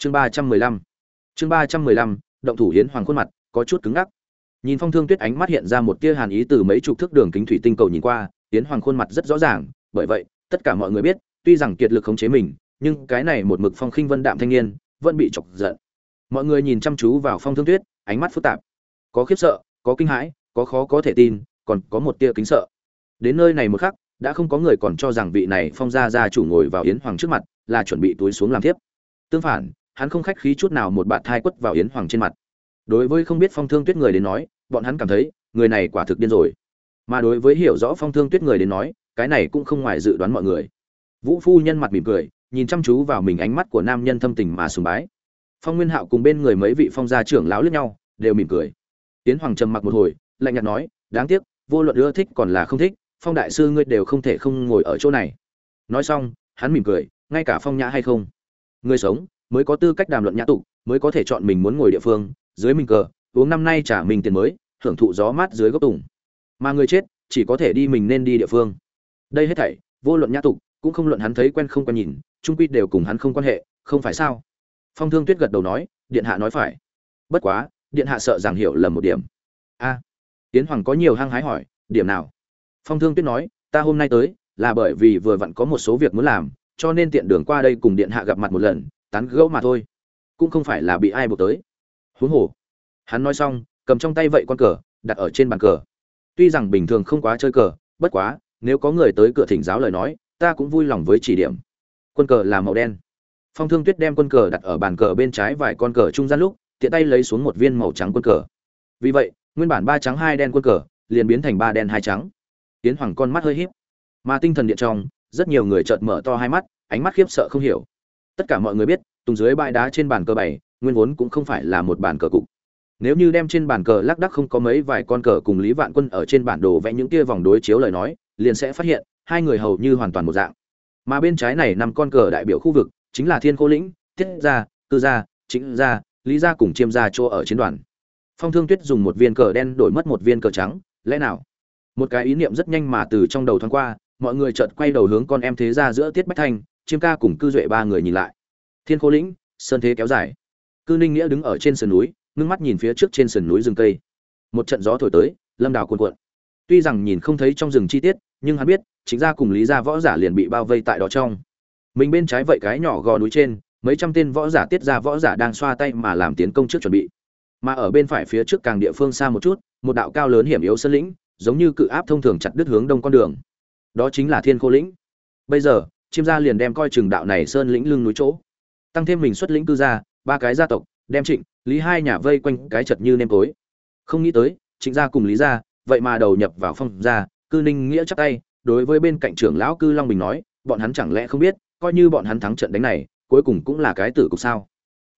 chương ba trăm mười lăm. Chương ba trăm mười lăm, động thủ yến hoàng khuôn mặt, có chút cứng ngắc. Nhìn phong thương tuyết ánh mắt hiện ra một tia hàn ý từ mấy chục thước đường kính thủy tinh cầu nhìn qua, yến hoàng khuôn mặt rất rõ ràng, bởi vậy, tất cả mọi người biết, tuy rằng kiệt lực khống chế mình, nhưng cái này một mực phong khinh vân đạm thanh niên, vẫn bị chọc giận. Mọi người nhìn chăm chú vào phong thương tuyết, ánh mắt phức tạp. Có khiếp sợ, có kinh hãi, có khó có thể tin, còn có một tia kính sợ. Đến nơi này một khắc, đã không có người còn cho rằng vị này phong gia gia chủ ngồi vào yến hoàng trước mặt là chuẩn bị túi xuống làm tiếp tương phản hắn không khách khí chút nào một bạt thai quất vào yến hoàng trên mặt. Đối với không biết phong thương tuyết người đến nói, bọn hắn cảm thấy, người này quả thực điên rồi. Mà đối với hiểu rõ phong thương tuyết người đến nói, cái này cũng không ngoài dự đoán mọi người. Vũ phu nhân mặt mỉm cười, nhìn chăm chú vào mình ánh mắt của nam nhân thâm tình mà sùng bái. Phong nguyên hạo cùng bên người mấy vị phong gia trưởng lão lướt nhau, đều mỉm cười. Tiến hoàng trầm mặc một hồi, lạnh nhạt nói, đáng tiếc, vô luận ưa thích còn là không thích, phong đại sư ngươi đều không thể không ngồi ở chỗ này. Nói xong, hắn mỉm cười, ngay cả phong nhã hay không? Người sống mới có tư cách đàm luận nhã tục mới có thể chọn mình muốn ngồi địa phương, dưới mình cờ, uống năm nay trả mình tiền mới, hưởng thụ gió mát dưới gốc tùng. Mà người chết, chỉ có thể đi mình nên đi địa phương. Đây hết thảy, vô luận nhã tục cũng không luận hắn thấy quen không quen nhìn trung quy đều cùng hắn không quan hệ, không phải sao? Phong thương tuyết gật đầu nói, điện hạ nói phải. Bất quá, điện hạ sợ rằng hiểu lầm một điểm. A tiến hoàng có nhiều hăng hái hỏi, điểm nào? Phong thương tuyết nói, ta hôm nay tới, là bởi vì vừa vặn có một số việc muốn làm, cho nên tiện đường qua đây cùng điện hạ gặp mặt một lần tán gẫu mà thôi. Cũng không phải là bị ai buộc tới. Huống hồ, hắn nói xong, cầm trong tay vậy con cờ, đặt ở trên bàn cờ. Tuy rằng bình thường không quá chơi cờ, bất quá, nếu có người tới cửa thỉnh giáo lời nói, ta cũng vui lòng với chỉ điểm. Quân cờ là màu đen. Phong thương tuyết đem quân cờ đặt ở bàn cờ bên trái vài con cờ trung gian lúc, tiện tay lấy xuống một viên màu trắng quân cờ. Vì vậy, nguyên bản ba trắng hai đen quân cờ, liền biến thành ba đen hai trắng. Tiến hoàng con mắt hơi híp. Mà tinh thần điện trong, rất nhiều người chợt mở to hai mắt, ánh mắt khiếp sợ không hiểu tất cả mọi người biết, tùng dưới bãi đá trên bàn cờ bảy, nguyên vốn cũng không phải là một bàn cờ cục. Nếu như đem trên bàn cờ lác đắc không có mấy vài con cờ cùng lý vạn quân ở trên bản đồ vẽ những kia vòng đối chiếu lời nói, liền sẽ phát hiện, hai người hầu như hoàn toàn một dạng. Mà bên trái này năm con cờ đại biểu khu vực, chính là thiên cô lĩnh tiết gia, tư gia chính gia, lý gia cùng chiêm gia chỗ ở chiến đoàn. Phong thương tuyết dùng một viên cờ đen đổi mất một viên cờ trắng, lẽ nào? Một cái ý niệm rất nhanh mà từ trong đầu thoáng qua, mọi người chợt quay đầu hướng con em thế gia giữa tiết bách thanh chiêm ca cùng cư duệ ba người nhìn lại. Thiên khô lĩnh, sơn thế kéo dài. Cư ninh nghĩa đứng ở trên sườn núi, ngưng mắt nhìn phía trước trên sườn núi rừng cây. Một trận gió thổi tới, lâm đào cuồn cuộn. Tuy rằng nhìn không thấy trong rừng chi tiết, nhưng hắn biết, chính ra cùng lý gia võ giả liền bị bao vây tại đó trong. Mình bên trái vậy cái nhỏ gò núi trên, mấy trăm tên võ giả tiết ra võ giả đang xoa tay mà làm tiến công trước chuẩn bị. Mà ở bên phải phía trước càng địa phương xa một chút, một đạo cao lớn hiểm yếu sân lĩnh, giống như cự áp thông thường chặt đứt hướng đông con đường. Đó chính là thiên khô lĩnh. Bây giờ chiêm gia liền đem coi chừng đạo này sơn lĩnh lưng núi chỗ. Tăng thêm mình xuất lĩnh cư gia, ba cái gia tộc, đem trịnh, lý hai nhà vây quanh cái chật như nêm tối. Không nghĩ tới, trịnh gia cùng lý gia, vậy mà đầu nhập vào phong gia, cư ninh nghĩa chắc tay, đối với bên cạnh trưởng lão cư long bình nói, bọn hắn chẳng lẽ không biết, coi như bọn hắn thắng trận đánh này, cuối cùng cũng là cái tử cục sao?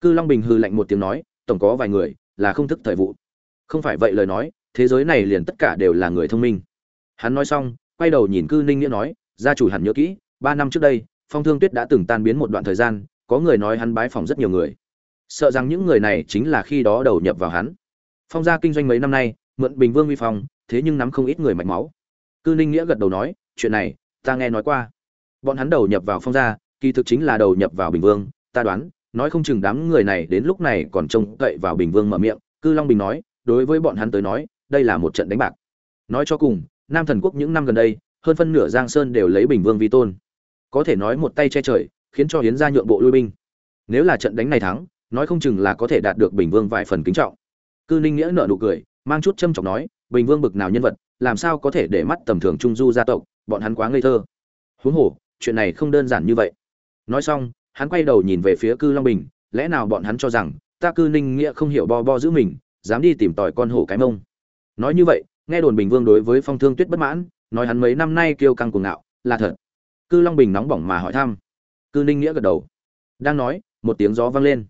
Cư long bình hư lạnh một tiếng nói, tổng có vài người, là không thức thời vụ. Không phải vậy lời nói, thế giới này liền tất cả đều là người thông minh. Hắn nói xong, quay đầu nhìn cư ninh nghĩa nói, gia chủ hẳn nhớ kỹ ba năm trước đây, phong thương tuyết đã từng tan biến một đoạn thời gian, có người nói hắn bái phòng rất nhiều người. Sợ rằng những người này chính là khi đó đầu nhập vào hắn. Phong gia kinh doanh mấy năm nay, mượn bình vương vi phong, thế nhưng nắm không ít người mạch máu. Cư ninh nghĩa gật đầu nói, chuyện này, ta nghe nói qua. Bọn hắn đầu nhập vào phong gia, kỳ thực chính là đầu nhập vào bình vương, ta đoán, nói không chừng đám người này đến lúc này còn trông cậy vào bình vương mở miệng. Cư long bình nói, đối với bọn hắn tới nói, đây là một trận đánh bạc. Nói cho cùng, nam thần quốc những năm gần đây, hơn phân nửa giang sơn đều lấy bình vương vi tôn có thể nói một tay che trời, khiến cho hiến gia nhượng bộ lui binh. Nếu là trận đánh này thắng, nói không chừng là có thể đạt được bình vương vài phần kính trọng. Cư ninh nghĩa nợ nụ cười, mang chút châm trọng nói, bình vương bực nào nhân vật, làm sao có thể để mắt tầm thường trung du gia tộc, bọn hắn quá ngây thơ. Huống hồ, chuyện này không đơn giản như vậy. Nói xong, hắn quay đầu nhìn về phía cư long bình, lẽ nào bọn hắn cho rằng, ta cư ninh nghĩa không hiểu bo bo giữ mình, dám đi tìm tòi con hổ cái mông. Nói như vậy, nghe đồn bình vương đối với phong thương tuyết bất mãn, nói hắn mấy năm nay kêu căng cuồng ngạo, là thật cư long bình nóng bỏng mà hỏi thăm. Cư ninh nghĩa gật đầu. Đang nói, một tiếng gió vang lên.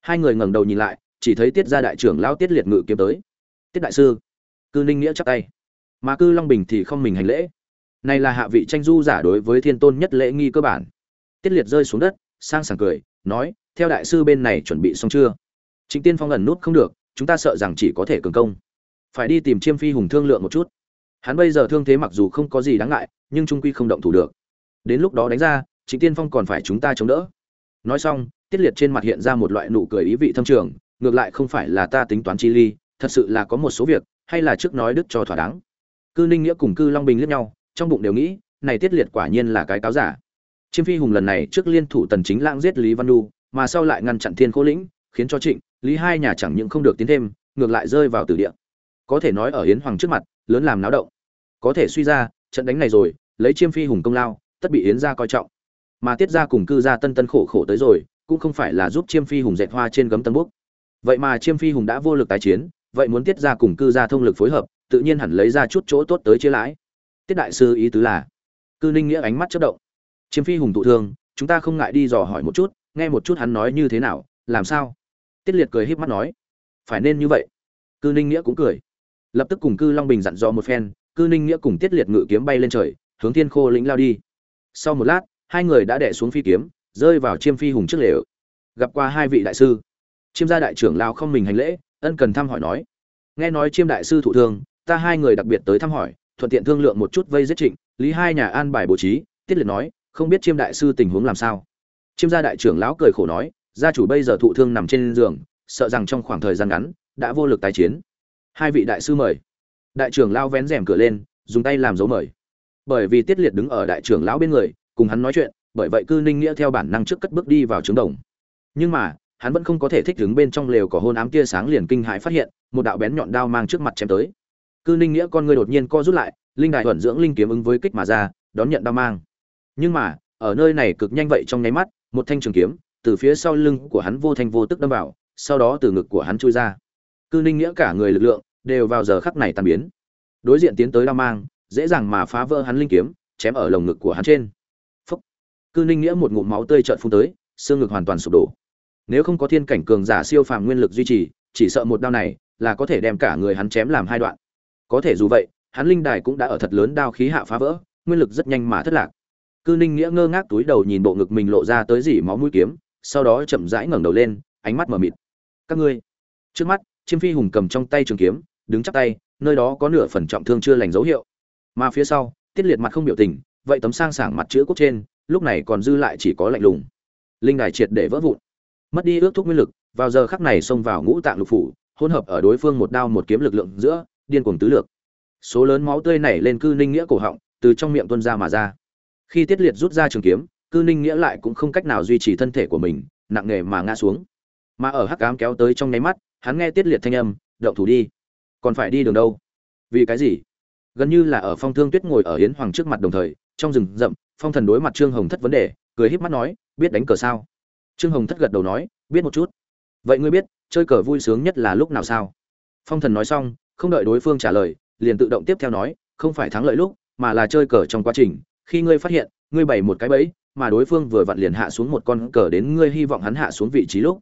Hai người ngẩng đầu nhìn lại, chỉ thấy tiết gia đại trưởng lao tiết liệt ngự kiếm tới. Tiết đại sư. Cư ninh nghĩa chắp tay. Mà cư long bình thì không mình hành lễ. Này là hạ vị tranh du giả đối với thiên tôn nhất lễ nghi cơ bản. Tiết liệt rơi xuống đất, sang sảng cười, nói, theo đại sư bên này chuẩn bị xong chưa? Chính tiên phong ẩn nút không được, chúng ta sợ rằng chỉ có thể cường công. Phải đi tìm chiêm phi hùng thương lượng một chút. Hắn bây giờ thương thế mặc dù không có gì đáng ngại, nhưng trung quy không động thủ được đến lúc đó đánh ra chính tiên phong còn phải chúng ta chống đỡ. Nói xong, tiết liệt trên mặt hiện ra một loại nụ cười ý vị thâm trường, ngược lại không phải là ta tính toán chi ly, thật sự là có một số việc, hay là trước nói đức cho thỏa đáng. Cư ninh nghĩa cùng cư long bình liếc nhau, trong bụng đều nghĩ, này tiết liệt quả nhiên là cái cáo giả. Chiêm phi hùng lần này trước liên thủ tần chính lãng giết lý văn đu mà sau lại ngăn chặn thiên cố lĩnh, khiến cho trịnh, lý hai nhà chẳng những không được tiến thêm, ngược lại rơi vào tử địa. Có thể nói ở hiến hoàng trước mặt, lớn làm náo động. Có thể suy ra, trận đánh này rồi, lấy chiêm phi hùng công lao tất bị yến gia coi trọng. Mà tiết gia cùng cư gia tân tân khổ khổ tới rồi, cũng không phải là giúp chiêm phi hùng dệt hoa trên gấm tân búc vậy mà chiêm phi hùng đã vô lực tái chiến, vậy muốn tiết gia cùng cư gia thông lực phối hợp, tự nhiên hẳn lấy ra chút chỗ tốt tới chia lãi. Tiết đại sư ý tứ là, cư ninh nghĩa ánh mắt chất động. Chiêm phi hùng tụ thương, chúng ta không ngại đi dò hỏi một chút, nghe một chút hắn nói như thế nào, làm sao? Tiết liệt cười híp mắt nói, phải nên như vậy. Cư ninh nghĩa cũng cười. Lập tức cùng cư long bình dặn dò một phen, cư ninh nghĩa cùng tiết liệt ngự kiếm bay lên trời, hướng thiên khô lĩnh lao đi sau một lát, hai người đã đẻ xuống phi kiếm, rơi vào chiêm phi hùng trước lều. Gặp qua hai vị đại sư. Chiêm gia đại trưởng lao không mình hành lễ, ân cần thăm hỏi nói, nghe nói chiêm đại sư thụ thương, ta hai người đặc biệt tới thăm hỏi, thuận tiện thương lượng một chút vây giết trịnh, lý hai nhà an bài bố trí. Tiết liệt nói, không biết chiêm đại sư tình huống làm sao? Chiêm gia đại trưởng lão cười khổ nói, gia chủ bây giờ thụ thương nằm trên giường, sợ rằng trong khoảng thời gian ngắn đã vô lực tái chiến. Hai vị đại sư mời. Đại trưởng lão vén rèm cửa lên, dùng tay làm dấu mời bởi vì tiết liệt đứng ở đại trưởng lão bên người, cùng hắn nói chuyện, bởi vậy cư ninh nghĩa theo bản năng trước cất bước đi vào trướng đồng. Nhưng mà, hắn vẫn không có thể thích đứng bên trong lều có hôn ám tia sáng liền kinh hãi phát hiện, một đạo bén nhọn đao mang trước mặt chém tới. Cư ninh nghĩa con người đột nhiên co rút lại, linh đại thuận dưỡng linh kiếm ứng với kích mà ra, đón nhận đao mang. Nhưng mà, ở nơi này cực nhanh vậy trong nháy mắt, một thanh trường kiếm từ phía sau lưng của hắn vô thanh vô tức đâm vào, sau đó từ ngực của hắn chui ra. Cư ninh nghĩa cả người lực lượng đều vào giờ khắc này tan biến. Đối diện tiến tới đao mang dễ dàng mà phá vỡ hắn linh kiếm, chém ở lồng ngực của hắn trên. Phúc. Cư ninh nghĩa một ngụm máu tươi trợn phun tới, xương ngực hoàn toàn sụp đổ. Nếu không có thiên cảnh cường giả siêu phàm nguyên lực duy trì, chỉ sợ một đao này là có thể đem cả người hắn chém làm hai đoạn. Có thể dù vậy, hắn linh đài cũng đã ở thật lớn đao khí hạ phá vỡ, nguyên lực rất nhanh mà thất lạc. Cư ninh nghĩa ngơ ngác túi đầu nhìn bộ ngực mình lộ ra tới dỉ máu mũi kiếm, sau đó chậm rãi ngẩng đầu lên, ánh mắt mở mịt. Các ngươi. Trước mắt, chiêm phi hùng cầm trong tay trường kiếm, đứng chắp tay, nơi đó có nửa phần trọng thương chưa lành dấu hiệu mà phía sau, tiết liệt mặt không biểu tình, vậy tấm sang sảng mặt chữ quốc trên, lúc này còn dư lại chỉ có lạnh lùng. Linh đài triệt để vỡ vụn. Mất đi ước thúc nguyên lực, vào giờ khắc này xông vào ngũ tạng lục phủ, hỗn hợp ở đối phương một đao một kiếm lực lượng giữa, điên cuồng tứ lược. Số lớn máu tươi nảy lên cư ninh nghĩa cổ họng, từ trong miệng tuôn ra mà ra. Khi tiết liệt rút ra trường kiếm, cư ninh nghĩa lại cũng không cách nào duy trì thân thể của mình, nặng nề mà ngã xuống. Mà ở hắc ám kéo tới trong nháy mắt, hắn nghe tiết liệt thanh âm, động thủ đi, còn phải đi đường đâu? Vì cái gì? Gần như là ở phong thương tuyết ngồi ở hiến hoàng trước mặt đồng thời, trong rừng rậm, phong thần đối mặt trương hồng thất vấn đề, cười híp mắt nói, biết đánh cờ sao? Trương hồng thất gật đầu nói, biết một chút. Vậy ngươi biết, chơi cờ vui sướng nhất là lúc nào sao? Phong thần nói xong, không đợi đối phương trả lời, liền tự động tiếp theo nói, không phải thắng lợi lúc, mà là chơi cờ trong quá trình. Khi ngươi phát hiện, ngươi bày một cái bẫy, mà đối phương vừa vặn liền hạ xuống một con cờ đến ngươi hy vọng hắn hạ xuống vị trí lúc.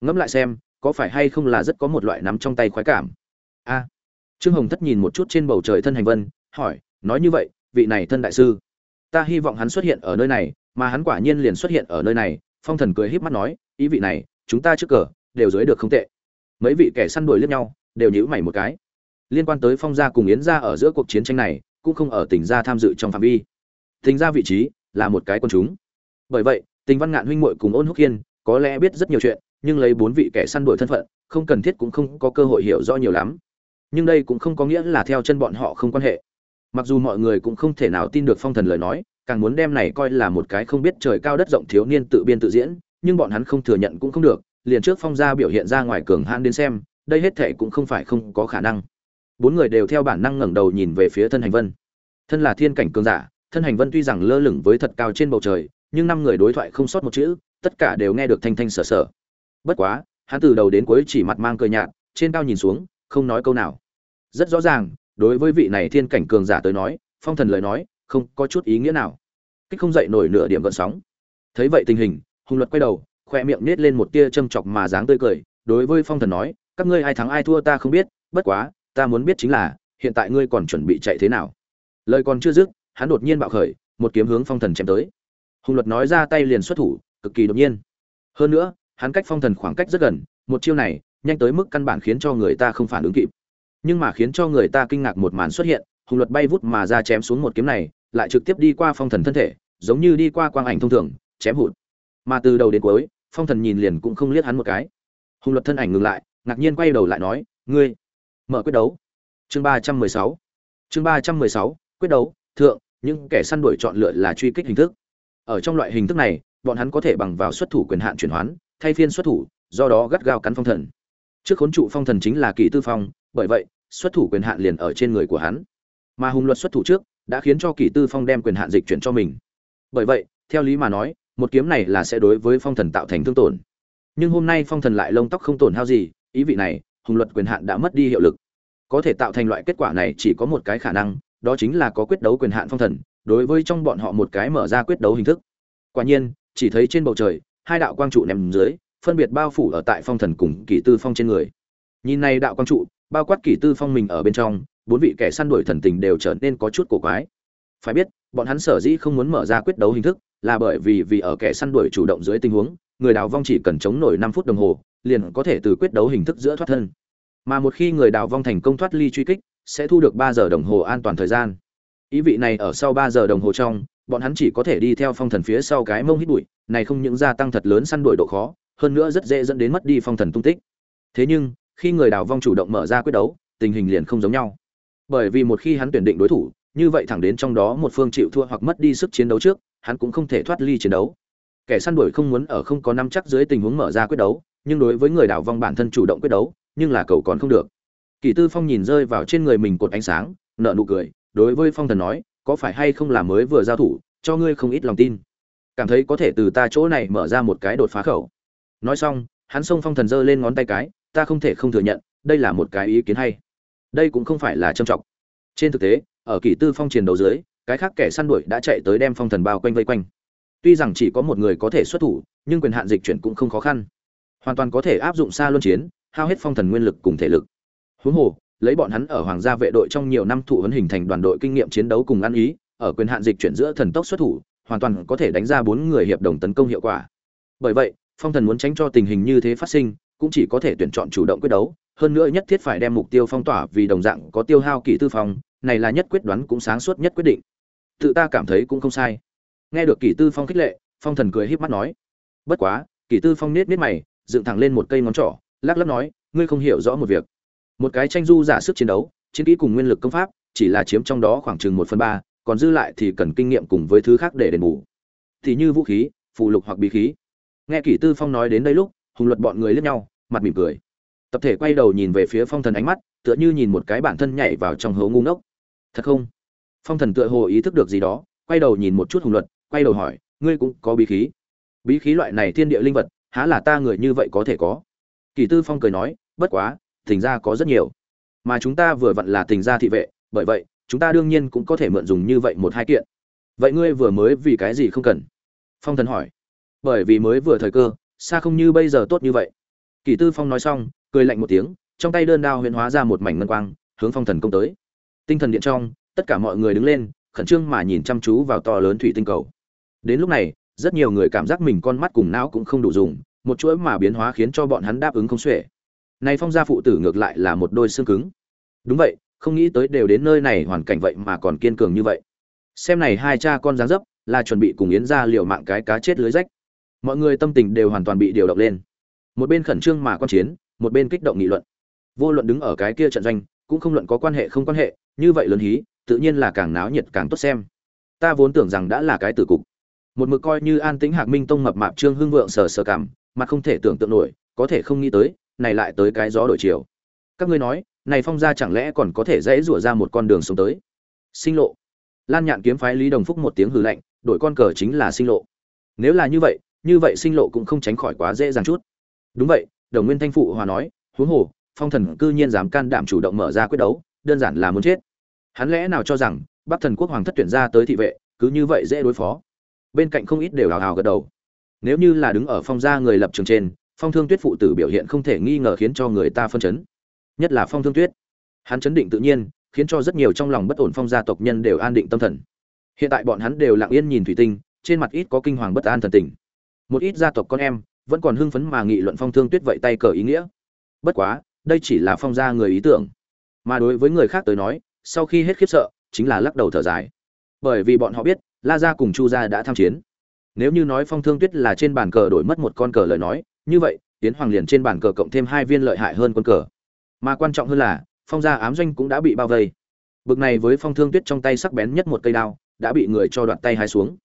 Ngẫm lại xem, có phải hay không là rất có một loại nắm trong tay khoái cảm. A trương hồng thất nhìn một chút trên bầu trời thân hành vân, hỏi, nói như vậy, vị này thân đại sư, ta hy vọng hắn xuất hiện ở nơi này, mà hắn quả nhiên liền xuất hiện ở nơi này. Phong thần cười híp mắt nói, ý vị này, chúng ta trước cờ đều dưới được không tệ. Mấy vị kẻ săn đuổi liếc nhau, đều nhíu mày một cái. Liên quan tới phong gia cùng yến gia ở giữa cuộc chiến tranh này, cũng không ở tỉnh gia tham dự trong phạm vi. Tỉnh gia vị trí là một cái quân chúng. Bởi vậy, tình văn ngạn huynh muội cùng ôn húc hiên có lẽ biết rất nhiều chuyện, nhưng lấy bốn vị kẻ săn đuổi thân phận, không cần thiết cũng không có cơ hội hiểu rõ nhiều lắm nhưng đây cũng không có nghĩa là theo chân bọn họ không quan hệ. Mặc dù mọi người cũng không thể nào tin được phong thần lời nói, càng muốn đem này coi là một cái không biết trời cao đất rộng thiếu niên tự biên tự diễn, nhưng bọn hắn không thừa nhận cũng không được, liền trước phong gia biểu hiện ra ngoài cường hãn đến xem, đây hết thể cũng không phải không có khả năng. Bốn người đều theo bản năng ngẩng đầu nhìn về phía thân hành vân. Thân là thiên cảnh cường giả, thân hành vân tuy rằng lơ lửng với thật cao trên bầu trời, nhưng năm người đối thoại không sót một chữ, tất cả đều nghe được thanh thanh sở sở bất quá, hắn từ đầu đến cuối chỉ mặt mang cười nhạt, trên cao nhìn xuống, không nói câu nào rất rõ ràng, đối với vị này thiên cảnh cường giả tới nói, phong thần lời nói, không có chút ý nghĩa nào. Kích không dậy nổi nửa điểm gợn sóng. Thấy vậy tình hình, hùng luật quay đầu, khoe miệng nết lên một tia châm chọc mà dáng tươi cười, đối với phong thần nói, các ngươi ai thắng ai thua ta không biết, bất quá, ta muốn biết chính là, hiện tại ngươi còn chuẩn bị chạy thế nào? Lời còn chưa dứt, hắn đột nhiên bạo khởi, một kiếm hướng phong thần chém tới. Hùng luật nói ra tay liền xuất thủ, cực kỳ đột nhiên. Hơn nữa, hắn cách phong thần khoảng cách rất gần, một chiêu này, nhanh tới mức căn bản khiến cho người ta không phản ứng kịp nhưng mà khiến cho người ta kinh ngạc một màn xuất hiện, hùng luật bay vút mà ra chém xuống một kiếm này, lại trực tiếp đi qua phong thần thân thể, giống như đi qua quang ảnh thông thường, chém hụt. Mà từ đầu đến cuối, phong thần nhìn liền cũng không liếc hắn một cái. Hùng luật thân ảnh ngừng lại, ngạc nhiên quay đầu lại nói, ngươi, mở quyết đấu. Chương ba trăm mười sáu. Chương ba trăm mười sáu, quyết đấu, thượng, những kẻ săn đuổi chọn lựa là truy kích hình thức. Ở trong loại hình thức này, bọn hắn có thể bằng vào xuất thủ quyền hạn chuyển hoán, thay phiên xuất thủ, do đó gắt gao cắn phong thần. Trước khốn trụ phong thần chính là kỳ tư phong bởi vậy, xuất thủ quyền hạn liền ở trên người của hắn. Mà hùng luật xuất thủ trước, đã khiến cho kỷ tư phong đem quyền hạn dịch chuyển cho mình. Bởi vậy, theo lý mà nói, một kiếm này là sẽ đối với phong thần tạo thành thương tổn. Nhưng hôm nay phong thần lại lông tóc không tổn hao gì, ý vị này, hùng luật quyền hạn đã mất đi hiệu lực. Có thể tạo thành loại kết quả này chỉ có một cái khả năng, đó chính là có quyết đấu quyền hạn phong thần, đối với trong bọn họ một cái mở ra quyết đấu hình thức. Quả nhiên, chỉ thấy trên bầu trời, hai đạo quang trụ nằm dưới, phân biệt bao phủ ở tại phong thần cùng kỷ tư phong trên người. Nhìn này đạo quang trụ bao quát kỷ tư phong mình ở bên trong, bốn vị kẻ săn đuổi thần tình đều trở nên có chút cổ quái. Phải biết, bọn hắn sở dĩ không muốn mở ra quyết đấu hình thức, là bởi vì vì ở kẻ săn đuổi chủ động dưới tình huống, người đào vong chỉ cần chống nổi năm phút đồng hồ, liền có thể từ quyết đấu hình thức giữa thoát thân. Mà một khi người đào vong thành công thoát ly truy kích, sẽ thu được ba giờ đồng hồ an toàn thời gian. Ý vị này ở sau ba giờ đồng hồ trong, bọn hắn chỉ có thể đi theo phong thần phía sau cái mông hít bụi, này không những gia tăng thật lớn săn đuổi độ khó, hơn nữa rất dễ dẫn đến mất đi phong thần tung tích. Thế nhưng khi người đào vong chủ động mở ra quyết đấu, tình hình liền không giống nhau. Bởi vì một khi hắn tuyển định đối thủ, như vậy thẳng đến trong đó một phương chịu thua hoặc mất đi sức chiến đấu trước, hắn cũng không thể thoát ly chiến đấu. Kẻ săn đuổi không muốn ở không có năm chắc dưới tình huống mở ra quyết đấu, nhưng đối với người đào vong bản thân chủ động quyết đấu, nhưng là cầu còn không được. Kỳ tư phong nhìn rơi vào trên người mình cột ánh sáng nợ nụ cười, đối với phong thần nói, có phải hay không là mới vừa giao thủ, cho ngươi không ít lòng tin. Cảm thấy có thể từ ta chỗ này mở ra một cái đột phá khẩu. Nói xong, hắn xông phong thần giơ lên ngón tay cái ta không thể không thừa nhận, đây là một cái ý kiến hay. Đây cũng không phải là trầm trọng. Trên thực tế, ở kỷ tư phong chiến đấu dưới, cái khác kẻ săn đuổi đã chạy tới đem phong thần bao quanh vây quanh. Tuy rằng chỉ có một người có thể xuất thủ, nhưng quyền hạn dịch chuyển cũng không khó khăn. Hoàn toàn có thể áp dụng xa luân chiến, hao hết phong thần nguyên lực cùng thể lực. Huống hồ, lấy bọn hắn ở hoàng gia vệ đội trong nhiều năm thụ huấn hình thành đoàn đội kinh nghiệm chiến đấu cùng ăn ý, ở quyền hạn dịch chuyển giữa thần tốc xuất thủ, hoàn toàn có thể đánh ra bốn người hiệp đồng tấn công hiệu quả. Bởi vậy, phong thần muốn tránh cho tình hình như thế phát sinh cũng chỉ có thể tuyển chọn chủ động quyết đấu, hơn nữa nhất thiết phải đem mục tiêu phong tỏa vì đồng dạng có tiêu hao kỳ tư phong, này là nhất quyết đoán cũng sáng suốt nhất quyết định. Tự ta cảm thấy cũng không sai. Nghe được kỷ tư phong khích lệ, phong thần cười híp mắt nói, bất quá kỷ tư phong nết nết mày, dựng thẳng lên một cây ngón trỏ, lắc lắc nói, ngươi không hiểu rõ một việc. Một cái tranh du giả sức chiến đấu, chiến kỹ cùng nguyên lực công pháp, chỉ là chiếm trong đó khoảng chừng một phần ba, còn dư lại thì cần kinh nghiệm cùng với thứ khác để đền bù. Thì như vũ khí, phụ lục hoặc bí khí. Nghe kỷ tư phong nói đến đây lúc, hùng luật bọn người liếc nhau mặt mỉm cười. Tập thể quay đầu nhìn về phía phong thần ánh mắt, tựa như nhìn một cái bản thân nhảy vào trong hố ngu ngốc. Thật không? Phong thần tựa hồ ý thức được gì đó, quay đầu nhìn một chút hùng luật quay đầu hỏi, ngươi cũng có bí khí? Bí khí loại này thiên địa linh vật, há là ta người như vậy có thể có? Kỳ tư phong cười nói, bất quá tình ra có rất nhiều. Mà chúng ta vừa vặn là tình gia thị vệ, bởi vậy, chúng ta đương nhiên cũng có thể mượn dùng như vậy một hai kiện. Vậy ngươi vừa mới vì cái gì không cần? Phong thần hỏi. Bởi vì mới vừa thời cơ, xa không như bây giờ tốt như vậy kỳ tư phong nói xong, cười lạnh một tiếng, trong tay đơn đao huyền hóa ra một mảnh ngân quang, hướng phong thần công tới. Tinh thần điện trong, tất cả mọi người đứng lên, khẩn trương mà nhìn chăm chú vào to lớn thủy tinh cầu. Đến lúc này, rất nhiều người cảm giác mình con mắt cùng não cũng không đủ dùng, một chuỗi mà biến hóa khiến cho bọn hắn đáp ứng không xuể. Này phong gia phụ tử ngược lại là một đôi xương cứng. Đúng vậy, không nghĩ tới đều đến nơi này hoàn cảnh vậy mà còn kiên cường như vậy. Xem này hai cha con dáng dấp, là chuẩn bị cùng yến ra liều mạng cái cá chết lưới rách. Mọi người tâm tình đều hoàn toàn bị điều động lên một bên khẩn trương mà quan chiến, một bên kích động nghị luận. Vô luận đứng ở cái kia trận doanh, cũng không luận có quan hệ không quan hệ, như vậy lớn hí, tự nhiên là càng náo nhiệt càng tốt xem. Ta vốn tưởng rằng đã là cái tử cục. Một mực coi như an tĩnh hạc minh tông mập mạp trương hưng vượng sờ sờ cảm, mà không thể tưởng tượng nổi, có thể không nghĩ tới, này lại tới cái gió đổi chiều. Các ngươi nói, này phong gia chẳng lẽ còn có thể dễ rủa ra một con đường sống tới? Sinh lộ. Lan nhạn kiếm phái lý đồng phúc một tiếng hừ lạnh, đổi con cờ chính là sinh lộ. Nếu là như vậy như vậy sinh lộ cũng không tránh khỏi quá dễ dàng chút đúng vậy, đồng nguyên thanh phụ hòa nói, huống hồ, phong thần cư nhiên dám can đảm chủ động mở ra quyết đấu, đơn giản là muốn chết. Hắn lẽ nào cho rằng, bắc thần quốc hoàng thất tuyển ra tới thị vệ, cứ như vậy dễ đối phó? Bên cạnh không ít đều hào hào gật đầu. Nếu như là đứng ở phong gia người lập trường trên, phong thương tuyết phụ tử biểu hiện không thể nghi ngờ khiến cho người ta phân chấn. Nhất là phong thương tuyết. Hắn chấn định tự nhiên, khiến cho rất nhiều trong lòng bất ổn phong gia tộc nhân đều an định tâm thần. Hiện tại bọn hắn đều lặng yên nhìn thủy tinh, trên mặt ít có kinh hoàng bất an thần tình. Một ít gia tộc con em vẫn còn hưng phấn mà nghị luận phong thương tuyết vậy tay cờ ý nghĩa. Bất quá, đây chỉ là phong gia người ý tưởng. Mà đối với người khác tới nói, sau khi hết khiếp sợ, chính là lắc đầu thở dài. Bởi vì bọn họ biết, la gia cùng chu gia đã tham chiến. Nếu như nói phong thương tuyết là trên bàn cờ đổi mất một con cờ lời nói, như vậy tiến hoàng liền trên bàn cờ cộng thêm hai viên lợi hại hơn con cờ. Mà quan trọng hơn là, phong gia ám doanh cũng đã bị bao vây. Bực này với phong thương tuyết trong tay sắc bén nhất một cây đao, đã bị người cho đoạn tay hai xuống.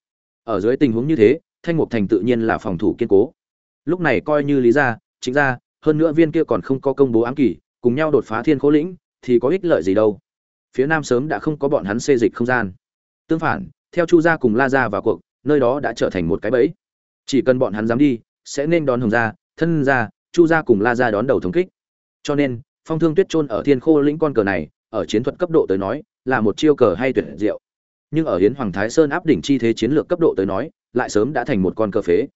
Ở dưới tình huống như thế, thanh mục thành tự nhiên là phòng thủ kiên cố lúc này coi như lý ra chính ra hơn nữa viên kia còn không có công bố ám kỳ, cùng nhau đột phá thiên khố lĩnh, thì có ích lợi gì đâu. Phía nam sớm đã không có bọn hắn xê dịch không gian. Tương phản, theo chu gia cùng la gia vào cuộc, nơi đó đã trở thành một cái bẫy. Chỉ cần bọn hắn dám đi, sẽ nên đón hồng gia, thân gia, chu gia cùng la gia đón đầu thống kích. Cho nên, phong thương tuyết trôn ở thiên khô lĩnh con cờ này, ở chiến thuật cấp độ tới nói, là một chiêu cờ hay tuyệt diệu. Nhưng ở hiến hoàng thái sơn áp đỉnh chi thế chiến lược cấp độ tới nói, lại sớm đã thành một con cờ phế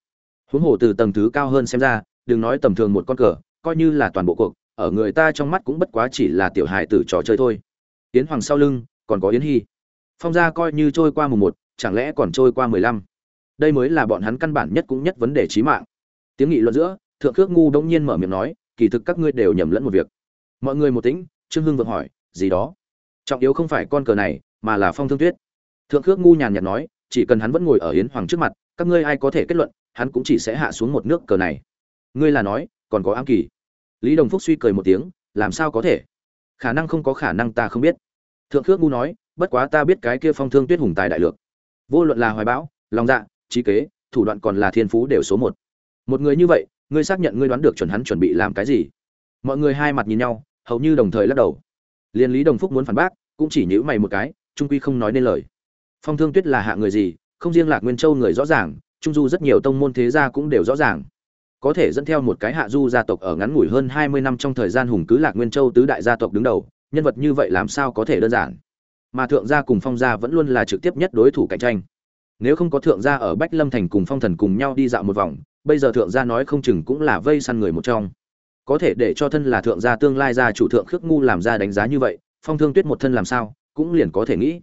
huống hồ từ tầng thứ cao hơn xem ra, đừng nói tầm thường một con cờ, coi như là toàn bộ cuộc, ở người ta trong mắt cũng bất quá chỉ là tiểu hài tử trò chơi thôi. Yến hoàng sau lưng, còn có yến hy. Phong gia coi như trôi qua mùng một, chẳng lẽ còn trôi qua mười lăm? Đây mới là bọn hắn căn bản nhất cũng nhất vấn đề trí mạng. Tiếng nghị luận giữa, thượng khước ngu đông nhiên mở miệng nói, kỳ thực các ngươi đều nhầm lẫn một việc. Mọi người một tĩnh, trương hưng vượng hỏi, gì đó? Trọng yếu không phải con cờ này, mà là phong thương tuyết. Thượng khước ngu nhàn nhạt nói, chỉ cần hắn vẫn ngồi ở yến hoàng trước mặt các ngươi ai có thể kết luận, hắn cũng chỉ sẽ hạ xuống một nước cờ này. Ngươi là nói, còn có ám kỳ. Lý đồng phúc suy cười một tiếng, làm sao có thể? Khả năng không có khả năng ta không biết. Thượng khước ngu nói, bất quá ta biết cái kia phong thương tuyết hùng tài đại lược. Vô luận là hoài bão, lòng dạ trí kế, thủ đoạn còn là thiên phú đều số một. Một người như vậy, ngươi xác nhận ngươi đoán được chuẩn hắn chuẩn bị làm cái gì? Mọi người hai mặt nhìn nhau, hầu như đồng thời lắc đầu. Liên lý đồng phúc muốn phản bác, cũng chỉ nhữ mày một cái, trung quy không nói nên lời. Phong thương tuyết là hạ người gì không riêng lạc nguyên châu người rõ ràng, trung du rất nhiều tông môn thế gia cũng đều rõ ràng. Có thể dẫn theo một cái hạ du gia tộc ở ngắn ngủi hơn hai mươi năm trong thời gian hùng cứ lạc nguyên châu tứ đại gia tộc đứng đầu, nhân vật như vậy làm sao có thể đơn giản? Mà thượng gia cùng phong gia vẫn luôn là trực tiếp nhất đối thủ cạnh tranh. Nếu không có thượng gia ở bách lâm thành cùng phong thần cùng nhau đi dạo một vòng, bây giờ thượng gia nói không chừng cũng là vây săn người một trong. Có thể để cho thân là thượng gia tương lai gia chủ thượng khước ngu làm ra đánh giá như vậy, phong thương tuyết một thân làm sao, cũng liền có thể nghĩ.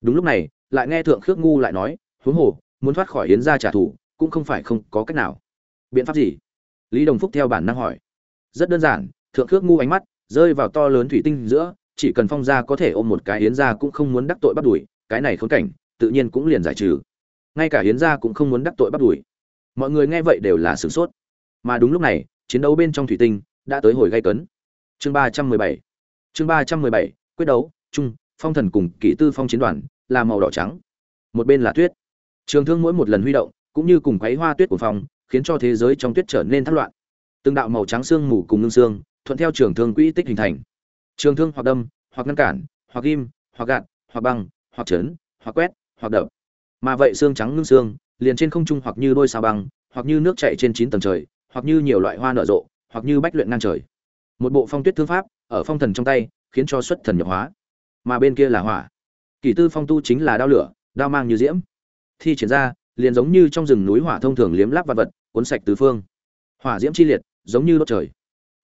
Đúng lúc này, lại nghe thượng khước ngu lại nói huống hồ, muốn thoát khỏi yến gia trả thù, cũng không phải không có cách nào. Biện pháp gì? Lý đồng phúc theo bản năng hỏi. Rất đơn giản, thượng khước ngu ánh mắt, rơi vào to lớn thủy tinh giữa, chỉ cần phong gia có thể ôm một cái yến gia cũng không muốn đắc tội bắt đuổi, cái này khốn cảnh, tự nhiên cũng liền giải trừ. Ngay cả yến gia cũng không muốn đắc tội bắt đuổi. Mọi người nghe vậy đều là sửng sốt. Mà đúng lúc này, chiến đấu bên trong thủy tinh đã tới hồi gây cấn. Chương ba trăm mười bảy. Chương ba trăm mười bảy, quyết đấu, chung, phong thần cùng kỷ tư phong chiến đoàn là màu đỏ trắng. Một bên là tuyết trường thương mỗi một lần huy động cũng như cùng quấy hoa tuyết của phòng, khiến cho thế giới trong tuyết trở nên thất loạn. Từng đạo màu trắng xương mù cùng ngưng xương thuận theo trường thương quỹ tích hình thành. Trường thương hoặc đâm hoặc ngăn cản hoặc ghim hoặc gạt hoặc băng hoặc chấn hoặc quét hoặc đập. Mà vậy xương trắng ngưng xương liền trên không trung hoặc như đôi sao băng hoặc như nước chảy trên chín tầng trời hoặc như nhiều loại hoa nở rộ hoặc như bách luyện ngang trời. Một bộ phong tuyết thương pháp ở phong thần trong tay khiến cho xuất thần nhập hóa. Mà bên kia là hỏa. Kỷ tư phong tu chính là đao lửa đao mang như diễm thi triển ra, liền giống như trong rừng núi hỏa thông thường liếm láp vật vật, cuốn sạch tứ phương. Hỏa diễm chi liệt, giống như đốt trời.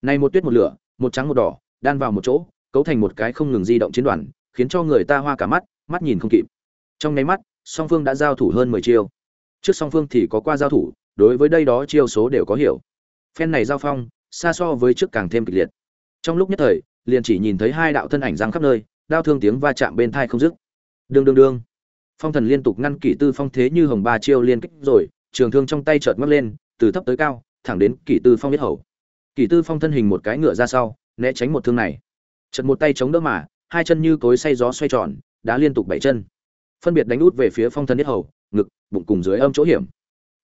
Này một tuyết một lửa, một trắng một đỏ, đan vào một chỗ, cấu thành một cái không ngừng di động chiến đoàn, khiến cho người ta hoa cả mắt mắt nhìn không kịp. Trong nháy mắt, song phương đã giao thủ hơn mười chiêu. Trước song phương thì có qua giao thủ, đối với đây đó chiêu số đều có hiểu. Phen này giao phong, xa so với trước càng thêm kịch liệt. Trong lúc nhất thời, liền chỉ nhìn thấy hai đạo thân ảnh giáng khắp nơi, đao thương tiếng va chạm bên thai không dứt. Đương đương đương phong thần liên tục ngăn kỷ tư phong thế như hồng ba chiêu liên kích rồi, trường thương trong tay chợt mất lên, từ thấp tới cao, thẳng đến kỷ tư phong biết hầu. Kỷ tư phong thân hình một cái ngựa ra sau, né tránh một thương này. Chật một tay chống đỡ mà, hai chân như cối say gió xoay tròn đã liên tục bảy chân. Phân biệt đánh út về phía phong thần biết hầu, ngực, bụng cùng dưới âm chỗ hiểm.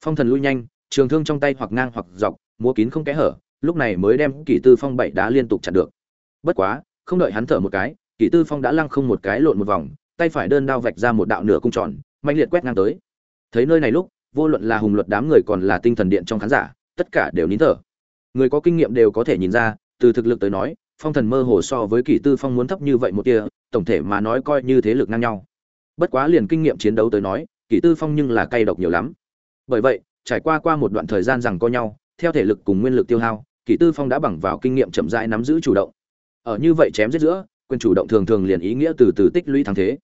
Phong thần lui nhanh, trường thương trong tay hoặc ngang hoặc dọc, múa kín không kẽ hở, lúc này mới đem kỷ tư phong bảy đá liên tục chặn được. Bất quá, không đợi hắn thở một cái, kỷ tư phong đã lăng không một cái lộn một vòng tay phải đơn đao vạch ra một đạo nửa cung tròn mạnh liệt quét ngang tới. Thấy nơi này lúc, vô luận là hùng luật đám người còn là tinh thần điện trong khán giả, tất cả đều nín thở. Người có kinh nghiệm đều có thể nhìn ra, từ thực lực tới nói, phong thần mơ hồ so với kỷ tư phong muốn thấp như vậy một tia, tổng thể mà nói coi như thế lực ngang nhau. Bất quá liền kinh nghiệm chiến đấu tới nói, kỷ tư phong nhưng là cay độc nhiều lắm. Bởi vậy, trải qua qua một đoạn thời gian rằng co nhau, theo thể lực cùng nguyên lực tiêu hao, kỷ tư phong đã bằng vào kinh nghiệm chậm rãi nắm giữ chủ động. Ở như vậy chém giết giữa, quyền chủ động thường thường liền ý nghĩa từ từ tích lũy thắng thế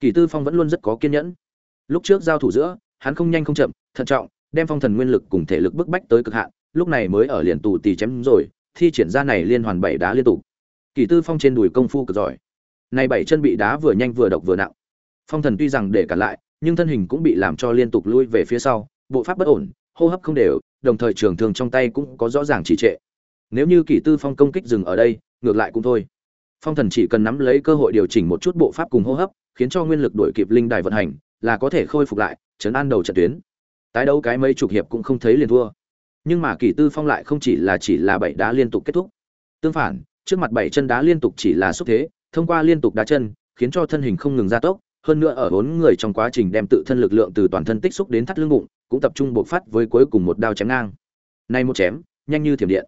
kỷ tư phong vẫn luôn rất có kiên nhẫn. Lúc trước giao thủ giữa, hắn không nhanh không chậm, thận trọng, đem phong thần nguyên lực cùng thể lực bức bách tới cực hạn, lúc này mới ở liền tù tì chém rồi, thi triển ra này liên hoàn bảy đá liên tục kỷ tư phong trên đùi công phu cực giỏi. Này bảy chân bị đá vừa nhanh vừa độc vừa nặng. Phong thần tuy rằng để cản lại, nhưng thân hình cũng bị làm cho liên tục lui về phía sau, bộ pháp bất ổn, hô hấp không đều, đồng thời trường thương trong tay cũng có rõ ràng chỉ trệ. Nếu như kỷ tư phong công kích dừng ở đây, ngược lại cũng thôi. Phong thần chỉ cần nắm lấy cơ hội điều chỉnh một chút bộ pháp cùng hô hấp khiến cho nguyên lực đổi kịp linh đài vận hành, là có thể khôi phục lại, chấn an đầu trận tuyến. Tái đấu cái mấy chục hiệp cũng không thấy liền thua. Nhưng mà kỷ tư phong lại không chỉ là chỉ là bảy đá liên tục kết thúc. Tương phản, trước mặt bảy chân đá liên tục chỉ là xúc thế, thông qua liên tục đá chân, khiến cho thân hình không ngừng gia tốc, hơn nữa ở bốn người trong quá trình đem tự thân lực lượng từ toàn thân tích xúc đến thắt lưng bụng, cũng tập trung bộc phát với cuối cùng một đao chém ngang. Này một chém, nhanh như thiểm điện.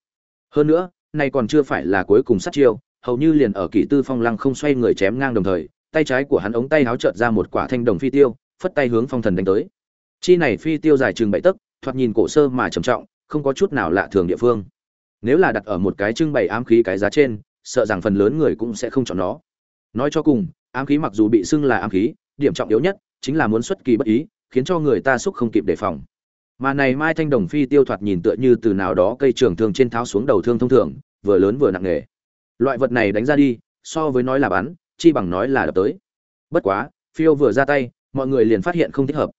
Hơn nữa, này còn chưa phải là cuối cùng sát chiêu, hầu như liền ở kỷ tư phong lăng không xoay người chém ngang đồng thời tay trái của hắn ống tay háo trợt ra một quả thanh đồng phi tiêu, phất tay hướng phong thần đánh tới. Chi này phi tiêu dài chừng bảy tấc, thoạt nhìn cổ sơ mà trầm trọng, không có chút nào lạ thường địa phương. Nếu là đặt ở một cái trưng bày ám khí cái giá trên, sợ rằng phần lớn người cũng sẽ không chọn nó. Nói cho cùng, ám khí mặc dù bị xưng là ám khí, điểm trọng yếu nhất chính là muốn xuất kỳ bất ý, khiến cho người ta xúc không kịp đề phòng. Mà này mai thanh đồng phi tiêu thoạt nhìn tựa như từ nào đó cây trường thương trên tháo xuống đầu thương thông thường, vừa lớn vừa nặng nghề loại vật này đánh ra đi, so với nói là bắn chi bằng nói là đập tới. Bất quá phiêu vừa ra tay mọi người liền phát hiện không thích hợp.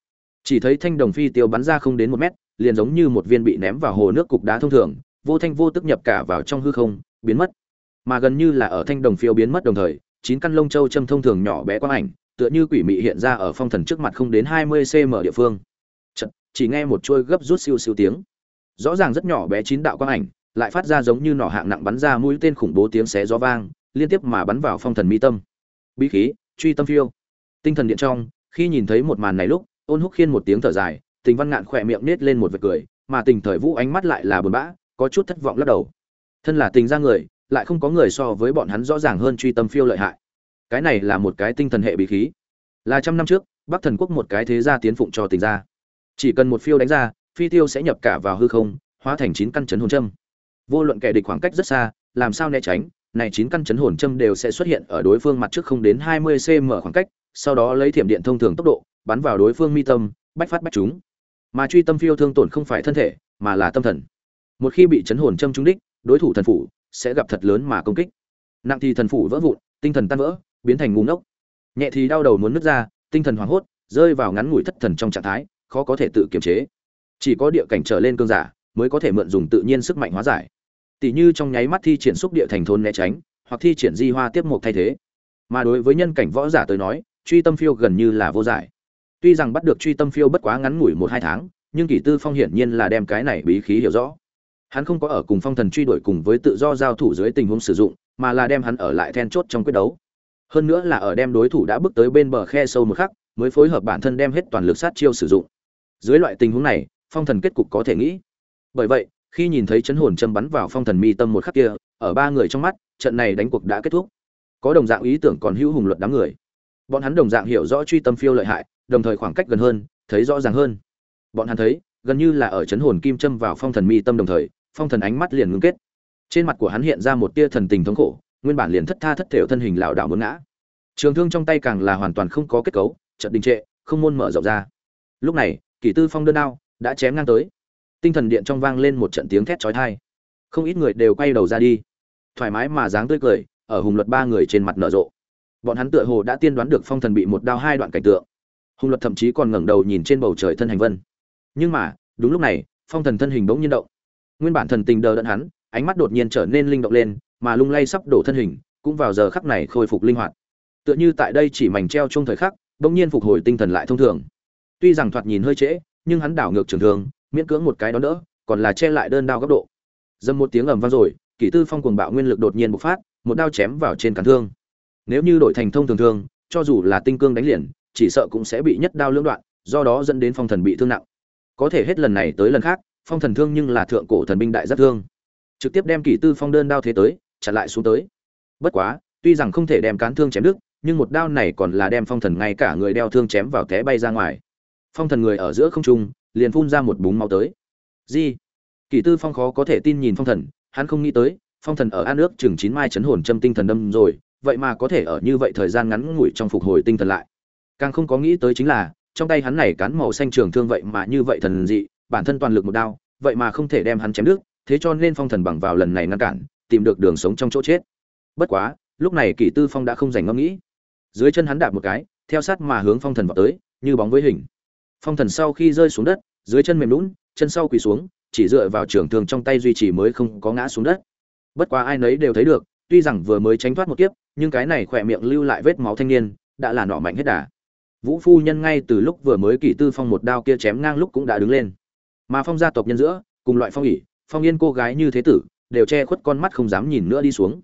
Chỉ thấy thanh đồng phi tiêu bắn ra không đến một mét liền giống như một viên bị ném vào hồ nước cục đá thông thường vô thanh vô tức nhập cả vào trong hư không biến mất. Mà gần như là ở thanh đồng phiêu biến mất đồng thời chín căn lông châu châm thông thường nhỏ bé quang ảnh tựa như quỷ mị hiện ra ở phong thần trước mặt không đến hai mươi cm địa phương. Chật, chỉ nghe một chuôi gấp rút siêu siêu tiếng. Rõ ràng rất nhỏ bé chín đạo quang ảnh lại phát ra giống như nỏ hạng nặng bắn ra mũi tên khủng bố tiếng xé gió vang liên tiếp mà bắn vào phong thần mi tâm bí khí, truy tâm phiêu. Tinh thần điện trong, khi nhìn thấy một màn này lúc, ôn húc khiên một tiếng thở dài, tình văn ngạn khỏe miệng nết lên một vệt cười, mà tình thời vũ ánh mắt lại là buồn bã, có chút thất vọng lắc đầu. Thân là tình ra người, lại không có người so với bọn hắn rõ ràng hơn truy tâm phiêu lợi hại. Cái này là một cái tinh thần hệ bí khí. Là trăm năm trước, bắc thần quốc một cái thế gia tiến phụng cho tình gia. Chỉ cần một phiêu đánh ra, phi tiêu sẽ nhập cả vào hư không, hóa thành chín căn chấn hồn châm. Vô luận kẻ địch khoảng cách rất xa, làm sao né tránh này chín căn chấn hồn châm đều sẽ xuất hiện ở đối phương mặt trước không đến hai mươi cm khoảng cách, sau đó lấy thiểm điện thông thường tốc độ, bắn vào đối phương mi tâm, bách phát bách chúng. Mà truy tâm phiêu thương tổn không phải thân thể, mà là tâm thần. Một khi bị chấn hồn châm trúng đích, đối thủ thần phủ sẽ gặp thật lớn mà công kích. Nặng thì thần phủ vỡ vụn, tinh thần tan vỡ, biến thành ngu ngốc. Nhẹ thì đau đầu muốn nứt ra, tinh thần hoảng hốt, rơi vào ngắn ngủi thất thần trong trạng thái, khó có thể tự kiềm chế. Chỉ có địa cảnh trở lên cương giả mới có thể mượn dùng tự nhiên sức mạnh hóa giải tỷ như trong nháy mắt thi triển xúc địa thành thôn né tránh, hoặc thi triển di hoa tiếp mục thay thế. Mà đối với nhân cảnh võ giả tới nói, truy tâm phiêu gần như là vô giải. Tuy rằng bắt được truy tâm phiêu bất quá ngắn ngủi một hai tháng, nhưng kỷ tư phong hiển nhiên là đem cái này bí khí hiểu rõ. Hắn không có ở cùng phong thần truy đuổi cùng với tự do giao thủ dưới tình huống sử dụng, mà là đem hắn ở lại then chốt trong quyết đấu. Hơn nữa là ở đem đối thủ đã bước tới bên bờ khe sâu một khắc, mới phối hợp bản thân đem hết toàn lực sát chiêu sử dụng. Dưới loại tình huống này, phong thần kết cục có thể nghĩ. Bởi vậy khi nhìn thấy chấn hồn châm bắn vào phong thần mi tâm một khắc kia, ở ba người trong mắt, trận này đánh cuộc đã kết thúc. Có đồng dạng ý tưởng còn hữu hùng luật đám người. Bọn hắn đồng dạng hiểu rõ truy tâm phiêu lợi hại, đồng thời khoảng cách gần hơn, thấy rõ ràng hơn. Bọn hắn thấy, gần như là ở chấn hồn kim châm vào phong thần mi tâm đồng thời, phong thần ánh mắt liền ngưng kết. Trên mặt của hắn hiện ra một tia thần tình thống khổ, nguyên bản liền thất tha thất thểu thân hình lảo đảo muốn ngã. Trường thương trong tay càng là hoàn toàn không có kết cấu trận đình trệ, không môn mở rộng ra. Lúc này kỷ tư phong đơn đao đã chém ngang tới tinh thần điện trong vang lên một trận tiếng thét chói tai. Không ít người đều quay đầu ra đi. Thoải mái mà dáng tươi cười, ở hùng luật ba người trên mặt nở rộ. Bọn hắn tựa hồ đã tiên đoán được phong thần bị một đao hai đoạn cảnh tượng. Hùng luật thậm chí còn ngẩng đầu nhìn trên bầu trời thân hành vân. Nhưng mà, đúng lúc này, phong thần thân hình bỗng nhiên động. Nguyên bản thần tình đờ đẫn hắn, ánh mắt đột nhiên trở nên linh động lên, mà lung lay sắp đổ thân hình, cũng vào giờ khắc này khôi phục linh hoạt. Tựa như tại đây chỉ mảnh treo chung thời khắc, bỗng nhiên phục hồi tinh thần lại thông thường. Tuy rằng thoạt nhìn hơi trễ, nhưng hắn đảo ngược trường thường miễn cưỡng một cái đó đỡ, còn là che lại đơn đao góc độ. Dâm một tiếng ầm vang rồi, kỷ tư phong cuồng bạo nguyên lực đột nhiên bộc phát, một đao chém vào trên cản thương. Nếu như đổi thành thông thường thương, cho dù là tinh cương đánh liền, chỉ sợ cũng sẽ bị nhất đao lưỡng đoạn, do đó dẫn đến phong thần bị thương nặng. Có thể hết lần này tới lần khác, phong thần thương nhưng là thượng cổ thần binh đại rất thương. Trực tiếp đem kỷ tư phong đơn đao thế tới, chặn lại xuống tới. Bất quá, tuy rằng không thể đem cán thương chém đứt, nhưng một đao này còn là đem phong thần ngay cả người đeo thương chém vào té bay ra ngoài. Phong thần người ở giữa không trung liền phun ra một búng máu tới. Di kỷ tư phong khó có thể tin nhìn phong thần, hắn không nghĩ tới, phong thần ở an ước chừng chín mai chấn hồn châm tinh thần đâm rồi, vậy mà có thể ở như vậy thời gian ngắn ngủi trong phục hồi tinh thần lại. Càng không có nghĩ tới chính là, trong tay hắn này cán màu xanh trường thương vậy mà như vậy thần dị, bản thân toàn lực một đao, vậy mà không thể đem hắn chém đứt thế cho nên phong thần bằng vào lần này ngăn cản, tìm được đường sống trong chỗ chết. Bất quá, lúc này kỷ tư phong đã không dành ngẫm nghĩ. Dưới chân hắn đạp một cái, theo sát mà hướng phong thần vào tới, như bóng với hình. Phong thần sau khi rơi xuống đất dưới chân mềm lún, chân sau quỳ xuống, chỉ dựa vào trường thương trong tay duy trì mới không có ngã xuống đất. Bất quá ai nấy đều thấy được, tuy rằng vừa mới tránh thoát một kiếp, nhưng cái này khỏe miệng lưu lại vết máu thanh niên, đã là nọ mạnh hết đà. Vũ phu nhân ngay từ lúc vừa mới kỷ tư phong một đao kia chém ngang lúc cũng đã đứng lên. Mà phong gia tộc nhân giữa, cùng loại phong ỉ phong yên cô gái như thế tử, đều che khuất con mắt không dám nhìn nữa đi xuống.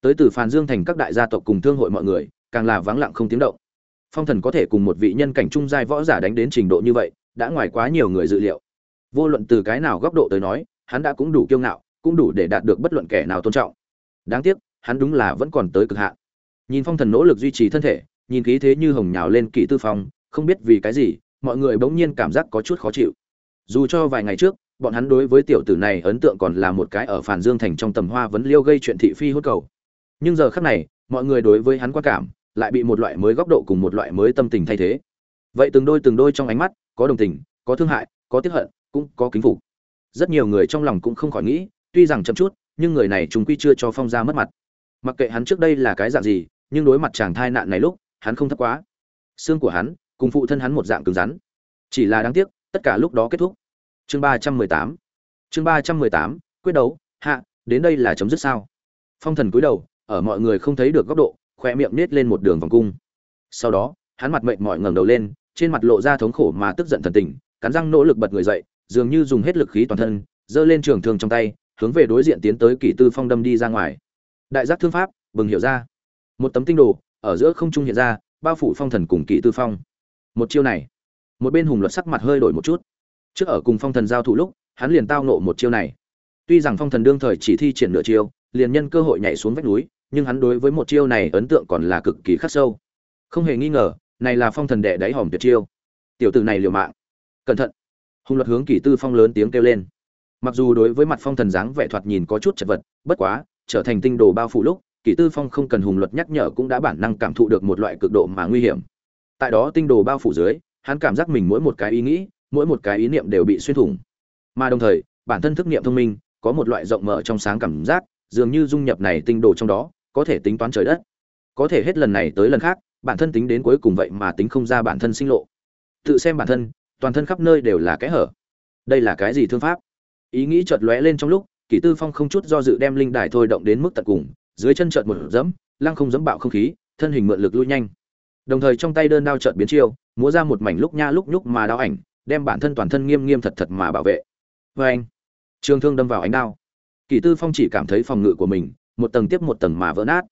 Tới từ phàn dương thành các đại gia tộc cùng thương hội mọi người, càng là vắng lặng không tiếng động. Phong thần có thể cùng một vị nhân cảnh trung giai võ giả đánh đến trình độ như vậy đã ngoài quá nhiều người dự liệu. Vô luận từ cái nào góc độ tới nói, hắn đã cũng đủ kiêu ngạo, cũng đủ để đạt được bất luận kẻ nào tôn trọng. Đáng tiếc, hắn đúng là vẫn còn tới cực hạn. Nhìn phong thần nỗ lực duy trì thân thể, nhìn khí thế như hồng nhào lên kỵ tư phong, không biết vì cái gì, mọi người bỗng nhiên cảm giác có chút khó chịu. Dù cho vài ngày trước, bọn hắn đối với tiểu tử này ấn tượng còn là một cái ở phản dương thành trong tầm hoa vấn liêu gây chuyện thị phi hốt cầu. Nhưng giờ khắc này, mọi người đối với hắn quan cảm, lại bị một loại mới góc độ cùng một loại mới tâm tình thay thế. Vậy từng đôi từng đôi trong ánh mắt có đồng tình, có thương hại, có tiếc hận, cũng có kính phục. Rất nhiều người trong lòng cũng không khỏi nghĩ, tuy rằng chậm chút, nhưng người này chúng quy chưa cho phong gia mất mặt. Mặc kệ hắn trước đây là cái dạng gì, nhưng đối mặt chàng thai nạn này lúc, hắn không thấp quá. Xương của hắn, cùng phụ thân hắn một dạng cứng rắn. Chỉ là đáng tiếc, tất cả lúc đó kết thúc. Chương ba trăm mười tám. Chương ba trăm mười tám, quyết đấu, hạ, đến đây là chấm dứt sao? Phong thần cúi đầu, ở mọi người không thấy được góc độ khoe miệng nết lên một đường vòng cung. Sau đó, hắn mặt mệt mỏi ngẩng đầu lên trên mặt lộ ra thống khổ mà tức giận thần tình, cắn răng nỗ lực bật người dậy, dường như dùng hết lực khí toàn thân, giơ lên trường thương trong tay, hướng về đối diện tiến tới kỷ tư phong đâm đi ra ngoài. Đại giác thương pháp, bừng hiểu ra. Một tấm tinh đồ, ở giữa không trung hiện ra, bao phủ phong thần cùng kỷ tư phong. Một chiêu này, một bên hùng luật sắc mặt hơi đổi một chút. Trước ở cùng phong thần giao thủ lúc, hắn liền tao nộ một chiêu này. Tuy rằng phong thần đương thời chỉ thi triển nửa chiêu, liền nhân cơ hội nhảy xuống vách núi, nhưng hắn đối với một chiêu này ấn tượng còn là cực kỳ khắc sâu. Không hề nghi ngờ này là phong thần đệ đáy hòm tuyệt chiêu. Tiểu tử này liều mạng. Cẩn thận. Hùng luật hướng kỷ tư phong lớn tiếng kêu lên. Mặc dù đối với mặt phong thần dáng vẻ thoạt nhìn có chút chật vật, bất quá, trở thành tinh đồ bao phủ lúc kỷ tư phong không cần hùng luật nhắc nhở cũng đã bản năng cảm thụ được một loại cực độ mà nguy hiểm. Tại đó tinh đồ bao phủ dưới, hắn cảm giác mình mỗi một cái ý nghĩ, mỗi một cái ý niệm đều bị xuyên thủng. Mà đồng thời, bản thân thức niệm thông minh, có một loại rộng mở trong sáng cảm giác, dường như dung nhập này tinh đồ trong đó, có thể tính toán trời đất. Có thể hết lần này tới lần khác bản thân tính đến cuối cùng vậy mà tính không ra bản thân sinh lộ. Tự xem bản thân, toàn thân khắp nơi đều là cái hở. Đây là cái gì thương pháp? Ý nghĩ chợt lóe lên trong lúc, kỷ tư phong không chút do dự đem linh đài thôi động đến mức tận cùng, dưới chân chợt một dẫm, lăng không dẫm bạo không khí, thân hình mượn lực lui nhanh. Đồng thời trong tay đơn đao chợt biến chiêu, múa ra một mảnh lúc nha lúc nhúc mà đao ảnh, đem bản thân toàn thân nghiêm nghiêm thật thật mà bảo vệ. Vê anh, trường thương đâm vào ánh đao. Kỷ tư phong chỉ cảm thấy phòng ngự của mình, một tầng tiếp một tầng mà vỡ nát.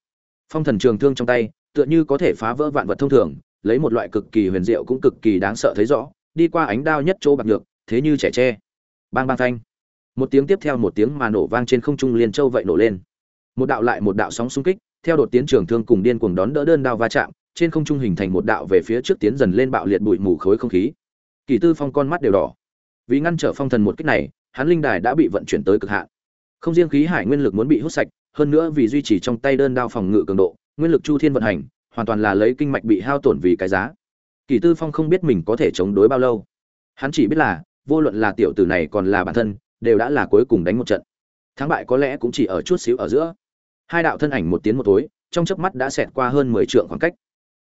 Phong thần trường thương trong tay tựa như có thể phá vỡ vạn vật thông thường, lấy một loại cực kỳ huyền diệu cũng cực kỳ đáng sợ thấy rõ, đi qua ánh đao nhất chỗ bạc nhược, thế như trẻ tre. Bang bang thanh một tiếng tiếp theo một tiếng mà nổ vang trên không trung liên châu vậy nổ lên. Một đạo lại một đạo sóng xung kích, theo đột tiến trường thương cùng điên cuồng đón đỡ đơn đao va chạm, trên không trung hình thành một đạo về phía trước tiến dần lên bạo liệt bụi mù khối không khí. Kỳ tư phong con mắt đều đỏ. Vì ngăn trở phong thần một kích này, hắn linh đài đã bị vận chuyển tới cực hạn. Không riêng khí hải nguyên lực muốn bị hút sạch, hơn nữa vì duy trì trong tay đơn đao phòng ngự cường độ nguyên lực chu thiên vận hành, hoàn toàn là lấy kinh mạch bị hao tổn vì cái giá. Kỳ tư phong không biết mình có thể chống đối bao lâu. Hắn chỉ biết là, vô luận là tiểu tử này còn là bản thân, đều đã là cuối cùng đánh một trận. Thắng bại có lẽ cũng chỉ ở chút xíu ở giữa. Hai đạo thân ảnh một tiến một tối, trong chớp mắt đã xẹt qua hơn mười trượng khoảng cách.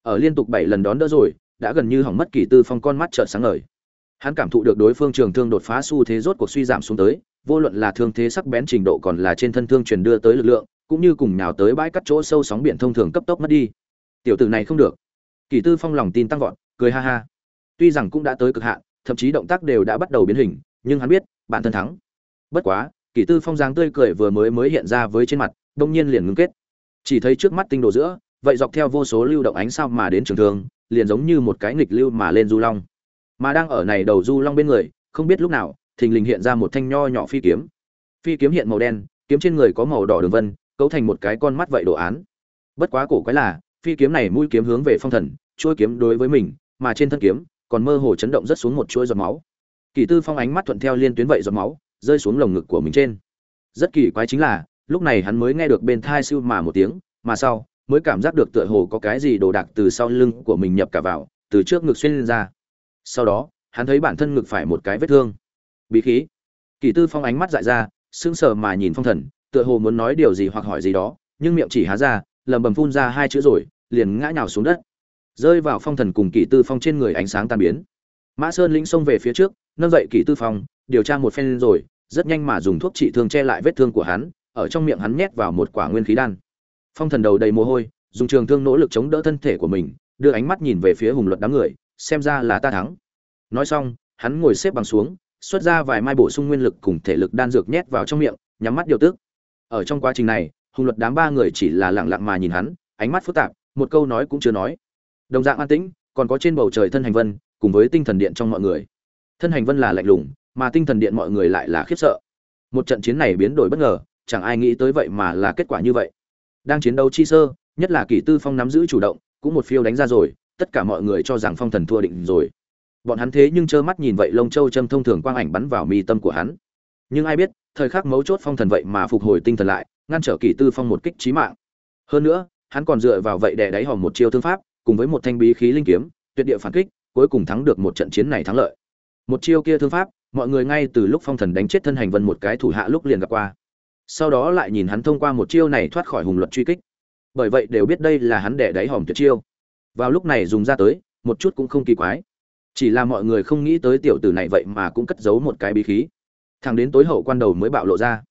Ở liên tục bảy lần đón đỡ rồi, đã gần như hỏng mất kỳ tư phong con mắt trợn sáng ngời. Hắn cảm thụ được đối phương trường thương đột phá xu thế rốt cuộc suy giảm xuống tới, vô luận là thương thế sắc bén trình độ còn là trên thân thương truyền đưa tới lực lượng cũng như cùng nào tới bãi cắt chỗ sâu sóng biển thông thường cấp tốc mất đi. Tiểu tử này không được. Kỳ tư phong lòng tin tăng vọt, cười ha ha. Tuy rằng cũng đã tới cực hạn, thậm chí động tác đều đã bắt đầu biến hình, nhưng hắn biết, bản thân thắng. Bất quá, kỳ tư phong dáng tươi cười vừa mới mới hiện ra với trên mặt, đông nhiên liền ngưng kết. Chỉ thấy trước mắt tinh đồ giữa, vậy dọc theo vô số lưu động ánh sao mà đến trường thương liền giống như một cái nghịch lưu mà lên du long. Mà đang ở này đầu du long bên người, không biết lúc nào, thình lình hiện ra một thanh nho nhỏ phi kiếm. Phi kiếm hiện màu đen, kiếm trên người có màu đỏ đường vân cấu thành một cái con mắt vậy đồ án. Bất quá cổ quái là, phi kiếm này mũi kiếm hướng về phong thần, chuôi kiếm đối với mình, mà trên thân kiếm, còn mơ hồ chấn động rất xuống một chuỗi giọt máu. Kỳ tư phong ánh mắt thuận theo liên tuyến vậy giọt máu, rơi xuống lồng ngực của mình trên. Rất kỳ quái chính là, lúc này hắn mới nghe được bên thai siêu mà một tiếng, mà sau, mới cảm giác được tựa hồ có cái gì đồ đạc từ sau lưng của mình nhập cả vào, từ trước ngực xuyên lên ra. Sau đó, hắn thấy bản thân ngực phải một cái vết thương. Bí khí. Kỳ tư phong ánh mắt dại ra, sững sờ mà nhìn phong thần tựa hồ muốn nói điều gì hoặc hỏi gì đó, nhưng miệng chỉ há ra lầm bầm phun ra hai chữ rồi, liền ngã nhào xuống đất. Rơi vào phong thần cùng kỵ tư phong trên người ánh sáng tan biến. Mã sơn lĩnh xông về phía trước, nâng dậy kỷ tư phong, điều tra một phen rồi, rất nhanh mà dùng thuốc trị thương che lại vết thương của hắn, ở trong miệng hắn nhét vào một quả nguyên khí đan. Phong thần đầu đầy mồ hôi, dùng trường thương nỗ lực chống đỡ thân thể của mình, đưa ánh mắt nhìn về phía hùng luật đám người, xem ra là ta thắng. Nói xong, hắn ngồi xếp bằng xuống, xuất ra vài mai bổ sung nguyên lực cùng thể lực đan dược nhét vào trong miệng, nhắm mắt điều tức ở trong quá trình này, hùng luật đám ba người chỉ là lẳng lặng mà nhìn hắn, ánh mắt phức tạp, một câu nói cũng chưa nói. Đồng dạng an tĩnh, còn có trên bầu trời thân hành vân, cùng với tinh thần điện trong mọi người. Thân hành vân là lạnh lùng, mà tinh thần điện mọi người lại là khiếp sợ. Một trận chiến này biến đổi bất ngờ, chẳng ai nghĩ tới vậy mà là kết quả như vậy. Đang chiến đấu chi sơ, nhất là kỷ tư phong nắm giữ chủ động, cũng một phiêu đánh ra rồi, tất cả mọi người cho rằng phong thần thua định rồi. Bọn hắn thế nhưng trơ mắt nhìn vậy lông châu châm thông thường quang ảnh bắn vào mi tâm của hắn nhưng ai biết, thời khắc mấu chốt phong thần vậy mà phục hồi tinh thần lại, ngăn trở kỷ tư phong một kích trí mạng. Hơn nữa, hắn còn dựa vào vậy để đáy hòm một chiêu thương pháp, cùng với một thanh bí khí linh kiếm, tuyệt địa phản kích, cuối cùng thắng được một trận chiến này thắng lợi. Một chiêu kia thương pháp, mọi người ngay từ lúc phong thần đánh chết thân hành vân một cái thủ hạ lúc liền gặp qua. Sau đó lại nhìn hắn thông qua một chiêu này thoát khỏi hùng luật truy kích. Bởi vậy đều biết đây là hắn đẻ đáy hòm tuyệt chiêu. Vào lúc này dùng ra tới, một chút cũng không kỳ quái. Chỉ là mọi người không nghĩ tới tiểu tử này vậy mà cũng cất giấu một cái bí khí thẳng đến tối hậu quan đầu mới bạo lộ ra.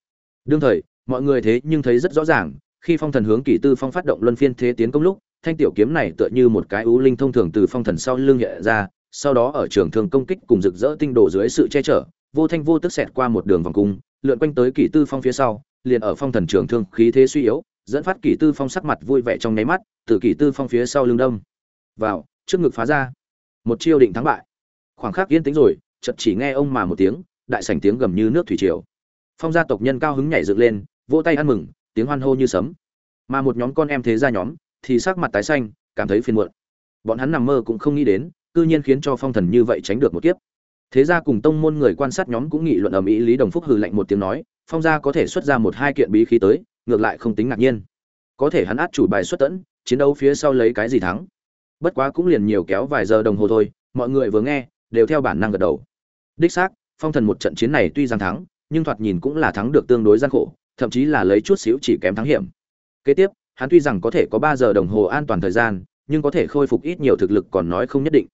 Đương thời, mọi người thế nhưng thấy rất rõ ràng, khi phong thần hướng kỷ tư phong phát động luân phiên thế tiến công lúc, thanh tiểu kiếm này tựa như một cái ú linh thông thường từ phong thần sau lưng nhẹ ra, sau đó ở trường thường công kích cùng rực rỡ tinh đồ dưới sự che chở, vô thanh vô tức xẹt qua một đường vòng cung, lượn quanh tới kỷ tư phong phía sau, liền ở phong thần trường thương khí thế suy yếu, dẫn phát kỷ tư phong sắc mặt vui vẻ trong nháy mắt, từ kỷ tư phong phía sau lưng đông vào, trước ngực phá ra. Một chiêu định thắng bại. Khoảng khắc yên tĩnh rồi, chợt chỉ nghe ông mà một tiếng đại sảnh tiếng gầm như nước thủy triều. Phong gia tộc nhân cao hứng nhảy dựng lên, vỗ tay ăn mừng, tiếng hoan hô như sấm. Mà một nhóm con em thế gia nhóm thì sắc mặt tái xanh, cảm thấy phiền muộn. Bọn hắn nằm mơ cũng không nghĩ đến, cư nhiên khiến cho phong thần như vậy tránh được một kiếp. Thế gia cùng tông môn người quan sát nhóm cũng nghị luận ở mỹ lý đồng phúc hừ lạnh một tiếng nói, phong gia có thể xuất ra một hai kiện bí khí tới, ngược lại không tính ngạc nhiên. Có thể hắn át chủ bài xuất tẫn, chiến đấu phía sau lấy cái gì thắng. Bất quá cũng liền nhiều kéo vài giờ đồng hồ thôi, mọi người vừa nghe, đều theo bản năng gật đầu. Đích xác phong thần một trận chiến này tuy rằng thắng, nhưng thoạt nhìn cũng là thắng được tương đối gian khổ, thậm chí là lấy chút xíu chỉ kém thắng hiểm. Kế tiếp, hắn tuy rằng có thể có ba giờ đồng hồ an toàn thời gian, nhưng có thể khôi phục ít nhiều thực lực còn nói không nhất định.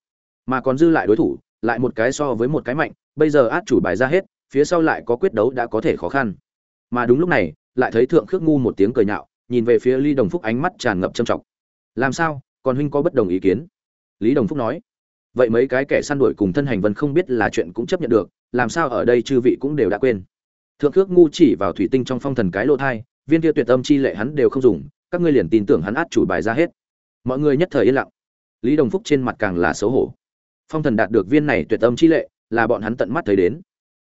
Mà còn dư lại đối thủ, lại một cái so với một cái mạnh, bây giờ át chủ bài ra hết, phía sau lại có quyết đấu đã có thể khó khăn. Mà đúng lúc này, lại thấy thượng khước ngu một tiếng cười nhạo, nhìn về phía ly đồng phúc ánh mắt tràn ngập trầm trọng. Làm sao? Còn huynh có bất đồng ý kiến? Lý đồng phúc nói. Vậy mấy cái kẻ săn đuổi cùng thân hành vân không biết là chuyện cũng chấp nhận được làm sao ở đây chư vị cũng đều đã quên. Thượng khước ngu chỉ vào thủy tinh trong phong thần cái lỗ thai, viên kia tuyệt âm chi lệ hắn đều không dùng, các ngươi liền tin tưởng hắn át chủ bài ra hết. Mọi người nhất thời yên lặng. Lý đồng phúc trên mặt càng là xấu hổ. Phong thần đạt được viên này tuyệt âm chi lệ, là bọn hắn tận mắt thấy đến.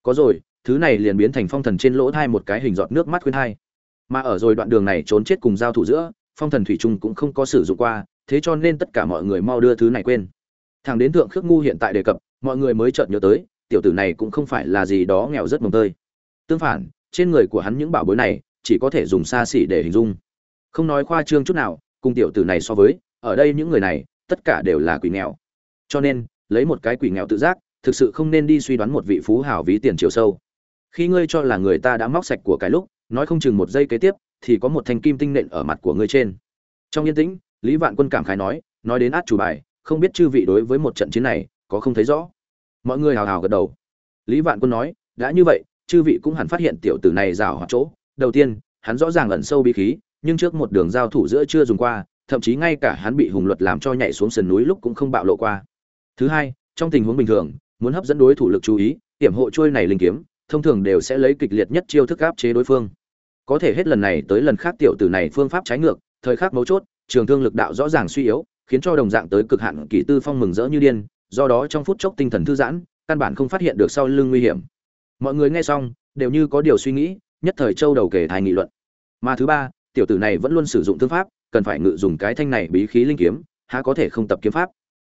Có rồi, thứ này liền biến thành phong thần trên lỗ thai một cái hình giọt nước mắt khuyên thai mà ở rồi đoạn đường này trốn chết cùng giao thủ giữa, phong thần thủy trung cũng không có sử dụng qua, thế cho nên tất cả mọi người mau đưa thứ này quên. Thằng đến thượng khước ngu hiện tại đề cập, mọi người mới chợt nhớ tới tiểu tử này cũng không phải là gì đó nghèo rất mồng tơi. Tương phản, trên người của hắn những bảo bối này, chỉ có thể dùng xa xỉ để hình dung. Không nói khoa trương chút nào, cùng tiểu tử này so với, ở đây những người này, tất cả đều là quỷ nghèo. Cho nên, lấy một cái quỷ nghèo tự giác, thực sự không nên đi suy đoán một vị phú hào ví tiền chiều sâu. Khi ngươi cho là người ta đã móc sạch của cái lúc, nói không chừng một giây kế tiếp, thì có một thanh kim tinh nện ở mặt của ngươi trên. Trong yên tĩnh, lý vạn quân cảm khái nói nói đến át chủ bài, không biết chư vị đối với một trận chiến này, có không thấy rõ? Mọi người hào hào gật đầu. Lý vạn quân nói, đã như vậy, chư vị cũng hẳn phát hiện tiểu tử này rào hoặc chỗ. Đầu tiên, hắn rõ ràng ẩn sâu bí khí, nhưng trước một đường giao thủ giữa chưa dùng qua, thậm chí ngay cả hắn bị hùng luật làm cho nhảy xuống sườn núi lúc cũng không bạo lộ qua. Thứ hai, trong tình huống bình thường, muốn hấp dẫn đối thủ lực chú ý, hiểm hộ trôi này linh kiếm, thông thường đều sẽ lấy kịch liệt nhất chiêu thức áp chế đối phương. Có thể hết lần này tới lần khác tiểu tử này phương pháp trái ngược, thời khắc mấu chốt, trường thương lực đạo rõ ràng suy yếu, khiến cho đồng dạng tới cực hạn kỳ tư phong mừng rỡ như điên do đó trong phút chốc tinh thần thư giãn, căn bản không phát hiện được sau lưng nguy hiểm. Mọi người nghe xong, đều như có điều suy nghĩ, nhất thời châu đầu kể thai nghị luận. Mà thứ ba, tiểu tử này vẫn luôn sử dụng thương pháp, cần phải ngự dùng cái thanh này bí khí linh kiếm, há có thể không tập kiếm pháp.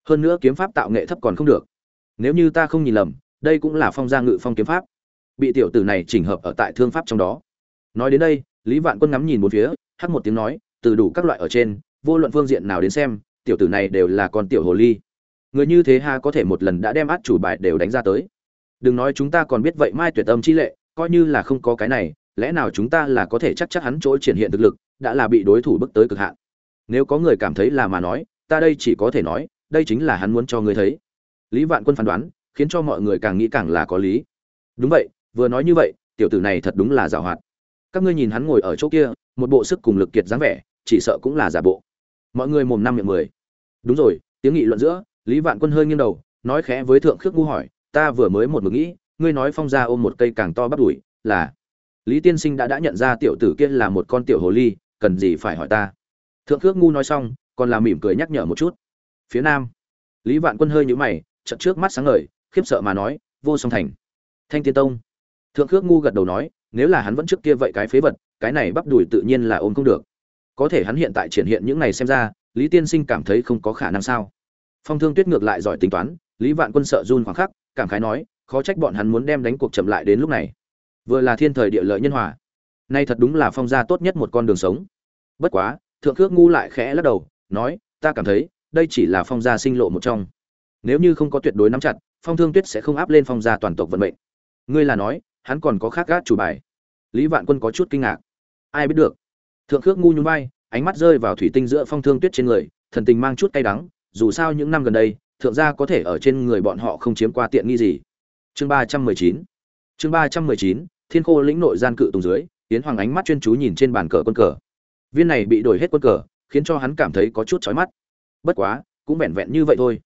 Hơn nữa kiếm pháp tạo nghệ thấp còn không được. Nếu như ta không nhìn lầm, đây cũng là phong gia ngự phong kiếm pháp. Bị tiểu tử này chỉnh hợp ở tại thương pháp trong đó. Nói đến đây, lý vạn quân ngắm nhìn một phía hắt một tiếng nói, từ đủ các loại ở trên, vô luận phương diện nào đến xem, tiểu tử này đều là con tiểu hồ ly người như thế ha có thể một lần đã đem át chủ bài đều đánh ra tới. Đừng nói chúng ta còn biết vậy mai tuyệt âm chi lệ, coi như là không có cái này, lẽ nào chúng ta là có thể chắc chắc hắn chỗ triển hiện thực lực, đã là bị đối thủ bước tới cực hạn. Nếu có người cảm thấy là mà nói, ta đây chỉ có thể nói, đây chính là hắn muốn cho ngươi thấy. Lý vạn quân phán đoán, khiến cho mọi người càng nghĩ càng là có lý. Đúng vậy, vừa nói như vậy, tiểu tử này thật đúng là giàu hoạt. Các ngươi nhìn hắn ngồi ở chỗ kia, một bộ sức cùng lực kiệt dáng vẻ, chỉ sợ cũng là giả bộ. Mọi người mồm năm miệng mười. Đúng rồi, tiếng nghị luận giữa lý vạn quân hơi nghiêng đầu, nói khẽ với thượng khước ngu hỏi, ta vừa mới một mực nghĩ, ngươi nói phong ra ôm một cây càng to bắt đuổi là lý tiên sinh đã đã nhận ra tiểu tử kia là một con tiểu hồ ly, cần gì phải hỏi ta? Thượng khước ngu nói xong, còn là mỉm cười nhắc nhở một chút. Phía nam, lý vạn quân hơi nhũ mày, chợt trước mắt sáng ngời, khiếp sợ mà nói, vô song thành. Thanh tiên tông. Thượng khước ngu gật đầu nói, nếu là hắn vẫn trước kia vậy cái phế vật, cái này bắp đùi tự nhiên là ôm không được. Có thể hắn hiện tại triển hiện những này xem ra, lý tiên sinh cảm thấy không có khả năng sao? Phong thương tuyết ngược lại giỏi tính toán, lý vạn quân sợ run khoảng khắc, cảm khái nói, khó trách bọn hắn muốn đem đánh cuộc chậm lại đến lúc này. Vừa là thiên thời địa lợi nhân hòa, nay thật đúng là phong gia tốt nhất một con đường sống. Bất quá, thượng khước ngu lại khẽ lắc đầu, nói, ta cảm thấy, đây chỉ là phong gia sinh lộ một trong. Nếu như không có tuyệt đối nắm chặt, phong thương tuyết sẽ không áp lên phong gia toàn tộc vận mệnh. Ngươi là nói, hắn còn có khác gác chủ bài. Lý vạn quân có chút kinh ngạc. Ai biết được? Thượng khước ngu nhún vai, ánh mắt rơi vào thủy tinh giữa phong thương tuyết trên người, thần tình mang chút cay đắng dù sao những năm gần đây, thượng gia có thể ở trên người bọn họ không chiếm qua tiện nghi gì. Chương ba trăm mười chín. Chương ba trăm mười chín, thiên khô lĩnh nội gian cự tùng dưới tiến hoàng ánh mắt chuyên chú nhìn trên bàn cờ quân cờ. Viên này bị đổi hết quân cờ, khiến cho hắn cảm thấy có chút chói mắt. Bất quá, cũng vẹn vẹn như vậy thôi.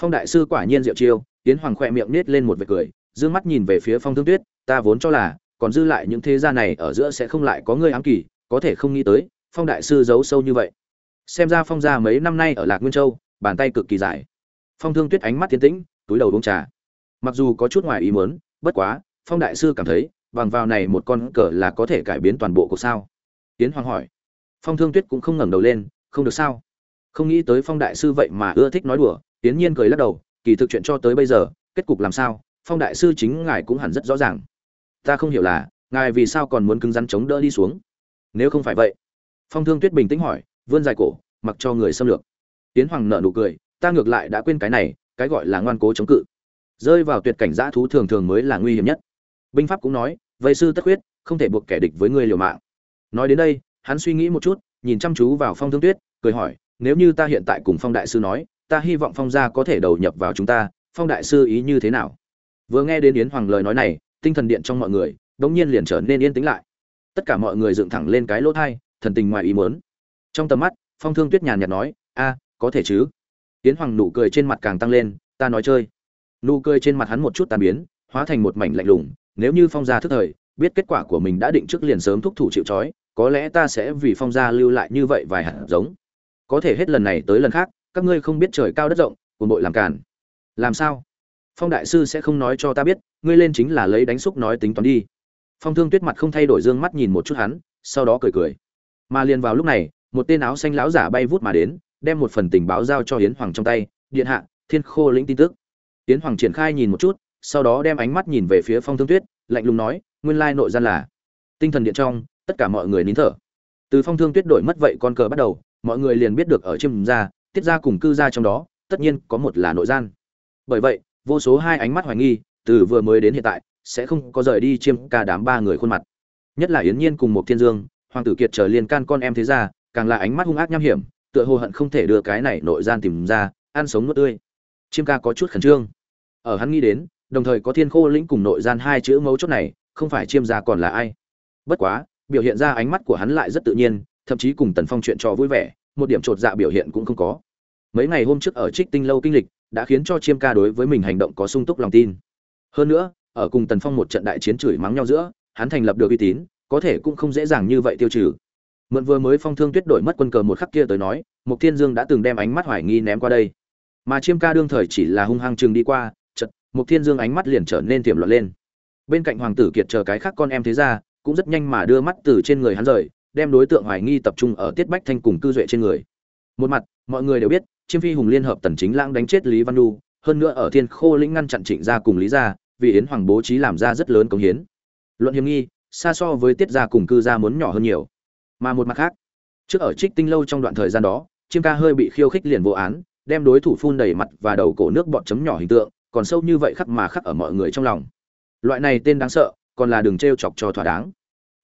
Phong đại sư quả nhiên diệu chiêu tiến hoàng khỏe miệng nết lên một vệt cười, dương mắt nhìn về phía phong thương tuyết, ta vốn cho là, còn dư lại những thế gia này ở giữa sẽ không lại có người ám kỳ, có thể không nghĩ tới, phong đại sư giấu sâu như vậy. Xem ra phong gia mấy năm nay ở lạc nguyên châu bàn tay cực kỳ dài. Phong thương tuyết ánh mắt tiến tĩnh, túi đầu uống trà. Mặc dù có chút ngoài ý muốn, bất quá, phong đại sư cảm thấy, bằng vào này một con cờ là có thể cải biến toàn bộ cuộc sao? Tiến hoàng hỏi. Phong thương tuyết cũng không ngẩng đầu lên, không được sao? Không nghĩ tới phong đại sư vậy mà ưa thích nói đùa tiến nhiên cười lắc đầu, kỳ thực chuyện cho tới bây giờ, kết cục làm sao? Phong đại sư chính ngài cũng hẳn rất rõ ràng. Ta không hiểu là, ngài vì sao còn muốn cứng rắn chống đỡ đi xuống? Nếu không phải vậy, phong thương tuyết bình tĩnh hỏi, vươn dài cổ, mặc cho người xâm lược tiến hoàng nợ nụ cười, ta ngược lại đã quên cái này, cái gọi là ngoan cố chống cự. Rơi vào tuyệt cảnh dã thú thường thường mới là nguy hiểm nhất. Binh pháp cũng nói, vây sư tất huyết không thể buộc kẻ địch với người liều mạng. Nói đến đây, hắn suy nghĩ một chút, nhìn chăm chú vào phong thương tuyết, cười hỏi, nếu như ta hiện tại cùng phong đại sư nói, ta hy vọng phong gia có thể đầu nhập vào chúng ta, phong đại sư ý như thế nào? Vừa nghe đến yến hoàng lời nói này, tinh thần điện trong mọi người, đống nhiên liền trở nên yên tĩnh lại. Tất cả mọi người dựng thẳng lên cái lỗ thai, thần tình ngoài ý muốn. Trong tầm mắt, phong thương tuyết nhàn nhạt nói, a có thể chứ? Tiến hoàng nụ cười trên mặt càng tăng lên, ta nói chơi. Nụ cười trên mặt hắn một chút tàn biến, hóa thành một mảnh lạnh lùng, nếu như phong gia thức thời, biết kết quả của mình đã định trước liền sớm thúc thủ chịu trói, có lẽ ta sẽ vì phong gia lưu lại như vậy vài hạt giống. Có thể hết lần này tới lần khác, các ngươi không biết trời cao đất rộng cùng bội làm cản làm sao? Phong đại sư sẽ không nói cho ta biết, ngươi lên chính là lấy đánh xúc nói tính toán đi. Phong thương tuyết mặt không thay đổi dương mắt nhìn một chút hắn, sau đó cười cười. Mà liền vào lúc này, một tên áo xanh lão giả bay vút mà đến đem một phần tình báo giao cho yến hoàng trong tay, điện hạ, thiên khô lĩnh tin tức. Yến hoàng triển khai nhìn một chút, sau đó đem ánh mắt nhìn về phía phong thương tuyết, lạnh lùng nói, nguyên lai nội gian là tinh thần điện trong, tất cả mọi người nín thở. Từ phong thương tuyết đổi mất vậy con cờ bắt đầu, mọi người liền biết được ở chiêm gia, tiết gia cùng cư gia trong đó, tất nhiên có một là nội gian. Bởi vậy, vô số hai ánh mắt hoài nghi, từ vừa mới đến hiện tại, sẽ không có rời đi chiêm ca đám ba người khuôn mặt. Nhất là yến nhiên cùng một thiên dương, hoàng tử kiệt trở liền can con em thế gia, càng là ánh mắt hung ác nham hiểm tựa hồ hận không thể đưa cái này nội gian tìm ra, ăn sống nuốt tươi. Chiêm ca có chút khẩn trương. Ở hắn nghĩ đến, đồng thời có thiên khô lĩnh cùng nội gian hai chữ mấu chốt này, không phải chiêm gia còn là ai. Bất quá, biểu hiện ra ánh mắt của hắn lại rất tự nhiên, thậm chí cùng tần phong chuyện trò vui vẻ, một điểm chột dạ biểu hiện cũng không có. Mấy ngày hôm trước ở trích tinh lâu kinh lịch, đã khiến cho chiêm ca đối với mình hành động có sung túc lòng tin. Hơn nữa, ở cùng tần phong một trận đại chiến chửi mắng nhau giữa, hắn thành lập được uy tín, có thể cũng không dễ dàng như vậy tiêu trừ mượn vừa mới phong thương tuyết đổi mất quân cờ một khắc kia tới nói mục thiên dương đã từng đem ánh mắt hoài nghi ném qua đây. Mà chiêm ca đương thời chỉ là hung hăng chừng đi qua chật mục thiên dương ánh mắt liền trở nên tiềm loạn lên. Bên cạnh hoàng tử kiệt chờ cái khác con em thế ra cũng rất nhanh mà đưa mắt từ trên người hắn rời đem đối tượng hoài nghi tập trung ở tiết bách thanh cùng cư duệ trên người. Một mặt mọi người đều biết chiêm phi hùng liên hợp tần chính lãng đánh chết lý văn du, hơn nữa ở thiên khô lĩnh ngăn chặn trịnh gia cùng lý gia vì yến hoàng bố trí làm ra rất lớn công hiến. Luận hiểm nghi xa so với tiết gia cùng cư gia muốn nhỏ hơn nhiều mà một mặt khác. Trước ở trích tinh lâu trong đoạn thời gian đó, chiêm ca hơi bị khiêu khích liền vô án, đem đối thủ phun đầy mặt và đầu cổ nước bọt chấm nhỏ hình tượng, còn sâu như vậy khắc mà khắc ở mọi người trong lòng. Loại này tên đáng sợ, còn là đường trêu chọc cho thỏa đáng.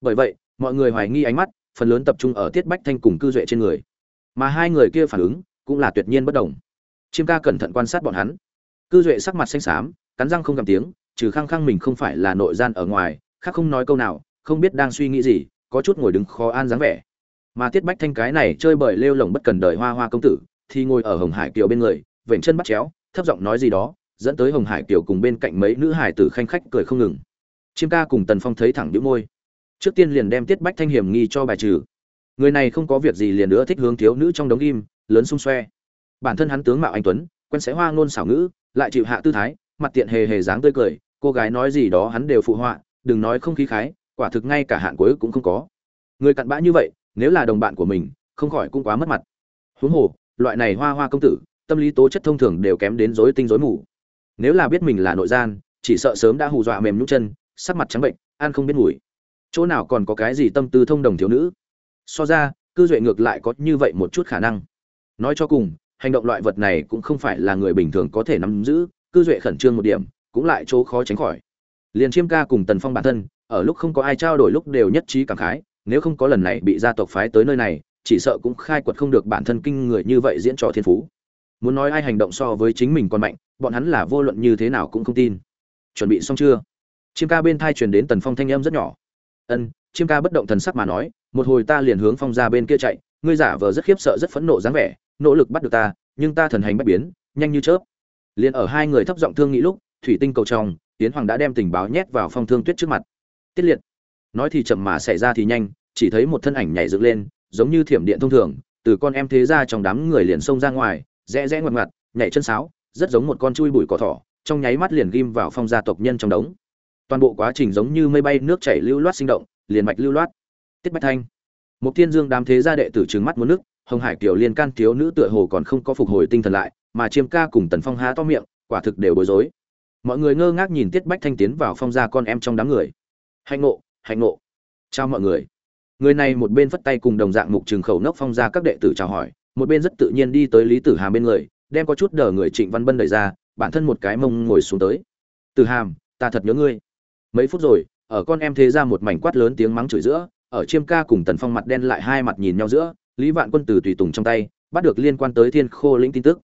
Bởi vậy, mọi người hoài nghi ánh mắt, phần lớn tập trung ở tiết bách thanh cùng cư duệ trên người. Mà hai người kia phản ứng, cũng là tuyệt nhiên bất đồng. Chiêm ca cẩn thận quan sát bọn hắn. Cư duệ sắc mặt xanh xám, cắn răng không gầm tiếng, trừ khăng khăng mình không phải là nội gian ở ngoài, khác không nói câu nào, không biết đang suy nghĩ gì có chút ngồi đứng khó an dáng vẻ. Mà tiết bách thanh cái này chơi bời lêu lồng bất cần đời hoa hoa công tử, thì ngồi ở hồng hải kiều bên người, vểnh chân bắt chéo, thấp giọng nói gì đó, dẫn tới hồng hải kiều cùng bên cạnh mấy nữ hải tử khanh khách cười không ngừng. Chiêm ca cùng tần phong thấy thẳng đĩu môi. Trước tiên liền đem tiết bách thanh hiểm nghi cho bài trừ. Người này không có việc gì liền nữa thích hướng thiếu nữ trong đống ghim lớn xung xoe. Bản thân hắn tướng mạo anh tuấn, quen sẽ hoa ngôn xảo ngữ, lại chịu hạ tư thái, mặt tiện hề hề dáng tươi cười, cô gái nói gì đó hắn đều phụ họa, đừng nói không khí khái quả thực ngay cả hạn cuối cũng không có. Người cặn bã như vậy, nếu là đồng bạn của mình, không khỏi cũng quá mất mặt. Huống hồ, loại này hoa hoa công tử, tâm lý tố chất thông thường đều kém đến rối tinh rối mù. Nếu là biết mình là nội gian, chỉ sợ sớm đã hù dọa mềm nhũ chân, sắc mặt trắng bệnh, ăn không biết mùi chỗ nào còn có cái gì tâm tư thông đồng thiếu nữ? So ra, cư duệ ngược lại có như vậy một chút khả năng. Nói cho cùng, hành động loại vật này cũng không phải là người bình thường có thể nắm giữ, cư duệ khẩn trương một điểm, cũng lại chỗ khó tránh khỏi. Liền chiêm ca cùng tần phong bản thân ở lúc không có ai trao đổi lúc đều nhất trí cảm khái, nếu không có lần này bị gia tộc phái tới nơi này, chỉ sợ cũng khai quật không được bản thân kinh người như vậy diễn trò thiên phú. Muốn nói ai hành động so với chính mình còn mạnh, bọn hắn là vô luận như thế nào cũng không tin. Chuẩn bị xong chưa? Chiêm ca bên thai truyền đến tần phong thanh âm rất nhỏ. Ân, chiêm ca bất động thần sắc mà nói, một hồi ta liền hướng phong ra bên kia chạy, ngươi giả vờ rất khiếp sợ rất phẫn nộ dáng vẻ, nỗ lực bắt được ta, nhưng ta thần hành bất biến, nhanh như chớp. Liền ở hai người thấp giọng thương nghĩ lúc, thủy tinh cầu trong tiến hoàng đã đem tình báo nhét vào phong thương tuyết trước mặt tiết liệt. Nói thì chậm mà xảy ra thì nhanh, chỉ thấy một thân ảnh nhảy dựng lên, giống như thiểm điện thông thường, từ con em thế ra trong đám người liền xông ra ngoài, rẽ rẽ ngoặt ngoặt, nhảy chân sáo, rất giống một con chui bụi cỏ thỏ, trong nháy mắt liền ghim vào phong gia tộc nhân trong đống. Toàn bộ quá trình giống như mây bay, nước chảy lưu loát sinh động, liền mạch lưu loát. Tiết bách thanh. Một thiên dương đám thế gia đệ tử trừng mắt muốn nước, hồng hải kiều liên can thiếu nữ tựa hồ còn không có phục hồi tinh thần lại, mà chiêm ca cùng tần phong há to miệng, quả thực đều bối rối. Mọi người ngơ ngác nhìn tiết bách thanh tiến vào phong gia con em trong đám người hạnh ngộ hạnh ngộ. Chào mọi người. Người này một bên phất tay cùng đồng dạng mục trường khẩu nốc phong ra các đệ tử chào hỏi, một bên rất tự nhiên đi tới lý tử hàm bên người, đem có chút đờ người trịnh văn bân đẩy ra, bản thân một cái mông ngồi xuống tới. Tử hàm, ta thật nhớ ngươi. Mấy phút rồi, ở con em thế ra một mảnh quát lớn tiếng mắng chửi giữa, ở chiêm ca cùng tần phong mặt đen lại hai mặt nhìn nhau giữa, lý vạn quân từ tùy tùng trong tay, bắt được liên quan tới thiên khô lĩnh tin tức.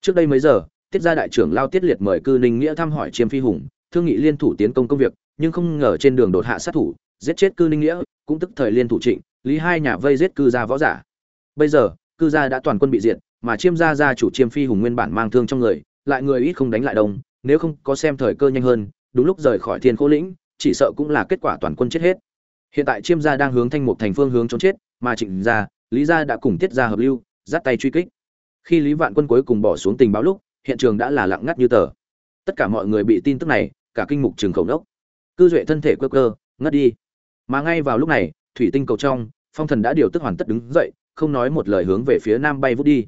Trước đây mấy giờ, tiết gia đại trưởng lao tiết liệt mời cư ninh nghĩa thăm hỏi chiêm phi hùng, thương nghị liên thủ tiến công công việc nhưng không ngờ trên đường đột hạ sát thủ, giết chết cư ninh nghĩa, cũng tức thời liên thủ trịnh, lý hai nhà vây giết cư gia võ giả. Bây giờ, cư gia đã toàn quân bị diệt, mà chiêm gia gia chủ chiêm phi hùng nguyên bản mang thương trong người, lại người ít không đánh lại đông, nếu không có xem thời cơ nhanh hơn, đúng lúc rời khỏi thiên khô lĩnh, chỉ sợ cũng là kết quả toàn quân chết hết. Hiện tại chiêm gia đang hướng thanh mục thành phương hướng trốn chết, mà trịnh gia, lý gia đã cùng tiết gia hợp lưu, dắt tay truy kích. Khi lý vạn quân cuối cùng bỏ xuống tình báo lúc, hiện trường đã là lặng ngắt như tờ. Tất cả mọi người bị tin tức này, cả kinh mục trường khẩu đốc cư duệ thân thể cơ cơ ngất đi. Mà ngay vào lúc này, thủy tinh cầu trong, phong thần đã điều tức hoàn tất đứng dậy, không nói một lời hướng về phía nam bay vút đi.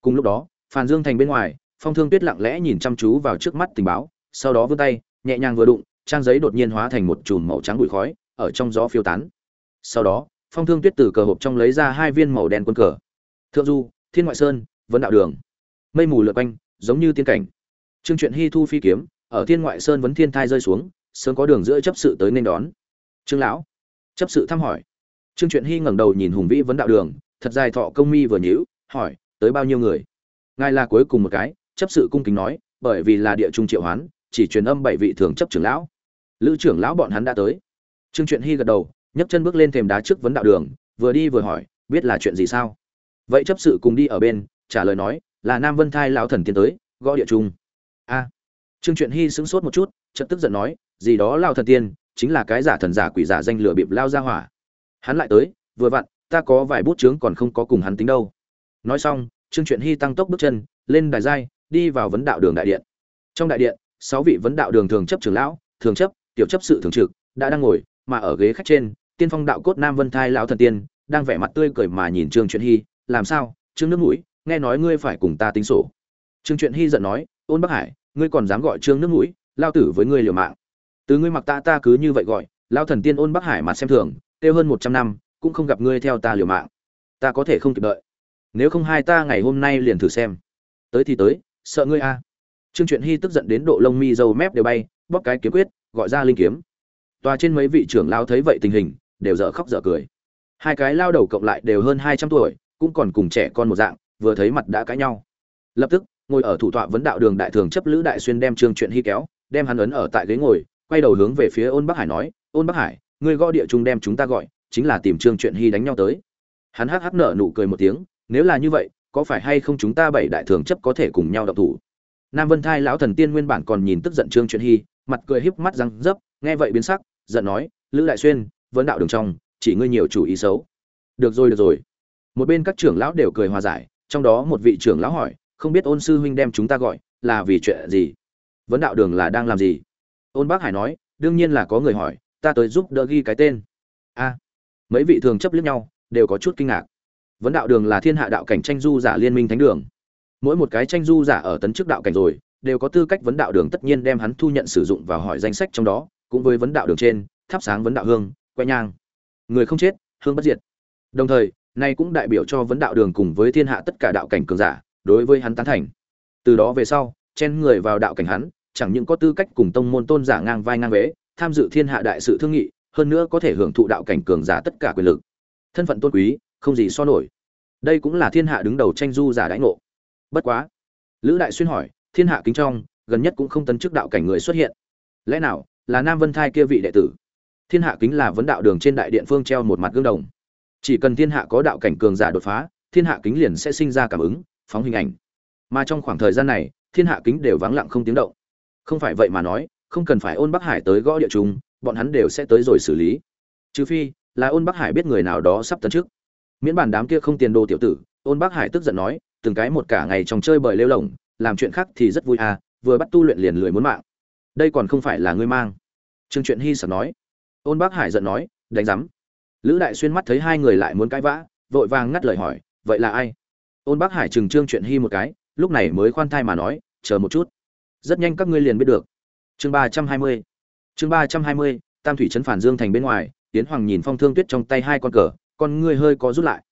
Cùng lúc đó phan dương thành bên ngoài, phong thương tuyết lặng lẽ nhìn chăm chú vào trước mắt tình báo, sau đó vươn tay, nhẹ nhàng vừa đụng, trang giấy đột nhiên hóa thành một chùm màu trắng bụi khói, ở trong gió phiêu tán. Sau đó, phong thương tuyết từ cờ hộp trong lấy ra hai viên màu đen quân cờ. Thượng du, thiên ngoại sơn vấn đạo đường. Mây mù lượt quanh, giống như tiên cảnh. Trương truyện hy thu phi kiếm, ở thiên ngoại sơn vấn thiên thai rơi xuống sớm có đường giữa chấp sự tới nên đón. Trương lão, chấp sự thăm hỏi. Trương truyện hy ngẩng đầu nhìn hùng vĩ vấn đạo đường, thật dài thọ công mi vừa nhíu, hỏi, tới bao nhiêu người? Ngài là cuối cùng một cái, chấp sự cung kính nói, bởi vì là địa trung triệu hoán, chỉ truyền âm bảy vị thường chấp trưởng lão. Lữ trưởng lão bọn hắn đã tới. Trương truyện hy gật đầu, nhấc chân bước lên thềm đá trước vấn đạo đường, vừa đi vừa hỏi, biết là chuyện gì sao? Vậy chấp sự cùng đi ở bên, trả lời nói, là nam vân thai lão thần tiến tới, gõ địa trung. A. Trương truyện hy sững sốt một chút, chợt tức giận nói gì đó lao thần tiên, chính là cái giả thần giả quỷ giả danh lửa bịp lao ra hỏa. Hắn lại tới, vừa vặn, ta có vài bút chướng còn không có cùng hắn tính đâu. Nói xong trương truyện hy tăng tốc bước chân, lên đài giai, đi vào vấn đạo đường đại điện. Trong đại điện, sáu vị vấn đạo đường thường chấp trưởng lão, thường chấp, tiểu chấp sự thường trực, đã đang ngồi, mà ở ghế khách trên, tiên phong đạo cốt nam vân thai lão thần tiên, đang vẻ mặt tươi cười mà nhìn trương truyện hy, làm sao? Trương nước mũi, nghe nói ngươi phải cùng ta tính sổ. Trương truyện hy giận nói, ôn bắc hải, ngươi còn dám gọi trương nước mũi, lao tử với ngươi liều mạng từ ngươi mặc ta ta cứ như vậy gọi lao thần tiên ôn bắc hải mặt xem thường tiêu hơn một trăm năm, cũng không gặp ngươi theo ta liều mạng. Ta có thể không kịp đợi. Nếu không hai ta ngày hôm nay liền thử xem. Tới thì tới, sợ ngươi a trương truyện hy tức giận đến độ lông mi dâu mép đều bay, bóp cái kiếm quyết, gọi ra linh kiếm. Tòa trên mấy vị trưởng lao thấy vậy tình hình, đều dở khóc dở cười. Hai cái lao đầu cộng lại đều hơn hai trăm tuổi, cũng còn cùng trẻ con một dạng, vừa thấy mặt đã cãi nhau. Lập tức, ngồi ở thủ tọa vấn đạo đường đại thường chấp lữ đại xuyên đem trương truyện hy kéo, đem hắn ấn ở tại ghế ngồi quay đầu hướng về phía ôn bắc hải nói, ôn bắc hải, ngươi gõ địa trung đem chúng ta gọi, chính là tìm trương chuyện hy đánh nhau tới. Hắn hắc hắc nở nụ cười một tiếng, nếu là như vậy, có phải hay không chúng ta bảy đại thường chấp có thể cùng nhau đọc thủ? Nam vân thai lão thần tiên nguyên bản còn nhìn tức giận trương chuyện hy, mặt cười híp mắt răng dấp, nghe vậy biến sắc, giận nói, lữ đại xuyên, vấn đạo đường trong, chỉ ngươi nhiều chủ ý xấu. Được rồi được rồi. Một bên các trưởng lão đều cười hòa giải, trong đó một vị trưởng lão hỏi, không biết ôn sư huynh đem chúng ta gọi là vì chuyện gì? Vấn đạo đường là đang làm gì? Ôn bác hải nói, đương nhiên là có người hỏi, ta tới giúp đỡ ghi cái tên. A. Mấy vị thường chấp liếc nhau, đều có chút kinh ngạc. Vấn đạo đường là thiên hạ đạo cảnh tranh du giả liên minh thánh đường. Mỗi một cái tranh du giả ở tấn chức đạo cảnh rồi, đều có tư cách vấn đạo đường tất nhiên đem hắn thu nhận sử dụng và hỏi danh sách trong đó, cũng với vấn đạo đường trên, thắp sáng vấn đạo hương que nhang. Người không chết, hương bất diệt. Đồng thời, nay cũng đại biểu cho vấn đạo đường cùng với thiên hạ tất cả đạo cảnh cường giả, đối với hắn tán thành. Từ đó về sau, chen người vào đạo cảnh hắn chẳng những có tư cách cùng tông môn tôn giả ngang vai ngang vế, tham dự thiên hạ đại sự thương nghị, hơn nữa có thể hưởng thụ đạo cảnh cường giả tất cả quyền lực. Thân phận tôn quý, không gì so nổi. Đây cũng là thiên hạ đứng đầu tranh du giả đãi ngộ. Bất quá, lữ đại xuyên hỏi, thiên hạ kính trong, gần nhất cũng không tấn chức đạo cảnh người xuất hiện. Lẽ nào, là nam vân thai kia vị đệ tử? Thiên hạ kính là vấn đạo đường trên đại điện phương treo một mặt gương đồng. Chỉ cần thiên hạ có đạo cảnh cường giả đột phá, thiên hạ kính liền sẽ sinh ra cảm ứng, phóng hình ảnh. Mà trong khoảng thời gian này, thiên hạ kính đều vắng lặng không tiếng động không phải vậy mà nói, không cần phải ôn bắc hải tới gõ địa trung, bọn hắn đều sẽ tới rồi xử lý. Trừ phi, là ôn bắc hải biết người nào đó sắp tấn trước miễn bản đám kia không tiền đồ tiểu tử, ôn bắc hải tức giận nói, từng cái một cả ngày trong chơi bời lêu lồng làm chuyện khác thì rất vui à vừa bắt tu luyện liền lười muốn mạng. Đây còn không phải là ngươi mang. Trương chuyện hy sợ nói. Ôn bắc hải giận nói, đánh rắm lữ đại xuyên mắt thấy hai người lại muốn cãi vã, vội vàng ngắt lời hỏi, vậy là ai? Ôn bắc hải trừng trương chuyện hy một cái, lúc này mới khoan thai mà nói, chờ một chút rất nhanh các ngươi liền biết được. Chương ba trăm hai mươi. Chương ba trăm hai mươi, tam thủy trấn phản dương thành bên ngoài tiến hoàng nhìn phong thương tuyết trong tay hai con cờ, con ngươi hơi có rút lại.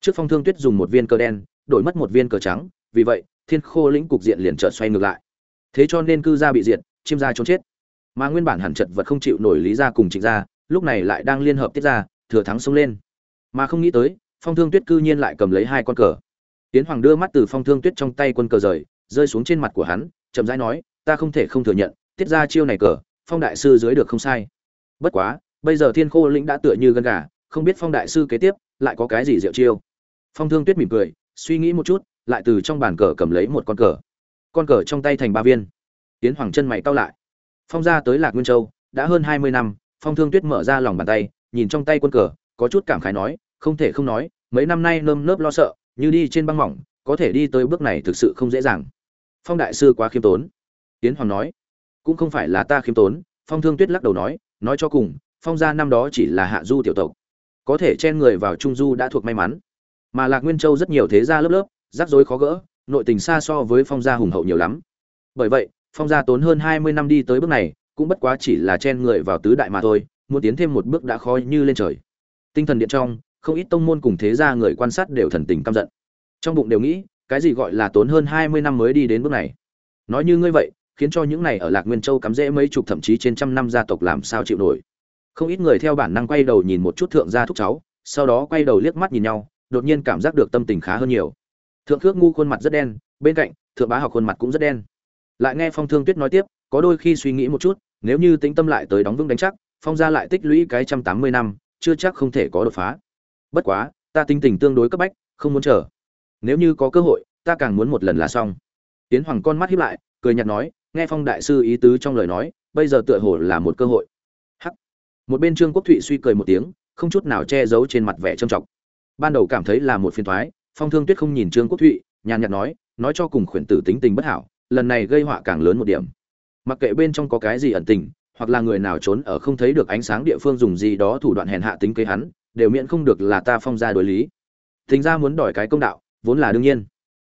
Trước phong thương tuyết dùng một viên cờ đen, đổi mất một viên cờ trắng, vì vậy, thiên khô lĩnh cục diện liền chợt xoay ngược lại. Thế cho nên cư gia bị diệt chiêm gia trốn chết. Mà nguyên bản hẳn chật vật không chịu nổi lý gia cùng trịnh gia, lúc này lại đang liên hợp tiết gia, thừa thắng xông lên. Mà không nghĩ tới, phong thương tuyết cư nhiên lại cầm lấy hai con cờ. Tiến hoàng đưa mắt từ phong thương tuyết trong tay quân cờ rời, rơi xuống trên mặt của hắn chậm rãi nói, ta không thể không thừa nhận, tiết ra chiêu này cờ, phong đại sư dưới được không sai. Bất quá, bây giờ thiên khô lĩnh đã tựa như gân gà, không biết phong đại sư kế tiếp lại có cái gì diệu chiêu. Phong thương tuyết mỉm cười, suy nghĩ một chút, lại từ trong bàn cờ cầm lấy một con cờ. Con cờ trong tay thành ba viên. Tiến hoàng chân mày cau lại. Phong ra tới lạc nguyên châu, đã hơn hai mươi năm, phong thương tuyết mở ra lòng bàn tay, nhìn trong tay quân cờ, có chút cảm khái nói, không thể không nói, mấy năm nay nơm nớp lo sợ, như đi trên băng mỏng, có thể đi tới bước này thực sự không dễ dàng phong đại sư quá khiêm tốn. Tiến hoàng nói, cũng không phải là ta khiêm tốn. Phong thương tuyết lắc đầu nói nói cho cùng, phong gia năm đó chỉ là hạ du tiểu tộc. Có thể chen người vào trung du đã thuộc may mắn. Mà lạc nguyên châu rất nhiều thế gia lớp lớp, rắc rối khó gỡ, nội tình xa so với phong gia hùng hậu nhiều lắm. Bởi vậy, phong gia tốn hơn hai mươi năm đi tới bước này, cũng bất quá chỉ là chen người vào tứ đại mà thôi, muốn tiến thêm một bước đã khó như lên trời. Tinh thần điện trong, không ít tông môn cùng thế gia người quan sát đều thần tình căm giận. Trong bụng đều nghĩ cái gì gọi là tốn hơn hai mươi năm mới đi đến bước này? Nói như ngươi vậy, khiến cho những này ở lạc nguyên châu cắm rễ mấy chục thậm chí trên trăm năm gia tộc làm sao chịu nổi. Không ít người theo bản năng quay đầu nhìn một chút thượng gia thúc cháu, sau đó quay đầu liếc mắt nhìn nhau, đột nhiên cảm giác được tâm tình khá hơn nhiều. Thượng khước ngu khuôn mặt rất đen, bên cạnh, thượng bá học khuôn mặt cũng rất đen. Lại nghe phong thương tuyết nói tiếp, có đôi khi suy nghĩ một chút, nếu như tính tâm lại tới đóng vững đánh chắc, phong gia lại tích lũy cái trăm tám mươi năm, chưa chắc không thể có đột phá. Bất quá, ta tinh tình tương đối cấp bách, không muốn chờ nếu như có cơ hội, ta càng muốn một lần là xong. Tiến hoàng con mắt hiếp lại, cười nhạt nói, nghe phong đại sư ý tứ trong lời nói, bây giờ tựa hồ là một cơ hội. Hắc. Một bên trương quốc thụy suy cười một tiếng, không chút nào che giấu trên mặt vẻ trầm trọng. Ban đầu cảm thấy là một phiền toái phong thương tuyết không nhìn trương quốc thụy, nhàn nhạt nói nói cho cùng khuyển tử tính tình bất hảo, lần này gây họa càng lớn một điểm. Mặc kệ bên trong có cái gì ẩn tình, hoặc là người nào trốn ở không thấy được ánh sáng địa phương dùng gì đó thủ đoạn hèn hạ tính kế hắn, đều miễn không được là ta phong ra đối lý. Thính ra muốn đòi cái công đạo vốn là đương nhiên.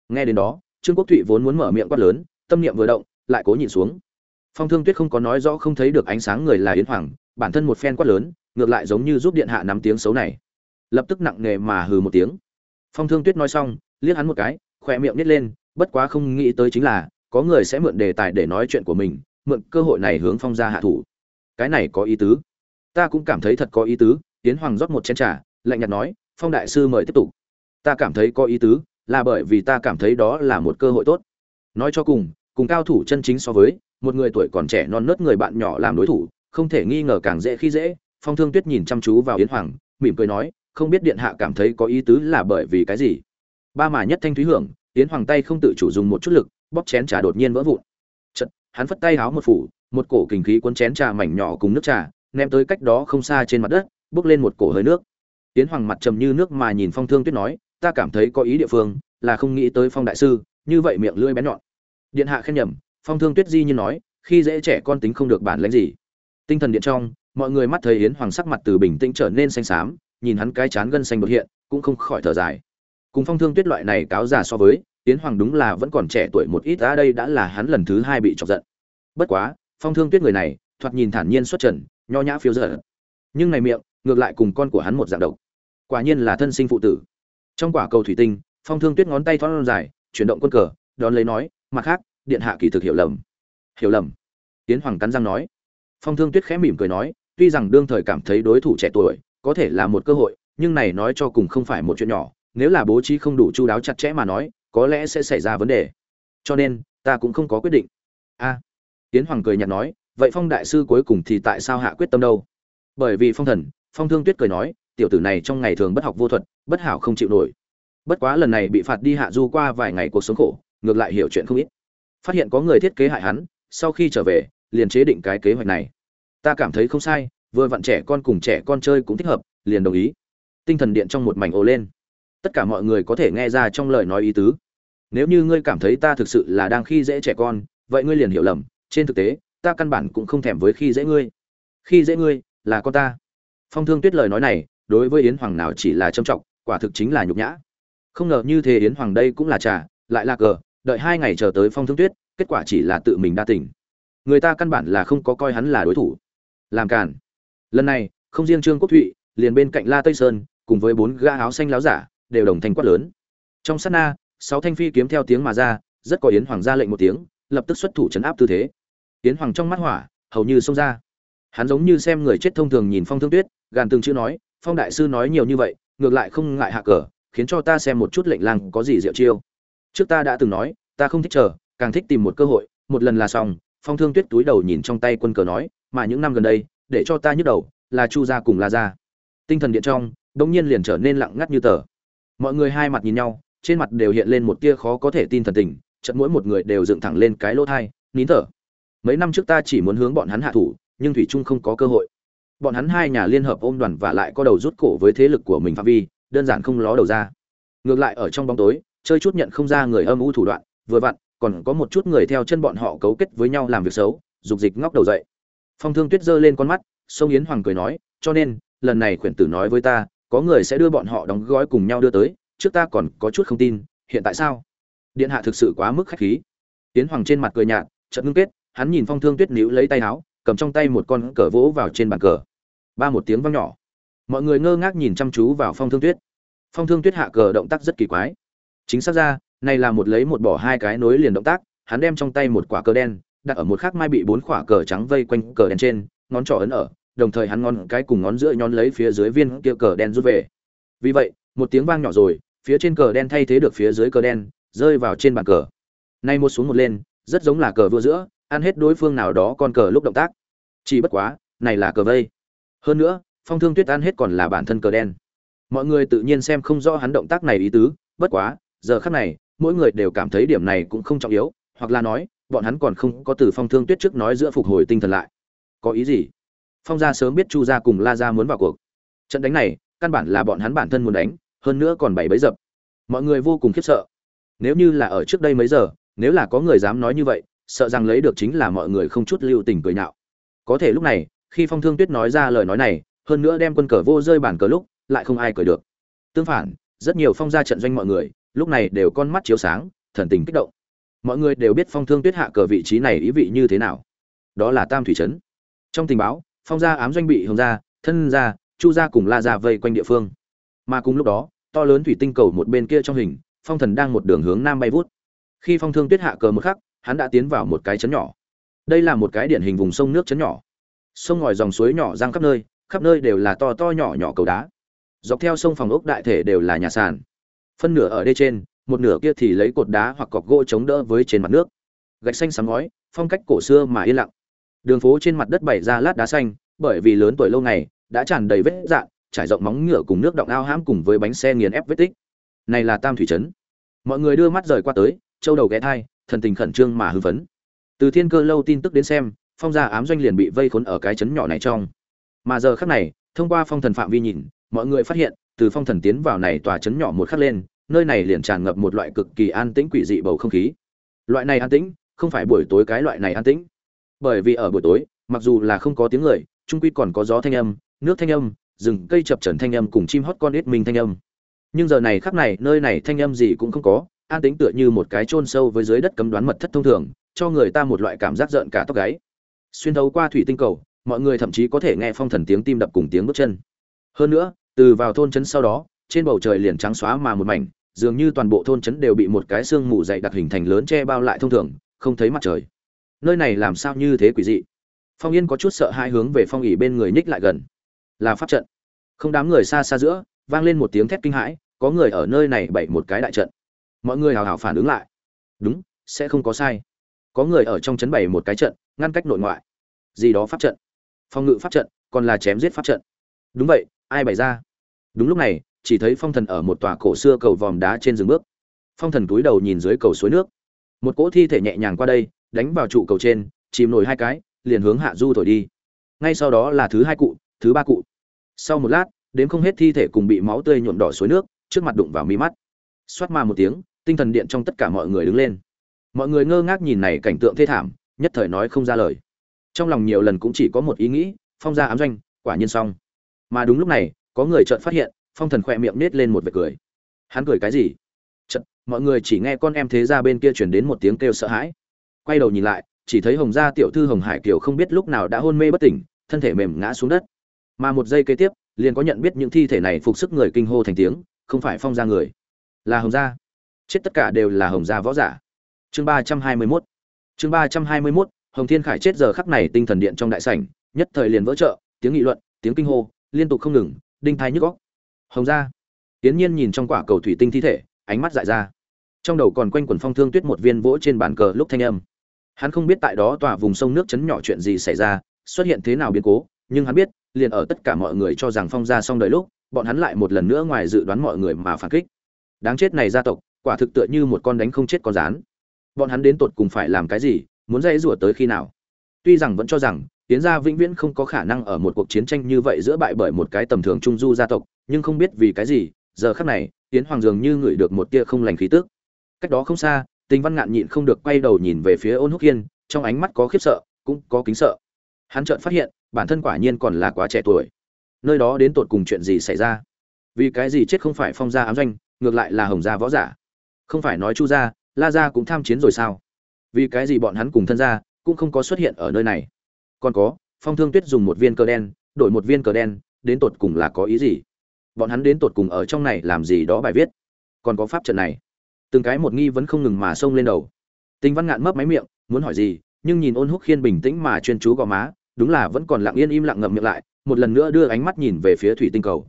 Nghe đến đó, trương quốc thụy vốn muốn mở miệng quát lớn, tâm niệm vừa động, lại cố nhìn xuống. Phong thương tuyết không có nói rõ không thấy được ánh sáng người là yến hoàng, bản thân một phen quát lớn, ngược lại giống như giúp điện hạ nắm tiếng xấu này. Lập tức nặng nề mà hừ một tiếng. Phong thương tuyết nói xong, liếc hắn một cái, khỏe miệng nít lên, bất quá không nghĩ tới chính là, có người sẽ mượn đề tài để nói chuyện của mình, mượn cơ hội này hướng phong ra hạ thủ. Cái này có ý tứ. Ta cũng cảm thấy thật có ý tứ tiến hoàng rót một chén trà, lạnh nhạt nói, phong đại sư mời tiếp tục ta cảm thấy có ý tứ, là bởi vì ta cảm thấy đó là một cơ hội tốt. Nói cho cùng cùng cao thủ chân chính so với, một người tuổi còn trẻ non nớt người bạn nhỏ làm đối thủ, không thể nghi ngờ càng dễ khi dễ. Phong thương tuyết nhìn chăm chú vào yến hoàng, mỉm cười nói, không biết điện hạ cảm thấy có ý tứ là bởi vì cái gì? Ba mà nhất thanh thúy hưởng, yến hoàng tay không tự chủ dùng một chút lực, bóp chén trà đột nhiên vỡ vụn. Chật hắn phất tay háo một phủ, một cổ kình khí cuốn chén trà mảnh nhỏ cùng nước trà, ném tới cách đó không xa trên mặt đất bước lên một cổ hơi nước. Yến hoàng mặt trầm như nước mà nhìn phong thương tuyết nói ta cảm thấy có ý địa phương là không nghĩ tới phong đại sư, như vậy miệng lưỡi bén nhọn. Điện hạ khen nhầm, phong thương tuyết di như nói, khi dễ trẻ con tính không được bản lãnh gì. Tinh thần điện trong, mọi người mắt thấy yến hoàng sắc mặt từ bình tĩnh trở nên xanh xám, nhìn hắn cái chán gân xanh bột hiện, cũng không khỏi thở dài. Cùng phong thương tuyết loại này cáo già so với, yến hoàng đúng là vẫn còn trẻ tuổi một ít ra đây đã là hắn lần thứ hai bị chọc giận. Bất quá, phong thương tuyết người này, thoạt nhìn thản nhiên xuất trần, nho nhã phiêu dở. Nhưng này miệng, ngược lại cùng con của hắn một dạng độc. Quả nhiên là thân sinh phụ tử trong quả cầu thủy tinh, phong thương tuyết ngón tay thoát dài, chuyển động quân cờ, đón lấy nói, mặt khác, điện hạ kỳ thực hiểu lầm. Hiểu lầm? Tiến hoàng cắn răng nói. Phong thương tuyết khẽ mỉm cười nói, tuy rằng đương thời cảm thấy đối thủ trẻ tuổi có thể là một cơ hội, nhưng này nói cho cùng không phải một chuyện nhỏ, nếu là bố trí không đủ chu đáo chặt chẽ mà nói, có lẽ sẽ xảy ra vấn đề. Cho nên, ta cũng không có quyết định. A. Tiến hoàng cười nhạt nói, vậy phong đại sư cuối cùng thì tại sao hạ quyết tâm đâu? Bởi vì phong thần, phong thương tuyết cười nói tiểu tử này trong ngày thường bất học vô thuật, bất hảo không chịu nổi. Bất quá lần này bị phạt đi hạ du qua vài ngày cuộc sống khổ, ngược lại hiểu chuyện không ít. Phát hiện có người thiết kế hại hắn, sau khi trở về, liền chế định cái kế hoạch này. Ta cảm thấy không sai, vừa vặn trẻ con cùng trẻ con chơi cũng thích hợp, liền đồng ý. Tinh thần điện trong một mảnh ồ lên. Tất cả mọi người có thể nghe ra trong lời nói ý tứ. Nếu như ngươi cảm thấy ta thực sự là đang khi dễ trẻ con, vậy ngươi liền hiểu lầm. Trên thực tế, ta căn bản cũng không thèm với khi dễ ngươi. Khi dễ ngươi là con ta. Phong thương tuyết lời nói này đối với yến hoàng nào chỉ là trâm trọng, quả thực chính là nhục nhã. Không ngờ như thế yến hoàng đây cũng là trà, lại là cờ, đợi hai ngày chờ tới phong thương tuyết, kết quả chỉ là tự mình đa tỉnh người ta căn bản là không có coi hắn là đối thủ. Làm càn. Lần này, không riêng trương quốc thụy, liền bên cạnh la tây sơn, cùng với bốn ga áo xanh láo giả, đều đồng thanh quát lớn. Trong sát na, sáu thanh phi kiếm theo tiếng mà ra, rất có yến hoàng ra lệnh một tiếng, lập tức xuất thủ chấn áp tư thế. Yến hoàng trong mắt hỏa, hầu như xông ra. Hắn giống như xem người chết thông thường nhìn phong thương tuyết, gàn từng chữ nói phong đại sư nói nhiều như vậy, ngược lại không ngại hạ cờ, khiến cho ta xem một chút lệnh lang có gì diệu chiêu. Trước ta đã từng nói, ta không thích chờ, càng thích tìm một cơ hội, một lần là xong, phong thương tuyết túi đầu nhìn trong tay quân cờ nói, mà những năm gần đây, để cho ta nhức đầu, là chu gia cùng la gia. Tinh thần điện trong, đống nhiên liền trở nên lặng ngắt như tờ. Mọi người hai mặt nhìn nhau, trên mặt đều hiện lên một tia khó có thể tin thần tình, chợt mỗi một người đều dựng thẳng lên cái lỗ thai, nín thở. Mấy năm trước ta chỉ muốn hướng bọn hắn hạ thủ, nhưng thủy trung không có cơ hội bọn hắn hai nhà liên hợp ôm đoàn và lại có đầu rút cổ với thế lực của mình phạm vi, đơn giản không ló đầu ra. Ngược lại, ở trong bóng tối, chơi chút nhận không ra người âm u thủ đoạn, vừa vặn, còn có một chút người theo chân bọn họ cấu kết với nhau làm việc xấu, dục dịch ngóc đầu dậy. Phong thương tuyết giơ lên con mắt, sông yến hoàng cười nói, cho nên, lần này khuyển tử nói với ta, có người sẽ đưa bọn họ đóng gói cùng nhau đưa tới, trước ta còn có chút không tin, hiện tại sao? Điện hạ thực sự quá mức khách khí. Yến hoàng trên mặt cười nhạt, chợt ngưng kết, hắn nhìn phong thương tuyết níu lấy tay áo cầm trong tay một con cờ vỗ vào trên bàn cờ. Ba một tiếng vang nhỏ. Mọi người ngơ ngác nhìn chăm chú vào phong thương tuyết. Phong thương tuyết hạ cờ động tác rất kỳ quái. Chính xác ra, này là một lấy một bỏ hai cái nối liền động tác, hắn đem trong tay một quả cờ đen, đặt ở một khắc mai bị bốn quả cờ trắng vây quanh cờ đen trên, ngón trỏ ấn ở, đồng thời hắn ngón cái cùng ngón giữa nhón lấy phía dưới viên kia cờ đen rút về. Vì vậy, một tiếng vang nhỏ rồi, phía trên cờ đen thay thế được phía dưới cờ đen, rơi vào trên bàn cờ. Nay một xuống một lên, rất giống là cờ vua giữa ăn hết đối phương nào đó con cờ lúc động tác. Chỉ bất quá, này là cờ vây. Hơn nữa, phong thương tuyết ăn hết còn là bản thân cờ đen. Mọi người tự nhiên xem không rõ hắn động tác này ý tứ, bất quá, giờ khắc này, mỗi người đều cảm thấy điểm này cũng không trọng yếu, hoặc là nói, bọn hắn còn không có từ phong thương tuyết trước nói giữa phục hồi tinh thần lại. Có ý gì? Phong gia sớm biết chu gia cùng la gia muốn vào cuộc. Trận đánh này, căn bản là bọn hắn bản thân muốn đánh, hơn nữa còn bảy bấy dập. Mọi người vô cùng khiếp sợ. Nếu như là ở trước đây mấy giờ, nếu là có người dám nói như vậy sợ rằng lấy được chính là mọi người không chút lưu tình cười nhạo. Có thể lúc này, khi phong thương tuyết nói ra lời nói này, hơn nữa đem quân cờ vô rơi bản cờ lúc, lại không ai cười được. Tương phản, rất nhiều phong gia trận doanh mọi người, lúc này đều con mắt chiếu sáng, thần tình kích động. Mọi người đều biết phong thương tuyết hạ cờ vị trí này ý vị như thế nào. Đó là tam thủy trấn. Trong tình báo, phong gia ám doanh bị hồng gia, thân gia, chu gia cùng la gia vây quanh địa phương. Mà cùng lúc đó, to lớn thủy tinh cầu một bên kia trong hình, phong thần đang một đường hướng nam bay vút. Khi phong thương tuyết hạ cờ một khắc hắn đã tiến vào một cái chấn nhỏ. Đây là một cái điển hình vùng sông nước chấn nhỏ. Sông ngòi dòng suối nhỏ giang khắp nơi khắp nơi đều là to to nhỏ nhỏ cầu đá. Dọc theo sông phòng ốc đại thể đều là nhà sàn. Phân nửa ở đây trên, một nửa kia thì lấy cột đá hoặc cọc gỗ chống đỡ với trên mặt nước. Gạch xanh sáng ngói, phong cách cổ xưa mà yên lặng. Đường phố trên mặt đất bày ra lát đá xanh, bởi vì lớn tuổi lâu ngày, đã tràn đầy vết dạn, trải rộng móng ngựa cùng nước động ao hãm cùng với bánh xe nghiền ép vết tích. Này là tam thủy trấn. Mọi người đưa mắt rời qua tới, châu đầu ghé thai thần tình khẩn trương mà hư vấn từ thiên cơ lâu tin tức đến xem, phong gia ám doanh liền bị vây khốn ở cái trấn nhỏ này trong. Mà giờ khắc này, thông qua phong thần phạm vi nhìn, mọi người phát hiện, từ phong thần tiến vào này tòa trấn nhỏ một khắc lên, nơi này liền tràn ngập một loại cực kỳ an tĩnh quỷ dị bầu không khí. Loại này an tĩnh, không phải buổi tối cái loại này an tĩnh. Bởi vì ở buổi tối, mặc dù là không có tiếng người trung quy còn có gió thanh âm, nước thanh âm, rừng cây chập chờn thanh âm cùng chim hót con ít mình thanh âm. Nhưng giờ này khắc này, nơi này thanh âm gì cũng không có an tĩnh tựa như một cái chôn sâu với dưới đất cấm đoán mật thất thông thường, cho người ta một loại cảm giác rợn cả tóc gáy. Xuyên thấu qua thủy tinh cầu, mọi người thậm chí có thể nghe phong thần tiếng tim đập cùng tiếng bước chân. Hơn nữa, từ vào thôn trấn sau đó, trên bầu trời liền trắng xóa mà một mảnh, dường như toàn bộ thôn trấn đều bị một cái sương mù dày đặc hình thành lớn che bao lại thông thường, không thấy mặt trời. Nơi này làm sao như thế quỷ dị? Phong yên có chút sợ hai hướng về phong ỉ bên người nhích lại gần. Là pháp trận. Không đám người xa xa giữa, vang lên một tiếng thét kinh hãi, có người ở nơi này bày một cái đại trận mọi người hào hào phản ứng lại. Đúng, sẽ không có sai. Có người ở trong chấn bày một cái trận, ngăn cách nội ngoại. Gì đó pháp trận. Phong ngự pháp trận, còn là chém giết pháp trận. Đúng vậy, ai bày ra? Đúng lúc này, chỉ thấy phong thần ở một tòa cổ xưa cầu vòm đá trên rừng bước. Phong thần túi đầu nhìn dưới cầu suối nước. Một cỗ thi thể nhẹ nhàng qua đây, đánh vào trụ cầu trên, chìm nổi hai cái, liền hướng hạ du thổi đi. Ngay sau đó là thứ hai cụ, thứ ba cụ. Sau một lát, đến không hết thi thể cùng bị máu tươi nhuộm đỏ suối nước, trước mặt đụng vào mi mắt. Xoát ma một tiếng tinh thần điện trong tất cả mọi người đứng lên. Mọi người ngơ ngác nhìn này cảnh tượng thê thảm, nhất thời nói không ra lời. Trong lòng nhiều lần cũng chỉ có một ý nghĩ, phong gia ám doanh, quả nhiên xong. Mà đúng lúc này, có người chợt phát hiện, phong thần khỏe miệng nết lên một vệt cười. Hắn cười cái gì? Chợt, mọi người chỉ nghe con em thế ra bên kia chuyển đến một tiếng kêu sợ hãi. Quay đầu nhìn lại, chỉ thấy hồng gia tiểu thư hồng hải kiều không biết lúc nào đã hôn mê bất tỉnh, thân thể mềm ngã xuống đất. Mà một giây kế tiếp, liền có nhận biết những thi thể này phục sức người kinh hô thành tiếng, không phải phong gia người, là hồng gia chết tất cả đều là hồng gia võ giả. Chương ba trăm hai mươi mốt. Chương ba trăm hai mươi mốt, hồng thiên khải chết giờ khắc này tinh thần điện trong đại sảnh, nhất thời liền vỡ trợ tiếng nghị luận, tiếng kinh hô, liên tục không ngừng, đinh thái nhức góc hồng gia. Tiến nhiên nhìn trong quả cầu thủy tinh thi thể, ánh mắt dại ra. Trong đầu còn quanh quần phong thương tuyết một viên vỗ trên bàn cờ lúc thanh âm. Hắn không biết tại đó tòa vùng sông nước chấn nhỏ chuyện gì xảy ra, xuất hiện thế nào biến cố, nhưng hắn biết, liền ở tất cả mọi người cho rằng phong gia xong đời lúc, bọn hắn lại một lần nữa ngoài dự đoán mọi người mà phản kích. Đáng chết này gia tộc quả thực tựa như một con đánh không chết con rán. Bọn hắn đến tột cùng phải làm cái gì, muốn dây rủa tới khi nào? Tuy rằng vẫn cho rằng tiến gia vĩnh viễn không có khả năng ở một cuộc chiến tranh như vậy giữa bại bởi một cái tầm thường trung du gia tộc, nhưng không biết vì cái gì, giờ khắc này tiến hoàng dường như ngửi được một tia không lành khí tức. Cách đó không xa, tình văn ngạn nhịn không được quay đầu nhìn về phía ôn húc hiên, trong ánh mắt có khiếp sợ, cũng có kính sợ. Hắn chợt phát hiện, bản thân quả nhiên còn là quá trẻ tuổi. Nơi đó đến tột cùng chuyện gì xảy ra? Vì cái gì chết không phải phong gia ám doanh, ngược lại là hồng gia võ giả? Không phải nói chu gia, la gia cũng tham chiến rồi sao? Vì cái gì bọn hắn cùng thân gia cũng không có xuất hiện ở nơi này? Còn có, phong thương tuyết dùng một viên cờ đen, đổi một viên cờ đen, đến tột cùng là có ý gì? Bọn hắn đến tột cùng ở trong này làm gì đó bài viết. Còn có pháp trận này. Từng cái một nghi vẫn không ngừng mà xông lên đầu. Tinh văn ngạn mấp máy miệng, muốn hỏi gì, nhưng nhìn ôn húc khiên bình tĩnh mà chuyên chú gò má, đúng là vẫn còn lặng yên im lặng ngậm miệng lại, một lần nữa đưa ánh mắt nhìn về phía thủy tinh cầu.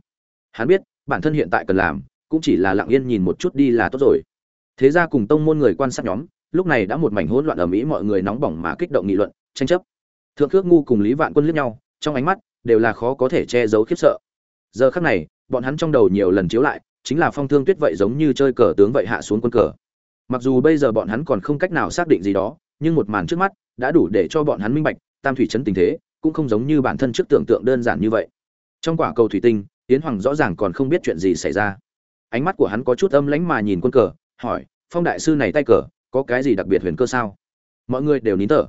Hắn biết, bản thân hiện tại cần làm, cũng chỉ là lặng yên nhìn một chút đi là tốt rồi thế ra cùng tông môn người quan sát nhóm, lúc này đã một mảnh hỗn loạn ở mỹ mọi người nóng bỏng mà kích động nghị luận, tranh chấp. Thượng cước ngu cùng lý vạn quân liếc nhau, trong ánh mắt đều là khó có thể che giấu khiếp sợ. Giờ khắc này, bọn hắn trong đầu nhiều lần chiếu lại, chính là phong thương tuyết vậy giống như chơi cờ tướng vậy hạ xuống quân cờ. Mặc dù bây giờ bọn hắn còn không cách nào xác định gì đó, nhưng một màn trước mắt đã đủ để cho bọn hắn minh bạch, tam thủy chấn tình thế cũng không giống như bản thân trước tưởng tượng đơn giản như vậy. Trong quả cầu thủy tinh, yến hoàng rõ ràng còn không biết chuyện gì xảy ra. Ánh mắt của hắn có chút âm lãnh mà nhìn quân cờ hỏi, phong đại sư này tay cờ, có cái gì đặc biệt huyền cơ sao? Mọi người đều nín thở.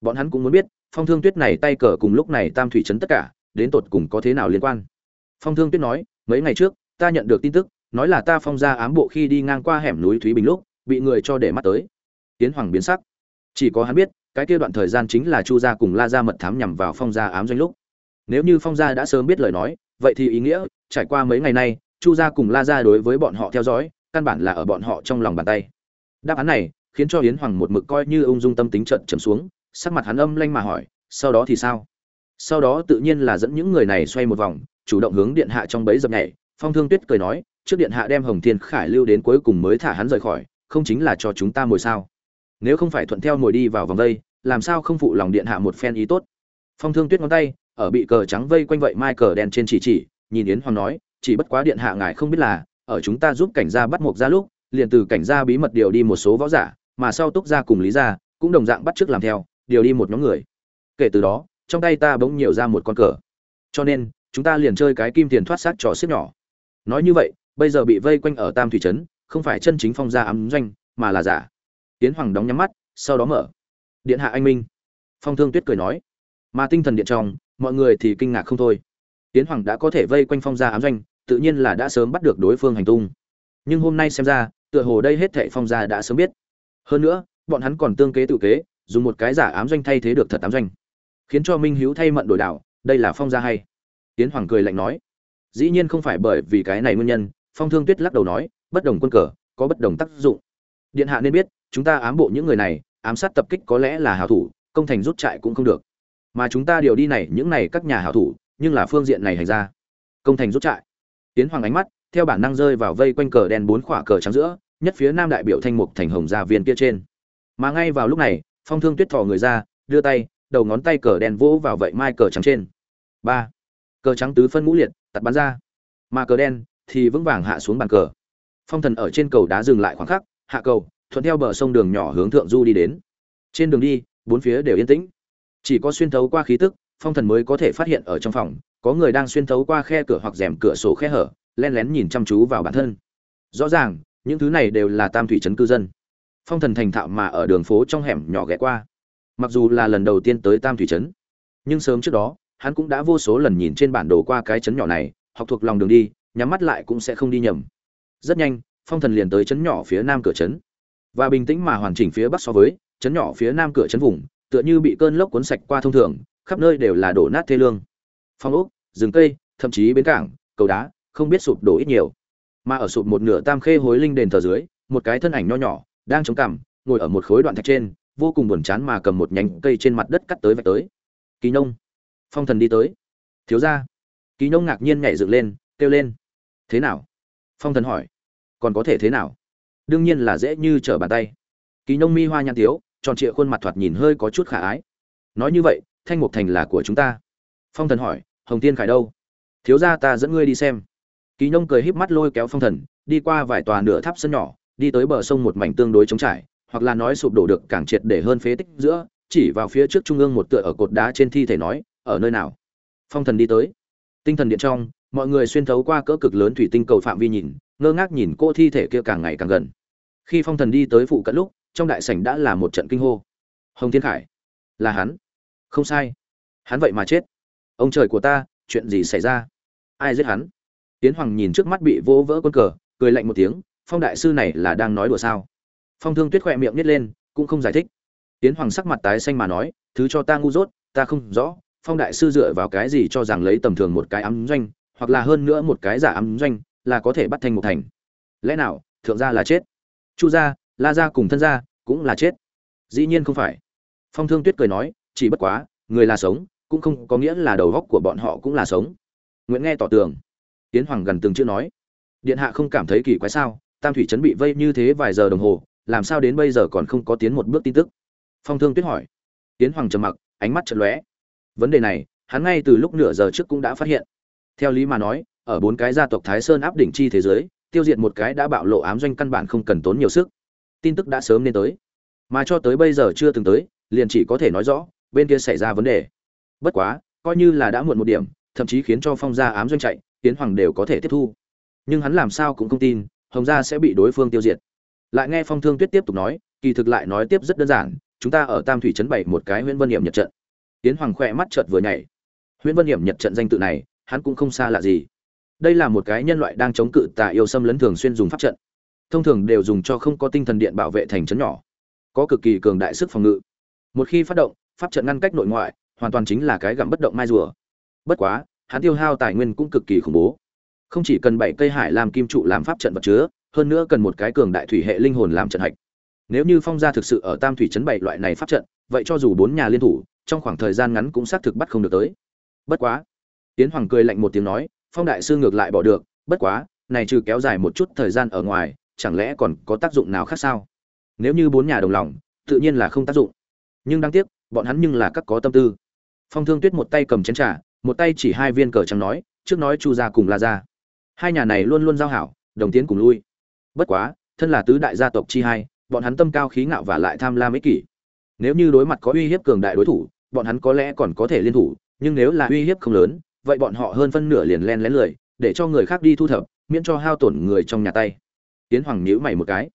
Bọn hắn cũng muốn biết, phong thương tuyết này tay cờ cùng lúc này tam thủy chấn tất cả, đến tột cùng có thế nào liên quan. Phong thương tuyết nói, mấy ngày trước, ta nhận được tin tức, nói là ta phong ra ám bộ khi đi ngang qua hẻm núi thúy bình lúc, bị người cho để mắt tới. Tiến hoàng biến sắc. Chỉ có hắn biết, cái kia đoạn thời gian chính là chu gia cùng la gia mật thám nhằm vào phong gia ám doanh lúc. Nếu như phong gia đã sớm biết lời nói, vậy thì ý nghĩa, trải qua mấy ngày nay, chu gia cùng la gia đối với bọn họ theo dõi căn bản là ở bọn họ trong lòng bàn tay. Đáp án này khiến cho yến hoàng một mực coi như ung dung tâm tính trận trầm xuống sắc mặt hắn âm lanh mà hỏi sau đó thì sao? Sau đó tự nhiên là dẫn những người này xoay một vòng chủ động hướng điện hạ trong bẫy dập nhảy. Phong thương tuyết cười nói trước điện hạ đem hồng thiên khải lưu đến cuối cùng mới thả hắn rời khỏi không chính là cho chúng ta mồi sao? Nếu không phải thuận theo mồi đi vào vòng đây, làm sao không phụ lòng điện hạ một phen ý tốt? Phong thương tuyết ngón tay ở bị cờ trắng vây quanh vậy mai cờ đen trên chỉ chỉ nhìn yến hoàng nói chỉ bất quá điện hạ ngài không biết là ở chúng ta giúp cảnh gia bắt mục gia lúc, liền từ cảnh gia bí mật điều đi một số võ giả, mà sau túc gia cùng lý gia cũng đồng dạng bắt trước làm theo, điều đi một nhóm người. Kể từ đó, trong tay ta bỗng nhiều ra một con cờ. Cho nên, chúng ta liền chơi cái kim tiền thoát xác trò xếp nhỏ. Nói như vậy, bây giờ bị vây quanh ở tam thủy trấn, không phải chân chính phong gia ám doanh, mà là giả. Tiến hoàng đóng nhắm mắt, sau đó mở. Điện hạ anh minh. Phong thương tuyết cười nói. Mà tinh thần điện trong, mọi người thì kinh ngạc không thôi. Tiến hoàng đã có thể vây quanh phong gia ám doanh tự nhiên là đã sớm bắt được đối phương hành tung. Nhưng hôm nay xem ra, tựa hồ đây hết thệ phong gia đã sớm biết. Hơn nữa, bọn hắn còn tương kế tự kế, dùng một cái giả ám doanh thay thế được thật ám doanh. Khiến cho minh hữu thay mận đổi đảo đây là phong gia hay? Tiến hoàng cười lạnh nói. Dĩ nhiên không phải bởi vì cái này nguyên nhân, phong thương tuyết lắc đầu nói, bất đồng quân cờ, có bất đồng tác dụng. Điện hạ nên biết, chúng ta ám bộ những người này, ám sát tập kích có lẽ là hảo thủ, công thành rút trại cũng không được. Mà chúng ta điều đi này, những này các nhà hảo thủ, nhưng là phương diện này hành ra. Công thành rút trại tiến hoàng ánh mắt, theo bản năng rơi vào vây quanh cờ đen bốn khỏa cờ trắng giữa, nhất phía nam đại biểu thanh mục thành hồng gia viên kia trên. Mà ngay vào lúc này, phong thương tuyết thò người ra, đưa tay, đầu ngón tay cờ đen vỗ vào vậy mai cờ trắng trên. Ba. Cờ trắng tứ phân ngũ liệt, tạt bắn ra. Mà cờ đen thì vững vàng hạ xuống bàn cờ. Phong thần ở trên cầu đá dừng lại khoảng khắc, hạ cầu, thuận theo bờ sông đường nhỏ hướng thượng du đi đến. Trên đường đi, bốn phía đều yên tĩnh. Chỉ có xuyên thấu qua khí tức phong thần mới có thể phát hiện ở trong phòng, có người đang xuyên thấu qua khe cửa hoặc rèm cửa sổ khe hở, len lén nhìn chăm chú vào bản thân. Rõ ràng, những thứ này đều là tam thủy trấn cư dân. Phong thần thành thạo mà ở đường phố trong hẻm nhỏ ghé qua. Mặc dù là lần đầu tiên tới tam thủy trấn nhưng sớm trước đó, hắn cũng đã vô số lần nhìn trên bản đồ qua cái trấn nhỏ này, học thuộc lòng đường đi, nhắm mắt lại cũng sẽ không đi nhầm. Rất nhanh, phong thần liền tới trấn nhỏ phía nam cửa trấn và bình tĩnh mà hoàn chỉnh phía bắc so với trấn nhỏ phía nam cửa trấn vùng, tựa như bị cơn lốc cuốn sạch qua thông thường khắp nơi đều là đổ nát thê lương. Phong ốc, rừng cây, thậm chí bến cảng, cầu đá, không biết sụp đổ ít nhiều. Mà ở sụp một nửa tam khê hối linh đền thờ dưới, một cái thân ảnh nho nhỏ, đang chống cằm, ngồi ở một khối đoạn thạch trên, vô cùng buồn chán mà cầm một nhánh cây trên mặt đất cắt tới vạch tới. Kỳ nông. Phong thần đi tới. Thiếu ra kỳ nông ngạc nhiên nhảy dựng lên, kêu lên. Thế nào? Phong thần hỏi. Còn có thể thế nào? Đương nhiên là dễ như trở bàn tay. Kỳ nông mi hoa nhăn tiếu, tròn trịa khuôn mặt thoạt nhìn hơi có chút khả ái nói như vậy, thanh mục thành là của chúng ta. Phong thần hỏi, hồng tiên khải đâu? Thiếu ra ta dẫn ngươi đi xem. Kỳ nông cười híp mắt lôi kéo phong thần, đi qua vài tòa nửa tháp sân nhỏ, đi tới bờ sông một mảnh tương đối trống trải, hoặc là nói sụp đổ được càng triệt để hơn phế tích giữa, chỉ vào phía trước trung ương một tựa ở cột đá trên thi thể nói, ở nơi nào? Phong thần đi tới. Tinh thần điện trong, mọi người xuyên thấu qua cỡ cực lớn thủy tinh cầu phạm vi nhìn, ngơ ngác nhìn cô thi thể kia càng ngày càng gần. Khi phong thần đi tới phụ cận lúc, trong đại sảnh đã là một trận kinh hô. Hồng thiên khải, là hắn không sai. Hắn vậy mà chết. Ông trời của ta, chuyện gì xảy ra? Ai giết hắn? Tiến hoàng nhìn trước mắt bị vỗ vỡ con cờ, cười lạnh một tiếng, phong đại sư này là đang nói đùa sao? Phong thương tuyết khỏe miệng nít lên, cũng không giải thích. Tiến hoàng sắc mặt tái xanh mà nói, thứ cho ta ngu dốt, ta không rõ, phong đại sư dựa vào cái gì cho rằng lấy tầm thường một cái ám doanh, hoặc là hơn nữa một cái giả ám doanh, là có thể bắt thành một thành? Lẽ nào, thượng gia là chết? Chu gia, la gia cùng thân gia cũng là chết? Dĩ nhiên không phải. Phong thương tuyết cười nói chỉ bất quá, người là sống, cũng không có nghĩa là đầu góc của bọn họ cũng là sống. Nguyễn nghe tỏ tường. Tiến hoàng gần từng chữ nói. Điện hạ không cảm thấy kỳ quái sao? Tam thủy trấn bị vây như thế vài giờ đồng hồ, làm sao đến bây giờ còn không có tiến một bước tin tức? Phong thương tuyết hỏi. Tiến hoàng trầm mặc, ánh mắt chật lóe. Vấn đề này, hắn ngay từ lúc nửa giờ trước cũng đã phát hiện. Theo lý mà nói, ở bốn cái gia tộc thái sơn áp đỉnh chi thế giới, tiêu diệt một cái đã bạo lộ ám doanh căn bản không cần tốn nhiều sức. Tin tức đã sớm nên tới. Mà cho tới bây giờ chưa từng tới, liền chỉ có thể nói rõ bên kia xảy ra vấn đề. Bất quá, coi như là đã muộn một điểm, thậm chí khiến cho phong gia ám doanh chạy tiến hoàng đều có thể tiếp thu. Nhưng hắn làm sao cũng không tin, hồng gia sẽ bị đối phương tiêu diệt. Lại nghe phong thương tuyết tiếp tục nói, kỳ thực lại nói tiếp rất đơn giản, chúng ta ở tam thủy trấn bảy một cái huyện vân hiểm nhật trận. Tiến hoàng khỏe mắt chợt vừa nhảy. Huyện vân hiểm nhật trận danh tự này, hắn cũng không xa lạ gì. Đây là một cái nhân loại đang chống cự tà yêu xâm lấn thường xuyên dùng pháp trận. Thông thường đều dùng cho không có tinh thần điện bảo vệ thành trấn nhỏ. Có cực kỳ cường đại sức phòng ngự. Một khi phát động pháp trận ngăn cách nội ngoại, hoàn toàn chính là cái gặm bất động mai rùa. Bất quá, hắn tiêu hao tài nguyên cũng cực kỳ khủng bố. Không chỉ cần bảy cây hải làm kim trụ làm pháp trận vật chứa, hơn nữa cần một cái cường đại thủy hệ linh hồn làm trận hạch. Nếu như phong gia thực sự ở tam thủy trấn bảy loại này pháp trận, vậy cho dù bốn nhà liên thủ, trong khoảng thời gian ngắn cũng xác thực bắt không được tới. Bất quá tiến hoàng cười lạnh một tiếng nói, phong đại sư ngược lại bỏ được, bất quá, này trừ kéo dài một chút thời gian ở ngoài, chẳng lẽ còn có tác dụng nào khác sao? Nếu như bốn nhà đồng lòng, tự nhiên là không tác dụng. Nhưng đáng tiếc bọn hắn nhưng là các có tâm tư. Phong thương tuyết một tay cầm chén trà, một tay chỉ hai viên cờ trắng nói, trước nói chu gia cùng la gia. Hai nhà này luôn luôn giao hảo, đồng tiến cùng lui. Bất quá, thân là tứ đại gia tộc chi hai, bọn hắn tâm cao khí ngạo và lại tham lam ích kỷ. Nếu như đối mặt có uy hiếp cường đại đối thủ, bọn hắn có lẽ còn có thể liên thủ, nhưng nếu là uy hiếp không lớn, vậy bọn họ hơn phân nửa liền len lén lười, để cho người khác đi thu thập, miễn cho hao tổn người trong nhà tay. Tiến hoàng nhíu mày một cái.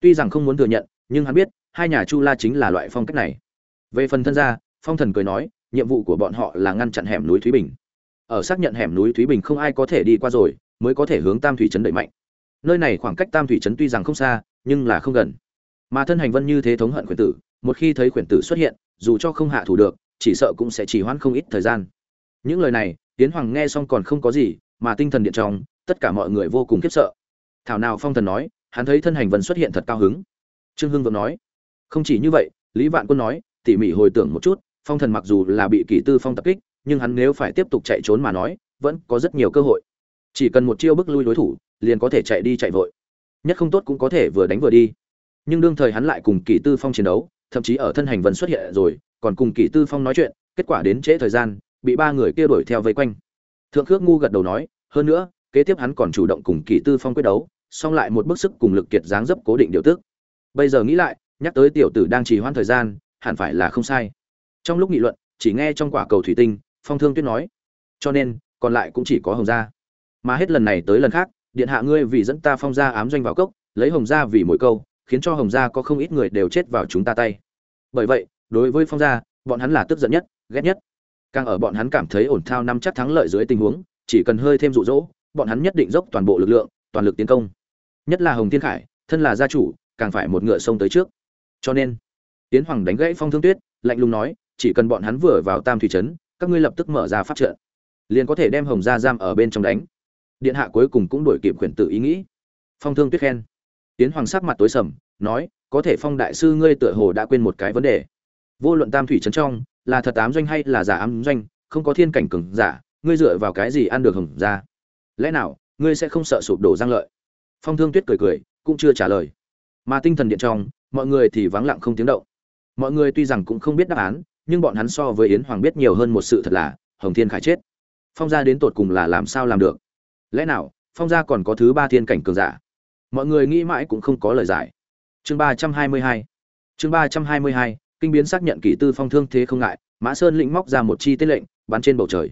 Tuy rằng không muốn thừa nhận, nhưng hắn biết, hai nhà chu la chính là loại phong cách này về phần thân gia, phong thần cười nói, nhiệm vụ của bọn họ là ngăn chặn hẻm núi thúy bình. Ở xác nhận hẻm núi thúy bình không ai có thể đi qua rồi, mới có thể hướng tam thủy trấn đẩy mạnh. Nơi này khoảng cách tam thủy trấn tuy rằng không xa, nhưng là không gần. Mà thân hành vân như thế thống hận khuyển tử, một khi thấy khuyển tử xuất hiện, dù cho không hạ thủ được, chỉ sợ cũng sẽ chỉ hoãn không ít thời gian. Những lời này tiến hoàng nghe xong còn không có gì, mà tinh thần điện trong, tất cả mọi người vô cùng khiếp sợ. Thảo nào phong thần nói, hắn thấy thân hành vân xuất hiện thật cao hứng. Trương hưng vượng nói, không chỉ như vậy, lý vạn quân nói tỉ mỉ hồi tưởng một chút, phong thần mặc dù là bị kỷ tư phong tập kích, nhưng hắn nếu phải tiếp tục chạy trốn mà nói, vẫn có rất nhiều cơ hội. Chỉ cần một chiêu bức lui đối thủ, liền có thể chạy đi chạy vội. Nhất không tốt cũng có thể vừa đánh vừa đi. Nhưng đương thời hắn lại cùng kỷ tư phong chiến đấu, thậm chí ở thân hành vân xuất hiện rồi, còn cùng kỷ tư phong nói chuyện, kết quả đến trễ thời gian, bị ba người kia đuổi theo vây quanh. Thượng khước ngu gật đầu nói, hơn nữa, kế tiếp hắn còn chủ động cùng kỷ tư phong quyết đấu, song lại một bức sức cùng lực kiệt dáng dấp cố định điều tức. Bây giờ nghĩ lại, nhắc tới tiểu tử đang trì hoãn thời gian hẳn phải là không sai. Trong lúc nghị luận, chỉ nghe trong quả cầu thủy tinh, phong thương tuyết nói, cho nên, còn lại cũng chỉ có hồng gia. Mà hết lần này tới lần khác, điện hạ ngươi vì dẫn ta phong gia ám doanh vào cốc, lấy hồng gia vì mỗi câu, khiến cho hồng gia có không ít người đều chết vào chúng ta tay. Bởi vậy, đối với phong gia, bọn hắn là tức giận nhất, ghét nhất. Càng ở bọn hắn cảm thấy ổn thao năm chắc thắng lợi dưới tình huống, chỉ cần hơi thêm rụ rỗ bọn hắn nhất định dốc toàn bộ lực lượng, toàn lực tiến công. Nhất là hồng thiên khải, thân là gia chủ, càng phải một ngựa sông tới trước. Cho nên tiến hoàng đánh gãy phong thương tuyết, lạnh lùng nói, chỉ cần bọn hắn vừa vào tam thủy trấn, các ngươi lập tức mở ra pháp trận, liền có thể đem hồng gia giam ở bên trong đánh. Điện hạ cuối cùng cũng đổi kịp quyền tự ý nghĩ. Phong thương tuyết khen. Tiến hoàng sắc mặt tối sầm, nói, có thể phong đại sư ngươi tựa hồ đã quên một cái vấn đề. Vô luận tam thủy trấn trong, là thật ám doanh hay là giả ám doanh, không có thiên cảnh cường giả, ngươi dựa vào cái gì ăn được hồng gia? Lẽ nào, ngươi sẽ không sợ sụp đổ giang lợi? Phong thương tuyết cười cười, cũng chưa trả lời. Mà tinh thần điện trong, mọi người thì vắng lặng không tiếng động mọi người tuy rằng cũng không biết đáp án, nhưng bọn hắn so với yến hoàng biết nhiều hơn một sự thật là, hồng thiên khải chết. Phong gia đến tột cùng là làm sao làm được? Lẽ nào, phong gia còn có thứ ba thiên cảnh cường giả? Mọi người nghĩ mãi cũng không có lời giải. Chương ba trăm hai mươi hai. Chương ba trăm hai mươi hai, kinh biến xác nhận kỷ tư phong thương thế không ngại, mã sơn lĩnh móc ra một chi tiết lệnh, bắn trên bầu trời.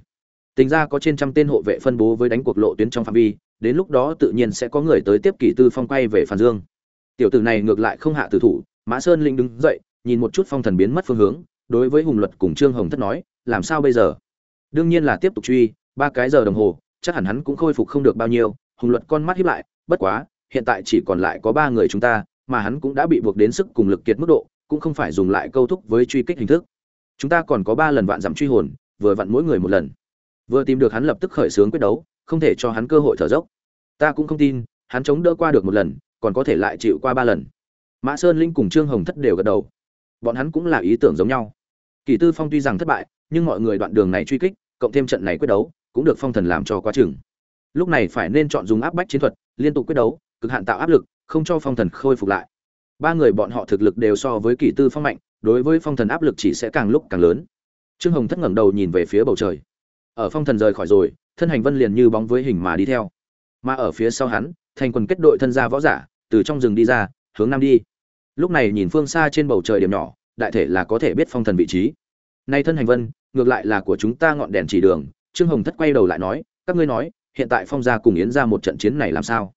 Tính ra có trên trăm tên hộ vệ phân bố với đánh cuộc lộ tuyến trong phạm vi, đến lúc đó tự nhiên sẽ có người tới tiếp kỷ tư phong quay về phản dương. Tiểu tử này ngược lại không hạ tử thủ, mã sơn lĩnh đứng dậy nhìn một chút phong thần biến mất phương hướng, đối với hùng luật cùng trương hồng thất nói, làm sao bây giờ? Đương nhiên là tiếp tục truy, ba cái giờ đồng hồ, chắc hẳn hắn cũng khôi phục không được bao nhiêu. Hùng luật con mắt hiếp lại, bất quá, hiện tại chỉ còn lại có ba người chúng ta, mà hắn cũng đã bị buộc đến sức cùng lực kiệt mức độ, cũng không phải dùng lại câu thúc với truy kích hình thức. Chúng ta còn có ba lần vạn dặm truy hồn, vừa vặn mỗi người một lần. Vừa tìm được hắn lập tức khởi xướng quyết đấu, không thể cho hắn cơ hội thở dốc. Ta cũng không tin, hắn chống đỡ qua được một lần, còn có thể lại chịu qua ba lần. Mã sơn linh cùng trương hồng thất đều gật đầu bọn hắn cũng là ý tưởng giống nhau. Kỳ tư phong tuy rằng thất bại, nhưng mọi người đoạn đường này truy kích, cộng thêm trận này quyết đấu, cũng được phong thần làm cho quá chừng. Lúc này phải nên chọn dùng áp bách chiến thuật, liên tục quyết đấu, cực hạn tạo áp lực, không cho phong thần khôi phục lại. Ba người bọn họ thực lực đều so với kỳ tư phong mạnh, đối với phong thần áp lực chỉ sẽ càng lúc càng lớn. Trương hồng thất ngẩng đầu nhìn về phía bầu trời. Ở phong thần rời khỏi rồi, thân hành vân liền như bóng với hình mà đi theo. Mà ở phía sau hắn, thành quần kết đội thân gia võ giả, từ trong rừng đi ra, hướng nam đi lúc này nhìn phương xa trên bầu trời điểm nhỏ, đại thể là có thể biết phong thần vị trí. Nay thân hành vân, ngược lại là của chúng ta ngọn đèn chỉ đường, trương hồng thất quay đầu lại nói, các ngươi nói, hiện tại phong gia cùng yến ra một trận chiến này làm sao?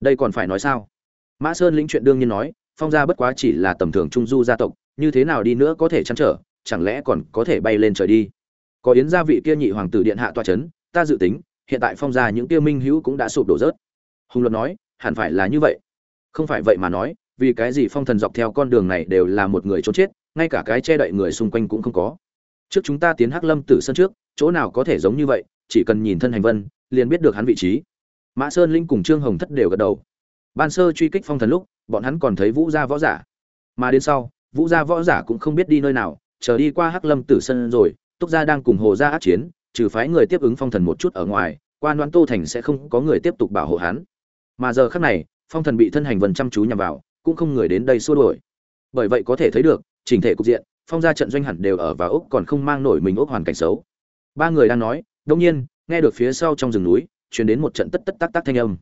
Đây còn phải nói sao? Mã sơn lĩnh chuyện đương nhiên nói, phong gia bất quá chỉ là tầm thường trung du gia tộc, như thế nào đi nữa có thể chăn trở, chẳng lẽ còn có thể bay lên trời đi? Có yến gia vị kia nhị hoàng tử điện hạ toa chấn, ta dự tính, hiện tại phong gia những kia minh hữu cũng đã sụp đổ rớt. Hùng luật nói, hẳn phải là như vậy. Không phải vậy mà nói vì cái gì phong thần dọc theo con đường này đều là một người trốn chết, ngay cả cái che đậy người xung quanh cũng không có. Trước chúng ta tiến hắc lâm tử sân trước, chỗ nào có thể giống như vậy, chỉ cần nhìn thân hành vân, liền biết được hắn vị trí. Mã sơn linh cùng trương hồng thất đều gật đầu. Ban sơ truy kích phong thần lúc, bọn hắn còn thấy vũ gia võ giả. Mà đến sau, vũ gia võ giả cũng không biết đi nơi nào, chờ đi qua hắc lâm tử sân rồi, túc gia đang cùng hồ gia át chiến, trừ phái người tiếp ứng phong thần một chút ở ngoài quan đoán tô thành sẽ không có người tiếp tục bảo hộ hắn. Mà giờ khác này, phong thần bị thân hành vân chăm chú nhằm vào cũng không người đến đây xua đuổi. Bởi vậy có thể thấy được, chỉnh thể cục diện, phong gia trận doanh hẳn đều ở và úc còn không mang nổi mình úc hoàn cảnh xấu. Ba người đang nói, đông nhiên, nghe được phía sau trong rừng núi chuyển đến một trận tất tất tác tác thanh âm.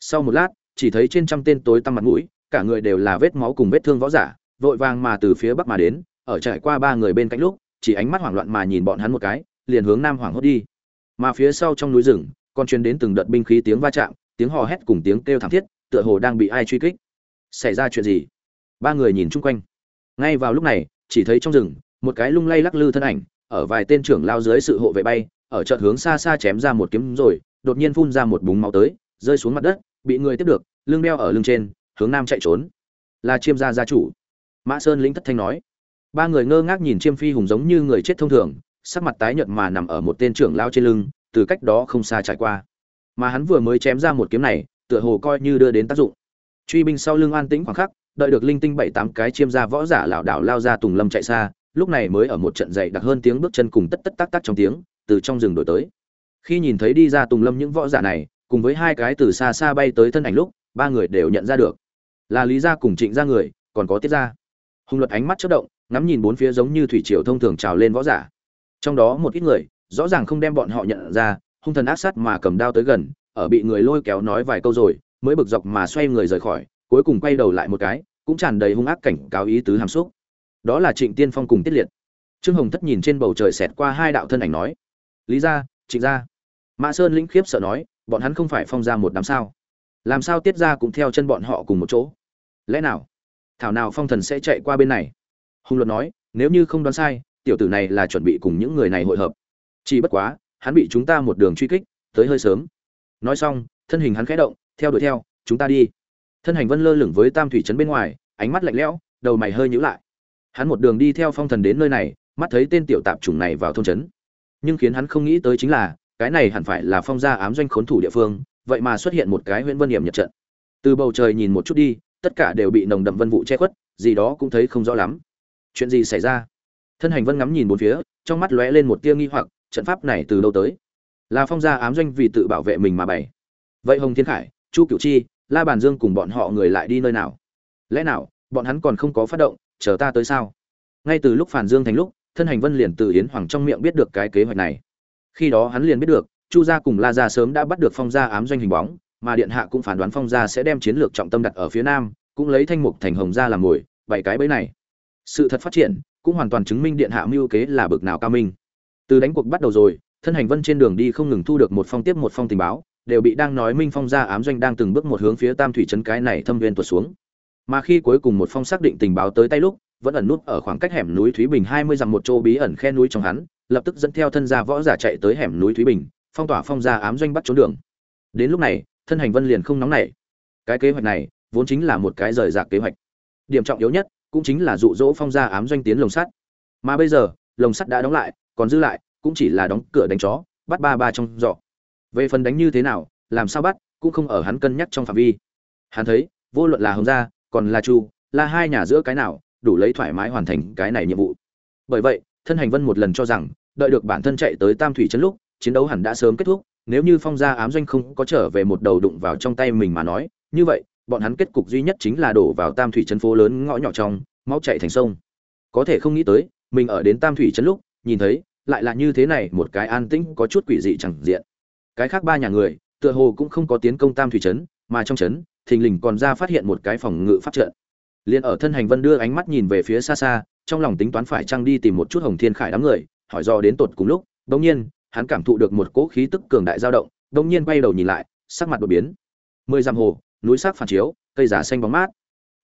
Sau một lát, chỉ thấy trên trăm tên tối tăm mặt mũi, cả người đều là vết máu cùng vết thương võ giả, vội vàng mà từ phía bắc mà đến, ở trải qua ba người bên cạnh lúc, chỉ ánh mắt hoảng loạn mà nhìn bọn hắn một cái, liền hướng nam hoảng hốt đi. Mà phía sau trong núi rừng, còn truyền đến từng đợt binh khí tiếng va chạm, tiếng hò hét cùng tiếng kêu thảm thiết, tựa hồ đang bị ai truy kích xảy ra chuyện gì? Ba người nhìn chung quanh. Ngay vào lúc này, chỉ thấy trong rừng, một cái lung lay lắc lư thân ảnh, ở vài tên trưởng lao dưới sự hộ vệ bay, ở chợt hướng xa xa chém ra một kiếm rồi, đột nhiên phun ra một búng máu tới, rơi xuống mặt đất, bị người tiếp được, lưng đeo ở lưng trên, hướng nam chạy trốn. Là chiêm gia gia chủ. Mã sơn lĩnh thất thanh nói. Ba người ngơ ngác nhìn chiêm phi hùng giống như người chết thông thường, sắc mặt tái nhợt mà nằm ở một tên trưởng lao trên lưng, từ cách đó không xa trải qua. Mà hắn vừa mới chém ra một kiếm này, tựa hồ coi như đưa đến tác dụng truy binh sau lưng an tĩnh khoảng khắc, đợi được linh tinh bảy tám cái chiêm gia võ giả lảo đảo lao ra tùng lâm chạy xa, lúc này mới ở một trận dậy đặc hơn tiếng bước chân cùng tất tất tắc tắc trong tiếng, từ trong rừng đổi tới. Khi nhìn thấy đi ra tùng lâm những võ giả này, cùng với hai cái từ xa xa bay tới thân ảnh lúc, ba người đều nhận ra được. Là lý gia cùng trịnh gia người, còn có tiết gia. Hùng luật ánh mắt chất động, ngắm nhìn bốn phía giống như thủy triều thông thường trào lên võ giả. Trong đó một ít người, rõ ràng không đem bọn họ nhận ra, hung thần ác sát mà cầm đao tới gần, ở bị người lôi kéo nói vài câu rồi mới bực dọc mà xoay người rời khỏi, cuối cùng quay đầu lại một cái, cũng tràn đầy hung ác cảnh cáo ý tứ hàm xúc. Đó là trịnh tiên phong cùng tiết liệt. Trương hồng thất nhìn trên bầu trời xẹt qua hai đạo thân ảnh nói, lý gia, trịnh gia. Mã sơn lĩnh khiếp sợ nói, bọn hắn không phải phong ra một đám sao? Làm sao tiết ra cũng theo chân bọn họ cùng một chỗ? Lẽ nào, thảo nào phong thần sẽ chạy qua bên này? Hùng luật nói, nếu như không đoán sai, tiểu tử này là chuẩn bị cùng những người này hội hợp. Chỉ bất quá, hắn bị chúng ta một đường truy kích, tới hơi sớm. Nói xong, thân hình hắn khẽ động theo đuổi theo, chúng ta đi. Thân hành vân lơ lửng với tam thủy trấn bên ngoài, ánh mắt lạnh lẽo, đầu mày hơi nhíu lại. Hắn một đường đi theo phong thần đến nơi này, mắt thấy tên tiểu tạp chủng này vào thôn trấn. Nhưng khiến hắn không nghĩ tới chính là, cái này hẳn phải là phong gia ám doanh khốn thủ địa phương, vậy mà xuất hiện một cái huyện vân hiểm nhật trận. Từ bầu trời nhìn một chút đi, tất cả đều bị nồng đậm vân vụ che khuất, gì đó cũng thấy không rõ lắm. Chuyện gì xảy ra? Thân hành vân ngắm nhìn bốn phía, trong mắt lóe lên một tia nghi hoặc, trận pháp này từ đâu tới? Là phong gia ám doanh vì tự bảo vệ mình mà bày. Vậy hồng thiên khải chu Cựu chi, la bàn dương cùng bọn họ người lại đi nơi nào? Lẽ nào, bọn hắn còn không có phát động, chờ ta tới sao? Ngay từ lúc phản dương thành lúc, thân hành vân liền từ yến hoàng trong miệng biết được cái kế hoạch này. Khi đó hắn liền biết được, chu gia cùng la gia sớm đã bắt được phong gia ám doanh hình bóng, mà điện hạ cũng phán đoán phong gia sẽ đem chiến lược trọng tâm đặt ở phía nam, cũng lấy thanh mục thành hồng gia làm mồi bảy cái bẫy này. Sự thật phát triển, cũng hoàn toàn chứng minh điện hạ mưu kế là bực nào cao minh. Từ đánh cuộc bắt đầu rồi, thân hành vân trên đường đi không ngừng thu được một phong tiếp một phong tình báo đều bị đang nói minh phong gia ám doanh đang từng bước một hướng phía tam thủy trấn cái này thâm viên tuột xuống. Mà khi cuối cùng một phong xác định tình báo tới tay lúc, vẫn ẩn nút ở khoảng cách hẻm núi thúy bình hai mươi dặm một chỗ bí ẩn khe núi trong hắn, lập tức dẫn theo thân gia võ giả chạy tới hẻm núi thúy bình, phong tỏa phong gia ám doanh bắt trốn đường. Đến lúc này, thân hành vân liền không nóng nảy. Cái kế hoạch này, vốn chính là một cái rời rạc kế hoạch. Điểm trọng yếu nhất, cũng chính là dụ dỗ phong gia ám doanh tiến lồng sắt. Mà bây giờ, lồng sắt đã đóng lại, còn dư lại, cũng chỉ là đóng cửa đánh chó, bắt ba ba trong giỏ về phần đánh như thế nào, làm sao bắt, cũng không ở hắn cân nhắc trong phạm vi. Hắn thấy, vô luận là hồng gia, còn là chu, là hai nhà giữa cái nào, đủ lấy thoải mái hoàn thành cái này nhiệm vụ. Bởi vậy, thân hành vân một lần cho rằng, đợi được bản thân chạy tới tam thủy trấn lúc, chiến đấu hẳn đã sớm kết thúc, nếu như phong gia ám doanh không có trở về một đầu đụng vào trong tay mình mà nói, như vậy, bọn hắn kết cục duy nhất chính là đổ vào tam thủy trấn phố lớn ngõ nhỏ trong máu chạy thành sông. Có thể không nghĩ tới, mình ở đến tam thủy trấn lúc, nhìn thấy, lại là như thế này một cái an tĩnh, có chút quỷ dị chẳng diện cái khác ba nhà người, tựa hồ cũng không có tiến công tam thủy trấn, mà trong trấn, thình lình còn ra phát hiện một cái phòng ngự pháp trận. Liền ở thân hành vân đưa ánh mắt nhìn về phía xa xa, trong lòng tính toán phải trăng đi tìm một chút hồng thiên khải đám người, hỏi do đến tột cùng lúc bỗng nhiên, hắn cảm thụ được một cỗ khí tức cường đại dao động bỗng nhiên quay đầu nhìn lại, sắc mặt đột biến. Mười dặm hồ, núi sắc phản chiếu, cây giả xanh bóng mát.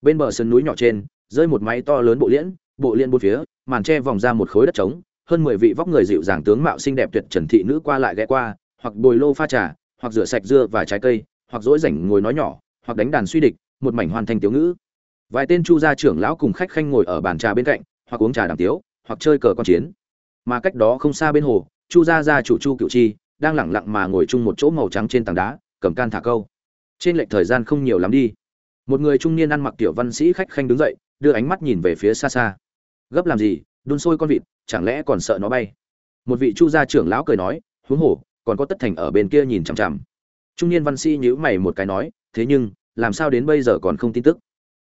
Bên bờ sườn núi nhỏ trên, rơi một máy to lớn bộ liễn bộ liễn bốn phía, màn tre vòng ra một khối đất trống, hơn mười vị vóc người dịu dàng tướng mạo xinh đẹp tuyệt trần thị nữ qua lại ghé qua hoặc bồi lô pha trà, hoặc rửa sạch dưa và trái cây, hoặc rỗi rảnh ngồi nói nhỏ, hoặc đánh đàn suy địch, một mảnh hoàn thành tiểu ngữ. Vài tên chu gia trưởng lão cùng khách khanh ngồi ở bàn trà bên cạnh, hoặc uống trà đàm tiếu, hoặc chơi cờ con chiến. Mà cách đó không xa bên hồ, chu gia gia chủ chu cựu chi, đang lẳng lặng mà ngồi chung một chỗ màu trắng trên tảng đá, cầm can thả câu. Trên lệch thời gian không nhiều lắm đi. Một người trung niên ăn mặc tiểu văn sĩ khách khanh đứng dậy, đưa ánh mắt nhìn về phía xa xa. Gấp làm gì? Đun sôi con vịt, chẳng lẽ còn sợ nó bay? Một vị chu gia trưởng lão cười nói, huống hồ còn có tất thành ở bên kia nhìn chằm chằm. Trung niên văn sĩ nhíu mày một cái nói, thế nhưng, làm sao đến bây giờ còn không tin tức?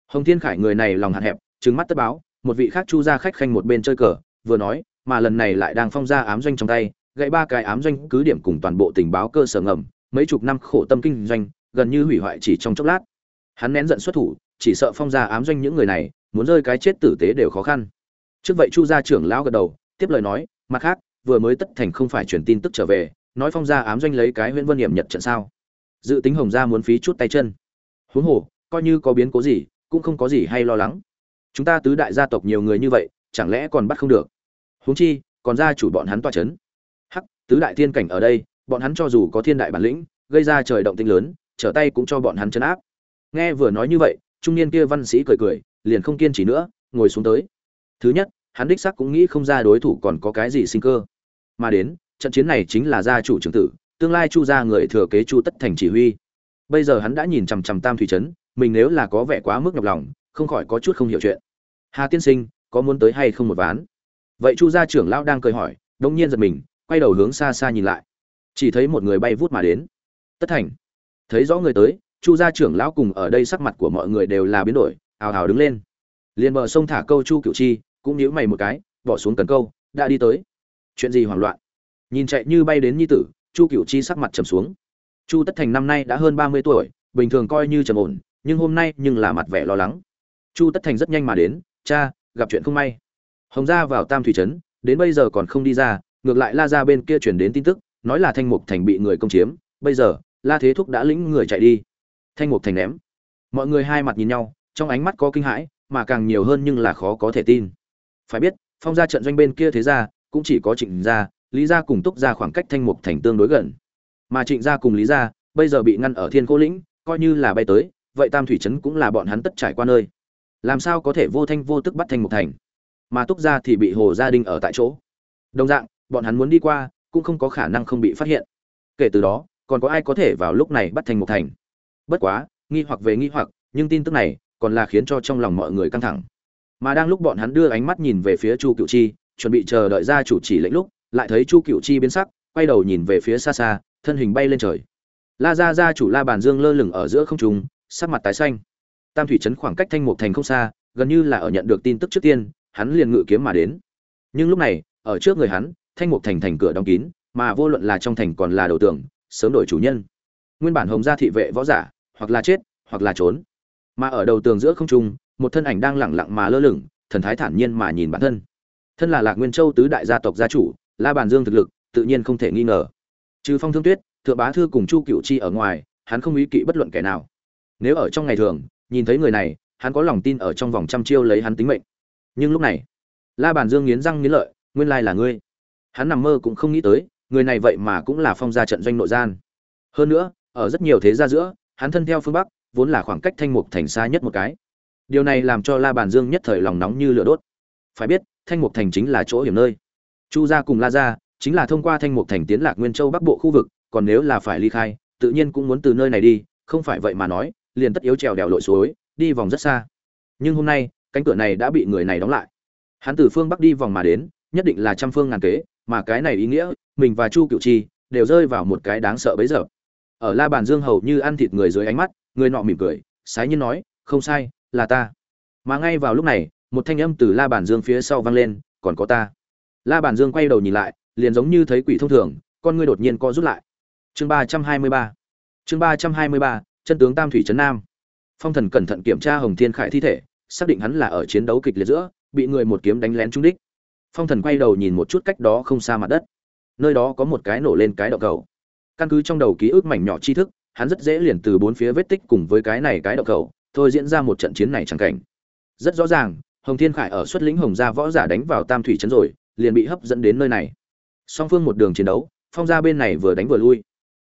Hồng thiên khải người này lòng hạn hẹp, trừng mắt tất báo, một vị khác chu ra khách khanh một bên chơi cờ, vừa nói, mà lần này lại đang phong ra ám doanh trong tay, gãy ba cái ám doanh cứ điểm cùng toàn bộ tình báo cơ sở ngầm, mấy chục năm khổ tâm kinh doanh, gần như hủy hoại chỉ trong chốc lát. Hắn nén giận xuất thủ, chỉ sợ phong ra ám doanh những người này, muốn rơi cái chết tử tế đều khó khăn. Trước vậy chu gia trưởng lão gật đầu, tiếp lời nói, mặt khác, vừa mới tất thành không phải truyền tin tức trở về nói phong gia ám doanh lấy cái huyện vân hiểm nhật trận sao? Dự tính hồng gia muốn phí chút tay chân. Huống hồ, coi như có biến cố gì, cũng không có gì hay lo lắng. Chúng ta tứ đại gia tộc nhiều người như vậy, chẳng lẽ còn bắt không được? Huống chi, còn gia chủ bọn hắn toa chấn. Hắc, tứ đại thiên cảnh ở đây, bọn hắn cho dù có thiên đại bản lĩnh, gây ra trời động tinh lớn, trở tay cũng cho bọn hắn chấn áp. Nghe vừa nói như vậy, trung niên kia văn sĩ cười cười, liền không kiên trì nữa, ngồi xuống tới. Thứ nhất, hắn đích xác cũng nghĩ không ra đối thủ còn có cái gì sinh cơ. Mà đến trận chiến này chính là gia chủ trưởng tử, tương lai chu gia người thừa kế chu tất thành chỉ huy. Bây giờ hắn đã nhìn chằm chằm tam thủy trấn, mình nếu là có vẻ quá mức nhọc lòng, không khỏi có chút không hiểu chuyện. Hà tiên sinh, có muốn tới hay không một ván? Vậy chu gia trưởng lão đang cười hỏi, đông nhiên giật mình, quay đầu hướng xa xa nhìn lại. Chỉ thấy một người bay vút mà đến. Tất thành. Thấy rõ người tới, chu gia trưởng lão cùng ở đây sắc mặt của mọi người đều là biến đổi ào ào đứng lên. Liền bờ sông thả câu chu cựu chi, cũng nhíu mày một cái, bỏ xuống cần câu, đã đi tới. Chuyện gì hoảng loạn? Nhìn chạy như bay đến nhi tử, chu cựu chi sắc mặt trầm xuống. Chu tất thành năm nay đã hơn ba mươi tuổi, bình thường coi như trầm ổn, nhưng hôm nay nhưng là mặt vẻ lo lắng. Chu tất thành rất nhanh mà đến, cha, gặp chuyện không may. Hồng gia vào tam thủy trấn, đến bây giờ còn không đi ra, ngược lại la ra bên kia chuyển đến tin tức, nói là thanh mục thành bị người công chiếm, bây giờ, la thế thúc đã lĩnh người chạy đi. Thanh mục thành ném. Mọi người hai mặt nhìn nhau, trong ánh mắt có kinh hãi, mà càng nhiều hơn nhưng là khó có thể tin. Phải biết, phong gia trận doanh bên kia thế ra cũng chỉ có trịnh gia lý gia cùng túc gia khoảng cách thanh mục thành tương đối gần. Mà trịnh gia cùng lý gia bây giờ bị ngăn ở thiên Cố lĩnh, coi như là bay tới, vậy tam thủy trấn cũng là bọn hắn tất trải qua nơi. Làm sao có thể vô thanh vô tức bắt thanh mục thành? Mà túc gia thì bị hồ gia đình ở tại chỗ. Đồng dạng, bọn hắn muốn đi qua, cũng không có khả năng không bị phát hiện. Kể từ đó, còn có ai có thể vào lúc này bắt thanh mục thành? Bất quá, nghi hoặc về nghi hoặc, nhưng tin tức này còn là khiến cho trong lòng mọi người căng thẳng. Mà đang lúc bọn hắn đưa ánh mắt nhìn về phía chu cựu chi, chuẩn bị chờ đợi ra chủ chỉ lệnh lúc lại thấy chu cựu chi biến sắc, quay đầu nhìn về phía xa xa, thân hình bay lên trời. La ra ra chủ la bàn dương lơ lửng ở giữa không trung, sắc mặt tái xanh. Tam thủy trấn khoảng cách thanh mục thành không xa, gần như là ở nhận được tin tức trước tiên, hắn liền ngự kiếm mà đến. Nhưng lúc này, ở trước người hắn, thanh mục thành thành cửa đóng kín, mà vô luận là trong thành còn là đầu tường, sớm đổi chủ nhân. Nguyên bản hồng gia thị vệ võ giả, hoặc là chết, hoặc là trốn. Mà ở đầu tường giữa không trung, một thân ảnh đang lẳng lặng mà lơ lửng, thần thái thản nhiên mà nhìn bản thân. Thân là lạc nguyên châu tứ đại gia tộc gia chủ la bàn dương thực lực, tự nhiên không thể nghi ngờ. Trừ phong thương tuyết, thượng bá thư cùng chu cựu chi ở ngoài, hắn không ý kỵ bất luận kẻ nào. Nếu ở trong ngày thường, nhìn thấy người này, hắn có lòng tin ở trong vòng trăm chiêu lấy hắn tính mệnh. Nhưng lúc này, la bàn dương nghiến răng nghiến lợi, nguyên lai là ngươi. Hắn nằm mơ cũng không nghĩ tới, người này vậy mà cũng là phong gia trận doanh nội gian. Hơn nữa, ở rất nhiều thế gia giữa, hắn thân theo phương bắc, vốn là khoảng cách thanh mục thành xa nhất một cái. Điều này làm cho la bàn dương nhất thời lòng nóng như lửa đốt. Phải biết, thanh mục thành chính là chỗ hiểm nơi chu gia cùng la gia chính là thông qua thanh mục thành tiến lạc nguyên châu bắc bộ khu vực, còn nếu là phải ly khai, tự nhiên cũng muốn từ nơi này đi, không phải vậy mà nói, liền tất yếu trèo đèo lội suối, đi vòng rất xa. Nhưng hôm nay, cánh cửa này đã bị người này đóng lại. Hắn từ phương bắc đi vòng mà đến, nhất định là trăm phương ngàn kế, mà cái này ý nghĩa, mình và chu cựu chi đều rơi vào một cái đáng sợ bấy giờ. Ở la bàn dương hầu như ăn thịt người dưới ánh mắt, người nọ mỉm cười, sái nhiên nói, không sai, là ta. Mà ngay vào lúc này, một thanh âm từ la bàn dương phía sau vang lên, còn có ta la bàn dương quay đầu nhìn lại, liền giống như thấy quỷ thông thường, con ngươi đột nhiên co rút lại. Chương ba trăm hai mươi ba. Chương ba trăm hai mươi ba, chân tướng tam thủy trấn nam. Phong thần cẩn thận kiểm tra hồng thiên khải thi thể, xác định hắn là ở chiến đấu kịch liệt giữa, bị người một kiếm đánh lén trúng đích. Phong thần quay đầu nhìn một chút cách đó không xa mặt đất. Nơi đó có một cái nổ lên cái động cầu. Căn cứ trong đầu ký ức mảnh nhỏ tri thức, hắn rất dễ liền từ bốn phía vết tích cùng với cái này cái động cầu, thôi diễn ra một trận chiến này chẳng cảnh. Rất rõ ràng, hồng thiên khải ở xuất lĩnh hồng gia võ giả đánh vào tam thủy trấn rồi liền bị hấp dẫn đến nơi này. Song phương một đường chiến đấu, phong gia bên này vừa đánh vừa lui.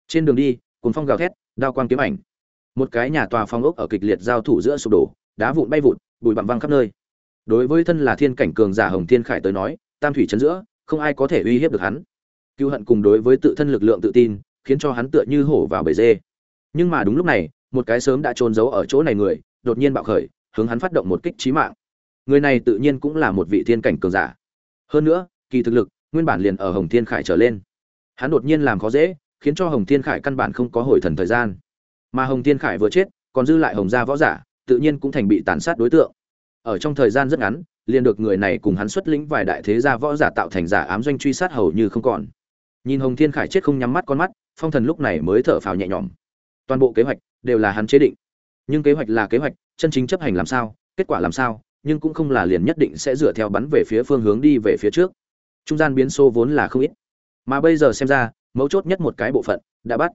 Trên đường đi cùng phong gào thét, đao quang kiếm ảnh. Một cái nhà tòa phong ốc ở kịch liệt giao thủ giữa sụp đổ, đá vụn bay vụn, bụi bặm văng khắp nơi. Đối với thân là thiên cảnh cường giả hồng thiên khải tới nói, tam thủy trấn giữa, không ai có thể uy hiếp được hắn. Cựu hận cùng đối với tự thân lực lượng tự tin, khiến cho hắn tựa như hổ vào bể dê. Nhưng mà đúng lúc này, một cái sớm đã trôn giấu ở chỗ này người, đột nhiên bạo khởi, hướng hắn phát động một kích trí mạng. Người này tự nhiên cũng là một vị thiên cảnh cường giả hơn nữa, kỳ thực lực, nguyên bản liền ở hồng thiên khải trở lên. Hắn đột nhiên làm khó dễ, khiến cho hồng thiên khải căn bản không có hồi thần thời gian. Mà hồng thiên khải vừa chết, còn dư lại hồng gia võ giả, tự nhiên cũng thành bị tàn sát đối tượng. Ở trong thời gian rất ngắn, liền được người này cùng hắn xuất lĩnh vài đại thế gia võ giả tạo thành giả ám doanh truy sát hầu như không còn. Nhìn hồng thiên khải chết không nhắm mắt con mắt, phong thần lúc này mới thở phào nhẹ nhõm. Toàn bộ kế hoạch đều là hắn chế định. Nhưng kế hoạch là kế hoạch, chân chính chấp hành làm sao, kết quả làm sao nhưng cũng không là liền nhất định sẽ dựa theo bắn về phía phương hướng đi về phía trước. Trung gian biến số vốn là không ít. Mà bây giờ xem ra, mấu chốt nhất một cái bộ phận đã bắt.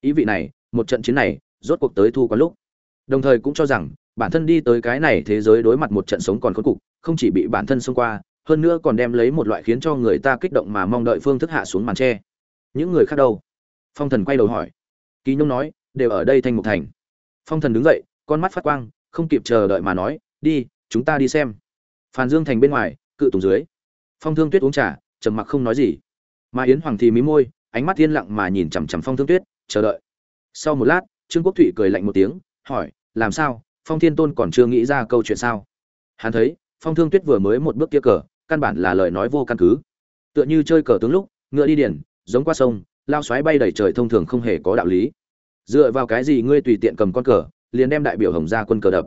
Ý vị này, một trận chiến này, rốt cuộc tới thu quá lúc. Đồng thời cũng cho rằng, bản thân đi tới cái này thế giới đối mặt một trận sống còn khốn cục, không chỉ bị bản thân xông qua, hơn nữa còn đem lấy một loại khiến cho người ta kích động mà mong đợi phương thức hạ xuống màn tre. Những người khác đâu? Phong thần quay đầu hỏi. Kỳ nhung nói, đều ở đây thanh một thành. Phong thần đứng dậy, con mắt phát quang, không kịp chờ đợi mà nói, đi chúng ta đi xem. Phan dương thành bên ngoài, cự tùng dưới. Phong thương tuyết uống trà, trầm mặc không nói gì. Mà yến hoàng thì mí môi, ánh mắt yên lặng mà nhìn chằm chằm phong thương tuyết, chờ đợi. Sau một lát, trương quốc thụy cười lạnh một tiếng, hỏi, làm sao? Phong thiên tôn còn chưa nghĩ ra câu chuyện sao? Hắn thấy, phong thương tuyết vừa mới một bước kia cờ, căn bản là lời nói vô căn cứ. Tựa như chơi cờ tướng lúc, ngựa đi điển, giống qua sông, lao xoáy bay đầy trời thông thường không hề có đạo lý. Dựa vào cái gì ngươi tùy tiện cầm con cờ, liền đem đại biểu hồng ra quân cờ đập?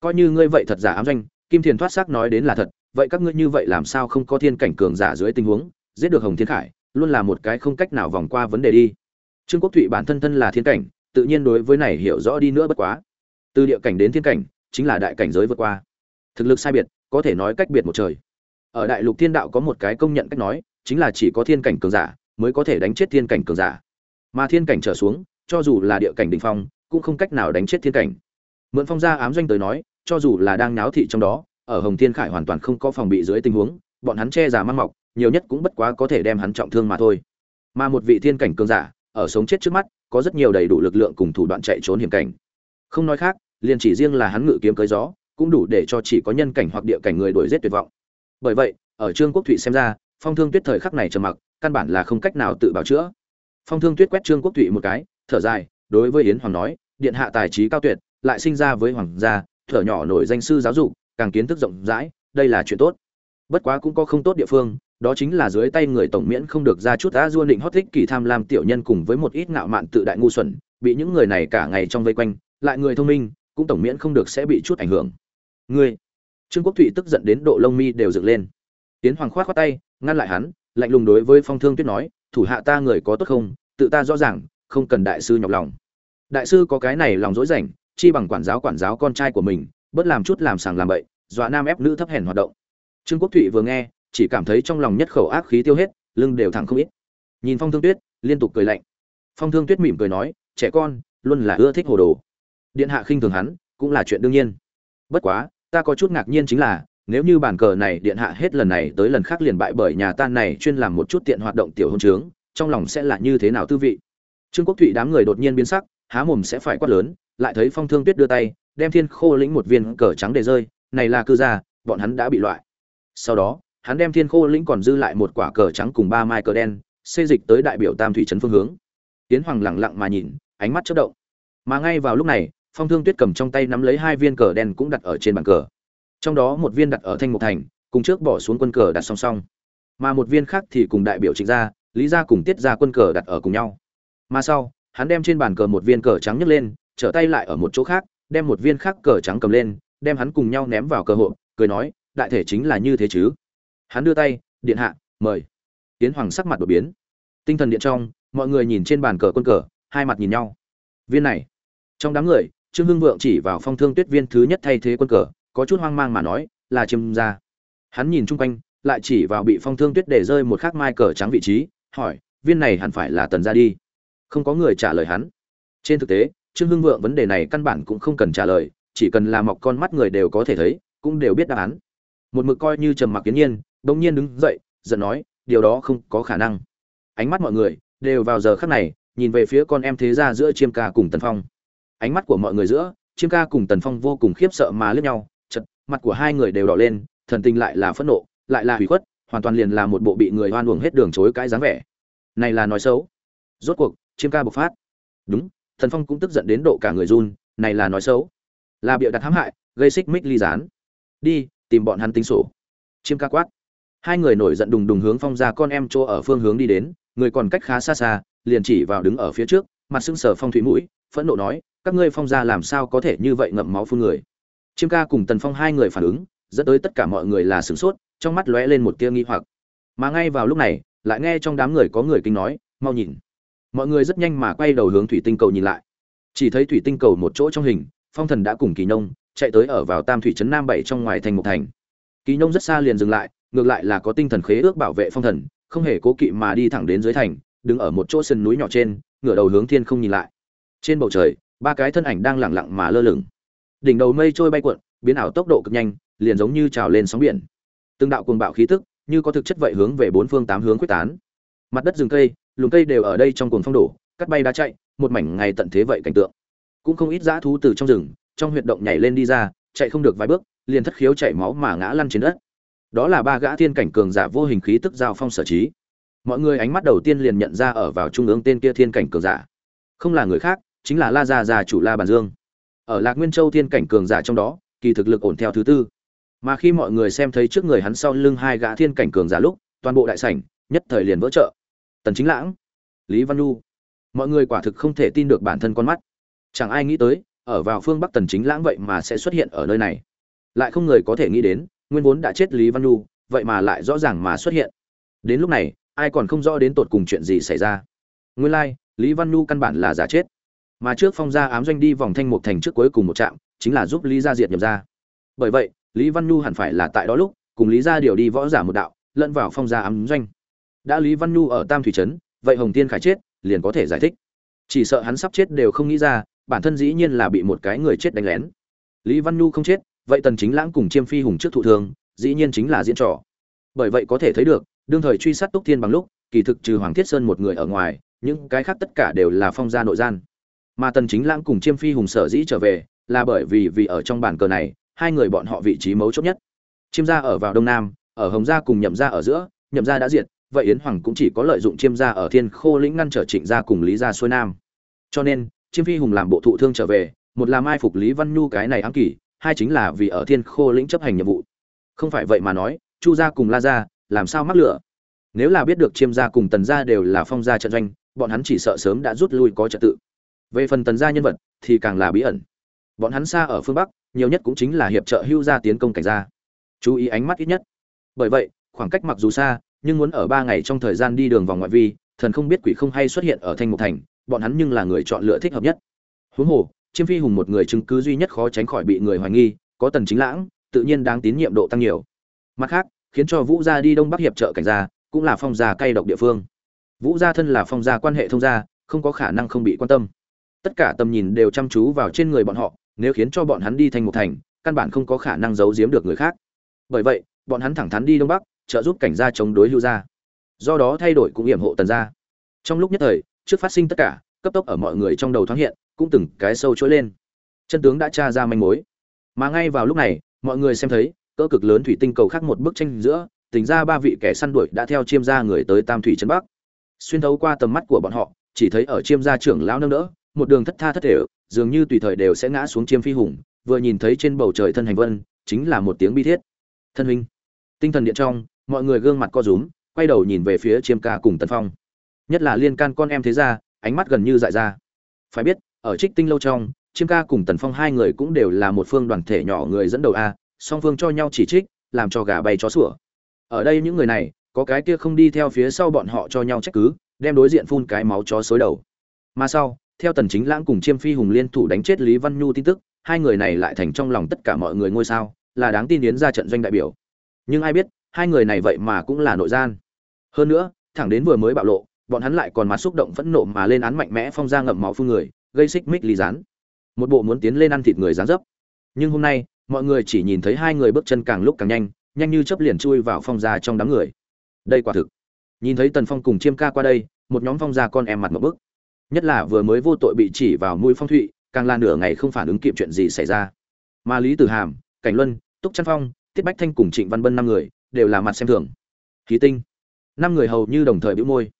Coi như ngươi vậy thật giả ám doanh kim thiền thoát xác nói đến là thật, vậy các ngươi như vậy làm sao không có thiên cảnh cường giả dưới tình huống, giết được hồng thiên khải, luôn là một cái không cách nào vòng qua vấn đề đi. Trương quốc thụy bản thân thân là thiên cảnh, tự nhiên đối với này hiểu rõ đi nữa bất quá. Từ địa cảnh đến thiên cảnh, chính là đại cảnh giới vượt qua. Thực lực sai biệt, có thể nói cách biệt một trời. Ở đại lục thiên đạo có một cái công nhận cách nói, chính là chỉ có thiên cảnh cường giả mới có thể đánh chết thiên cảnh cường giả. Mà thiên cảnh trở xuống, cho dù là địa cảnh đỉnh phong, cũng không cách nào đánh chết thiên cảnh. Mượn phong gia ám doanh tới nói cho dù là đang náo thị trong đó, ở hồng thiên khải hoàn toàn không có phòng bị dưới tình huống, bọn hắn che giả mang mọc, nhiều nhất cũng bất quá có thể đem hắn trọng thương mà thôi. Mà một vị thiên cảnh cường giả, ở sống chết trước mắt, có rất nhiều đầy đủ lực lượng cùng thủ đoạn chạy trốn hiểm cảnh. Không nói khác, liền chỉ riêng là hắn ngự kiếm cưỡi gió, cũng đủ để cho chỉ có nhân cảnh hoặc địa cảnh người đuổi giết tuyệt vọng. Bởi vậy, ở trương quốc thụy xem ra, phong thương tuyết thời khắc này trầm mặc, căn bản là không cách nào tự bảo chữa. Phong thương tuyết quét trương quốc thụy một cái, thở dài, đối với yến hoàng nói, điện hạ tài trí cao tuyệt, lại sinh ra với hoàng gia thở nhỏ nổi danh sư giáo dục, càng kiến thức rộng rãi, đây là chuyện tốt. Bất quá cũng có không tốt địa phương, đó chính là dưới tay người tổng miễn không được ra chút đã duôn định hót thích kỳ tham lam tiểu nhân cùng với một ít ngạo mạn tự đại ngu xuẩn, bị những người này cả ngày trong vây quanh, lại người thông minh, cũng tổng miễn không được sẽ bị chút ảnh hưởng. Ngươi, trương quốc thụy tức giận đến độ lông mi đều dựng lên. Tiến hoàng khoát khoát tay, ngăn lại hắn, lạnh lùng đối với phong thương tuyết nói, thủ hạ ta người có tốt không? Tự ta rõ ràng, không cần đại sư nhọc lòng. Đại sư có cái này lòng dối rảnh chi bằng quản giáo quản giáo con trai của mình, bớt làm chút làm sàng làm bậy, dọa nam ép nữ thấp hèn hoạt động. Trương quốc thụy vừa nghe, chỉ cảm thấy trong lòng nhất khẩu ác khí tiêu hết, lưng đều thẳng không ít. Nhìn phong thương tuyết, liên tục cười lạnh. Phong thương tuyết mỉm cười nói, trẻ con, luôn là ưa thích hồ đồ. Điện hạ khinh thường hắn, cũng là chuyện đương nhiên. Bất quá, ta có chút ngạc nhiên chính là, nếu như bản cờ này điện hạ hết lần này tới lần khác liền bại bởi nhà tan này chuyên làm một chút tiện hoạt động tiểu hôn trướng, trong lòng sẽ là như thế nào tư vị? Trương quốc thụy đám người đột nhiên biến sắc, há mồm sẽ phải quát lớn lại thấy phong thương tuyết đưa tay, đem thiên khô lĩnh một viên cờ trắng để rơi, này là cư gia, bọn hắn đã bị loại. Sau đó, hắn đem thiên khô lĩnh còn dư lại một quả cờ trắng cùng ba mai cờ đen, xê dịch tới đại biểu tam thủy trấn phương hướng. Tiến hoàng lẳng lặng mà nhìn, ánh mắt chớp động. Mà ngay vào lúc này, phong thương tuyết cầm trong tay nắm lấy hai viên cờ đen cũng đặt ở trên bàn cờ. Trong đó một viên đặt ở thanh mục thành, cùng trước bỏ xuống quân cờ đặt song song. Mà một viên khác thì cùng đại biểu trịnh gia, lý gia cùng tiết gia quân cờ đặt ở cùng nhau. Mà sau, hắn đem trên bàn cờ một viên cờ trắng nhấc lên trở tay lại ở một chỗ khác, đem một viên khác cờ trắng cầm lên, đem hắn cùng nhau ném vào cờ hộ cười nói, đại thể chính là như thế chứ? Hắn đưa tay, điện hạ, mời. Tiến hoàng sắc mặt đột biến. Tinh thần điện trong, mọi người nhìn trên bàn cờ quân cờ, hai mặt nhìn nhau. Viên này, trong đám người, trương hưng vượng chỉ vào phong thương tuyết viên thứ nhất thay thế quân cờ, có chút hoang mang mà nói, là chiêm ra hắn nhìn chung quanh, lại chỉ vào bị phong thương tuyết để rơi một khắc mai cờ trắng vị trí, hỏi, viên này hẳn phải là tần ra đi? Không có người trả lời hắn. Trên thực tế trương hưng vượng vấn đề này căn bản cũng không cần trả lời, chỉ cần là mọc con mắt người đều có thể thấy, cũng đều biết đáp án. Một mực coi như trầm mặc kiến nhiên, bỗng nhiên đứng dậy, giận nói, điều đó không có khả năng. Ánh mắt mọi người đều vào giờ khắc này, nhìn về phía con em thế gia giữa chiêm ca cùng tần phong. Ánh mắt của mọi người giữa, chiêm ca cùng tần phong vô cùng khiếp sợ mà lướt nhau chật mặt của hai người đều đỏ lên, thần tình lại là phẫn nộ, lại là hủy khuất, hoàn toàn liền là một bộ bị người hoan uổng hết đường chối cãi dáng vẻ. Này là nói xấu. Rốt cuộc, chiêm ca bộc phát. Đúng thần phong cũng tức giận đến độ cả người run, này là nói xấu. Là bịa đặt hãm hại, gây xích mích ly gián. Đi, tìm bọn hắn tính sổ. Chiêm ca quát. Hai người nổi giận đùng đùng hướng phong ra con em chỗ ở phương hướng đi đến, người còn cách khá xa xa, liền chỉ vào đứng ở phía trước, mặt sưng sờ phong thủy mũi, phẫn nộ nói, các ngươi phong gia làm sao có thể như vậy ngậm máu phun người? Chiêm ca cùng tần phong hai người phản ứng, dẫn tới tất cả mọi người là sửng sốt, trong mắt lóe lên một tia nghi hoặc. Mà ngay vào lúc này, lại nghe trong đám người có người kinh nói, mau nhìn mọi người rất nhanh mà quay đầu hướng thủy tinh cầu nhìn lại. Chỉ thấy thủy tinh cầu một chỗ trong hình, phong thần đã cùng kỳ nông chạy tới ở vào tam thủy trấn nam bảy trong ngoài thành một thành. Kỳ nông rất xa liền dừng lại, ngược lại là có tinh thần khế ước bảo vệ phong thần, không hề cố kỵ mà đi thẳng đến dưới thành, đứng ở một chỗ sườn núi nhỏ trên, ngửa đầu hướng thiên không nhìn lại. Trên bầu trời, ba cái thân ảnh đang lẳng lặng mà lơ lửng. Đỉnh đầu mây trôi bay cuộn, biến ảo tốc độ cực nhanh, liền giống như trào lên sóng biển. Từng đạo cuồng bạo khí tức, như có thực chất vậy hướng về bốn phương tám hướng quyết tán. Mặt đất rừng cây lùm cây đều ở đây trong cuồng phong đổ, cắt bay đá chạy, một mảnh ngày tận thế vậy cảnh tượng. Cũng không ít dã thú từ trong rừng, trong huyệt động nhảy lên đi ra, chạy không được vài bước, liền thất khiếu chảy máu mà ngã lăn trên đất. Đó là ba gã thiên cảnh cường giả vô hình khí tức giao phong sở trí. Mọi người ánh mắt đầu tiên liền nhận ra ở vào trung ương tên kia thiên cảnh cường giả. Không là người khác, chính là la gia già chủ la bàn dương. Ở lạc nguyên châu thiên cảnh cường giả trong đó, kỳ thực lực ổn theo thứ tư. Mà khi mọi người xem thấy trước người hắn sau lưng hai gã thiên cảnh cường giả lúc, toàn bộ đại sảnh, nhất thời liền vỡ trợ tần chính lãng lý văn nhu. Mọi người quả thực không thể tin được bản thân con mắt. Chẳng ai nghĩ tới ở vào phương bắc tần chính lãng vậy mà sẽ xuất hiện ở nơi này. Lại không người có thể nghĩ đến nguyên vốn đã chết lý văn nhu vậy mà lại rõ ràng mà xuất hiện. Đến lúc này ai còn không rõ đến tột cùng chuyện gì xảy ra. Nguyên lai like, lý văn nhu căn bản là giả chết. Mà trước phong gia ám doanh đi vòng thanh mục thành trước cuối cùng một trạm chính là giúp lý gia diệt nhập ra. Bởi vậy lý văn nhu hẳn phải là tại đó lúc cùng lý gia điều đi võ giả một đạo lẫn vào phong gia ám doanh đã lý văn nhu ở tam thủy trấn, vậy hồng tiên khải chết, liền có thể giải thích. Chỉ sợ hắn sắp chết đều không nghĩ ra, bản thân dĩ nhiên là bị một cái người chết đánh lén. Lý văn nhu không chết, vậy tần chính lãng cùng chiêm phi hùng trước thụ thương, dĩ nhiên chính là diễn trò. Bởi vậy có thể thấy được, đương thời truy sát túc thiên bằng lúc, kỳ thực trừ hoàng thiết sơn một người ở ngoài, những cái khác tất cả đều là phong gia nội gian. Mà tần chính lãng cùng chiêm phi hùng sở dĩ trở về, là bởi vì vì ở trong bản cờ này, hai người bọn họ vị trí mấu chốt nhất. Chiêm gia ở vào đông nam, ở hồng gia cùng nhậm gia ở giữa, nhậm gia đã diệt vậy yến hoàng cũng chỉ có lợi dụng chiêm gia ở thiên khô lĩnh ngăn trở trịnh gia cùng lý gia xuôi nam. Cho nên, chiêm phi hùng làm bộ thụ thương trở về, một là mai phục lý văn nhu cái này ám kỷ, hai chính là vì ở thiên khô lĩnh chấp hành nhiệm vụ. Không phải vậy mà nói, chu gia cùng la gia, làm sao mắc lửa? Nếu là biết được chiêm gia cùng tần gia đều là phong gia trận doanh, bọn hắn chỉ sợ sớm đã rút lui có trật tự. Về phần tần gia nhân vật, thì càng là bí ẩn. Bọn hắn xa ở phương bắc, nhiều nhất cũng chính là hiệp trợ hưu gia tiến công cảnh gia. Chú ý ánh mắt ít nhất. Bởi vậy, khoảng cách mặc dù xa nhưng muốn ở ba ngày trong thời gian đi đường vòng ngoại vi, thần không biết quỷ không hay xuất hiện ở thanh mục thành, bọn hắn nhưng là người chọn lựa thích hợp nhất. Huống hồ, chiêm phi hùng một người chứng cứ duy nhất khó tránh khỏi bị người hoài nghi, có tần chính lãng, tự nhiên đáng tín nhiệm độ tăng nhiều. Mặt khác, khiến cho vũ gia đi đông bắc hiệp trợ cảnh gia, cũng là phong gia cay độc địa phương. Vũ gia thân là phong gia quan hệ thông gia, không có khả năng không bị quan tâm. Tất cả tầm nhìn đều chăm chú vào trên người bọn họ, nếu khiến cho bọn hắn đi thành một thành, căn bản không có khả năng giấu giếm được người khác. Bởi vậy, bọn hắn thẳng thắn đi đông bắc trợ giúp cảnh gia chống đối lưu gia. Do đó thay đổi cũng hiểm hộ tần gia. Trong lúc nhất thời, trước phát sinh tất cả, cấp tốc ở mọi người trong đầu thoáng hiện, cũng từng cái sâu trỗi lên. Chân tướng đã tra ra manh mối. Mà ngay vào lúc này, mọi người xem thấy, cỡ cực lớn thủy tinh cầu khác một bức tranh giữa tính ra ba vị kẻ săn đuổi đã theo chiêm gia người tới tam thủy trấn bắc. Xuyên thấu qua tầm mắt của bọn họ, chỉ thấy ở chiêm gia trưởng lão nâng đỡ, một đường thất tha thất thể, dường như tùy thời đều sẽ ngã xuống chiêm phi hùng, vừa nhìn thấy trên bầu trời thân hành vân, chính là một tiếng bi thiết. Thân huynh, tinh thần điện trong mọi người gương mặt co rúm, quay đầu nhìn về phía chiêm ca cùng tần phong. Nhất là liên can con em thế ra ánh mắt gần như dại ra. Phải biết, ở trích tinh lâu trong, chiêm ca cùng tần phong hai người cũng đều là một phương đoàn thể nhỏ người dẫn đầu a, song phương cho nhau chỉ trích, làm cho gà bay chó sủa. Ở đây những người này, có cái kia không đi theo phía sau bọn họ cho nhau trách cứ, đem đối diện phun cái máu chó xối đầu. Mà sau, theo tần chính lãng cùng chiêm phi hùng liên thủ đánh chết lý văn nhu tin tức, hai người này lại thành trong lòng tất cả mọi người ngôi sao, là đáng tin yến ra trận doanh đại biểu. Nhưng ai biết hai người này vậy mà cũng là nội gian. Hơn nữa, thẳng đến vừa mới bạo lộ, bọn hắn lại còn mặt xúc động phẫn nộ mà lên án mạnh mẽ phong ra ngậm máu phun người, gây xích mích ly rán một bộ muốn tiến lên ăn thịt người rán dấp. Nhưng hôm nay, mọi người chỉ nhìn thấy hai người bước chân càng lúc càng nhanh nhanh như chớp liền chui vào phong gia trong đám người. Đây quả thực. Nhìn thấy tần phong cùng chiêm ca qua đây, một nhóm phong gia con em mặt một bức. Nhất là vừa mới vô tội bị chỉ vào mũi phong thụy, càng là nửa ngày không phản ứng kịp chuyện gì xảy ra. Mà lý tử hàm, cảnh luân, túc trăn phong, tiết bách thanh cùng trịnh văn bân năm người đều là mặt xem thường. Khí tinh. Năm người hầu như đồng thời bĩu môi.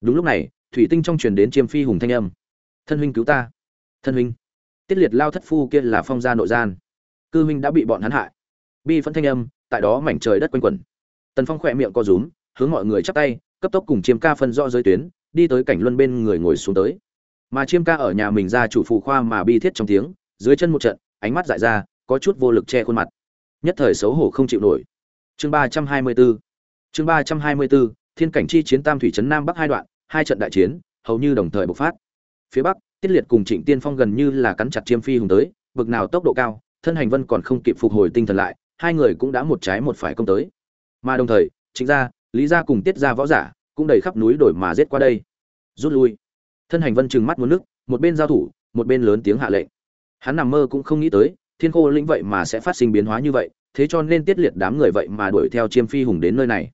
Đúng lúc này, thủy tinh trong truyền đến chiêm phi hùng thanh âm. Thân huynh cứu ta. Thân huynh. Tiết liệt lao thất phu kia là phong gia nội gian. Cư huynh đã bị bọn hắn hại. Bi phẫn thanh âm, tại đó mảnh trời đất quanh quẩn. Tần phong khỏe miệng co rúm, hướng mọi người chắp tay, cấp tốc cùng chiêm ca phân rõ giới tuyến, đi tới cảnh luân bên người ngồi xuống tới. Mà chiêm ca ở nhà mình ra chủ phụ khoa mà bi thiết trong tiếng, dưới chân một trận, ánh mắt dại ra, có chút vô lực che khuôn mặt. Nhất thời xấu hổ không chịu nổi chương ba trăm hai mươi bốn chương ba trăm hai mươi bốn thiên cảnh chi chiến tam thủy trấn nam bắc hai đoạn, hai trận đại chiến, hầu như đồng thời bộc phát. Phía bắc, tiết liệt cùng trịnh tiên phong gần như là cắn chặt chiêm phi hùng tới, bực nào tốc độ cao, thân hành vân còn không kịp phục hồi tinh thần lại, hai người cũng đã một trái một phải công tới. Mà đồng thời chính gia, lý gia cùng tiết gia võ giả cũng đầy khắp núi đổi mà giết qua đây. Rút lui. Thân hành vân trừng mắt muốn nước, một bên giao thủ, một bên lớn tiếng hạ lệnh. Hắn nằm mơ cũng không nghĩ tới, thiên khô lĩnh vậy mà sẽ phát sinh biến hóa như vậy thế cho nên tiết liệt đám người vậy mà đuổi theo chiêm phi hùng đến nơi này.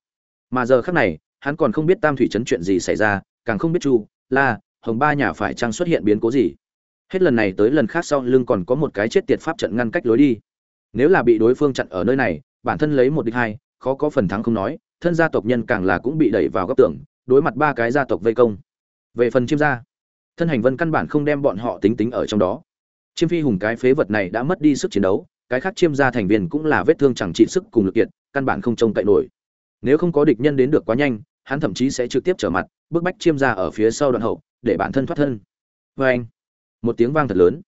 Mà giờ khác này, hắn còn không biết tam thủy trấn chuyện gì xảy ra, càng không biết chu, la, hồng ba nhà phải chăng xuất hiện biến cố gì. Hết lần này tới lần khác sau lưng còn có một cái chết tiệt pháp trận ngăn cách lối đi. Nếu là bị đối phương chặn ở nơi này, bản thân lấy một địch hai, khó có phần thắng không nói, thân gia tộc nhân càng là cũng bị đẩy vào góc tường, đối mặt ba cái gia tộc vây công. Về phần chiêm gia, thân hành vân căn bản không đem bọn họ tính tính ở trong đó. Chiêm phi hùng cái phế vật này đã mất đi sức chiến đấu cái khác chiêm gia thành viên cũng là vết thương chẳng trị sức cùng lực kiện, căn bản không trông cậy nổi. Nếu không có địch nhân đến được quá nhanh hắn thậm chí sẽ trực tiếp trở mặt bức bách chiêm gia ở phía sau đoạn hậu để bản thân thoát thân. Vê anh một tiếng vang thật lớn.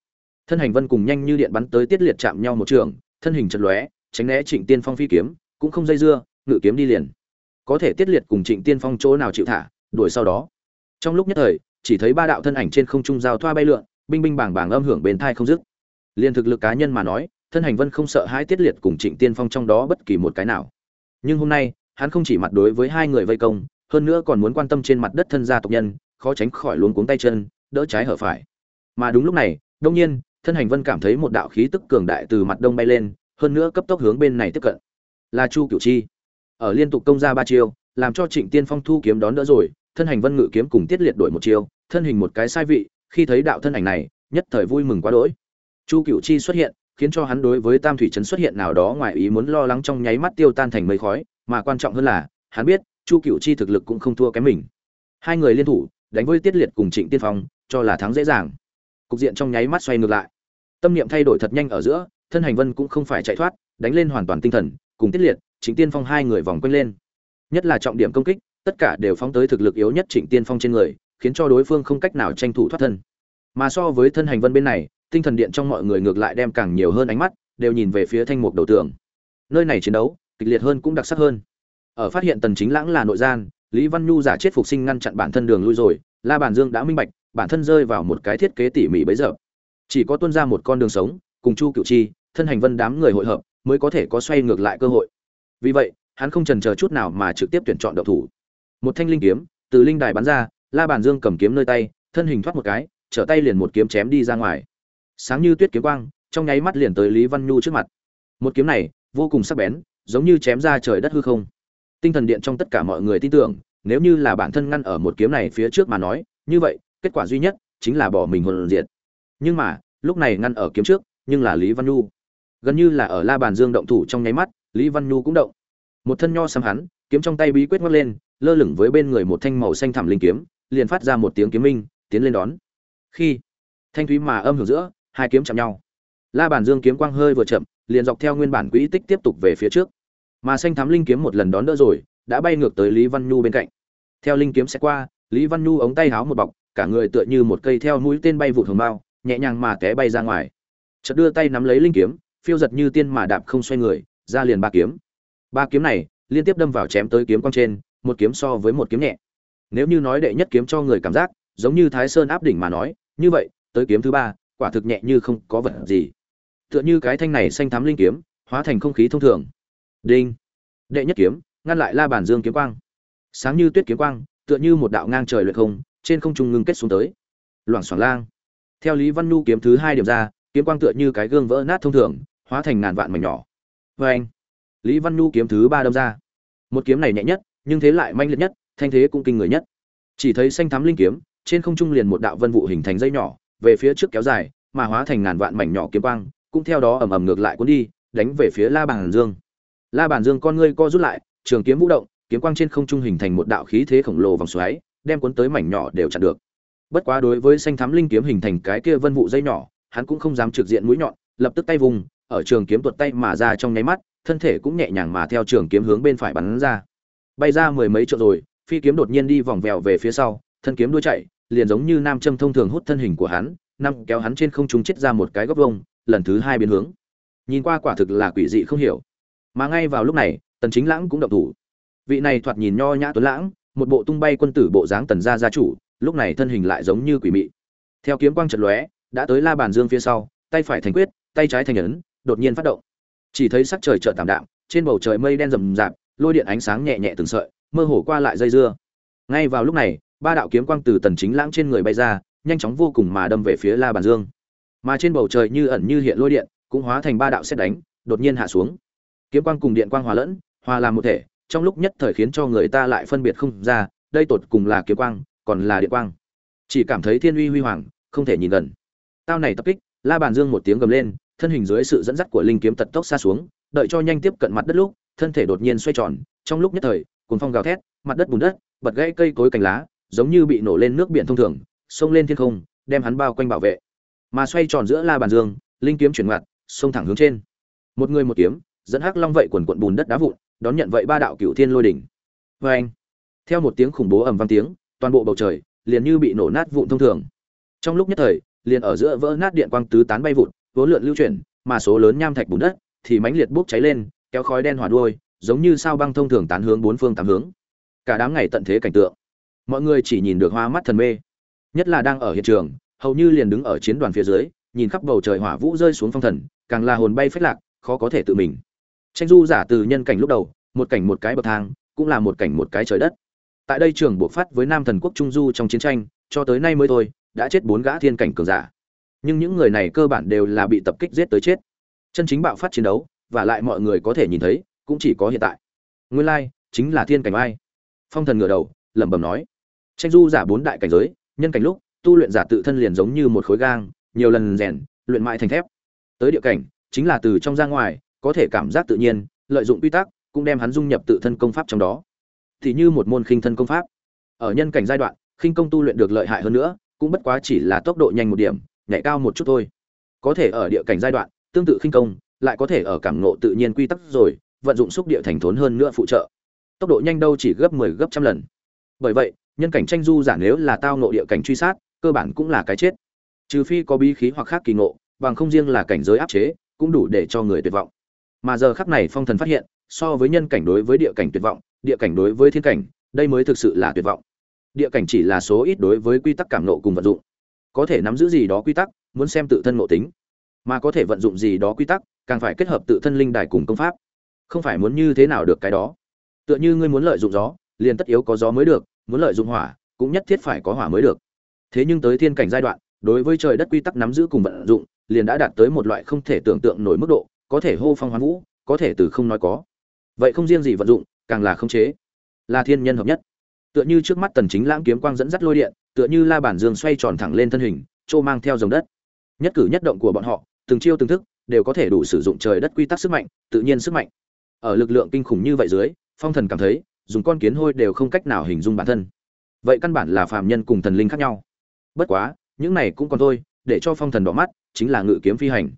Thân hành vân cùng nhanh như điện bắn tới tiết liệt chạm nhau một trường thân hình chật lóe tránh né trịnh tiên phong phi kiếm cũng không dây dưa ngự kiếm đi liền. Có thể tiết liệt cùng trịnh tiên phong chỗ nào chịu thả đuổi sau đó. Trong lúc nhất thời chỉ thấy ba đạo thân ảnh trên không trung giao thoa bay lượn binh binh bảng bảng âm hưởng bên thai không dứt. Liên thực lực cá nhân mà nói thân hành vân không sợ hai tiết liệt cùng trịnh tiên phong trong đó bất kỳ một cái nào. Nhưng hôm nay, hắn không chỉ mặt đối với hai người vây công, hơn nữa còn muốn quan tâm trên mặt đất thân gia tộc nhân, khó tránh khỏi luống cuống tay chân, đỡ trái hở phải. Mà đúng lúc này đông nhiên, thân hành vân cảm thấy một đạo khí tức cường đại từ mặt đông bay lên, hơn nữa cấp tốc hướng bên này tiếp cận. Là chu cửu chi. Ở liên tục công ra ba chiêu, làm cho trịnh tiên phong thu kiếm đón đỡ rồi, thân hành vân ngự kiếm cùng tiết liệt đổi một chiêu, thân hình một cái sai vị, khi thấy đạo thân ảnh này, nhất thời vui mừng quá đỗi. Chu cửu chi xuất hiện khiến cho hắn đối với tam thủy trấn xuất hiện nào đó ngoài ý muốn lo lắng trong nháy mắt tiêu tan thành mây khói, mà quan trọng hơn là, hắn biết, chu cửu chi thực lực cũng không thua kém mình. Hai người liên thủ, đánh với tiết liệt cùng trịnh tiên phong, cho là thắng dễ dàng. Cục diện trong nháy mắt xoay ngược lại. Tâm niệm thay đổi thật nhanh ở giữa, thân hành vân cũng không phải chạy thoát, đánh lên hoàn toàn tinh thần, cùng tiết liệt, trịnh tiên phong hai người vòng quanh lên. Nhất là trọng điểm công kích, tất cả đều phóng tới thực lực yếu nhất trịnh tiên phong trên người, khiến cho đối phương không cách nào tranh thủ thoát thân. Mà so với thân hành vân bên này tinh thần điện trong mọi người ngược lại đem càng nhiều hơn ánh mắt, đều nhìn về phía thanh mục đầu tường. Nơi này chiến đấu, kịch liệt hơn cũng đặc sắc hơn. Ở phát hiện tần chính lãng là nội gian, lý văn nhu giả chết phục sinh ngăn chặn bản thân đường lui rồi, la bản dương đã minh bạch, bản thân rơi vào một cái thiết kế tỉ mỉ bấy giờ. Chỉ có tuân ra một con đường sống, cùng chu cựu chi, thân hành vân đám người hội hợp, mới có thể có xoay ngược lại cơ hội. Vì vậy, hắn không chần chờ chút nào mà trực tiếp tuyển chọn đậu thủ. Một thanh linh kiếm, từ linh đài bắn ra, la bản dương cầm kiếm nơi tay, thân hình thoát một cái, trở tay liền một kiếm chém đi ra ngoài sáng như tuyết kiếm quang, trong nháy mắt liền tới lý văn nhu trước mặt. Một kiếm này, vô cùng sắc bén, giống như chém ra trời đất hư không. Tinh thần điện trong tất cả mọi người tin tưởng, nếu như là bản thân ngăn ở một kiếm này phía trước mà nói, như vậy, kết quả duy nhất chính là bỏ mình hồn diệt. Nhưng mà, lúc này ngăn ở kiếm trước, nhưng là lý văn nhu. Gần như là ở la bàn dương động thủ trong nháy mắt, lý văn nhu cũng động. Một thân nho xăm hắn, kiếm trong tay bí quyết ngoắc lên, lơ lửng với bên người một thanh màu xanh thẳm linh kiếm, liền phát ra một tiếng kiếm minh, tiến lên đón. Khi, thanh thúy mà âm hưởng giữa hai kiếm chạm nhau. La bàn dương kiếm quang hơi vừa chậm, liền dọc theo nguyên bản quỹ tích tiếp tục về phía trước. Mà xanh thám linh kiếm một lần đón đỡ rồi, đã bay ngược tới lý văn nhu bên cạnh. Theo linh kiếm sẽ qua, lý văn nhu ống tay háo một bọc, cả người tựa như một cây theo mũi tên bay vụt hồng bao, nhẹ nhàng mà té bay ra ngoài. Chợt đưa tay nắm lấy linh kiếm, phiêu giật như tiên mà đạp không xoay người, ra liền ba kiếm. Ba kiếm này liên tiếp đâm vào chém tới kiếm quang trên, một kiếm so với một kiếm nhẹ. Nếu như nói đệ nhất kiếm cho người cảm giác, giống như thái sơn áp đỉnh mà nói, như vậy, tới kiếm thứ ba quả thực nhẹ như không có vật gì. Tựa như cái thanh này xanh thắm linh kiếm, hóa thành không khí thông thường. Đinh. Đệ nhất kiếm, ngăn lại la bàn dương kiếm quang. Sáng như tuyết kiếm quang, tựa như một đạo ngang trời luyện không, trên không trung ngưng kết xuống tới. Loảng xoảng lang. Theo lý văn nhu kiếm thứ hai điểm ra, kiếm quang tựa như cái gương vỡ nát thông thường, hóa thành ngàn vạn mảnh nhỏ. Vê anh. Lý văn nhu kiếm thứ ba đâm ra. Một kiếm này nhẹ nhất, nhưng thế lại manh liệt nhất, thanh thế cũng kinh người nhất. Chỉ thấy xanh thắm linh kiếm, trên không trung liền một đạo vân vụ hình thành dây nhỏ về phía trước kéo dài, mà hóa thành ngàn vạn mảnh nhỏ kiếm quang, cũng theo đó ầm ầm ngược lại cuốn đi, đánh về phía la bàn dương. La bàn dương con ngươi co rút lại, trường kiếm vũ động, kiếm quang trên không trung hình thành một đạo khí thế khổng lồ vòng xoáy, đem cuốn tới mảnh nhỏ đều chặn được. Bất quá đối với xanh thắm linh kiếm hình thành cái kia vân vụ dây nhỏ, hắn cũng không dám trực diện mũi nhọn, lập tức tay vùng, ở trường kiếm tuột tay mà ra trong nháy mắt, thân thể cũng nhẹ nhàng mà theo trường kiếm hướng bên phải bắn ra. Bay ra mười mấy trượng rồi, phi kiếm đột nhiên đi vòng vèo về phía sau, thân kiếm đuôi chạy liền giống như nam châm thông thường hút thân hình của hắn, năm kéo hắn trên không trung chết ra một cái góc vông lần thứ hai biến hướng. Nhìn qua quả thực là quỷ dị không hiểu. Mà ngay vào lúc này, tần chính lãng cũng động thủ. Vị này thoạt nhìn nho nhã tuấn lãng, một bộ tung bay quân tử bộ dáng tần gia gia chủ, lúc này thân hình lại giống như quỷ mị. Theo kiếm quang chật lóe, đã tới la bàn dương phía sau, tay phải thành quyết, tay trái thành ấn, đột nhiên phát động. Chỉ thấy sắc trời chợt tạm đạm, trên bầu trời mây đen rầm rạp, lôi điện ánh sáng nhẹ nhẹ từng sợi, mơ hồ qua lại dây dưa. Ngay vào lúc này ba đạo kiếm quang từ tần chính lãng trên người bay ra, nhanh chóng vô cùng mà đâm về phía la bàn dương. Mà trên bầu trời như ẩn như hiện lôi điện, cũng hóa thành ba đạo xét đánh, đột nhiên hạ xuống. Kiếm quang cùng điện quang hòa lẫn, hòa làm một thể, trong lúc nhất thời khiến cho người ta lại phân biệt không ra, đây tột cùng là kiếm quang, còn là điện quang. Chỉ cảm thấy thiên uy huy hoàng, không thể nhìn gần. Tao này tập kích, la bàn dương một tiếng gầm lên, thân hình dưới sự dẫn dắt của linh kiếm tật tốc xa xuống, đợi cho nhanh tiếp cận mặt đất lúc, thân thể đột nhiên xoay tròn, trong lúc nhất thời, cuồng phong gào thét, mặt đất bùn đất, bật gãy cây cối cành lá giống như bị nổ lên nước biển thông thường, xông lên thiên không, đem hắn bao quanh bảo vệ. Mà xoay tròn giữa la bàn dương, linh kiếm chuyển ngoặt, xông thẳng hướng trên. Một người một kiếm, dẫn hắc long vậy quần quận bùn đất đá vụn, đón nhận vậy ba đạo cửu thiên lôi đỉnh. Vê anh theo một tiếng khủng bố ầm vang tiếng, toàn bộ bầu trời liền như bị nổ nát vụn thông thường. Trong lúc nhất thời, liền ở giữa vỡ nát điện quang tứ tán bay vụn vốn lượn lưu chuyển, mà số lớn nham thạch bùn đất thì mãnh liệt bốc cháy lên, kéo khói đen hỏa đuôi, giống như sao băng thông thường tán hướng bốn phương tám hướng. Cả đám ngày tận thế cảnh tượng mọi người chỉ nhìn được hoa mắt thần mê. Nhất là đang ở hiện trường, hầu như liền đứng ở chiến đoàn phía dưới, nhìn khắp bầu trời hỏa vũ rơi xuống phong thần, càng là hồn bay phết lạc, khó có thể tự mình. Tranh du giả từ nhân cảnh lúc đầu, một cảnh một cái bậc thang, cũng là một cảnh một cái trời đất. Tại đây trường buộc phát với nam thần quốc trung du trong chiến tranh, cho tới nay mới thôi, đã chết bốn gã thiên cảnh cường giả. Nhưng những người này cơ bản đều là bị tập kích giết tới chết. Chân chính bạo phát chiến đấu, và lại mọi người có thể nhìn thấy, cũng chỉ có hiện tại. Nguyên lai, chính là thiên cảnh ai phong thần ngửa đầu, lẩm bẩm nói tranh du giả bốn đại cảnh giới, nhân cảnh lúc, tu luyện giả tự thân liền giống như một khối gang, nhiều lần rèn, luyện mãi thành thép. Tới địa cảnh, chính là từ trong ra ngoài, có thể cảm giác tự nhiên, lợi dụng quy tắc, cũng đem hắn dung nhập tự thân công pháp trong đó. Thì như một môn khinh thân công pháp. Ở nhân cảnh giai đoạn, khinh công tu luyện được lợi hại hơn nữa, cũng bất quá chỉ là tốc độ nhanh một điểm, nhảy cao một chút thôi. Có thể ở địa cảnh giai đoạn, tương tự khinh công, lại có thể ở cảm ngộ tự nhiên quy tắc rồi, vận dụng xúc địa thành thốn hơn nữa phụ trợ. Tốc độ nhanh đâu chỉ gấp 10 gấp trăm lần. Bởi vậy nhân cảnh tranh du giả nếu là tao ngộ địa cảnh truy sát, cơ bản cũng là cái chết. Trừ phi có bí khí hoặc khác kỳ ngộ, bằng không riêng là cảnh giới áp chế, cũng đủ để cho người tuyệt vọng. Mà giờ khắc này phong thần phát hiện, so với nhân cảnh đối với địa cảnh tuyệt vọng, địa cảnh đối với thiên cảnh, đây mới thực sự là tuyệt vọng. Địa cảnh chỉ là số ít đối với quy tắc cảm nộ cùng vận dụng. Có thể nắm giữ gì đó quy tắc, muốn xem tự thân ngộ tính. Mà có thể vận dụng gì đó quy tắc, càng phải kết hợp tự thân linh đài cùng công pháp. Không phải muốn như thế nào được cái đó. Tựa như ngươi muốn lợi dụng gió, liền tất yếu có gió mới được muốn lợi dụng hỏa, cũng nhất thiết phải có hỏa mới được. Thế nhưng tới thiên cảnh giai đoạn, đối với trời đất quy tắc nắm giữ cùng vận dụng, liền đã đạt tới một loại không thể tưởng tượng nổi mức độ, có thể hô phong hoán vũ, có thể từ không nói có. Vậy không riêng gì vận dụng, càng là khống chế. Là thiên nhân hợp nhất. Tựa như trước mắt tần chính lãng kiếm quang dẫn dắt lôi điện, tựa như la bản dương xoay tròn thẳng lên thân hình, trô mang theo dòng đất. Nhất cử nhất động của bọn họ, từng chiêu từng thức, đều có thể đủ sử dụng trời đất quy tắc sức mạnh, tự nhiên sức mạnh. Ở lực lượng kinh khủng như vậy dưới, phong thần cảm thấy dùng con kiến hôi đều không cách nào hình dung bản thân. Vậy căn bản là phàm nhân cùng thần linh khác nhau. Bất quá, những này cũng còn thôi, để cho phong thần đỏ mắt, chính là ngự kiếm phi hành.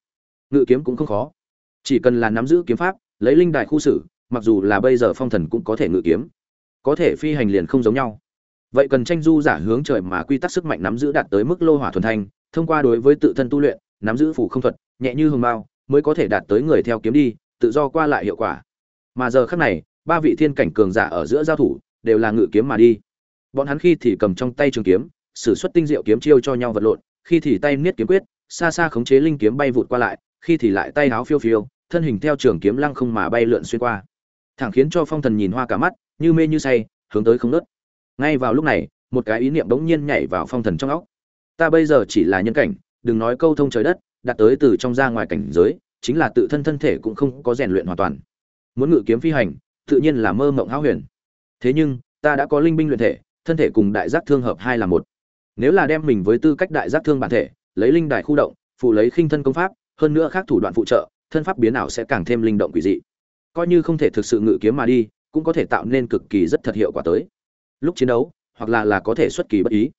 Ngự kiếm cũng không khó. Chỉ cần là nắm giữ kiếm pháp, lấy linh đại khu xử, mặc dù là bây giờ phong thần cũng có thể ngự kiếm. Có thể phi hành liền không giống nhau. Vậy cần tranh du giả hướng trời mà quy tắc sức mạnh nắm giữ đạt tới mức lô hỏa thuần thanh, thông qua đối với tự thân tu luyện, nắm giữ phủ không thuật, nhẹ như hường bao mới có thể đạt tới người theo kiếm đi, tự do qua lại hiệu quả. Mà giờ khắc này ba vị thiên cảnh cường giả ở giữa giao thủ, đều là ngự kiếm mà đi. Bọn hắn khi thì cầm trong tay trường kiếm, sử xuất tinh diệu kiếm chiêu cho nhau vật lộn, khi thì tay niết kiếm quyết, xa xa khống chế linh kiếm bay vụt qua lại, khi thì lại tay háo phiêu phiêu, thân hình theo trường kiếm lăng không mà bay lượn xuyên qua. Thẳng khiến cho phong thần nhìn hoa cả mắt, như mê như say, hướng tới không nớt. Ngay vào lúc này, một cái ý niệm bỗng nhiên nhảy vào phong thần trong óc. Ta bây giờ chỉ là nhân cảnh, đừng nói câu thông trời đất, đạt tới từ trong ra ngoài cảnh giới, chính là tự thân thân thể cũng không có rèn luyện hoàn toàn. Muốn ngự kiếm phi hành tự nhiên là mơ mộng hão huyền. Thế nhưng, ta đã có linh binh luyện thể, thân thể cùng đại giác thương hợp hai là một. Nếu là đem mình với tư cách đại giác thương bản thể, lấy linh đài khu động, phụ lấy khinh thân công pháp, hơn nữa khác thủ đoạn phụ trợ, thân pháp biến ảo sẽ càng thêm linh động quỷ dị. Coi như không thể thực sự ngự kiếm mà đi, cũng có thể tạo nên cực kỳ rất thật hiệu quả tới. Lúc chiến đấu, hoặc là là có thể xuất kỳ bất ý.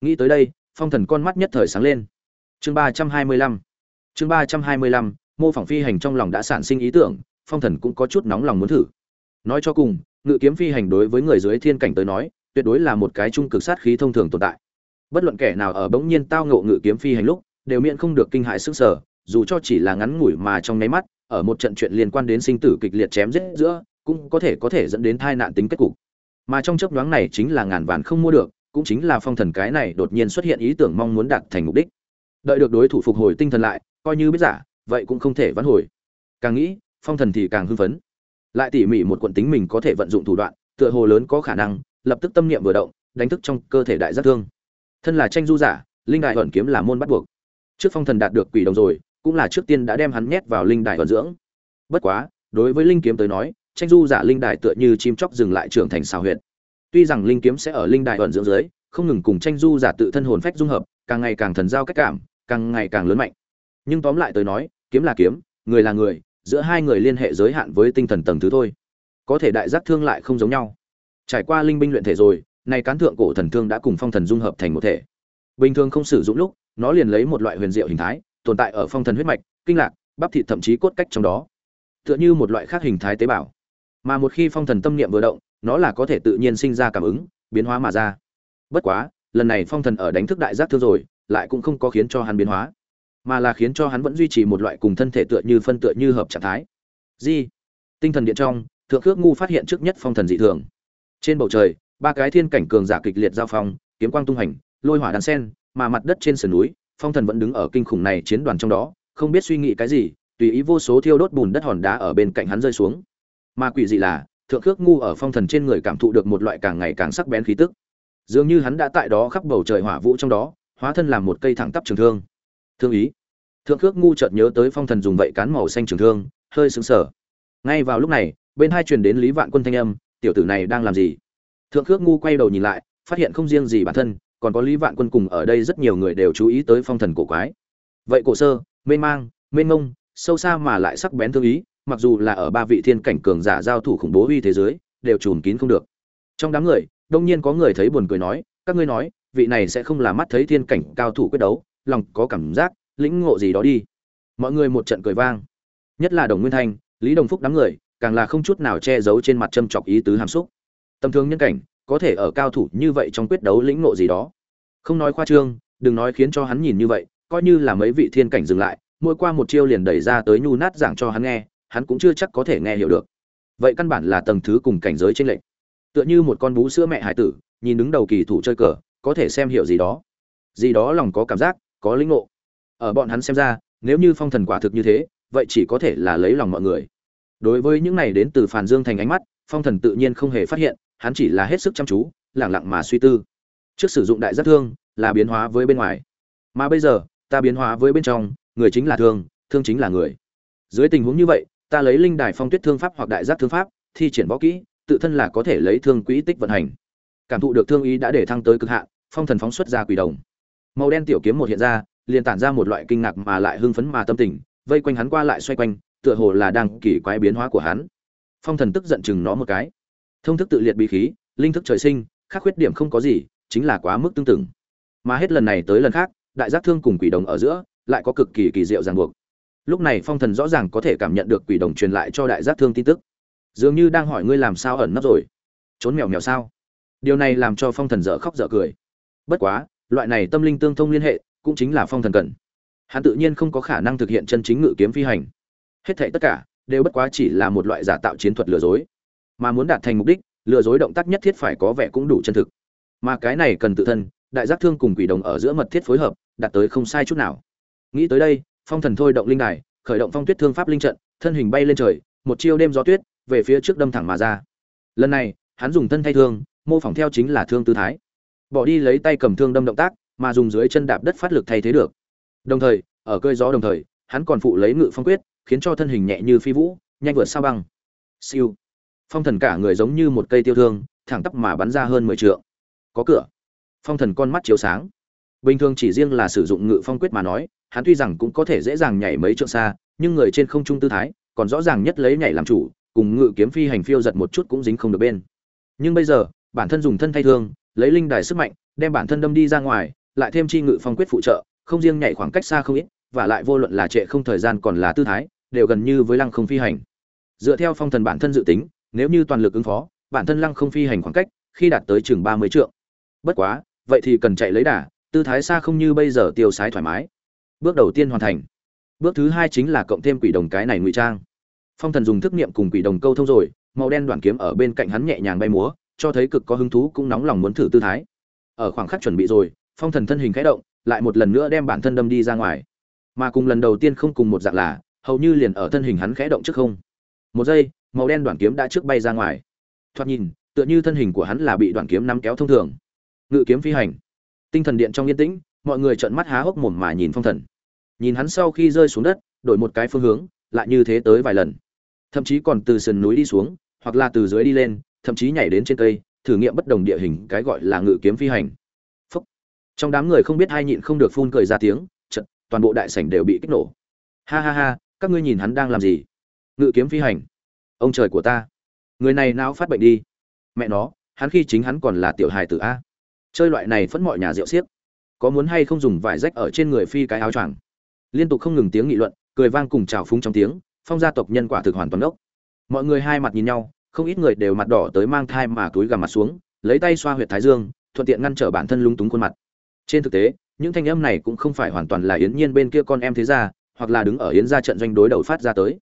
Nghĩ tới đây, phong thần con mắt nhất thời sáng lên. Chương ba trăm hai mươi lăm. Chương ba trăm hai mươi lăm, mô phỏng phi hành trong lòng đã sản sinh ý tưởng, phong thần cũng có chút nóng lòng muốn thử nói cho cùng, ngự kiếm phi hành đối với người dưới thiên cảnh tới nói, tuyệt đối là một cái trung cực sát khí thông thường tồn tại. Bất luận kẻ nào ở bỗng nhiên tao ngộ ngự kiếm phi hành lúc, đều miễn không được kinh hại sức sở, dù cho chỉ là ngắn ngủi mà trong nháy mắt, ở một trận chuyện liên quan đến sinh tử kịch liệt chém giết giữa, cũng có thể có thể dẫn đến tai nạn tính kết cục. Mà trong chớp nhoáng này chính là ngàn vạn không mua được, cũng chính là phong thần cái này đột nhiên xuất hiện ý tưởng mong muốn đạt thành mục đích. Đợi được đối thủ phục hồi tinh thần lại, coi như biết giả, vậy cũng không thể vãn hồi. Càng nghĩ, phong thần thì càng hưng phấn lại tỉ mỉ một quận tính mình có thể vận dụng thủ đoạn, tựa hồ lớn có khả năng, lập tức tâm niệm vừa động, đánh thức trong cơ thể đại giác thương. Thân là tranh du giả, linh đại ẩn kiếm là môn bắt buộc. Trước phong thần đạt được quỷ đồng rồi, cũng là trước tiên đã đem hắn nhét vào linh đại ẩn dưỡng. Bất quá, đối với linh kiếm tới nói, tranh du giả linh đại tựa như chim chóc dừng lại trưởng thành xào huyệt. Tuy rằng linh kiếm sẽ ở linh đại ẩn dưỡng dưới, không ngừng cùng tranh du giả tự thân hồn phách dung hợp, càng ngày càng thần giao cách cảm, càng ngày càng lớn mạnh. Nhưng tóm lại tới nói, kiếm là kiếm, người là người giữa hai người liên hệ giới hạn với tinh thần tầng thứ thôi. Có thể đại giác thương lại không giống nhau. Trải qua linh binh luyện thể rồi, nay cán thượng cổ thần thương đã cùng phong thần dung hợp thành một thể. Bình thường không sử dụng lúc, nó liền lấy một loại huyền diệu hình thái, tồn tại ở phong thần huyết mạch, kinh lạc, bắp thịt thậm chí cốt cách trong đó. Tựa như một loại khác hình thái tế bào. Mà một khi phong thần tâm niệm vừa động, nó là có thể tự nhiên sinh ra cảm ứng, biến hóa mà ra. Bất quá, lần này phong thần ở đánh thức đại giác thương rồi, lại cũng không có khiến cho hắn biến hóa mà là khiến cho hắn vẫn duy trì một loại cùng thân thể tựa như phân tựa như hợp trạng thái. Gì tinh thần điện trong, thượng khước ngu phát hiện trước nhất phong thần dị thường. Trên bầu trời, ba cái thiên cảnh cường giả kịch liệt giao phong, kiếm quang tung hành, lôi hỏa đan sen, mà mặt đất trên sườn núi, phong thần vẫn đứng ở kinh khủng này chiến đoàn trong đó, không biết suy nghĩ cái gì, tùy ý vô số thiêu đốt bùn đất hòn đá ở bên cạnh hắn rơi xuống. Mà quỷ dị là, thượng khước ngu ở phong thần trên người cảm thụ được một loại càng ngày càng sắc bén khí tức. Dường như hắn đã tại đó khắp bầu trời hỏa vũ trong đó, hóa thân làm một cây thẳng tắp trường thương thương ý. Thượng khước ngu chợt nhớ tới phong thần dùng vậy cán màu xanh trường thương, hơi sững sờ. Ngay vào lúc này, bên hai truyền đến lý vạn quân thanh âm, tiểu tử này đang làm gì? Thượng khước ngu quay đầu nhìn lại, phát hiện không riêng gì bản thân, còn có lý vạn quân cùng ở đây rất nhiều người đều chú ý tới phong thần cổ quái. Vậy cổ sơ, mênh mang, mênh mông, sâu xa mà lại sắc bén thương ý, mặc dù là ở ba vị thiên cảnh cường giả giao thủ khủng bố uy thế giới, đều trùm kín không được. Trong đám người, đông nhiên có người thấy buồn cười nói, các ngươi nói, vị này sẽ không là mắt thấy thiên cảnh cao thủ quyết đấu lòng có cảm giác, lĩnh ngộ gì đó đi. Mọi người một trận cười vang. Nhất là đồng nguyên thanh, lý đồng phúc đám người, càng là không chút nào che giấu trên mặt châm chọc ý tứ hàm xúc. Tầm thường nhân cảnh, có thể ở cao thủ như vậy trong quyết đấu lĩnh ngộ gì đó. Không nói khoa trương, đừng nói khiến cho hắn nhìn như vậy, coi như là mấy vị thiên cảnh dừng lại, mỗi qua một chiêu liền đẩy ra tới nhu nát giảng cho hắn nghe, hắn cũng chưa chắc có thể nghe hiểu được. Vậy căn bản là tầng thứ cùng cảnh giới trên lệnh tựa như một con bú sữa mẹ hải tử, nhìn đứng đầu kỳ thủ chơi cờ, có thể xem hiểu gì đó. Gì đó lòng có cảm giác có lĩnh ngộ. Ở bọn hắn xem ra, nếu như phong thần quả thực như thế, vậy chỉ có thể là lấy lòng mọi người. Đối với những này đến từ phàn dương thành ánh mắt, phong thần tự nhiên không hề phát hiện, hắn chỉ là hết sức chăm chú, lặng lặng mà suy tư. Trước sử dụng đại giác thương là biến hóa với bên ngoài. Mà bây giờ, ta biến hóa với bên trong, người chính là thương thương chính là người. Dưới tình huống như vậy, ta lấy linh đài phong tuyết thương pháp hoặc đại giác thương pháp, thi triển võ kỹ, tự thân là có thể lấy thương quỹ tích vận hành. Cảm thụ được thương ý đã để thăng tới cực hạn, phong thần phóng xuất ra quỷ đồng màu đen tiểu kiếm một hiện ra, liền tản ra một loại kinh ngạc mà lại hưng phấn mà tâm tình, vây quanh hắn qua lại xoay quanh, tựa hồ là đang kỳ quái biến hóa của hắn. Phong thần tức giận chừng nó một cái. Thông thức tự liệt bí khí, linh thức trời sinh khác khuyết điểm không có gì, chính là quá mức tương tự. Mà hết lần này tới lần khác, đại giác thương cùng quỷ đồng ở giữa, lại có cực kỳ kỳ diệu ràng buộc. Lúc này phong thần rõ ràng có thể cảm nhận được quỷ đồng truyền lại cho đại giác thương tin tức. Dường như đang hỏi ngươi làm sao ẩn nấp rồi. Trốn mèo mèo sao? Điều này làm cho phong thần dở khóc dở cười. Bất quá loại này tâm linh tương thông liên hệ, cũng chính là phong thần cần. Hắn tự nhiên không có khả năng thực hiện chân chính ngự kiếm phi hành. Hết thảy tất cả, đều bất quá chỉ là một loại giả tạo chiến thuật lừa dối. Mà muốn đạt thành mục đích, lừa dối động tác nhất thiết phải có vẻ cũng đủ chân thực. Mà cái này cần tự thân, đại giác thương cùng quỷ đồng ở giữa mật thiết phối hợp, đạt tới không sai chút nào. Nghĩ tới đây, phong thần thôi động linh đài, khởi động phong tuyết thương pháp linh trận, thân hình bay lên trời, một chiêu đêm gió tuyết, về phía trước đâm thẳng mà ra. Lần này, hắn dùng thân thay thương, mô phỏng theo chính là thương tư thái bỏ đi lấy tay cầm thương đâm động tác, mà dùng dưới chân đạp đất phát lực thay thế được. Đồng thời, ở cơi gió đồng thời, hắn còn phụ lấy ngự phong quyết, khiến cho thân hình nhẹ như phi vũ, nhanh vượt sao băng. Siêu. Phong thần cả người giống như một cây tiêu thương, thẳng tắp mà bắn ra hơn mười trượng. Có cửa. Phong thần con mắt chiếu sáng. Bình thường chỉ riêng là sử dụng ngự phong quyết mà nói, hắn tuy rằng cũng có thể dễ dàng nhảy mấy trượng xa, nhưng người trên không trung tư thái, còn rõ ràng nhất lấy nhảy làm chủ, cùng ngự kiếm phi hành phiêu giật một chút cũng dính không được bên. Nhưng bây giờ, bản thân dùng thân thay thương lấy linh đài sức mạnh, đem bản thân đâm đi ra ngoài, lại thêm chi ngự phong quyết phụ trợ, không riêng nhảy khoảng cách xa không ít, và lại vô luận là trệ không thời gian còn là tư thái, đều gần như với lăng không phi hành. Dựa theo phong thần bản thân dự tính, nếu như toàn lực ứng phó, bản thân lăng không phi hành khoảng cách, khi đạt tới chừng ba mươi trượng. Bất quá, vậy thì cần chạy lấy đà, tư thái xa không như bây giờ tiêu sái thoải mái. Bước đầu tiên hoàn thành. Bước thứ hai chính là cộng thêm quỷ đồng cái này ngụy trang. Phong thần dùng thức niệm cùng quỷ đồng câu thông rồi, màu đen đoạn kiếm ở bên cạnh hắn nhẹ nhàng bay múa cho thấy cực có hứng thú cũng nóng lòng muốn thử tư thái. Ở khoảng khắc chuẩn bị rồi, phong thần thân hình khẽ động, lại một lần nữa đem bản thân đâm đi ra ngoài. Mà cùng lần đầu tiên không cùng một dạng là, hầu như liền ở thân hình hắn khẽ động trước không. Một giây, màu đen đoạn kiếm đã trước bay ra ngoài. Thoạt nhìn, tựa như thân hình của hắn là bị đoạn kiếm nắm kéo thông thường. Ngự kiếm phi hành. Tinh thần điện trong yên tĩnh, mọi người trợn mắt há hốc mồm mà nhìn phong thần. Nhìn hắn sau khi rơi xuống đất, đổi một cái phương hướng, lại như thế tới vài lần. Thậm chí còn từ sườn núi đi xuống, hoặc là từ dưới đi lên thậm chí nhảy đến trên cây, thử nghiệm bất đồng địa hình cái gọi là ngự kiếm phi hành. Phúc. trong đám người không biết hai nhịn không được phun cười ra tiếng chật toàn bộ đại sảnh đều bị kích nổ. Ha ha ha, các ngươi nhìn hắn đang làm gì? Ngự kiếm phi hành. Ông trời của ta. Người này não phát bệnh đi. Mẹ nó, hắn khi chính hắn còn là tiểu hài tử a. Chơi loại này phẫn mọi nhà rượu xiếc. Có muốn hay không dùng vải rách ở trên người phi cái áo choàng? Liên tục không ngừng tiếng nghị luận, cười vang cùng chào phúng trong tiếng, phong gia tộc nhân quả thực hoàn toàn ốc mọi người hai mặt nhìn nhau không ít người đều mặt đỏ tới mang thai mà túi gằm mặt xuống, lấy tay xoa huyệt thái dương, thuận tiện ngăn trở bản thân lung túng khuôn mặt. Trên thực tế, những thanh âm này cũng không phải hoàn toàn là yến nhiên bên kia con em thế gia, hoặc là đứng ở yến gia trận doanh đối đầu phát ra tới.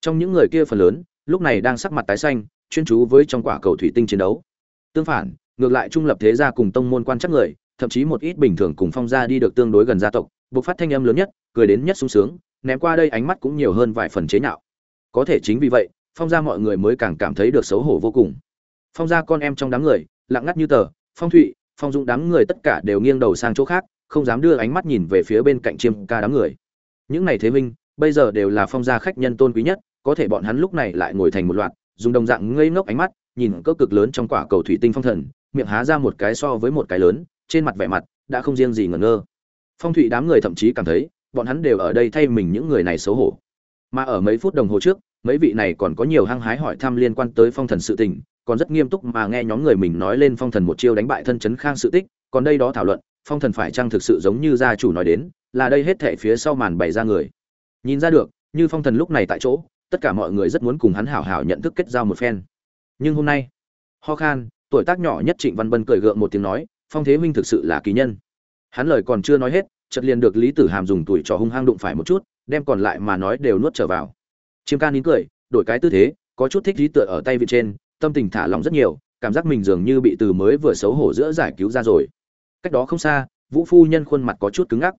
Trong những người kia phần lớn, lúc này đang sắc mặt tái xanh, chuyên chú với trong quả cầu thủy tinh chiến đấu. Tương phản, ngược lại trung lập thế gia cùng tông môn quan chắc người, thậm chí một ít bình thường cùng phong gia đi được tương đối gần gia tộc buộc phát thanh âm lớn nhất, cười đến nhất sung sướng, ném qua đây ánh mắt cũng nhiều hơn vài phần chế nhạo. Có thể chính vì vậy phong gia mọi người mới càng cảm thấy được xấu hổ vô cùng. Phong gia con em trong đám người, lặng ngắt như tờ, phong thụy, phong dũng đám người tất cả đều nghiêng đầu sang chỗ khác, không dám đưa ánh mắt nhìn về phía bên cạnh chiêm ca đám người. Những này thế minh bây giờ đều là phong gia khách nhân tôn quý nhất, có thể bọn hắn lúc này lại ngồi thành một loạt, dùng đồng dạng ngây ngốc ánh mắt, nhìn cỡ cực lớn trong quả cầu thủy tinh phong thần, miệng há ra một cái so với một cái lớn, trên mặt vẻ mặt đã không riêng gì ngẩn ngơ. Phong Thụy đám người thậm chí cảm thấy, bọn hắn đều ở đây thay mình những người này xấu hổ. Mà ở mấy phút đồng hồ trước mấy vị này còn có nhiều hăng hái hỏi thăm liên quan tới phong thần sự tình, còn rất nghiêm túc mà nghe nhóm người mình nói lên phong thần một chiêu đánh bại thân chấn khang sự tích, còn đây đó thảo luận, phong thần phải chăng thực sự giống như gia chủ nói đến, là đây hết thể phía sau màn bày ra người. Nhìn ra được, như phong thần lúc này tại chỗ, tất cả mọi người rất muốn cùng hắn hảo hảo nhận thức kết giao một phen. Nhưng hôm nay, ho khan, tuổi tác nhỏ nhất trịnh văn bân cười gượng một tiếng nói, phong thế huynh thực sự là kỳ nhân. Hắn lời còn chưa nói hết, chợt liền được lý tử hàm dùng tuổi trò hung hăng đụng phải một chút, đem còn lại mà nói đều nuốt trở vào chiêm ca nín cười, đổi cái tư thế, có chút thích trí tựa ở tay vị trên, tâm tình thả lỏng rất nhiều, cảm giác mình dường như bị từ mới vừa xấu hổ giữa giải cứu ra rồi. Cách đó không xa, vũ phu nhân khuôn mặt có chút cứng ngắc.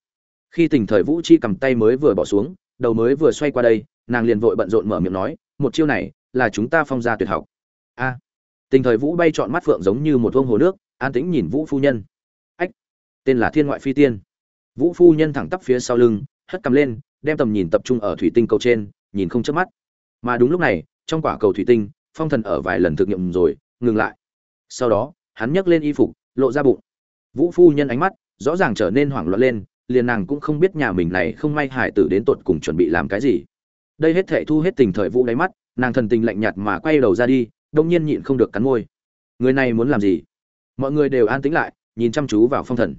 Khi tình thời vũ chi cầm tay mới vừa bỏ xuống, đầu mới vừa xoay qua đây, nàng liền vội bận rộn mở miệng nói, một chiêu này là chúng ta phong gia tuyệt học. A. À, tình thời vũ bay trọn mắt phượng giống như một vông hồ nước, an tĩnh nhìn vũ phu nhân. Ách, tên là thiên ngoại phi tiên. Vũ phu nhân thẳng tắp phía sau lưng, hất cầm lên, đem tầm nhìn tập trung ở thủy tinh cầu trên nhìn không chớp mắt. Mà đúng lúc này, trong quả cầu thủy tinh, phong thần ở vài lần thực nghiệm rồi, ngừng lại. Sau đó, hắn nhấc lên y phục, lộ ra bụng. Vũ phu nhân ánh mắt rõ ràng trở nên hoảng loạn lên, liền nàng cũng không biết nhà mình này không may hải tử đến tột cùng chuẩn bị làm cái gì. Đây hết thảy thu hết tình thời vũ đáy mắt, nàng thần tình lạnh nhạt mà quay đầu ra đi, đông nhiên nhịn không được cắn môi. Người này muốn làm gì? Mọi người đều an tĩnh lại, nhìn chăm chú vào phong thần.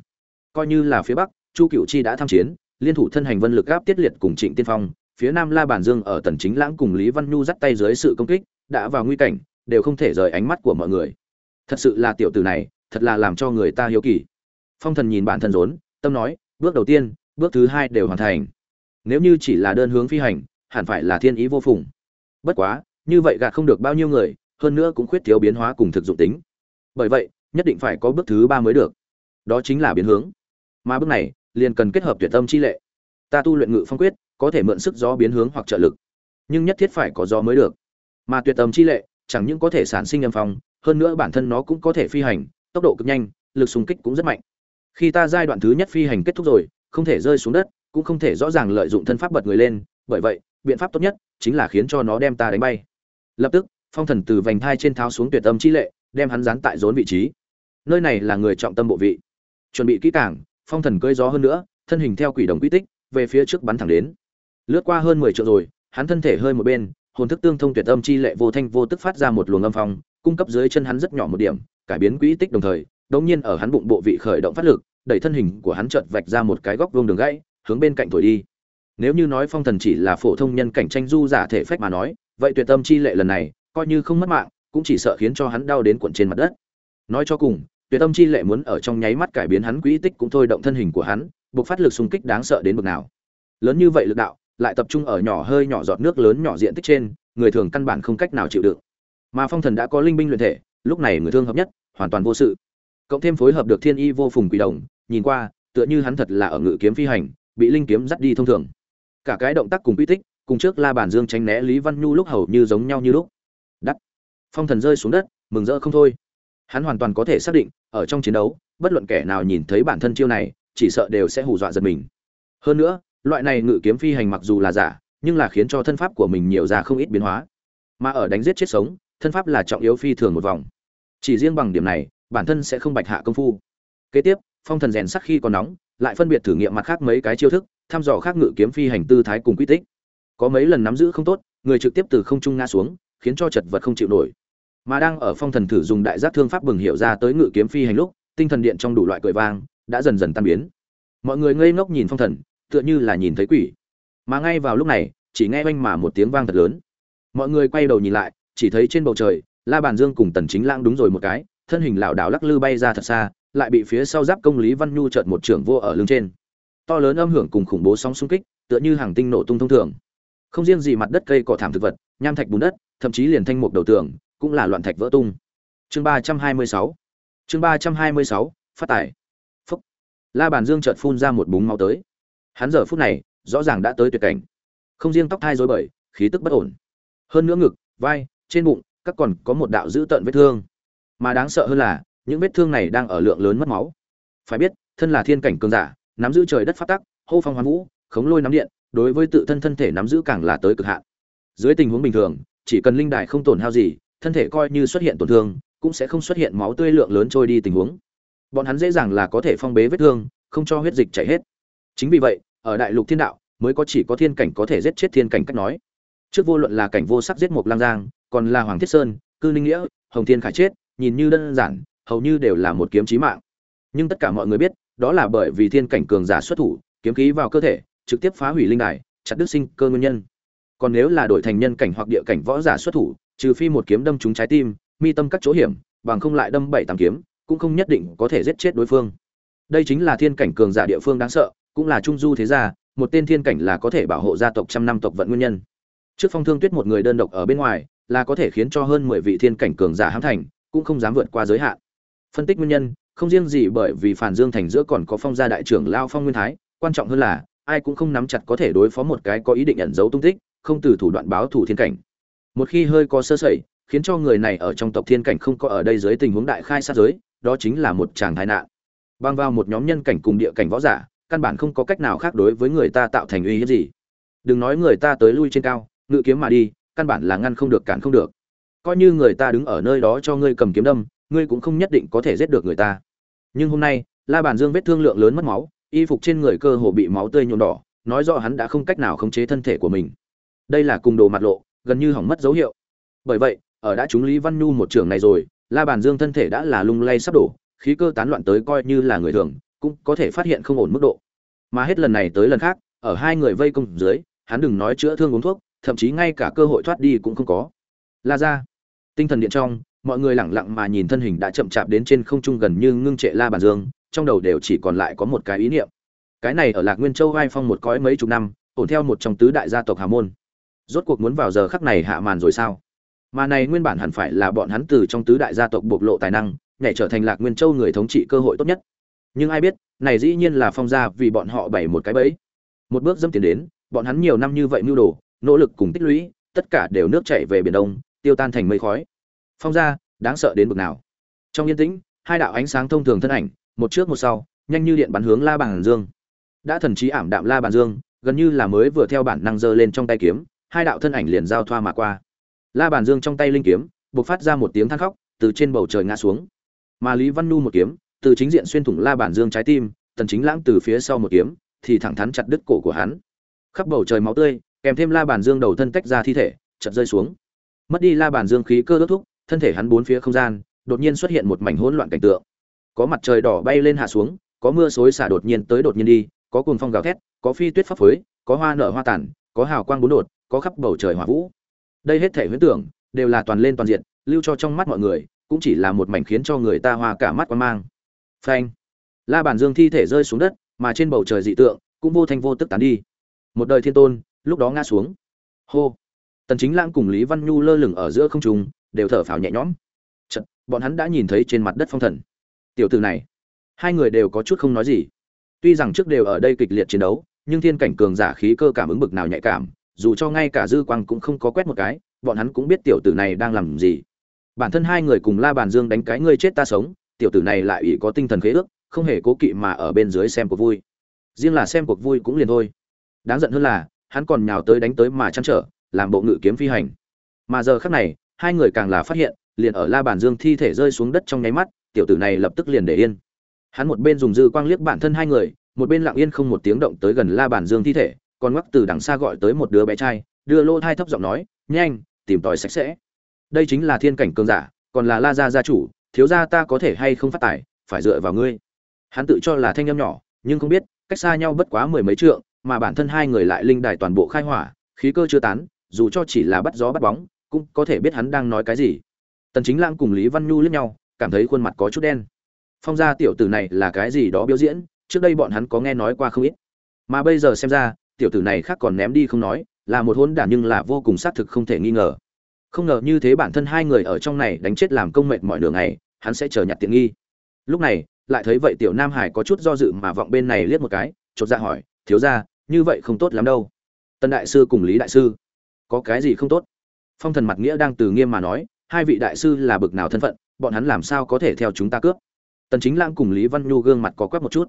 Coi như là phía bắc, chu cựu chi đã tham chiến, liên thủ thân hành vân lực gáp tiết liệt cùng trịnh tiên phong phía nam la bản dương ở tần chính lãng cùng lý văn nhu dắt tay dưới sự công kích, đã vào nguy cảnh, đều không thể rời ánh mắt của mọi người. Thật sự là tiểu tử này, thật là làm cho người ta hiếu kỳ. Phong thần nhìn bản thân rốn, tâm nói, bước đầu tiên, bước thứ hai đều hoàn thành. Nếu như chỉ là đơn hướng phi hành, hẳn phải là thiên ý vô phùng. Bất quá, như vậy gạt không được bao nhiêu người, hơn nữa cũng khuyết thiếu biến hóa cùng thực dụng tính. Bởi vậy, nhất định phải có bước thứ ba mới được. Đó chính là biến hướng. Mà bước này, liền cần kết hợp tuyệt tâm chi lệ. Ta tu luyện ngự phong quyết có thể mượn sức gió biến hướng hoặc trợ lực. Nhưng nhất thiết phải có gió mới được. Mà tuyệt âm chi lệ, chẳng những có thể sản sinh âm phong, hơn nữa bản thân nó cũng có thể phi hành, tốc độ cực nhanh, lực xung kích cũng rất mạnh. Khi ta giai đoạn thứ nhất phi hành kết thúc rồi, không thể rơi xuống đất, cũng không thể rõ ràng lợi dụng thân pháp bật người lên, bởi vậy, biện pháp tốt nhất chính là khiến cho nó đem ta đánh bay. Lập tức, phong thần từ vành thai trên tháo xuống tuyệt tâm chi lệ, đem hắn dán tại rốn vị trí. Nơi này là người trọng tâm bộ vị. Chuẩn bị kỹ càng, phong thần cơi gió hơn nữa, thân hình theo quỷ đồng quy tích, về phía trước bắn thẳng đến lướt qua hơn mười triệu rồi, hắn thân thể hơi một bên, hồn thức tương thông tuyệt âm chi lệ vô thanh vô tức phát ra một luồng âm phong, cung cấp dưới chân hắn rất nhỏ một điểm, cải biến quỹ tích đồng thời đột nhiên ở hắn bụng bộ vị khởi động phát lực, đẩy thân hình của hắn chợt vạch ra một cái góc vuông đường gãy, hướng bên cạnh thổi đi. Nếu như nói phong thần chỉ là phổ thông nhân cảnh tranh du giả thể phách mà nói, vậy tuyệt tâm chi lệ lần này, coi như không mất mạng, cũng chỉ sợ khiến cho hắn đau đến cuộn trên mặt đất. Nói cho cùng, tuyệt tâm chi lệ muốn ở trong nháy mắt cải biến hắn quỹ tích cũng thôi động thân hình của hắn buộc phát lực xung kích đáng sợ đến bực nào. Lớn như vậy lực đạo lại tập trung ở nhỏ hơi nhỏ giọt nước lớn nhỏ diện tích trên, người thường căn bản không cách nào chịu đựng. Mà phong thần đã có linh binh luyện thể, lúc này người thương hợp nhất, hoàn toàn vô sự. Cộng thêm phối hợp được thiên y vô phùng quỷ đồng, nhìn qua, tựa như hắn thật là ở ngự kiếm phi hành, bị linh kiếm dắt đi thông thường. Cả cái động tác cùng quy tích, cùng trước la bản dương tránh né lý văn nhu lúc hầu như giống nhau như lúc. Đắt. Phong thần rơi xuống đất, mừng rỡ không thôi. Hắn hoàn toàn có thể xác định, ở trong chiến đấu, bất luận kẻ nào nhìn thấy bản thân chiêu này, chỉ sợ đều sẽ hù dọa giật mình. Hơn nữa loại này ngự kiếm phi hành mặc dù là giả, nhưng là khiến cho thân pháp của mình nhiều ra không ít biến hóa. Mà ở đánh giết chết sống, thân pháp là trọng yếu phi thường một vòng. Chỉ riêng bằng điểm này, bản thân sẽ không bạch hạ công phu. Kế tiếp, phong thần rèn sắc khi còn nóng, lại phân biệt thử nghiệm mặt khác mấy cái chiêu thức, thăm dò khác ngự kiếm phi hành tư thái cùng quy tích. Có mấy lần nắm giữ không tốt, người trực tiếp từ không trung ngã xuống, khiến cho chật vật không chịu nổi. Mà đang ở phong thần thử dùng đại giác thương pháp bừng hiệu ra tới ngự kiếm phi hành lúc, tinh thần điện trong đủ loại cười vang, đã dần dần tan biến. Mọi người ngây ngốc nhìn phong thần tựa như là nhìn thấy quỷ. Mà ngay vào lúc này, chỉ nghe oanh mà một tiếng vang thật lớn. Mọi người quay đầu nhìn lại, chỉ thấy trên bầu trời, la bàn dương cùng tần chính lãng đúng rồi một cái, thân hình lảo đảo lắc lư bay ra thật xa, lại bị phía sau giáp công lý văn nhu chợt một trưởng vô ở lưng trên. To lớn âm hưởng cùng khủng bố sóng xung kích, tựa như hàng tinh nổ tung thông thường. Không riêng gì mặt đất cây cỏ thảm thực vật, nham thạch bùn đất, thậm chí liền thanh mục đầu tường, cũng là loạn thạch vỡ tung. Chương ba trăm hai mươi sáu. Chương ba trăm hai mươi sáu, phát tải phúc. La bàn dương chợt phun ra một búng máu tới hắn giờ phút này rõ ràng đã tới tuyệt cảnh. Không riêng tóc thai rối bời, khí tức bất ổn. Hơn nữa ngực, vai, trên bụng, các còn có một đạo dữ tợn vết thương. Mà đáng sợ hơn là, những vết thương này đang ở lượng lớn mất máu. Phải biết, thân là thiên cảnh cường giả, nắm giữ trời đất phát tắc, hô phong hoán vũ, khống lôi nắm điện, đối với tự thân thân thể nắm giữ càng là tới cực hạn. Dưới tình huống bình thường, chỉ cần linh đài không tổn hao gì, thân thể coi như xuất hiện tổn thương, cũng sẽ không xuất hiện máu tươi lượng lớn trôi đi tình huống. Bọn hắn dễ dàng là có thể phong bế vết thương, không cho huyết dịch chảy hết. Chính vì vậy ở đại lục thiên đạo, mới có chỉ có thiên cảnh có thể giết chết thiên cảnh cách nói. Trước vô luận là cảnh vô sắc giết một lang giang, còn là hoàng thiết sơn, cư ninh nghĩa, hồng thiên khải chết, nhìn như đơn giản, hầu như đều là một kiếm chí mạng. Nhưng tất cả mọi người biết, đó là bởi vì thiên cảnh cường giả xuất thủ, kiếm khí vào cơ thể, trực tiếp phá hủy linh đài, chặt đứt sinh cơ nguyên nhân. Còn nếu là đổi thành nhân cảnh hoặc địa cảnh võ giả xuất thủ, trừ phi một kiếm đâm trúng trái tim, mi tâm các chỗ hiểm, bằng không lại đâm bảy tám kiếm, cũng không nhất định có thể giết chết đối phương. Đây chính là thiên cảnh cường giả địa phương đáng sợ cũng là trung du thế gia, một tên thiên cảnh là có thể bảo hộ gia tộc trăm năm tộc vận nguyên nhân. Trước phong thương tuyết một người đơn độc ở bên ngoài, là có thể khiến cho hơn mười vị thiên cảnh cường giả hãm thành, cũng không dám vượt qua giới hạn. Phân tích nguyên nhân, không riêng gì bởi vì phản dương thành giữa còn có phong gia đại trưởng lao phong nguyên thái, quan trọng hơn là, ai cũng không nắm chặt có thể đối phó một cái có ý định ẩn giấu tung tích, không từ thủ đoạn báo thủ thiên cảnh. Một khi hơi có sơ sẩy, khiến cho người này ở trong tộc thiên cảnh không có ở đây dưới tình huống đại khai sát giới, đó chính là một chàng thái nạn. Băng vào một nhóm nhân cảnh cùng địa cảnh võ giả căn bản không có cách nào khác đối với người ta tạo thành uy hiếp gì. Đừng nói người ta tới lui trên cao, ngự kiếm mà đi, căn bản là ngăn không được, cản không được. Coi như người ta đứng ở nơi đó cho ngươi cầm kiếm đâm, ngươi cũng không nhất định có thể giết được người ta. Nhưng hôm nay, la bàn dương vết thương lượng lớn mất máu, y phục trên người cơ hồ bị máu tươi nhuộm đỏ, nói rõ hắn đã không cách nào khống chế thân thể của mình. Đây là cùng đồ mặt lộ, gần như hỏng mất dấu hiệu. Bởi vậy, ở đã trúng lý văn nhu một trường này rồi, la bàn dương thân thể đã là lung lay sắp đổ, khí cơ tán loạn tới coi như là người thường cũng có thể phát hiện không ổn mức độ. Mà hết lần này tới lần khác, ở hai người vây công dưới, hắn đừng nói chữa thương uống thuốc, thậm chí ngay cả cơ hội thoát đi cũng không có. La ra, tinh thần điện trong, mọi người lẳng lặng mà nhìn thân hình đã chậm chạp đến trên không trung gần như ngưng trệ la bàn dương, trong đầu đều chỉ còn lại có một cái ý niệm. Cái này ở lạc nguyên châu vai phong một cõi mấy chục năm, ổn theo một trong tứ đại gia tộc hà môn. Rốt cuộc muốn vào giờ khắc này hạ màn rồi sao? Mà này nguyên bản hẳn phải là bọn hắn từ trong tứ đại gia tộc bộc lộ tài năng, nhảy trở thành lạc nguyên châu người thống trị cơ hội tốt nhất nhưng ai biết, này dĩ nhiên là phong gia vì bọn họ bày một cái bẫy. Một bước dâm tiến đến, bọn hắn nhiều năm như vậy mưu đồ, nỗ lực cùng tích lũy, tất cả đều nước chảy về biển đông, tiêu tan thành mây khói. Phong gia, đáng sợ đến bực nào. Trong yên tĩnh, hai đạo ánh sáng thông thường thân ảnh, một trước một sau, nhanh như điện bắn hướng la bàn dương. Đã thần trí ảm đạm la bàn dương, gần như là mới vừa theo bản năng giơ lên trong tay kiếm, hai đạo thân ảnh liền giao thoa mà qua. La bàn dương trong tay linh kiếm, bộc phát ra một tiếng than khóc, từ trên bầu trời ngã xuống. Mà lý văn nu một kiếm từ chính diện xuyên thủng la bàn dương trái tim, tần chính lãng từ phía sau một kiếm, thì thẳng thắn chặt đứt cổ của hắn. Khắp bầu trời máu tươi, kèm thêm la bàn dương đầu thân tách ra thi thể, chợt rơi xuống. Mất đi la bàn dương khí cơ đốt thúc, thân thể hắn bốn phía không gian, đột nhiên xuất hiện một mảnh hỗn loạn cảnh tượng. Có mặt trời đỏ bay lên hạ xuống, có mưa xối xả đột nhiên tới đột nhiên đi, có cuồng phong gào thét, có phi tuyết pháp phới, có hoa nở hoa tàn có hào quang bốn đột, có khắp bầu trời hỏa vũ. Đây hết thể huyễn tưởng, đều là toàn lên toàn diện, lưu cho trong mắt mọi người, cũng chỉ là một mảnh khiến cho người ta hoa cả mắt quan mang phanh. La bàn dương thi thể rơi xuống đất mà trên bầu trời dị tượng cũng vô thanh vô tức tán đi. Một đời thiên tôn lúc đó ngã xuống. Hô. Tần chính lãng cùng lý văn nhu lơ lửng ở giữa không trung đều thở phào nhẹ nhõm. Chật, bọn hắn đã nhìn thấy trên mặt đất phong thần. Tiểu tử này hai người đều có chút không nói gì. Tuy rằng trước đều ở đây kịch liệt chiến đấu nhưng thiên cảnh cường giả khí cơ cảm ứng bực nào nhạy cảm dù cho ngay cả dư quang cũng không có quét một cái bọn hắn cũng biết tiểu tử này đang làm gì. Bản thân hai người cùng la bàn dương đánh cái ngươi chết ta sống tiểu tử này lại ủy có tinh thần khế ước, không hề cố kỵ mà ở bên dưới xem cuộc vui. Riêng là xem cuộc vui cũng liền thôi. Đáng giận hơn là, hắn còn nhào tới đánh tới mà chăn trở, làm bộ ngự kiếm phi hành. Mà giờ khắc này, hai người càng là phát hiện, liền ở la bàn dương thi thể rơi xuống đất trong nháy mắt, tiểu tử này lập tức liền để yên. Hắn một bên dùng dư quang liếc bản thân hai người, một bên lặng yên không một tiếng động tới gần la bàn dương thi thể, còn ngoắc từ đằng xa gọi tới một đứa bé trai, đưa lô thai thấp giọng nói, nhanh, tìm tòi sạch sẽ. Đây chính là thiên cảnh cường giả, còn là la gia gia chủ thiếu gia ta có thể hay không phát tài, phải dựa vào ngươi. Hắn tự cho là thanh âm nhỏ, nhưng không biết, cách xa nhau bất quá mười mấy trượng, mà bản thân hai người lại linh đài toàn bộ khai hỏa, khí cơ chưa tán, dù cho chỉ là bắt gió bắt bóng, cũng có thể biết hắn đang nói cái gì. Tần chính lãng cùng lý văn nhu liếc nhau, cảm thấy khuôn mặt có chút đen. Phong gia tiểu tử này là cái gì đó biểu diễn, trước đây bọn hắn có nghe nói qua không ít. Mà bây giờ xem ra, tiểu tử này khác còn ném đi không nói, là một hôn đản nhưng là vô cùng xác thực không thể nghi ngờ không ngờ như thế bản thân hai người ở trong này đánh chết làm công mệt mọi đường ngày, hắn sẽ chờ nhặt tiện nghi. Lúc này, lại thấy vậy tiểu nam hải có chút do dự mà vọng bên này liếc một cái, chột dạ hỏi, thiếu ra như vậy không tốt lắm đâu. Tân đại sư cùng lý đại sư. Có cái gì không tốt? Phong thần mặt nghĩa đang từ nghiêm mà nói, hai vị đại sư là bực nào thân phận, bọn hắn làm sao có thể theo chúng ta cướp? Tần chính lãng cùng lý văn nhu gương mặt có quét một chút.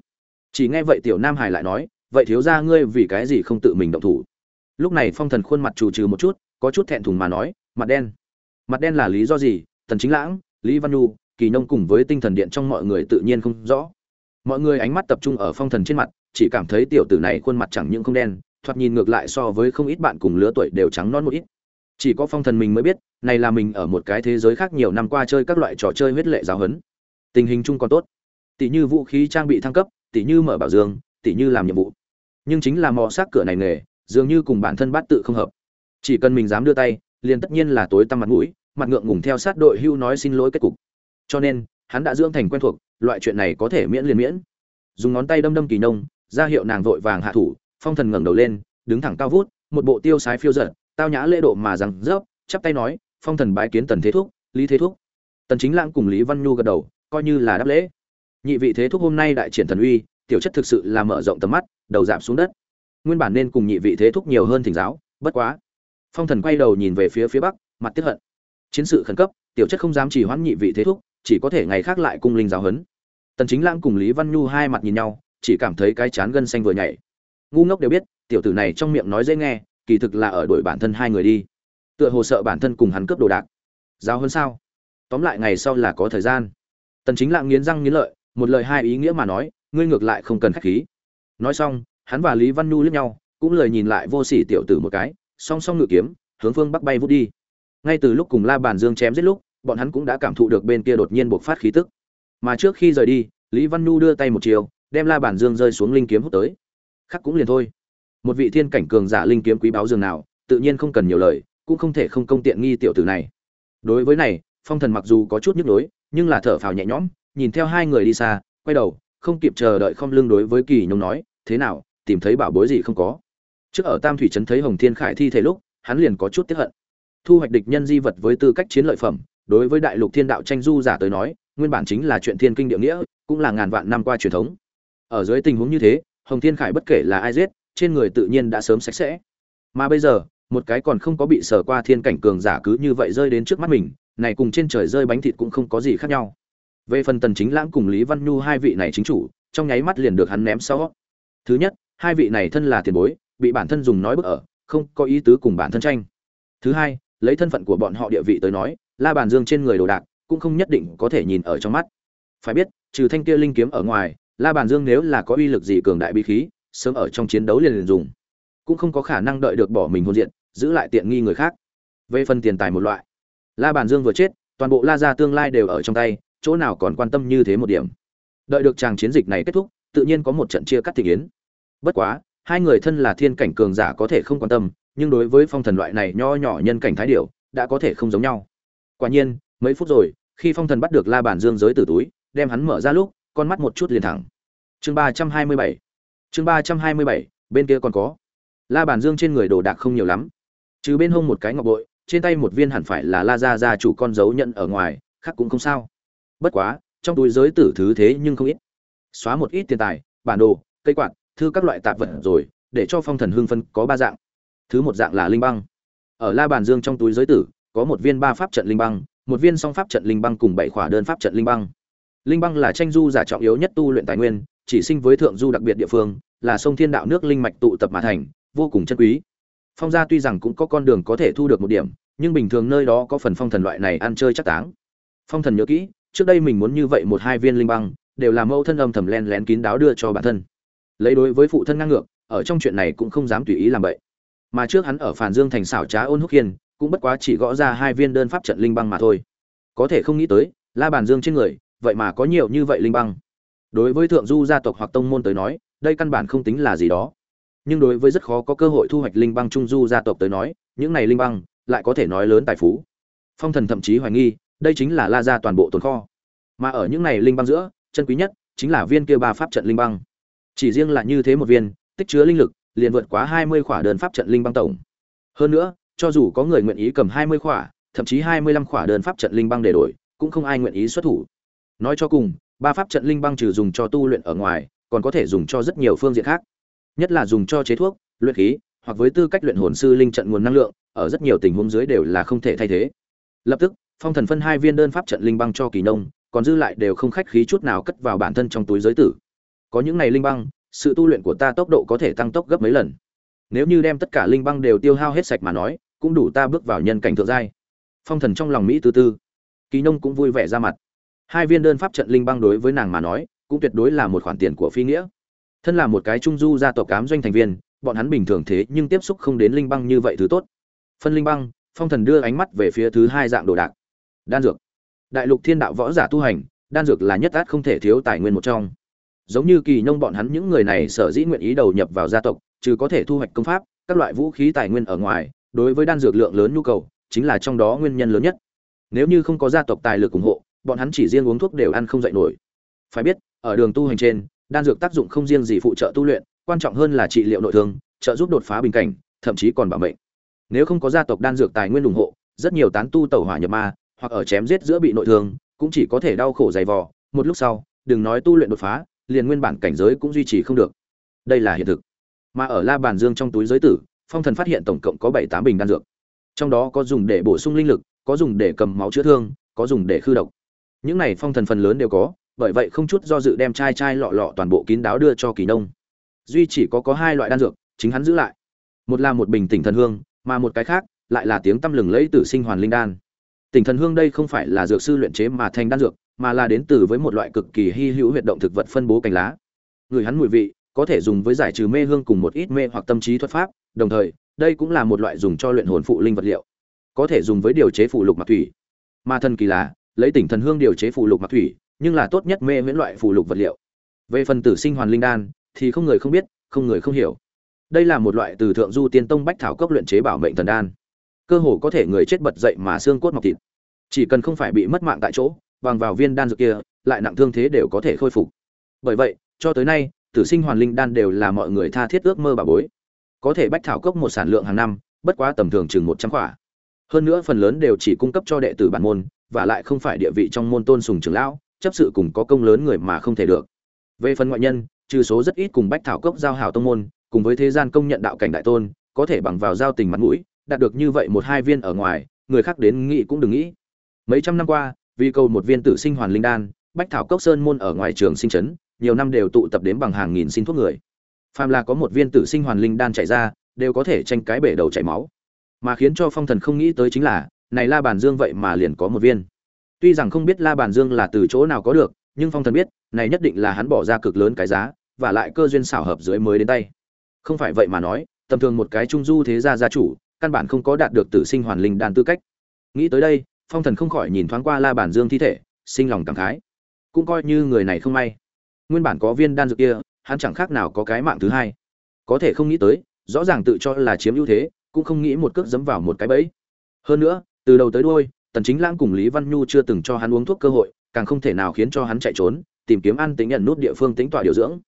Chỉ nghe vậy tiểu nam hải lại nói, vậy thiếu ra ngươi vì cái gì không tự mình động thủ? Lúc này phong thần khuôn mặt trù trừ một chút, có chút thẹn thùng mà nói mặt đen. Mặt đen là lý do gì? Tần chính lãng, lý văn nhu, kỳ nông cùng với tinh thần điện trong mọi người tự nhiên không rõ. Mọi người ánh mắt tập trung ở phong thần trên mặt, chỉ cảm thấy tiểu tử này khuôn mặt chẳng những không đen, thoạt nhìn ngược lại so với không ít bạn cùng lứa tuổi đều trắng non một ít. Chỉ có phong thần mình mới biết, này là mình ở một cái thế giới khác nhiều năm qua chơi các loại trò chơi huyết lệ giáo huấn. Tình hình chung còn tốt. Tỷ như vũ khí trang bị thăng cấp, tỷ như mở bảo dương, tỷ như làm nhiệm vụ. Nhưng chính là mò xác cửa này nghề, dường như cùng bản thân bát tự không hợp. Chỉ cần mình dám đưa tay liền tất nhiên là tối tăm mặt mũi, mặt ngượng ngùng theo sát đội hưu nói xin lỗi kết cục. Cho nên, hắn đã dưỡng thành quen thuộc, loại chuyện này có thể miễn liền miễn. Dùng ngón tay đâm đâm kỳ nông, ra hiệu nàng vội vàng hạ thủ, phong thần ngẩng đầu lên, đứng thẳng cao vút, một bộ tiêu sái phiêu giật tao nhã lễ độ mà rằng rớp chắp tay nói, phong thần bái kiến tần thế thúc, lý thế thúc. Tần chính lãng cùng lý văn nhu gật đầu, coi như là đáp lễ. Nhị vị thế thúc hôm nay đại triển thần uy, tiểu chất thực sự là mở rộng tầm mắt, đầu giảm xuống đất. Nguyên bản nên cùng nhị vị thế thúc nhiều hơn thỉnh giáo, bất quá phong thần quay đầu nhìn về phía phía bắc, mặt tiếp hận. Chiến sự khẩn cấp, tiểu chất không dám chỉ hoãn nhị vị thế thúc, chỉ có thể ngày khác lại cung linh giáo huấn. Tần chính lãng cùng lý văn nhu hai mặt nhìn nhau, chỉ cảm thấy cái chán gân xanh vừa nhảy. Ngu ngốc đều biết, tiểu tử này trong miệng nói dễ nghe, kỳ thực là ở đuổi bản thân hai người đi. Tựa hồ sợ bản thân cùng hắn cướp đồ đạc. Giáo hơn sao? Tóm lại ngày sau là có thời gian. Tần chính lãng nghiến răng nghiến lợi, một lời hai ý nghĩa mà nói, ngươi ngược lại không cần khách khí. Nói xong, hắn và lý văn nhu liếc nhau, cũng lời nhìn lại vô sỉ tiểu tử một cái song song ngự kiếm, hướng phương bắc bay vút đi. Ngay từ lúc cùng la bàn dương chém giết lúc, bọn hắn cũng đã cảm thụ được bên kia đột nhiên bộc phát khí tức. Mà trước khi rời đi, lý văn nhu đưa tay một chiều, đem la bàn dương rơi xuống linh kiếm hút tới. Khắc cũng liền thôi. Một vị thiên cảnh cường giả linh kiếm quý báu dường nào, tự nhiên không cần nhiều lời, cũng không thể không công tiện nghi tiểu tử này. Đối với này, phong thần mặc dù có chút nhức nhối, nhưng là thở phào nhẹ nhõm, nhìn theo hai người đi xa, quay đầu, không kịp chờ đợi không lưng đối với kỳ nhung nói, thế nào, tìm thấy bảo bối gì không có? Trước ở tam thủy trấn thấy hồng thiên khải thi thể lúc, hắn liền có chút tiếp hận. Thu hoạch địch nhân di vật với tư cách chiến lợi phẩm, đối với đại lục thiên đạo tranh du giả tới nói, nguyên bản chính là chuyện thiên kinh địa nghĩa, cũng là ngàn vạn năm qua truyền thống. Ở dưới tình huống như thế, hồng thiên khải bất kể là ai giết, trên người tự nhiên đã sớm sạch sẽ. Mà bây giờ, một cái còn không có bị sở qua thiên cảnh cường giả cứ như vậy rơi đến trước mắt mình, này cùng trên trời rơi bánh thịt cũng không có gì khác nhau. Về phần tần chính lãng cùng lý văn nhu hai vị này chính chủ, trong nháy mắt liền được hắn ném sau. Thứ nhất, hai vị này thân là tiền bối bị bản thân dùng nói bức ở, không có ý tứ cùng bản thân tranh. Thứ hai, lấy thân phận của bọn họ địa vị tới nói, la bàn dương trên người đồ đạc cũng không nhất định có thể nhìn ở trong mắt. Phải biết, trừ thanh kia linh kiếm ở ngoài, la bàn dương nếu là có uy lực gì cường đại bí khí, sớm ở trong chiến đấu liền liền dùng. Cũng không có khả năng đợi được bỏ mình hôn diện, giữ lại tiện nghi người khác. Về phần tiền tài một loại, la bàn dương vừa chết, toàn bộ la gia tương lai đều ở trong tay, chỗ nào còn quan tâm như thế một điểm. Đợi được tràng chiến dịch này kết thúc, tự nhiên có một trận chia cắt thị kiến bất quá hai người thân là thiên cảnh cường giả có thể không quan tâm, nhưng đối với phong thần loại này nho nhỏ nhân cảnh thái điệu đã có thể không giống nhau. Quả nhiên, mấy phút rồi, khi phong thần bắt được la bàn dương giới từ túi, đem hắn mở ra lúc, con mắt một chút liền thẳng. Chương ba trăm hai mươi bảy. Chương ba trăm hai mươi bảy, bên kia còn có. La bàn dương trên người đồ đạc không nhiều lắm. Trừ bên hông một cái ngọc bội, trên tay một viên hẳn phải là la gia gia chủ con dấu nhận ở ngoài, khác cũng không sao. Bất quá, trong túi giới tử thứ thế nhưng không ít. Xóa một ít tiền tài, bản đồ, cây quạt thư các loại tạp vật rồi, để cho phong thần hưng phân có ba dạng. Thứ một dạng là linh băng. Ở la bàn dương trong túi giới tử, có một viên ba pháp trận linh băng, một viên song pháp trận linh băng cùng bảy khỏa đơn pháp trận linh băng. Linh băng là tranh du giả trọng yếu nhất tu luyện tài nguyên, chỉ sinh với thượng du đặc biệt địa phương, là sông thiên đạo nước linh mạch tụ tập mà thành, vô cùng chân quý. Phong gia tuy rằng cũng có con đường có thể thu được một điểm, nhưng bình thường nơi đó có phần phong thần loại này ăn chơi chắc táng. Phong thần nhớ kỹ, trước đây mình muốn như vậy một hai viên linh băng, đều là mẫu thân âm thầm len lén kín đáo đưa cho bản thân lấy đối với phụ thân ngang ngược, ở trong chuyện này cũng không dám tùy ý làm vậy mà trước hắn ở phản dương thành xảo trá ôn húc hiên cũng bất quá chỉ gõ ra hai viên đơn pháp trận linh băng mà thôi. Có thể không nghĩ tới, la bàn dương trên người, vậy mà có nhiều như vậy linh băng. Đối với thượng du gia tộc hoặc tông môn tới nói, đây căn bản không tính là gì đó. Nhưng đối với rất khó có cơ hội thu hoạch linh băng trung du gia tộc tới nói, những này linh băng, lại có thể nói lớn tài phú. Phong thần thậm chí hoài nghi, đây chính là la gia toàn bộ tồn kho. Mà ở những này linh băng giữa, chân quý nhất chính là viên kia ba pháp trận linh băng chỉ riêng là như thế một viên, tích chứa linh lực, liền vượt quá hai mươi khỏa đơn pháp trận linh băng tổng. Hơn nữa, cho dù có người nguyện ý cầm hai mươi khỏa, thậm chí hai mươi lăm khỏa đơn pháp trận linh băng để đổi, cũng không ai nguyện ý xuất thủ. Nói cho cùng, ba pháp trận linh băng trừ dùng cho tu luyện ở ngoài, còn có thể dùng cho rất nhiều phương diện khác. Nhất là dùng cho chế thuốc, luyện khí, hoặc với tư cách luyện hồn sư linh trận nguồn năng lượng, ở rất nhiều tình huống dưới đều là không thể thay thế. Lập tức, phong thần phân hai viên đơn pháp trận linh băng cho kỳ nông, còn dư lại đều không khách khí chút nào cất vào bản thân trong túi giới tử có những này linh băng, sự tu luyện của ta tốc độ có thể tăng tốc gấp mấy lần. Nếu như đem tất cả linh băng đều tiêu hao hết sạch mà nói, cũng đủ ta bước vào nhân cảnh thượng giai. Phong thần trong lòng mỹ tư tư kỳ nông cũng vui vẻ ra mặt. Hai viên đơn pháp trận linh băng đối với nàng mà nói, cũng tuyệt đối là một khoản tiền của phi nghĩa. Thân là một cái trung du gia tộc cám doanh thành viên, bọn hắn bình thường thế nhưng tiếp xúc không đến linh băng như vậy thứ tốt. Phân linh băng, phong thần đưa ánh mắt về phía thứ hai dạng đồ đạc. Đan dược. Đại lục thiên đạo võ giả tu hành, đan dược là nhất át không thể thiếu tài nguyên một trong giống như kỳ nông bọn hắn những người này sở dĩ nguyện ý đầu nhập vào gia tộc trừ có thể thu hoạch công pháp, các loại vũ khí tài nguyên ở ngoài, đối với đan dược lượng lớn nhu cầu, chính là trong đó nguyên nhân lớn nhất. Nếu như không có gia tộc tài lực ủng hộ, bọn hắn chỉ riêng uống thuốc đều ăn không dậy nổi. Phải biết, ở đường tu hành trên, đan dược tác dụng không riêng gì phụ trợ tu luyện, quan trọng hơn là trị liệu nội thương, trợ giúp đột phá bình cảnh, thậm chí còn bảo mệnh. Nếu không có gia tộc đan dược tài nguyên ủng hộ, rất nhiều tán tu tẩu hỏa nhập ma, hoặc ở chém giết giữa bị nội thương, cũng chỉ có thể đau khổ dày vò. Một lúc sau, đừng nói tu luyện đột phá liền nguyên bản cảnh giới cũng duy trì không được. Đây là hiện thực. Mà ở la bàn dương trong túi giới tử, phong thần phát hiện tổng cộng có bảy tám bình đan dược. Trong đó có dùng để bổ sung linh lực, có dùng để cầm máu chữa thương, có dùng để khư độc. Những này phong thần phần lớn đều có, bởi vậy không chút do dự đem chai chai lọ lọ toàn bộ kín đáo đưa cho kỳ nông. Duy chỉ có có hai loại đan dược, chính hắn giữ lại. Một là một bình tỉnh thần hương, mà một cái khác lại là tiếng tăm lừng lẫy tử sinh hoàn linh đan. Tỉnh thần hương đây không phải là dược sư luyện chế mà thành đan dược mà là đến từ với một loại cực kỳ hy hữu huyệt động thực vật phân bố cành lá. Người hắn mùi vị có thể dùng với giải trừ mê hương cùng một ít mê hoặc tâm trí thuật pháp, đồng thời, đây cũng là một loại dùng cho luyện hồn phụ linh vật liệu. Có thể dùng với điều chế phụ lục mặc thủy. Mà thần kỳ lá, lấy tỉnh thần hương điều chế phụ lục mặc thủy, nhưng là tốt nhất mê miễn loại phụ lục vật liệu. Về phần tử sinh hoàn linh đan, thì không người không biết, không người không hiểu. Đây là một loại từ thượng du tiên tông bách thảo cốc luyện chế bảo mệnh thần đan. Cơ hồ có thể người chết bật dậy mà xương cốt mọc thịt. Chỉ cần không phải bị mất mạng tại chỗ bằng vào viên đan dược kia, lại nặng thương thế đều có thể khôi phục. Bởi vậy, cho tới nay, tử sinh hoàn linh đan đều là mọi người tha thiết ước mơ bà bối. Có thể bách thảo cốc một sản lượng hàng năm, bất quá tầm thường chừng một trăm quả hơn nữa phần lớn đều chỉ cung cấp cho đệ tử bản môn, và lại không phải địa vị trong môn tôn sùng trưởng lão, chấp sự cùng có công lớn người mà không thể được. Về phần ngoại nhân, trừ số rất ít cùng bách thảo cốc giao hảo tông môn, cùng với thế gian công nhận đạo cảnh đại tôn, có thể bằng vào giao tình mặt mũi, đạt được như vậy một hai viên ở ngoài, người khác đến nghĩ cũng đừng nghĩ. Mấy trăm năm qua vì cầu một viên tử sinh hoàn linh đan bách thảo cốc sơn môn ở ngoài trường sinh chấn, nhiều năm đều tụ tập đến bằng hàng nghìn xin thuốc người. Phàm là có một viên tử sinh hoàn linh đan chạy ra đều có thể tranh cái bể đầu chảy máu. Mà khiến cho phong thần không nghĩ tới chính là này la bàn dương vậy mà liền có một viên. Tuy rằng không biết la bàn dương là từ chỗ nào có được nhưng phong thần biết này nhất định là hắn bỏ ra cực lớn cái giá và lại cơ duyên xảo hợp dưới mới đến tay. Không phải vậy mà nói tầm thường một cái trung du thế gia gia chủ căn bản không có đạt được tử sinh hoàn linh đan tư cách. Nghĩ tới đây phong thần không khỏi nhìn thoáng qua la bàn dương thi thể, sinh lòng cảm khái. Cũng coi như người này không may. Nguyên bản có viên đan dược kia, hắn chẳng khác nào có cái mạng thứ hai. Có thể không nghĩ tới, rõ ràng tự cho là chiếm ưu thế, cũng không nghĩ một cước dẫm vào một cái bẫy. Hơn nữa, từ đầu tới đuôi, tần chính lãng cùng lý văn nhu chưa từng cho hắn uống thuốc cơ hội, càng không thể nào khiến cho hắn chạy trốn, tìm kiếm ăn tính nhận nút địa phương tính tỏa điều dưỡng.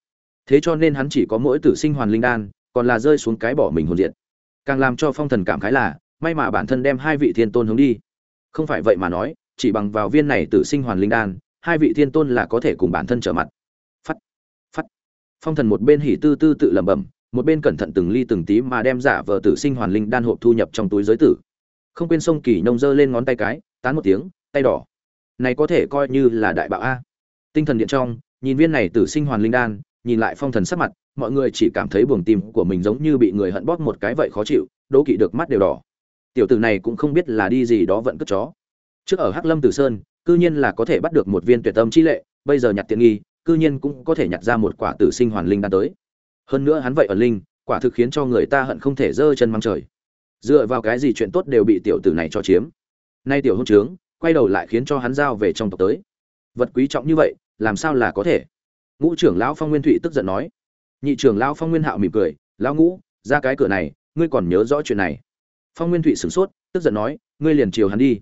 Thế cho nên hắn chỉ có mỗi tử sinh hoàn linh đan, còn là rơi xuống cái bỏ mình hồn diện càng làm cho phong thần cảm khái là, may mà bản thân đem hai vị thiên tôn hướng đi không phải vậy mà nói, chỉ bằng vào viên này Tử sinh hoàn linh đan, hai vị thiên tôn là có thể cùng bản thân trở mặt. Phắt phắt. Phong thần một bên hỉ tư tư tự lẩm bẩm, một bên cẩn thận từng ly từng tí mà đem giả vờ tử sinh hoàn linh đan hộp thu nhập trong túi giới tử. Không quên sông kỳ nông giơ lên ngón tay cái, tán một tiếng, tay đỏ. Này có thể coi như là đại bạo a. Tinh thần điện trong, nhìn viên này tử sinh hoàn linh đan, nhìn lại phong thần sắc mặt, mọi người chỉ cảm thấy buồng tim của mình giống như bị người hận bóp một cái vậy khó chịu, đố kỵ được mắt đều đỏ tiểu tử này cũng không biết là đi gì đó vẫn cất chó. Trước ở hắc lâm tử sơn, cư nhiên là có thể bắt được một viên tuyệt tâm chi lệ, bây giờ nhặt tiện nghi, cư nhiên cũng có thể nhặt ra một quả tử sinh hoàn linh đan tới. Hơn nữa hắn vậy ở linh, quả thực khiến cho người ta hận không thể giơ chân măng trời. Dựa vào cái gì chuyện tốt đều bị tiểu tử này cho chiếm. Nay tiểu hôn trướng, quay đầu lại khiến cho hắn giao về trong tộc tới. Vật quý trọng như vậy, làm sao là có thể? Ngũ trưởng lão phong nguyên thụy tức giận nói. Nhị trưởng lão phong nguyên hạo mỉm cười, lão ngũ, ra cái cửa này, ngươi còn nhớ rõ chuyện này phong nguyên thụy sửng sốt, tức giận nói, ngươi liền chiều hắn đi.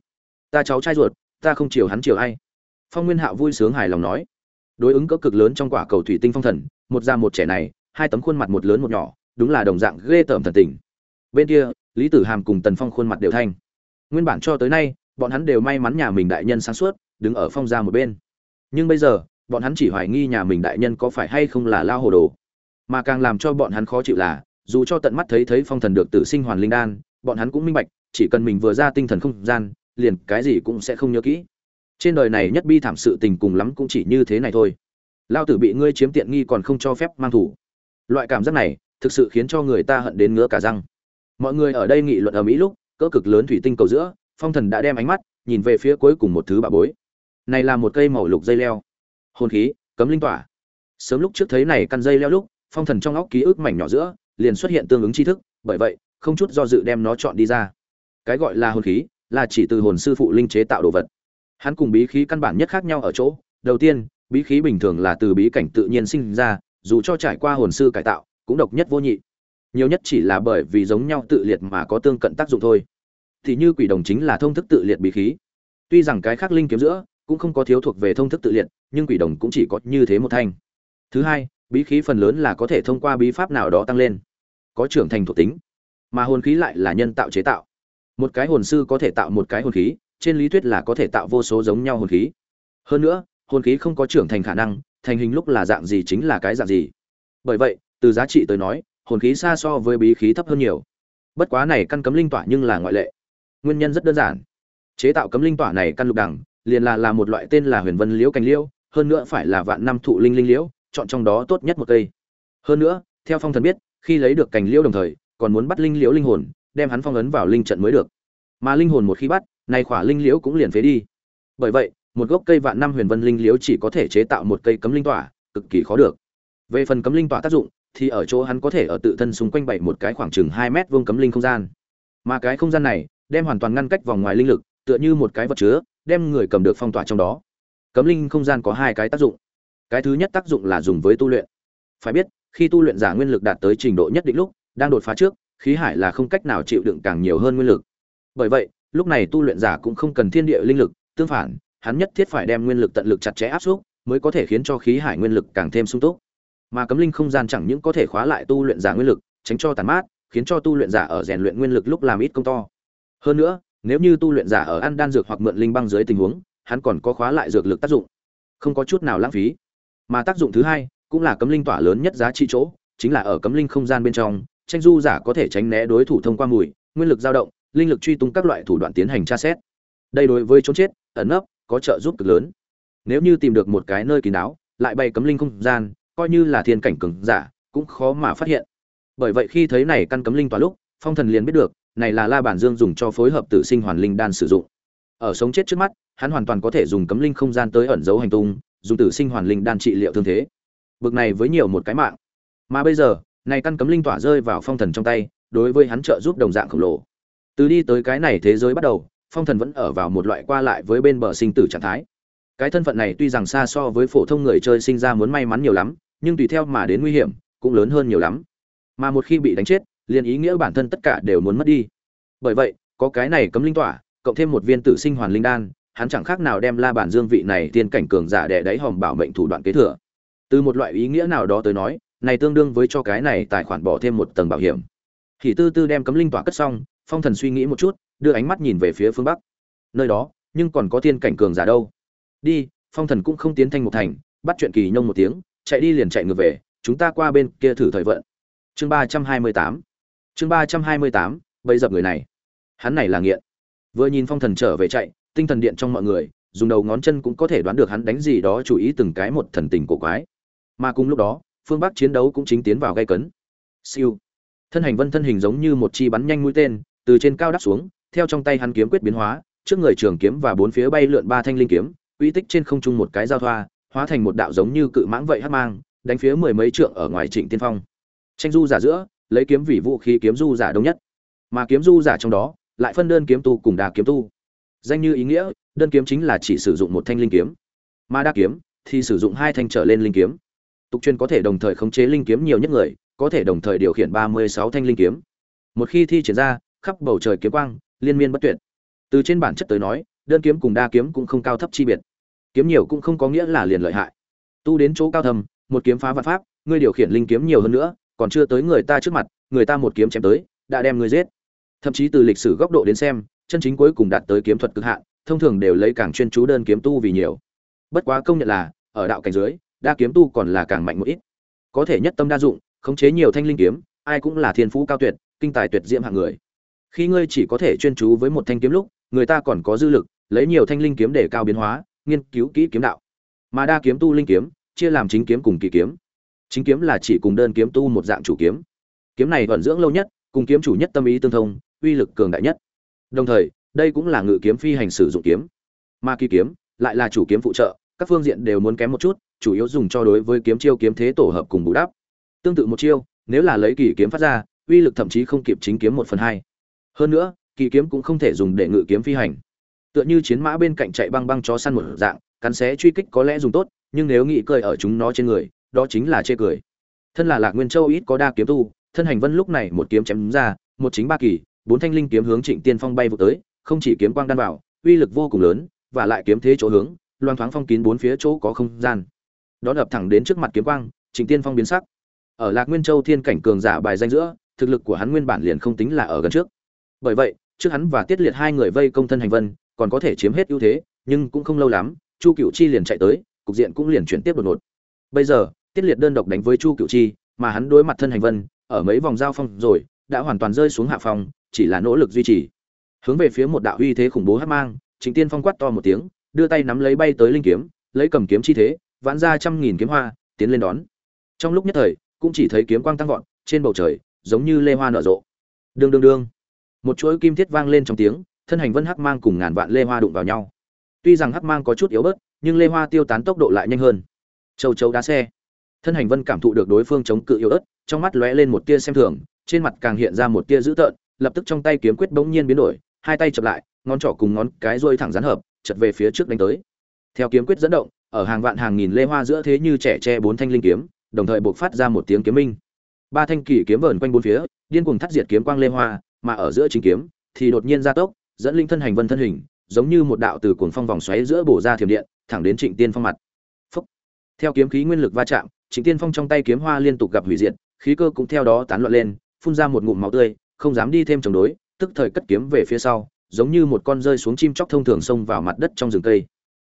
Ta cháu trai ruột, ta không chiều hắn chiều ai. Phong nguyên hạo vui sướng hài lòng nói. Đối ứng cỡ cực lớn trong quả cầu thủy tinh phong thần, một già một trẻ này, hai tấm khuôn mặt một lớn một nhỏ, đúng là đồng dạng ghê tởm thần tình. Bên kia, lý tử hàm cùng tần phong khuôn mặt đều thanh. Nguyên bản cho tới nay, bọn hắn đều may mắn nhà mình đại nhân sáng suốt, đứng ở phong ra một bên. Nhưng bây giờ, bọn hắn chỉ hoài nghi nhà mình đại nhân có phải hay không là lao hồ đồ. Mà càng làm cho bọn hắn khó chịu là, dù cho tận mắt thấy thấy phong thần được tử sinh hoàn linh đan bọn hắn cũng minh bạch, chỉ cần mình vừa ra tinh thần không gian, liền cái gì cũng sẽ không nhớ kỹ. Trên đời này nhất bi thảm sự tình cùng lắm cũng chỉ như thế này thôi. Lao tử bị ngươi chiếm tiện nghi còn không cho phép mang thủ. Loại cảm giác này, thực sự khiến cho người ta hận đến ngứa cả răng. Mọi người ở đây nghị luận ở mỹ lúc, cỡ cực lớn thủy tinh cầu giữa, phong thần đã đem ánh mắt nhìn về phía cuối cùng một thứ bà bối. Này là một cây màu lục dây leo. Hồn khí, cấm linh tỏa. Sớm lúc trước thấy này căn dây leo lúc, phong thần trong óc ký ức mảnh nhỏ giữa, liền xuất hiện tương ứng tri thức, bởi vậy không chút do dự đem nó chọn đi ra. Cái gọi là hồn khí, là chỉ từ hồn sư phụ linh chế tạo đồ vật. Hắn cùng bí khí căn bản nhất khác nhau ở chỗ, đầu tiên, bí khí bình thường là từ bí cảnh tự nhiên sinh ra, dù cho trải qua hồn sư cải tạo, cũng độc nhất vô nhị. Nhiều nhất chỉ là bởi vì giống nhau tự liệt mà có tương cận tác dụng thôi. Thì như quỷ đồng chính là thông thức tự liệt bí khí. Tuy rằng cái khác linh kiếm giữa cũng không có thiếu thuộc về thông thức tự liệt, nhưng quỷ đồng cũng chỉ có như thế một thanh. Thứ hai, bí khí phần lớn là có thể thông qua bí pháp nào đó tăng lên. Có trưởng thành thuộc tính mà hồn khí lại là nhân tạo chế tạo. Một cái hồn sư có thể tạo một cái hồn khí, trên lý thuyết là có thể tạo vô số giống nhau hồn khí. Hơn nữa, hồn khí không có trưởng thành khả năng, thành hình lúc là dạng gì chính là cái dạng gì. Bởi vậy, từ giá trị tới nói, hồn khí xa so với bí khí thấp hơn nhiều. Bất quá này căn cấm linh tỏa nhưng là ngoại lệ. Nguyên nhân rất đơn giản. Chế tạo cấm linh tỏa này căn lục đẳng, liền là là một loại tên là huyền vân liễu cành liễu, hơn nữa phải là vạn năm thụ linh linh liễu, chọn trong đó tốt nhất một cây. Hơn nữa, theo phong thần biết, khi lấy được cành liễu đồng thời còn muốn bắt linh liễu linh hồn, đem hắn phong ấn vào linh trận mới được. Mà linh hồn một khi bắt nay khỏa linh liễu cũng liền phế đi. Bởi vậy, một gốc cây vạn năm huyền vân linh liễu chỉ có thể chế tạo một cây cấm linh tỏa, cực kỳ khó được. Về phần cấm linh tỏa tác dụng, thì ở chỗ hắn có thể ở tự thân xung quanh bảy một cái khoảng chừng hai mét vuông cấm linh không gian. Mà cái không gian này, đem hoàn toàn ngăn cách vòng ngoài linh lực, tựa như một cái vật chứa, đem người cầm được phong tỏa trong đó. Cấm linh không gian có hai cái tác dụng. Cái thứ nhất tác dụng là dùng với tu luyện. Phải biết, khi tu luyện giả nguyên lực đạt tới trình độ nhất định lúc đang đột phá trước, khí hải là không cách nào chịu đựng càng nhiều hơn nguyên lực. Bởi vậy, lúc này tu luyện giả cũng không cần thiên địa linh lực, tương phản, hắn nhất thiết phải đem nguyên lực tận lực chặt chẽ áp suất mới có thể khiến cho khí hải nguyên lực càng thêm sung túc. Mà cấm linh không gian chẳng những có thể khóa lại tu luyện giả nguyên lực, tránh cho tàn mát, khiến cho tu luyện giả ở rèn luyện nguyên lực lúc làm ít công to. Hơn nữa, nếu như tu luyện giả ở ăn đan dược hoặc mượn linh băng dưới tình huống, hắn còn có khóa lại dược lực tác dụng. Không có chút nào lãng phí. Mà tác dụng thứ hai, cũng là cấm linh tỏa lớn nhất giá trị chỗ, chính là ở cấm linh không gian bên trong tranh du giả có thể tránh né đối thủ thông qua mùi, nguyên lực dao động, linh lực truy tung các loại thủ đoạn tiến hành tra xét. Đây đối với trốn chết, ẩn nấp, có trợ giúp cực lớn. Nếu như tìm được một cái nơi kín đáo, lại bày cấm linh không gian, coi như là thiên cảnh cường giả, cũng khó mà phát hiện. Bởi vậy khi thấy này căn cấm linh tỏa lúc, phong thần liền biết được, này là la bản dương dùng cho phối hợp tử sinh hoàn linh đan sử dụng. Ở sống chết trước mắt, hắn hoàn toàn có thể dùng cấm linh không gian tới ẩn giấu hành tung, dùng tử sinh hoàn linh đan trị liệu thương thế. Bực này với nhiều một cái mạng. Mà bây giờ này căn cấm linh tỏa rơi vào phong thần trong tay, đối với hắn trợ giúp đồng dạng khổng lồ. Từ đi tới cái này thế giới bắt đầu, phong thần vẫn ở vào một loại qua lại với bên bờ sinh tử trạng thái. Cái thân phận này tuy rằng xa so với phổ thông người chơi sinh ra muốn may mắn nhiều lắm, nhưng tùy theo mà đến nguy hiểm, cũng lớn hơn nhiều lắm. Mà một khi bị đánh chết, liền ý nghĩa bản thân tất cả đều muốn mất đi. Bởi vậy, có cái này cấm linh tỏa, cộng thêm một viên tử sinh hoàn linh đan, hắn chẳng khác nào đem la bản dương vị này tiên cảnh cường giả đè đáy hòm bảo mệnh thủ đoạn kế thừa. Từ một loại ý nghĩa nào đó tới nói này tương đương với cho cái này tài khoản bỏ thêm một tầng bảo hiểm. Thì tư tư đem cấm linh tỏa cất xong, phong thần suy nghĩ một chút, đưa ánh mắt nhìn về phía phương bắc. Nơi đó, nhưng còn có thiên cảnh cường giả đâu. Đi, phong thần cũng không tiến thanh một thành, bắt chuyện kỳ nhông một tiếng, chạy đi liền chạy ngược về, chúng ta qua bên kia thử thời vận. Chương ba trăm hai mươi tám. Chương ba trăm hai mươi tám bây dập người này. Hắn này là nghiện. Vừa nhìn phong thần trở về chạy, tinh thần điện trong mọi người, dùng đầu ngón chân cũng có thể đoán được hắn đánh gì đó chú ý từng cái một thần tình cổ quái. Mà cùng lúc đó phương bắc chiến đấu cũng chính tiến vào gây cấn. Siêu. Thân hành vân thân hình giống như một chi bắn nhanh mũi tên, từ trên cao đắp xuống, theo trong tay hắn kiếm quyết biến hóa, trước người trường kiếm và bốn phía bay lượn ba thanh linh kiếm, uy tích trên không trung một cái giao thoa, hóa thành một đạo giống như cự mãng vậy hắc mang, đánh phía mười mấy trượng ở ngoài trịnh tiên phong. Tranh du giả giữa, lấy kiếm vì vũ khí kiếm du giả đông nhất. Mà kiếm du giả trong đó, lại phân đơn kiếm tu cùng đa kiếm tu. Danh như ý nghĩa, đơn kiếm chính là chỉ sử dụng một thanh linh kiếm. Mà đa kiếm thì sử dụng hai thanh trở lên linh kiếm tục truyền có thể đồng thời khống chế linh kiếm nhiều nhất người, có thể đồng thời điều khiển ba mươi sáu thanh linh kiếm. Một khi thi triển ra, khắp bầu trời kiếm quang, liên miên bất tuyệt. Từ trên bản chất tới nói, đơn kiếm cùng đa kiếm cũng không cao thấp chi biệt. Kiếm nhiều cũng không có nghĩa là liền lợi hại. Tu đến chỗ cao thầm, một kiếm phá vạn pháp, ngươi điều khiển linh kiếm nhiều hơn nữa, còn chưa tới người ta trước mặt, người ta một kiếm chém tới, đã đem ngươi giết. Thậm chí từ lịch sử góc độ đến xem, chân chính cuối cùng đạt tới kiếm thuật cực hạn, thông thường đều lấy càng chuyên chú đơn kiếm tu vì nhiều. Bất quá công nhận là, ở đạo cảnh dưới đa kiếm tu còn là càng mạnh một ít. Có thể nhất tâm đa dụng, khống chế nhiều thanh linh kiếm, ai cũng là thiên phú cao tuyệt, kinh tài tuyệt diễm hạng người. Khi ngươi chỉ có thể chuyên chú với một thanh kiếm lúc, người ta còn có dư lực, lấy nhiều thanh linh kiếm để cao biến hóa, nghiên cứu kỹ kiếm đạo. Mà đa kiếm tu linh kiếm, chia làm chính kiếm cùng kỳ kiếm. Chính kiếm là chỉ cùng đơn kiếm tu một dạng chủ kiếm. Kiếm này vận dưỡng lâu nhất, cùng kiếm chủ nhất tâm ý tương thông, uy lực cường đại nhất. Đồng thời, đây cũng là ngự kiếm phi hành sử dụng kiếm. Mà kỳ kiếm, lại là chủ kiếm phụ trợ, các phương diện đều muốn kém một chút chủ yếu dùng cho đối với kiếm chiêu kiếm thế tổ hợp cùng bù đắp. Tương tự một chiêu, nếu là lấy kỳ kiếm phát ra, uy lực thậm chí không kịp chính kiếm một phần hai. Hơn nữa, kỳ kiếm cũng không thể dùng để ngự kiếm phi hành. Tựa như chiến mã bên cạnh chạy băng băng chó săn một dạng, cắn xé truy kích có lẽ dùng tốt, nhưng nếu nghĩ cười ở chúng nó trên người, đó chính là chê cười. Thân là lạc nguyên châu ít có đa kiếm tu, thân hành vân lúc này một kiếm chém ra, một chính ba kỳ, bốn thanh linh kiếm hướng trịnh tiên phong bay vụ tới, không chỉ kiếm quang đan vào, uy lực vô cùng lớn, và lại kiếm thế chỗ hướng, loan thoáng phong kín bốn phía chỗ có không gian đó đập thẳng đến trước mặt kiếm quang, trịnh tiên phong biến sắc. Ở lạc nguyên châu thiên cảnh cường giả bài danh giữa, thực lực của hắn nguyên bản liền không tính là ở gần trước. Bởi vậy, trước hắn và tiết liệt hai người vây công thân hành vân, còn có thể chiếm hết ưu thế, nhưng cũng không lâu lắm, chu cựu chi liền chạy tới, cục diện cũng liền chuyển tiếp đột ngột. Bây giờ, tiết liệt đơn độc đánh với chu cựu chi, mà hắn đối mặt thân hành vân, ở mấy vòng giao phong rồi, đã hoàn toàn rơi xuống hạ phòng chỉ là nỗ lực duy trì. Hướng về phía một đạo uy thế khủng bố hát mang chính tiên phong quát to một tiếng, đưa tay nắm lấy bay tới linh kiếm, lấy cầm kiếm chi thế vãn ra trăm nghìn kiếm hoa, tiến lên đón. Trong lúc nhất thời, cũng chỉ thấy kiếm quang tăng vọt, trên bầu trời, giống như lê hoa nở rộ. Đương đương đương. Một chuỗi kim thiết vang lên trong tiếng, thân hành vân hắc mang cùng ngàn vạn lê hoa đụng vào nhau. Tuy rằng hắc mang có chút yếu bớt, nhưng lê hoa tiêu tán tốc độ lại nhanh hơn. Châu châu đá xe. Thân hành vân cảm thụ được đối phương chống cự yếu ớt, trong mắt lóe lên một tia xem thường, trên mặt càng hiện ra một tia dữ tợn, lập tức trong tay kiếm quyết bỗng nhiên biến đổi, hai tay chập lại, ngón trỏ cùng ngón cái rôi thẳng rắn hợp, chật về phía trước đánh tới. Theo kiếm quyết dẫn động ở hàng vạn hàng nghìn lê hoa giữa thế như trẻ tre bốn thanh linh kiếm, đồng thời buộc phát ra một tiếng kiếm minh. Ba thanh kỳ kiếm vờn quanh bốn phía, điên cuồng thắt diệt kiếm quang lê hoa, mà ở giữa chính kiếm thì đột nhiên gia tốc, dẫn linh thân hành vân thân hình, giống như một đạo từ cuồng phong vòng xoáy giữa bổ ra thiểm điện, thẳng đến trịnh tiên phong mặt. Phúc. theo kiếm khí nguyên lực va chạm, trịnh tiên phong trong tay kiếm hoa liên tục gặp hủy diệt, khí cơ cũng theo đó tán loạn lên, phun ra một ngụm máu tươi, không dám đi thêm chống đối, tức thời cất kiếm về phía sau, giống như một con rơi xuống chim chóc thông thường xông vào mặt đất trong rừng cây.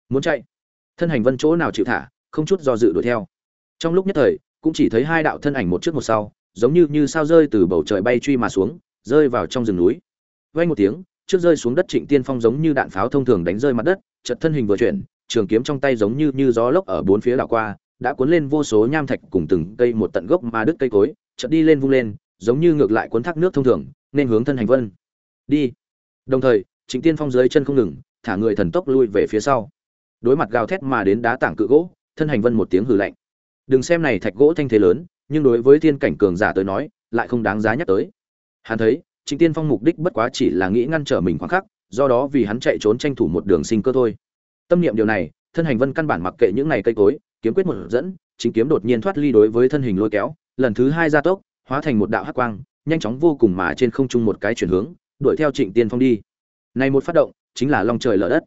Muốn chạy? Thân hành vân chỗ nào chịu thả, không chút do dự đuổi theo. Trong lúc nhất thời, cũng chỉ thấy hai đạo thân ảnh một trước một sau, giống như như sao rơi từ bầu trời bay truy mà xuống, rơi vào trong rừng núi. Vay một tiếng, trước rơi xuống đất trịnh tiên phong giống như đạn pháo thông thường đánh rơi mặt đất chật thân hình vừa chuyển, trường kiếm trong tay giống như như gió lốc ở bốn phía đảo qua, đã cuốn lên vô số nham thạch cùng từng cây một tận gốc mà đứt cây cối, chợt đi lên vung lên, giống như ngược lại cuốn thác nước thông thường, nên hướng thân hành vân. Đi. Đồng thời, trịnh tiên phong dưới chân không ngừng, thả người thần tốc lui về phía sau đối mặt gào thét mà đến đá tảng cự gỗ, thân hành vân một tiếng hừ lạnh. Đừng xem này thạch gỗ thanh thế lớn, nhưng đối với thiên cảnh cường giả tới nói, lại không đáng giá nhắc tới. Hắn thấy, trịnh tiên phong mục đích bất quá chỉ là nghĩ ngăn trở mình khoảng khắc, do đó vì hắn chạy trốn tranh thủ một đường sinh cơ thôi. Tâm niệm điều này, thân hành vân căn bản mặc kệ những này cây cối, kiếm quyết một dẫn chính kiếm đột nhiên thoát ly đối với thân hình lôi kéo, lần thứ hai gia tốc, hóa thành một đạo hắc quang, nhanh chóng vô cùng mà trên không trung một cái chuyển hướng, đuổi theo trịnh tiên phong đi. Này một phát động, chính là long trời lở đất.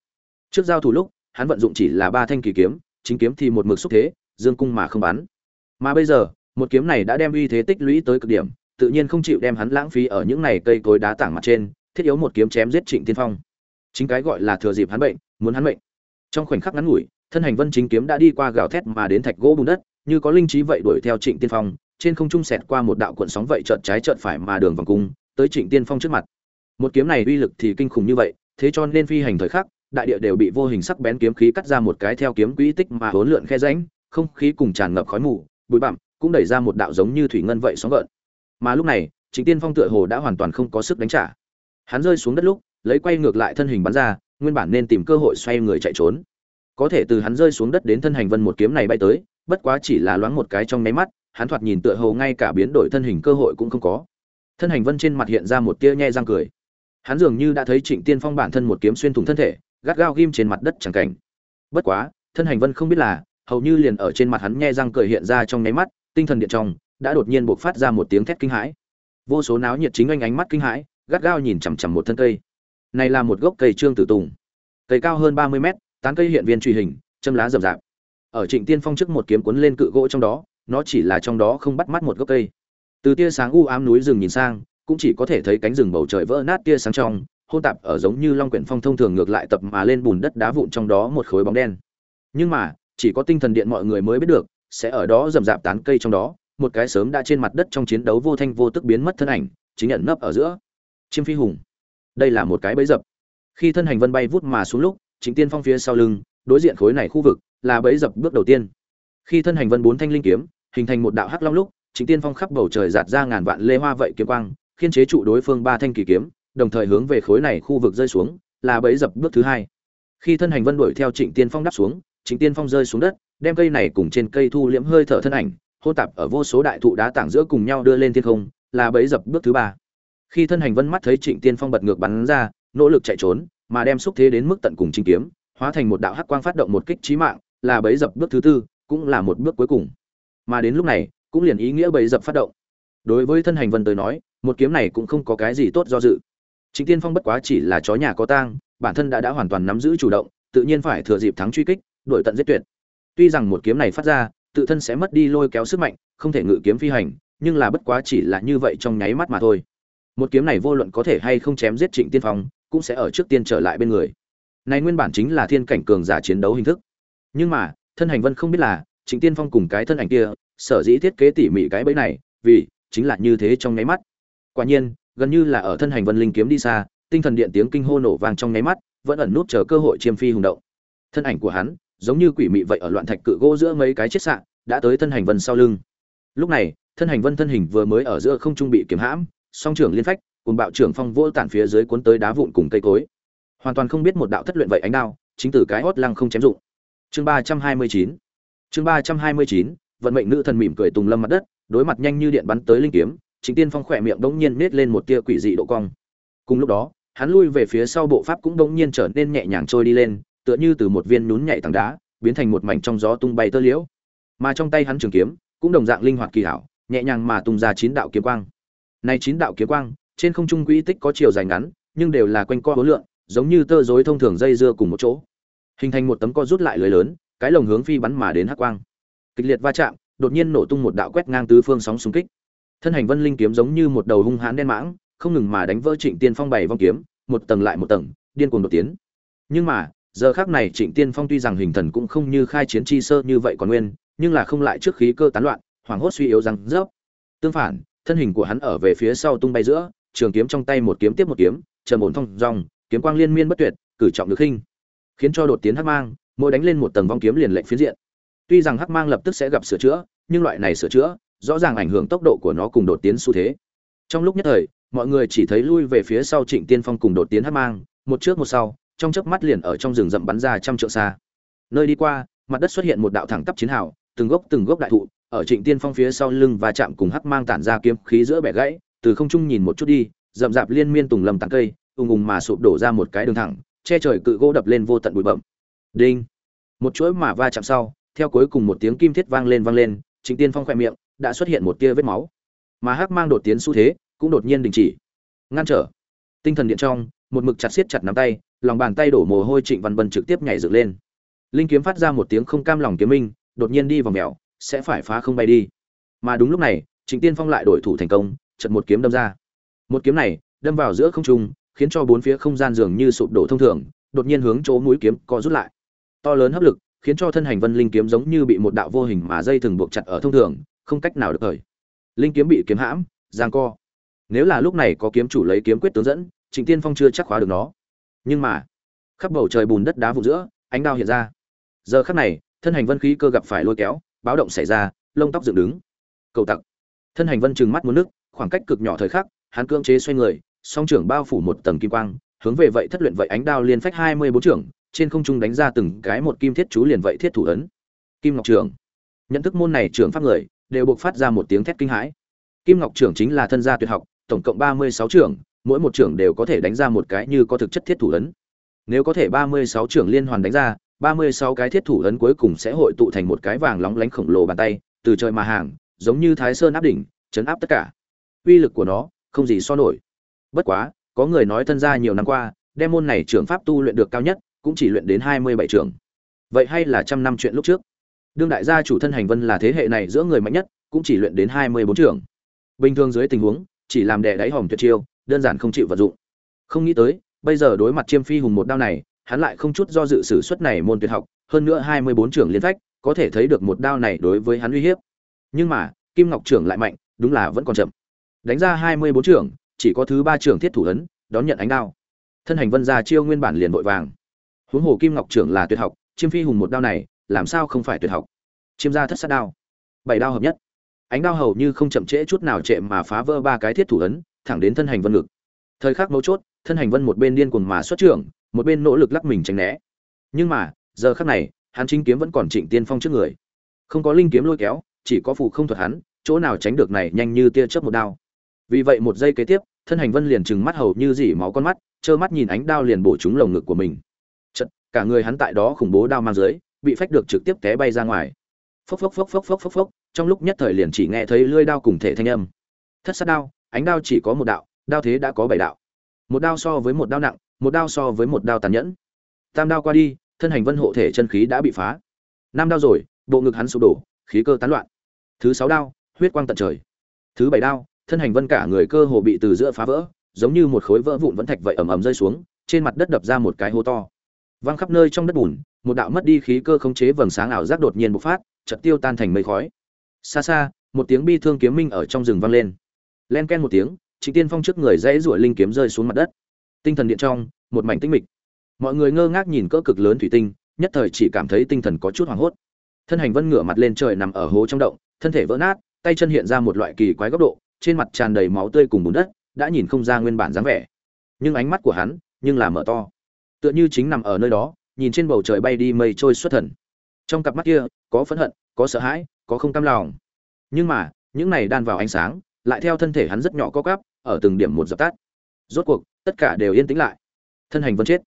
Trước giao thủ lúc hắn vận dụng chỉ là ba thanh kỳ kiếm, chính kiếm thì một mực xúc thế, dương cung mà không bắn. Mà bây giờ, một kiếm này đã đem uy thế tích lũy tới cực điểm, tự nhiên không chịu đem hắn lãng phí ở những này cây cối đá tảng mặt trên, thiết yếu một kiếm chém giết trịnh tiên phong. Chính cái gọi là thừa dịp hắn bệnh, muốn hắn bệnh trong khoảnh khắc ngắn ngủi, thân hành vân chính kiếm đã đi qua gào thét mà đến thạch gỗ bùn đất, như có linh trí vậy đuổi theo trịnh tiên phong, trên không trung xẹt qua một đạo cuộn sóng vậy chợt trái chợt phải mà đường vòng cung, tới trịnh tiên phong trước mặt. Một kiếm này uy lực thì kinh khủng như vậy, thế cho nên phi hành thời khắc đại địa đều bị vô hình sắc bén kiếm khí cắt ra một cái theo kiếm quỹ tích mà hỗn lượn khe rãnh, không khí cùng tràn ngập khói mù, bụi bặm, cũng đẩy ra một đạo giống như thủy ngân vậy sóng gợn. Mà lúc này, trịnh tiên phong tựa hồ đã hoàn toàn không có sức đánh trả. Hắn rơi xuống đất lúc, lấy quay ngược lại thân hình bắn ra, nguyên bản nên tìm cơ hội xoay người chạy trốn. Có thể từ hắn rơi xuống đất đến thân hành vân một kiếm này bay tới, bất quá chỉ là loáng một cái trong mấy mắt, hắn thoạt nhìn tựa hồ ngay cả biến đổi thân hình cơ hội cũng không có. Thân hành vân trên mặt hiện ra một tia nhe răng cười. Hắn dường như đã thấy trịnh tiên phong bản thân một kiếm xuyên thủng thân thể gắt gao ghim trên mặt đất chẳng cảnh. Bất quá, thân hành vân không biết là, hầu như liền ở trên mặt hắn nhe răng cười hiện ra trong nháy mắt, tinh thần điện trong, đã đột nhiên buộc phát ra một tiếng thét kinh hãi. Vô số náo nhiệt chính anh ánh mắt kinh hãi, gắt gao nhìn chằm chằm một thân cây. Này là một gốc cây trương tử tùng. Cây cao hơn ba mươi mét, tán cây hiện viên truy hình, châm lá rậm rạp. Ở trịnh tiên phong trước một kiếm cuốn lên cự gỗ trong đó, nó chỉ là trong đó không bắt mắt một gốc cây. Từ tia sáng u ám núi rừng nhìn sang, cũng chỉ có thể thấy cánh rừng bầu trời vỡ nát tia sáng trong hôn tạp ở giống như long quyển phong thông thường ngược lại tập mà lên bùn đất đá vụn trong đó một khối bóng đen. Nhưng mà, chỉ có tinh thần điện mọi người mới biết được, sẽ ở đó rầm rạp tán cây trong đó, một cái sớm đã trên mặt đất trong chiến đấu vô thanh vô tức biến mất thân ảnh, chính nhận nấp ở giữa. Chiêm phi hùng. Đây là một cái bẫy dập. Khi thân hành vân bay vút mà xuống lúc chính tiên phong phía sau lưng, đối diện khối này khu vực, là bẫy dập bước đầu tiên. Khi thân hành vân bốn thanh linh kiếm, hình thành một đạo hắc long lúc chính tiên phong khắp bầu trời giạt ra ngàn vạn lê hoa vậy kiếm quang, khiên chế trụ đối phương ba thanh kỳ kiếm đồng thời hướng về khối này khu vực rơi xuống, là bẫy dập bước thứ hai. Khi thân hành vân đuổi theo trịnh tiên phong đáp xuống, trịnh tiên phong rơi xuống đất, đem cây này cùng trên cây thu liễm hơi thở thân ảnh hô tạp ở vô số đại thụ đá tảng giữa cùng nhau đưa lên thiên không, là bẫy dập bước thứ ba. Khi thân hành vân mắt thấy trịnh tiên phong bật ngược bắn ra, nỗ lực chạy trốn, mà đem xúc thế đến mức tận cùng chính kiếm, hóa thành một đạo hắc quang phát động một kích chí mạng, là bẫy dập bước thứ tư, cũng là một bước cuối cùng. Mà đến lúc này, cũng liền ý nghĩa bẫy dập phát động. Đối với thân hành vân tới nói, một kiếm này cũng không có cái gì tốt do dự. Trịnh Tiên Phong bất quá chỉ là chó nhà có tang, bản thân đã đã hoàn toàn nắm giữ chủ động, tự nhiên phải thừa dịp thắng truy kích, đuổi tận giết tuyệt. Tuy rằng một kiếm này phát ra, tự thân sẽ mất đi lôi kéo sức mạnh, không thể ngự kiếm phi hành, nhưng là bất quá chỉ là như vậy trong nháy mắt mà thôi. Một kiếm này vô luận có thể hay không chém giết Trịnh Tiên Phong, cũng sẽ ở trước tiên trở lại bên người. Này nguyên bản chính là thiên cảnh cường giả chiến đấu hình thức. Nhưng mà, thân hành vân không biết là, Trịnh Tiên Phong cùng cái thân ảnh kia, sở dĩ thiết kế tỉ mỉ cái bẫy này, vì chính là như thế trong nháy mắt. Quả nhiên, gần như là ở thân hành vân linh kiếm đi xa, tinh thần điện tiếng kinh hô nổ vang trong nháy mắt, vẫn ẩn nút chờ cơ hội chiêm phi hùng động. Thân ảnh của hắn, giống như quỷ mị vậy ở loạn thạch cự gỗ giữa mấy cái chết sạn đã tới thân hành vân sau lưng. Lúc này, thân hành vân thân hình vừa mới ở giữa không trung bị kiếm hãm, song trưởng liên phách, cùng bạo trưởng phong vô tản phía dưới cuốn tới đá vụn cùng cây cối. Hoàn toàn không biết một đạo thất luyện vậy ánh đao, chính từ cái hót lăng không chém dụng. Chương ba trăm hai mươi chín. Chương ba trăm hai mươi chín, vận mệnh nữ thần mỉm cười tùng lâm mặt đất, đối mặt nhanh như điện bắn tới linh kiếm Trịnh Tiên Phong khỏe miệng bỗng nhiên nết lên một tia quỷ dị độ cong. Cùng lúc đó, hắn lui về phía sau bộ pháp cũng bỗng nhiên trở nên nhẹ nhàng trôi đi lên, tựa như từ một viên nhún nhảy tảng đá, biến thành một mảnh trong gió tung bay tơ liễu. Mà trong tay hắn trường kiếm, cũng đồng dạng linh hoạt kỳ hảo, nhẹ nhàng mà tung ra chín đạo kiếm quang. Này chín đạo kiếm quang, trên không trung quỹ tích có chiều dài ngắn, nhưng đều là quanh co hối lượng, giống như tơ rối thông thường dây dưa cùng một chỗ, hình thành một tấm co rút lại lưới lớn, cái lồng hướng phi bắn mà đến hắc quang. Kịch liệt va chạm, đột nhiên nổ tung một đạo quét ngang tứ phương sóng xung kích thân hành vân linh kiếm giống như một đầu hung hãn đen mãng, không ngừng mà đánh vỡ trịnh tiên phong bày vong kiếm, một tầng lại một tầng, điên cuồng đột tiến. Nhưng mà, giờ khác này trịnh tiên phong tuy rằng hình thần cũng không như khai chiến chi sơ như vậy còn nguyên, nhưng là không lại trước khí cơ tán loạn, hoảng hốt suy yếu rằng rớp. Tương phản, thân hình của hắn ở về phía sau tung bay giữa, trường kiếm trong tay một kiếm tiếp một kiếm, trầm ổn thong dòng kiếm quang liên miên bất tuyệt, cử trọng được khinh, khiến cho đột tiến hắc mang, mỗi đánh lên một tầng vong kiếm liền lệnh phiến diện. Tuy rằng hắc mang lập tức sẽ gặp sửa chữa, nhưng loại này sửa chữa rõ ràng ảnh hưởng tốc độ của nó cùng đột tiến xu thế. Trong lúc nhất thời, mọi người chỉ thấy lui về phía sau trịnh tiên phong cùng đột tiến hất mang, một trước một sau, trong chớp mắt liền ở trong rừng rậm bắn ra trăm trượng xa. Nơi đi qua, mặt đất xuất hiện một đạo thẳng tắp chiến hào, từng gốc từng gốc đại thụ, ở trịnh tiên phong phía sau lưng và chạm cùng hắc mang tản ra kiếm khí giữa bẻ gãy, từ không trung nhìn một chút đi, rậm rạp liên miên tùng lầm tán cây, ùng ùng mà sụp đổ ra một cái đường thẳng, che trời cự gỗ đập lên vô tận bụi bậm đinh! Một chuỗi mà va chạm sau, theo cuối cùng một tiếng kim thiết vang lên vang lên, trịnh tiên phong khẽ miệng đã xuất hiện một tia vết máu. Mà hắc mang đột tiến xu thế, cũng đột nhiên đình chỉ. Ngăn trở. Tinh thần điện trong, một mực chặt siết chặt nắm tay, lòng bàn tay đổ mồ hôi trịnh văn bân trực tiếp nhảy dựng lên. Linh kiếm phát ra một tiếng không cam lòng kiếm minh, đột nhiên đi vào mèo, sẽ phải phá không bay đi. Mà đúng lúc này, trịnh tiên phong lại đổi thủ thành công, chật một kiếm đâm ra. Một kiếm này, đâm vào giữa không trung, khiến cho bốn phía không gian dường như sụp đổ thông thường, đột nhiên hướng chỗ mũi kiếm co rút lại. To lớn hấp lực, khiến cho thân hành vân linh kiếm giống như bị một đạo vô hình mà dây thừng buộc chặt ở thông thường không cách nào được thời. Linh kiếm bị kiếm hãm, giang co. Nếu là lúc này có kiếm chủ lấy kiếm quyết tướng dẫn, trịnh tiên phong chưa chắc khóa được nó. Nhưng mà, khắp bầu trời bùn đất đá vụn giữa, ánh đao hiện ra. Giờ khắc này, thân hành vân khí cơ gặp phải lôi kéo, báo động xảy ra, lông tóc dựng đứng. Cầu tặc. Thân hành vân trừng mắt muốn nước, khoảng cách cực nhỏ thời khắc, hắn cưỡng chế xoay người, song trưởng bao phủ một tầng kim quang, hướng về vậy thất luyện vậy ánh đao liên phách hai mươi bốn trưởng, trên không trung đánh ra từng cái một kim thiết chú liền vậy thiết thủ ấn. Kim ngọc trưởng. Nhận thức môn này trưởng pháp người đều buộc phát ra một tiếng thét kinh hãi. Kim ngọc trưởng chính là thân gia tuyệt học, tổng cộng ba mươi sáu trưởng, mỗi một trưởng đều có thể đánh ra một cái như có thực chất thiết thủ ấn. Nếu có thể ba mươi sáu trưởng liên hoàn đánh ra, ba mươi sáu cái thiết thủ ấn cuối cùng sẽ hội tụ thành một cái vàng lóng lánh khổng lồ bàn tay, từ trời mà hàng, giống như thái sơn áp đỉnh, chấn áp tất cả. Uy lực của nó, không gì so nổi. Bất quá, có người nói thân gia nhiều năm qua, đem môn này trưởng pháp tu luyện được cao nhất, cũng chỉ luyện đến hai mươi bảy trưởng. Vậy hay là trăm năm chuyện lúc trước? Đương đại gia chủ thân hành vân là thế hệ này giữa người mạnh nhất, cũng chỉ luyện đến hai mươi bốn trưởng. Bình thường dưới tình huống, chỉ làm đẻ đáy hòm tuyệt chiêu, đơn giản không chịu vật dụng. Không nghĩ tới, bây giờ đối mặt chiêm phi hùng một đao này, hắn lại không chút do dự sử xuất này môn tuyệt học, hơn nữa hai mươi bốn trưởng liên phách, có thể thấy được một đao này đối với hắn uy hiếp. Nhưng mà, kim ngọc trưởng lại mạnh, đúng là vẫn còn chậm. Đánh ra hai mươi bốn trưởng, chỉ có thứ ba trưởng thiết thủ ấn, đón nhận ánh đao. Thân hành vân ra chiêu nguyên bản liền vội vàng. Huống hồ kim ngọc trưởng là tuyệt học, chiêm phi hùng một đao này làm sao không phải tuyệt học? Chiêm gia thất sát đao. Bảy đao hợp nhất. Ánh đao hầu như không chậm trễ chút nào trệ mà phá vỡ ba cái thiết thủ ấn, thẳng đến thân hành vân ngực. Thời khắc mấu chốt, thân hành vân một bên điên cuồng mà xuất trưởng, một bên nỗ lực lắc mình tránh né. Nhưng mà, giờ khắc này, hắn chính kiếm vẫn còn trịnh tiên phong trước người. Không có linh kiếm lôi kéo, chỉ có phụ không thuật hắn, chỗ nào tránh được này nhanh như tia chớp một đao. Vì vậy một giây kế tiếp, thân hành vân liền trừng mắt hầu như dỉ máu con mắt, trơ mắt nhìn ánh đao liền bổ trúng lồng ngực của mình. Chật, cả người hắn tại đó khủng bố đao mang dưới bị phách được trực tiếp té bay ra ngoài. Phốc phốc phốc phốc phốc phốc phốc, trong lúc nhất thời liền chỉ nghe thấy lưỡi đao cùng thể thanh âm. Thất sát đao, ánh đao chỉ có một đạo, đao thế đã có bảy đạo. Một đao so với một đao nặng, một đao so với một đao tàn nhẫn. Tam đao qua đi, thân hành vân hộ thể chân khí đã bị phá. Năm đao rồi, bộ ngực hắn sụp đổ, khí cơ tán loạn. Thứ sáu đao, huyết quang tận trời. Thứ bảy đao, thân hành vân cả người cơ hồ bị từ giữa phá vỡ, giống như một khối vỡ vụn vẫn thạch vậy ầm ầm rơi xuống, trên mặt đất đập ra một cái hố to. Văng khắp nơi trong đất bùn một đạo mất đi khí cơ khống chế vầng sáng ảo giác đột nhiên bộc phát, chợt tiêu tan thành mây khói. Xa xa, một tiếng bi thương kiếm minh ở trong rừng vang lên. Len ken một tiếng, trịnh tiên phong trước người dãy ruổi linh kiếm rơi xuống mặt đất. Tinh thần điện trong, một mảnh tinh mịch. Mọi người ngơ ngác nhìn cỡ cực lớn thủy tinh, nhất thời chỉ cảm thấy tinh thần có chút hoảng hốt. Thân hành vân ngửa mặt lên trời nằm ở hố trong động, thân thể vỡ nát, tay chân hiện ra một loại kỳ quái góc độ, trên mặt tràn đầy máu tươi cùng bùn đất, đã nhìn không ra nguyên bản dáng vẻ. Nhưng ánh mắt của hắn nhưng là mở to. Tựa như chính nằm ở nơi đó nhìn trên bầu trời bay đi mây trôi xuất thần. Trong cặp mắt kia, có phẫn hận, có sợ hãi, có không cam lòng. Nhưng mà, những này đan vào ánh sáng, lại theo thân thể hắn rất nhỏ có cắp ở từng điểm một dập tắt. Rốt cuộc, tất cả đều yên tĩnh lại. Thân hành vẫn chết.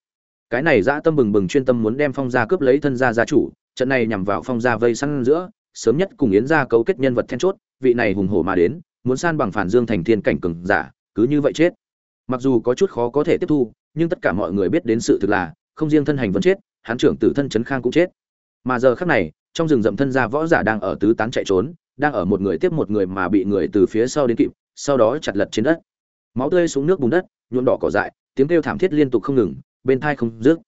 Cái này dã tâm bừng bừng chuyên tâm muốn đem phong gia cướp lấy thân gia gia chủ, trận này nhằm vào phong gia vây săn giữa, sớm nhất cùng yến gia cấu kết nhân vật then chốt, vị này hùng hổ mà đến, muốn san bằng phản dương thành thiên cảnh cường giả, cứ như vậy chết. Mặc dù có chút khó có thể tiếp thu, nhưng tất cả mọi người biết đến sự thực là không riêng thân hành vẫn chết hán trưởng tử thân trấn khang cũng chết. Mà giờ khắc này, trong rừng rậm thân gia võ giả đang ở tứ tán chạy trốn, đang ở một người tiếp một người mà bị người từ phía sau đến kịp, sau đó chặt lật trên đất. Máu tươi xuống nước bùn đất, nhuộm đỏ cỏ dại, tiếng kêu thảm thiết liên tục không ngừng, bên thai không rước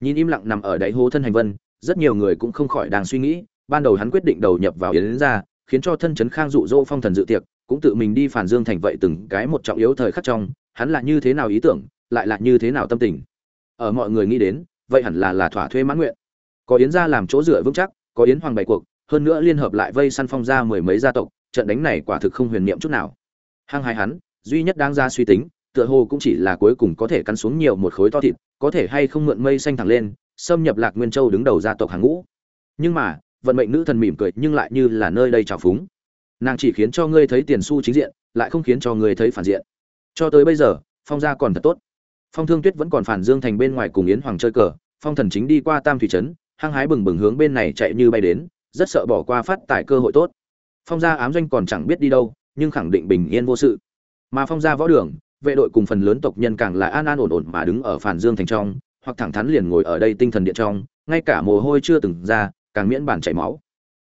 nhìn im lặng nằm ở đáy hố thân hành vân, rất nhiều người cũng không khỏi đang suy nghĩ, ban đầu hắn quyết định đầu nhập vào yến ra khiến cho thân trấn khang dụ dỗ phong thần dự tiệc, cũng tự mình đi phản dương thành vậy từng cái một trọng yếu thời khắc trong, hắn là như thế nào ý tưởng, lại là như thế nào tâm tình ở mọi người nghĩ đến, vậy hẳn là là thỏa thuê mãn nguyện. Có yến gia làm chỗ dựa vững chắc, có yến hoàng bày cuộc, hơn nữa liên hợp lại vây săn phong ra mười mấy gia tộc, trận đánh này quả thực không huyền niệm chút nào. Hăng hai hắn, duy nhất đang ra suy tính, tựa hồ cũng chỉ là cuối cùng có thể cắn xuống nhiều một khối to thịt, có thể hay không mượn mây xanh thẳng lên, xâm nhập lạc nguyên châu đứng đầu gia tộc hàng ngũ. Nhưng mà, vận mệnh nữ thần mỉm cười nhưng lại như là nơi đây trào phúng. Nàng chỉ khiến cho ngươi thấy tiền xu chính diện, lại không khiến cho ngươi thấy phản diện. Cho tới bây giờ, phong gia còn thật tốt phong thương tuyết vẫn còn phản dương thành bên ngoài cùng yến hoàng chơi cờ, phong thần chính đi qua tam thủy trấn, hăng hái bừng bừng hướng bên này chạy như bay đến, rất sợ bỏ qua phát tài cơ hội tốt. Phong gia ám doanh còn chẳng biết đi đâu, nhưng khẳng định bình yên vô sự. Mà phong gia võ đường, vệ đội cùng phần lớn tộc nhân càng là an an ổn ổn mà đứng ở phản dương thành trong, hoặc thẳng thắn liền ngồi ở đây tinh thần điện trong, ngay cả mồ hôi chưa từng ra, càng miễn bản chảy máu.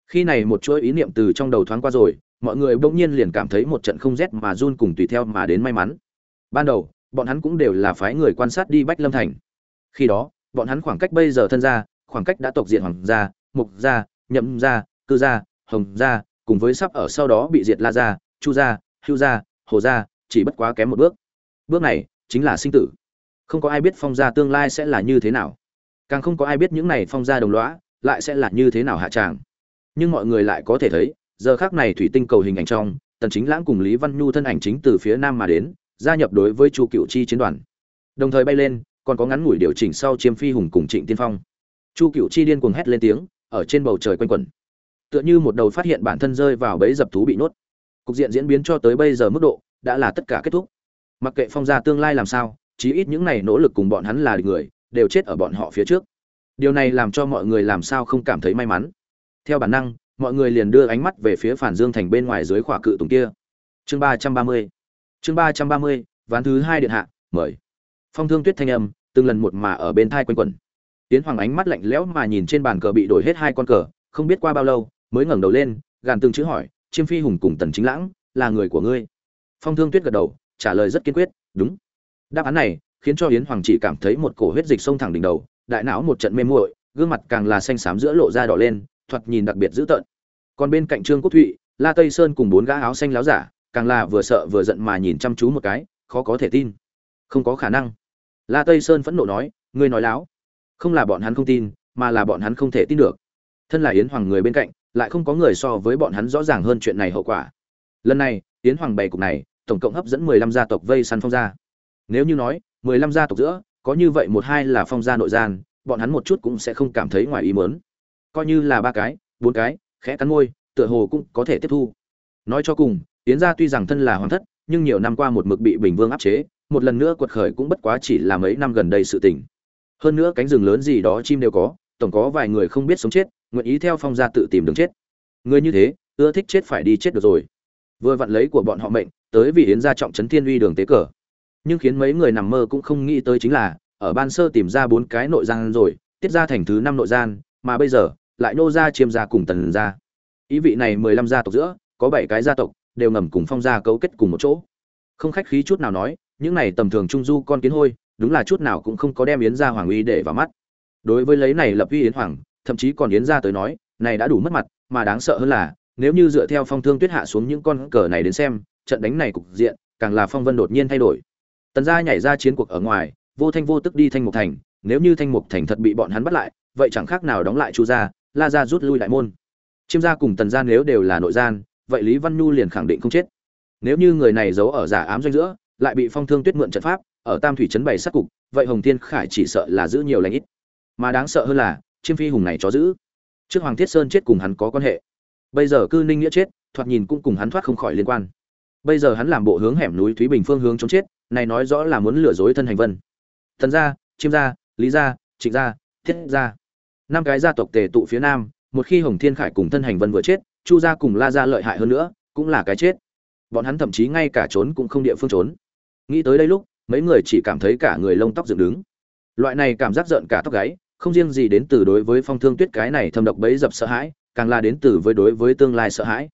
Khi này một chuỗi ý niệm từ trong đầu thoáng qua rồi, mọi người bỗng nhiên liền cảm thấy một trận không rét mà run cùng tùy theo mà đến may mắn. Ban đầu bọn hắn cũng đều là phái người quan sát đi bách lâm thành. Khi đó, bọn hắn khoảng cách bây giờ thân gia, khoảng cách đã tộc diện hoàng gia, mục gia, nhậm gia, cư gia, hồng gia, cùng với sắp ở sau đó bị diệt la gia, chu gia, hưu gia, hồ gia, chỉ bất quá kém một bước. Bước này chính là sinh tử. Không có ai biết phong gia tương lai sẽ là như thế nào. Càng không có ai biết những này phong gia đồng lõa lại sẽ là như thế nào hạ tràng. Nhưng mọi người lại có thể thấy, giờ khác này thủy tinh cầu hình ảnh trong, tần chính lãng cùng lý văn nhu thân ảnh chính từ phía nam mà đến gia nhập đối với chu cựu chi chiến đoàn. Đồng thời bay lên, còn có ngắn ngủi điều chỉnh sau chiêm phi hùng cùng trịnh tiên phong. Chu cựu chi điên cuồng hét lên tiếng, ở trên bầu trời quanh quẩn. Tựa như một đầu phát hiện bản thân rơi vào bẫy dập thú bị nuốt cục diện diễn biến cho tới bây giờ mức độ đã là tất cả kết thúc. Mặc kệ phong gia tương lai làm sao, chí ít những này nỗ lực cùng bọn hắn là người, đều chết ở bọn họ phía trước. Điều này làm cho mọi người làm sao không cảm thấy may mắn. Theo bản năng, mọi người liền đưa ánh mắt về phía phản dương thành bên ngoài dưới khỏa cự tùng kia. Chương ba trăm ba mươi chương ba trăm ba mươi, ván thứ hai điện hạ, mời. Phong thương tuyết thanh âm, từng lần một mà ở bên thai quanh quẩn. Tiến hoàng ánh mắt lạnh lẽo mà nhìn trên bàn cờ bị đổi hết hai con cờ, không biết qua bao lâu, mới ngẩng đầu lên, gàn từng chữ hỏi, chiêm phi hùng cùng tần chính lãng, là người của ngươi? Phong thương tuyết gật đầu, trả lời rất kiên quyết, đúng. Đáp án này, khiến cho yến hoàng chỉ cảm thấy một cổ huyết dịch sông thẳng đỉnh đầu, đại não một trận mê muội, gương mặt càng là xanh xám giữa lộ ra đỏ lên, thoạt nhìn đặc biệt dữ tợn. Còn bên cạnh trương quốc thụy, la tây sơn cùng bốn gã áo xanh láo giả càng là vừa sợ vừa giận mà nhìn chăm chú một cái, khó có thể tin. Không có khả năng. La tây sơn phẫn nộ nói, ngươi nói láo. Không là bọn hắn không tin, mà là bọn hắn không thể tin được. Thân là yến hoàng người bên cạnh, lại không có người so với bọn hắn rõ ràng hơn chuyện này hậu quả. Lần này, yến hoàng bày cục này, tổng cộng hấp dẫn mười lăm gia tộc vây săn phong gia. Nếu như nói, mười lăm gia tộc giữa, có như vậy một hai là phong gia nội gian, bọn hắn một chút cũng sẽ không cảm thấy ngoài ý mớn coi như là ba cái, bốn cái, khẽ cắn môi, tựa hồ cũng có thể tiếp thu. Nói cho cùng yến gia tuy rằng thân là hoàng thất, nhưng nhiều năm qua một mực bị bình vương áp chế, một lần nữa quật khởi cũng bất quá chỉ là mấy năm gần đây sự tình. Hơn nữa cánh rừng lớn gì đó chim đều có, tổng có vài người không biết sống chết, nguyện ý theo phong gia tự tìm đường chết. Người như thế, ưa thích chết phải đi chết được rồi. Vừa vặn lấy của bọn họ mệnh, tới vì yến gia trọng trấn thiên uy đường tế cờ. Nhưng khiến mấy người nằm mơ cũng không nghĩ tới chính là, ở ban sơ tìm ra bốn cái nội gian rồi, tiết ra thành thứ năm nội gian mà bây giờ, lại nô ra chiêm gia cùng tần gia. Ý vị này mười lăm gia tộc giữa, có bảy cái gia tộc đều ngầm cùng phong gia cấu kết cùng một chỗ. Không khách khí chút nào nói, những này tầm thường trung du con kiến hôi, đúng là chút nào cũng không có đem yến gia hoàng uy để vào mắt. Đối với lấy này lập uy yến hoàng, thậm chí còn yến gia tới nói, này đã đủ mất mặt, mà đáng sợ hơn là, nếu như dựa theo phong thương tuyết hạ xuống những con cờ này đến xem, trận đánh này cục diện, càng là phong vân đột nhiên thay đổi. Tần gia nhảy ra chiến cuộc ở ngoài, vô thanh vô tức đi thanh mục thành, nếu như thanh mục thành thật bị bọn hắn bắt lại, vậy chẳng khác nào đóng lại chu gia, la gia rút lui đại môn. Chiêm gia cùng tần gia nếu đều là nội gian vậy lý văn nhu liền khẳng định không chết. Nếu như người này giấu ở giả ám doanh giữa, lại bị phong thương tuyết mượn trận pháp, ở tam thủy trấn bày sát cục, vậy hồng thiên khải chỉ sợ là giữ nhiều lãnh ít. Mà đáng sợ hơn là, chiêm phi hùng này chó giữ. Trước hoàng thiết sơn chết cùng hắn có quan hệ. Bây giờ cư ninh nghĩa chết, thoạt nhìn cũng cùng hắn thoát không khỏi liên quan. Bây giờ hắn làm bộ hướng hẻm núi thúy bình phương hướng chống chết, này nói rõ là muốn lừa dối thân hành vân. Thần gia, chiêm gia, lý gia, trịnh gia, thiết gia. Năm cái gia tộc tề tụ phía nam, một khi hồng thiên khải cùng thân hành vân vừa chết chu gia cùng la gia lợi hại hơn nữa, cũng là cái chết. Bọn hắn thậm chí ngay cả trốn cũng không địa phương trốn. Nghĩ tới đây lúc, mấy người chỉ cảm thấy cả người lông tóc dựng đứng. Loại này cảm giác giận cả tóc gáy, không riêng gì đến từ đối với phong thương tuyết cái này thâm độc bấy dập sợ hãi, càng là đến từ với đối với tương lai sợ hãi.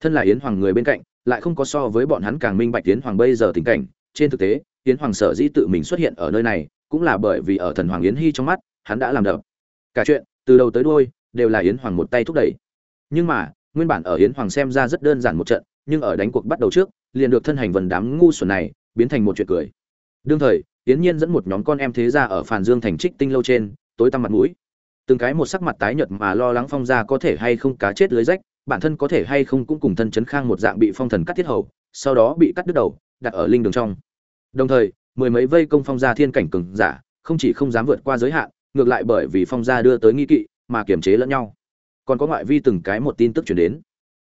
Thân là yến hoàng người bên cạnh, lại không có so với bọn hắn càng minh bạch yến hoàng bây giờ tình cảnh. Trên thực tế, yến hoàng sở dĩ tự mình xuất hiện ở nơi này, cũng là bởi vì ở thần hoàng yến hy trong mắt, hắn đã làm đập. Cả chuyện, từ đầu tới đuôi, đều là yến hoàng một tay thúc đẩy. Nhưng mà nguyên bản ở yến hoàng xem ra rất đơn giản một trận, nhưng ở đánh cuộc bắt đầu trước, liền được thân hành vần đám ngu xuẩn này, biến thành một chuyện cười. Đương thời, yến nhiên dẫn một nhóm con em thế ra ở phàn dương thành trích tinh lâu trên, tối tăm mặt mũi. Từng cái một sắc mặt tái nhợt mà lo lắng phong gia có thể hay không cá chết lưới rách, bản thân có thể hay không cũng cùng thân chấn khang một dạng bị phong thần cắt thiết hầu, sau đó bị cắt đứt đầu, đặt ở linh đường trong. Đồng thời, mười mấy vây công phong gia thiên cảnh cường giả, không chỉ không dám vượt qua giới hạn, ngược lại bởi vì phong gia đưa tới nghi kỵ, mà kiềm chế lẫn nhau còn có ngoại vi từng cái một tin tức chuyển đến.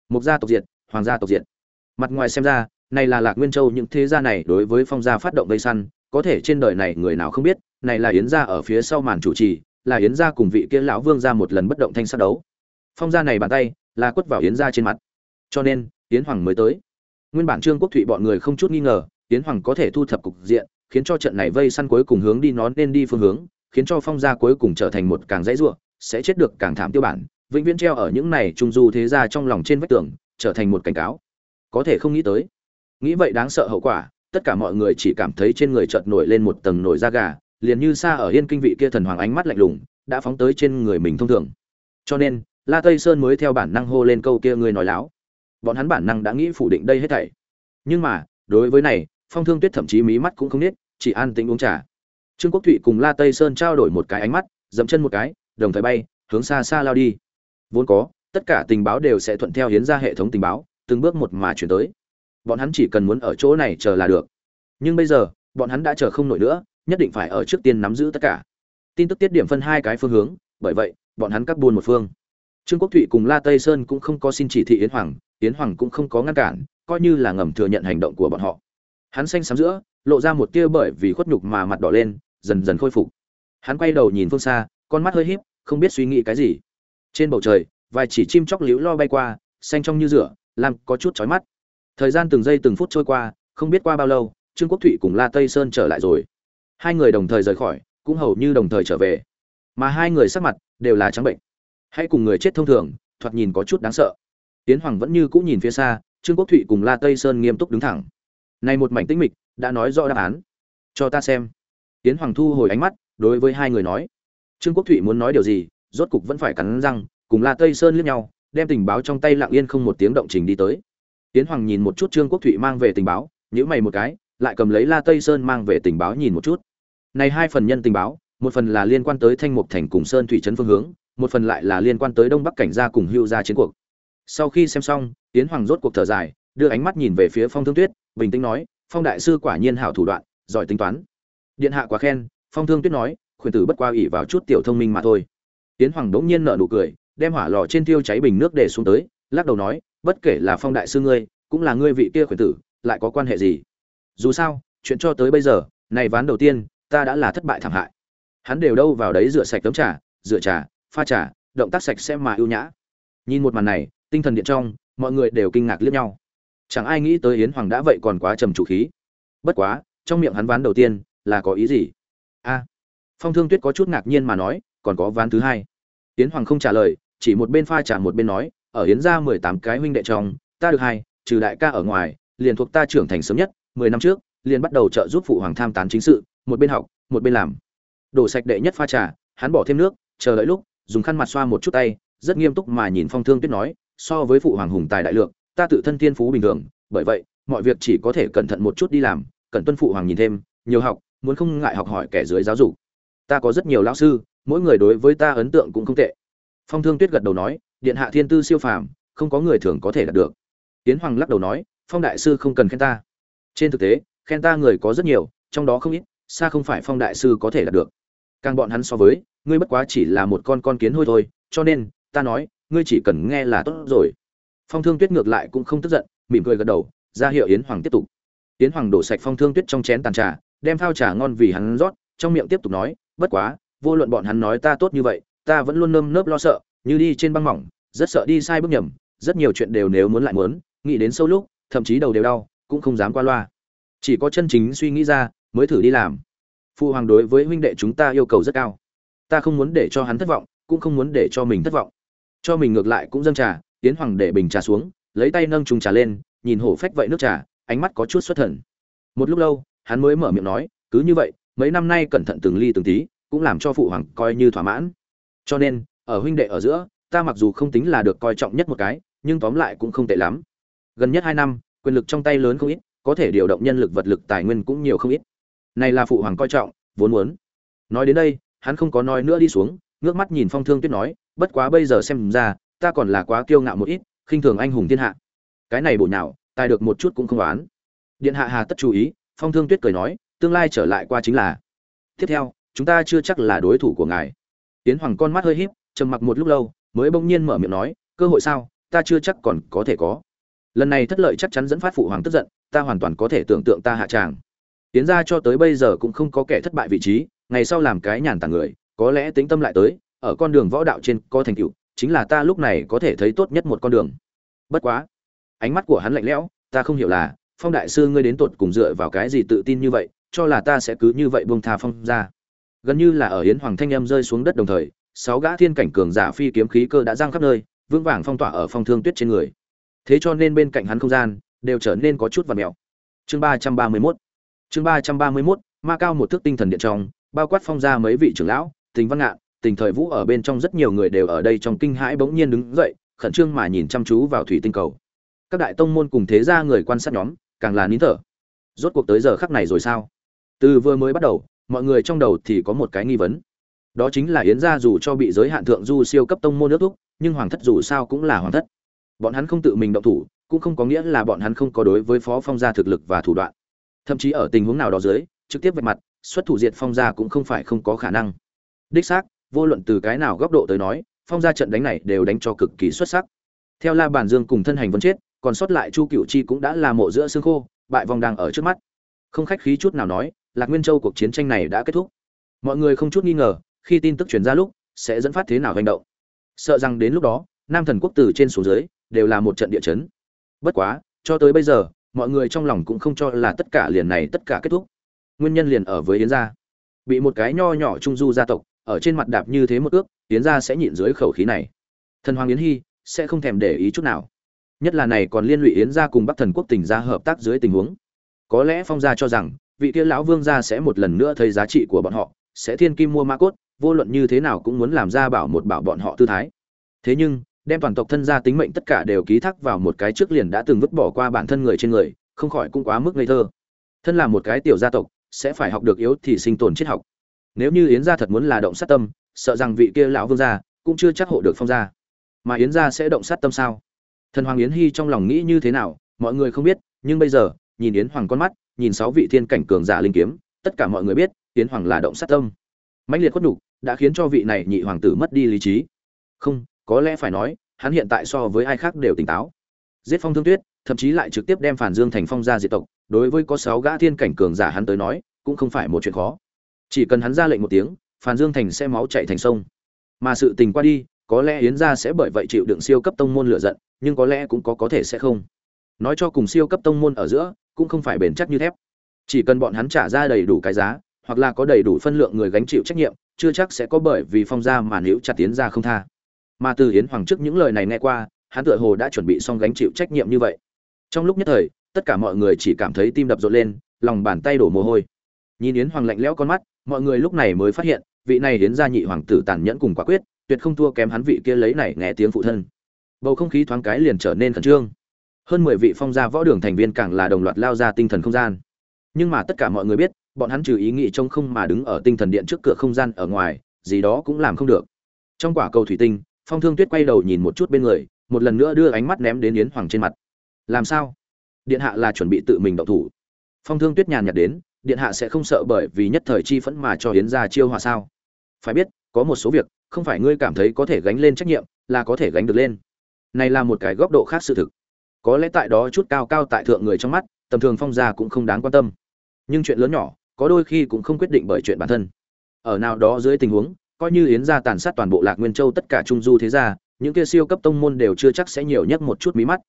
Mục gia tộc diệt, hoàng gia tộc diệt. Mặt ngoài xem ra, này là lạc nguyên châu những thế gia này đối với phong gia phát động gây săn, có thể trên đời này người nào không biết, này là yến gia ở phía sau màn chủ trì, là yến gia cùng vị kia lão vương gia một lần bất động thanh sát đấu. Phong gia này bàn tay, là quất vào yến gia trên mặt. Cho nên, yến hoàng mới tới. Nguyên bản trương quốc thụy bọn người không chút nghi ngờ, yến hoàng có thể thu thập cục diện, khiến cho trận này vây săn cuối cùng hướng đi nó nên đi phương hướng, khiến cho phong gia cuối cùng trở thành một càng dãy ruộng, sẽ chết được càng thảm tiêu bản vĩnh viễn treo ở những này trung du thế gia trong lòng trên vách tường, trở thành một cảnh cáo. Có thể không nghĩ tới. Nghĩ vậy đáng sợ hậu quả, tất cả mọi người chỉ cảm thấy trên người chợt nổi lên một tầng nổi da gà, liền như xa ở yên kinh vị kia thần hoàng ánh mắt lạnh lùng, đã phóng tới trên người mình thông thường. Cho nên, la tây sơn mới theo bản năng hô lên câu kia người nói láo. Bọn hắn bản năng đã nghĩ phủ định đây hết thảy. Nhưng mà, đối với này, phong thương tuyết thậm chí mí mắt cũng không biết chỉ an tĩnh uống trà. Trương quốc thụy cùng la tây sơn trao đổi một cái ánh mắt, dậm chân một cái, đồng thời bay, hướng xa xa lao đi vốn có, tất cả tình báo đều sẽ thuận theo hiến ra hệ thống tình báo, từng bước một mà chuyển tới. Bọn hắn chỉ cần muốn ở chỗ này chờ là được. Nhưng bây giờ, bọn hắn đã chờ không nổi nữa, nhất định phải ở trước tiên nắm giữ tất cả. Tin tức tiết điểm phân hai cái phương hướng, bởi vậy, bọn hắn cắt buôn một phương. Trương quốc thụy cùng la tây sơn cũng không có xin chỉ thị yến hoàng yến hoàng cũng không có ngăn cản, coi như là ngầm thừa nhận hành động của bọn họ. Hắn xanh xám giữa, lộ ra một tia bởi vì khuất nhục mà mặt đỏ lên, dần dần khôi phục. Hắn quay đầu nhìn phương xa, con mắt hơi híp, không biết suy nghĩ cái gì trên bầu trời, vài chỉ chim chóc liễu lo bay qua, xanh trong như rửa, làm có chút chói mắt. Thời gian từng giây từng phút trôi qua, không biết qua bao lâu, trương quốc thụy cùng la tây sơn trở lại rồi. Hai người đồng thời rời khỏi, cũng hầu như đồng thời trở về. Mà hai người sắc mặt đều là trắng bệnh. Hãy cùng người chết thông thường, thoạt nhìn có chút đáng sợ. Tiến hoàng vẫn như cũ nhìn phía xa, trương quốc thụy cùng la tây sơn nghiêm túc đứng thẳng. Này một mảnh tĩnh mịch, đã nói rõ đáp án. Cho ta xem. Tiến hoàng thu hồi ánh mắt, đối với hai người nói. Trương quốc thụy muốn nói điều gì rốt cục vẫn phải cắn răng, cùng la tây sơn liếc nhau, đem tình báo trong tay lặng yên không một tiếng động trình đi tới. Tiến hoàng nhìn một chút trương quốc thụy mang về tình báo, nhíu mày một cái, lại cầm lấy la tây sơn mang về tình báo nhìn một chút. Này hai phần nhân tình báo, một phần là liên quan tới thanh mục thành cùng sơn thủy trấn phương hướng, một phần lại là liên quan tới đông bắc cảnh gia cùng hưu gia chiến cuộc. Sau khi xem xong, tiến hoàng rốt cuộc thở dài, đưa ánh mắt nhìn về phía phong thương tuyết, bình tĩnh nói, phong đại sư quả nhiên hảo thủ đoạn, giỏi tính toán. Điện hạ quá khen, phong thương tuyết nói khuyên tử bất qua ủy vào chút tiểu thông minh mà thôi tiến hoàng đống nhiên nở nụ cười, đem hỏa lò trên tiêu cháy bình nước để xuống tới, lắc đầu nói, bất kể là phong đại sư ngươi, cũng là ngươi vị kia khuyển tử, lại có quan hệ gì? Dù sao, chuyện cho tới bây giờ, này ván đầu tiên, ta đã là thất bại thảm hại. Hắn đều đâu vào đấy rửa sạch tấm trà, rửa trà, pha trà, động tác sạch sẽ mà ưu nhã. Nhìn một màn này, tinh thần điện trong, mọi người đều kinh ngạc liếc nhau. Chẳng ai nghĩ tới yến hoàng đã vậy còn quá trầm chủ khí. Bất quá, trong miệng hắn ván đầu tiên, là có ý gì? A. Phong thương tuyết có chút ngạc nhiên mà nói, còn có ván thứ hai yến hoàng không trả lời, chỉ một bên pha trà một bên nói, ở yến Gia mười tám cái huynh đệ trong, ta được hai, trừ đại ca ở ngoài, liền thuộc ta trưởng thành sớm nhất, mười năm trước, liền bắt đầu trợ giúp phụ hoàng tham tán chính sự, một bên học, một bên làm. Đổ sạch đệ nhất pha trà, hắn bỏ thêm nước, chờ đợi lúc, dùng khăn mặt xoa một chút tay, rất nghiêm túc mà nhìn phong thương tuyết nói, so với phụ hoàng hùng tài đại lượng, ta tự thân thiên phú bình thường, bởi vậy, mọi việc chỉ có thể cẩn thận một chút đi làm, cần tuân phụ hoàng nhìn thêm, nhiều học, muốn không ngại học hỏi kẻ dưới giáo dục. Ta có rất nhiều lão sư mỗi người đối với ta ấn tượng cũng không tệ. Phong thương tuyết gật đầu nói, điện hạ thiên tư siêu phàm, không có người thường có thể đạt được. Tiến hoàng lắc đầu nói, phong đại sư không cần khen ta. Trên thực tế, khen ta người có rất nhiều, trong đó không ít, xa không phải phong đại sư có thể đạt được. Càng bọn hắn so với, ngươi bất quá chỉ là một con con kiến hôi thôi, cho nên, ta nói, ngươi chỉ cần nghe là tốt rồi. Phong thương tuyết ngược lại cũng không tức giận, mỉm cười gật đầu, ra hiệu yến hoàng tiếp tục. Yến hoàng đổ sạch phong thương tuyết trong chén tàn trà, đem phao trà ngon vì hắn rót, trong miệng tiếp tục nói, bất quá vô luận bọn hắn nói ta tốt như vậy, ta vẫn luôn nơm nớp lo sợ, như đi trên băng mỏng, rất sợ đi sai bước nhầm, rất nhiều chuyện đều nếu muốn lại muốn, nghĩ đến sâu lúc, thậm chí đầu đều đau, cũng không dám qua loa. Chỉ có chân chính suy nghĩ ra, mới thử đi làm. Phụ hoàng đối với huynh đệ chúng ta yêu cầu rất cao. Ta không muốn để cho hắn thất vọng, cũng không muốn để cho mình thất vọng. Cho mình ngược lại cũng dâng trà tiến hoàng để bình trà xuống, lấy tay nâng trùng trà lên, nhìn hổ phách vậy nước trà, ánh mắt có chút xuất thần. Một lúc lâu, hắn mới mở miệng nói, cứ như vậy, mấy năm nay cẩn thận từng ly từng tí cũng làm cho phụ hoàng coi như thỏa mãn. Cho nên, ở huynh đệ ở giữa, ta mặc dù không tính là được coi trọng nhất một cái, nhưng tóm lại cũng không tệ lắm. Gần nhất hai năm, quyền lực trong tay lớn không ít, có thể điều động nhân lực vật lực tài nguyên cũng nhiều không ít. Này là phụ hoàng coi trọng, vốn muốn. Nói đến đây, hắn không có nói nữa đi xuống, ngước mắt nhìn phong thương tuyết nói, bất quá bây giờ xem ra, ta còn là quá kiêu ngạo một ít, khinh thường anh hùng thiên hạ. Cái này bổ nhào, tài được một chút cũng không đoán điện hạ hà tất chú ý, phong thương tuyết cười nói, tương lai trở lại qua chính là. Tiếp theo chúng ta chưa chắc là đối thủ của ngài. Tiến hoàng con mắt hơi híp, trầm mặc một lúc lâu, mới bỗng nhiên mở miệng nói, cơ hội sao, ta chưa chắc còn có thể có. Lần này thất lợi chắc chắn dẫn phát phụ hoàng tức giận, ta hoàn toàn có thể tưởng tượng ta hạ tràng. Tiến ra cho tới bây giờ cũng không có kẻ thất bại vị trí, ngày sau làm cái nhàn tàng người, có lẽ tính tâm lại tới, ở con đường võ đạo trên có thành tựu, chính là ta lúc này có thể thấy tốt nhất một con đường. Bất quá, ánh mắt của hắn lạnh lẽo, ta không hiểu là, phong đại sư ngươi đến tột cùng dựa vào cái gì tự tin như vậy, cho là ta sẽ cứ như vậy buông tha phong ra gần như là ở yến hoàng thanh em rơi xuống đất đồng thời, sáu gã thiên cảnh cường giả phi kiếm khí cơ đã giang khắp nơi, vững vàng phong tỏa ở phong thương tuyết trên người. Thế cho nên bên cạnh hắn không gian, đều trở nên có chút và mèo. Chương ba trăm ba mươi mốt. Chương ba trăm ba mươi mốt, ma cao một thước tinh thần điện trong, bao quát phong ra mấy vị trưởng lão, tình văn ngạn, tình thời vũ ở bên trong rất nhiều người đều ở đây trong kinh hãi bỗng nhiên đứng dậy, khẩn trương mà nhìn chăm chú vào thủy tinh cầu. Các đại tông môn cùng thế gia người quan sát nhóm, càng là nín thở. Rốt cuộc tới giờ khắc này rồi sao? Từ vừa mới bắt đầu mọi người trong đầu thì có một cái nghi vấn. Đó chính là yến gia dù cho bị giới hạn thượng du siêu cấp tông môn nước thúc, nhưng hoàng thất dù sao cũng là hoàng thất. Bọn hắn không tự mình động thủ, cũng không có nghĩa là bọn hắn không có đối với phó phong gia thực lực và thủ đoạn. Thậm chí ở tình huống nào đó dưới, trực tiếp vạch mặt, xuất thủ diệt phong gia cũng không phải không có khả năng. Đích xác, vô luận từ cái nào góc độ tới nói, phong gia trận đánh này đều đánh cho cực kỳ xuất sắc. Theo la bản dương cùng thân hành vẫn chết, còn sót lại chu cựu chi cũng đã là mộ giữa xương khô, bại vong đang ở trước mắt. Không khách khí chút nào nói lạc nguyên châu cuộc chiến tranh này đã kết thúc. Mọi người không chút nghi ngờ, khi tin tức truyền ra lúc, sẽ dẫn phát thế nào hành động. Sợ rằng đến lúc đó, nam thần quốc từ trên xuống dưới, đều là một trận địa chấn. Bất quá, cho tới bây giờ, mọi người trong lòng cũng không cho là tất cả liền này tất cả kết thúc. Nguyên nhân liền ở với yến gia. Bị một cái nho nhỏ trung du gia tộc, ở trên mặt đạp như thế một ước yến gia sẽ nhịn dưới khẩu khí này. Thần hoàng yến hy sẽ không thèm để ý chút nào. Nhất là này còn liên lụy yến gia cùng bắc thần quốc tỉnh gia hợp tác dưới tình huống. Có lẽ phong gia cho rằng vị kia lão vương gia sẽ một lần nữa thấy giá trị của bọn họ, sẽ thiên kim mua ma cốt, vô luận như thế nào cũng muốn làm ra bảo một bảo bọn họ tư thái. Thế nhưng, đem toàn tộc thân gia tính mệnh tất cả đều ký thác vào một cái trước liền đã từng vứt bỏ qua bản thân người trên người, không khỏi cũng quá mức ngây thơ. Thân là một cái tiểu gia tộc, sẽ phải học được yếu thì sinh tồn triết học. Nếu như yến gia thật muốn là động sát tâm, sợ rằng vị kia lão vương gia cũng chưa chắc hộ được phong gia. Mà yến gia sẽ động sát tâm sao? Thần hoàng yến hy trong lòng nghĩ như thế nào, mọi người không biết, nhưng bây giờ, nhìn yến hoàng con mắt nhìn sáu vị thiên cảnh cường giả linh kiếm, tất cả mọi người biết, yến hoàng là động sát tâm. Mãnh liệt khuất nhục đã khiến cho vị này nhị hoàng tử mất đi lý trí. Không, có lẽ phải nói, hắn hiện tại so với ai khác đều tỉnh táo. Giết phong thương tuyết, thậm chí lại trực tiếp đem phản dương thành phong gia diệt tộc, đối với có sáu gã thiên cảnh cường giả hắn tới nói, cũng không phải một chuyện khó. Chỉ cần hắn ra lệnh một tiếng, phản dương thành sẽ máu chảy thành sông. Mà sự tình qua đi, có lẽ yến gia sẽ bởi vậy chịu đựng siêu cấp tông môn lửa giận, nhưng có lẽ cũng có có thể sẽ không. Nói cho cùng siêu cấp tông môn ở giữa cũng không phải bền chắc như thép. Chỉ cần bọn hắn trả ra đầy đủ cái giá, hoặc là có đầy đủ phân lượng người gánh chịu trách nhiệm, chưa chắc sẽ có bởi vì phong gia mà nếu chặt tiến ra không tha. Mà từ yến hoàng trước những lời này nghe qua, hắn tựa hồ đã chuẩn bị xong gánh chịu trách nhiệm như vậy. Trong lúc nhất thời, tất cả mọi người chỉ cảm thấy tim đập rộn lên, lòng bàn tay đổ mồ hôi. Nhìn yến hoàng lạnh lẽo con mắt, mọi người lúc này mới phát hiện, vị này yến gia nhị hoàng tử tàn nhẫn cùng quả quyết, tuyệt không thua kém hắn vị kia lấy này nghe tiếng phụ thân. Bầu không khí thoáng cái liền trở nên khẩn trương hơn mười vị phong gia võ đường thành viên càng là đồng loạt lao ra tinh thần không gian. Nhưng mà tất cả mọi người biết, bọn hắn trừ ý nghĩ trông không mà đứng ở tinh thần điện trước cửa không gian ở ngoài, gì đó cũng làm không được. Trong quả cầu thủy tinh, phong thương tuyết quay đầu nhìn một chút bên người, một lần nữa đưa ánh mắt ném đến yến hoàng trên mặt. Làm sao? Điện hạ là chuẩn bị tự mình động thủ. Phong thương tuyết nhàn nhạt đến, điện hạ sẽ không sợ bởi vì nhất thời chi phẫn mà cho yến ra chiêu hòa sao? Phải biết, có một số việc, không phải ngươi cảm thấy có thể gánh lên trách nhiệm, là có thể gánh được lên. Này là một cái góc độ khác sự thực có lẽ tại đó chút cao cao tại thượng người trong mắt, tầm thường phong gia cũng không đáng quan tâm. Nhưng chuyện lớn nhỏ, có đôi khi cũng không quyết định bởi chuyện bản thân. Ở nào đó dưới tình huống, coi như yến gia tàn sát toàn bộ lạc nguyên châu tất cả trung du thế gia, những kia siêu cấp tông môn đều chưa chắc sẽ nhiều nhất một chút mí mắt.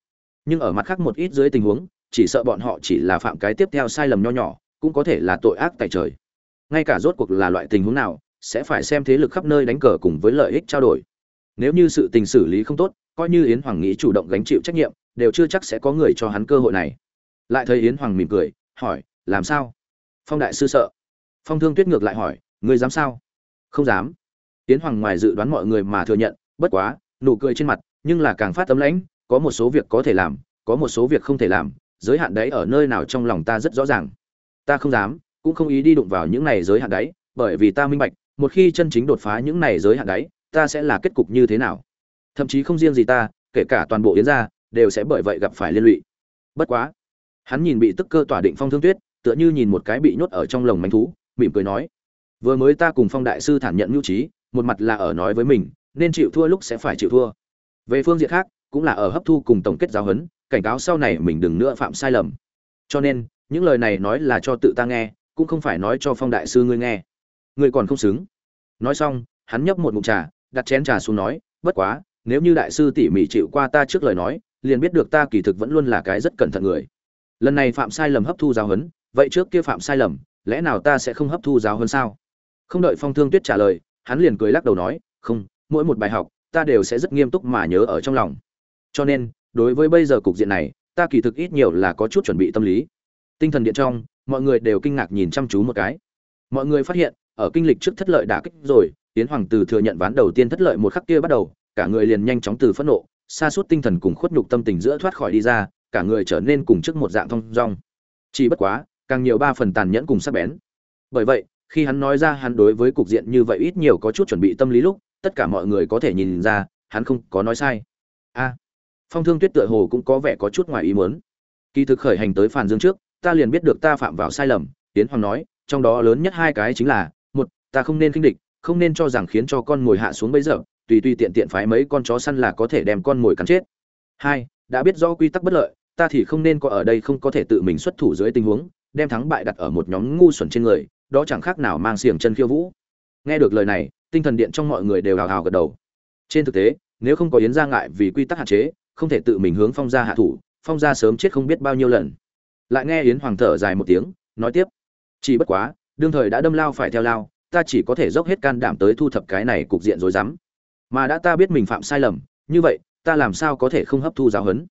Nhưng ở mặt khác một ít dưới tình huống, chỉ sợ bọn họ chỉ là phạm cái tiếp theo sai lầm nho nhỏ, cũng có thể là tội ác tại trời. Ngay cả rốt cuộc là loại tình huống nào, sẽ phải xem thế lực khắp nơi đánh cờ cùng với lợi ích trao đổi. Nếu như sự tình xử lý không tốt, coi như yến hoàng nghĩ chủ động gánh chịu trách nhiệm đều chưa chắc sẽ có người cho hắn cơ hội này. Lại thấy yến hoàng mỉm cười, hỏi, làm sao? Phong đại sư sợ. Phong thương tuyết ngược lại hỏi, ngươi dám sao? Không dám. Yến hoàng ngoài dự đoán mọi người mà thừa nhận, bất quá, nụ cười trên mặt, nhưng là càng phát tấm lãnh, có một số việc có thể làm, có một số việc không thể làm, giới hạn đấy ở nơi nào trong lòng ta rất rõ ràng. Ta không dám, cũng không ý đi đụng vào những này giới hạn đấy, bởi vì ta minh bạch, một khi chân chính đột phá những này giới hạn đấy, ta sẽ là kết cục như thế nào. Thậm chí không riêng gì ta, kể cả toàn bộ yến gia đều sẽ bởi vậy gặp phải liên lụy. Bất quá, hắn nhìn bị tức cơ tỏa định phong thương tuyết, tựa như nhìn một cái bị nhốt ở trong lồng manh thú, mỉm cười nói, vừa mới ta cùng phong đại sư thản nhận mưu trí, một mặt là ở nói với mình, nên chịu thua lúc sẽ phải chịu thua. Về phương diện khác, cũng là ở hấp thu cùng tổng kết giáo huấn, cảnh cáo sau này mình đừng nữa phạm sai lầm. Cho nên, những lời này nói là cho tự ta nghe, cũng không phải nói cho phong đại sư ngươi nghe. Ngươi còn không xứng. Nói xong, hắn nhấp một ngụm trà, đặt chén trà xuống nói, bất quá, nếu như đại sư tỉ mỉ chịu qua ta trước lời nói liền biết được ta kỳ thực vẫn luôn là cái rất cẩn thận người. Lần này phạm sai lầm hấp thu giáo huấn, vậy trước kia phạm sai lầm, lẽ nào ta sẽ không hấp thu giáo huấn sao? Không đợi phong thương tuyết trả lời, hắn liền cười lắc đầu nói, không, mỗi một bài học, ta đều sẽ rất nghiêm túc mà nhớ ở trong lòng. Cho nên, đối với bây giờ cục diện này, ta kỳ thực ít nhiều là có chút chuẩn bị tâm lý. Tinh thần điện trong, mọi người đều kinh ngạc nhìn chăm chú một cái. Mọi người phát hiện, ở kinh lịch trước thất lợi đả kích rồi tiến hoàng từ thừa nhận ván đầu tiên thất lợi một khắc kia bắt đầu, cả người liền nhanh chóng từ phẫn nộ xa suốt tinh thần cùng khuất nhục tâm tình giữa thoát khỏi đi ra, cả người trở nên cùng trước một dạng thong dong. Chỉ bất quá, càng nhiều ba phần tàn nhẫn cùng sắc bén. Bởi vậy, khi hắn nói ra hắn đối với cục diện như vậy ít nhiều có chút chuẩn bị tâm lý lúc, tất cả mọi người có thể nhìn ra, hắn không có nói sai. A, phong thương tuyết tựa hồ cũng có vẻ có chút ngoài ý muốn. Kỳ thực khởi hành tới phản dương trước, ta liền biết được ta phạm vào sai lầm tiến hoàng nói, trong đó lớn nhất hai cái chính là, một, ta không nên khinh địch, không nên cho rằng khiến cho con ngồi hạ xuống bây giờ tùy tùy tiện tiện phái mấy con chó săn là có thể đem con mồi cắn chết. Hai, đã biết rõ quy tắc bất lợi, ta thì không nên có ở đây không có thể tự mình xuất thủ dưới tình huống, đem thắng bại đặt ở một nhóm ngu xuẩn trên người, đó chẳng khác nào mang xiềng chân khiêu vũ. Nghe được lời này, tinh thần điện trong mọi người đều hào hào gật đầu. Trên thực tế, nếu không có yến gia ngại vì quy tắc hạn chế, không thể tự mình hướng phong gia hạ thủ, phong gia sớm chết không biết bao nhiêu lần. Lại nghe yến hoàng thở dài một tiếng, nói tiếp. Chỉ bất quá, đương thời đã đâm lao phải theo lao, ta chỉ có thể dốc hết can đảm tới thu thập cái này cục diện rối rắm mà đã ta biết mình phạm sai lầm, như vậy, ta làm sao có thể không hấp thu giáo huấn?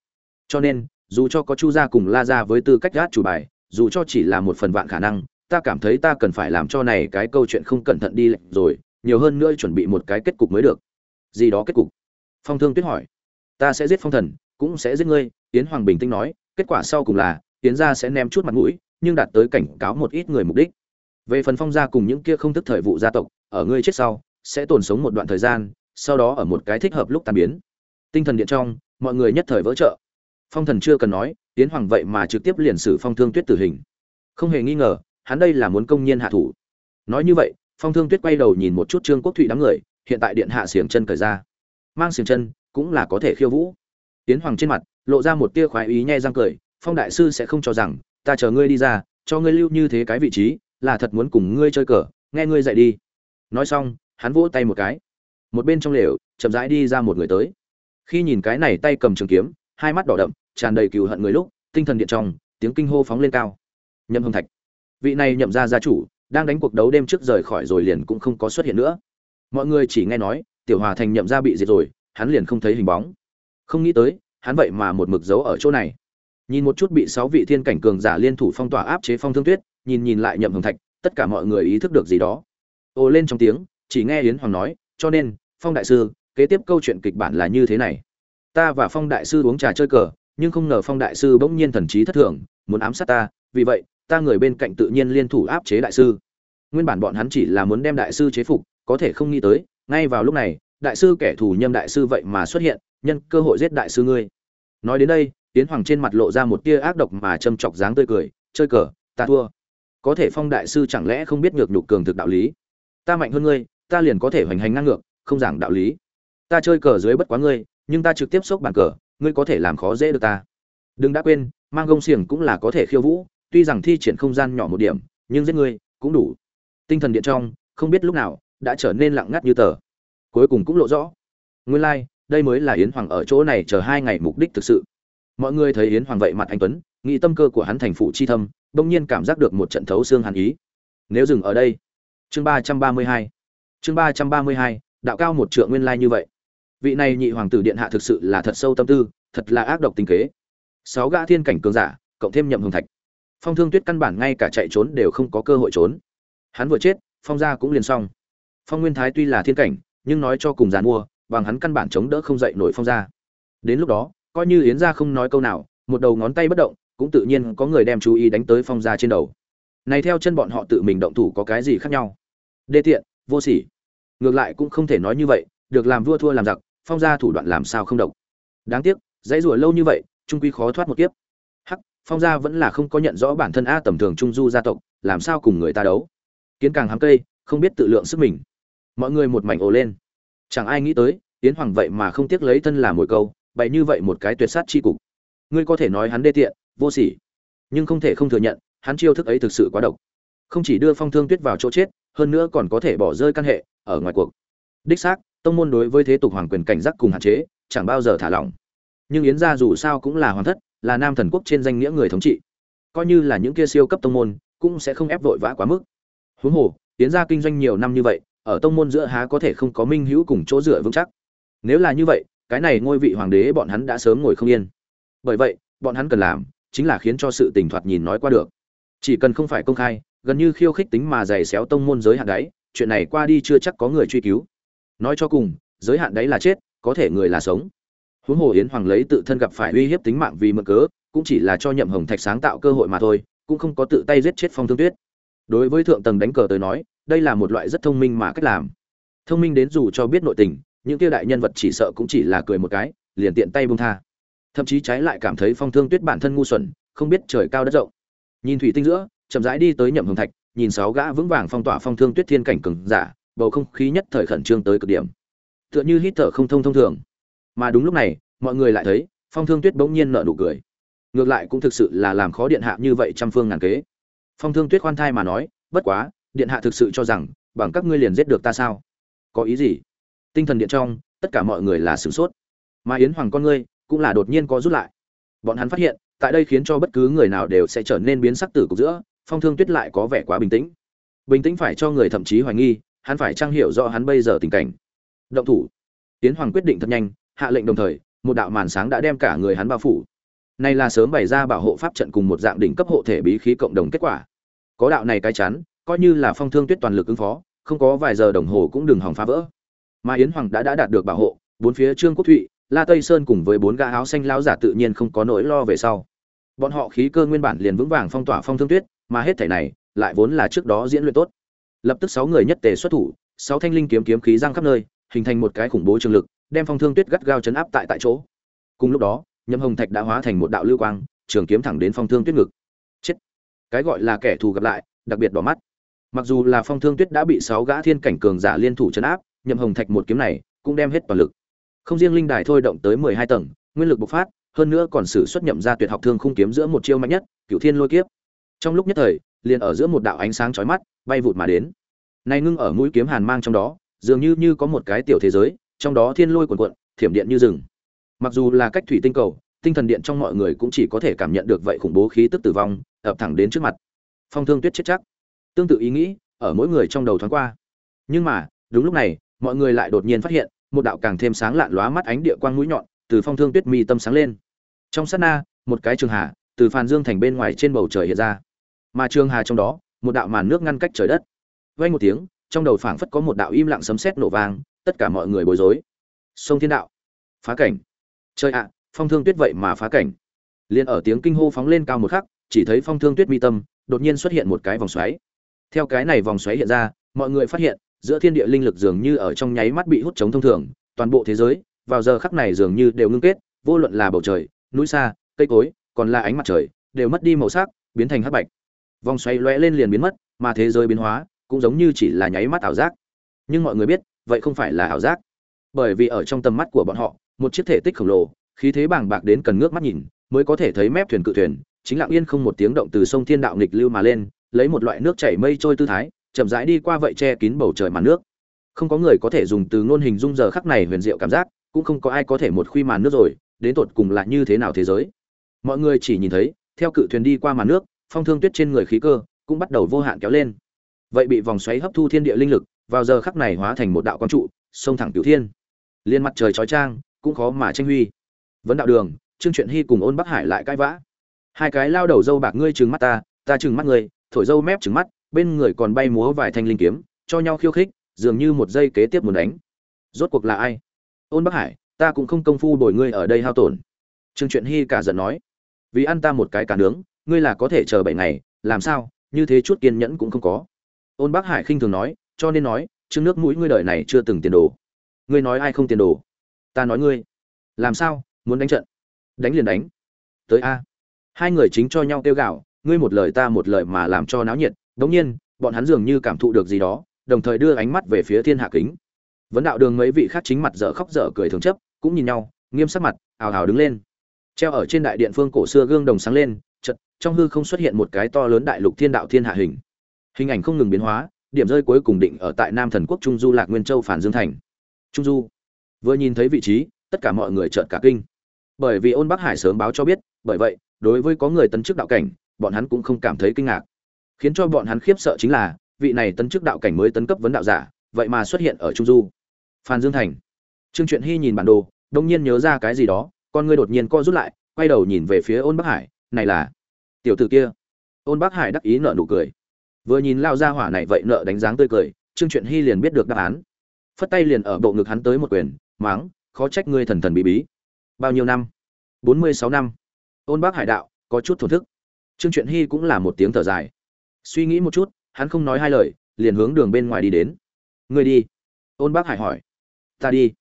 Cho nên, dù cho có chu gia cùng la gia với tư cách gác chủ bài, dù cho chỉ là một phần vạn khả năng, ta cảm thấy ta cần phải làm cho này cái câu chuyện không cẩn thận đi lệnh rồi, nhiều hơn nữa chuẩn bị một cái kết cục mới được. Gì đó kết cục? Phong thương tuyết hỏi. Ta sẽ giết phong thần, cũng sẽ giết ngươi tiến hoàng bình tĩnh nói, kết quả sau cùng là tiến gia sẽ ném chút mặt mũi, nhưng đạt tới cảnh cáo một ít người mục đích. Về phần phong gia cùng những kia không thức thời vụ gia tộc, ở ngươi chết sau, sẽ tồn sống một đoạn thời gian sau đó ở một cái thích hợp lúc tan biến. Tinh thần điện trong, mọi người nhất thời vỡ trợ phong thần chưa cần nói tiến hoàng vậy mà trực tiếp liền xử phong thương tuyết tử hình. Không hề nghi ngờ, hắn đây là muốn công nhiên hạ thủ. Nói như vậy, phong thương tuyết quay đầu nhìn một chút trương quốc thụy đám người, hiện tại điện hạ xiềng chân cởi ra. Mang xiềng chân, cũng là có thể khiêu vũ. Tiến hoàng trên mặt, lộ ra một tia khoái ý nhẹ răng cười, phong đại sư sẽ không cho rằng, ta chờ ngươi đi ra, cho ngươi lưu như thế cái vị trí, là thật muốn cùng ngươi chơi cờ, nghe ngươi dạy đi. Nói xong, hắn vỗ tay một cái một bên trong lều, chậm rãi đi ra một người tới. Khi nhìn cái này tay cầm trường kiếm, hai mắt đỏ đậm, tràn đầy cừu hận người lúc, tinh thần điện trong, tiếng kinh hô phóng lên cao. Nhậm hồng thạch, vị này nhậm ra gia chủ, đang đánh cuộc đấu đêm trước rời khỏi rồi liền cũng không có xuất hiện nữa. Mọi người chỉ nghe nói, tiểu hòa thành nhậm ra bị diệt rồi, hắn liền không thấy hình bóng. Không nghĩ tới, hắn vậy mà một mực dấu ở chỗ này. Nhìn một chút bị sáu vị thiên cảnh cường giả liên thủ phong tỏa áp chế phong thương tuyết, nhìn nhìn lại nhậm hồng thạch, tất cả mọi người ý thức được gì đó. Ồ lên trong tiếng, chỉ nghe yến hoàng nói, cho nên phong đại sư, kế tiếp câu chuyện kịch bản là như thế này. Ta và phong đại sư uống trà chơi cờ, nhưng không ngờ phong đại sư bỗng nhiên thần trí thất thường, muốn ám sát ta, vì vậy, ta người bên cạnh tự nhiên liên thủ áp chế đại sư. Nguyên bản bọn hắn chỉ là muốn đem đại sư chế phục, có thể không nghĩ tới, ngay vào lúc này, đại sư kẻ thù nhâm đại sư vậy mà xuất hiện, nhân cơ hội giết đại sư ngươi. Nói đến đây tiến hoàng trên mặt lộ ra một tia ác độc mà châm chọc dáng tươi cười, chơi cờ, ta thua. Có thể phong đại sư chẳng lẽ không biết nhược nhục cường thực đạo lý? Ta mạnh hơn ngươi, ta liền có thể hoành hành ngang ngược không giảng đạo lý. Ta chơi cờ dưới bất quá ngươi nhưng ta trực tiếp xốc bàn cờ ngươi có thể làm khó dễ được ta. Đừng đã quên mang gông xiềng cũng là có thể khiêu vũ tuy rằng thi triển không gian nhỏ một điểm nhưng giết ngươi cũng đủ. Tinh thần điện trong không biết lúc nào đã trở nên lặng ngắt như tờ. Cuối cùng cũng lộ rõ. Nguyên lai、like, đây mới là yến hoàng ở chỗ này chờ hai ngày mục đích thực sự. Mọi người thấy yến hoàng vậy mặt anh tuấn nghĩ tâm cơ của hắn thành phụ chi thâm bỗng nhiên cảm giác được một trận thấu xương hàn ý. Nếu dừng ở đây. Chương ba trăm ba mươi hai. Chương ba trăm ba mươi hai đạo cao một trượng nguyên lai như vậy. Vị này nhị hoàng tử điện hạ thực sự là thật sâu tâm tư, thật là ác độc tình kế. Sáu gã thiên cảnh cường giả, cộng thêm nhậm hồng thạch. Phong thương tuyết căn bản ngay cả chạy trốn đều không có cơ hội trốn. Hắn vừa chết, phong gia cũng liền xong. Phong nguyên thái tuy là thiên cảnh, nhưng nói cho cùng giàn mua bằng hắn căn bản chống đỡ không dậy nổi phong gia. Đến lúc đó, coi như yến gia không nói câu nào, một đầu ngón tay bất động, cũng tự nhiên có người đem chú ý đánh tới phong gia trên đầu. Này theo chân bọn họ tự mình động thủ có cái gì khác nhau? Đê tiện, vô sỉ ngược lại cũng không thể nói như vậy, được làm vua thua làm giặc, phong gia thủ đoạn làm sao không độc. Đáng tiếc, dãy rủa lâu như vậy, trung quy khó thoát một kiếp. Hắc, phong gia vẫn là không có nhận rõ bản thân a tầm thường trung du gia tộc, làm sao cùng người ta đấu? Kiến càng hám cây, không biết tự lượng sức mình. Mọi người một mảnh ồ lên. Chẳng ai nghĩ tới tiến hoàng vậy mà không tiếc lấy thân làm mồi câu, bày như vậy một cái tuyệt sát chi cục. Ngươi có thể nói hắn đê tiện, vô sỉ. Nhưng không thể không thừa nhận, hắn chiêu thức ấy thực sự quá độc. Không chỉ đưa phong thương tuyết vào chỗ chết, hơn nữa còn có thể bỏ rơi căn hệ ở ngoài cuộc. Đích xác, tông môn đối với thế tục hoàng quyền cảnh giác cùng hạn chế, chẳng bao giờ thả lỏng. Nhưng yến gia dù sao cũng là hoàng thất, là nam thần quốc trên danh nghĩa người thống trị. Coi như là những kia siêu cấp tông môn, cũng sẽ không ép vội vã quá mức. Huống hồ, yến gia kinh doanh nhiều năm như vậy, ở tông môn giữa há có thể không có minh hữu cùng chỗ dựa vững chắc. Nếu là như vậy, cái này ngôi vị hoàng đế bọn hắn đã sớm ngồi không yên. Bởi vậy, bọn hắn cần làm chính là khiến cho sự tình thoạt nhìn nói qua được. Chỉ cần không phải công khai, gần như khiêu khích tính mà giày xéo tông môn giới hạn đáy chuyện này qua đi chưa chắc có người truy cứu. Nói cho cùng, giới hạn đấy là chết, có thể người là sống. Huống hồ yến hoàng lấy tự thân gặp phải uy hiếp tính mạng vì mượn cớ, cũng chỉ là cho nhậm hồng thạch sáng tạo cơ hội mà thôi, cũng không có tự tay giết chết phong thương tuyết. Đối với thượng tầng đánh cờ tới nói, đây là một loại rất thông minh mà cách làm. Thông minh đến dù cho biết nội tình, những kia đại nhân vật chỉ sợ cũng chỉ là cười một cái, liền tiện tay bông tha. Thậm chí trái lại cảm thấy phong thương tuyết bản thân ngu xuẩn, không biết trời cao đất rộng. Nhìn thủy tinh giữa, chậm rãi đi tới nhậm hồng thạch nhìn sáu gã vững vàng phong tỏa phong thương tuyết thiên cảnh cường giả, bầu không khí nhất thời khẩn trương tới cực điểm. Tựa như hít thở không thông thông thường. Mà đúng lúc này, mọi người lại thấy, phong thương tuyết bỗng nhiên nở nụ cười. Ngược lại cũng thực sự là làm khó điện hạ như vậy trăm phương ngàn kế. Phong thương tuyết khoan thai mà nói, bất quá, điện hạ thực sự cho rằng, bằng các ngươi liền giết được ta sao? Có ý gì? Tinh thần điện trong, tất cả mọi người là sửng sốt. Mà yến hoàng con ngươi cũng là đột nhiên có rút lại. Bọn hắn phát hiện, tại đây khiến cho bất cứ người nào đều sẽ trở nên biến sắc tử cục giữa phong thương tuyết lại có vẻ quá bình tĩnh. Bình tĩnh phải cho người thậm chí hoài nghi, hắn phải trang hiểu rõ hắn bây giờ tình cảnh. Động thủ. Tiến hoàng quyết định thật nhanh, hạ lệnh đồng thời, một đạo màn sáng đã đem cả người hắn bao phủ. Này là sớm bày ra bảo hộ pháp trận cùng một dạng đỉnh cấp hộ thể bí khí cộng đồng kết quả. Có đạo này cái chắn, coi như là phong thương tuyết toàn lực ứng phó, không có vài giờ đồng hồ cũng đừng hòng phá vỡ. Mà yến hoàng đã đã đạt được bảo hộ, bốn phía trương quốc thụy, la tây sơn cùng với bốn gã áo xanh lão giả tự nhiên không có nỗi lo về sau. Bọn họ khí cơ nguyên bản liền vững vàng phong tỏa phong thương tuyết mà hết thể này lại vốn là trước đó diễn luyện tốt. Lập tức sáu người nhất tề xuất thủ, sáu thanh linh kiếm kiếm khí giang khắp nơi, hình thành một cái khủng bố trường lực, đem phong thương tuyết gắt gao chấn áp tại tại chỗ. Cùng lúc đó nhâm hồng thạch đã hóa thành một đạo lưu quang, trường kiếm thẳng đến phong thương tuyết ngực. Chết! Cái gọi là kẻ thù gặp lại, đặc biệt đỏ mắt. Mặc dù là phong thương tuyết đã bị sáu gã thiên cảnh cường giả liên thủ chấn áp, nhậm hồng thạch một kiếm này cũng đem hết toàn lực. Không riêng linh đài thôi động tới mười hai tầng, nguyên lực bộc phát, hơn nữa còn sử xuất nhậm ra tuyệt học thương khung kiếm giữa một chiêu mạnh nhất cựu thiên lôi kiếp trong lúc nhất thời, liền ở giữa một đạo ánh sáng chói mắt bay vụt mà đến. Nay ngưng ở mũi kiếm hàn mang trong đó, dường như như có một cái tiểu thế giới, trong đó thiên lôi cuồn cuộn, thiểm điện như rừng. Mặc dù là cách thủy tinh cầu, tinh thần điện trong mọi người cũng chỉ có thể cảm nhận được vậy khủng bố khí tức tử vong, ập thẳng đến trước mặt. Phong thương tuyết chết chắc. Tương tự ý nghĩ, ở mỗi người trong đầu thoáng qua. Nhưng mà, đúng lúc này, mọi người lại đột nhiên phát hiện, một đạo càng thêm sáng lạn lóa mắt ánh địa quang mũi nhọn, từ phong thương tuyết mi tâm sáng lên. Trong sát na, một cái trường hạ từ phàn dương thành bên ngoài trên bầu trời hiện ra mà trường hà trong đó, một đạo màn nước ngăn cách trời đất. Vây một tiếng, trong đầu phảng phất có một đạo im lặng sấm sét nổ vang, tất cả mọi người bối rối. Sông thiên đạo. Phá cảnh. Trời ạ, phong thương tuyết vậy mà phá cảnh. Liền ở tiếng kinh hô phóng lên cao một khắc, chỉ thấy phong thương tuyết mi tâm, đột nhiên xuất hiện một cái vòng xoáy. Theo cái này vòng xoáy hiện ra, mọi người phát hiện, giữa thiên địa linh lực dường như ở trong nháy mắt bị hút chống thông thường, toàn bộ thế giới, vào giờ khắc này dường như đều ngưng kết, vô luận là bầu trời, núi xa, cây cối, còn là ánh mặt trời, đều mất đi màu sắc, biến thành hắc bạch vòng xoay lóe lên liền biến mất, mà thế giới biến hóa cũng giống như chỉ là nháy mắt ảo giác. Nhưng mọi người biết, vậy không phải là ảo giác. Bởi vì ở trong tầm mắt của bọn họ, một chiếc thể tích khổng lồ, khí thế bàng bạc đến cần ngước mắt nhìn, mới có thể thấy mép thuyền cự thuyền, chính lặng yên không một tiếng động từ sông thiên đạo nghịch lưu mà lên, lấy một loại nước chảy mây trôi tư thái, chậm rãi đi qua vậy che kín bầu trời màn nước. Không có người có thể dùng từ ngôn hình dung giờ khắc này huyền diệu cảm giác, cũng không có ai có thể một khuy màn nước rồi, đến tột cùng là như thế nào thế giới. Mọi người chỉ nhìn thấy, theo cự thuyền đi qua màn nước phong thương tuyết trên người khí cơ cũng bắt đầu vô hạn kéo lên. Vậy bị vòng xoáy hấp thu thiên địa linh lực, vào giờ khắc này hóa thành một đạo quang trụ, sông thẳng cửu thiên. Liên mặt trời chói trang cũng khó mà tranh huy. Vấn đạo đường, trương truyện hy cùng ôn bắc hải lại cãi vã. Hai cái lao đầu dâu bạc ngươi trừng mắt ta ta trừng mắt ngươi, thổi dâu mép trừng mắt, bên người còn bay múa vài thanh linh kiếm, cho nhau khiêu khích, dường như một giây kế tiếp muốn đánh. Rốt cuộc là ai? Ôn bắc hải, ta cũng không công phu đổi ngươi ở đây hao tổn. Trương truyện hy cả giận nói. Vì ăn ta một cái cả nướng ngươi là có thể chờ bảy ngày, làm sao, như thế chút kiên nhẫn cũng không có. Ôn bắc hải khinh thường nói, cho nên nói chương nước mũi ngươi đời này chưa từng tiền đồ. Ngươi nói ai không tiền đồ? Ta nói ngươi. Làm sao, muốn đánh trận? Đánh liền đánh. Tới a. Hai người chính cho nhau kêu gạo ngươi một lời ta một lời mà làm cho náo nhiệt. Đống nhiên, bọn hắn dường như cảm thụ được gì đó, đồng thời đưa ánh mắt về phía thiên hạ kính. Vấn đạo đường mấy vị khác chính mặt dở khóc dở cười thường chấp, cũng nhìn nhau, nghiêm sắc mặt, ào ào đứng lên. Treo ở trên đại điện phương cổ xưa gương đồng sáng lên trong hư không xuất hiện một cái to lớn đại lục thiên đạo thiên hạ hình. Hình ảnh không ngừng biến hóa, điểm rơi cuối cùng định ở tại nam thần quốc trung du lạc nguyên châu phản dương thành. Trung du. Vừa nhìn thấy vị trí, tất cả mọi người trợn cả kinh. Bởi vì ôn bắc hải sớm báo cho biết, bởi vậy, đối với có người tấn chức đạo cảnh, bọn hắn cũng không cảm thấy kinh ngạc. Khiến cho bọn hắn khiếp sợ chính là, vị này tấn chức đạo cảnh mới tấn cấp vấn đạo giả, vậy mà xuất hiện ở trung du. Phan dương thành. Trương truyện hy nhìn bản đồ đông nhiên nhớ ra cái gì đó, con ngươi đột nhiên co rút lại, quay đầu nhìn về phía ôn bắc hải, này là tiểu tử kia. Ôn bác hải đắc ý nợ nụ cười. Vừa nhìn lao ra hỏa này vậy nợ đánh dáng tươi cười, trương truyện hy liền biết được đáp án. Phất tay liền ở bộ ngực hắn tới một quyền máng khó trách ngươi thần thần bí bí. Bao nhiêu năm? Bốn mươi sáu năm. Ôn bác hải đạo, có chút thổn thức. Trương truyện hy cũng là một tiếng thở dài. Suy nghĩ một chút, hắn không nói hai lời, liền hướng đường bên ngoài đi đến. Ngươi đi. Ôn bác hải hỏi. Ta đi.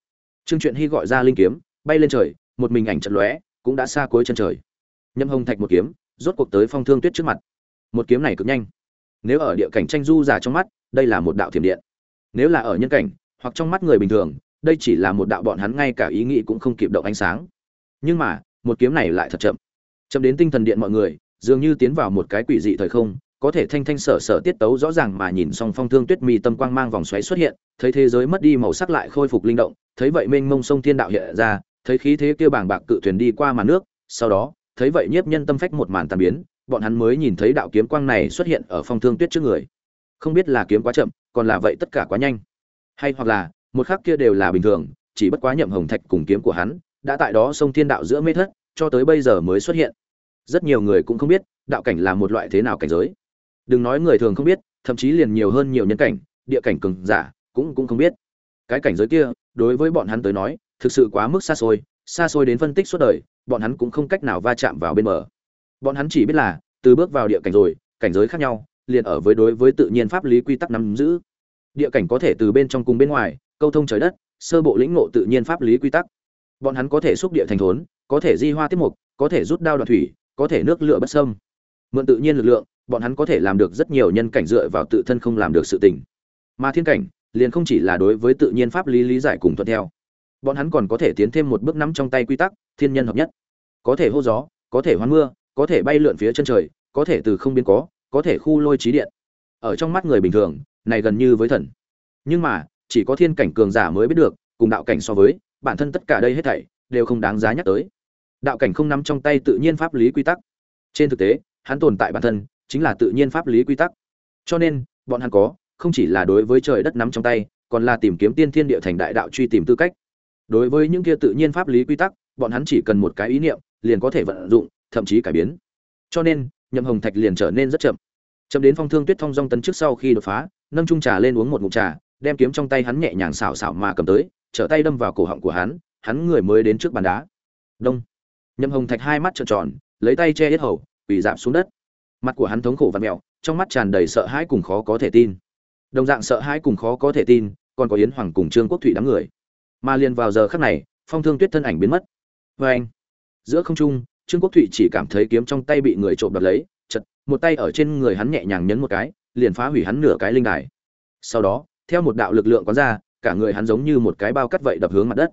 Trương truyện hy gọi ra linh kiếm, bay lên trời, một mình ảnh trận lóe, cũng đã xa cuối chân trời. Nhâm hồng thạch một kiếm rốt cuộc tới phong thương tuyết trước mặt. Một kiếm này cực nhanh. Nếu ở địa cảnh tranh du giả trong mắt, đây là một đạo thiểm điện. Nếu là ở nhân cảnh, hoặc trong mắt người bình thường, đây chỉ là một đạo bọn hắn ngay cả ý nghĩ cũng không kịp động ánh sáng. Nhưng mà, một kiếm này lại thật chậm. Chậm đến tinh thần điện mọi người, dường như tiến vào một cái quỷ dị thời không, có thể thanh thanh sở sở tiết tấu rõ ràng mà nhìn xong phong thương tuyết mi tâm quang mang vòng xoáy xuất hiện, thấy thế giới mất đi màu sắc lại khôi phục linh động, thấy vậy mênh mông sông thiên đạo hiện ra, thấy khí thế kia bàng bạc cự thuyền đi qua màn nước, sau đó thấy vậy nhiếp nhân tâm phách một màn tàn biến, bọn hắn mới nhìn thấy đạo kiếm quang này xuất hiện ở phong thương tuyết trước người. Không biết là kiếm quá chậm, còn là vậy tất cả quá nhanh. Hay hoặc là, một khắc kia đều là bình thường, chỉ bất quá nhậm hồng thạch cùng kiếm của hắn, đã tại đó sông thiên đạo giữa mê thất, cho tới bây giờ mới xuất hiện. Rất nhiều người cũng không biết, đạo cảnh là một loại thế nào cảnh giới. Đừng nói người thường không biết, thậm chí liền nhiều hơn nhiều nhân cảnh, địa cảnh cường giả, cũng cũng không biết. Cái cảnh giới kia, đối với bọn hắn tới nói, thực sự quá mức xa xôi xa xôi đến phân tích suốt đời, bọn hắn cũng không cách nào va chạm vào bên bờ. Bọn hắn chỉ biết là, từ bước vào địa cảnh rồi, cảnh giới khác nhau, liền ở với đối với tự nhiên pháp lý quy tắc nắm giữ. Địa cảnh có thể từ bên trong cùng bên ngoài, câu thông trời đất, sơ bộ lĩnh ngộ tự nhiên pháp lý quy tắc. Bọn hắn có thể xúc địa thành thốn, có thể di hoa tiết mục, có thể rút đao đoạn thủy, có thể nước lửa bất sâm mượn tự nhiên lực lượng, bọn hắn có thể làm được rất nhiều nhân cảnh dựa vào tự thân không làm được sự tình. Mà thiên cảnh, liền không chỉ là đối với tự nhiên pháp lý lý giải cùng thuận theo bọn hắn còn có thể tiến thêm một bước nắm trong tay quy tắc, thiên nhân hợp nhất. Có thể hô gió, có thể hoan mưa, có thể bay lượn phía chân trời, có thể từ không biến có có thể khu lôi trí điện. Ở trong mắt người bình thường, này gần như với thần. Nhưng mà, chỉ có thiên cảnh cường giả mới biết được, cùng đạo cảnh so với, bản thân tất cả đây hết thảy, đều không đáng giá nhắc tới. Đạo cảnh không nắm trong tay tự nhiên pháp lý quy tắc. Trên thực tế, hắn tồn tại bản thân, chính là tự nhiên pháp lý quy tắc. Cho nên, bọn hắn có, không chỉ là đối với trời đất nắm trong tay, còn là tìm kiếm tiên thiên địa thành đại đạo truy tìm tư cách đối với những kia tự nhiên pháp lý quy tắc, bọn hắn chỉ cần một cái ý niệm, liền có thể vận dụng, thậm chí cải biến. Cho nên, nhậm hồng thạch liền trở nên rất chậm. Chậm đến phong thương tuyết thông dong tấn trước sau khi đột phá, nâng trung trà lên uống một ngụm trà, đem kiếm trong tay hắn nhẹ nhàng xảo xảo mà cầm tới, trở tay đâm vào cổ họng của hắn hắn người mới đến trước bàn đá. Đông. Nhậm hồng thạch hai mắt trợn tròn, lấy tay che hết hầu, quỳ giảm xuống đất. Mặt của hắn thống khổ và mẹo trong mắt tràn đầy sợ hãi cùng khó có thể tin. Đồng dạng sợ hãi cùng khó có thể tin, còn có yến hoàng cùng trương quốc thụy đám người mà liền vào giờ khắc này, phong thương tuyết thân ảnh biến mất. Vê anh, giữa không trung, trương quốc thụy chỉ cảm thấy kiếm trong tay bị người trộm đoạt lấy, chật, một tay ở trên người hắn nhẹ nhàng nhấn một cái, liền phá hủy hắn nửa cái linh đài. Sau đó, theo một đạo lực lượng quán ra, cả người hắn giống như một cái bao cắt vậy đập hướng mặt đất.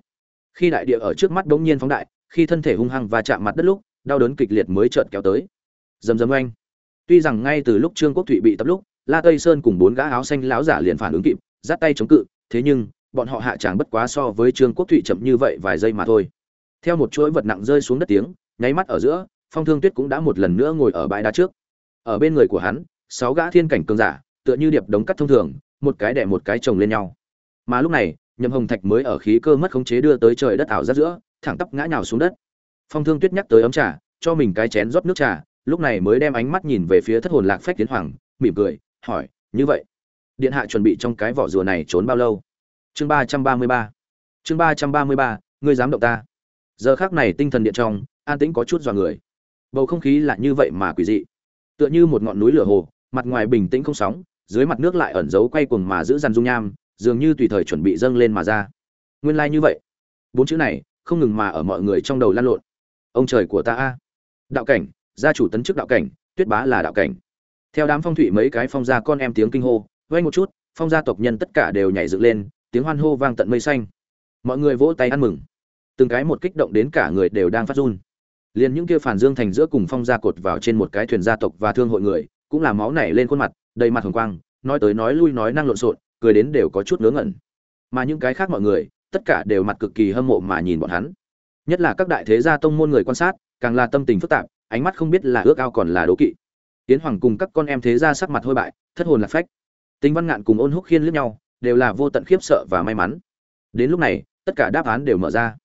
Khi đại địa ở trước mắt bỗng nhiên phóng đại, khi thân thể hung hăng và chạm mặt đất lúc, đau đớn kịch liệt mới chợt kéo tới. Dầm dầm oanh. Tuy rằng ngay từ lúc trương quốc thụy bị tập lúc, la tây sơn cùng bốn gã áo xanh láo giả liền phản ứng kịp giắt tay chống cự, thế nhưng bọn họ hạ tràng bất quá so với trương quốc thụy chậm như vậy vài giây mà thôi. Theo một chuỗi vật nặng rơi xuống đất tiếng, nháy mắt ở giữa, phong thương tuyết cũng đã một lần nữa ngồi ở bãi đá trước. Ở bên người của hắn, sáu gã thiên cảnh cường giả, tựa như điệp đống cắt thông thường, một cái đẻ một cái chồng lên nhau. Mà lúc này, nhậm hồng thạch mới ở khí cơ mất khống chế đưa tới trời đất ảo ra giữa, thẳng tắp ngã nhào xuống đất. Phong thương tuyết nhắc tới ấm trà, cho mình cái chén rót nước trà, lúc này mới đem ánh mắt nhìn về phía thất hồn lạc phách tiến hoàng, mỉm cười, hỏi, như vậy, điện hạ chuẩn bị trong cái vỏ rùa này trốn bao lâu? Chương ba trăm ba mươi ba. Chương ba trăm ba mươi ba, ngươi dám động ta. Giờ khác này tinh thần điện trong, an tĩnh có chút dọa người. Bầu không khí là như vậy mà quỷ dị. Tựa như một ngọn núi lửa hồ, mặt ngoài bình tĩnh không sóng, dưới mặt nước lại ẩn giấu quay cuồng mà giữ dằn dung nham, dường như tùy thời chuẩn bị dâng lên mà ra. Nguyên lai như vậy. Bốn chữ này, không ngừng mà ở mọi người trong đầu lan lộn. Ông trời của ta a. Đạo cảnh, gia chủ tấn chức đạo cảnh, tuyết bá là đạo cảnh. Theo đám phong thủy mấy cái phong gia con em tiếng kinh hô vay một chút, phong gia tộc nhân tất cả đều nhảy dựng lên tiếng hoan hô vang tận mây xanh. Mọi người vỗ tay ăn mừng. Từng cái một kích động đến cả người đều đang phát run. Liền những kia phản dương thành giữa cùng phong gia cột vào trên một cái thuyền gia tộc và thương hội người, cũng là máu nảy lên khuôn mặt, đầy mặt hồng quang, nói tới nói lui nói năng lộn xộn, cười đến đều có chút ngớ ngẩn. Mà những cái khác mọi người, tất cả đều mặt cực kỳ hâm mộ mà nhìn bọn hắn. Nhất là các đại thế gia tông môn người quan sát, càng là tâm tình phức tạp, ánh mắt không biết là ước ao còn là đố kỵ. Tiến hoàng cùng các con em thế gia sắc mặt hôi bại, thất hồn lạc phách. Tinh văn ngạn cùng ôn húc khiên lướt nhau đều là vô tận khiếp sợ và may mắn. Đến lúc này tất cả đáp án đều mở ra.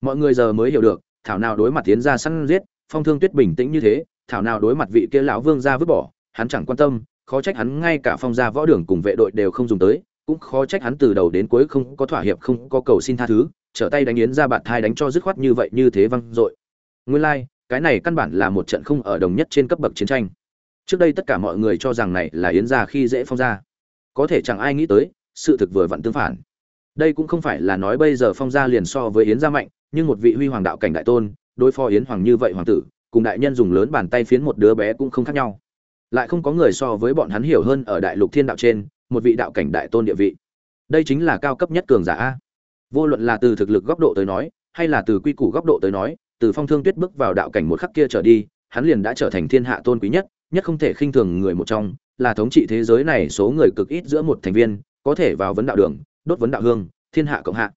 Mọi người giờ mới hiểu được thảo nào đối mặt tiến ra săn giết phong thương tuyết bình tĩnh như thế thảo nào đối mặt vị kia lão vương ra vứt bỏ hắn chẳng quan tâm khó trách hắn ngay cả phong gia võ đường cùng vệ đội đều không dùng tới cũng khó trách hắn từ đầu đến cuối không có thỏa hiệp không có cầu xin tha thứ trở tay đánh yến ra bạn thai đánh cho dứt khoát như vậy như thế văng dội. Nguyên lai like, cái này căn bản là một trận không ở đồng nhất trên cấp bậc chiến tranh. Trước đây tất cả mọi người cho rằng này là yến gia khi dễ phong gia. Có thể chẳng ai nghĩ tới sự thực vừa vặn tương phản. Đây cũng không phải là nói bây giờ phong gia liền so với yến gia mạnh, nhưng một vị huy hoàng đạo cảnh đại tôn, đối phó yến hoàng như vậy hoàng tử, cùng đại nhân dùng lớn bàn tay phiến một đứa bé cũng không khác nhau. Lại không có người so với bọn hắn hiểu hơn ở đại lục thiên đạo trên, một vị đạo cảnh đại tôn địa vị. Đây chính là cao cấp nhất cường giả a. Vô luận là từ thực lực góc độ tới nói, hay là từ quy củ góc độ tới nói, từ phong thương tuyết bước vào đạo cảnh một khắc kia trở đi, hắn liền đã trở thành thiên hạ tôn quý nhất nhất không thể khinh thường người một trong, là thống trị thế giới này số người cực ít giữa một thành viên có thể vào vấn đạo đường, đốt vấn đạo hương, thiên hạ cộng hạ.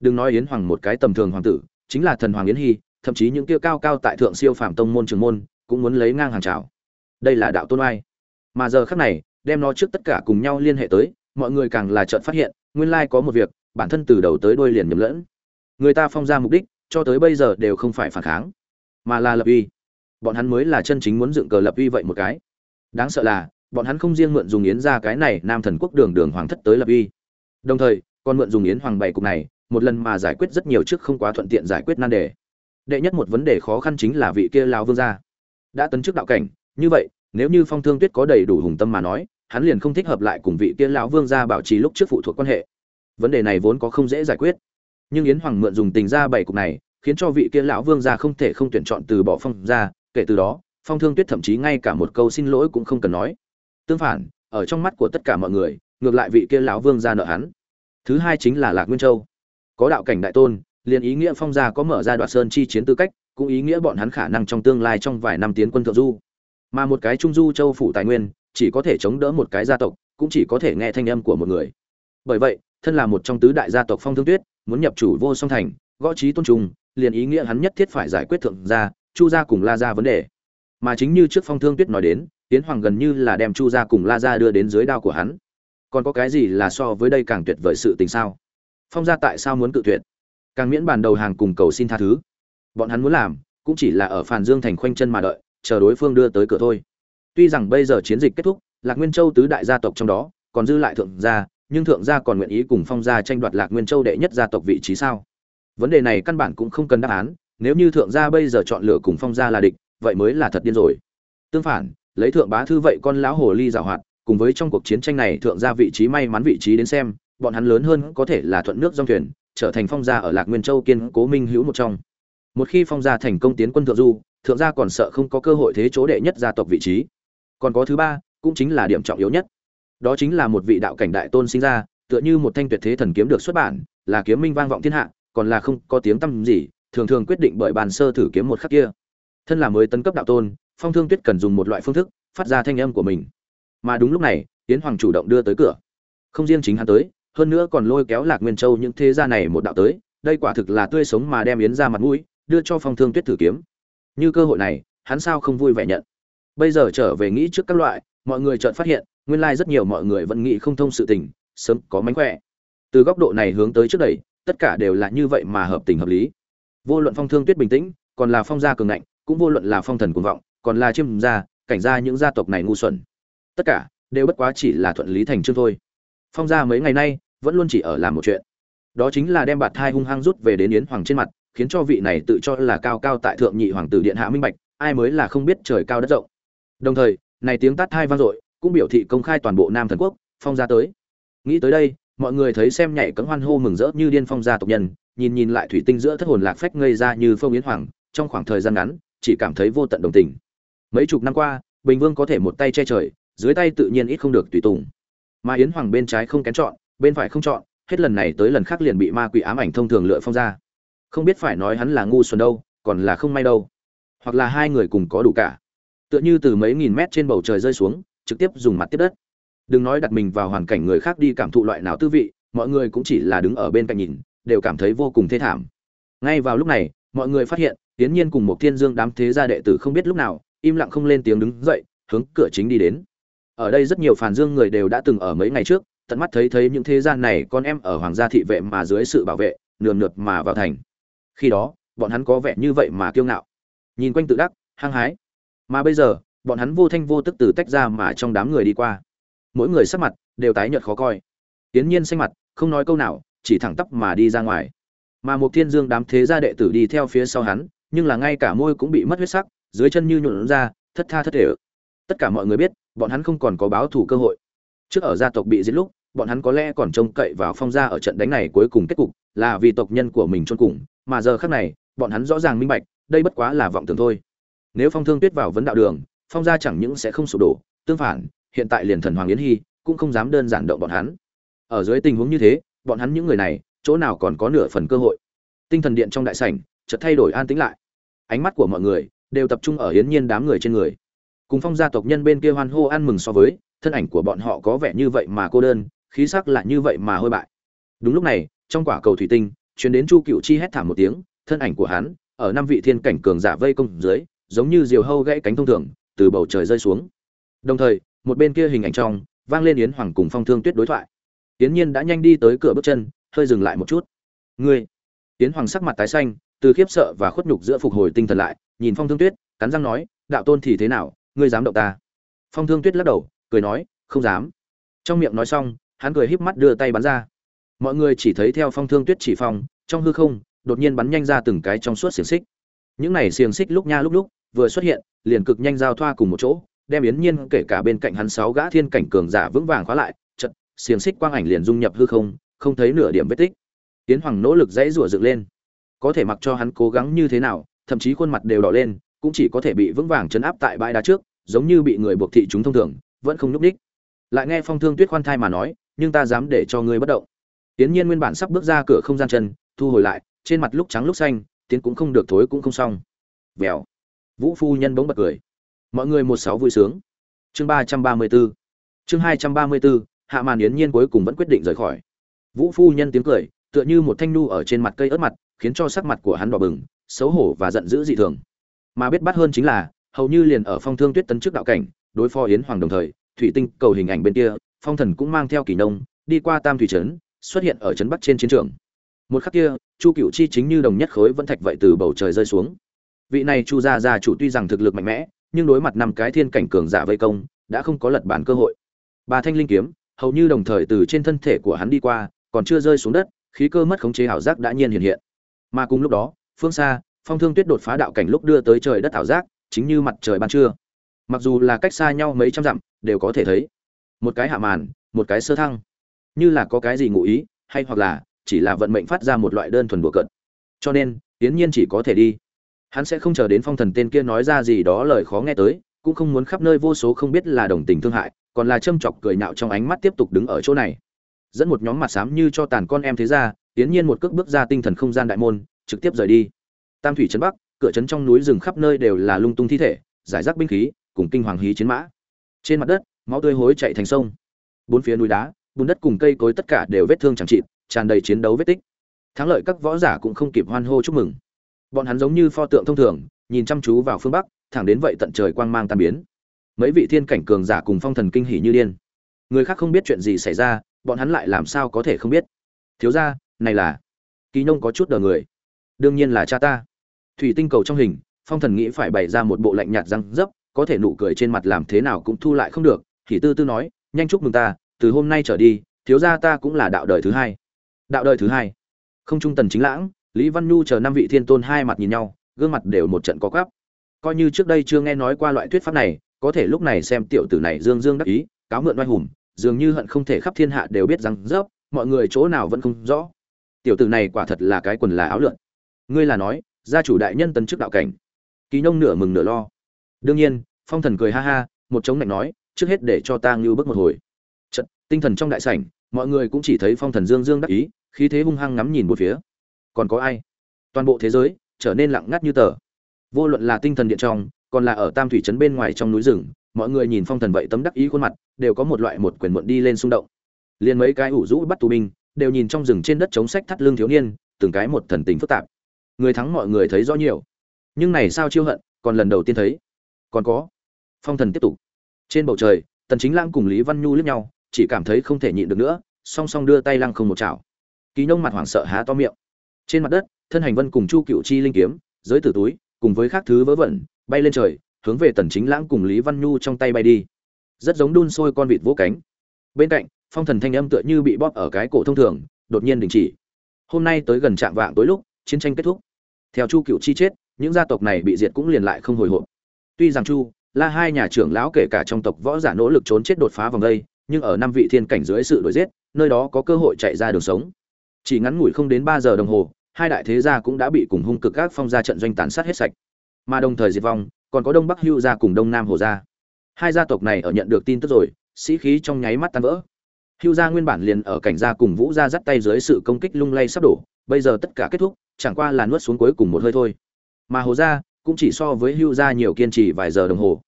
Đừng nói yến hoàng một cái tầm thường hoàng tử, chính là thần hoàng yến hy, thậm chí những kia cao cao tại thượng siêu phàm tông môn trường môn, cũng muốn lấy ngang hàng trào đây là đạo tôn oai. Mà giờ khắc này, đem nó trước tất cả cùng nhau liên hệ tới, mọi người càng là chợt phát hiện, nguyên lai có một việc, bản thân từ đầu tới đuôi liền nhầm lẫn. Người ta phong ra mục đích, cho tới bây giờ đều không phải phản kháng, mà là lập uy. Bọn hắn mới là chân chính muốn dựng cờ lập uy vậy một cái. Đáng sợ là bọn hắn không riêng mượn dùng yến ra cái này nam thần quốc đường đường hoàng thất tới lập uy. Đồng thời, còn mượn dùng yến hoàng bảy cục này, một lần mà giải quyết rất nhiều trước không quá thuận tiện giải quyết nan đề. Đệ nhất một vấn đề khó khăn chính là vị kia lao vương gia. Đã tấn chức đạo cảnh, như vậy, nếu như phong thương tuyết có đầy đủ hùng tâm mà nói, hắn liền không thích hợp lại cùng vị kia lão vương gia bảo trì lúc trước phụ thuộc quan hệ. Vấn đề này vốn có không dễ giải quyết. Nhưng yến hoàng mượn dùng tình ra bảy cục này, khiến cho vị kia lão vương gia không thể không tuyển chọn từ bỏ phong gia. Kể từ đó, phong thương tuyết thậm chí ngay cả một câu xin lỗi cũng không cần nói tương phản, ở trong mắt của tất cả mọi người, ngược lại vị kia lão vương gia nợ hắn. Thứ hai chính là lạc nguyên châu. Có đạo cảnh đại tôn, liền ý nghĩa phong gia có mở ra đoạt sơn chi chiến tư cách, cũng ý nghĩa bọn hắn khả năng trong tương lai trong vài năm tiến quân thượng du. Mà một cái trung du châu phủ tài nguyên, chỉ có thể chống đỡ một cái gia tộc, cũng chỉ có thể nghe thanh âm của một người. Bởi vậy, thân là một trong tứ đại gia tộc phong thương tuyết, muốn nhập chủ vô song thành, gõ trí tôn trùng, liền ý nghĩa hắn nhất thiết phải giải quyết thượng gia, chu gia cùng la gia vấn đề. Mà chính như trước phong thương tuyết nói đến tiến hoàng gần như là đem chu ra cùng la gia đưa đến dưới đao của hắn. Còn có cái gì là so với đây càng tuyệt vời sự tình sao? Phong gia tại sao muốn cự tuyệt? Càng miễn bàn đầu hàng cùng cầu xin tha thứ. Bọn hắn muốn làm cũng chỉ là ở phàn dương thành khoanh chân mà đợi, chờ đối phương đưa tới cửa thôi. Tuy rằng bây giờ chiến dịch kết thúc, lạc nguyên châu tứ đại gia tộc trong đó còn dư lại thượng gia, nhưng thượng gia còn nguyện ý cùng phong gia tranh đoạt lạc nguyên châu đệ nhất gia tộc vị trí sao? Vấn đề này căn bản cũng không cần đáp án, nếu như thượng gia bây giờ chọn lựa cùng phong gia là địch, vậy mới là thật điên rồi. Tương phản lấy thượng bá thư vậy con lão hồ ly giảo hoạt, cùng với trong cuộc chiến tranh này thượng gia vị trí may mắn vị trí đến xem, bọn hắn lớn hơn có thể là thuận nước dòng thuyền, trở thành phong gia ở lạc nguyên châu kiên cố minh hữu một trong. Một khi phong gia thành công tiến quân thượng du, thượng gia còn sợ không có cơ hội thế chỗ đệ nhất gia tộc vị trí. Còn có thứ ba, cũng chính là điểm trọng yếu nhất. Đó chính là một vị đạo cảnh đại tôn sinh ra, tựa như một thanh tuyệt thế thần kiếm được xuất bản, là kiếm minh vang vọng thiên hạ, còn là không có tiếng tăm gì, thường thường quyết định bởi bàn sơ thử kiếm một khắc kia. Thân là mới tấn cấp đạo tôn phong thương tuyết cần dùng một loại phương thức phát ra thanh âm của mình. Mà đúng lúc này tiến hoàng chủ động đưa tới cửa. Không riêng chính hắn tới, hơn nữa còn lôi kéo lạc nguyên châu những thế gia này một đạo tới, đây quả thực là tươi sống mà đem yến ra mặt mũi, đưa cho phong thương tuyết thử kiếm. Như cơ hội này, hắn sao không vui vẻ nhận? Bây giờ trở về nghĩ trước các loại, mọi người chợt phát hiện, nguyên lai rất nhiều mọi người vẫn nghĩ không thông sự tình, sớm có mánh khỏe. Từ góc độ này hướng tới trước đây, tất cả đều là như vậy mà hợp tình hợp lý. Vô luận phong thương tuyết bình tĩnh, còn là phong gia cường ngạnh, cũng vô luận là phong thần cuồng vọng còn là chiêm gia, cảnh gia những gia tộc này ngu xuẩn. Tất cả đều bất quá chỉ là thuận lý thành chương thôi. Phong gia mấy ngày nay vẫn luôn chỉ ở làm một chuyện. Đó chính là đem bạt thai hung hăng rút về đến yến hoàng trên mặt, khiến cho vị này tự cho là cao cao tại thượng nhị hoàng tử điện hạ minh bạch, ai mới là không biết trời cao đất rộng. Đồng thời, này tiếng tát thai vang dội, cũng biểu thị công khai toàn bộ nam thần quốc, phong gia tới. Nghĩ tới đây, mọi người thấy xem nhảy cấm hoan hô mừng rỡ như điên phong gia tộc nhân, nhìn nhìn lại thủy tinh giữa thất hồn lạc phách ngây ra như phong yến hoàng, trong khoảng thời gian ngắn, chỉ cảm thấy vô tận đồng tình mấy chục năm qua, bình vương có thể một tay che trời, dưới tay tự nhiên ít không được tùy tùng. Mà yến hoàng bên trái không kén chọn, bên phải không chọn, hết lần này tới lần khác liền bị ma quỷ ám ảnh thông thường lựa phong ra. Không biết phải nói hắn là ngu xuẩn đâu, còn là không may đâu. Hoặc là hai người cùng có đủ cả. Tựa như từ mấy nghìn mét trên bầu trời rơi xuống, trực tiếp dùng mặt tiếp đất. Đừng nói đặt mình vào hoàn cảnh người khác đi cảm thụ loại nào tư vị, mọi người cũng chỉ là đứng ở bên cạnh nhìn, đều cảm thấy vô cùng thê thảm. Ngay vào lúc này, mọi người phát hiện tiến nhiên cùng một thiên dương đám thế gia đệ tử không biết lúc nào im lặng không lên tiếng đứng dậy, hướng cửa chính đi đến. Ở đây rất nhiều phản dương người đều đã từng ở mấy ngày trước, tận mắt thấy thấy những thế gian này con em ở hoàng gia thị vệ mà dưới sự bảo vệ, nườm nượp mà vào thành. Khi đó, bọn hắn có vẻ như vậy mà kiêu ngạo. Nhìn quanh tự đắc, hăng hái. Mà bây giờ, bọn hắn vô thanh vô tức từ tách ra mà trong đám người đi qua. Mỗi người sắc mặt đều tái nhợt khó coi. Tiến nhiên xanh mặt, không nói câu nào, chỉ thẳng tắp mà đi ra ngoài. Mà một thiên dương đám thế gia đệ tử đi theo phía sau hắn, nhưng là ngay cả môi cũng bị mất huyết sắc dưới chân như nhuộn ra, thất tha thất thể. Tất cả mọi người biết, bọn hắn không còn có báo thù cơ hội. Trước ở gia tộc bị giết lúc, bọn hắn có lẽ còn trông cậy vào phong gia ở trận đánh này cuối cùng kết cục, là vì tộc nhân của mình chôn cùng, mà giờ khác này, bọn hắn rõ ràng minh bạch, đây bất quá là vọng tưởng thôi. Nếu phong thương tuyết vào vấn đạo đường, phong gia chẳng những sẽ không sụp đổ, tương phản, hiện tại liền thần hoàng yến hy, cũng không dám đơn giản động bọn hắn. Ở dưới tình huống như thế, bọn hắn những người này, chỗ nào còn có nửa phần cơ hội. Tinh thần điện trong đại sảnh, chợt thay đổi an tĩnh lại. Ánh mắt của mọi người đều tập trung ở hiến nhiên đám người trên người. Cùng phong gia tộc nhân bên kia hoan hô ăn mừng so với, thân ảnh của bọn họ có vẻ như vậy mà cô đơn, khí sắc lại như vậy mà hôi bại. Đúng lúc này, trong quả cầu thủy tinh chuyến đến chu cựu chi hét thảm một tiếng, thân ảnh của hắn, ở năm vị thiên cảnh cường giả vây công dưới, giống như diều hâu gãy cánh thông thường, từ bầu trời rơi xuống. Đồng thời, một bên kia hình ảnh trong, vang lên yến hoàng cùng phong thương tuyết đối thoại. Yến nhiên đã nhanh đi tới cửa bước chân, hơi dừng lại một chút. Ngươi! Yến hoàng sắc mặt tái xanh, từ khiếp sợ và khuất nhục giữa phục hồi tinh thần lại nhìn phong thương tuyết, cắn răng nói, đạo tôn thì thế nào, ngươi dám động ta? Phong thương tuyết lắc đầu, cười nói, không dám. Trong miệng nói xong, hắn cười híp mắt đưa tay bắn ra. Mọi người chỉ thấy theo phong thương tuyết chỉ phong, trong hư không, đột nhiên bắn nhanh ra từng cái trong suốt xiềng xích. Những này xiềng xích lúc nha lúc lúc, vừa xuất hiện, liền cực nhanh giao thoa cùng một chỗ, đem yến nhiên kể cả bên cạnh hắn sáu gã thiên cảnh cường giả vững vàng khóa lại, chật, xiềng xích quang ảnh liền dung nhập hư không không thấy nửa điểm vết tích. Yến hoàng nỗ lực dãy rủa dựng lên. Có thể mặc cho hắn cố gắng như thế nào thậm chí khuôn mặt đều đỏ lên, cũng chỉ có thể bị vững vàng chấn áp tại bãi đá trước, giống như bị người buộc thị chúng thông thường, vẫn không nhúc ních lại nghe phong thương tuyết khoan thai mà nói, nhưng ta dám để cho ngươi bất động. Tiến nhiên nguyên bản sắp bước ra cửa không gian chân, thu hồi lại, trên mặt lúc trắng lúc xanh, tiến cũng không được thối cũng không xong. Vèo. Vũ phu nhân bỗng bật cười. Mọi người một sáu vui sướng. Chương ba trăm ba mươi b ố chương hai trăm ba mươi b ố hạ màn yến nhiên cuối cùng vẫn quyết định rời khỏi. Vũ phu nhân tiếng cười, tựa như một thanh nu ở trên mặt cây ớt mặt, khiến cho sắc mặt của hắn đỏ bừng xấu hổ và giận dữ dị thường. Mà biết bắt hơn chính là, hầu như liền ở phong thương tuyết tấn trước đạo cảnh, đối phó yến hoàng đồng thời, thủy tinh cầu hình ảnh bên kia, phong thần cũng mang theo kỳ nông, đi qua tam thủy trấn, xuất hiện ở trấn bắc trên chiến trường. Một khắc kia, chu cựu chi chính như đồng nhất khối vẫn thạch vậy từ bầu trời rơi xuống. Vị này chu gia gia chủ tuy rằng thực lực mạnh mẽ, nhưng đối mặt năm cái thiên cảnh cường giả vây công, đã không có lật bản cơ hội. Bà thanh linh kiếm, hầu như đồng thời từ trên thân thể của hắn đi qua, còn chưa rơi xuống đất, khí cơ mất khống chế ảo giác đã nhiên hiện hiện. Mà cùng lúc đó phương xa, phong thương tuyết đột phá đạo cảnh lúc đưa tới trời đất ảo giác, chính như mặt trời ban trưa. Mặc dù là cách xa nhau mấy trăm dặm, đều có thể thấy. Một cái hạ màn, một cái sơ thăng. Như là có cái gì ngụ ý, hay hoặc là chỉ là vận mệnh phát ra một loại đơn thuần đùa cợt. Cho nên tiến nhiên chỉ có thể đi. Hắn sẽ không chờ đến phong thần tên kia nói ra gì đó lời khó nghe tới, cũng không muốn khắp nơi vô số không biết là đồng tình thương hại, còn là châm chọc cười nhạo trong ánh mắt tiếp tục đứng ở chỗ này. Dẫn một nhóm mặt xám như cho tàn con em thế ra tiến nhiên một cước bước ra tinh thần không gian đại môn trực tiếp rời đi. Tam thủy trấn bắc, cửa trấn trong núi rừng khắp nơi đều là lung tung thi thể, giải rác binh khí, cùng kinh hoàng hí chiến mã. Trên mặt đất, máu tươi hối chạy thành sông. Bốn phía núi đá, bùn đất cùng cây cối tất cả đều vết thương chẳng trị tràn đầy chiến đấu vết tích. Thắng lợi các võ giả cũng không kịp hoan hô chúc mừng. Bọn hắn giống như pho tượng thông thường, nhìn chăm chú vào phương bắc, thẳng đến vậy tận trời quang mang tan biến. Mấy vị thiên cảnh cường giả cùng phong thần kinh hỉ như điên. Người khác không biết chuyện gì xảy ra, bọn hắn lại làm sao có thể không biết? Thiếu ra này là kỳ nông có chút đờ người đương nhiên là cha ta. Thủy tinh cầu trong hình, phong thần nghĩ phải bày ra một bộ lạnh nhạt răng dấp, có thể nụ cười trên mặt làm thế nào cũng thu lại không được. Thì tư tư nói, nhanh chúc mừng ta, từ hôm nay trở đi, thiếu gia ta cũng là đạo đời thứ hai. Đạo đời thứ hai. Không trung tần chính lãng, lý văn nhu chờ năm vị thiên tôn hai mặt nhìn nhau, gương mặt đều một trận có gắp. coi như trước đây chưa nghe nói qua loại thuyết pháp này, có thể lúc này xem tiểu tử này dương dương đắc ý, cáo mượn oai hùng, dường như hận không thể khắp thiên hạ đều biết rằng rớp, mọi người chỗ nào vẫn không rõ. Tiểu tử này quả thật là cái quần là áo lượn ngươi là nói, gia chủ đại nhân tấn chức đạo cảnh. Kỳ nông nửa mừng nửa lo. Đương nhiên, phong thần cười ha ha, một chống lạnh nói, trước hết để cho ta ngưu bước một hồi. Trận tinh thần trong đại sảnh, mọi người cũng chỉ thấy phong thần dương dương đắc ý, khí thế hung hăng ngắm nhìn một phía. Còn có ai? Toàn bộ thế giới trở nên lặng ngắt như tờ. Vô luận là tinh thần điện trong, còn là ở tam thủy trấn bên ngoài trong núi rừng, mọi người nhìn phong thần vậy tấm đắc ý khuôn mặt, đều có một loại một quyền muộn đi lên xung động. Liền mấy cái ủ rũ bắt tù binh, đều nhìn trong rừng trên đất chống sách thắt lưng thiếu niên, từng cái một thần tình phức tạp người thắng mọi người thấy rõ nhiều. Nhưng này sao chiêu hận, còn lần đầu tiên thấy. Còn có, phong thần tiếp tục. Trên bầu trời, tần chính lãng cùng lý văn nhu liếc nhau, chỉ cảm thấy không thể nhịn được nữa, song song đưa tay lăng không một chảo. Kỳ nông mặt hoảng sợ há to miệng. Trên mặt đất, thân hành vân cùng chu cựu chi linh kiếm, giới tử túi, cùng với các thứ vớ vẩn, bay lên trời, hướng về tần chính lãng cùng lý văn nhu trong tay bay đi. Rất giống đun sôi con vịt vỗ cánh. Bên cạnh, phong thần thanh âm tựa như bị bóp ở cái cổ thông thường, đột nhiên đình chỉ. Hôm nay tới gần trạm vạng tối lúc chiến tranh kết thúc. Theo chu cựu chi chết, những gia tộc này bị diệt cũng liền lại không hồi hộp. Tuy rằng chu la hai nhà trưởng lão kể cả trong tộc võ giả nỗ lực trốn chết đột phá vòng đây, nhưng ở năm vị thiên cảnh dưới sự đối giết, nơi đó có cơ hội chạy ra đường sống. Chỉ ngắn ngủi không đến ba giờ đồng hồ, hai đại thế gia cũng đã bị cùng hung cực các phong gia trận doanh tàn sát hết sạch. Mà đồng thời diệt vong, còn có đông bắc hưu gia cùng đông nam hồ gia. Hai gia tộc này ở nhận được tin tức rồi, sĩ khí trong nháy mắt tan vỡ. Hưu gia nguyên bản liền ở cảnh gia cùng vũ gia dắt tay dưới sự công kích lung lay sắp đổ, bây giờ tất cả kết thúc chẳng qua là nuốt xuống cuối cùng một hơi thôi. Mà hồ gia cũng chỉ so với hưu gia nhiều kiên trì vài giờ đồng hồ.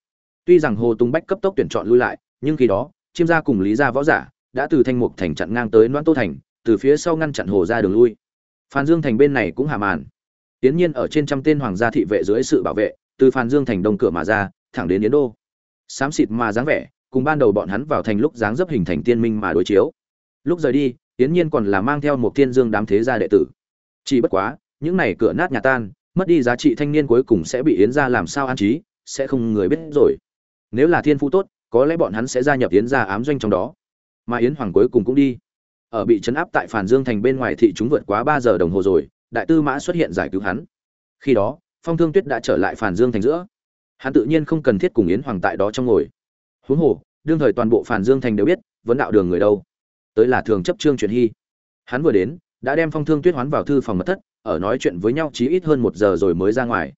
Tuy rằng hồ tùng bách cấp tốc tuyển chọn lui lại, nhưng khi đó, chiêm gia cùng lý gia võ giả đã từ thanh mục thành chặn ngang tới noãn tô thành, từ phía sau ngăn chặn hồ ra đường lui. Phan dương thành bên này cũng hạ màn. Tiến nhiên ở trên trăm tên hoàng gia thị vệ dưới sự bảo vệ, từ phan dương thành đông cửa mà ra, thẳng đến yến đô. Xám xịt mà dáng vẻ, cùng ban đầu bọn hắn vào thành lúc dáng dấp hình thành tiên minh mà đối chiếu. Lúc rời đi tiến nhiên còn là mang theo một thiên dương đám thế gia đệ tử chỉ bất quá, những này cửa nát nhà tan, mất đi giá trị thanh niên cuối cùng sẽ bị yến gia làm sao an trí, sẽ không người biết rồi. Nếu là thiên phú tốt, có lẽ bọn hắn sẽ gia nhập yến gia ám doanh trong đó. Mà yến hoàng cuối cùng cũng đi. Ở bị chấn áp tại phản dương thành bên ngoài thị chúng vượt quá ba giờ đồng hồ rồi, đại tư mã xuất hiện giải cứu hắn. Khi đó, phong thương tuyết đã trở lại phản dương thành giữa. Hắn tự nhiên không cần thiết cùng yến hoàng tại đó trong ngồi. Huống hồ, đương thời toàn bộ phản dương thành đều biết, vấn đạo đường người đâu. Tới là thường chấp trương truyền hy. Hắn vừa đến đã đem phong thương tuyết hoán vào thư phòng mật thất, ở nói chuyện với nhau chí ít hơn một giờ rồi mới ra ngoài.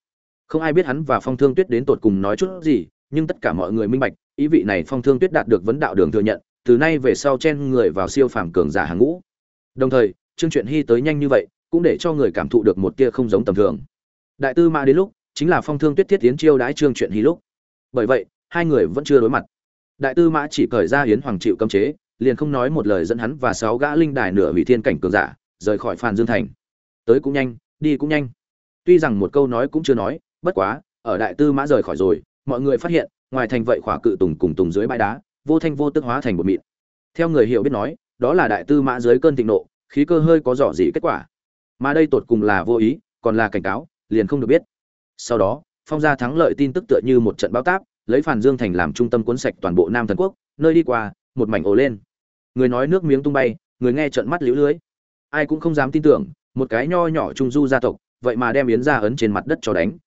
Không ai biết hắn và phong thương tuyết đến tột cùng nói chút gì, nhưng tất cả mọi người minh bạch, ý vị này phong thương tuyết đạt được vấn đạo đường thừa nhận, từ nay về sau chen người vào siêu phàm cường giả hàng ngũ. Đồng thời, chương chuyện hy tới nhanh như vậy, cũng để cho người cảm thụ được một tia không giống tầm thường. Đại tư mã đến lúc, chính là phong thương tuyết thiết tiến chiêu đãi trương chuyện hy lúc. Bởi vậy, hai người vẫn chưa đối mặt. Đại tư mã chỉ cởi ra hiến hoàng chịu cấm chế, liền không nói một lời dẫn hắn và sáu gã linh đài nửa hủy thiên cảnh cường giả rời khỏi phàn dương thành. Tới cũng nhanh, đi cũng nhanh. Tuy rằng một câu nói cũng chưa nói, bất quá, ở đại tư mã rời khỏi rồi, mọi người phát hiện, ngoài thành vậy khỏa cự tùng cùng tùng dưới bãi đá, vô thanh vô tức hóa thành một mịn. Theo người hiểu biết nói, đó là đại tư mã dưới cơn thịnh nộ, khí cơ hơi có rõ gì kết quả. Mà đây tột cùng là vô ý, còn là cảnh cáo, liền không được biết. Sau đó, phong gia thắng lợi tin tức tựa như một trận báo táp, lấy phản dương thành làm trung tâm cuốn sạch toàn bộ nam thần quốc, nơi đi qua, một mảnh ồ lên. Người nói nước miếng tung bay, người nghe trận mắt liễu lưới ai cũng không dám tin tưởng, một cái nho nhỏ trung du gia tộc, vậy mà đem yến gia ấn trên mặt đất cho đánh.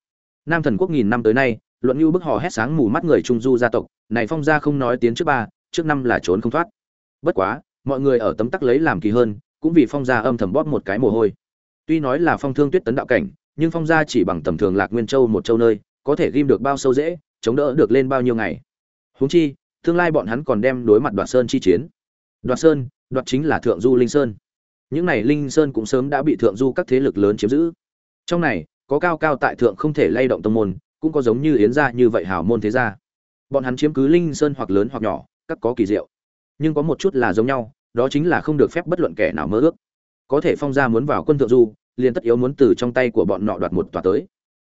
Nam thần quốc nghìn năm tới nay, luận như bức họ hét sáng mù mắt người trung du gia tộc, này phong gia không nói tiến trước ba, trước năm là trốn không thoát. Bất quá, mọi người ở tấm tắc lấy làm kỳ hơn, cũng vì phong gia âm thầm bóp một cái mồ hôi. Tuy nói là phong thương tuyết tấn đạo cảnh, nhưng phong gia chỉ bằng tầm thường lạc nguyên châu một châu nơi, có thể ghim được bao sâu dễ, chống đỡ được lên bao nhiêu ngày. Huống chi, tương lai bọn hắn còn đem đối mặt đoạt sơn chi chiến. Đoạt sơn, đoạt chính là thượng du linh sơn những này linh sơn cũng sớm đã bị thượng du các thế lực lớn chiếm giữ. Trong này, có cao cao tại thượng không thể lay động tông môn, cũng có giống như yến gia như vậy hào môn thế gia. Bọn hắn chiếm cứ linh sơn hoặc lớn hoặc nhỏ, các có kỳ diệu. Nhưng có một chút là giống nhau, đó chính là không được phép bất luận kẻ nào mơ ước. Có thể phong gia muốn vào quân thượng du, liền tất yếu muốn từ trong tay của bọn nọ đoạt một tòa tới.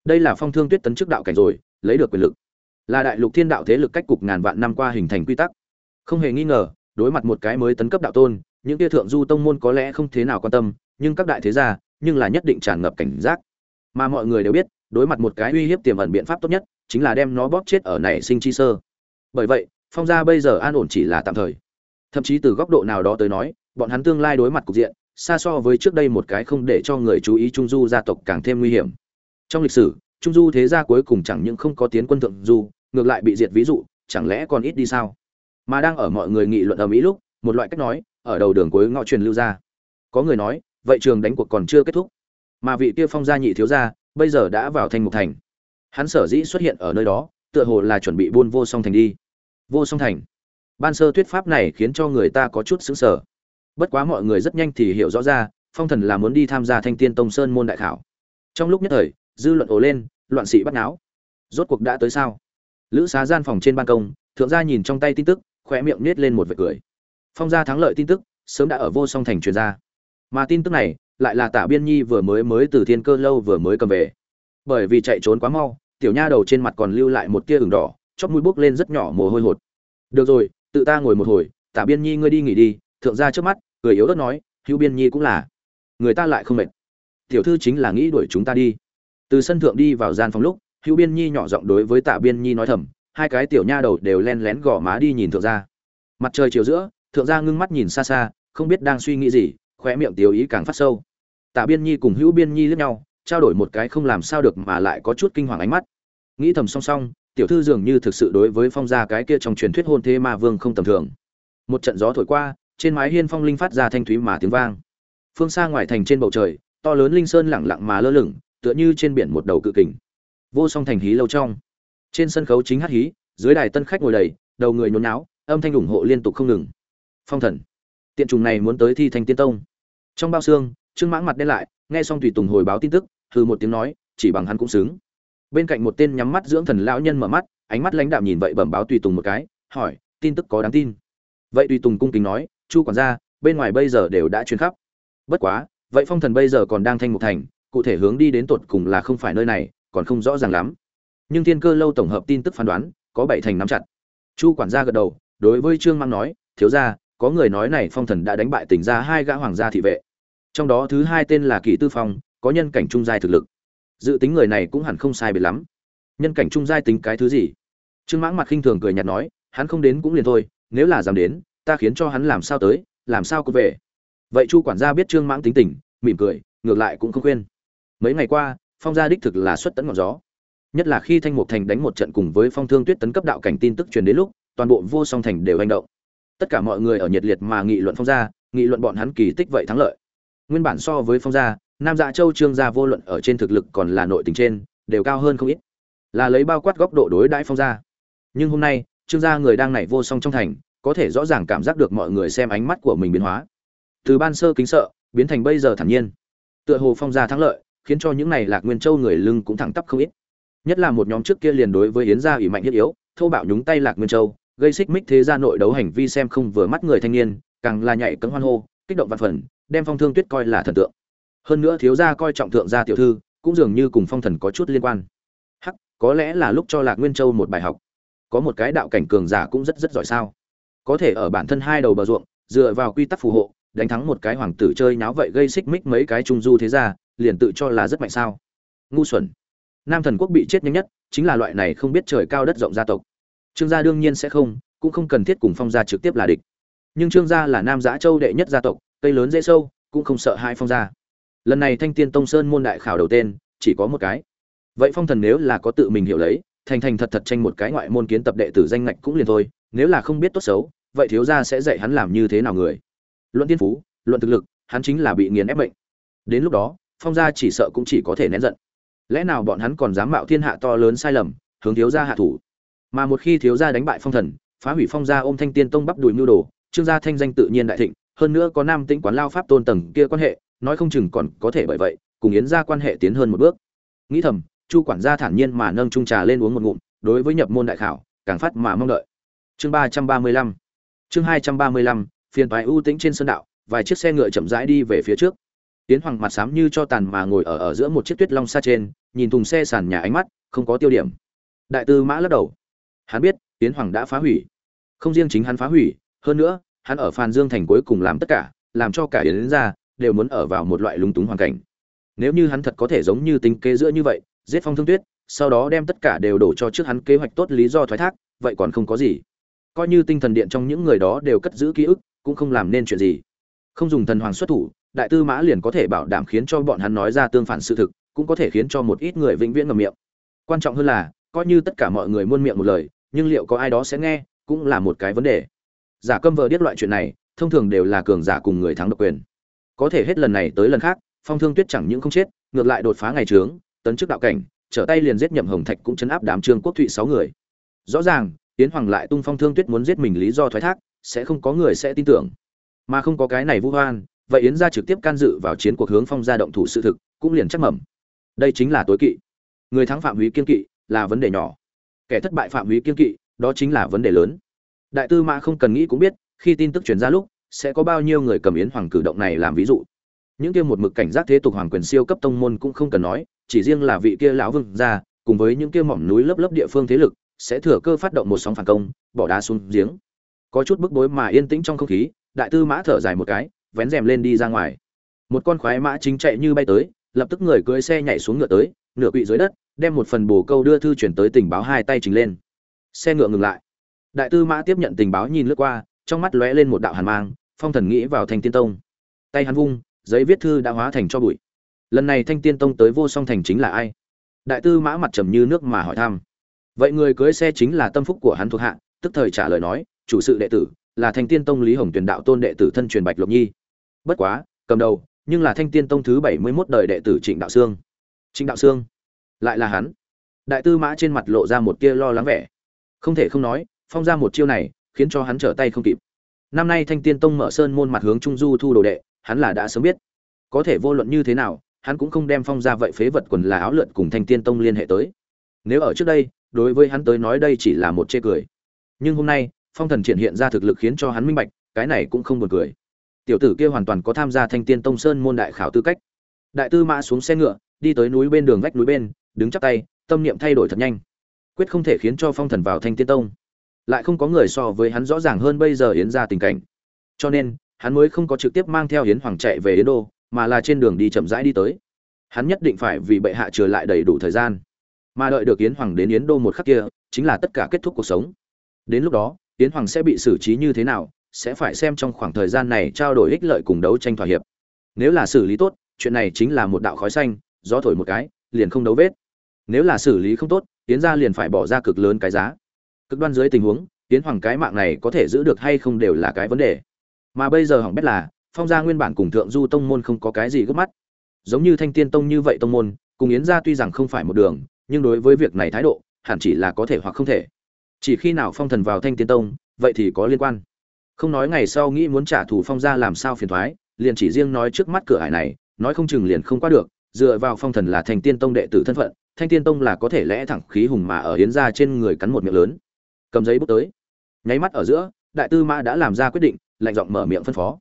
Đây là phong thương tuyết tấn chức đạo cảnh rồi, lấy được quyền lực. Là đại lục thiên đạo thế lực cách cục ngàn vạn năm qua hình thành quy tắc. Không hề nghi ngờ, đối mặt một cái mới tấn cấp đạo tôn những tia thượng du tông môn có lẽ không thế nào quan tâm, nhưng các đại thế gia, nhưng là nhất định tràn ngập cảnh giác. Mà mọi người đều biết, đối mặt một cái uy hiếp tiềm ẩn biện pháp tốt nhất, chính là đem nó bóp chết ở nảy sinh chi sơ. Bởi vậy, phong gia bây giờ an ổn chỉ là tạm thời. Thậm chí từ góc độ nào đó tới nói, bọn hắn tương lai đối mặt cục diện, xa so với trước đây một cái không để cho người chú ý trung du gia tộc càng thêm nguy hiểm. Trong lịch sử, trung du thế gia cuối cùng chẳng những không có tiến quân thượng du, ngược lại bị diệt ví dụ, chẳng lẽ còn ít đi sao? Mà đang ở mọi người nghị luận ở mỹ lúc, một loại cách nói ở đầu đường cuối ngõ truyền lưu ra. Có người nói, vậy trường đánh cuộc còn chưa kết thúc. Mà vị kia phong gia nhị thiếu gia, bây giờ đã vào thành mục thành. Hắn sở dĩ xuất hiện ở nơi đó, tựa hồ là chuẩn bị buôn vô song thành đi. Vô song thành. Ban sơ thuyết pháp này khiến cho người ta có chút xứng sở bất quá mọi người rất nhanh thì hiểu rõ ra, phong thần là muốn đi tham gia thanh tiên tông sơn môn đại khảo. Trong lúc nhất thời, dư luận ồ lên, loạn sĩ bắt náo. Rốt cuộc đã tới sao? Lữ xá gian phòng trên ban công, thượng gia nhìn trong tay tin tức, khóe miệng nết lên một vệt cười phong gia thắng lợi tin tức sớm đã ở vô song thành truyền ra mà tin tức này lại là Tả Biên Nhi vừa mới mới từ Thiên Cơ lâu vừa mới cầm về. Bởi vì chạy trốn quá mau, tiểu nha đầu trên mặt còn lưu lại một tia ửng đỏ, chóp mũi bốc lên rất nhỏ mồ hôi hột. Được rồi, tự ta ngồi một hồi, Tả Biên Nhi ngươi đi nghỉ đi, thượng gia trước mắt, cười yếu ớt nói, Hữu Biên Nhi cũng là. Người ta lại không mệt. tiểu thư chính là nghĩ đuổi chúng ta đi từ sân thượng đi vào gian phòng lúc hữu biên nhi nhỏ giọng đối với tạ biên nhi nói thầm hai cái tiểu nha đầu đều len lén gõ má đi nhìn thượng gia mặt trời chiều giữa thượng gia ngưng mắt nhìn xa xa, không biết đang suy nghĩ gì, khóe miệng tiểu ý càng phát sâu. Tạ biên nhi cùng hữu biên nhi liếc nhau, trao đổi một cái không làm sao được mà lại có chút kinh hoàng ánh mắt. Nghĩ thầm song song, tiểu thư dường như thực sự đối với phong gia cái kia trong truyền thuyết hôn thế ma vương không tầm thường. Một trận gió thổi qua, trên mái hiên phong linh phát ra thanh thúy mà tiếng vang. Phương xa ngoài thành trên bầu trời, to lớn linh sơn lẳng lặng mà lơ lửng, tựa như trên biển một đầu cự kình. Vô song thành hí lâu trong. Trên sân khấu chính hát hí, dưới đài tân khách ngồi đầy, đầu người nhốn náo âm thanh ủng hộ liên tục không ngừng phong thần. Tiện trùng này muốn tới thi thành tiên tông. Trong bao xương, trương mãng mặt đen lại, nghe xong tùy tùng hồi báo tin tức, hừ một tiếng nói, chỉ bằng hắn cũng xứng. Bên cạnh một tên nhắm mắt dưỡng thần lão nhân mở mắt, ánh mắt lãnh đạm nhìn vậy bẩm báo tùy tùng một cái, hỏi, tin tức có đáng tin. Vậy tùy tùng cung kính nói, chu quản gia, bên ngoài bây giờ đều đã truyền khắp. Bất quá, vậy phong thần bây giờ còn đang thanh mục thành, cụ thể hướng đi đến tột cùng là không phải nơi này, còn không rõ ràng lắm. Nhưng thiên cơ lâu tổng hợp tin tức phán đoán, có bảy thành nắm chặt. Chu quản gia gật đầu, đối với trương mang nói, thiếu gia có người nói này phong thần đã đánh bại tỉnh ra hai gã hoàng gia thị vệ. Trong đó thứ hai tên là kỷ tư phong, có nhân cảnh trung giai thực lực. Dự tính người này cũng hẳn không sai biệt lắm. Nhân cảnh trung giai tính cái thứ gì? Trương mãng mặt khinh thường cười nhạt nói, hắn không đến cũng liền thôi, nếu là dám đến, ta khiến cho hắn làm sao tới, làm sao có về. Vậy chu quản gia biết trương mãng tính tình, mỉm cười, ngược lại cũng không khuyên. Mấy ngày qua, phong gia đích thực là xuất tấn ngọn gió. Nhất là khi thanh mục thành đánh một trận cùng với phong thương tuyết tấn cấp đạo cảnh tin tức truyền đến lúc, toàn bộ vô song thành đều hành động tất cả mọi người ở nhiệt liệt mà nghị luận phong gia, nghị luận bọn hắn kỳ tích vậy thắng lợi. Nguyên bản so với phong gia, nam dạ châu, trương gia vô luận ở trên thực lực còn là nội tình trên, đều cao hơn không ít. Là lấy bao quát góc độ đối đãi phong gia. Nhưng hôm nay, trương gia người đang nảy vô song trong thành, có thể rõ ràng cảm giác được mọi người xem ánh mắt của mình biến hóa. Từ ban sơ kính sợ, biến thành bây giờ thản nhiên. Tựa hồ phong gia thắng lợi, khiến cho những này lạc nguyên châu người lưng cũng thẳng tắp không ít. Nhất là một nhóm trước kia liền đối với yến gia ủy mạnh thiết yếu thâu bạo nhúng tay lạc nguyên châu gây xích mích thế gia nội đấu hành vi xem không vừa mắt người thanh niên, càng là nhảy cấm hoan hô, kích động văn phần, đem phong thương tuyết coi là thần tượng. Hơn nữa thiếu gia coi trọng thượng gia tiểu thư, cũng dường như cùng phong thần có chút liên quan. Hắc, có lẽ là lúc cho lạc nguyên châu một bài học. Có một cái đạo cảnh cường giả cũng rất rất giỏi sao. Có thể ở bản thân hai đầu bờ ruộng, dựa vào quy tắc phù hộ, đánh thắng một cái hoàng tử chơi náo vậy gây xích mích mấy cái trung du thế gia, liền tự cho là rất mạnh sao. Ngu xuẩn. Nam thần quốc bị chết nhanh nhất, chính là loại này không biết trời cao đất rộng gia tộc trương gia đương nhiên sẽ không, cũng không cần thiết cùng phong gia trực tiếp là địch. Nhưng trương gia là nam giã châu đệ nhất gia tộc, cây lớn dễ sâu, cũng không sợ hai phong gia. Lần này thanh tiên tông sơn môn đại khảo đầu tên, chỉ có một cái. Vậy phong thần nếu là có tự mình hiểu lấy, thành thành thật thật tranh một cái ngoại môn kiến tập đệ tử danh ngạch cũng liền thôi, nếu là không biết tốt xấu, vậy thiếu gia sẽ dạy hắn làm như thế nào người? Luận tiên phú, luận thực lực, hắn chính là bị nghiền ép bệnh đến lúc đó, phong gia chỉ sợ cũng chỉ có thể nén giận. Lẽ nào bọn hắn còn dám mạo thiên hạ to lớn sai lầm, hướng thiếu gia hạ thủ? Mà một khi thiếu gia đánh bại phong thần, phá hủy phong gia ôm thanh tiên tông bắp đùi mưu đồ, trương gia thanh danh tự nhiên đại thịnh, hơn nữa có nam tĩnh quán lao pháp tôn tầng kia quan hệ, nói không chừng còn có thể bởi vậy, cùng yến gia quan hệ tiến hơn một bước. Nghĩ thầm, chu quản gia thản nhiên mà nâng trung trà lên uống một ngụm, đối với nhập môn đại khảo, càng phát mà mong đợi. Chương ba trăm ba mươi lăm, chương hai trăm ba mươi lăm, phiền toái ưu tĩnh trên sân đạo, vài chiếc xe ngựa chậm rãi đi về phía trước. Tiến hoàng mặt xám như cho tàn mà ngồi ở ở giữa một chiếc tuyết long xa trên, nhìn thùng xe sàn nhà ánh mắt, không có tiêu điểm. Đại tư mã lắc đầu hắn biết tiến hoàng đã phá hủy. Không riêng chính hắn phá hủy, hơn nữa, hắn ở phan dương thành cuối cùng làm tất cả, làm cho cả yến ra đều muốn ở vào một loại lúng túng hoàn cảnh. Nếu như hắn thật có thể giống như tính kế giữa như vậy, giết phong thương tuyết, sau đó đem tất cả đều đổ cho trước hắn kế hoạch tốt lý do thoái thác, vậy còn không có gì. Coi như tinh thần điện trong những người đó đều cất giữ ký ức, cũng không làm nên chuyện gì. Không dùng thần hoàng xuất thủ, đại tư mã liền có thể bảo đảm khiến cho bọn hắn nói ra tương phản sự thực, cũng có thể khiến cho một ít người vĩnh viễn ngầm miệng. Quan trọng hơn là, coi như tất cả mọi người muôn miệng một lời nhưng liệu có ai đó sẽ nghe, cũng là một cái vấn đề. Giả câm vờ biết loại chuyện này, thông thường đều là cường giả cùng người thắng độc quyền. Có thể hết lần này tới lần khác, phong thương tuyết chẳng những không chết, ngược lại đột phá ngày trướng, tấn chức đạo cảnh, trở tay liền giết nhậm hồng thạch cũng chấn áp đám trương quốc thụy sáu người. Rõ ràng tiến hoàng lại tung phong thương tuyết muốn giết mình lý do thoái thác, sẽ không có người sẽ tin tưởng. Mà không có cái này vu hoan, vậy yến gia trực tiếp can dự vào chiến cuộc hướng phong gia động thủ sự thực, cũng liền chắc mẩm. Đây chính là tối kỵ. Người thắng phạm hủy kiên kỵ, là vấn đề nhỏ kẻ thất bại phạm vi kiên kỵ, đó chính là vấn đề lớn. Đại tư mã không cần nghĩ cũng biết, khi tin tức truyền ra lúc, sẽ có bao nhiêu người cầm yến hoàng cử động này làm ví dụ. Những kia một mực cảnh giác thế tục hoàng quyền siêu cấp tông môn cũng không cần nói, chỉ riêng là vị kia lão vương gia, cùng với những kia mỏm núi lớp lớp địa phương thế lực, sẽ thừa cơ phát động một sóng phản công, bỏ đá xuống giếng. Có chút bức bối mà yên tĩnh trong không khí, đại tư mã thở dài một cái, vén rèm lên đi ra ngoài. Một con khoái mã chính chạy như bay tới, lập tức người cưỡi xe nhảy xuống ngựa tới, nửa quỵ dưới đất đem một phần bổ câu đưa thư chuyển tới tình báo hai tay trình lên. Xe ngựa ngừng lại. Đại tư mã tiếp nhận tình báo nhìn lướt qua, trong mắt lóe lên một đạo hàn mang, phong thần nghĩ vào thanh tiên tông. Tay hắn vung, giấy viết thư đã hóa thành cho bụi. Lần này thanh tiên tông tới vô song thành chính là ai? Đại tư mã mặt trầm như nước mà hỏi thăm. Vậy người cưới xe chính là tâm phúc của hắn thuộc hạ, tức thời trả lời nói, chủ sự đệ tử, là thanh tiên tông lý hồng tuyển đạo tôn đệ tử thân truyền bạch lộc nhi. Bất quá, cầm đầu, nhưng là thanh tiên tông thứ bảy mươi 71 đời đệ tử trịnh đạo sương. Trịnh đạo sương lại là hắn. Đại tư mã trên mặt lộ ra một tia lo lắng vẻ. Không thể không nói, phong ra một chiêu này, khiến cho hắn trở tay không kịp. Năm nay thanh tiên tông mở sơn môn mặt hướng trung du thu đồ đệ, hắn là đã sớm biết. Có thể vô luận như thế nào, hắn cũng không đem phong ra vậy phế vật quần là áo lượn cùng thanh tiên tông liên hệ tới. Nếu ở trước đây, đối với hắn tới nói đây chỉ là một chê cười. Nhưng hôm nay, phong thần triển hiện ra thực lực khiến cho hắn minh bạch, cái này cũng không buồn cười. Tiểu tử kia hoàn toàn có tham gia thanh tiên tông sơn môn đại khảo tư cách. Đại tư mã xuống xe ngựa, đi tới núi bên đường vách núi bên đứng chắp tay, tâm niệm thay đổi thật nhanh. Quyết không thể khiến cho phong thần vào thanh tiên tông. Lại không có người so với hắn rõ ràng hơn bây giờ yến ra tình cảnh. Cho nên, hắn mới không có trực tiếp mang theo yến hoàng chạy về yến đô, mà là trên đường đi chậm rãi đi tới. Hắn nhất định phải vì bệ hạ trừ lại đầy đủ thời gian. Mà đợi được yến hoàng đến yến đô một khắc kia, chính là tất cả kết thúc cuộc sống. Đến lúc đó, yến hoàng sẽ bị xử trí như thế nào, sẽ phải xem trong khoảng thời gian này trao đổi ích lợi cùng đấu tranh thỏa hiệp. Nếu là xử lý tốt, chuyện này chính là một đạo khói xanh, gió thổi một cái, liền không đấu vết nếu là xử lý không tốt tiến gia liền phải bỏ ra cực lớn cái giá. Cực đoan dưới tình huống tiến hoàng cái mạng này có thể giữ được hay không đều là cái vấn đề. Mà bây giờ hỏng bét là, phong gia nguyên bản cùng thượng du tông môn không có cái gì gấp mắt. Giống như thanh tiên tông như vậy tông môn, cùng yến gia tuy rằng không phải một đường, nhưng đối với việc này thái độ, hẳn chỉ là có thể hoặc không thể. Chỉ khi nào phong thần vào thanh tiên tông, vậy thì có liên quan. Không nói ngày sau nghĩ muốn trả thù phong gia làm sao phiền thoái, liền chỉ riêng nói trước mắt cửa hải này, nói không chừng liền không qua được, dựa vào phong thần là thanh tiên tông đệ tử thân phận thanh tiên tông là có thể lẽ thẳng khí hùng mà ở yến gia trên người cắn một miệng lớn. Cầm giấy bút tới. Nháy mắt ở giữa, đại tư mã đã làm ra quyết định, lạnh giọng mở miệng phân phó.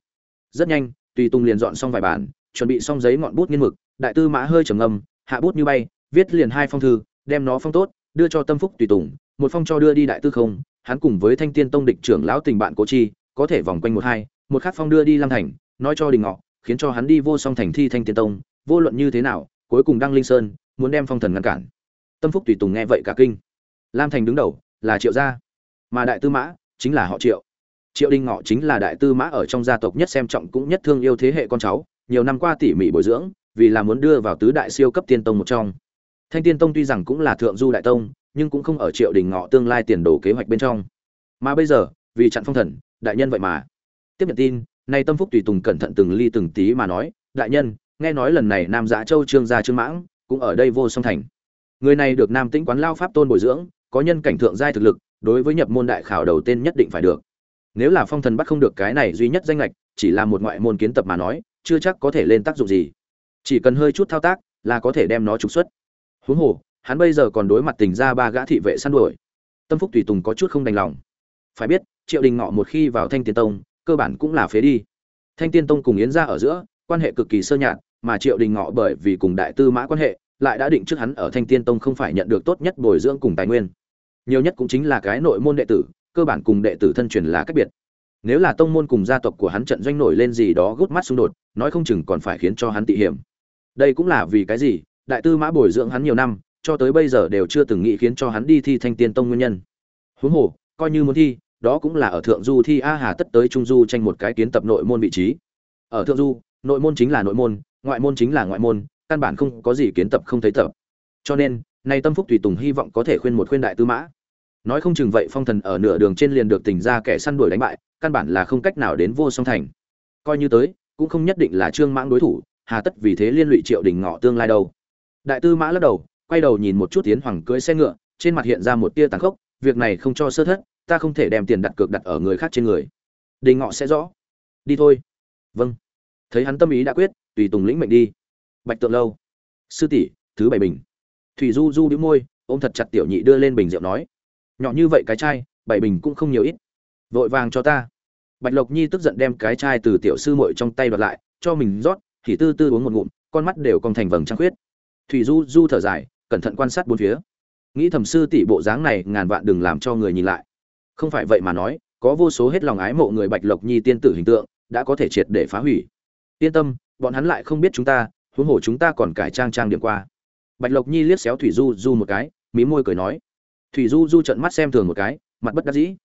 Rất nhanh, tùy tùng liền dọn xong vài bản, chuẩn bị xong giấy ngọn bút nghiên mực. Đại tư mã hơi trầm ngâm, hạ bút như bay, viết liền hai phong thư, đem nó phong tốt, đưa cho tâm phúc tùy tùng, một phong cho đưa đi đại tư không. Hắn cùng với thanh tiên tông địch trưởng lão tình bạn cố chi, có thể vòng quanh một hai, một khác phong đưa đi lam thành, nói cho đình ngọ, khiến cho hắn đi vô song thành thi thanh tiên tông, vô luận như thế nào, cuối cùng đăng linh sơn muốn đem phong thần ngăn cản. Tâm phúc tùy tùng nghe vậy cả kinh. Lam thành đứng đầu là triệu gia, mà đại tư mã chính là họ triệu. Triệu đinh ngọ chính là đại tư mã ở trong gia tộc nhất xem trọng cũng nhất thương yêu thế hệ con cháu, nhiều năm qua tỉ mỉ bồi dưỡng, vì là muốn đưa vào tứ đại siêu cấp tiên tông một trong. Thanh tiên tông tuy rằng cũng là thượng du đại tông, nhưng cũng không ở triệu đình ngọ tương lai tiền đồ kế hoạch bên trong. Mà bây giờ, vì chặn phong thần, đại nhân vậy mà. Tiếp nhận tin, nay tâm phúc tùy tùng cẩn thận từng ly từng tí mà nói, đại nhân, nghe nói lần này nam giã châu trương gia trương mãng cũng ở đây vô song thành. Người này được nam tĩnh quán lao pháp tôn bồi dưỡng, có nhân cảnh thượng giai thực lực, đối với nhập môn đại khảo đầu tên nhất định phải được. Nếu là phong thần bắt không được cái này duy nhất danh lệch chỉ là một ngoại môn kiến tập mà nói, chưa chắc có thể lên tác dụng gì. Chỉ cần hơi chút thao tác, là có thể đem nó trục xuất. Huống hồ, hắn bây giờ còn đối mặt tình ra ba gã thị vệ săn đuổi. Tâm phúc tùy tùng có chút không đành lòng. Phải biết, triệu đình ngọ một khi vào thanh tiên tông, cơ bản cũng là phế đi. Thanh tiên tông cùng yến gia ở giữa, quan hệ cực kỳ sơ nhạt mà triệu đình ngọ bởi vì cùng đại tư mã quan hệ, lại đã định trước hắn ở thanh tiên tông không phải nhận được tốt nhất bồi dưỡng cùng tài nguyên. Nhiều nhất cũng chính là cái nội môn đệ tử, cơ bản cùng đệ tử thân truyền là cách biệt. Nếu là tông môn cùng gia tộc của hắn trận doanh nổi lên gì đó gút mắt xung đột, nói không chừng còn phải khiến cho hắn tị hiểm. Đây cũng là vì cái gì, đại tư mã bồi dưỡng hắn nhiều năm, cho tới bây giờ đều chưa từng nghĩ khiến cho hắn đi thi thanh tiên tông nguyên nhân. Huống hồ, coi như muốn thi, đó cũng là ở thượng du thi a hà tất tới trung du tranh một cái kiến tập nội môn vị trí. Ở thượng du, nội môn chính là nội môn ngoại môn chính là ngoại môn, căn bản không có gì kiến tập không thấy tập. Cho nên, nay tâm phúc tùy tùng hy vọng có thể khuyên một khuyên đại tư mã. Nói không chừng vậy phong thần ở nửa đường trên liền được tỉnh ra kẻ săn đuổi đánh bại, căn bản là không cách nào đến vô song thành. Coi như tới, cũng không nhất định là trương mãng đối thủ, hà tất vì thế liên lụy triệu đình ngọ tương lai đâu. Đại tư mã lắc đầu, quay đầu nhìn một chút tiến hoàng cưỡi xe ngựa, trên mặt hiện ra một tia tàn khốc, việc này không cho sơ thất, ta không thể đem tiền đặt cược đặt ở người khác trên người. Đình ngọ sẽ rõ. Đi thôi. Vâng. Thấy hắn tâm ý đã quyết tùy tùng lĩnh mệnh đi. Bạch tượng lâu. Sư tỷ, thứ bảy bình. Thủy du du đĩu môi, ôm thật chặt tiểu nhị đưa lên bình rượu nói. Nhỏ như vậy cái chai, bảy bình cũng không nhiều ít. Vội vàng cho ta. Bạch lộc nhi tức giận đem cái chai từ tiểu sư muội trong tay đoạt lại, cho mình rót, thì tư tư uống một ngụm, con mắt đều còn thành vầng trăng khuyết. Thủy du du thở dài, cẩn thận quan sát bốn phía. Nghĩ thầm sư tỷ bộ dáng này, ngàn vạn đừng làm cho người nhìn lại. Không phải vậy mà nói, có vô số hết lòng ái mộ người bạch lộc nhi tiên tử hình tượng, đã có thể triệt để phá hủy yên tâm, bọn hắn lại không biết chúng ta, huống hồ chúng ta còn cải trang trang điểm qua. Bạch lộc nhi liếc xéo thủy du du một cái, mí môi cười nói. Thủy du du trận mắt xem thường một cái, mặt bất đắc dĩ.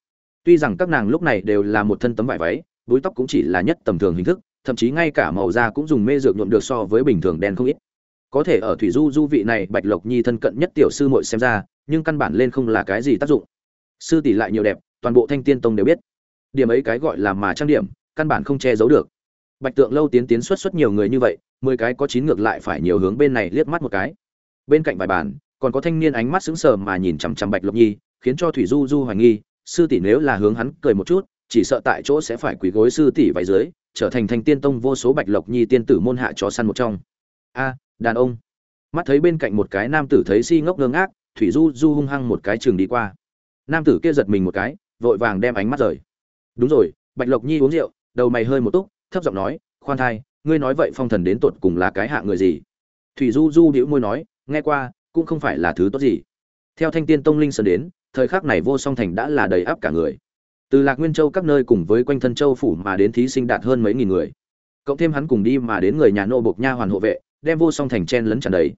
Tuy rằng các nàng lúc này đều là một thân tấm vải váy, búi tóc cũng chỉ là nhất tầm thường hình thức, thậm chí ngay cả màu da cũng dùng mê dược nhuộm được so với bình thường đen không ít. Có thể ở thủy du du vị này bạch lộc nhi thân cận nhất tiểu sư muội xem ra, nhưng căn bản lên không là cái gì tác dụng. Sư tỷ lại nhiều đẹp, toàn bộ thanh tiên tông đều biết. Điểm ấy cái gọi là mà trang điểm, căn bản không che giấu được bạch tượng lâu tiến tiến xuất xuất nhiều người như vậy, mười cái có chín ngược lại phải nhiều hướng bên này liếc mắt một cái. Bên cạnh vài bàn, còn có thanh niên ánh mắt sững sờ mà nhìn chằm chằm bạch lộc nhi, khiến cho thủy du du hoài nghi, sư tỷ nếu là hướng hắn cười một chút, chỉ sợ tại chỗ sẽ phải quỳ gối sư tỷ vài dưới, trở thành thành tiên tông vô số bạch lộc nhi tiên tử môn hạ chó săn một trong. A, đàn ông. Mắt thấy bên cạnh một cái nam tử thấy si ngốc ngơ ngác, thủy du du hung hăng một cái trường đi qua. Nam tử kia giật mình một cái, vội vàng đem ánh mắt rời. Đúng rồi, bạch lộc nhi uống rượu, đầu mày hơi một túc thấp giọng nói, khoan thai, ngươi nói vậy phong thần đến tột cùng là cái hạ người gì? Thủy du du đĩu môi nói, nghe qua, cũng không phải là thứ tốt gì. Theo thanh tiên tông linh sơn đến, thời khắc này vô song thành đã là đầy áp cả người. Từ lạc nguyên châu các nơi cùng với quanh thân châu phủ mà đến thí sinh đạt hơn mấy nghìn người. Cộng thêm hắn cùng đi mà đến người nhà nô bộc nha hoàn hộ vệ, đem vô song thành chen lấn tràn đầy.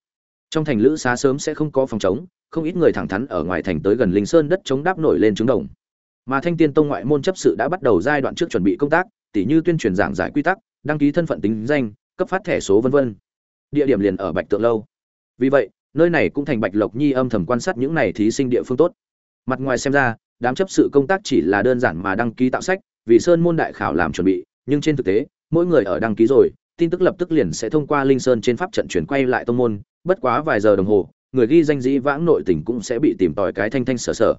Trong thành lữ xá sớm sẽ không có phòng chống không ít người thẳng thắn ở ngoài thành tới gần linh sơn đất chống đáp nổi lên trứng đồng mà thanh tiên tông ngoại môn chấp sự đã bắt đầu giai đoạn trước chuẩn bị công tác, tỉ như tuyên truyền giảng giải quy tắc, đăng ký thân phận tính danh, cấp phát thẻ số vân vân. Địa điểm liền ở bạch tượng lâu. Vì vậy, nơi này cũng thành bạch lộc nhi âm thầm quan sát những này thí sinh địa phương tốt. Mặt ngoài xem ra, đám chấp sự công tác chỉ là đơn giản mà đăng ký tạo sách, vì sơn môn đại khảo làm chuẩn bị, nhưng trên thực tế, mỗi người ở đăng ký rồi, tin tức lập tức liền sẽ thông qua linh sơn trên pháp trận chuyển quay lại tông môn, bất quá vài giờ đồng hồ, người ghi danh dĩ vãng nội tình cũng sẽ bị tìm tòi cái thanh thanh sở sở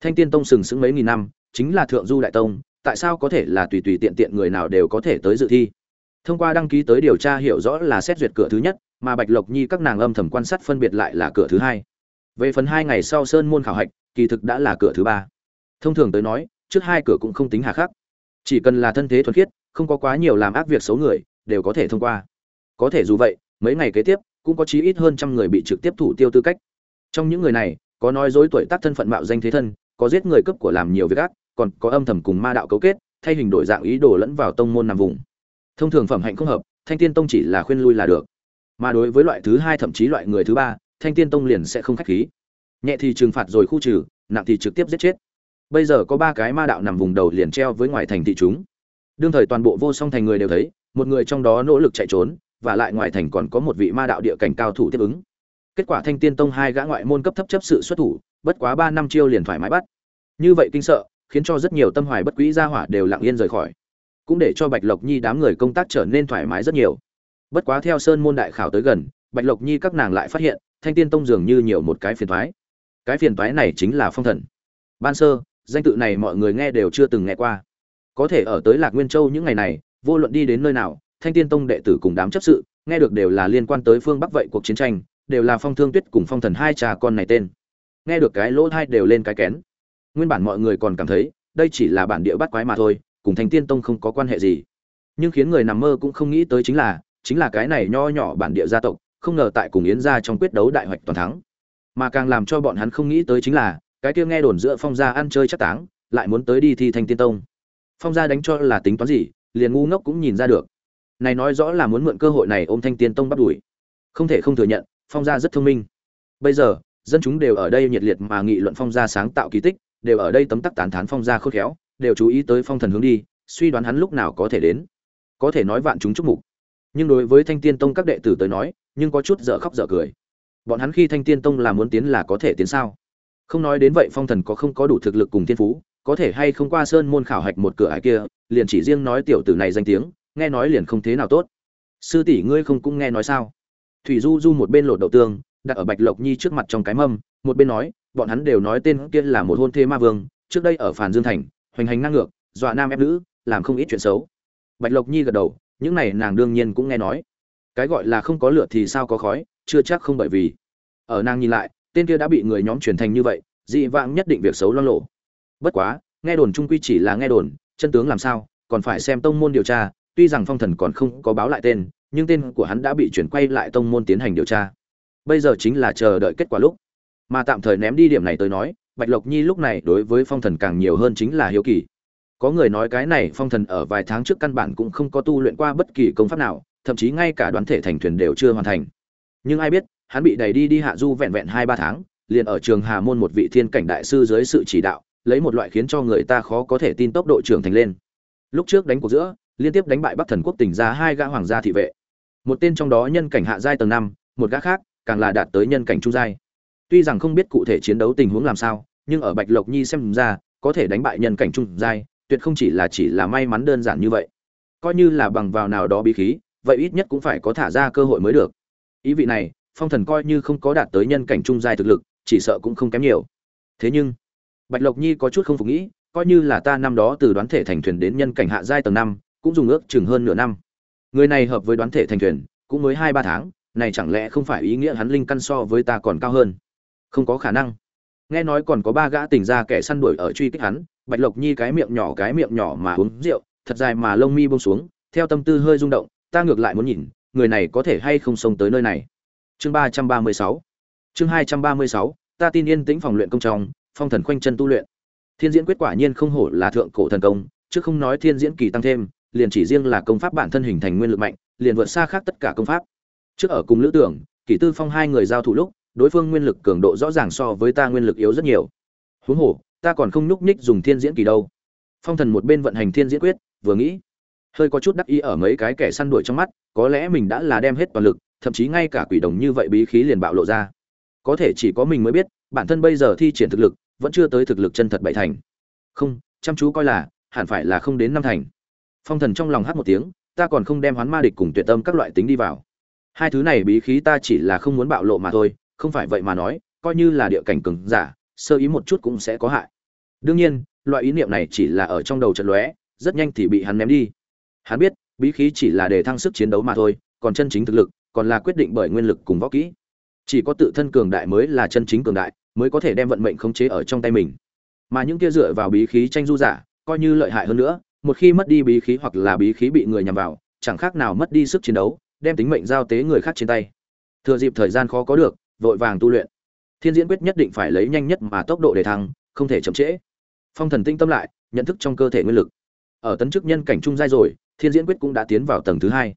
thanh tiên tông sừng sững mấy nghìn năm, chính là thượng du đại tông, tại sao có thể là tùy tùy tiện tiện người nào đều có thể tới dự thi? Thông qua đăng ký tới điều tra hiểu rõ là xét duyệt cửa thứ nhất, mà bạch lộc nhi các nàng âm thầm quan sát phân biệt lại là cửa thứ hai. Về phần hai ngày sau sơn môn khảo hạch, kỳ thực đã là cửa thứ ba. Thông thường tới nói, trước hai cửa cũng không tính hà khắc. Chỉ cần là thân thế thuần khiết, không có quá nhiều làm ác việc xấu người, đều có thể thông qua. Có thể dù vậy, mấy ngày kế tiếp, cũng có chí ít hơn trăm người bị trực tiếp thủ tiêu tư cách. Trong những người này, có nói dối tuổi tác thân phận mạo danh thế thân có giết người cấp của làm nhiều việc ác, còn có âm thầm cùng ma đạo cấu kết, thay hình đổi dạng ý đồ lẫn vào tông môn nằm vùng. Thông thường phẩm hạnh không hợp, thanh tiên tông chỉ là khuyên lui là được. Mà đối với loại thứ hai thậm chí loại người thứ ba, thanh tiên tông liền sẽ không khách khí. Nhẹ thì trừng phạt rồi khu trừ, nặng thì trực tiếp giết chết. Bây giờ có ba cái ma đạo nằm vùng đầu liền treo với ngoài thành thị chúng. Đương thời toàn bộ vô song thành người đều thấy, một người trong đó nỗ lực chạy trốn, và lại ngoài thành còn có một vị ma đạo địa cảnh cao thủ tiếp ứng. Kết quả thanh tiên tông hai gã ngoại môn cấp thấp chấp sự xuất thủ bất quá ba năm chiêu liền thoải mái bắt. Như vậy kinh sợ, khiến cho rất nhiều tâm hoài bất quỹ gia hỏa đều lặng yên rời khỏi. Cũng để cho bạch lộc nhi đám người công tác trở nên thoải mái rất nhiều. Bất quá theo sơn môn đại khảo tới gần, bạch lộc nhi các nàng lại phát hiện, thanh tiên tông dường như nhiều một cái phiền thoái cái phiền toái này chính là phong thần. Ban sơ, danh tự này mọi người nghe đều chưa từng nghe qua. Có thể ở tới lạc nguyên châu những ngày này, vô luận đi đến nơi nào, thanh tiên tông đệ tử cùng đám chấp sự, nghe được đều là liên quan tới phương bắc vậy cuộc chiến tranh, đều là phong thương tuyết cùng phong thần hai cha con này tên nghe được cái lỗ hai đều lên cái kén. Nguyên bản mọi người còn cảm thấy, đây chỉ là bản địa bắt quái mà thôi, cùng thanh tiên tông không có quan hệ gì. Nhưng khiến người nằm mơ cũng không nghĩ tới chính là chính là cái này nho nhỏ bản địa gia tộc, không ngờ tại cùng yến gia trong quyết đấu đại hoạch toàn thắng. Mà càng làm cho bọn hắn không nghĩ tới chính là, cái kia nghe đồn giữa phong gia ăn chơi chắc táng, lại muốn tới đi thi thanh tiên tông. Phong gia đánh cho là tính toán gì, liền ngu ngốc cũng nhìn ra được. Này nói rõ là muốn mượn cơ hội này ôm thanh tiên tông bắt đuổi. Không thể không thừa nhận, phong gia rất thông minh. Bây giờ dân chúng đều ở đây nhiệt liệt mà nghị luận phong gia sáng tạo kỳ tích, đều ở đây tấm tắc tán thán phong gia khôn khéo, đều chú ý tới phong thần hướng đi, suy đoán hắn lúc nào có thể đến. Có thể nói vạn chúng chúc mục. Nhưng đối với thanh tiên tông các đệ tử tới nói, nhưng có chút dở khóc dở cười. Bọn hắn khi thanh tiên tông là muốn tiến là có thể tiến sao? Không nói đến vậy phong thần có không có đủ thực lực cùng thiên phú, có thể hay không qua sơn môn khảo hạch một cửa ải kia, liền chỉ riêng nói tiểu tử này danh tiếng, nghe nói liền không thế nào tốt. Sư tỷ ngươi không cũng nghe nói sao? Thủy du du một bên lột đậu tương đặt ở bạch lộc nhi trước mặt trong cái mâm, một bên nói, bọn hắn đều nói tên kia là một hôn thê ma vương, trước đây ở phàn dương thành, hoành hành ngang ngược, dọa nam ép nữ, làm không ít chuyện xấu. Bạch lộc nhi gật đầu, những này nàng đương nhiên cũng nghe nói. Cái gọi là không có lửa thì sao có khói, chưa chắc không bởi vì. Ở nàng nhìn lại, tên kia đã bị người nhóm truyền thành như vậy, dị vãng nhất định việc xấu lo lộ. Bất quá, nghe đồn trung quy chỉ là nghe đồn, chân tướng làm sao, còn phải xem tông môn điều tra, tuy rằng phong thần còn không có báo lại tên, nhưng tên của hắn đã bị chuyển quay lại tông môn tiến hành điều tra bây giờ chính là chờ đợi kết quả lúc. Mà tạm thời ném đi điểm này tới nói, bạch lộc nhi lúc này đối với phong thần càng nhiều hơn chính là hiếu kỳ. Có người nói cái này phong thần ở vài tháng trước căn bản cũng không có tu luyện qua bất kỳ công pháp nào, thậm chí ngay cả đoán thể thành thuyền đều chưa hoàn thành. Nhưng ai biết, hắn bị đẩy đi đi hạ du vẹn vẹn hai ba tháng, liền ở trường hà môn một vị thiên cảnh đại sư dưới sự chỉ đạo, lấy một loại khiến cho người ta khó có thể tin tốc độ trưởng thành lên. Lúc trước đánh cuộc giữa, liên tiếp đánh bại bắc thần quốc tỉnh ra hai gã hoàng gia thị vệ. Một tên trong đó nhân cảnh hạ giai tầng năm, một gã khác càng là đạt tới nhân cảnh trung giai. Tuy rằng không biết cụ thể chiến đấu tình huống làm sao, nhưng ở bạch lộc nhi xem ra, có thể đánh bại nhân cảnh trung giai, tuyệt không chỉ là chỉ là may mắn đơn giản như vậy. Coi như là bằng vào nào đó bí khí, vậy ít nhất cũng phải có thả ra cơ hội mới được. Ý vị này, phong thần coi như không có đạt tới nhân cảnh trung giai thực lực, chỉ sợ cũng không kém nhiều. Thế nhưng, bạch lộc nhi có chút không phục nghĩ, coi như là ta năm đó từ đoán thể thành thuyền đến nhân cảnh hạ giai tầng năm, cũng dùng ước chừng hơn nửa năm. Người này hợp với đoán thể thành thuyền, cũng mới hai ba tháng này chẳng lẽ không phải ý nghĩa hắn linh căn so với ta còn cao hơn? Không có khả năng. Nghe nói còn có ba gã tỉnh ra kẻ săn đuổi ở truy kích hắn, bạch lộc nhi cái miệng nhỏ cái miệng nhỏ mà uống rượu, thật dài mà lông mi bông xuống, theo tâm tư hơi rung động, ta ngược lại muốn nhìn, người này có thể hay không xông tới nơi này. Chương ba trăm ba mươi sáu. Chương hai trăm ba mươi sáu, ta tin yên tĩnh phòng luyện công trong, phong thần khoanh chân tu luyện. Thiên diễn quyết quả nhiên không hổ là thượng cổ thần công, chứ không nói thiên diễn kỳ tăng thêm, liền chỉ riêng là công pháp bản thân hình thành nguyên lực mạnh, liền vượt xa khác tất cả công pháp trước ở cùng lữ tưởng, kỷ tư phong hai người giao thủ lúc, đối phương nguyên lực cường độ rõ ràng so với ta nguyên lực yếu rất nhiều. Huống hồ, ta còn không nhúc nhích dùng thiên diễn kỳ đâu. Phong thần một bên vận hành thiên diễn quyết, vừa nghĩ, hơi có chút đắc ý ở mấy cái kẻ săn đuổi trong mắt, có lẽ mình đã là đem hết toàn lực, thậm chí ngay cả quỷ đồng như vậy bí khí liền bạo lộ ra. Có thể chỉ có mình mới biết, bản thân bây giờ thi triển thực lực, vẫn chưa tới thực lực chân thật bảy thành. Không, chăm chú coi là, hẳn phải là không đến năm thành. Phong thần trong lòng hát một tiếng, ta còn không đem hoán ma địch cùng tuyệt tâm các loại tính đi vào hai thứ này bí khí ta chỉ là không muốn bạo lộ mà thôi, không phải vậy mà nói, coi như là địa cảnh cứng giả, sơ ý một chút cũng sẽ có hại. Đương nhiên, loại ý niệm này chỉ là ở trong đầu trận lóe, rất nhanh thì bị hắn ném đi. Hắn biết, bí khí chỉ là để thăng sức chiến đấu mà thôi, còn chân chính thực lực, còn là quyết định bởi nguyên lực cùng võ kỹ. Chỉ có tự thân cường đại mới là chân chính cường đại, mới có thể đem vận mệnh khống chế ở trong tay mình. Mà những kia dựa vào bí khí tranh du giả, coi như lợi hại hơn nữa, một khi mất đi bí khí hoặc là bí khí bị người nhằm vào, chẳng khác nào mất đi sức chiến đấu đem tính mệnh giao tế người khác trên tay. Thừa dịp thời gian khó có được, vội vàng tu luyện. Thiên diễn quyết nhất định phải lấy nhanh nhất mà tốc độ để thăng, không thể chậm trễ. Phong thần tinh tâm lại, nhận thức trong cơ thể nguyên lực. Ở tấn chức nhân cảnh trung giai rồi, thiên diễn quyết cũng đã tiến vào tầng thứ hai.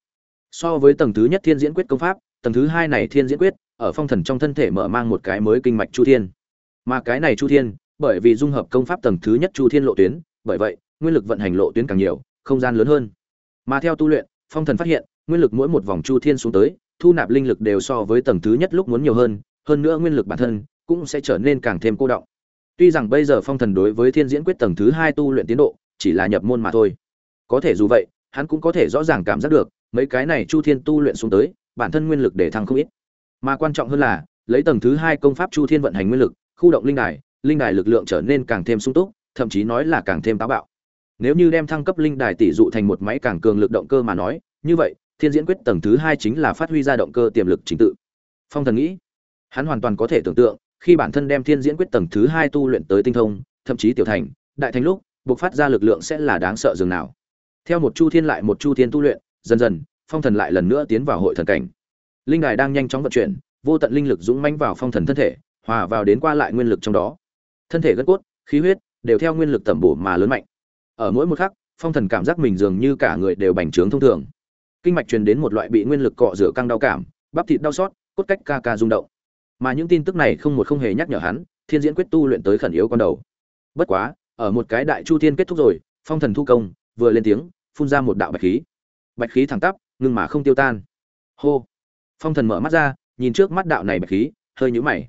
So với tầng thứ nhất thiên diễn quyết công pháp, tầng thứ hai này thiên diễn quyết, ở phong thần trong thân thể mở mang một cái mới kinh mạch chu thiên. Mà cái này chu thiên, bởi vì dung hợp công pháp tầng thứ nhất chu thiên lộ tuyến, bởi vậy, nguyên lực vận hành lộ tuyến càng nhiều, không gian lớn hơn. Mà theo tu luyện, phong thần phát hiện nguyên lực mỗi một vòng chu thiên xuống tới, thu nạp linh lực đều so với tầng thứ nhất lúc muốn nhiều hơn hơn nữa nguyên lực bản thân cũng sẽ trở nên càng thêm cô động. Tuy rằng bây giờ phong thần đối với thiên diễn quyết tầng thứ hai tu luyện tiến độ chỉ là nhập môn mà thôi. Có thể dù vậy, hắn cũng có thể rõ ràng cảm giác được, mấy cái này chu thiên tu luyện xuống tới, bản thân nguyên lực để thăng không ít. Mà quan trọng hơn là, lấy tầng thứ hai công pháp chu thiên vận hành nguyên lực, khu động linh đài linh đài lực lượng trở nên càng thêm sung túc, thậm chí nói là càng thêm táo bạo. Nếu như đem thăng cấp linh đài tỷ dụ thành một máy càng cường lực động cơ mà nói, như vậy thiên diễn quyết tầng thứ hai chính là phát huy ra động cơ tiềm lực chính tự. Phong thần nghĩ, hắn hoàn toàn có thể tưởng tượng, khi bản thân đem thiên diễn quyết tầng thứ hai tu luyện tới tinh thông, thậm chí tiểu thành, đại thành lúc buộc phát ra lực lượng sẽ là đáng sợ dường nào. Theo một chu thiên lại một chu thiên tu luyện, dần dần, phong thần lại lần nữa tiến vào hội thần cảnh. Linh đài đang nhanh chóng vận chuyển, vô tận linh lực dũng mãnh vào phong thần thân thể, hòa vào đến qua lại nguyên lực trong đó. Thân thể gân cốt, khí huyết, đều theo nguyên lực tẩm bổ mà lớn mạnh. Ở mỗi một khắc, phong thần cảm giác mình dường như cả người đều bành trướng thông thường kinh mạch truyền đến một loại bị nguyên lực cọ rửa căng đau cảm, bắp thịt đau xót, cốt cách ca ca rung động. Mà những tin tức này không một không hề nhắc nhở hắn, thiên diễn quyết tu luyện tới khẩn yếu con đầu. Bất quá, ở một cái đại chu thiên kết thúc rồi, phong thần thu công, vừa lên tiếng, phun ra một đạo bạch khí. Bạch khí thẳng tắp, ngưng mà không tiêu tan. Hô! Phong thần mở mắt ra, nhìn trước mắt đạo này bạch khí, hơi nhũ mày.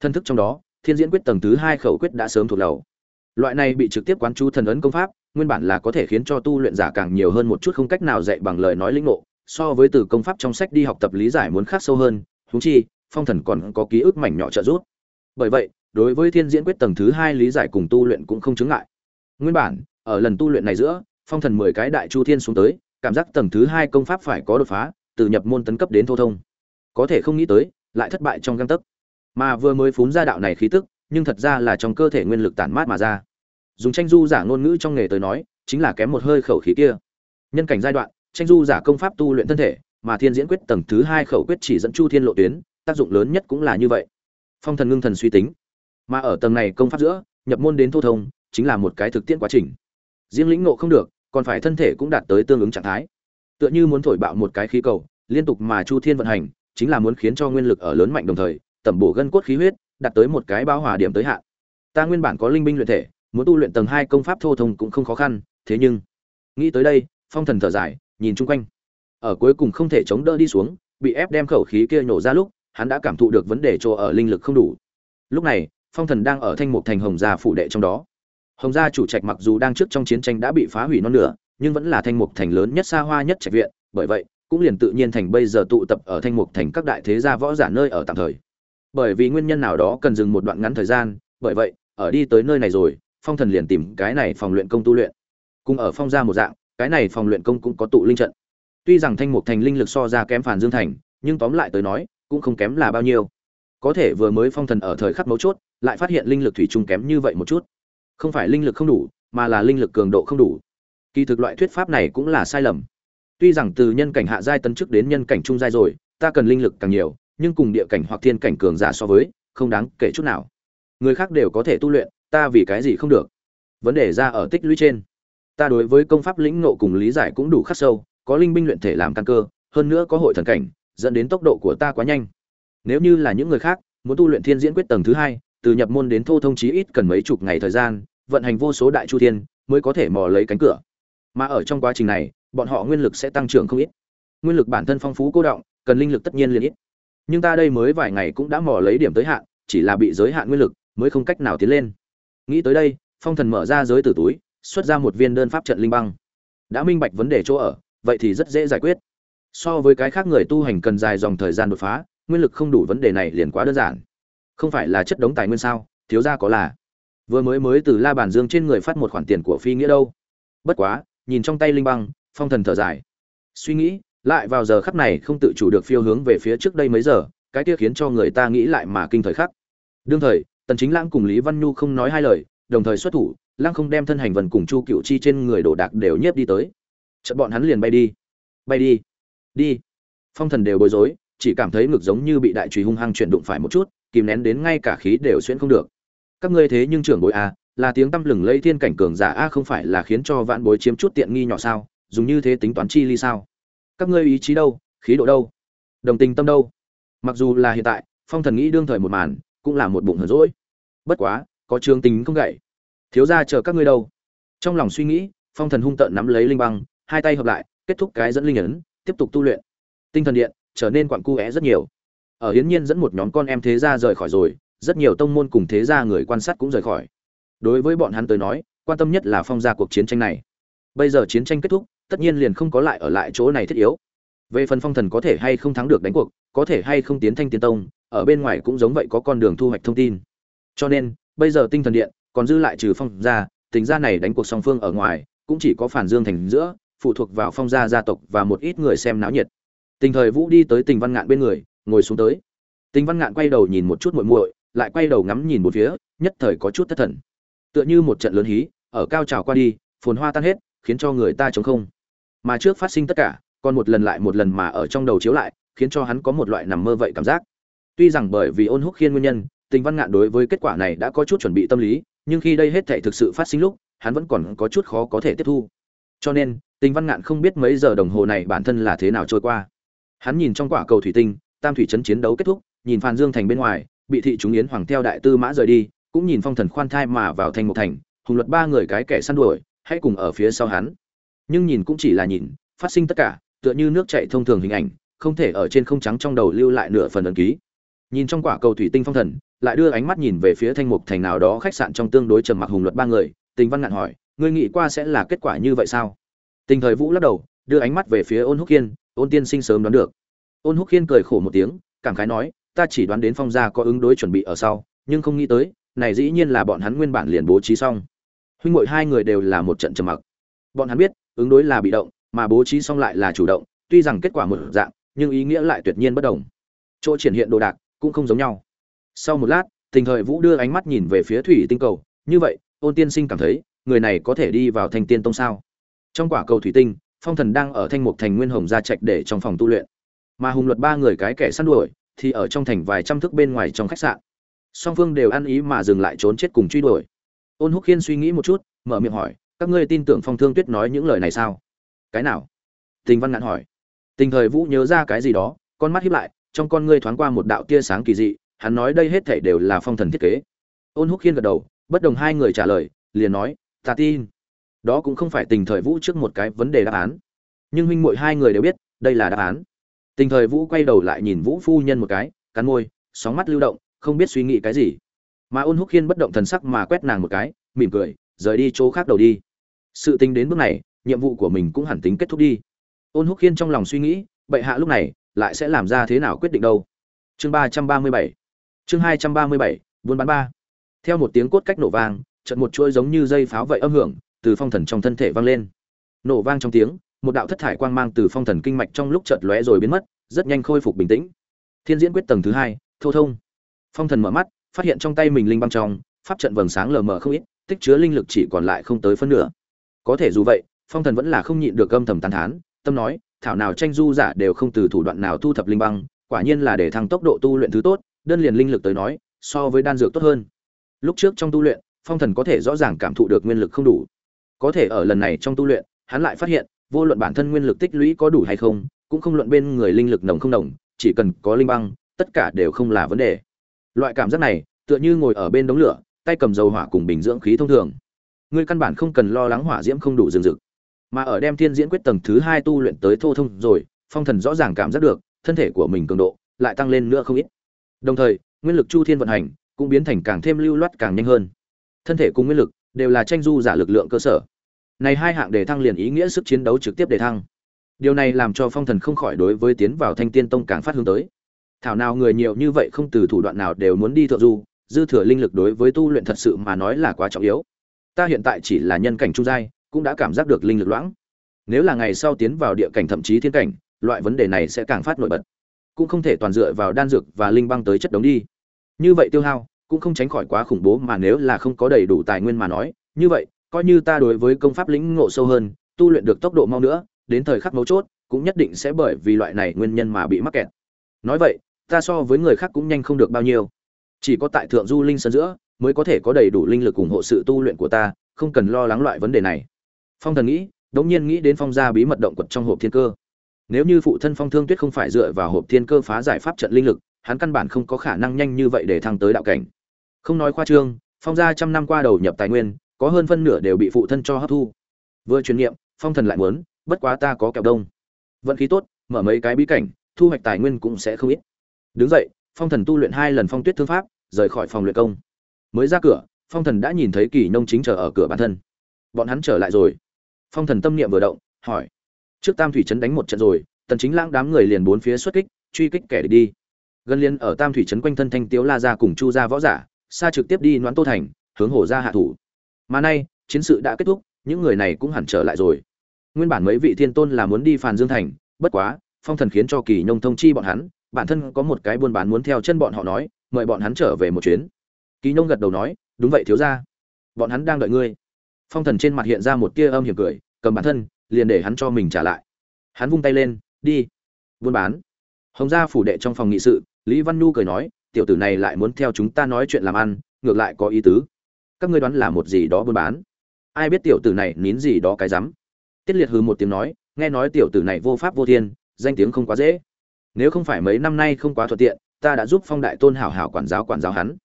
Thân thức trong đó, thiên diễn quyết tầng thứ hai khẩu quyết đã sớm thuộc lầu loại này bị trực tiếp quán chú thần ấn công pháp nguyên bản là có thể khiến cho tu luyện giả càng nhiều hơn một chút không cách nào dạy bằng lời nói lĩnh ngộ, so với từ công pháp trong sách đi học tập lý giải muốn khác sâu hơn, huống chi, phong thần còn có ký ức mảnh nhỏ trợ giúp. Bởi vậy, đối với thiên diễn quyết tầng thứ hai lý giải cùng tu luyện cũng không chứng ngại. Nguyên bản, ở lần tu luyện này giữa, phong thần mười cái đại chu thiên xuống tới, cảm giác tầng thứ hai công pháp phải có đột phá, từ nhập môn tấn cấp đến thô thông. Có thể không nghĩ tới, lại thất bại trong gang tấc. Mà vừa mới phún ra đạo này khí tức, nhưng thật ra là trong cơ thể nguyên lực tản mát mà ra dùng tranh du giả ngôn ngữ trong nghề tới nói, chính là kém một hơi khẩu khí kia. Nhân cảnh giai đoạn, tranh du giả công pháp tu luyện thân thể, mà thiên diễn quyết tầng thứ hai khẩu quyết chỉ dẫn chu thiên lộ tuyến, tác dụng lớn nhất cũng là như vậy. Phong thần ngưng thần suy tính. Mà ở tầng này công pháp giữa, nhập môn đến thô thông, chính là một cái thực tiễn quá trình. Riêng lĩnh ngộ không được, còn phải thân thể cũng đạt tới tương ứng trạng thái. Tựa như muốn thổi bạo một cái khí cầu, liên tục mà chu thiên vận hành, chính là muốn khiến cho nguyên lực ở lớn mạnh đồng thời, tẩm bổ gân cốt khí huyết, đạt tới một cái bao hòa điểm tới hạn. Ta nguyên bản có linh binh luyện thể muốn tu luyện tầng hai công pháp thô thông cũng không khó khăn, thế nhưng, nghĩ tới đây, phong thần thở dài, nhìn chung quanh. Ở cuối cùng không thể chống đỡ đi xuống, bị ép đem khẩu khí kia nhổ ra lúc, hắn đã cảm thụ được vấn đề chỗ ở linh lực không đủ. Lúc này, phong thần đang ở thanh mục thành hồng gia phủ đệ trong đó. Hồng gia chủ trạch mặc dù đang trước trong chiến tranh đã bị phá hủy non nửa, nhưng vẫn là thanh mục thành lớn nhất xa hoa nhất trạch viện, bởi vậy, cũng liền tự nhiên thành bây giờ tụ tập ở thanh mục thành các đại thế gia võ giả nơi ở tạm thời. Bởi vì nguyên nhân nào đó cần dừng một đoạn ngắn thời gian, bởi vậy, ở đi tới nơi này rồi phong thần liền tìm cái này phòng luyện công tu luyện. Cùng ở phong gia một dạng, cái này phòng luyện công cũng có tụ linh trận. Tuy rằng thanh mục thành linh lực so ra kém phản dương thành, nhưng tóm lại tới nói, cũng không kém là bao nhiêu. Có thể vừa mới phong thần ở thời khắc mấu chốt, lại phát hiện linh lực thủy chung kém như vậy một chút. Không phải linh lực không đủ, mà là linh lực cường độ không đủ. Kỳ thực loại thuyết pháp này cũng là sai lầm. Tuy rằng từ nhân cảnh hạ giai tấn chức đến nhân cảnh trung giai rồi, ta cần linh lực càng nhiều, nhưng cùng địa cảnh hoặc thiên cảnh cường giả so với, không đáng kể chút nào. Người khác đều có thể tu luyện ta vì cái gì không được? Vấn đề ra ở tích lũy trên. Ta đối với công pháp lĩnh ngộ cùng lý giải cũng đủ khắc sâu, có linh binh luyện thể làm căn cơ, hơn nữa có hội thần cảnh, dẫn đến tốc độ của ta quá nhanh. Nếu như là những người khác, muốn tu luyện thiên diễn quyết tầng thứ hai, từ nhập môn đến thô thông chí ít cần mấy chục ngày thời gian, vận hành vô số đại chu thiên, mới có thể mò lấy cánh cửa. Mà ở trong quá trình này, bọn họ nguyên lực sẽ tăng trưởng không ít. Nguyên lực bản thân phong phú cô động, cần linh lực tất nhiên liền ít. Nhưng ta đây mới vài ngày cũng đã mò lấy điểm tới hạn, chỉ là bị giới hạn nguyên lực, mới không cách nào tiến lên nghĩ tới đây, phong thần mở ra giới tử túi, xuất ra một viên đơn pháp trận linh băng. Đã minh bạch vấn đề chỗ ở, vậy thì rất dễ giải quyết. So với cái khác người tu hành cần dài dòng thời gian đột phá, nguyên lực không đủ vấn đề này liền quá đơn giản. Không phải là chất đống tài nguyên sao, thiếu ra có là. Vừa mới mới từ la bàn dương trên người phát một khoản tiền của phi nghĩa đâu. Bất quá, nhìn trong tay linh băng, phong thần thở dài. Suy nghĩ, lại vào giờ khắc này không tự chủ được phiêu hướng về phía trước đây mấy giờ, cái kia khiến cho người ta nghĩ lại mà kinh thời khắc. Đương thời tần chính lãng cùng lý văn nhu không nói hai lời, đồng thời xuất thủ lãng không đem thân hành vần cùng chu cựu chi trên người đổ đạc đều nhiếp đi tới. Chợt bọn hắn liền bay đi. Bay đi. Đi. Phong thần đều bối rối, chỉ cảm thấy ngực giống như bị đại trùy hung hăng chuyển đụng phải một chút, kìm nén đến ngay cả khí đều xuyên không được. Các ngươi thế nhưng trưởng bối a, là tiếng tăm lừng lây thiên cảnh cường giả a không phải là khiến cho vạn bối chiếm chút tiện nghi nhỏ sao, dùng như thế tính toán chi ly sao? Các ngươi ý chí đâu, khí độ đâu, đồng tình tâm đâu? Mặc dù là hiện tại, phong thần nghĩ đương thời một màn cũng là một bụng hờn rỗi bất quá, có trường tình không gậy. Thiếu ra chờ các ngươi đâu? Trong lòng suy nghĩ, phong thần hung tợn nắm lấy linh băng, hai tay hợp lại, kết thúc cái dẫn linh ấn, tiếp tục tu luyện. Tinh thần điện trở nên quặn cu é rất nhiều. Ở hiến nhiên dẫn một nhóm con em thế gia rời khỏi rồi, rất nhiều tông môn cùng thế gia người quan sát cũng rời khỏi. Đối với bọn hắn tới nói, quan tâm nhất là phong gia cuộc chiến tranh này. Bây giờ chiến tranh kết thúc, tất nhiên liền không có lại ở lại chỗ này thiết yếu về phần phong thần có thể hay không thắng được đánh cuộc, có thể hay không tiến thanh tiến tông, ở bên ngoài cũng giống vậy có con đường thu hoạch thông tin. Cho nên, bây giờ tinh thần điện còn dư lại trừ phong gia, tính ra này đánh cuộc song phương ở ngoài, cũng chỉ có phản dương thành giữa, phụ thuộc vào phong gia gia tộc và một ít người xem náo nhiệt. Tình thời vũ đi tới tình văn ngạn bên người, ngồi xuống tới. Tình văn ngạn quay đầu nhìn một chút muội muội, lại quay đầu ngắm nhìn một phía, nhất thời có chút thất thần. Tựa như một trận lớn hí, ở cao trào qua đi, phồn hoa tan hết, khiến cho người ta trống không. Mà trước phát sinh tất cả còn một lần lại một lần mà ở trong đầu chiếu lại, khiến cho hắn có một loại nằm mơ vậy cảm giác. Tuy rằng bởi vì ôn húc khiên nguyên nhân, tình văn ngạn đối với kết quả này đã có chút chuẩn bị tâm lý, nhưng khi đây hết thảy thực sự phát sinh lúc, hắn vẫn còn có chút khó có thể tiếp thu. Cho nên, tình văn ngạn không biết mấy giờ đồng hồ này bản thân là thế nào trôi qua. Hắn nhìn trong quả cầu thủy tinh, tam thủy trấn chiến đấu kết thúc, nhìn phan dương thành bên ngoài, bị thị chúng yến hoàng theo đại tư mã rời đi, cũng nhìn phong thần khoan thai mà vào thành một thành, hùng luật ba người cái kẻ săn đuổi, hãy cùng ở phía sau hắn. Nhưng nhìn cũng chỉ là nhìn, phát sinh tất cả tựa như nước chảy thông thường hình ảnh không thể ở trên không trắng trong đầu lưu lại nửa phần ấn ký. Nhìn trong quả cầu thủy tinh phong thần lại đưa ánh mắt nhìn về phía thanh mục thành nào đó khách sạn trong tương đối trầm mặc hùng luật ba người tình văn ngạn hỏi ngươi nghĩ qua sẽ là kết quả như vậy sao? Tình thời vũ lắc đầu đưa ánh mắt về phía ôn húc Hiên, ôn tiên sinh sớm đoán được. Ôn húc Hiên cười khổ một tiếng cảm khái nói ta chỉ đoán đến phong gia có ứng đối chuẩn bị ở sau nhưng không nghĩ tới này dĩ nhiên là bọn hắn nguyên bản liền bố trí xong. Huynh muội hai người đều là một trận trầm mặc. Bọn hắn biết ứng đối là bị động mà bố trí xong lại là chủ động, tuy rằng kết quả một dạng, nhưng ý nghĩa lại tuyệt nhiên bất đồng. Chỗ triển hiện đồ đạc cũng không giống nhau. Sau một lát, tình thời vũ đưa ánh mắt nhìn về phía thủy tinh cầu. Như vậy, ôn tiên sinh cảm thấy, người này có thể đi vào thanh tiên tông sao? Trong quả cầu thủy tinh, phong thần đang ở thanh mục thành nguyên hồng gia trạch để trong phòng tu luyện. Mà hùng luật ba người cái kẻ săn đuổi, thì ở trong thành vài trăm thước bên ngoài trong khách sạn. Song phương đều ăn ý mà dừng lại trốn chết cùng truy đuổi. Ôn húc khiên suy nghĩ một chút, mở miệng hỏi, các ngươi tin tưởng phong thương tuyết nói những lời này sao? Cái nào? Tình văn ngạn hỏi. Tình thời vũ nhớ ra cái gì đó, con mắt hiếp lại, trong con ngươi thoáng qua một đạo tia sáng kỳ dị, hắn nói đây hết thảy đều là phong thần thiết kế. Ôn húc khiên gật đầu, bất đồng hai người trả lời, liền nói, ta tin. Đó cũng không phải tình thời vũ trước một cái vấn đề đáp án. Nhưng huynh muội hai người đều biết, đây là đáp án. Tình thời vũ quay đầu lại nhìn vũ phu nhân một cái, cắn môi, sóng mắt lưu động, không biết suy nghĩ cái gì. Mà ôn húc khiên bất động thần sắc mà quét nàng một cái, mỉm cười, rời đi chỗ khác đầu đi. Sự tính đến bước này nhiệm vụ của mình cũng hẳn tính kết thúc đi. Ôn húc khiên trong lòng suy nghĩ, bệ hạ lúc này lại sẽ làm ra thế nào quyết định đâu? Chương ba trăm ba mươi bảy, chương hai trăm ba mươi bảy, buôn bán ba. Theo một tiếng cốt cách nổ vang trận một chuỗi giống như dây pháo vậy âm hưởng từ phong thần trong thân thể vang lên. Nổ vang trong tiếng, một đạo thất thải quang mang từ phong thần kinh mạch trong lúc chợt lóe rồi biến mất, rất nhanh khôi phục bình tĩnh. Thiên diễn quyết tầng thứ hai, thô thông. Phong thần mở mắt, phát hiện trong tay mình linh băng trong, pháp trận vầng sáng lờ mờ không ít, tích chứa linh lực chỉ còn lại không tới phân nửa. Có thể dù vậy phong thần vẫn là không nhịn được âm thầm tán thán, tâm nói, thảo nào tranh du giả đều không từ thủ đoạn nào thu thập linh băng, quả nhiên là để thăng tốc độ tu luyện thứ tốt, đơn liền linh lực tới nói, so với đan dược tốt hơn. Lúc trước trong tu luyện, phong thần có thể rõ ràng cảm thụ được nguyên lực không đủ. Có thể ở lần này trong tu luyện, hắn lại phát hiện, vô luận bản thân nguyên lực tích lũy có đủ hay không, cũng không luận bên người linh lực nồng không nồng, chỉ cần có linh băng, tất cả đều không là vấn đề. Loại cảm giác này, tựa như ngồi ở bên đống lửa, tay cầm dầu hỏa cùng bình dưỡng khí thông thường. Ngươi căn bản không cần lo lắng hỏa diễm không đủ rừng rực mà ở đem thiên diễn quyết tầng thứ hai tu luyện tới thô thông rồi, phong thần rõ ràng cảm giác được, thân thể của mình cường độ lại tăng lên nữa không ít. Đồng thời, nguyên lực chu thiên vận hành cũng biến thành càng thêm lưu loát càng nhanh hơn. Thân thể cùng nguyên lực đều là tranh du giả lực lượng cơ sở. Này hai hạng đề thăng liền ý nghĩa sức chiến đấu trực tiếp đề thăng. Điều này làm cho phong thần không khỏi đối với tiến vào thanh tiên tông càng phát hướng tới. Thảo nào người nhiều như vậy không từ thủ đoạn nào đều muốn đi thượng du, dư thừa linh lực đối với tu luyện thật sự mà nói là quá trọng yếu. Ta hiện tại chỉ là nhân cảnh trung giai cũng đã cảm giác được linh lực loãng. Nếu là ngày sau tiến vào địa cảnh thậm chí thiên cảnh, loại vấn đề này sẽ càng phát nổi bật. Cũng không thể toàn dựa vào đan dược và linh băng tới chất đống đi. Như vậy tiêu hao, cũng không tránh khỏi quá khủng bố mà nếu là không có đầy đủ tài nguyên mà nói, như vậy, coi như ta đối với công pháp lĩnh ngộ sâu hơn, tu luyện được tốc độ mau nữa, đến thời khắc mấu chốt, cũng nhất định sẽ bởi vì loại này nguyên nhân mà bị mắc kẹt. Nói vậy, ta so với người khác cũng nhanh không được bao nhiêu. Chỉ có tại thượng du linh sơn giữa, mới có thể có đầy đủ linh lực ủng hộ sự tu luyện của ta, không cần lo lắng loại vấn đề này phong thần nghĩ, đống nhiên nghĩ đến phong gia bí mật động quật trong hộp thiên cơ. Nếu như phụ thân phong thương tuyết không phải dựa vào hộp thiên cơ phá giải pháp trận linh lực, hắn căn bản không có khả năng nhanh như vậy để thăng tới đạo cảnh. Không nói khoa trương, phong gia trăm năm qua đầu nhập tài nguyên, có hơn phân nửa đều bị phụ thân cho hấp thu. Vừa truyền niệm, phong thần lại muốn, bất quá ta có kẹo đông. Vận khí tốt, mở mấy cái bí cảnh, thu hoạch tài nguyên cũng sẽ không ít. Đứng dậy, phong thần tu luyện hai lần phong tuyết thương pháp, rời khỏi phòng luyện công. Mới ra cửa, phong thần đã nhìn thấy kỳ nông chính chờ ở cửa bản thân. Bọn hắn trở lại rồi phong thần tâm niệm vừa động, hỏi, trước tam thủy trấn đánh một trận rồi, tần chính lãng đám người liền bốn phía xuất kích, truy kích kẻ đi. Gần liền ở tam thủy trấn quanh thân thanh tiếu la gia cùng chu gia võ giả xa trực tiếp đi noãn tô thành, hướng hồ ra hạ thủ. Mà nay, chiến sự đã kết thúc, những người này cũng hẳn trở lại rồi. Nguyên bản mấy vị thiên tôn là muốn đi phàn dương thành, bất quá, phong thần khiến cho kỳ nông thông chi bọn hắn, bản thân có một cái buôn bán muốn theo chân bọn họ nói, mời bọn hắn trở về một chuyến. Kỳ nông gật đầu nói, đúng vậy thiếu ra bọn hắn đang đợi ngươi phong thần trên mặt hiện ra một tia âm hiểm cười, cầm bản thân, liền để hắn cho mình trả lại. Hắn vung tay lên, đi, buôn bán. Hồng gia phủ đệ trong phòng nghị sự, lý văn nhu cười nói, tiểu tử này lại muốn theo chúng ta nói chuyện làm ăn, ngược lại có ý tứ. Các ngươi đoán là một gì đó buôn bán? Ai biết tiểu tử này nín gì đó cái rắm? Tiết liệt hừ một tiếng nói, nghe nói tiểu tử này vô pháp vô thiên, danh tiếng không quá dễ. Nếu không phải mấy năm nay không quá thuận tiện, ta đã giúp phong đại tôn hảo hảo quản giáo quản giáo hắn.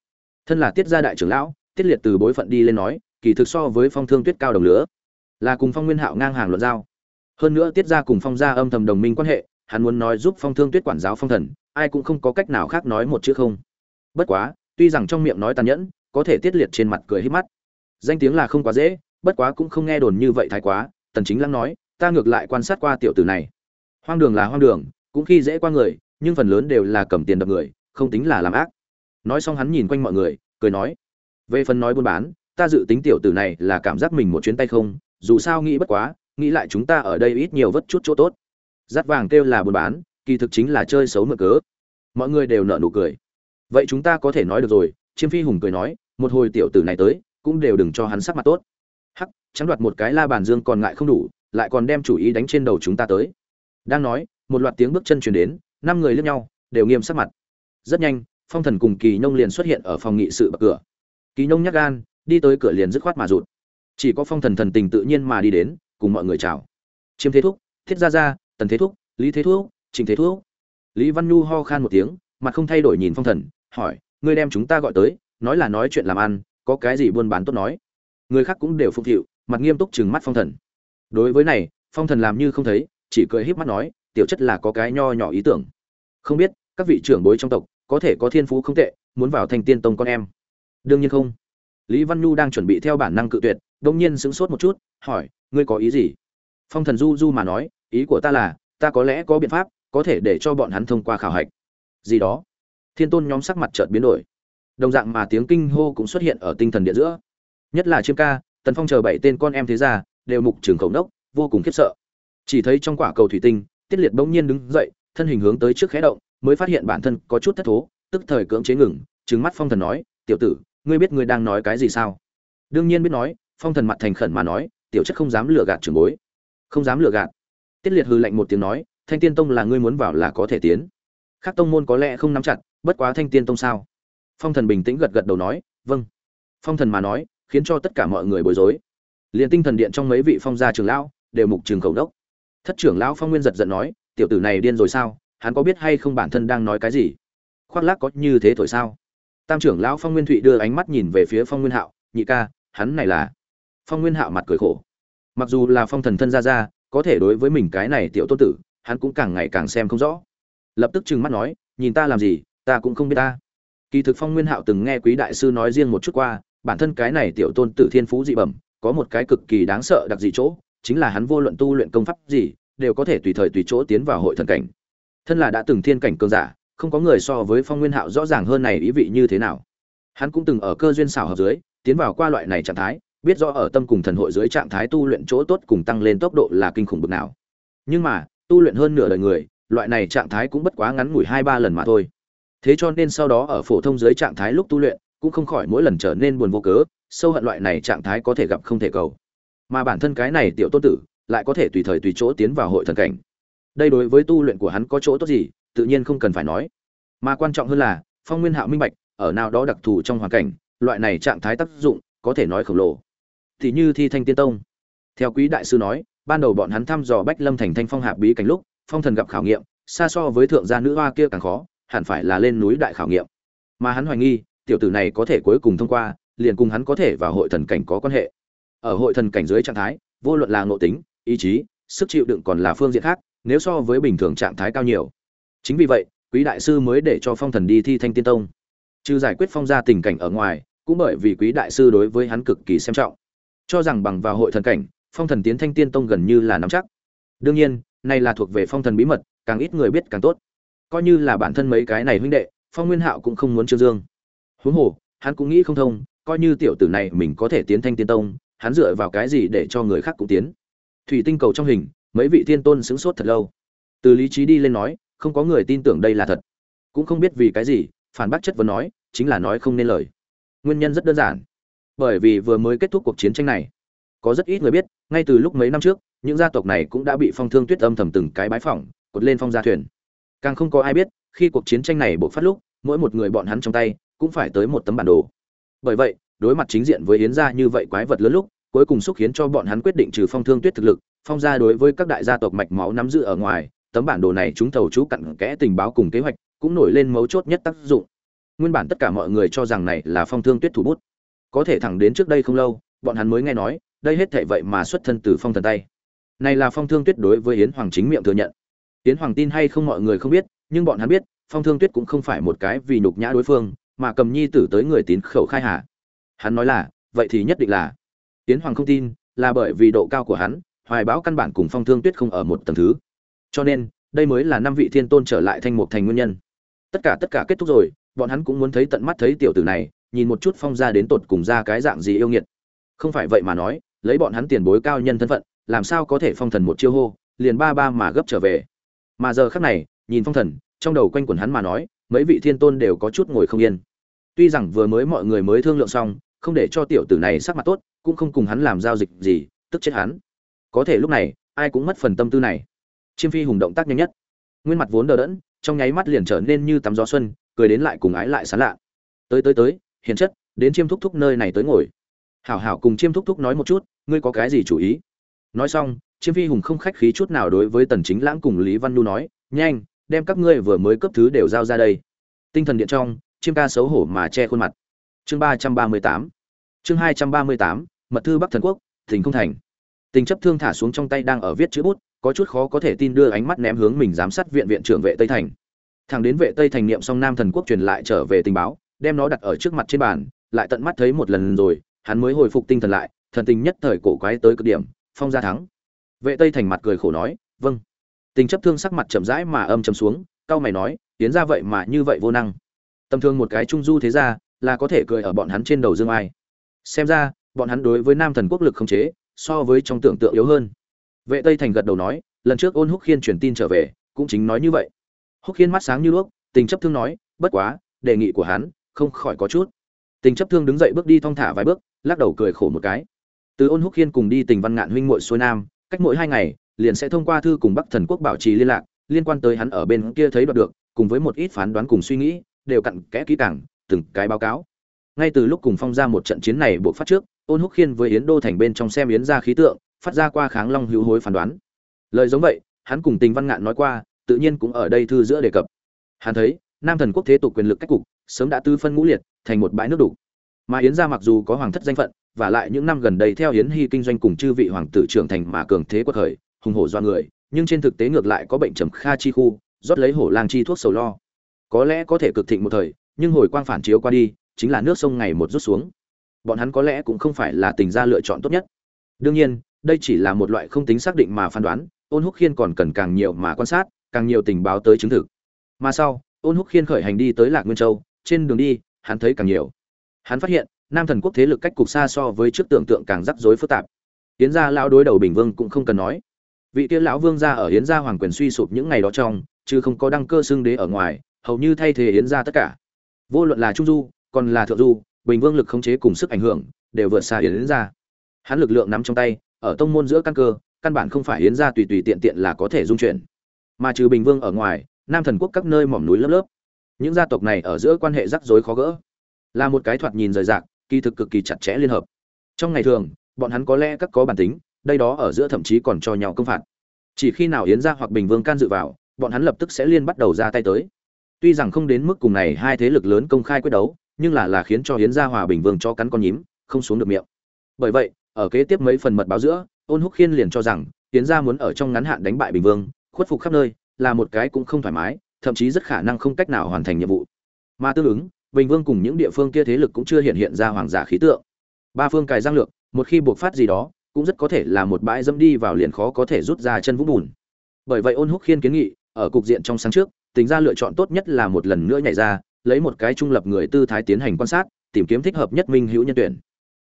Thân là tiết gia đại trưởng lão, tiết liệt từ bối phận đi lên nói kỳ thực so với phong thương tuyết cao đồng lửa, là cùng phong nguyên hạo ngang hàng luận giao. Hơn nữa tiết gia cùng phong gia âm thầm đồng minh quan hệ, hắn muốn nói giúp phong thương tuyết quản giáo phong thần, ai cũng không có cách nào khác nói một chữ không. Bất quá, tuy rằng trong miệng nói tàn nhẫn, có thể tiết liệt trên mặt cười hết mắt. Danh tiếng là không quá dễ, bất quá cũng không nghe đồn như vậy thái quá, tần chính lăng nói, ta ngược lại quan sát qua tiểu tử này. Hoang đường là hoang đường, cũng khi dễ qua người, nhưng phần lớn đều là cầm tiền đập người, không tính là làm ác. Nói xong hắn nhìn quanh mọi người, cười nói, về phần nói buôn bán ta dự tính tiểu tử này là cảm giác mình một chuyến tay không, dù sao nghĩ bất quá, nghĩ lại chúng ta ở đây ít nhiều vất chút chỗ tốt. Dắt vàng kêu là buôn bán, kỳ thực chính là chơi xấu mượn cớ. Mọi người đều nợ nụ cười. Vậy chúng ta có thể nói được rồi, chiêm phi hùng cười nói, một hồi tiểu tử này tới, cũng đều đừng cho hắn sắc mặt tốt. Hắc, trắng đoạt một cái la bàn dương còn ngại không đủ, lại còn đem chủ ý đánh trên đầu chúng ta tới. Đang nói, một loạt tiếng bước chân truyền đến, năm người lướt nhau, đều nghiêm sắc mặt. Rất nhanh, phong thần cùng kỳ nhông liền xuất hiện ở phòng nghị sự bậc cửa. Kỳ nhông nhắc gan đi tới cửa liền dứt khoát mà rụt. Chỉ có phong thần thần tình tự nhiên mà đi đến, cùng mọi người chào. Chiêm thế thúc, thiết gia gia, tần thế thúc, lý thế thúc trình thế thúc. Lý văn nhu ho khan một tiếng, mặt không thay đổi nhìn phong thần, hỏi, ngươi đem chúng ta gọi tới, nói là nói chuyện làm ăn, có cái gì buôn bán tốt nói? Người khác cũng đều phục vụ mặt nghiêm túc chừng mắt phong thần. Đối với này, phong thần làm như không thấy, chỉ cười híp mắt nói, tiểu chất là có cái nho nhỏ ý tưởng. Không biết, các vị trưởng bối trong tộc, có thể có thiên phú không tệ, muốn vào thành tiên tông con em. Đương nhiên không lý văn nhu đang chuẩn bị theo bản năng cự tuyệt đông nhiên sững sốt một chút, hỏi, ngươi có ý gì? Phong thần du du mà nói, ý của ta là, ta có lẽ có biện pháp, có thể để cho bọn hắn thông qua khảo hạch. Gì đó? Thiên tôn nhóm sắc mặt chợt biến đổi. Đồng dạng mà tiếng kinh hô cũng xuất hiện ở tinh thần địa giữa. Nhất là chiêm ca, tần phong chờ bảy tên con em thế gia, đều mục trường khẩu đốc vô cùng khiếp sợ. Chỉ thấy trong quả cầu thủy tinh, tiết liệt bỗng nhiên đứng dậy, thân hình hướng tới trước khẽ động, mới phát hiện bản thân có chút thất thố, tức thời cưỡng chế ngừng, trừng mắt phong thần nói, tiểu tử ngươi biết ngươi đang nói cái gì sao? Đương nhiên biết nói, phong thần mặt thành khẩn mà nói, tiểu chất không dám lừa gạt trưởng bối. Không dám lừa gạt. Tiết liệt hư lạnh một tiếng nói, thanh tiên tông là ngươi muốn vào là có thể tiến. Khác tông môn có lẽ không nắm chặt, bất quá thanh tiên tông sao? Phong thần bình tĩnh gật gật đầu nói vâng. Phong thần mà nói, khiến cho tất cả mọi người bối rối. Liền tinh thần điện trong mấy vị phong gia trưởng lão đều mục trường khẩu đốc. Thất trưởng lão phong nguyên giật giận nói, tiểu tử này điên rồi sao? Hắn có biết hay không bản thân đang nói cái gì? Khoác lác có như thế thổi sao? Tam trưởng lão phong nguyên thụy đưa ánh mắt nhìn về phía phong nguyên hạo, nhị ca, hắn này là phong nguyên hạo mặt cười khổ. Mặc dù là phong thần thân ra ra có thể đối với mình cái này tiểu tôn tử, hắn cũng càng ngày càng xem không rõ. Lập tức trừng mắt nói, nhìn ta làm gì, ta cũng không biết ta. Kỳ thực phong nguyên hạo từng nghe quý đại sư nói riêng một chút qua, bản thân cái này tiểu tôn tử thiên phú dị bẩm, có một cái cực kỳ đáng sợ đặc dị chỗ, chính là hắn vô luận tu luyện công pháp gì, đều có thể tùy thời tùy chỗ tiến vào hội thần cảnh. Thân là đã từng thiên cảnh cường giả không có người so với phong nguyên hạo rõ ràng hơn này ý vị như thế nào. Hắn cũng từng ở cơ duyên xảo hợp dưới, tiến vào qua loại này trạng thái, biết rõ ở tâm cùng thần hội dưới trạng thái tu luyện chỗ tốt cùng tăng lên tốc độ là kinh khủng bực nào. Nhưng mà, tu luyện hơn nửa đời người, loại này trạng thái cũng bất quá ngắn ngủi hai ba lần mà thôi. Thế cho nên sau đó ở phổ thông dưới trạng thái lúc tu luyện, cũng không khỏi mỗi lần trở nên buồn vô cớ, sâu hận loại này trạng thái có thể gặp không thể cầu. Mà bản thân cái này tiểu tôn tử, lại có thể tùy thời tùy chỗ tiến vào hội thần cảnh. Đây đối với tu luyện của hắn có chỗ tốt gì? Tự nhiên không cần phải nói. Mà quan trọng hơn là, phong nguyên hạo minh bạch, ở nào đó đặc thù trong hoàn cảnh, loại này trạng thái tác dụng, có thể nói khổng lồ. Thì như thi thanh tiên tông. Theo quý đại sư nói, ban đầu bọn hắn thăm dò bách lâm thành thanh phong hạp bí cảnh lúc, phong thần gặp khảo nghiệm, xa so với thượng gia nữ hoa kia càng khó, hẳn phải là lên núi đại khảo nghiệm. Mà hắn hoài nghi, tiểu tử này có thể cuối cùng thông qua, liền cùng hắn có thể vào hội thần cảnh có quan hệ. Ở hội thần cảnh dưới trạng thái, vô luận là ngộ tính, ý chí, sức chịu đựng còn là phương diện khác, nếu so với bình thường trạng thái cao nhiều chính vì vậy, quý đại sư mới để cho phong thần đi thi thanh tiên tông. Trừ giải quyết phong gia tình cảnh ở ngoài, cũng bởi vì quý đại sư đối với hắn cực kỳ xem trọng. Cho rằng bằng vào hội thần cảnh, phong thần tiến thanh tiên tông gần như là nắm chắc. Đương nhiên này là thuộc về phong thần bí mật, càng ít người biết càng tốt. Coi như là bản thân mấy cái này huynh đệ, phong nguyên hạo cũng không muốn trương dương. Huống hồ, hắn cũng nghĩ không thông, coi như tiểu tử này mình có thể tiến thanh tiên tông, hắn dựa vào cái gì để cho người khác cũng tiến. Thủy tinh cầu trong hình, mấy vị thiên tôn sững sốt thật lâu. Từ lý trí đi lên nói không có người tin tưởng đây là thật. Cũng không biết vì cái gì, phản bác chất vấn nói, chính là nói không nên lời. Nguyên nhân rất đơn giản. Bởi vì vừa mới kết thúc cuộc chiến tranh này, có rất ít người biết, ngay từ lúc mấy năm trước, những gia tộc này cũng đã bị phong thương tuyết âm thầm từng cái bái phỏng, cột lên phong gia thuyền. Càng không có ai biết, khi cuộc chiến tranh này buộc phát lúc, mỗi một người bọn hắn trong tay cũng phải tới một tấm bản đồ. Bởi vậy, đối mặt chính diện với yến gia như vậy quái vật lớn lúc, cuối cùng xúc khiến cho bọn hắn quyết định trừ phong thương tuyết thực lực, phong gia đối với các đại gia tộc mạch máu nắm giữ ở ngoài tấm bản đồ này chúng thầu chú cặn kẽ tình báo cùng kế hoạch, cũng nổi lên mấu chốt nhất tác dụng. Nguyên bản tất cả mọi người cho rằng này là phong thương tuyết thủ bút. Có thể thẳng đến trước đây không lâu, bọn hắn mới nghe nói, đây hết thảy vậy mà xuất thân từ phong thần tay. Này là phong thương tuyết đối với yến hoàng chính miệng thừa nhận. Yến hoàng tin hay không mọi người không biết, nhưng bọn hắn biết, phong thương tuyết cũng không phải một cái vì nhục nhã đối phương, mà cầm nhi tử tới người tín khẩu khai hà. Hắn nói là, vậy thì nhất định là. Yến hoàng không tin, là bởi vì độ cao của hắn, hoài báo căn bản cùng phong thương tuyết không ở một tầng thứ cho nên, đây mới là năm vị thiên tôn trở lại thanh mục thành nguyên nhân. Tất cả tất cả kết thúc rồi, bọn hắn cũng muốn thấy tận mắt thấy tiểu tử này, nhìn một chút phong ra đến tột cùng ra cái dạng gì yêu nghiệt. Không phải vậy mà nói, lấy bọn hắn tiền bối cao nhân thân phận, làm sao có thể phong thần một chiêu hô, liền ba ba mà gấp trở về. Mà giờ khắc này, nhìn phong thần, trong đầu quanh quẩn hắn mà nói, mấy vị thiên tôn đều có chút ngồi không yên. Tuy rằng vừa mới mọi người mới thương lượng xong, không để cho tiểu tử này sắc mặt tốt, cũng không cùng hắn làm giao dịch gì, tức chết hắn. Có thể lúc này, ai cũng mất phần tâm tư này chiêm phi hùng động tác nhanh nhất. Nguyên mặt vốn đờ đẫn, trong nháy mắt liền trở nên như tắm gió xuân, cười đến lại cùng ái lại sán lạ. Tới tới tới, hiền chất, đến chiêm thúc thúc nơi này tới ngồi. Hảo hảo cùng chiêm thúc thúc nói một chút, ngươi có cái gì chủ ý? Nói xong, chiêm phi hùng không khách khí chút nào đối với tần chính lãng cùng lý văn nhu nói, nhanh, đem các ngươi vừa mới cấp thứ đều giao ra đây. Tinh thần điện trong, chiêm ca xấu hổ mà che khuôn mặt. Chương 338 chương 238 mật thư bắc thần quốc, thỉnh không thành. Tình chấp thương thả xuống trong tay đang ở viết chữ bút có chút khó có thể tin đưa ánh mắt ném hướng mình giám sát viện viện trưởng vệ tây thành. Thằng đến vệ tây thành niệm xong nam thần quốc truyền lại trở về tình báo, đem nó đặt ở trước mặt trên bàn, lại tận mắt thấy một lần rồi, hắn mới hồi phục tinh thần lại, thần tình nhất thời cổ quái tới cực điểm, phong gia thắng. Vệ tây thành mặt cười khổ nói vâng. Tình chấp thương sắc mặt chậm rãi mà âm chầm xuống, cau mày nói tiến ra vậy mà như vậy vô năng. Tầm thường một cái trung du thế ra là có thể cười ở bọn hắn trên đầu dương ai. Xem ra, bọn hắn đối với nam thần quốc lực không chế, so với trong tưởng tượng yếu hơn vệ tây thành gật đầu nói, lần trước ôn húc khiên truyền tin trở về, cũng chính nói như vậy. Húc khiên mắt sáng như đuốc, tình chấp thương nói, bất quá, đề nghị của hắn, không khỏi có chút. Tình chấp thương đứng dậy bước đi thong thả vài bước, lắc đầu cười khổ một cái. Từ ôn húc khiên cùng đi tình văn ngạn huynh muội xuôi nam, cách mỗi hai ngày, liền sẽ thông qua thư cùng bắc thần quốc bảo trì liên lạc, liên quan tới hắn ở bên kia thấy đoạt được, cùng với một ít phán đoán cùng suy nghĩ, đều cặn kẽ kỹ càng, từng cái báo cáo. Ngay từ lúc cùng phong ra một trận chiến này buộc phát trước, ôn húc khiên với yến đô thành bên trong xem yến ra khí tượng phát ra qua kháng long hữu hối phán đoán. Lời giống vậy, hắn cùng tình văn ngạn nói qua, tự nhiên cũng ở đây thư giữa đề cập. Hắn thấy, nam thần quốc thế tục quyền lực cách cục, sớm đã tư phân ngũ liệt, thành một bãi nước đủ mà yến gia mặc dù có hoàng thất danh phận, và lại những năm gần đây theo yến hy kinh doanh cùng chư vị hoàng tử trưởng thành mà cường thế quật khởi, hùng hổ do người, nhưng trên thực tế ngược lại có bệnh trầm kha chi khu, rót lấy hổ lang chi thuốc sầu lo. Có lẽ có thể cực thịnh một thời, nhưng hồi quang phản chiếu qua đi, chính là nước sông ngày một rút xuống. Bọn hắn có lẽ cũng không phải là tình gia lựa chọn tốt nhất. Đương nhiên đây chỉ là một loại không tính xác định mà phán đoán, ôn húc khiên còn cần càng nhiều mà quan sát, càng nhiều tình báo tới chứng thực. Mà sau, ôn húc khiên khởi hành đi tới lạc nguyên châu, trên đường đi, hắn thấy càng nhiều. Hắn phát hiện, nam thần quốc thế lực cách cục xa so với trước tưởng tượng càng rắc rối phức tạp. Hiến gia lão đối đầu bình vương cũng không cần nói. Vị tiên lão vương gia ở Hiến gia hoàng quyền suy sụp những ngày đó trong, chứ không có đăng cơ xưng đế ở ngoài, hầu như thay thế Hiến gia tất cả. Vô luận là trung du, còn là thượng du, bình vương lực khống chế cùng sức ảnh hưởng, đều vượt xa Hiến gia. Hắn lực lượng nắm trong tay ở tông môn giữa căn cơ, căn bản không phải yến gia tùy tùy tiện tiện là có thể dung chuyển. Mà trừ bình vương ở ngoài, nam thần quốc các nơi mỏm núi lớp lớp. Những gia tộc này ở giữa quan hệ rắc rối khó gỡ. Là một cái thoạt nhìn rời rạc, kỳ thực cực kỳ chặt chẽ liên hợp. Trong ngày thường, bọn hắn có lẽ các có bản tính, đây đó ở giữa thậm chí còn cho nhau công phạt. Chỉ khi nào yến gia hoặc bình vương can dự vào, bọn hắn lập tức sẽ liên bắt đầu ra tay tới. Tuy rằng không đến mức cùng này hai thế lực lớn công khai quyết đấu, nhưng là là khiến cho yến gia hòa bình vương cho cắn con nhím, không xuống được miệng. Bởi vậy ở kế tiếp mấy phần mật báo giữa, ôn húc khiên liền cho rằng tiến gia muốn ở trong ngắn hạn đánh bại bình vương, khuất phục khắp nơi, là một cái cũng không thoải mái, thậm chí rất khả năng không cách nào hoàn thành nhiệm vụ. Mà tương ứng, bình vương cùng những địa phương kia thế lực cũng chưa hiện hiện ra hoàng giả khí tượng. Ba phương cài giang lược, một khi buộc phát gì đó, cũng rất có thể là một bãi dẫm đi vào liền khó có thể rút ra chân vũng bùn. Bởi vậy ôn húc khiên kiến nghị, ở cục diện trong sáng trước, tính ra lựa chọn tốt nhất là một lần nữa nhảy ra, lấy một cái trung lập người tư thái tiến hành quan sát, tìm kiếm thích hợp nhất minh hữu nhân tuyển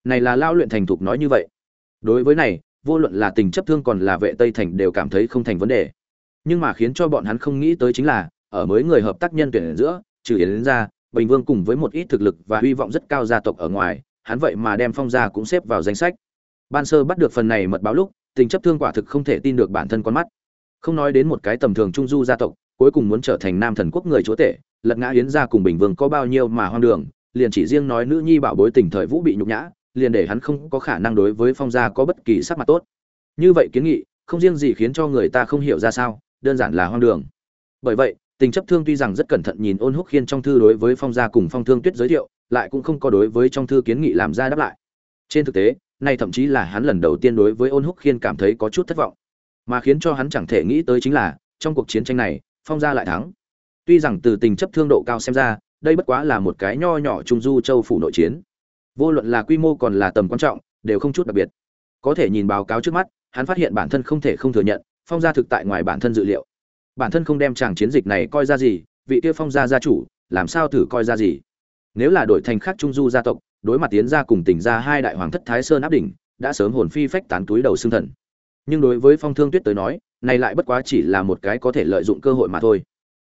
này là lao luyện thành thục nói như vậy. Đối với này, vô luận là tình chấp thương còn là vệ tây thành đều cảm thấy không thành vấn đề. Nhưng mà khiến cho bọn hắn không nghĩ tới chính là, ở mới người hợp tác nhân tuyển giữa, trừ yến ra, bình vương cùng với một ít thực lực và hy vọng rất cao gia tộc ở ngoài, hắn vậy mà đem phong gia cũng xếp vào danh sách. Ban sơ bắt được phần này mật báo lúc, tình chấp thương quả thực không thể tin được bản thân con mắt. Không nói đến một cái tầm thường trung du gia tộc, cuối cùng muốn trở thành nam thần quốc người chúa tể, lật ngã yến gia cùng bình vương có bao nhiêu mà hoang đường, liền chỉ riêng nói nữ nhi bảo bối tình thời vũ bị nhục nhã liền để hắn không có khả năng đối với phong gia có bất kỳ sắc mặt tốt. Như vậy kiến nghị, không riêng gì khiến cho người ta không hiểu ra sao, đơn giản là hoang đường. Bởi vậy, tình chấp thương tuy rằng rất cẩn thận nhìn ôn húc khiên trong thư đối với phong gia cùng phong thương tuyết giới thiệu, lại cũng không có đối với trong thư kiến nghị làm ra đáp lại. Trên thực tế này thậm chí là hắn lần đầu tiên đối với ôn húc khiên cảm thấy có chút thất vọng. Mà khiến cho hắn chẳng thể nghĩ tới chính là, trong cuộc chiến tranh này, phong gia lại thắng. Tuy rằng từ tình chấp thương độ cao xem ra, đây bất quá là một cái nho nhỏ trung du châu phủ nội chiến vô luận là quy mô còn là tầm quan trọng, đều không chút đặc biệt. Có thể nhìn báo cáo trước mắt, hắn phát hiện bản thân không thể không thừa nhận, phong gia thực tại ngoài bản thân dự liệu. Bản thân không đem chàng chiến dịch này coi ra gì, vị kia phong gia gia chủ, làm sao thử coi ra gì? Nếu là đổi thành khác trung du gia tộc, đối mặt tiến Gia cùng tỉnh Gia hai đại hoàng thất thái sơn áp đỉnh, đã sớm hồn phi phách tán túi đầu xương thần. Nhưng đối với phong thương tuyết tới nói, này lại bất quá chỉ là một cái có thể lợi dụng cơ hội mà thôi.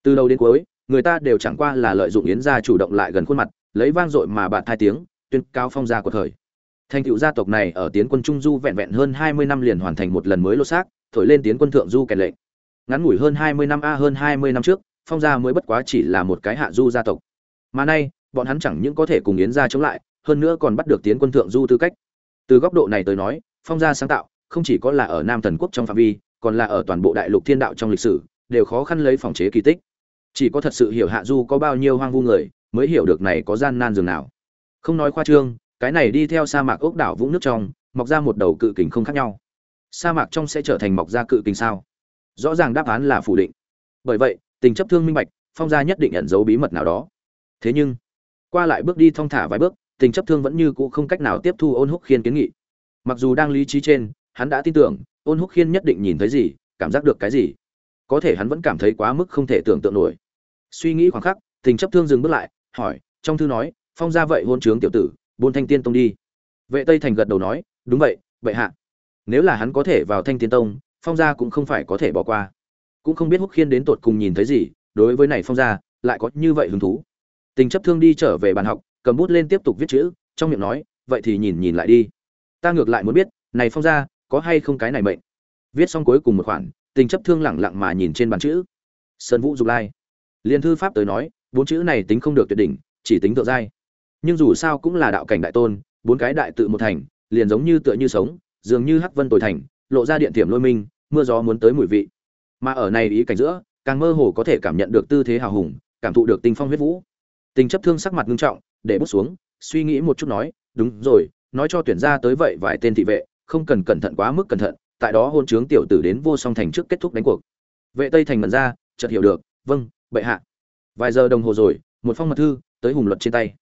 Từ đầu đến cuối, người ta đều chẳng qua là lợi dụng yến gia chủ động lại gần khuôn mặt, lấy vang dội mà bạn thai tiếng tuyên cao phong gia của thời. Thành tựu gia tộc này ở tiến quân trung du vẹn vẹn hơn hai mươi năm liền hoàn thành một lần mới lô xác, thổi lên tiến quân thượng du kèn lệnh. Ngắn ngủi hơn hai mươi năm a hơn hai mươi năm trước, phong gia mới bất quá chỉ là một cái hạ du gia tộc. Mà nay, bọn hắn chẳng những có thể cùng yến gia chống lại, hơn nữa còn bắt được tiến quân thượng du tư cách. Từ góc độ này tới nói, phong gia sáng tạo, không chỉ có là ở nam thần quốc trong phạm vi, còn là ở toàn bộ đại lục thiên đạo trong lịch sử, đều khó khăn lấy phòng chế kỳ tích. Chỉ có thật sự hiểu hạ du có bao nhiêu hoang vu người, mới hiểu được này có gian nan dường nào không nói khoa trương, cái này đi theo sa mạc ốc đảo vũng nước trong, mọc ra một đầu cự kình không khác nhau. Sa mạc trong sẽ trở thành mọc ra cự kình sao? Rõ ràng đáp án là phủ định. Bởi vậy, tình chấp thương minh bạch, phong gia nhất định ẩn giấu bí mật nào đó. Thế nhưng, qua lại bước đi thong thả vài bước, tình chấp thương vẫn như cũ không cách nào tiếp thu ôn húc khiên kiến nghị. Mặc dù đang lý trí trên, hắn đã tin tưởng, ôn húc khiên nhất định nhìn thấy gì, cảm giác được cái gì. Có thể hắn vẫn cảm thấy quá mức không thể tưởng tượng nổi. Suy nghĩ khoảng khắc, tình chấp thương dừng bước lại, hỏi, trong thư nói phong gia vậy hôn trướng tiểu tử, buôn thanh tiên tông đi. Vệ tây thành gật đầu nói, đúng vậy vậy hạ. Nếu là hắn có thể vào thanh tiên tông, phong gia cũng không phải có thể bỏ qua. Cũng không biết húc khiên đến tột cùng nhìn thấy gì, đối với này phong gia, lại có như vậy hứng thú. Tình chấp thương đi trở về bàn học, cầm bút lên tiếp tục viết chữ, trong miệng nói, vậy thì nhìn nhìn lại đi. Ta ngược lại muốn biết, này phong gia, có hay không cái này mệnh? Viết xong cuối cùng một khoản, tình chấp thương lẳng lặng mà nhìn trên bàn chữ. Sơn vũ dục lai. Liên thư pháp tới nói, bốn chữ này tính không được tuyệt đỉnh, chỉ tính thượng giai nhưng dù sao cũng là đạo cảnh đại tôn, bốn cái đại tự một thành, liền giống như tựa như sống, dường như hắc vân tồi thành, lộ ra điện thiểm lôi minh, mưa gió muốn tới mùi vị. Mà ở này ý cảnh giữa, càng mơ hồ có thể cảm nhận được tư thế hào hùng, cảm thụ được tinh phong huyết vũ. Tình chấp thương sắc mặt nghiêm trọng, để bút xuống, suy nghĩ một chút nói, đúng rồi, nói cho tuyển ra tới vậy vài tên thị vệ, không cần cẩn thận quá mức cẩn thận, tại đó hôn trướng tiểu tử đến vô song thành trước kết thúc đánh cuộc. Vệ tây thành mật ra, chợt hiểu được vâng bệ hạ. Vài giờ đồng hồ rồi, một phong mật thư tới hùng luật trên tay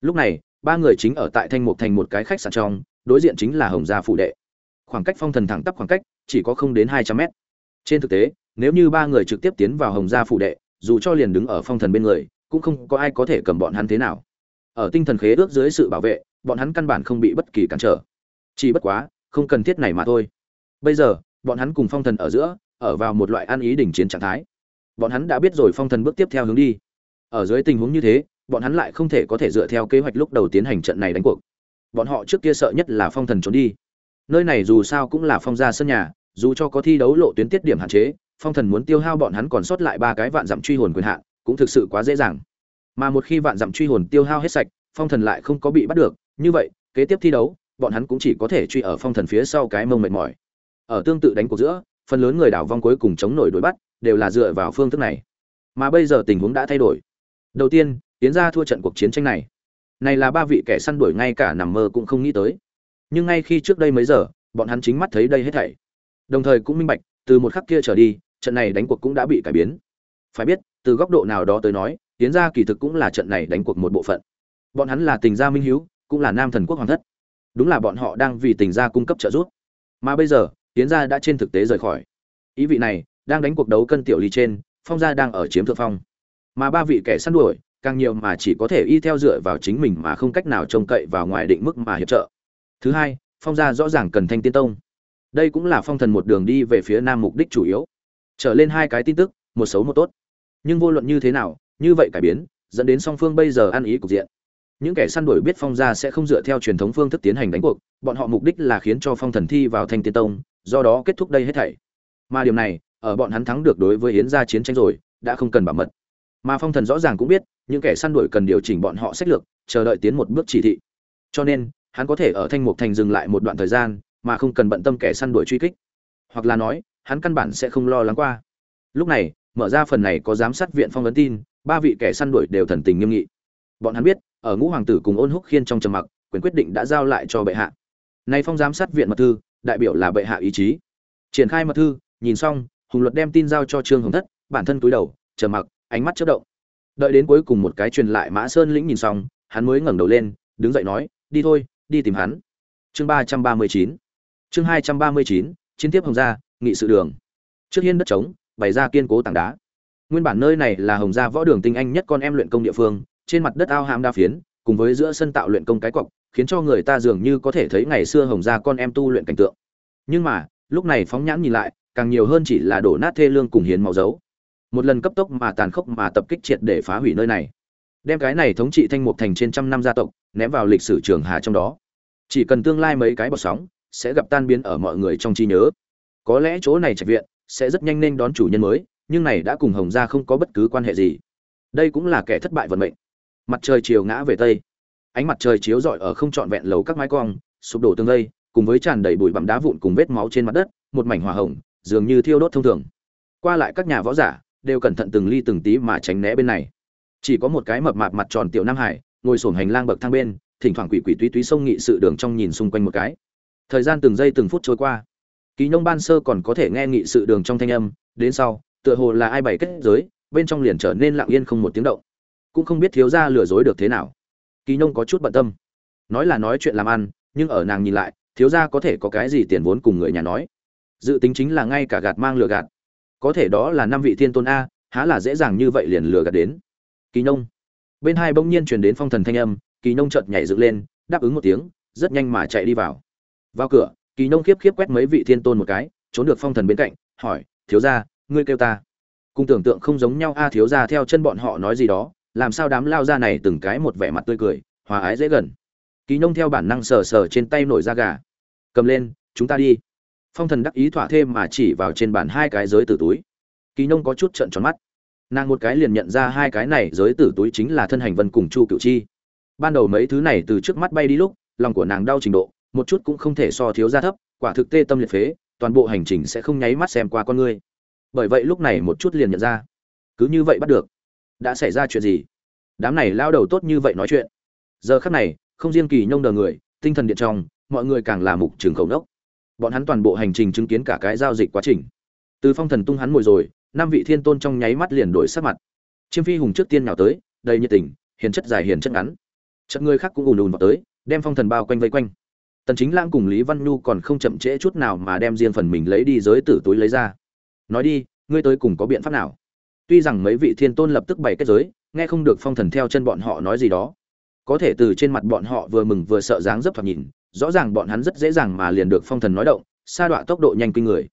lúc này, ba người chính ở tại thanh mục thành một cái khách sạn trong, đối diện chính là hồng gia phủ đệ. Khoảng cách phong thần thẳng tắp khoảng cách, chỉ có không đến hai trăm mét. Trên thực tế, nếu như ba người trực tiếp tiến vào hồng gia phủ đệ, dù cho liền đứng ở phong thần bên người, cũng không có ai có thể cầm bọn hắn thế nào. Ở tinh thần khế ước dưới sự bảo vệ, bọn hắn căn bản không bị bất kỳ cản trở. Chỉ bất quá, không cần thiết này mà thôi. Bây giờ, bọn hắn cùng phong thần ở giữa, ở vào một loại ăn ý đỉnh chiến trạng thái. Bọn hắn đã biết rồi phong thần bước tiếp theo hướng đi. Ở dưới tình huống như thế bọn hắn lại không thể có thể dựa theo kế hoạch lúc đầu tiến hành trận này đánh cuộc. Bọn họ trước kia sợ nhất là phong thần trốn đi. Nơi này dù sao cũng là phong gia sân nhà, dù cho có thi đấu lộ tuyến tiết điểm hạn chế, phong thần muốn tiêu hao bọn hắn còn sót lại ba cái vạn dặm truy hồn quyền hạn, cũng thực sự quá dễ dàng. Mà một khi vạn dặm truy hồn tiêu hao hết sạch, phong thần lại không có bị bắt được, như vậy, kế tiếp thi đấu, bọn hắn cũng chỉ có thể truy ở phong thần phía sau cái mông mệt mỏi. Ở tương tự đánh cuộc giữa, phần lớn người đảo vong cuối cùng chống nổi đuổi bắt, đều là dựa vào phương thức này. Mà bây giờ tình huống đã thay đổi. Đầu tiên tiến ra thua trận cuộc chiến tranh này. Này là ba vị kẻ săn đuổi ngay cả nằm mơ cũng không nghĩ tới. Nhưng ngay khi trước đây mấy giờ, bọn hắn chính mắt thấy đây hết thảy. Đồng thời cũng minh bạch, từ một khắc kia trở đi, trận này đánh cuộc cũng đã bị cải biến. Phải biết, từ góc độ nào đó tới nói, tiến ra kỳ thực cũng là trận này đánh cuộc một bộ phận. Bọn hắn là tình gia minh hiếu, cũng là nam thần quốc hoàng thất. Đúng là bọn họ đang vì tình gia cung cấp trợ giúp. Mà bây giờ, tiến gia đã trên thực tế rời khỏi. Ý vị này, đang đánh cuộc đấu cân tiểu ly trên, phong gia đang ở chiếm thượng phong. Mà ba vị kẻ săn đuổi càng nhiều mà chỉ có thể y theo dựa vào chính mình mà không cách nào trông cậy vào ngoài định mức mà hiệp trợ. Thứ hai, phong gia rõ ràng cần thanh tiên tông. Đây cũng là phong thần một đường đi về phía nam mục đích chủ yếu. Trở lên hai cái tin tức, một xấu một tốt. Nhưng vô luận như thế nào, như vậy cải biến, dẫn đến song phương bây giờ ăn ý cục diện. Những kẻ săn đuổi biết phong gia sẽ không dựa theo truyền thống phương thức tiến hành đánh cuộc, bọn họ mục đích là khiến cho phong thần thi vào thanh tiên tông, do đó kết thúc đây hết thảy. Mà điểm này, ở bọn hắn thắng được đối với yến gia chiến tranh rồi, đã không cần bảo mật mà phong thần rõ ràng cũng biết, những kẻ săn đuổi cần điều chỉnh bọn họ sách lược, chờ đợi tiến một bước chỉ thị. Cho nên, hắn có thể ở thanh mục thành dừng lại một đoạn thời gian, mà không cần bận tâm kẻ săn đuổi truy kích. Hoặc là nói, hắn căn bản sẽ không lo lắng qua. Lúc này, mở ra phần này có giám sát viện phong vấn tin, ba vị kẻ săn đuổi đều thần tình nghiêm nghị. Bọn hắn biết, ở ngũ hoàng tử cùng ôn húc khiên trong trầm mặc, quyền quyết định đã giao lại cho bệ hạ. Nay phong giám sát viện mật thư, đại biểu là bệ hạ ý chí. Triển khai mật thư, nhìn xong, hùng luật đem tin giao cho trương hồng thất, bản thân cúi đầu, trầm mặc ánh mắt chớp động. Đợi đến cuối cùng một cái truyền lại mã sơn lĩnh nhìn xong, hắn mới ngẩng đầu lên, đứng dậy nói, đi thôi, đi tìm hắn. Chương ba trăm ba mươi chín. Chương hai trăm ba mươi chín, chiến tiếp hồng gia, nghị sự đường. Trước hiên đất trống, bày ra kiên cố tảng đá. Nguyên bản nơi này là hồng gia võ đường tinh anh nhất con em luyện công địa phương, trên mặt đất ao hàm đa phiến, cùng với giữa sân tạo luyện công cái cọc, khiến cho người ta dường như có thể thấy ngày xưa hồng gia con em tu luyện cảnh tượng. Nhưng mà, lúc này phóng nhãn nhìn lại, càng nhiều hơn chỉ là đổ nát thê lương cùng hiến máu dấu một lần cấp tốc mà tàn khốc mà tập kích triệt để phá hủy nơi này. Đem cái này thống trị thanh mục thành trên trăm năm gia tộc, ném vào lịch sử trường hà trong đó. Chỉ cần tương lai mấy cái bọt sóng sẽ gặp tan biến ở mọi người trong trí nhớ. Có lẽ chỗ này trạch viện sẽ rất nhanh nên đón chủ nhân mới, nhưng này đã cùng hồng gia không có bất cứ quan hệ gì. Đây cũng là kẻ thất bại vận mệnh. Mặt trời chiều ngã về tây. Ánh mặt trời chiếu rọi ở không trọn vẹn lầu các mái cong, sụp đổ tương lây cùng với tràn đầy bụi bặm đá vụn cùng vết máu trên mặt đất, một mảnh hỏa hồng, dường như thiêu đốt thông thường. Qua lại các nhà võ giả đều cẩn thận từng ly từng tí mà tránh né bên này. Chỉ có một cái mập mạp mặt tròn tiểu nam hải, ngồi sổm hành lang bậc thang bên, thỉnh thoảng quỷ quỷ túy túy sông nghị sự đường trong nhìn xung quanh một cái. Thời gian từng giây từng phút trôi qua. Kỳ nhông ban sơ còn có thể nghe nghị sự đường trong thanh âm, đến sau, tựa hồ là ai bày kết giới, bên trong liền trở nên lặng yên không một tiếng động. Cũng không biết thiếu gia lừa dối được thế nào. Kỳ nhông có chút bận tâm. Nói là nói chuyện làm ăn, nhưng ở nàng nhìn lại, thiếu gia có thể có cái gì tiền vốn cùng người nhà nói. Dự tính chính là ngay cả gạt mang lừa gạt có thể đó là năm vị thiên tôn a, há là dễ dàng như vậy liền lừa gạt đến. Kỳ nông. Bên hai bỗng nhiên truyền đến phong thần thanh âm, kỳ nông chợt nhảy dựng lên, đáp ứng một tiếng, rất nhanh mà chạy đi vào. Vào cửa, kỳ nông khiếp khiếp quét mấy vị thiên tôn một cái, trốn được phong thần bên cạnh, hỏi, thiếu gia, ngươi kêu ta? Cùng tưởng tượng không giống nhau, a, thiếu gia, theo chân bọn họ nói gì đó, làm sao đám lao ra này từng cái một vẻ mặt tươi cười, hòa ái dễ gần? Kỳ nông theo bản năng sờ sờ trên tay nổi da gà. Cầm lên, chúng ta đi phong thần đắc ý thỏa thêm mà chỉ vào trên bàn hai cái giới tử túi. Kỳ nông có chút trợn tròn mắt. Nàng một cái liền nhận ra hai cái này giới tử túi chính là thân hành vân cùng chu cựu chi. Ban đầu mấy thứ này từ trước mắt bay đi lúc, lòng của nàng đau trình độ, một chút cũng không thể so thiếu ra thấp, quả thực tê tâm liệt phế, toàn bộ hành trình sẽ không nháy mắt xem qua con ngươi. Bởi vậy lúc này một chút liền nhận ra, cứ như vậy bắt được. Đã xảy ra chuyện gì? Đám này lao đầu tốt như vậy nói chuyện. Giờ khắc này, không riêng kỳ nhông đờ người, tinh thần điện trong, mọi người càng là mục trường khẩu nốc bọn hắn toàn bộ hành trình chứng kiến cả cái giao dịch quá trình. Từ phong thần tung hắn ngồi rồi, năm vị thiên tôn trong nháy mắt liền đổi sắc mặt. Chiêm phi hùng trước tiên nhào tới, đầy nhiệt tình, hiền chất dài hiền chất ngắn. Chất người khác cũng ùn ùn vào tới, đem phong thần bao quanh vây quanh. Tần chính lãng cùng lý văn nhu còn không chậm trễ chút nào mà đem riêng phần mình lấy đi giới tử túi lấy ra. Nói đi, ngươi tới cùng có biện pháp nào? Tuy rằng mấy vị thiên tôn lập tức bày kết giới, nghe không được phong thần theo chân bọn họ nói gì đó. Có thể từ trên mặt bọn họ vừa mừng vừa sợ dáng dấp thoạt nhìn rõ ràng bọn hắn rất dễ dàng mà liền được phong thần nói động, sa đọa tốc độ nhanh kinh người.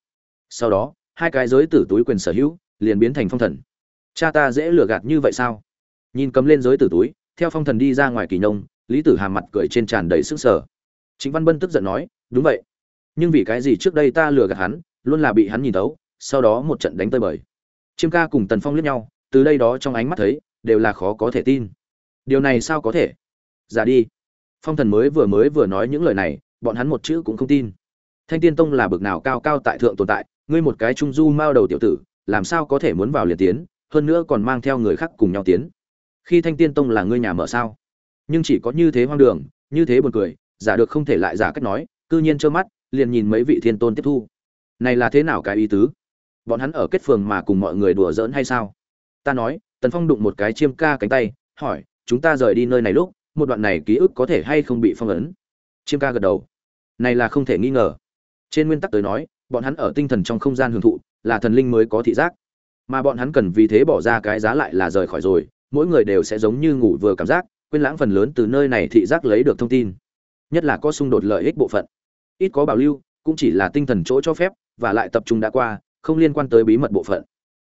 Sau đó, hai cái giới tử túi quyền sở hữu, liền biến thành phong thần. Cha ta dễ lừa gạt như vậy sao? Nhìn cấm lên giới tử túi, theo phong thần đi ra ngoài kỳ nông, lý tử hàm mặt cười trên tràn đầy sức sở chính văn bân tức giận nói, đúng vậy. Nhưng vì cái gì trước đây ta lừa gạt hắn, luôn là bị hắn nhìn tấu sau đó một trận đánh tơi bời. Chiêm ca cùng tần phong liếc nhau, từ đây đó trong ánh mắt thấy, đều là khó có thể tin. Điều này sao có thể? Giả đi phong thần mới vừa mới vừa nói những lời này, bọn hắn một chữ cũng không tin. Thanh tiên tông là bực nào cao cao tại thượng tồn tại, ngươi một cái trung du mao đầu tiểu tử, làm sao có thể muốn vào liền tiến, hơn nữa còn mang theo người khác cùng nhau tiến. Khi thanh tiên tông là ngươi nhà mở sao? Nhưng chỉ có như thế hoang đường, như thế buồn cười, giả được không thể lại giả cách nói, cư nhiên trơ mắt, liền nhìn mấy vị thiên tôn tiếp thu. Này là thế nào cái ý tứ? Bọn hắn ở kết phường mà cùng mọi người đùa giỡn hay sao? Ta nói, tần phong đụng một cái chiêm ca cánh tay, hỏi, chúng ta rời đi nơi này lúc một đoạn này ký ức có thể hay không bị phong ấn? Chiêm ca gật đầu. Này là không thể nghi ngờ. Trên nguyên tắc tới nói, bọn hắn ở tinh thần trong không gian hưởng thụ, là thần linh mới có thị giác. Mà bọn hắn cần vì thế bỏ ra cái giá lại là rời khỏi rồi, mỗi người đều sẽ giống như ngủ vừa cảm giác, quên lãng phần lớn từ nơi này thị giác lấy được thông tin. Nhất là có xung đột lợi ích bộ phận. Ít có bảo lưu, cũng chỉ là tinh thần chỗ cho phép, và lại tập trung đã qua, không liên quan tới bí mật bộ phận.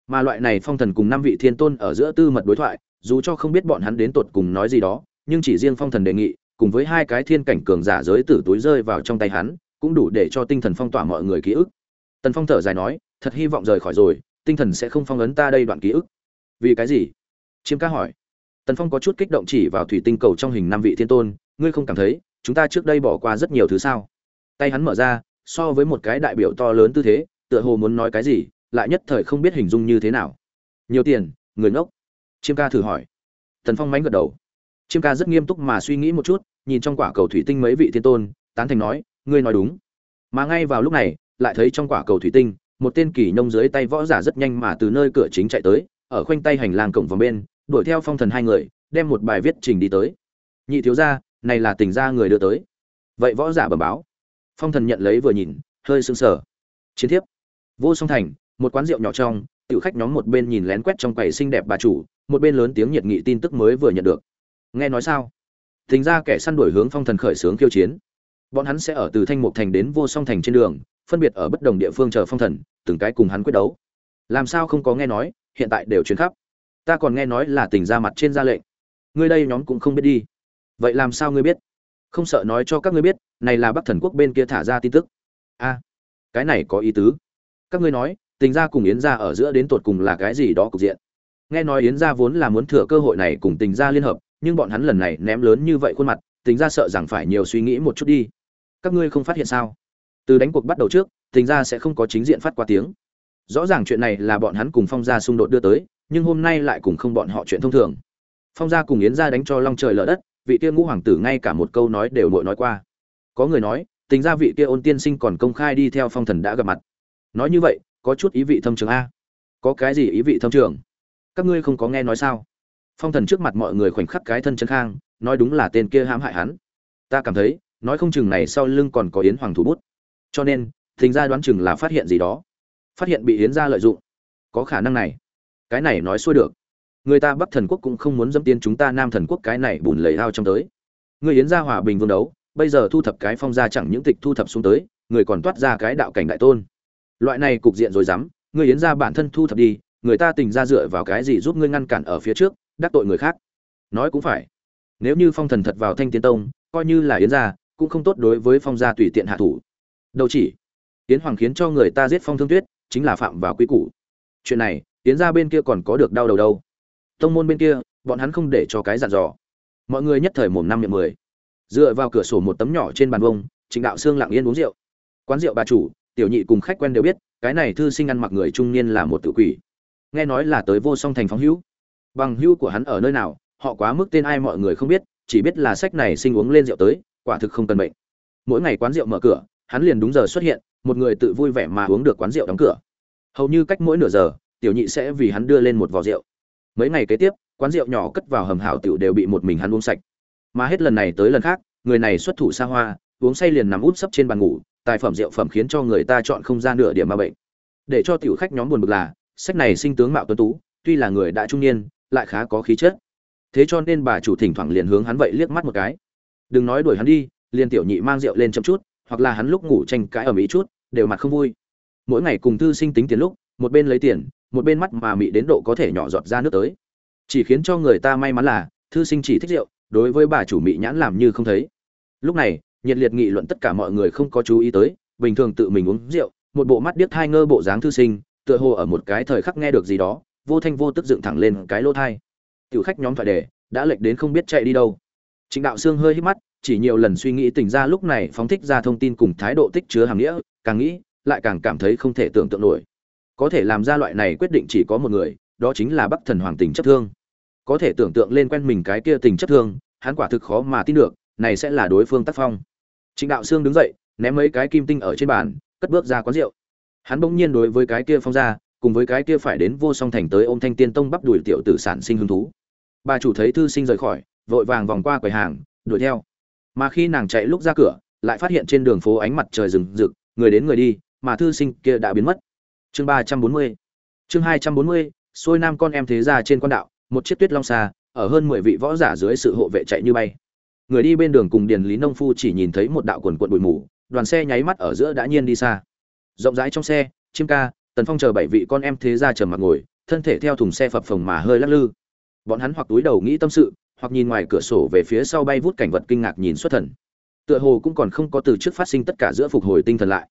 Mà loại này phong thần cùng năm vị thiên tôn ở giữa tư mật đối thoại, dù cho không biết bọn hắn đến tột cùng nói gì đó nhưng chỉ riêng phong thần đề nghị, cùng với hai cái thiên cảnh cường giả giới tử túi rơi vào trong tay hắn, cũng đủ để cho tinh thần phong tỏa mọi người ký ức. Tần phong thở dài nói, thật hy vọng rời khỏi rồi, tinh thần sẽ không phong ấn ta đây đoạn ký ức. Vì cái gì? Chiêm ca hỏi. Tần phong có chút kích động chỉ vào thủy tinh cầu trong hình năm vị thiên tôn, ngươi không cảm thấy, chúng ta trước đây bỏ qua rất nhiều thứ sao? Tay hắn mở ra, so với một cái đại biểu to lớn tư thế, tựa hồ muốn nói cái gì, lại nhất thời không biết hình dung như thế nào. Nhiều tiền, người ngốc. Chiêm ca thử hỏi. Tần phong mánh gật đầu chiêm ca rất nghiêm túc mà suy nghĩ một chút, nhìn trong quả cầu thủy tinh mấy vị thiên tôn, tán thành nói, ngươi nói đúng. Mà ngay vào lúc này, lại thấy trong quả cầu thủy tinh, một tên kỳ nông dưới tay võ giả rất nhanh mà từ nơi cửa chính chạy tới, ở khoanh tay hành lang cổng vòng bên, đuổi theo phong thần hai người, đem một bài viết trình đi tới. Nhị thiếu gia, này là tình gia người đưa tới. Vậy võ giả bẩm báo. Phong thần nhận lấy vừa nhìn, hơi sưng sờ. Chiến thiếp. Vô song thành, một quán rượu nhỏ trong, tiểu khách nhóm một bên nhìn lén quét trong quầy xinh đẹp bà chủ, một bên lớn tiếng nhiệt nghị tin tức mới vừa nhận được nghe nói sao? Tình ra kẻ săn đuổi hướng phong thần khởi xướng kiêu chiến. Bọn hắn sẽ ở từ thanh mục thành đến vô song thành trên đường, phân biệt ở bất đồng địa phương chờ phong thần, từng cái cùng hắn quyết đấu. Làm sao không có nghe nói, hiện tại đều chuyến khắp. Ta còn nghe nói là tình ra mặt trên ra lệnh. Ngươi đây nhóm cũng không biết đi. Vậy làm sao ngươi biết? Không sợ nói cho các ngươi biết, này là bắc thần quốc bên kia thả ra tin tức. A, cái này có ý tứ. Các ngươi nói tình ra cùng yến ra ở giữa đến tột cùng là cái gì đó cục diện? Nghe nói yến ra vốn là muốn thừa cơ hội này cùng tình ra liên hợp nhưng bọn hắn lần này ném lớn như vậy khuôn mặt tình ra sợ rằng phải nhiều suy nghĩ một chút đi. Các ngươi không phát hiện sao? Từ đánh cuộc bắt đầu trước tình ra sẽ không có chính diện phát qua tiếng. Rõ ràng chuyện này là bọn hắn cùng phong gia xung đột đưa tới, nhưng hôm nay lại cùng không bọn họ chuyện thông thường. Phong gia cùng yến gia đánh cho long trời lở đất, vị kia ngũ hoàng tử ngay cả một câu nói đều nội nói qua. Có người nói tình ra vị kia ôn tiên sinh còn công khai đi theo phong thần đã gặp mặt. Nói như vậy, có chút ý vị thâm trường a. Có cái gì ý vị thâm trường? Các ngươi không có nghe nói sao? Phong thần trước mặt mọi người khoảnh khắc cái thân chân khang, nói đúng là tên kia hãm hại hắn. Ta cảm thấy, nói không chừng này sau lưng còn có yến hoàng thủ bút. Cho nên, thình ra đoán chừng là phát hiện gì đó. Phát hiện bị yến gia lợi dụng. Có khả năng này. Cái này nói xuôi được. Người ta bắc thần quốc cũng không muốn dâm tiên chúng ta nam thần quốc cái này bùn lầy hao trong tới. Người yến gia hòa bình vương đấu, bây giờ thu thập cái phong gia chẳng những tịch thu thập xuống tới, người còn toát ra cái đạo cảnh đại tôn. Loại này cục diện rồi dám, người yến gia bản thân thu thập đi, người ta tình ra dựa vào cái gì giúp ngươi ngăn cản ở phía trước? Đắc tội người khác. Nói cũng phải. Nếu như phong thần thật vào thanh tiến tông, coi như là yến gia, cũng không tốt đối với phong gia tùy tiện hạ thủ. Đâu chỉ. Yến hoàng khiến cho người ta giết phong thương tuyết, chính là phạm vào quy củ. Chuyện này, yến gia bên kia còn có được đau đầu đâu. Tông môn bên kia, bọn hắn không để cho cái dặn dò. Mọi người nhất thời mồm năm miệng mười. Dựa vào cửa sổ một tấm nhỏ trên bàn vông, trịnh đạo sương lặng yên uống rượu. Quán rượu bà chủ, tiểu nhị cùng khách quen đều biết, cái này thư sinh ăn mặc người trung niên là một tự quỷ. Nghe nói là tới vô song thành phóng hữu bằng hữu của hắn ở nơi nào, họ quá mức tên ai mọi người không biết, chỉ biết là sách này sinh uống lên rượu tới, quả thực không cần bệnh. Mỗi ngày quán rượu mở cửa, hắn liền đúng giờ xuất hiện, một người tự vui vẻ mà uống được quán rượu đóng cửa. Hầu như cách mỗi nửa giờ, tiểu nhị sẽ vì hắn đưa lên một vò rượu. Mấy ngày kế tiếp, quán rượu nhỏ cất vào hầm hảo tiểu đều bị một mình hắn uống sạch. Mà hết lần này tới lần khác, người này xuất thủ xa hoa, uống say liền nằm út sấp trên bàn ngủ, tài phẩm rượu phẩm khiến cho người ta chọn không ra nửa điểm ma bệnh. Để cho tiểu khách nhóm buồn bực là, sách này sinh tướng mạo tuấn tú, tuy là người đã trung niên lại khá có khí chất. Thế cho nên bà chủ thỉnh thoảng liền hướng hắn vậy liếc mắt một cái. Đừng nói đuổi hắn đi, liền tiểu nhị mang rượu lên chậm chút, hoặc là hắn lúc ngủ tranh cãi ở mỹ chút, đều mặt không vui. Mỗi ngày cùng thư sinh tính tiền lúc, một bên lấy tiền, một bên mắt mà mị đến độ có thể nhỏ giọt ra nước tới. Chỉ khiến cho người ta may mắn là, thư sinh chỉ thích rượu, đối với bà chủ mị nhãn làm như không thấy. Lúc này, nhiệt liệt nghị luận tất cả mọi người không có chú ý tới, bình thường tự mình uống rượu, một bộ mắt điếc hai ngơ bộ dáng thư sinh, tựa hồ ở một cái thời khắc nghe được gì đó vô thanh vô tức dựng thẳng lên cái lỗ thai. Tiểu khách nhóm thoại đề, đã lệch đến không biết chạy đi đâu. Trịnh đạo sương hơi hít mắt, chỉ nhiều lần suy nghĩ tỉnh ra lúc này phóng thích ra thông tin cùng thái độ tích chứa hàm nghĩa, càng nghĩ, lại càng cảm thấy không thể tưởng tượng nổi. Có thể làm ra loại này quyết định chỉ có một người, đó chính là bắc thần hoàng tình chấp thương. Có thể tưởng tượng lên quen mình cái kia tình chấp thương, hắn quả thực khó mà tin được, này sẽ là đối phương tác phong. Trịnh đạo sương đứng dậy, ném mấy cái kim tinh ở trên bàn, cất bước ra quán rượu. Hắn bỗng nhiên đối với cái kia phong ra cùng với cái kia phải đến vô song thành tới ôm thanh tiên tông bắp đuổi tiểu tử sản sinh hứng thú. Bà chủ thấy thư sinh rời khỏi, vội vàng vòng qua quầy hàng, đuổi theo. Mà khi nàng chạy lúc ra cửa, lại phát hiện trên đường phố ánh mặt trời rừng rực, người đến người đi, mà thư sinh kia đã biến mất. Chương ba trăm bốn mươi. Chương hai trăm bốn mươi, xuôi nam con em thế ra trên con đạo, một chiếc tuyết long xa, ở hơn mười vị võ giả dưới sự hộ vệ chạy như bay. Người đi bên đường cùng điền lý nông phu chỉ nhìn thấy một đạo quần quận bụi mù, đoàn xe nháy mắt ở giữa đã nhiên đi xa. Rộng rãi trong xe, chim ca tần phong chờ bảy vị con em thế ra trầm mặt ngồi, thân thể theo thùng xe phập phồng mà hơi lắc lư. Bọn hắn hoặc túi đầu nghĩ tâm sự, hoặc nhìn ngoài cửa sổ về phía sau bay vút cảnh vật kinh ngạc nhìn xuất thần. Tựa hồ cũng còn không có từ trước phát sinh tất cả giữa phục hồi tinh thần lại.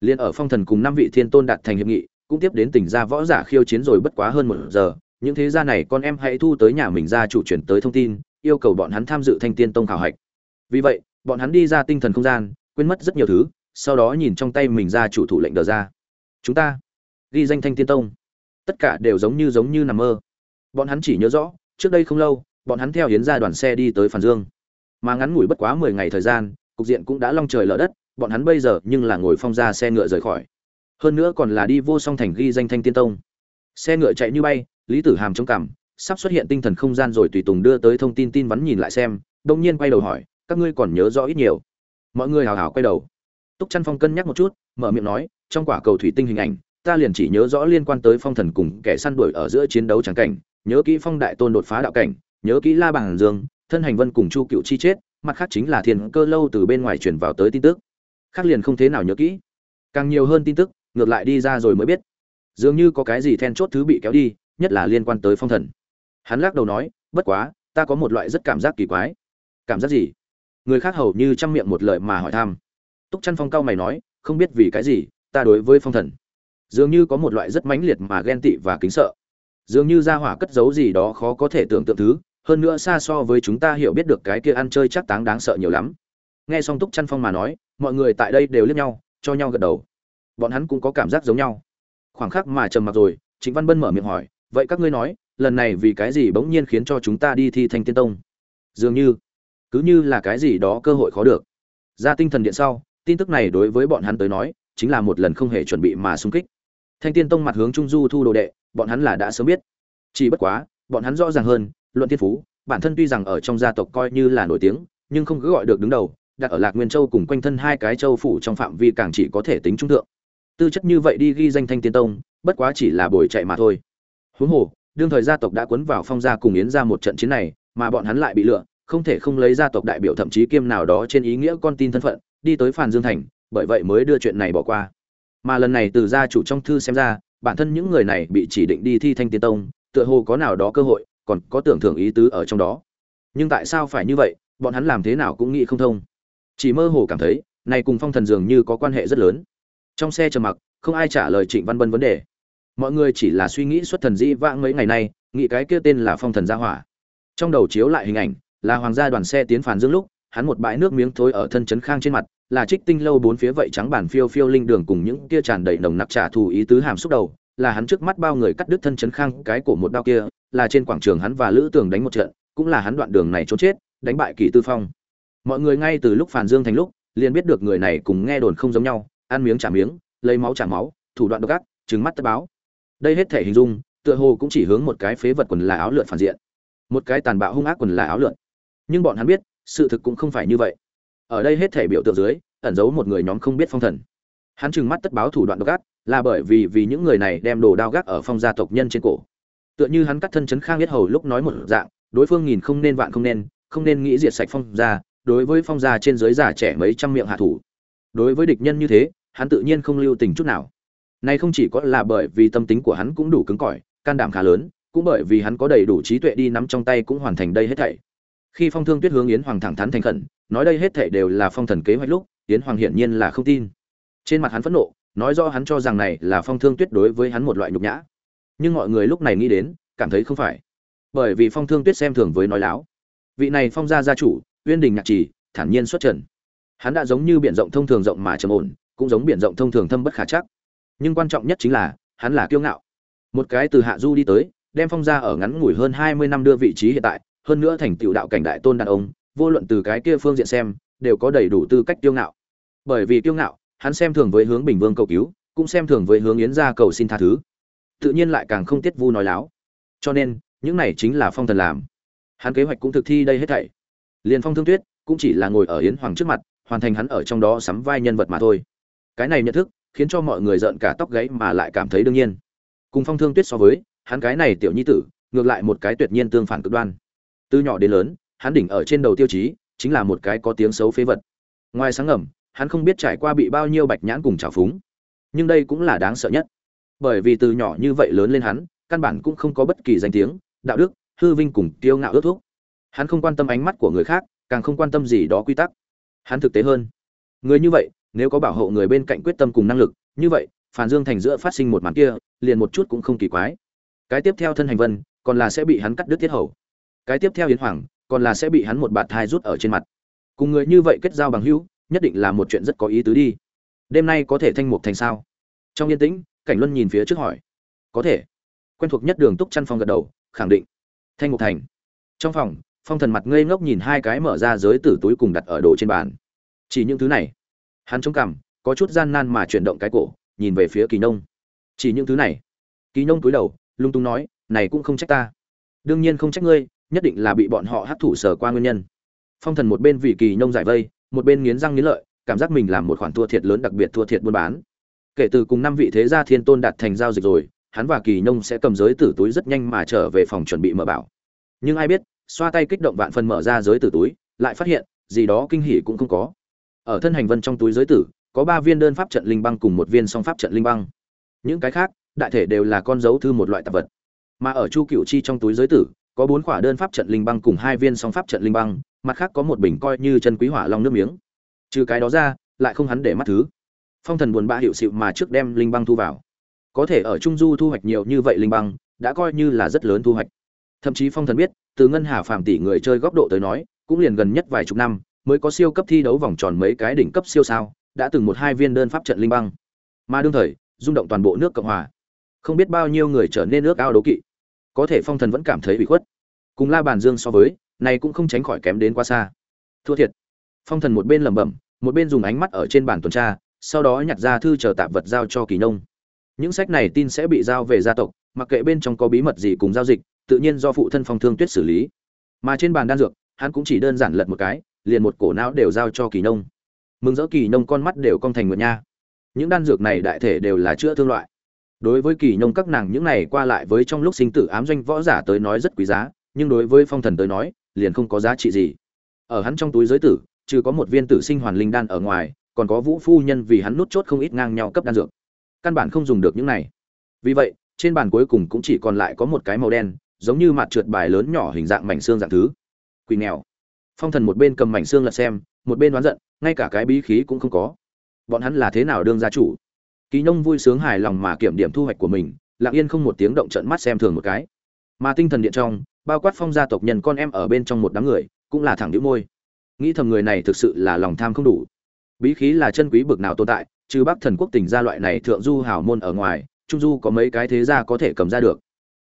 Liên ở phong thần cùng năm vị thiên tôn đạt thành hiệp nghị, cũng tiếp đến tỉnh gia võ giả khiêu chiến rồi bất quá hơn một giờ, những thế gia này con em hãy thu tới nhà mình ra chủ chuyển tới thông tin, yêu cầu bọn hắn tham dự thanh tiên tông khảo hạch. Vì vậy, bọn hắn đi ra tinh thần không gian, quên mất rất nhiều thứ, sau đó nhìn trong tay mình ra chủ thủ lệnh đờ ra. Chúng ta ghi danh thanh tiên tông. Tất cả đều giống như giống như nằm mơ. Bọn hắn chỉ nhớ rõ, trước đây không lâu, bọn hắn theo hiến ra đoàn xe đi tới phản dương. Mà ngắn ngủi bất quá mười ngày thời gian, cục diện cũng đã long trời lở đất, bọn hắn bây giờ nhưng là ngồi phong ra xe ngựa rời khỏi. Hơn nữa còn là đi vô song thành ghi danh thanh tiên tông. Xe ngựa chạy như bay, lý tử hàm trong cằm, sắp xuất hiện tinh thần không gian rồi tùy tùng đưa tới thông tin tin vắn nhìn lại xem đông nhiên quay đầu hỏi, các ngươi còn nhớ rõ ít nhiều? Mọi người hào hào quay đầu. Túc chăn phong cân nhắc một chút, mở miệng nói, trong quả cầu thủy tinh hình ảnh ta liền chỉ nhớ rõ liên quan tới phong thần cùng kẻ săn đuổi ở giữa chiến đấu trắng cảnh, nhớ kỹ phong đại tôn đột phá đạo cảnh, nhớ kỹ la bằng dương, thân hành vân cùng chu cựu chi chết, mặt khác chính là thiên cơ lâu từ bên ngoài truyền vào tới tin tức. Khác liền không thế nào nhớ kỹ. Càng nhiều hơn tin tức, ngược lại đi ra rồi mới biết. Dường như có cái gì then chốt thứ bị kéo đi, nhất là liên quan tới phong thần. Hắn lắc đầu nói, bất quá, ta có một loại rất cảm giác kỳ quái. Cảm giác gì? Người khác hầu như chăm miệng một lời mà hỏi thăm. Túc chăn phong cao mày nói, không biết vì cái gì, ta đối với phong thần dường như có một loại rất mãnh liệt mà ghen tị và kính sợ. Dường như ra hỏa cất giấu gì đó khó có thể tưởng tượng thứ, hơn nữa xa so với chúng ta hiểu biết được cái kia ăn chơi chắc táng đáng sợ nhiều lắm. Nghe xong túc chăn phong mà nói, mọi người tại đây đều liếc nhau, cho nhau gật đầu. Bọn hắn cũng có cảm giác giống nhau. Khoảng khắc mà trầm mặc rồi, trịnh văn bân mở miệng hỏi, vậy các ngươi nói, lần này vì cái gì bỗng nhiên khiến cho chúng ta đi thi thanh tiên tông? Dường như, cứ như là cái gì đó cơ hội khó được. Ra tinh thần điện sau, tin tức này đối với bọn hắn tới nói, chính là một lần không hề chuẩn bị mà xung kích thanh tiên tông mặt hướng trung du thu đồ đệ, bọn hắn là đã sớm biết. Chỉ bất quá, bọn hắn rõ ràng hơn, luận thiên phú, bản thân tuy rằng ở trong gia tộc coi như là nổi tiếng, nhưng không cứ gọi được đứng đầu, đặt ở lạc nguyên châu cùng quanh thân hai cái châu phủ trong phạm vi càng chỉ có thể tính trung thượng. Tư chất như vậy đi ghi danh thanh tiên tông, bất quá chỉ là bồi chạy mà thôi. Huống hồ, đương thời gia tộc đã cuốn vào phong gia cùng yến Gia một trận chiến này, mà bọn hắn lại bị lựa, không thể không lấy gia tộc đại biểu thậm chí kiêm nào đó trên ý nghĩa con tin thân phận, đi tới phàn dương thành, bởi vậy mới đưa chuyện này bỏ qua mà lần này từ gia chủ trong thư xem ra, bản thân những người này bị chỉ định đi thi thanh tiên tông, tựa hồ có nào đó cơ hội, còn có tưởng thưởng ý tứ ở trong đó. Nhưng tại sao phải như vậy, bọn hắn làm thế nào cũng nghĩ không thông. Chỉ mơ hồ cảm thấy, này cùng phong thần dường như có quan hệ rất lớn. Trong xe trầm mặc, không ai trả lời trịnh văn bân vấn đề. Mọi người chỉ là suy nghĩ xuất thần dĩ vãng mấy ngày nay, nghĩ cái kia tên là phong thần gia hỏa. Trong đầu chiếu lại hình ảnh, là hoàng gia đoàn xe tiến phản dương lúc hắn một bãi nước miếng thối ở thân chấn khang trên mặt, là trích tinh lâu bốn phía vậy trắng bản phiêu phiêu linh đường cùng những kia tràn đầy nồng nặc trả thù ý tứ hàm xúc đầu, là hắn trước mắt bao người cắt đứt thân chấn khang cái cổ một đao kia, là trên quảng trường hắn và lữ tường đánh một trận, cũng là hắn đoạn đường này trốn chết, đánh bại kỳ tư phong. Mọi người ngay từ lúc phản dương thành lúc, liền biết được người này cùng nghe đồn không giống nhau, ăn miếng trả miếng, lấy máu trả máu, thủ đoạn độc ác, trừng mắt tất báo. Đây hết thể hình dung, tựa hồ cũng chỉ hướng một cái phế vật quần là áo lượn phản diện. Một cái tàn bạo hung ác quần là áo lượn. Nhưng bọn hắn biết sự thực cũng không phải như vậy. Ở đây hết thể biểu tượng dưới, ẩn giấu một người nhóm không biết phong thần. Hắn trừng mắt tất báo thủ đoạn độc ác, là bởi vì vì những người này đem đồ đao gác ở phong gia tộc nhân trên cổ. Tựa như hắn cắt thân chấn khang biết hầu lúc nói một dạng, đối phương nhìn không nên vạn không nên không nên nghĩ diệt sạch phong gia, đối với phong gia trên dưới già trẻ mấy trăm miệng hạ thủ. Đối với địch nhân như thế, hắn tự nhiên không lưu tình chút nào. Này không chỉ có là bởi vì tâm tính của hắn cũng đủ cứng cỏi, can đảm khá lớn, cũng bởi vì hắn có đầy đủ trí tuệ đi nắm trong tay cũng hoàn thành đây hết thảy khi phong thương tuyết hướng yến hoàng thẳng thắn thành khẩn, nói đây hết thảy đều là phong thần kế hoạch lúc, yến hoàng hiển nhiên là không tin. Trên mặt hắn phẫn nộ, nói rõ hắn cho rằng này là phong thương tuyết đối với hắn một loại nhục nhã. Nhưng mọi người lúc này nghĩ đến, cảm thấy không phải. Bởi vì phong thương tuyết xem thường với nói láo. Vị này phong gia gia chủ, uyên đình nhạc trì, thản nhiên xuất trần. Hắn đã giống như biển rộng thông thường rộng mà trầm ổn, cũng giống biển rộng thông thường thâm bất khả chắc. Nhưng quan trọng nhất chính là, hắn là kiêu ngạo. Một cái từ hạ du đi tới, đem phong gia ở ngắn ngủi hơn hai mươi năm đưa vị trí hiện tại hơn nữa thành tựu đạo cảnh đại tôn đàn ông, vô luận từ cái kia phương diện xem, đều có đầy đủ tư cách kiêu ngạo. Bởi vì kiêu ngạo, hắn xem thường với hướng bình vương cầu cứu, cũng xem thường với hướng yến gia cầu xin tha thứ. Tự nhiên lại càng không tiết vu nói láo. Cho nên, những này chính là phong thần làm. Hắn kế hoạch cũng thực thi đây hết thảy. Liền phong thương tuyết, cũng chỉ là ngồi ở yến hoàng trước mặt, hoàn thành hắn ở trong đó sắm vai nhân vật mà thôi. Cái này nhận thức, khiến cho mọi người giận cả tóc gáy mà lại cảm thấy đương nhiên. Cùng phong thương tuyết so với, hắn cái này tiểu nhi tử, ngược lại một cái tuyệt nhiên tương phản cực đoan từ nhỏ đến lớn, hắn đỉnh ở trên đầu tiêu chí, chính là một cái có tiếng xấu phế vật. Ngoài sáng ngầm, hắn không biết trải qua bị bao nhiêu bạch nhãn cùng trào phúng. Nhưng đây cũng là đáng sợ nhất. Bởi vì từ nhỏ như vậy lớn lên hắn, căn bản cũng không có bất kỳ danh tiếng, đạo đức, hư vinh cùng kiêu ngạo ước thúc. Hắn không quan tâm ánh mắt của người khác, càng không quan tâm gì đó quy tắc. Hắn thực tế hơn. Người như vậy, nếu có bảo hộ người bên cạnh quyết tâm cùng năng lực, như vậy phản dương thành giữa phát sinh một màn kia, liền một chút cũng không kỳ quái. Cái tiếp theo thân hành vân, còn là sẽ bị hắn cắt đứt tiết hầu cái tiếp theo yến hoàng, còn là sẽ bị hắn một bạt thai rút ở trên mặt. Cùng người như vậy kết giao bằng hữu, nhất định là một chuyện rất có ý tứ đi. Đêm nay có thể thanh mục thành sao? Trong yên tĩnh, cảnh luân nhìn phía trước hỏi. Có thể. Quen thuộc nhất đường túc chăn phòng gật đầu, khẳng định. Thanh mục thành. Trong phòng, phong thần mặt ngây ngốc nhìn hai cái mở ra giới tử túi cùng đặt ở đồ trên bàn. Chỉ những thứ này. Hắn chống cằm, có chút gian nan mà chuyển động cái cổ, nhìn về phía kỳ nông. Chỉ những thứ này. Kỳ nông túi đầu, lung tung nói, này cũng không trách ta. Đương nhiên không trách ngươi nhất định là bị bọn họ hấp thụ sở qua nguyên nhân. Phong thần một bên vì kỳ nông giải vây, một bên nghiến răng nghiến lợi, cảm giác mình làm một khoản thua thiệt lớn đặc biệt thua thiệt buôn bán. Kể từ cùng năm vị thế gia thiên tôn đạt thành giao dịch rồi, hắn và kỳ nông sẽ cầm giới tử túi rất nhanh mà trở về phòng chuẩn bị mở bảo. Nhưng ai biết, xoa tay kích động vạn phần mở ra giới tử túi, lại phát hiện, gì đó kinh hỉ cũng không có. Ở thân hành vân trong túi giới tử, có ba viên đơn pháp trận linh băng cùng một viên song pháp trận linh băng. Những cái khác, đại thể đều là con dấu thư một loại tạp vật. Mà ở chu cựu chi trong túi giới tử có bốn quả đơn pháp trận linh băng cùng hai viên song pháp trận linh băng, mặt khác có một bình coi như chân quý hỏa long nước miếng. Trừ cái đó ra, lại không hắn để mắt thứ. Phong thần buồn bã hiệu sự mà trước đem linh băng thu vào. Có thể ở trung du thu hoạch nhiều như vậy linh băng, đã coi như là rất lớn thu hoạch. Thậm chí phong thần biết, từ ngân hà phàm tỷ người chơi góc độ tới nói, cũng liền gần nhất vài chục năm, mới có siêu cấp thi đấu vòng tròn mấy cái đỉnh cấp siêu sao, đã từng một hai viên đơn pháp trận linh băng. Mà đương thời, rung động toàn bộ nước cộng hòa. Không biết bao nhiêu người trở nên nước ao đấu kỵ có thể phong thần vẫn cảm thấy bị khuất. Cùng la bàn dương so với, này cũng không tránh khỏi kém đến quá xa. Thua thiệt. Phong thần một bên lẩm bẩm, một bên dùng ánh mắt ở trên bàn tuần tra, sau đó nhặt ra thư chờ tạp vật giao cho kỳ nông. Những sách này tin sẽ bị giao về gia tộc, mặc kệ bên trong có bí mật gì cùng giao dịch, tự nhiên do phụ thân phong thương tuyết xử lý. Mà trên bàn đan dược, hắn cũng chỉ đơn giản lật một cái, liền một cổ não đều giao cho kỳ nông. Mừng rỡ kỳ nông con mắt đều cong thành nguyện nha. Những đan dược này đại thể đều là chữa thương loại đối với kỳ nông các nàng những này qua lại với trong lúc sinh tử ám doanh võ giả tới nói rất quý giá, nhưng đối với phong thần tới nói, liền không có giá trị gì. Ở hắn trong túi giới tử, trừ có một viên tử sinh hoàn linh đan ở ngoài, còn có vũ phu nhân vì hắn nút chốt không ít ngang nhau cấp đan dược. Căn bản không dùng được những này. Vì vậy, trên bàn cuối cùng cũng chỉ còn lại có một cái màu đen, giống như mặt trượt bài lớn nhỏ hình dạng mảnh xương dạng thứ. Quỳ nghèo. Phong thần một bên cầm mảnh xương lật xem, một bên đoán giận, ngay cả cái bí khí cũng không có. Bọn hắn là thế nào đương gia chủ? Kỳ nông vui sướng hài lòng mà kiểm điểm thu hoạch của mình, lặng yên không một tiếng động trận mắt xem thường một cái. Mà tinh thần điện trong, bao quát phong gia tộc nhân con em ở bên trong một đám người, cũng là thẳng nhíu môi. Nghĩ thầm người này thực sự là lòng tham không đủ. Bí khí là chân quý bực nào tồn tại, trừ bắc thần quốc tỉnh gia loại này thượng du hào môn ở ngoài, trung du có mấy cái thế gia có thể cầm ra được.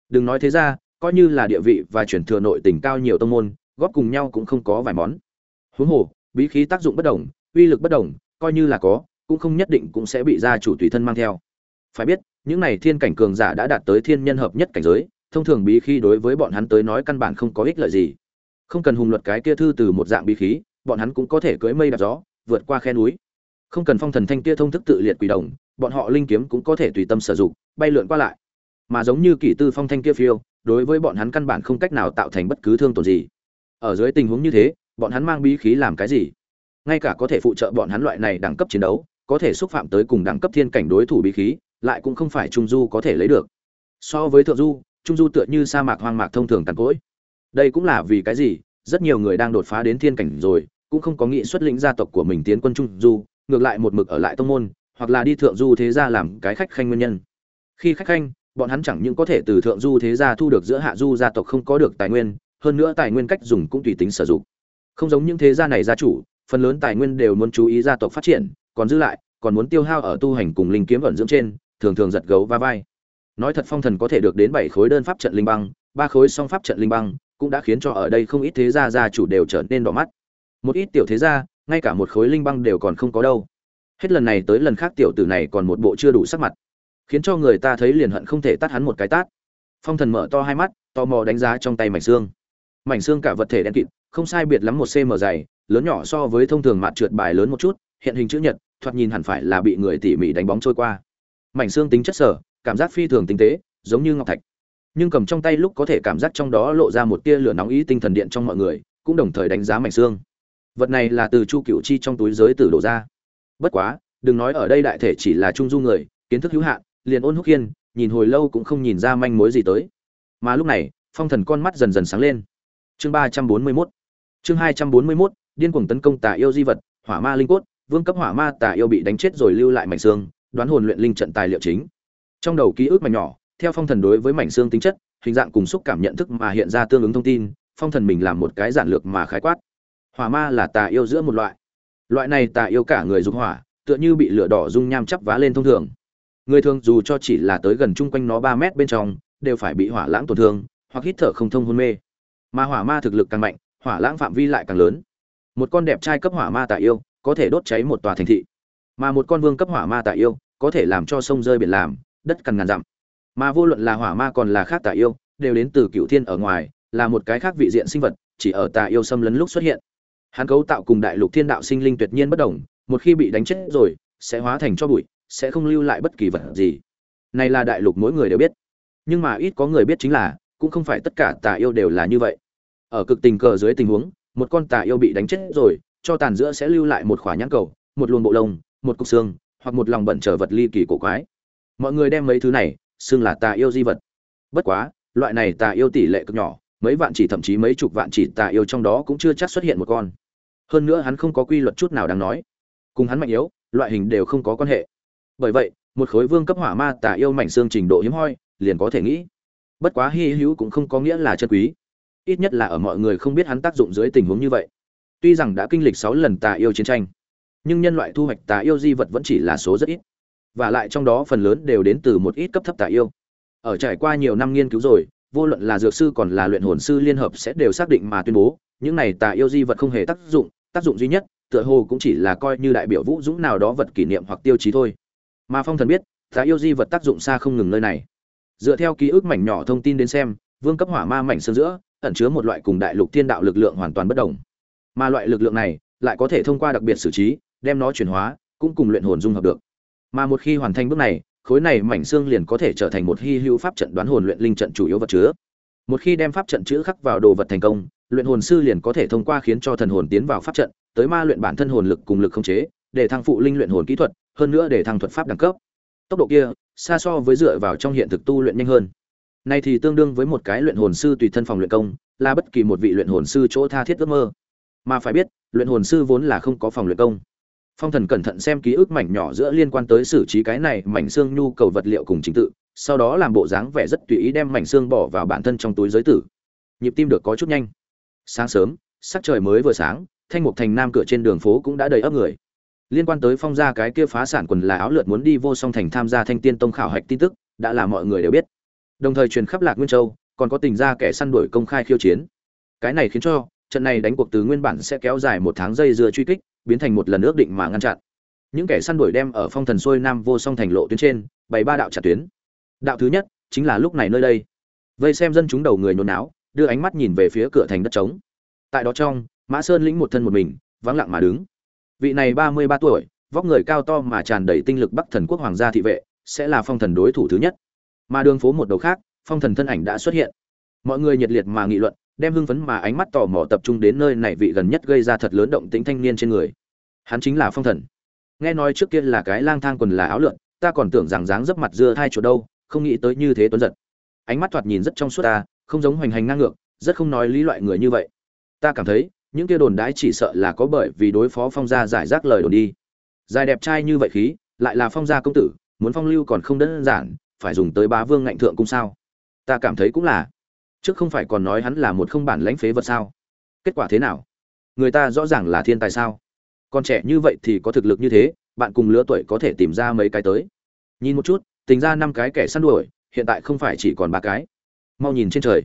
Đừng nói thế gia, coi như là địa vị và truyền thừa nội tình cao nhiều tông môn, góp cùng nhau cũng không có vài món. Huống hồ, bí khí tác dụng bất đồng, uy lực bất đồng, coi như là có cũng không nhất định cũng sẽ bị gia chủ tùy thân mang theo. Phải biết, những này thiên cảnh cường giả đã đạt tới thiên nhân hợp nhất cảnh giới, thông thường bí khí đối với bọn hắn tới nói căn bản không có ích lợi gì. Không cần hùng luật cái kia thư từ một dạng bí khí, bọn hắn cũng có thể cưỡi mây đạp gió, vượt qua khe núi. Không cần phong thần thanh kia thông thức tự liệt quỷ đồng, bọn họ linh kiếm cũng có thể tùy tâm sử dụng, bay lượn qua lại. Mà giống như kỷ tư phong thanh kia phiêu, đối với bọn hắn căn bản không cách nào tạo thành bất cứ thương tổn gì. Ở dưới tình huống như thế, bọn hắn mang bí khí làm cái gì? Ngay cả có thể phụ trợ bọn hắn loại này đẳng cấp chiến đấu có thể xúc phạm tới cùng đẳng cấp thiên cảnh đối thủ bí khí, lại cũng không phải trung du có thể lấy được. So với thượng du, trung du tựa như sa mạc hoang mạc thông thường tàn cỗi. Đây cũng là vì cái gì? Rất nhiều người đang đột phá đến thiên cảnh rồi, cũng không có nghị xuất lĩnh gia tộc của mình tiến quân trung du, ngược lại một mực ở lại tông môn, hoặc là đi thượng du thế gia làm cái khách khanh nguyên nhân. Khi khách khanh, bọn hắn chẳng những có thể từ thượng du thế gia thu được giữa hạ du gia tộc không có được tài nguyên, hơn nữa tài nguyên cách dùng cũng tùy tính sử dụng. Không giống những thế gia này gia chủ, phần lớn tài nguyên đều muốn chú ý gia tộc phát triển còn giữ lại, còn muốn tiêu hao ở tu hành cùng linh kiếm vận dưỡng trên, thường thường giật gấu va vai. Nói thật phong thần có thể được đến bảy khối đơn pháp trận linh băng, ba khối song pháp trận linh băng, cũng đã khiến cho ở đây không ít thế gia gia chủ đều trở nên đỏ mắt. Một ít tiểu thế gia, ngay cả một khối linh băng đều còn không có đâu. Hết lần này tới lần khác tiểu tử này còn một bộ chưa đủ sắc mặt, khiến cho người ta thấy liền hận không thể tát hắn một cái tát. Phong thần mở to hai mắt, tò mò đánh giá trong tay mảnh xương. Mảnh xương cả vật thể đen kịt, không sai biệt lắm một cm dày, lớn nhỏ so với thông thường mạt trượt bài lớn một chút hiện hình chữ nhật, thoạt nhìn hẳn phải là bị người tỉ mỉ đánh bóng trôi qua. Mảnh xương tính chất sở, cảm giác phi thường tinh tế, giống như ngọc thạch. Nhưng cầm trong tay lúc có thể cảm giác trong đó lộ ra một tia lửa nóng ý tinh thần điện trong mọi người, cũng đồng thời đánh giá mảnh xương. Vật này là từ chu cựu chi trong túi giới tử đổ ra. Bất quá, đừng nói ở đây đại thể chỉ là trung du người, kiến thức hữu hạn, liền ôn húc hiên, nhìn hồi lâu cũng không nhìn ra manh mối gì tới. Mà lúc này, phong thần con mắt dần dần sáng lên. Chương ba trăm bốn mươi mốt. Chương hai trăm bốn mươi mốt, điên cuồng tấn công tà yêu di vật, hỏa ma linh cốt vương cấp hỏa ma tà yêu bị đánh chết rồi lưu lại mảnh xương, đoán hồn luyện linh trận tài liệu chính. Trong đầu ký ức mảnh nhỏ, theo phong thần đối với mảnh xương tính chất, hình dạng cùng xúc cảm nhận thức mà hiện ra tương ứng thông tin, phong thần mình làm một cái giản lược mà khái quát. Hỏa ma là tà yêu giữa một loại. Loại này tà yêu cả người dùng hỏa, tựa như bị lửa đỏ dung nham chắp vá lên thông thường. Người thường dù cho chỉ là tới gần chung quanh nó ba mét bên trong, đều phải bị hỏa lãng tổn thương, hoặc hít thở không thông hôn mê. Mà hỏa ma thực lực càng mạnh, hỏa lãng phạm vi lại càng lớn. Một con đẹp trai cấp hỏa ma tà yêu có thể đốt cháy một tòa thành thị. Mà một con vương cấp hỏa ma tà yêu có thể làm cho sông rơi biển làm, đất cằn ngàn dặm. Mà vô luận là hỏa ma còn là khác tà yêu, đều đến từ cựu thiên ở ngoài, là một cái khác vị diện sinh vật, chỉ ở tà yêu xâm lấn lúc xuất hiện. Hắn cấu tạo cùng đại lục thiên đạo sinh linh tuyệt nhiên bất đồng, một khi bị đánh chết rồi, sẽ hóa thành cho bụi, sẽ không lưu lại bất kỳ vật gì. Này là đại lục mỗi người đều biết. Nhưng mà ít có người biết chính là, cũng không phải tất cả tà yêu đều là như vậy. Ở cực tình cờ dưới tình huống, một con tà yêu bị đánh chết rồi cho tàn giữa sẽ lưu lại một khỏa nhãn cầu, một luồng bộ lông, một cục xương, hoặc một lòng bẩn trở vật ly kỳ cổ quái. Mọi người đem mấy thứ này xưng là tà yêu di vật. Bất quá, loại này tà yêu tỷ lệ cực nhỏ, mấy vạn chỉ thậm chí mấy chục vạn chỉ tà yêu trong đó cũng chưa chắc xuất hiện một con. Hơn nữa hắn không có quy luật chút nào đáng nói. Cùng hắn mạnh yếu, loại hình đều không có quan hệ. Bởi vậy, một khối vương cấp hỏa ma tà yêu mảnh xương trình độ hiếm hoi, liền có thể nghĩ. Bất quá hy hữu cũng không có nghĩa là chân quý. Ít nhất là ở mọi người không biết hắn tác dụng dưới tình huống như vậy tuy rằng đã kinh lịch sáu lần tà yêu chiến tranh, nhưng nhân loại thu hoạch tà yêu di vật vẫn chỉ là số rất ít, và lại trong đó phần lớn đều đến từ một ít cấp thấp tà yêu. Ở trải qua nhiều năm nghiên cứu rồi, vô luận là dược sư còn là luyện hồn sư liên hợp sẽ đều xác định mà tuyên bố, những này tà yêu di vật không hề tác dụng tác dụng duy nhất, tựa hồ cũng chỉ là coi như đại biểu vũ dũng nào đó vật kỷ niệm hoặc tiêu chí thôi. Mà phong thần biết, tà yêu di vật tác dụng xa không ngừng nơi này. Dựa theo ký ức mảnh nhỏ thông tin đến xem, vương cấp hỏa ma mảnh xương giữa, ẩn chứa một loại cùng đại lục thiên đạo lực lượng hoàn toàn bất đồng mà loại lực lượng này lại có thể thông qua đặc biệt xử trí, đem nó chuyển hóa, cũng cùng luyện hồn dung hợp được. Mà một khi hoàn thành bước này, khối này mảnh xương liền có thể trở thành một hy hữu pháp trận đoán hồn luyện linh trận chủ yếu vật chứa. Một khi đem pháp trận chữ khắc vào đồ vật thành công, luyện hồn sư liền có thể thông qua khiến cho thần hồn tiến vào pháp trận, tới ma luyện bản thân hồn lực cùng lực không chế, để thăng phụ linh luyện hồn kỹ thuật, hơn nữa để thăng thuật pháp đẳng cấp. Tốc độ kia, xa so với dựa vào trong hiện thực tu luyện nhanh hơn. Này thì tương đương với một cái luyện hồn sư tùy thân phòng luyện công, là bất kỳ một vị luyện hồn sư chỗ tha thiết ước mơ mà phải biết, luyện hồn sư vốn là không có phòng luyện công. Phong thần cẩn thận xem ký ức mảnh nhỏ giữa liên quan tới xử trí cái này mảnh xương nhu cầu vật liệu cùng chính tự, sau đó làm bộ dáng vẻ rất tùy ý đem mảnh xương bỏ vào bản thân trong túi giới tử. Nhịp tim được có chút nhanh. Sáng sớm, sắc trời mới vừa sáng, thanh mục thành nam cửa trên đường phố cũng đã đầy ấp người. Liên quan tới phong gia cái kia phá sản quần là áo lượt muốn đi vô song thành tham gia thanh tiên tông khảo hạch tin tức, đã là mọi người đều biết. Đồng thời truyền khắp lạc nguyên châu, còn có tình gia kẻ săn đuổi công khai khiêu chiến. Cái này khiến cho trận này đánh cuộc từ nguyên bản sẽ kéo dài một tháng dây dưa truy kích, biến thành một lần ước định mà ngăn chặn. Những kẻ săn đuổi đem ở phong thần xuôi nam vô song thành lộ tuyến trên, bày ba đạo trả tuyến. Đạo thứ nhất chính là lúc này nơi đây. Vây xem dân chúng đầu người nhốn náo, đưa ánh mắt nhìn về phía cửa thành đất trống. Tại đó trong, mã sơn lĩnh một thân một mình, vắng lặng mà đứng. Vị này ba mươi ba tuổi, vóc người cao to mà tràn đầy tinh lực bắc thần quốc hoàng gia thị vệ, sẽ là phong thần đối thủ thứ nhất. Mà đường phố một đầu khác, phong thần thân ảnh đã xuất hiện. Mọi người nhiệt liệt mà nghị luận đem hưng phấn mà ánh mắt tò mò tập trung đến nơi này vị gần nhất gây ra thật lớn động tính thanh niên trên người. Hắn chính là phong thần. Nghe nói trước kia là cái lang thang quần là áo lượn, ta còn tưởng rằng dáng dấp mặt dưa thai chỗ đâu, không nghĩ tới như thế tuấn giật. Ánh mắt thoạt nhìn rất trong suốt ta, không giống hoành hành ngang ngược, rất không nói lý loại người như vậy. Ta cảm thấy, những kia đồn đãi chỉ sợ là có bởi vì đối phó phong gia giải rác lời đồn đi. Dài đẹp trai như vậy khí, lại là phong gia công tử, muốn phong lưu còn không đơn giản, phải dùng tới bá vương ngạnh thượng cung sao? Ta cảm thấy cũng là trước không phải còn nói hắn là một không bản lãnh phế vật sao? Kết quả thế nào? Người ta rõ ràng là thiên tài sao? Còn trẻ như vậy thì có thực lực như thế, bạn cùng lứa tuổi có thể tìm ra mấy cái tới. Nhìn một chút tính ra năm cái kẻ săn đuổi, hiện tại không phải chỉ còn ba cái. Mau nhìn trên trời.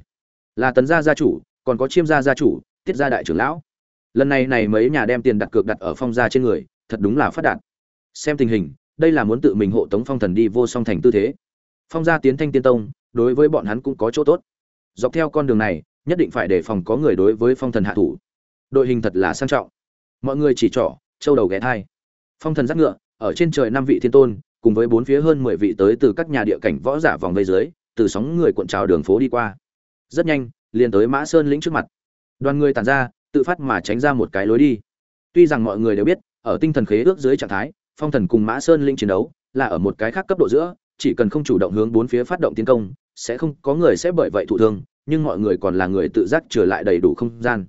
Là tấn gia gia chủ, còn có chiêm gia gia chủ, tiết gia đại trưởng lão. Lần này này mấy nhà đem tiền đặt cược đặt ở phong gia trên người, thật đúng là phát đạt. Xem tình hình, đây là muốn tự mình hộ tống phong thần đi vô song thành tư thế. Phong gia tiến thanh tiên tông, đối với bọn hắn cũng có chỗ tốt dọc theo con đường này, nhất định phải đề phòng có người đối với phong thần hạ thủ. Đội hình thật là sang trọng. Mọi người chỉ trỏ, châu đầu ghé thai. Phong thần giác ngựa, ở trên trời năm vị thiên tôn, cùng với bốn phía hơn mười vị tới từ các nhà địa cảnh võ giả vòng vây dưới, từ sóng người cuộn trào đường phố đi qua. Rất nhanh, liền tới mã sơn lĩnh trước mặt. Đoàn người tàn ra, tự phát mà tránh ra một cái lối đi. Tuy rằng mọi người đều biết, ở tinh thần khế ước dưới trạng thái, phong thần cùng mã sơn lĩnh chiến đấu là ở một cái khác cấp độ giữa, chỉ cần không chủ động hướng bốn phía phát động tiến công sẽ không có người sẽ bởi vậy thụ thương, nhưng mọi người còn là người tự giác trở lại đầy đủ không gian.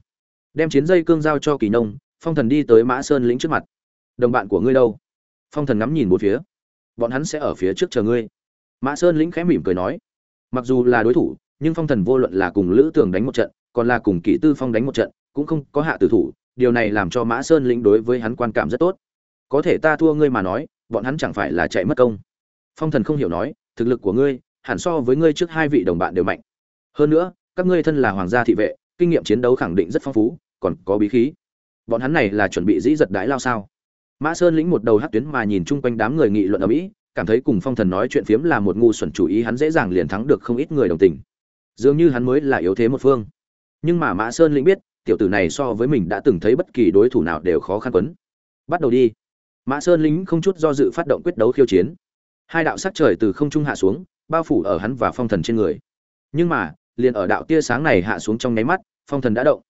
Đem chiến dây cương giao cho kỳ nông, phong thần đi tới mã sơn lĩnh trước mặt. Đồng bạn của ngươi đâu? Phong thần ngắm nhìn một phía. Bọn hắn sẽ ở phía trước chờ ngươi. Mã sơn lĩnh khẽ mỉm cười nói. Mặc dù là đối thủ, nhưng phong thần vô luận là cùng lữ tường đánh một trận, còn là cùng kỷ tư phong đánh một trận, cũng không có hạ tử thủ, điều này làm cho mã sơn lĩnh đối với hắn quan cảm rất tốt. Có thể ta thua ngươi mà nói, bọn hắn chẳng phải là chạy mất công. Phong thần không hiểu nói, thực lực của ngươi hẳn so với ngươi trước hai vị đồng bạn đều mạnh. Hơn nữa, các ngươi thân là hoàng gia thị vệ, kinh nghiệm chiến đấu khẳng định rất phong phú, còn có bí khí. Bọn hắn này là chuẩn bị dĩ giật đái lao sao? Mã sơn lĩnh một đầu hắc tuyến mà nhìn chung quanh đám người nghị luận ở mỹ, cảm thấy cùng phong thần nói chuyện phiếm là một ngu xuẩn chủ ý, hắn dễ dàng liền thắng được không ít người đồng tình. Dường như hắn mới là yếu thế một phương. Nhưng mà mã sơn lĩnh biết, tiểu tử này so với mình đã từng thấy bất kỳ đối thủ nào đều khó khăn quấn. Bắt đầu đi. Mã sơn lĩnh không chút do dự phát động quyết đấu khiêu chiến hai đạo sắc trời từ không trung hạ xuống, bao phủ ở hắn và phong thần trên người. Nhưng mà, liền ở đạo tia sáng này hạ xuống trong nháy mắt, phong thần đã động.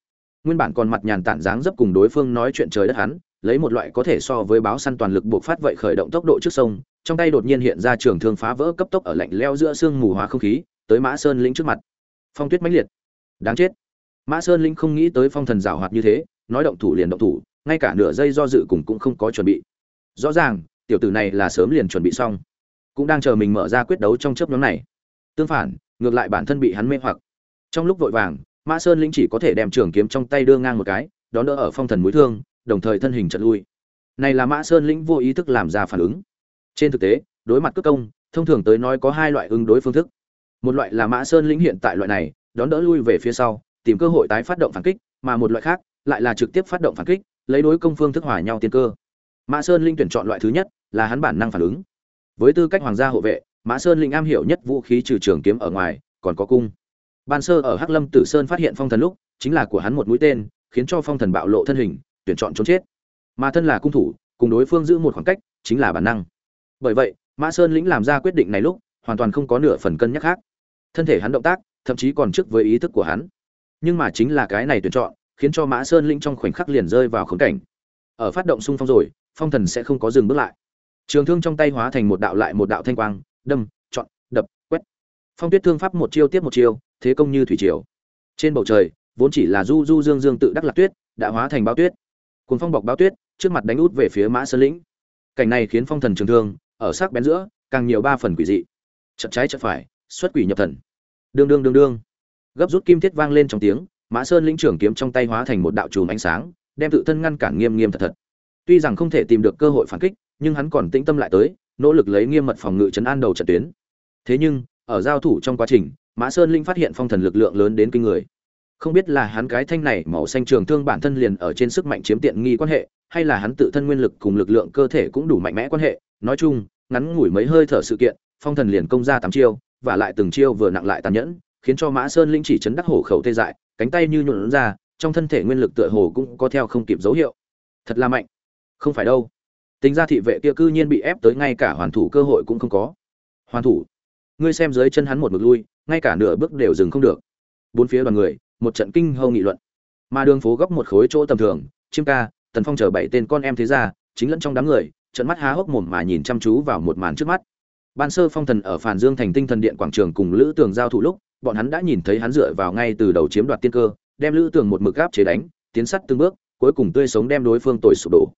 Nguyên bản còn mặt nhàn tản dáng dấp cùng đối phương nói chuyện trời đất hắn, lấy một loại có thể so với báo săn toàn lực buộc phát vậy khởi động tốc độ trước sông, trong tay đột nhiên hiện ra trường thương phá vỡ cấp tốc ở lạnh leo giữa sương mù hóa không khí, tới mã sơn lĩnh trước mặt. Phong tuyết mãnh liệt. Đáng chết. Mã sơn lĩnh không nghĩ tới phong thần giảo hoạt như thế, nói động thủ liền động thủ, ngay cả nửa giây do dự cùng cũng không có chuẩn bị. Rõ ràng, tiểu tử này là sớm liền chuẩn bị xong cũng đang chờ mình mở ra quyết đấu trong chớp nhóm này. Tương phản, ngược lại bản thân bị hắn mê hoặc. Trong lúc vội vàng, mã sơn lĩnh chỉ có thể đem trường kiếm trong tay đưa ngang một cái, đón đỡ ở phong thần mũi thương, đồng thời thân hình trận lui. Này là mã sơn lĩnh vô ý thức làm ra phản ứng. Trên thực tế, đối mặt cước công, thông thường tới nói có hai loại ứng đối phương thức. Một loại là mã sơn lĩnh hiện tại loại này, đón đỡ lui về phía sau, tìm cơ hội tái phát động phản kích, mà một loại khác, lại là trực tiếp phát động phản kích, lấy đối công phương thức hòa nhau tiên cơ. Mã sơn linh tuyển chọn loại thứ nhất là hắn bản năng phản ứng với tư cách hoàng gia hộ vệ, mã sơn linh am hiểu nhất vũ khí trừ trường kiếm ở ngoài, còn có cung. Ban sơ ở hắc lâm tử sơn phát hiện phong thần lúc, chính là của hắn một mũi tên, khiến cho phong thần bạo lộ thân hình, tuyển chọn trốn chết. Mà thân là cung thủ, cùng đối phương giữ một khoảng cách, chính là bản năng. Bởi vậy, mã sơn lĩnh làm ra quyết định này lúc, hoàn toàn không có nửa phần cân nhắc khác. Thân thể hắn động tác, thậm chí còn trước với ý thức của hắn. Nhưng mà chính là cái này tuyển chọn, khiến cho mã sơn lĩnh trong khoảnh khắc liền rơi vào khống cảnh. Ở phát động xung phong rồi, phong thần sẽ không có dừng bước lại trường thương trong tay hóa thành một đạo lại một đạo thanh quang, đâm, chọn, đập, quét. Phong tuyết thương pháp một chiêu tiếp một chiêu, thế công như thủy triều. Trên bầu trời, vốn chỉ là du du dương dương tự đắc lạc tuyết, đã hóa thành bao tuyết. Cuốn phong bọc bao tuyết, trước mặt đánh út về phía mã sơn lĩnh. Cảnh này khiến phong thần trường thương, ở sắc bén giữa, càng nhiều ba phần quỷ dị. Chật trái chật phải, xuất quỷ nhập thần. Đương đương đương đương. Gấp rút kim thiết vang lên trong tiếng, mã sơn lĩnh trưởng kiếm trong tay hóa thành một đạo chùm ánh sáng, đem tự thân ngăn cản nghiêm nghiêm thật thật. Tuy rằng không thể tìm được cơ hội phản kích nhưng hắn còn tĩnh tâm lại tới, nỗ lực lấy nghiêm mật phòng ngự chấn an đầu trận tuyến. Thế nhưng, ở giao thủ trong quá trình, mã sơn linh phát hiện phong thần lực lượng lớn đến kinh người. Không biết là hắn cái thanh này màu xanh trường thương bản thân liền ở trên sức mạnh chiếm tiện nghi quan hệ, hay là hắn tự thân nguyên lực cùng lực lượng cơ thể cũng đủ mạnh mẽ quan hệ, nói chung, ngắn ngủi mấy hơi thở sự kiện, phong thần liền công ra tám chiêu, và lại từng chiêu vừa nặng lại tàn nhẫn, khiến cho mã sơn linh chỉ chấn đắc hổ khẩu tê dại, cánh tay như nhũn ra, trong thân thể nguyên lực tựa hồ cũng có theo không kịp dấu hiệu. Thật là mạnh. Không phải đâu tính ra thị vệ kia cư nhiên bị ép tới ngay cả hoàn thủ cơ hội cũng không có. Hoàn thủ, ngươi xem dưới chân hắn một mực lui, ngay cả nửa bước đều dừng không được. Bốn phía đoàn người, một trận kinh hâu nghị luận. Mà đường phố góc một khối chỗ tầm thường, chiêm ca, tần phong chờ bảy tên con em thế ra chính lẫn trong đám người trận mắt há hốc mồm mà nhìn chăm chú vào một màn trước mắt. Ban sơ phong thần ở phản dương thành tinh thần điện quảng trường cùng lữ tường giao thủ lúc, bọn hắn đã nhìn thấy hắn dựa vào ngay từ đầu chiếm đoạt tiên cơ, đem lữ tường một mực gáp chế đánh, tiến sắt từng bước, cuối cùng tươi sống đem đối phương tội sụp đổ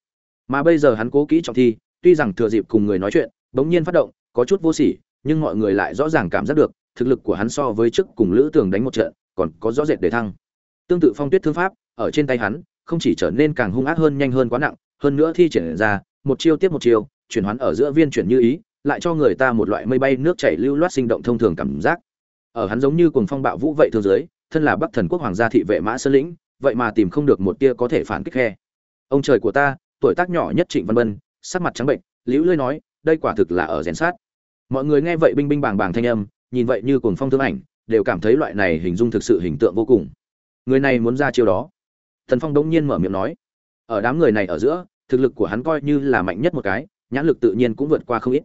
mà bây giờ hắn cố kỹ trọng thi, tuy rằng thừa dịp cùng người nói chuyện, bỗng nhiên phát động, có chút vô sỉ, nhưng mọi người lại rõ ràng cảm giác được, thực lực của hắn so với trước cùng lữ tường đánh một trận, còn có rõ rệt để thăng. Tương tự phong tuyết thương pháp, ở trên tay hắn, không chỉ trở nên càng hung ác hơn nhanh hơn quá nặng, hơn nữa thi triển ra, một chiêu tiếp một chiêu, chuyển hoán ở giữa viên chuyển như ý, lại cho người ta một loại mây bay nước chảy lưu loát sinh động thông thường cảm giác. Ở hắn giống như cùng phong bạo vũ vậy thương giới thân là bắc thần quốc hoàng gia thị vệ mã sơn lĩnh, vậy mà tìm không được một tia có thể phản kích khe. Ông trời của ta tuổi tác nhỏ nhất trịnh văn bân, sắc mặt trắng bệnh, liễu lơi nói, đây quả thực là ở rèn sát. Mọi người nghe vậy binh binh bàng bàng thanh âm, nhìn vậy như cuồng phong thương ảnh, đều cảm thấy loại này hình dung thực sự hình tượng vô cùng. Người này muốn ra chiêu đó. Thần phong đống nhiên mở miệng nói, ở đám người này ở giữa, thực lực của hắn coi như là mạnh nhất một cái, nhãn lực tự nhiên cũng vượt qua không ít.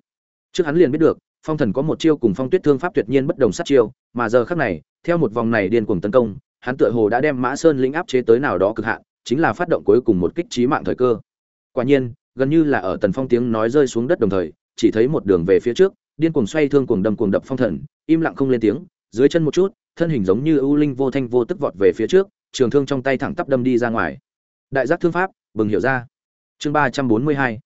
Trước hắn liền biết được, phong thần có một chiêu cùng phong tuyết thương pháp tuyệt nhiên bất đồng sát chiêu, mà giờ khắc này, theo một vòng này điên cuồng tấn công, hắn tựa hồ đã đem mã sơn lĩnh áp chế tới nào đó cực hạn, chính là phát động cuối cùng một kích trí mạng thời cơ quả nhiên, gần như là ở tần phong tiếng nói rơi xuống đất đồng thời, chỉ thấy một đường về phía trước, điên cuồng xoay thương cuồng đâm cuồng đập phong thần, im lặng không lên tiếng, dưới chân một chút, thân hình giống như ưu linh vô thanh vô tức vọt về phía trước, trường thương trong tay thẳng tắp đâm đi ra ngoài. Đại giác thương pháp, bừng hiểu ra. Chương ba trăm bốn mươi hai.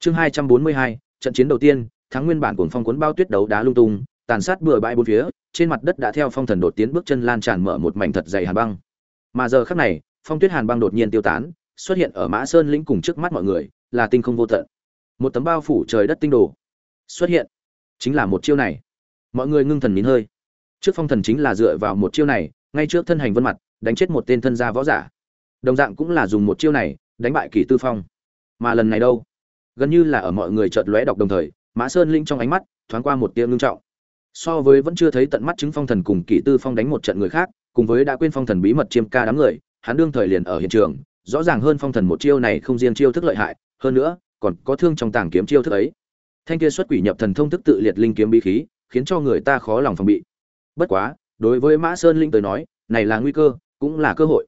Chương hai trăm bốn mươi hai, trận chiến đầu tiên, thắng nguyên bản cuồng phong cuốn bao tuyết đấu đá lung tung, tàn sát bừa bãi bốn phía, trên mặt đất đã theo phong thần đột tiến bước chân lan tràn mở một mảnh thật dày hàn băng. Mà giờ khắc này, phong tuyết hàn băng đột nhiên tiêu tán xuất hiện ở mã sơn lĩnh cùng trước mắt mọi người, là tinh không vô tận. Một tấm bao phủ trời đất tinh đồ xuất hiện, chính là một chiêu này. Mọi người ngưng thần nín hơi. Trước phong thần chính là dựa vào một chiêu này, ngay trước thân hành vân mặt, đánh chết một tên thân gia võ giả. Đồng dạng cũng là dùng một chiêu này, đánh bại kỷ tư phong. Mà lần này đâu? Gần như là ở mọi người chợt lóe đọc đồng thời, mã sơn linh trong ánh mắt, thoáng qua một tia ngưng trọng. So với vẫn chưa thấy tận mắt chứng phong thần cùng kỷ tư phong đánh một trận người khác, cùng với đã quên phong thần bí mật chiêm ca đám người, hắn đương thời liền ở hiện trường rõ ràng hơn phong thần một chiêu này không riêng chiêu thức lợi hại, hơn nữa, còn có thương trong tàng kiếm chiêu thức ấy. Thanh kia xuất quỷ nhập thần thông thức tự liệt linh kiếm bí khí, khiến cho người ta khó lòng phòng bị. Bất quá, đối với mã sơn linh tới nói, này là nguy cơ, cũng là cơ hội.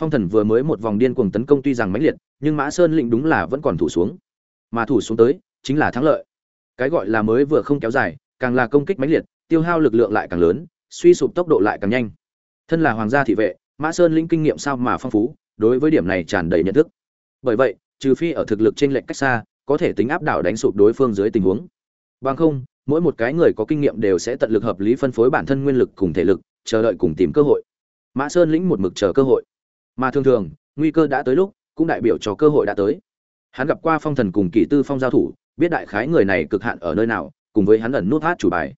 Phong thần vừa mới một vòng điên cuồng tấn công tuy rằng mãnh liệt, nhưng mã sơn linh đúng là vẫn còn thủ xuống. Mà thủ xuống tới, chính là thắng lợi. Cái gọi là mới vừa không kéo dài, càng là công kích mãnh liệt, tiêu hao lực lượng lại càng lớn, suy sụp tốc độ lại càng nhanh. Thân là hoàng gia thị vệ, mã sơn linh kinh nghiệm sao mà phong phú đối với điểm này tràn đầy nhận thức. Bởi vậy, trừ phi ở thực lực trên lệnh cách xa, có thể tính áp đảo đánh sụp đối phương dưới tình huống. Bằng không, mỗi một cái người có kinh nghiệm đều sẽ tận lực hợp lý phân phối bản thân nguyên lực cùng thể lực, chờ đợi cùng tìm cơ hội. Mã sơn lĩnh một mực chờ cơ hội. Mà thường thường, nguy cơ đã tới lúc, cũng đại biểu cho cơ hội đã tới. Hắn gặp qua phong thần cùng kỷ tư phong giao thủ, biết đại khái người này cực hạn ở nơi nào, cùng với hắn ẩn nút hát chủ bài.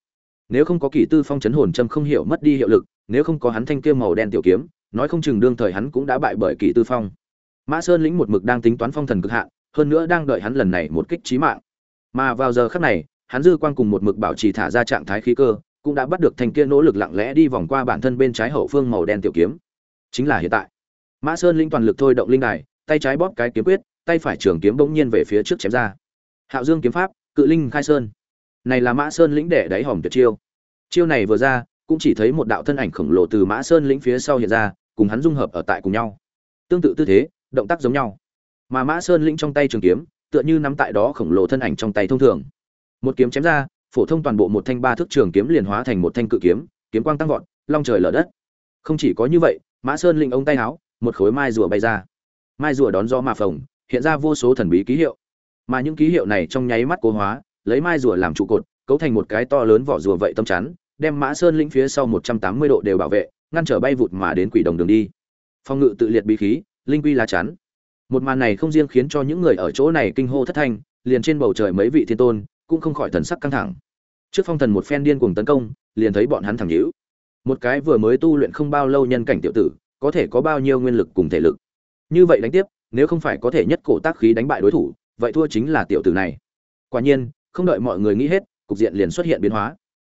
Nếu không có kỷ tư phong chấn hồn châm không hiểu mất đi hiệu lực, nếu không có hắn thanh kia màu đen tiểu kiếm nói không chừng đương thời hắn cũng đã bại bởi kỷ tư phong. Mã sơn lĩnh một mực đang tính toán phong thần cực hạn, hơn nữa đang đợi hắn lần này một kích trí mạng. Mà vào giờ khắc này, hắn dư quang cùng một mực bảo trì thả ra trạng thái khí cơ, cũng đã bắt được thành kia nỗ lực lặng lẽ đi vòng qua bản thân bên trái hậu phương màu đen tiểu kiếm. Chính là hiện tại. Mã sơn linh toàn lực thôi động linh đài, tay trái bóp cái kiếm quyết, tay phải trường kiếm bỗng nhiên về phía trước chém ra. Hạo dương kiếm pháp, cự linh khai sơn. Này là mã sơn lĩnh để đáy hỏng tuyệt chiêu. Chiêu này vừa ra, cũng chỉ thấy một đạo thân ảnh khổng lồ từ mã sơn lĩnh phía sau hiện ra cùng hắn dung hợp ở tại cùng nhau. Tương tự tư thế, động tác giống nhau. Mà mã sơn lĩnh trong tay trường kiếm, tựa như nắm tại đó khổng lồ thân ảnh trong tay thông thường. Một kiếm chém ra, phổ thông toàn bộ một thanh ba thước trường kiếm liền hóa thành một thanh cự kiếm kiếm quang tăng vọt, long trời lở đất. Không chỉ có như vậy, mã sơn lĩnh ống tay áo, một khối mai rùa bay ra. Mai rùa đón gió mà phồng, hiện ra vô số thần bí ký hiệu. Mà những ký hiệu này trong nháy mắt cố hóa, lấy mai rùa làm trụ cột, cấu thành một cái to lớn vỏ rùa vậy tâm chắn, đem mã sơn lĩnh phía sau một trăm tám mươi độ đều bảo vệ ngăn trở bay vụt mà đến quỷ đồng đường đi. Phong ngự tự liệt bí khí, linh quy lá chắn. Một màn này không riêng khiến cho những người ở chỗ này kinh hô thất thanh, liền trên bầu trời mấy vị thiên tôn cũng không khỏi thần sắc căng thẳng. Trước phong thần một phen điên cuồng tấn công, liền thấy bọn hắn thẳng nhữ một cái vừa mới tu luyện không bao lâu nhân cảnh tiểu tử, có thể có bao nhiêu nguyên lực cùng thể lực? Như vậy đánh tiếp, nếu không phải có thể nhất cổ tác khí đánh bại đối thủ, vậy thua chính là tiểu tử này. Quả nhiên, không đợi mọi người nghĩ hết, cục diện liền xuất hiện biến hóa.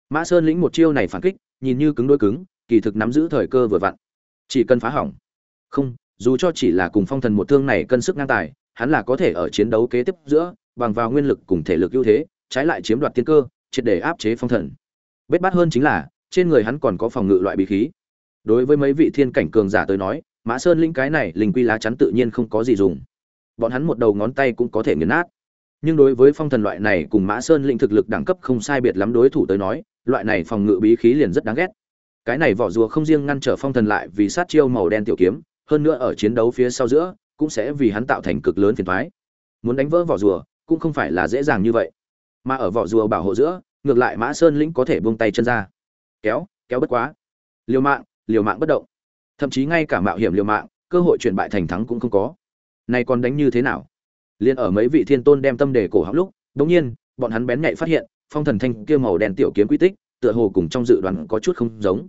Mã sơn lĩnh một chiêu này phản kích, nhìn như cứng đôi cứng kỳ thực nắm giữ thời cơ vừa vặn. Chỉ cần phá hỏng. Không, dù cho chỉ là cùng phong thần một thương này cân sức ngang tài, hắn là có thể ở chiến đấu kế tiếp giữa, bằng vào nguyên lực cùng thể lực ưu thế, trái lại chiếm đoạt tiên cơ, triệt để áp chế phong thần. Vết bát hơn chính là, trên người hắn còn có phòng ngự loại bí khí. Đối với mấy vị thiên cảnh cường giả tới nói, mã sơn linh cái này linh quy lá chắn tự nhiên không có gì dùng. Bọn hắn một đầu ngón tay cũng có thể nghiền nát. Nhưng đối với phong thần loại này cùng mã sơn linh thực lực đẳng cấp không sai biệt lắm đối thủ tới nói, loại này phòng ngự bí khí liền rất đáng ghét cái này vỏ rùa không riêng ngăn trở phong thần lại vì sát chiêu màu đen tiểu kiếm, hơn nữa ở chiến đấu phía sau giữa, cũng sẽ vì hắn tạo thành cực lớn phiền thoái muốn đánh vỡ vỏ rùa, cũng không phải là dễ dàng như vậy. Mà ở vỏ rùa bảo hộ giữa, ngược lại mã sơn lĩnh có thể buông tay chân ra. Kéo kéo bất quá. Liều mạng liều mạng bất động. Thậm chí ngay cả mạo hiểm liều mạng, cơ hội chuyển bại thành thắng cũng không có. Này còn đánh như thế nào? Liền ở mấy vị thiên tôn đem tâm đề cổ họng lúc đống nhiên, bọn hắn bén nhạy phát hiện, phong thần thanh kia màu đen tiểu kiếm quy tích tựa hồ cùng trong dự đoán có chút không giống.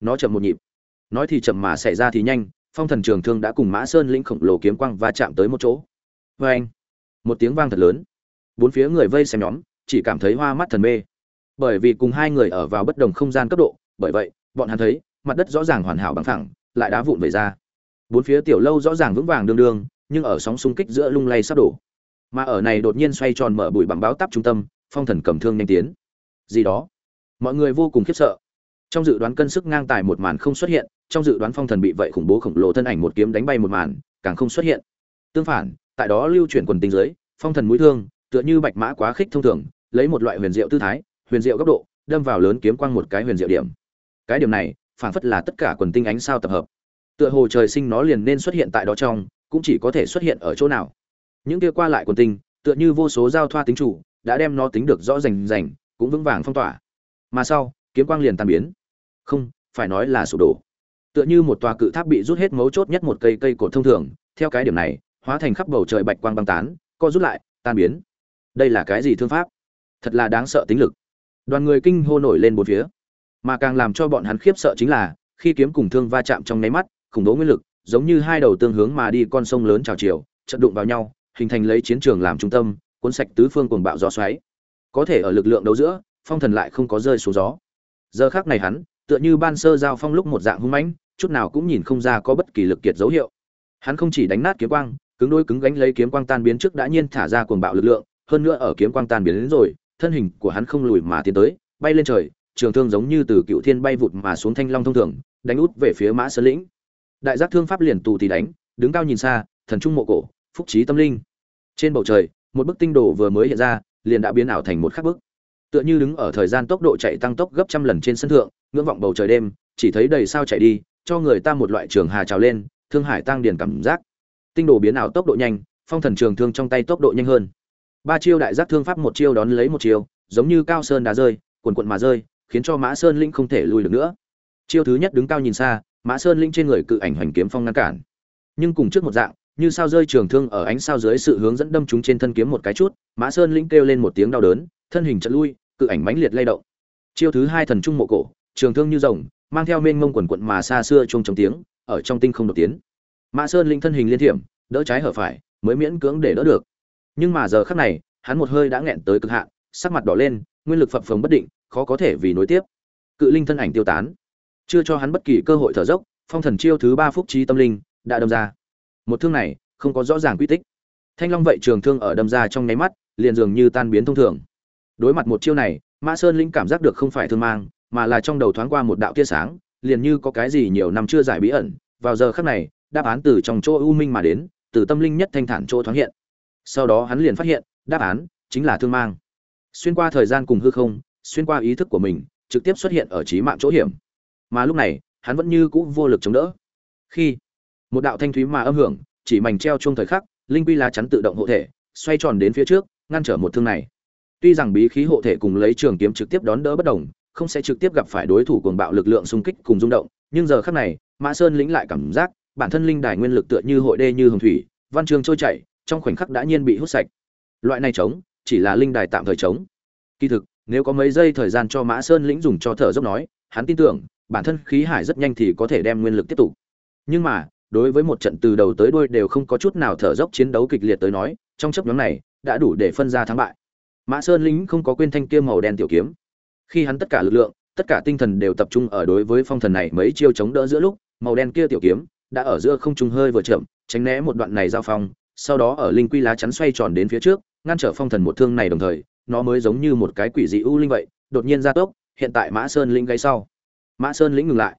Nó chậm một nhịp. Nói thì chậm mà xảy ra thì nhanh, phong thần trường thương đã cùng mã sơn lĩnh khổng lồ kiếm quang va chạm tới một chỗ. Vê anh, một tiếng vang thật lớn. Bốn phía người vây xem nhóm, chỉ cảm thấy hoa mắt thần mê. Bởi vì cùng hai người ở vào bất đồng không gian cấp độ, bởi vậy, bọn hắn thấy, mặt đất rõ ràng hoàn hảo bằng phẳng, lại đá vụn về ra. Bốn phía tiểu lâu rõ ràng vững vàng đương đương, nhưng ở sóng xung kích giữa lung lay sắp đổ. Mà ở này đột nhiên xoay tròn mở bụi bằng báo tắp trung tâm, phong thần cầm thương nhanh tiến. Gì đó? Mọi người vô cùng khiếp sợ. Trong dự đoán cân sức ngang tài một màn không xuất hiện, trong dự đoán phong thần bị vậy khủng bố khổng lồ thân ảnh một kiếm đánh bay một màn, càng không xuất hiện. Tương phản, tại đó lưu chuyển quần tinh dưới, phong thần mũi thương, tựa như bạch mã quá khích thông thường, lấy một loại huyền diệu tư thái, huyền diệu góc độ, đâm vào lớn kiếm quang một cái huyền diệu điểm. Cái điểm này phản phất là tất cả quần tinh ánh sao tập hợp. Tựa hồ trời sinh nó liền nên xuất hiện tại đó trong, cũng chỉ có thể xuất hiện ở chỗ nào. Những kia qua lại quần tinh, tựa như vô số giao thoa tính chủ, đã đem nó tính được rõ rành rành, cũng vững vàng phong tỏa mà sau, kiếm quang liền tan biến. Không, phải nói là sụp đổ. Tựa như một tòa cự tháp bị rút hết mấu chốt nhất một cây cây cột thông thường, theo cái điểm này, hóa thành khắp bầu trời bạch quang băng tán, co rút lại, tan biến. Đây là cái gì thương pháp? Thật là đáng sợ tính lực. Đoàn người kinh hô nổi lên bốn phía. Mà càng làm cho bọn hắn khiếp sợ chính là, khi kiếm cùng thương va chạm trong nháy mắt, khủng bố nguyên lực, giống như hai đầu tương hướng mà đi con sông lớn trào chiều chật đụng vào nhau, hình thành lấy chiến trường làm trung tâm, cuốn sạch tứ phương cuồng bạo gió xoáy. Có thể ở lực lượng đấu giữa phong thần lại không có rơi xuống gió. Giờ khác này hắn, tựa như ban sơ giao phong lúc một dạng hung mãnh, chút nào cũng nhìn không ra có bất kỳ lực kiệt dấu hiệu. Hắn không chỉ đánh nát kiếm quang, cứng đôi cứng gánh lấy kiếm quang tan biến trước đã nhiên thả ra cuồng bạo lực lượng, hơn nữa ở kiếm quang tan biến đến rồi, thân hình của hắn không lùi mà tiến tới, bay lên trời, trường thương giống như từ cựu thiên bay vụt mà xuống thanh long thông thường, đánh út về phía mã sơn lĩnh. Đại giác thương pháp liền tù thì đánh, đứng cao nhìn xa, thần trung mộ cổ, phúc trí tâm linh. Trên bầu trời, một bức tinh đồ vừa mới hiện ra, liền đã biến ảo thành một khắc bức tựa như đứng ở thời gian tốc độ chạy tăng tốc gấp trăm lần trên sân thượng, ngưỡng vọng bầu trời đêm, chỉ thấy đầy sao chạy đi, cho người ta một loại trường hà trào lên, thương hải tăng điền cảm giác. Tinh đồ biến ảo tốc độ nhanh, phong thần trường thương trong tay tốc độ nhanh hơn. Ba chiêu đại giác thương pháp một chiêu đón lấy một chiêu, giống như cao sơn đá rơi, cuồn cuộn mà rơi, khiến cho mã sơn linh không thể lùi được nữa. Chiêu thứ nhất đứng cao nhìn xa, mã sơn linh trên người cự ảnh hoành kiếm phong ngăn cản. Nhưng cùng trước một dạng, như sao rơi trường thương ở ánh sao dưới sự hướng dẫn đâm chúng trên thân kiếm một cái chút, mã sơn lĩnh kêu lên một tiếng đau đớn, thân hình chật lui cự ảnh mãnh liệt lay động. Chiêu thứ hai thần trung mộ cổ, trường thương như rồng, mang theo mênh mông quần quận mà xa xưa chung trong tiếng, ở trong tinh không đột tiến. Mã sơn linh thân hình liên thiểm, đỡ trái hở phải, mới miễn cưỡng để đỡ được. Nhưng mà giờ khắc này, hắn một hơi đã nghẹn tới cực hạn, sắc mặt đỏ lên, nguyên lực phập phồng bất định, khó có thể vì nối tiếp. Cự linh thân ảnh tiêu tán. Chưa cho hắn bất kỳ cơ hội thở dốc, phong thần chiêu thứ ba phúc trí tâm linh đã đâm ra. Một thương này không có rõ ràng quy tích. Thanh long vậy trường thương ở đâm ra trong nháy mắt, liền dường như tan biến thông thường đối mặt một chiêu này, mã sơn linh cảm giác được không phải thương mang, mà là trong đầu thoáng qua một đạo tia sáng, liền như có cái gì nhiều năm chưa giải bí ẩn. Vào giờ khắc này, đáp án từ trong chỗ u minh mà đến, từ tâm linh nhất thanh thản chỗ thoáng hiện. Sau đó hắn liền phát hiện, đáp án chính là thương mang. Xuyên qua thời gian cùng hư không, xuyên qua ý thức của mình, trực tiếp xuất hiện ở trí mạng chỗ hiểm. Mà lúc này, hắn vẫn như cũ vô lực chống đỡ. Khi một đạo thanh thúy mà âm hưởng, chỉ mảnh treo chung thời khắc, linh quy lá chắn tự động hộ thể, xoay tròn đến phía trước, ngăn trở một thương này tuy rằng bí khí hộ thể cùng lấy trường kiếm trực tiếp đón đỡ bất đồng, không sẽ trực tiếp gặp phải đối thủ cuồng bạo lực lượng xung kích cùng rung động, nhưng giờ khắc này, mã sơn lĩnh lại cảm giác, bản thân linh đài nguyên lực tựa như hội đê như hồng thủy, văn trường trôi chảy, trong khoảnh khắc đã nhiên bị hút sạch. Loại này trống, chỉ là linh đài tạm thời trống. Kỳ thực, nếu có mấy giây thời gian cho mã sơn lĩnh dùng cho thở dốc nói, hắn tin tưởng, bản thân khí hải rất nhanh thì có thể đem nguyên lực tiếp tục. Nhưng mà, đối với một trận từ đầu tới đuôi đều không có chút nào thở dốc chiến đấu kịch liệt tới nói, trong chấp nhóm này, đã đủ để phân ra thắng bại mã sơn lính không có quên thanh kia màu đen tiểu kiếm. Khi hắn tất cả lực lượng, tất cả tinh thần đều tập trung ở đối với phong thần này mấy chiêu chống đỡ giữa lúc, màu đen kia tiểu kiếm đã ở giữa không trung hơi vừa chậm, tránh né một đoạn này giao phong, sau đó ở linh quy lá chắn xoay tròn đến phía trước, ngăn trở phong thần một thương này đồng thời, nó mới giống như một cái quỷ dị u linh vậy, đột nhiên gia tốc, hiện tại mã sơn linh gây sau. Mã sơn lĩnh ngừng lại.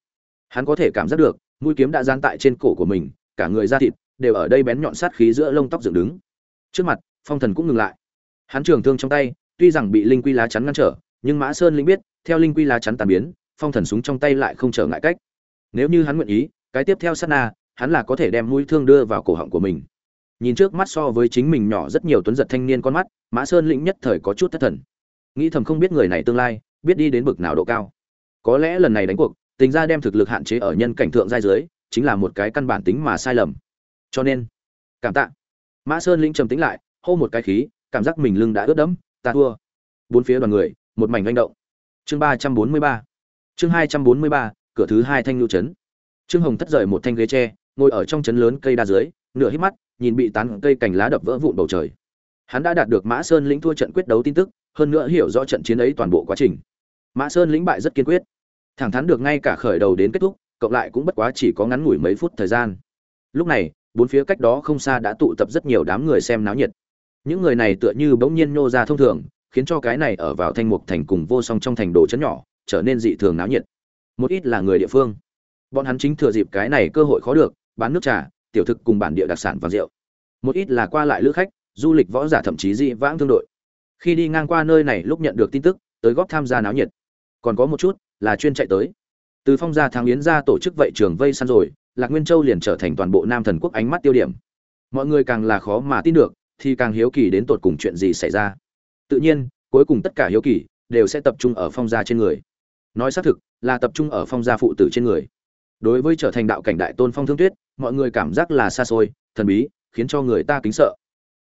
Hắn có thể cảm giác được, mũi kiếm đã gian tại trên cổ của mình, cả người da thịt đều ở đây bén nhọn sát khí giữa lông tóc dựng đứng. Trước mặt, phong thần cũng ngừng lại hắn trường thương trong tay, tuy rằng bị linh quy lá chắn ngăn trở, nhưng mã sơn lĩnh biết, theo linh quy lá chắn tàn biến, phong thần súng trong tay lại không trở ngại cách. Nếu như hắn nguyện ý, cái tiếp theo sát na, hắn là có thể đem mũi thương đưa vào cổ họng của mình. Nhìn trước mắt so với chính mình nhỏ rất nhiều tuấn giật thanh niên con mắt, mã sơn lĩnh nhất thời có chút thất thần. Nghĩ thầm không biết người này tương lai, biết đi đến bực nào độ cao. Có lẽ lần này đánh cuộc tính ra đem thực lực hạn chế ở nhân cảnh thượng giai dưới, chính là một cái căn bản tính mà sai lầm. Cho nên, cảm tạ. Mã sơn lĩnh trầm tính lại, hô một cái khí cảm giác mình lưng đã ướt đẫm, ta thua. Bốn phía đoàn người, một mảnh manh động. Chương ba trăm bốn mươi ba. Chương hai trăm bốn mươi ba, cửa thứ hai thanh lưu trấn. Trương hồng thất rời một thanh ghế tre, ngồi ở trong trấn lớn cây đa dưới, nửa hít mắt, nhìn bị tán cây cành lá đập vỡ vụn bầu trời. Hắn đã đạt được mã sơn lĩnh thua trận quyết đấu tin tức, hơn nữa hiểu rõ trận chiến ấy toàn bộ quá trình. Mã sơn lĩnh bại rất kiên quyết. Thẳng thắn được ngay cả khởi đầu đến kết thúc, cộng lại cũng bất quá chỉ có ngắn ngủi mấy phút thời gian. Lúc này, bốn phía cách đó không xa đã tụ tập rất nhiều đám người xem náo nhiệt những người này tựa như bỗng nhiên nhô ra thông thường, khiến cho cái này ở vào thanh mục thành cùng vô song trong thành đồ chấn nhỏ, trở nên dị thường náo nhiệt. Một ít là người địa phương. Bọn hắn chính thừa dịp cái này cơ hội khó được, bán nước trà, tiểu thực cùng bản địa đặc sản và rượu. Một ít là qua lại lữ khách, du lịch võ giả thậm chí dị vãng thương đội. Khi đi ngang qua nơi này lúc nhận được tin tức, tới góp tham gia náo nhiệt. Còn có một chút là chuyên chạy tới. Từ phong gia thắng yến ra tổ chức vậy trường vây săn rồi, lạc nguyên châu liền trở thành toàn bộ nam thần quốc ánh mắt tiêu điểm. Mọi người càng là khó mà tin được thì càng hiếu kỳ đến tột cùng chuyện gì xảy ra. Tự nhiên, cuối cùng tất cả hiếu kỳ đều sẽ tập trung ở phong gia trên người. Nói xác thực, là tập trung ở phong gia phụ tử trên người. Đối với trở thành đạo cảnh đại tôn phong thương tuyết, mọi người cảm giác là xa xôi, thần bí, khiến cho người ta kính sợ.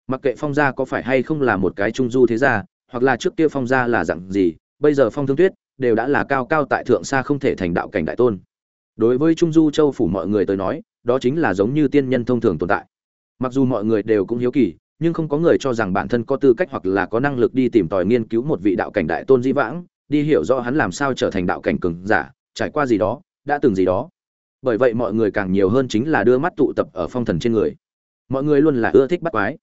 Mặc kệ phong gia có phải hay không là một cái trung du thế gia, hoặc là trước kia phong gia là dặn gì, bây giờ phong thương tuyết đều đã là cao cao tại thượng xa không thể thành đạo cảnh đại tôn. Đối với trung du châu phủ mọi người tới nói, đó chính là giống như tiên nhân thông thường tồn tại. Mặc dù mọi người đều cũng hiếu kỳ nhưng không có người cho rằng bản thân có tư cách hoặc là có năng lực đi tìm tòi nghiên cứu một vị đạo cảnh đại tôn di vãng, đi hiểu rõ hắn làm sao trở thành đạo cảnh cường giả, trải qua gì đó, đã từng gì đó. Bởi vậy mọi người càng nhiều hơn chính là đưa mắt tụ tập ở phong thần trên người. Mọi người luôn là ưa thích bắt quái.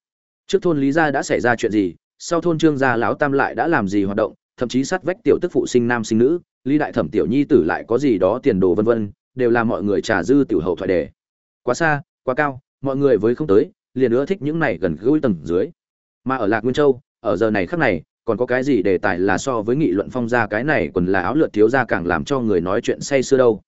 Trước thôn lý gia đã xảy ra chuyện gì, sau thôn trương gia lão tam lại đã làm gì hoạt động, thậm chí sát vách tiểu tức phụ sinh nam sinh nữ, lý đại thẩm tiểu nhi tử lại có gì đó tiền đồ vân vân, đều là mọi người trà dư tiểu hậu thoại đề. Quá xa, quá cao, mọi người với không tới liền ưa thích những này gần gũi tầng dưới. Mà ở lạc nguyên châu, ở giờ này khắc này, còn có cái gì đề tài là so với nghị luận phong gia cái này còn là áo lượt thiếu gia càng làm cho người nói chuyện say sưa đâu.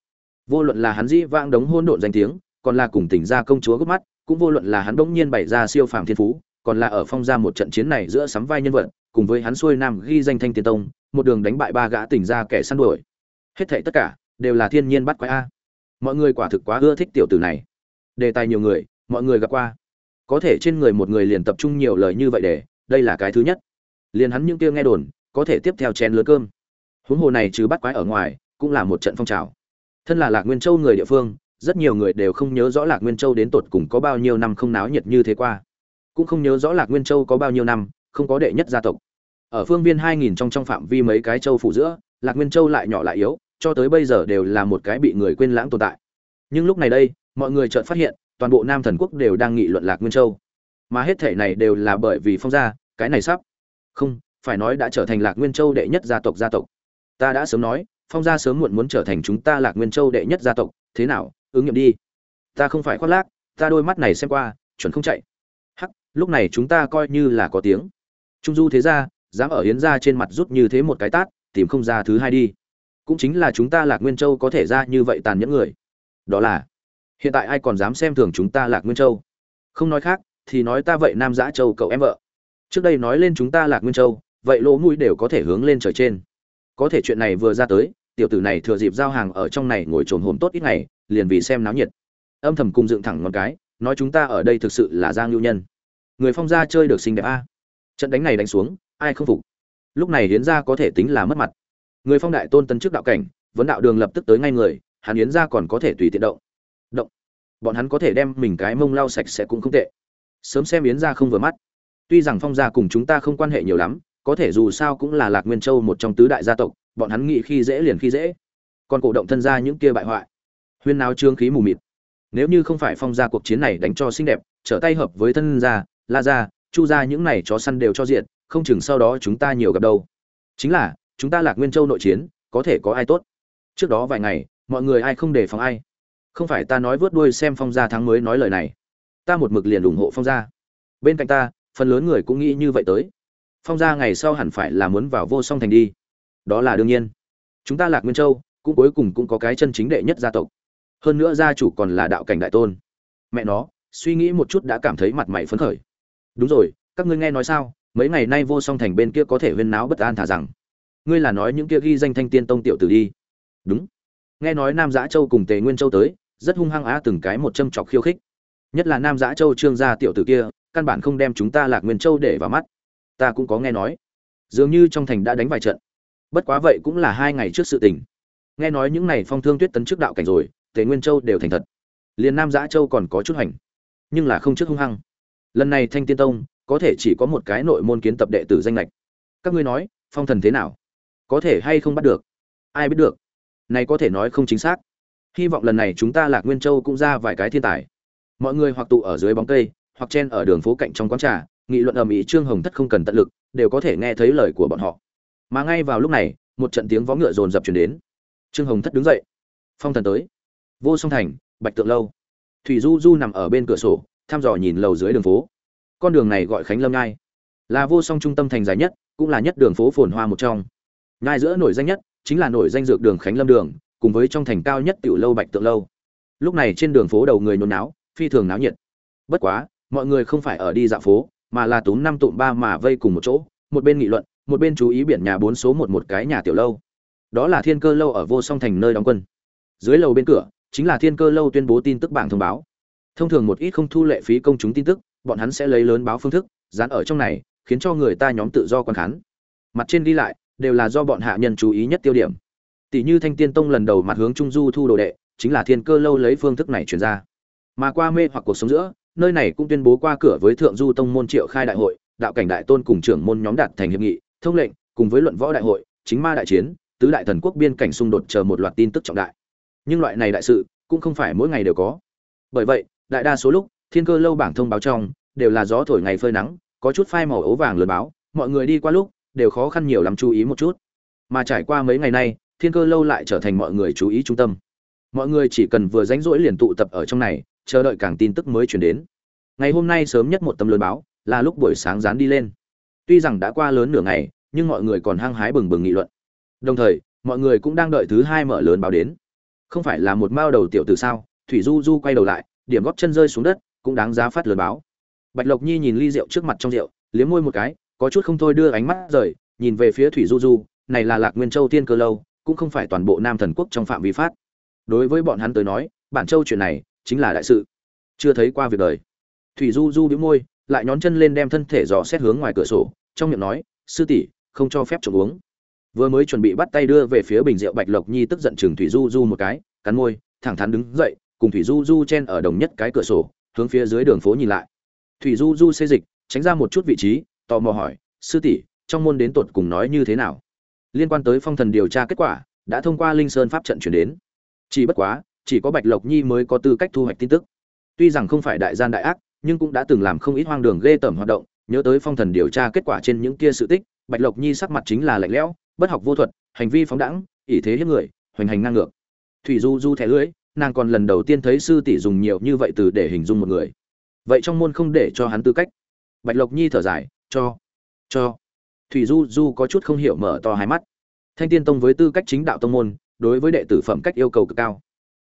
Vô luận là hắn dĩ vãng đống hôn độn danh tiếng, còn là cùng tỉnh gia công chúa gấp mắt, cũng vô luận là hắn bỗng nhiên bày ra siêu phàm thiên phú, còn là ở phong gia một trận chiến này giữa sắm vai nhân vật, cùng với hắn xuôi nam ghi danh thanh tiên tông, một đường đánh bại ba gã tỉnh ra kẻ săn đuổi. Hết thảy tất cả đều là thiên nhiên bắt quái a. Mọi người quả thực quá ưa thích tiểu tử này. Đề tài nhiều người, mọi người gặp qua có thể trên người một người liền tập trung nhiều lời như vậy để, đây là cái thứ nhất. Liền hắn những kia nghe đồn, có thể tiếp theo chén lứa cơm. Huống hồ này chứ bắt quái ở ngoài, cũng là một trận phong trào. Thân là lạc nguyên châu người địa phương, rất nhiều người đều không nhớ rõ lạc nguyên châu đến tột cùng có bao nhiêu năm không náo nhiệt như thế qua. Cũng không nhớ rõ lạc nguyên châu có bao nhiêu năm, không có đệ nhất gia tộc. Ở phương viên hai nghìn trong trong phạm vi mấy cái châu phủ giữa, lạc nguyên châu lại nhỏ lại yếu, cho tới bây giờ đều là một cái bị người quên lãng tồn tại. Nhưng lúc này đây, mọi người chợt phát hiện toàn bộ nam thần quốc đều đang nghị luận lạc nguyên châu. Mà hết thể này đều là bởi vì phong gia, cái này sắp. Không, phải nói đã trở thành lạc nguyên châu đệ nhất gia tộc gia tộc. Ta đã sớm nói, phong gia sớm muộn muốn trở thành chúng ta lạc nguyên châu đệ nhất gia tộc. Thế nào? Ứng nghiệm đi. Ta không phải khoác lác, ta đôi mắt này xem qua, chuẩn không chạy. Hắc, lúc này chúng ta coi như là có tiếng. Trung du thế ra dám ở hiến ra trên mặt rút như thế một cái tát, tìm không ra thứ hai đi. Cũng chính là chúng ta lạc nguyên châu có thể ra như vậy tàn nhẫn người. Đó là hiện tại ai còn dám xem thường chúng ta lạc nguyên châu? Không nói khác, thì nói ta vậy nam giã châu cậu em vợ. Trước đây nói lên chúng ta lạc nguyên châu, vậy lỗ mũi đều có thể hướng lên trời trên. Có thể chuyện này vừa ra tới, tiểu tử này thừa dịp giao hàng ở trong này ngồi trồn hồn tốt ít ngày, liền vì xem náo nhiệt. Âm thầm cùng dựng thẳng ngón cái, nói chúng ta ở đây thực sự là giang lưu nhân. Người phong gia chơi được xinh đẹp a. Trận đánh này đánh xuống, ai không phục? Lúc này hiến gia có thể tính là mất mặt. Người phong đại tôn tân trước đạo cảnh, vấn đạo đường lập tức tới ngay người, hắn hiến gia còn có thể tùy tiện động động. Bọn hắn có thể đem mình cái mông lau sạch sẽ cũng không tệ. Sớm xem yến ra không vừa mắt. Tuy rằng phong gia cùng chúng ta không quan hệ nhiều lắm, có thể dù sao cũng là lạc nguyên châu một trong tứ đại gia tộc, bọn hắn nghĩ khi dễ liền khi dễ. Còn cổ động thân gia những kia bại hoại. Huyên nào trương khí mù mịt. Nếu như không phải phong gia cuộc chiến này đánh cho xinh đẹp, trở tay hợp với thân gia, la gia, chu gia những này chó săn đều cho diện không chừng sau đó chúng ta nhiều gặp đâu. Chính là, chúng ta lạc nguyên châu nội chiến, có thể có ai tốt? Trước đó vài ngày, mọi người ai không đề phòng ai? Không phải ta nói vớt đuôi xem phong gia thắng mới nói lời này. Ta một mực liền ủng hộ phong gia. Bên cạnh ta, phần lớn người cũng nghĩ như vậy tới. Phong gia ngày sau hẳn phải là muốn vào vô song thành đi. Đó là đương nhiên. Chúng ta lạc nguyên châu, cũng cuối cùng cũng có cái chân chính đệ nhất gia tộc. Hơn nữa gia chủ còn là đạo cảnh đại tôn. Mẹ nó, suy nghĩ một chút đã cảm thấy mặt mày phấn khởi. Đúng rồi, các ngươi nghe nói sao? Mấy ngày nay vô song thành bên kia có thể huyên náo bất an thả rằng. Ngươi là nói những kia ghi danh thanh tiên tông tiểu tử đi. Đúng. Nghe nói nam giã châu cùng tề nguyên châu tới rất hung hăng á từng cái một châm chọc khiêu khích. Nhất là nam giã châu trương gia tiểu tử kia, căn bản không đem chúng ta lạc nguyên châu để vào mắt. Ta cũng có nghe nói. Dường như trong thành đã đánh vài trận. Bất quá vậy cũng là hai ngày trước sự tình. Nghe nói những ngày phong thương tuyết tấn trước đạo cảnh rồi, tề nguyên châu đều thành thật. Liền nam giã châu còn có chút hành, nhưng là không trước hung hăng. Lần này thanh tiên tông, có thể chỉ có một cái nội môn kiến tập đệ tử danh lệch. Các ngươi nói, phong thần thế nào? Có thể hay không bắt được? Ai biết được? Này có thể nói không chính xác hy vọng lần này chúng ta lạc nguyên châu cũng ra vài cái thiên tài. Mọi người hoặc tụ ở dưới bóng cây hoặc chen ở đường phố cạnh trong quán trà nghị luận ầm ĩ trương hồng thất không cần tận lực đều có thể nghe thấy lời của bọn họ. Mà ngay vào lúc này một trận tiếng vó ngựa rồn rập chuyển đến. Trương hồng thất đứng dậy. Phong thần tới. Vô song thành bạch tượng lâu. Thủy du du nằm ở bên cửa sổ thăm dò nhìn lầu dưới đường phố. Con đường này gọi khánh lâm ngai, là vô song trung tâm thành dài nhất cũng là nhất đường phố phồn hoa một trong. Ngai giữa nổi danh nhất chính là nổi danh dược đường khánh lâm đường cùng với trong thành cao nhất tiểu lâu bạch tượng lâu. Lúc này trên đường phố đầu người nôn náo phi thường náo nhiệt. Bất quá, mọi người không phải ở đi dạo phố, mà là túm năm tụm ba mà vây cùng một chỗ, một bên nghị luận, một bên chú ý biển nhà bốn số một một cái nhà tiểu lâu. Đó là thiên cơ lâu ở vô song thành nơi đóng quân. Dưới lầu bên cửa, chính là thiên cơ lâu tuyên bố tin tức bảng thông báo. Thông thường một ít không thu lệ phí công chúng tin tức, bọn hắn sẽ lấy lớn báo phương thức, dán ở trong này, khiến cho người ta nhóm tự do quan khán. Mặt trên đi lại, đều là do bọn hạ nhân chú ý nhất tiêu điểm tỷ như thanh tiên tông lần đầu mặt hướng trung du thu đồ đệ, chính là thiên cơ lâu lấy phương thức này chuyển ra. Mà qua mê hoặc cuộc sống giữa, nơi này cũng tuyên bố qua cửa với thượng du tông môn triệu khai đại hội, đạo cảnh đại tôn cùng trưởng môn nhóm đạt thành hiệp nghị, thông lệnh, cùng với luận võ đại hội, chính ma đại chiến, tứ đại thần quốc biên cảnh xung đột chờ một loạt tin tức trọng đại. Nhưng loại này đại sự, cũng không phải mỗi ngày đều có. Bởi vậy, đại đa số lúc, thiên cơ lâu bảng thông báo trong, đều là gió thổi ngày phơi nắng, có chút phai màu ấu vàng lớn báo, mọi người đi qua lúc, đều khó khăn nhiều lắm chú ý một chút. Mà trải qua mấy ngày nay thiên cơ lâu lại trở thành mọi người chú ý trung tâm. Mọi người chỉ cần vừa rảnh rỗi liền tụ tập ở trong này, chờ đợi càng tin tức mới chuyển đến. Ngày hôm nay sớm nhất một tấm lớn báo, là lúc buổi sáng dán đi lên. Tuy rằng đã qua lớn nửa ngày, nhưng mọi người còn hăng hái bừng bừng nghị luận. Đồng thời, mọi người cũng đang đợi thứ hai mở lớn báo đến. Không phải là một mao đầu tiểu từ sao? Thủy du du quay đầu lại, điểm góp chân rơi xuống đất, cũng đáng giá phát lớn báo. Bạch lộc nhi nhìn ly rượu trước mặt trong rượu, liếm môi một cái, có chút không thôi đưa ánh mắt rời, nhìn về phía thủy du du, này là lạc nguyên châu tiên cơ lâu cũng không phải toàn bộ nam thần quốc trong phạm vi phát. Đối với bọn hắn tới nói, bản châu chuyện này chính là đại sự. Chưa thấy qua việc đời. Thủy du du bĩu môi, lại nhón chân lên đem thân thể dò xét hướng ngoài cửa sổ, trong miệng nói, sư tỷ, không cho phép trộm uống. Vừa mới chuẩn bị bắt tay đưa về phía bình rượu bạch lộc nhi tức giận chừng thủy du du một cái, cắn môi, thẳng thắn đứng dậy, cùng thủy du du chen ở đồng nhất cái cửa sổ, hướng phía dưới đường phố nhìn lại. Thủy du du xê dịch, tránh ra một chút vị trí, tò mò hỏi, sư tỷ, trong môn đến tột cùng nói như thế nào? Liên quan tới phong thần điều tra kết quả, đã thông qua linh sơn pháp trận chuyển đến. Chỉ bất quá, chỉ có bạch lộc nhi mới có tư cách thu hoạch tin tức. Tuy rằng không phải đại gian đại ác, nhưng cũng đã từng làm không ít hoang đường ghê tởm hoạt động, nhớ tới phong thần điều tra kết quả trên những kia sự tích, bạch lộc nhi sắc mặt chính là lạnh lẽo, bất học vô thuật, hành vi phóng đẳng ỷ thế hiếp người, hoành hành ngang ngược. Thủy du du thẻ lưỡi, nàng còn lần đầu tiên thấy sư tỷ dùng nhiều như vậy từ để hình dung một người. Vậy trong môn không để cho hắn tư cách. Bạch lộc nhi thở dài, cho cho thủy du du có chút không hiểu mở to hai mắt. Thanh tiên tông với tư cách chính đạo tông môn, đối với đệ tử phẩm cách yêu cầu cực cao.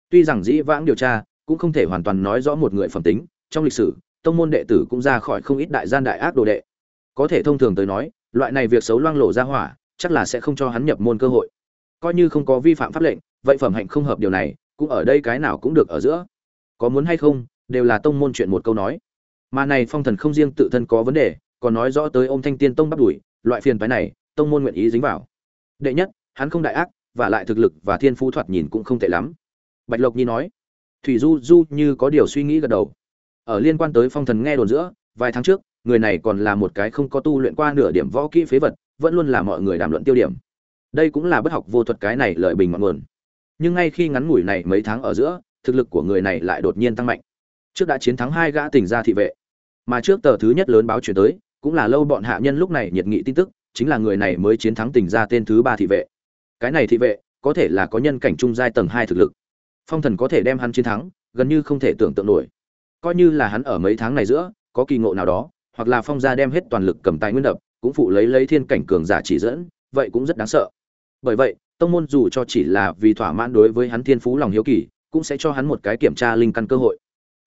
Tuy rằng dĩ vãng điều tra, cũng không thể hoàn toàn nói rõ một người phẩm tính, trong lịch sử, tông môn đệ tử cũng ra khỏi không ít đại gian đại ác đồ đệ. Có thể thông thường tới nói, loại này việc xấu loang lổ ra hỏa, chắc là sẽ không cho hắn nhập môn cơ hội. Coi như không có vi phạm pháp lệnh, vậy phẩm hạnh không hợp điều này, cũng ở đây cái nào cũng được ở giữa. Có muốn hay không, đều là tông môn chuyện một câu nói. Mà này phong thần không riêng tự thân có vấn đề, còn nói rõ tới ôm thanh tiên tông bắt đuổi loại phiền phái này, tông môn nguyện ý dính vào. Đệ nhất, hắn không đại ác, và lại thực lực và thiên phú thoạt nhìn cũng không tệ lắm. Bạch lộc nhi nói, thủy du du như có điều suy nghĩ gật đầu. Ở liên quan tới phong thần nghe đồn giữa, vài tháng trước, người này còn là một cái không có tu luyện qua nửa điểm võ kỹ phế vật, vẫn luôn là mọi người đàm luận tiêu điểm. Đây cũng là bất học vô thuật cái này lợi bình mọi nguồn. Nhưng ngay khi ngắn ngủi này mấy tháng ở giữa, thực lực của người này lại đột nhiên tăng mạnh. Trước đã chiến thắng hai gã tỉnh gia thị vệ, mà trước tờ thứ nhất lớn báo chuyển tới cũng là lâu bọn hạ nhân lúc này nhiệt nghị tin tức, chính là người này mới chiến thắng tình ra tên thứ ba thị vệ. Cái này thị vệ, có thể là có nhân cảnh trung giai tầng hai thực lực. Phong thần có thể đem hắn chiến thắng, gần như không thể tưởng tượng nổi. Coi như là hắn ở mấy tháng này giữa, có kỳ ngộ nào đó, hoặc là phong gia đem hết toàn lực cầm tay nguyên đập, cũng phụ lấy lấy thiên cảnh cường giả chỉ dẫn, vậy cũng rất đáng sợ. Bởi vậy, tông môn dù cho chỉ là vì thỏa mãn đối với hắn thiên phú lòng hiếu kỳ, cũng sẽ cho hắn một cái kiểm tra linh căn cơ hội.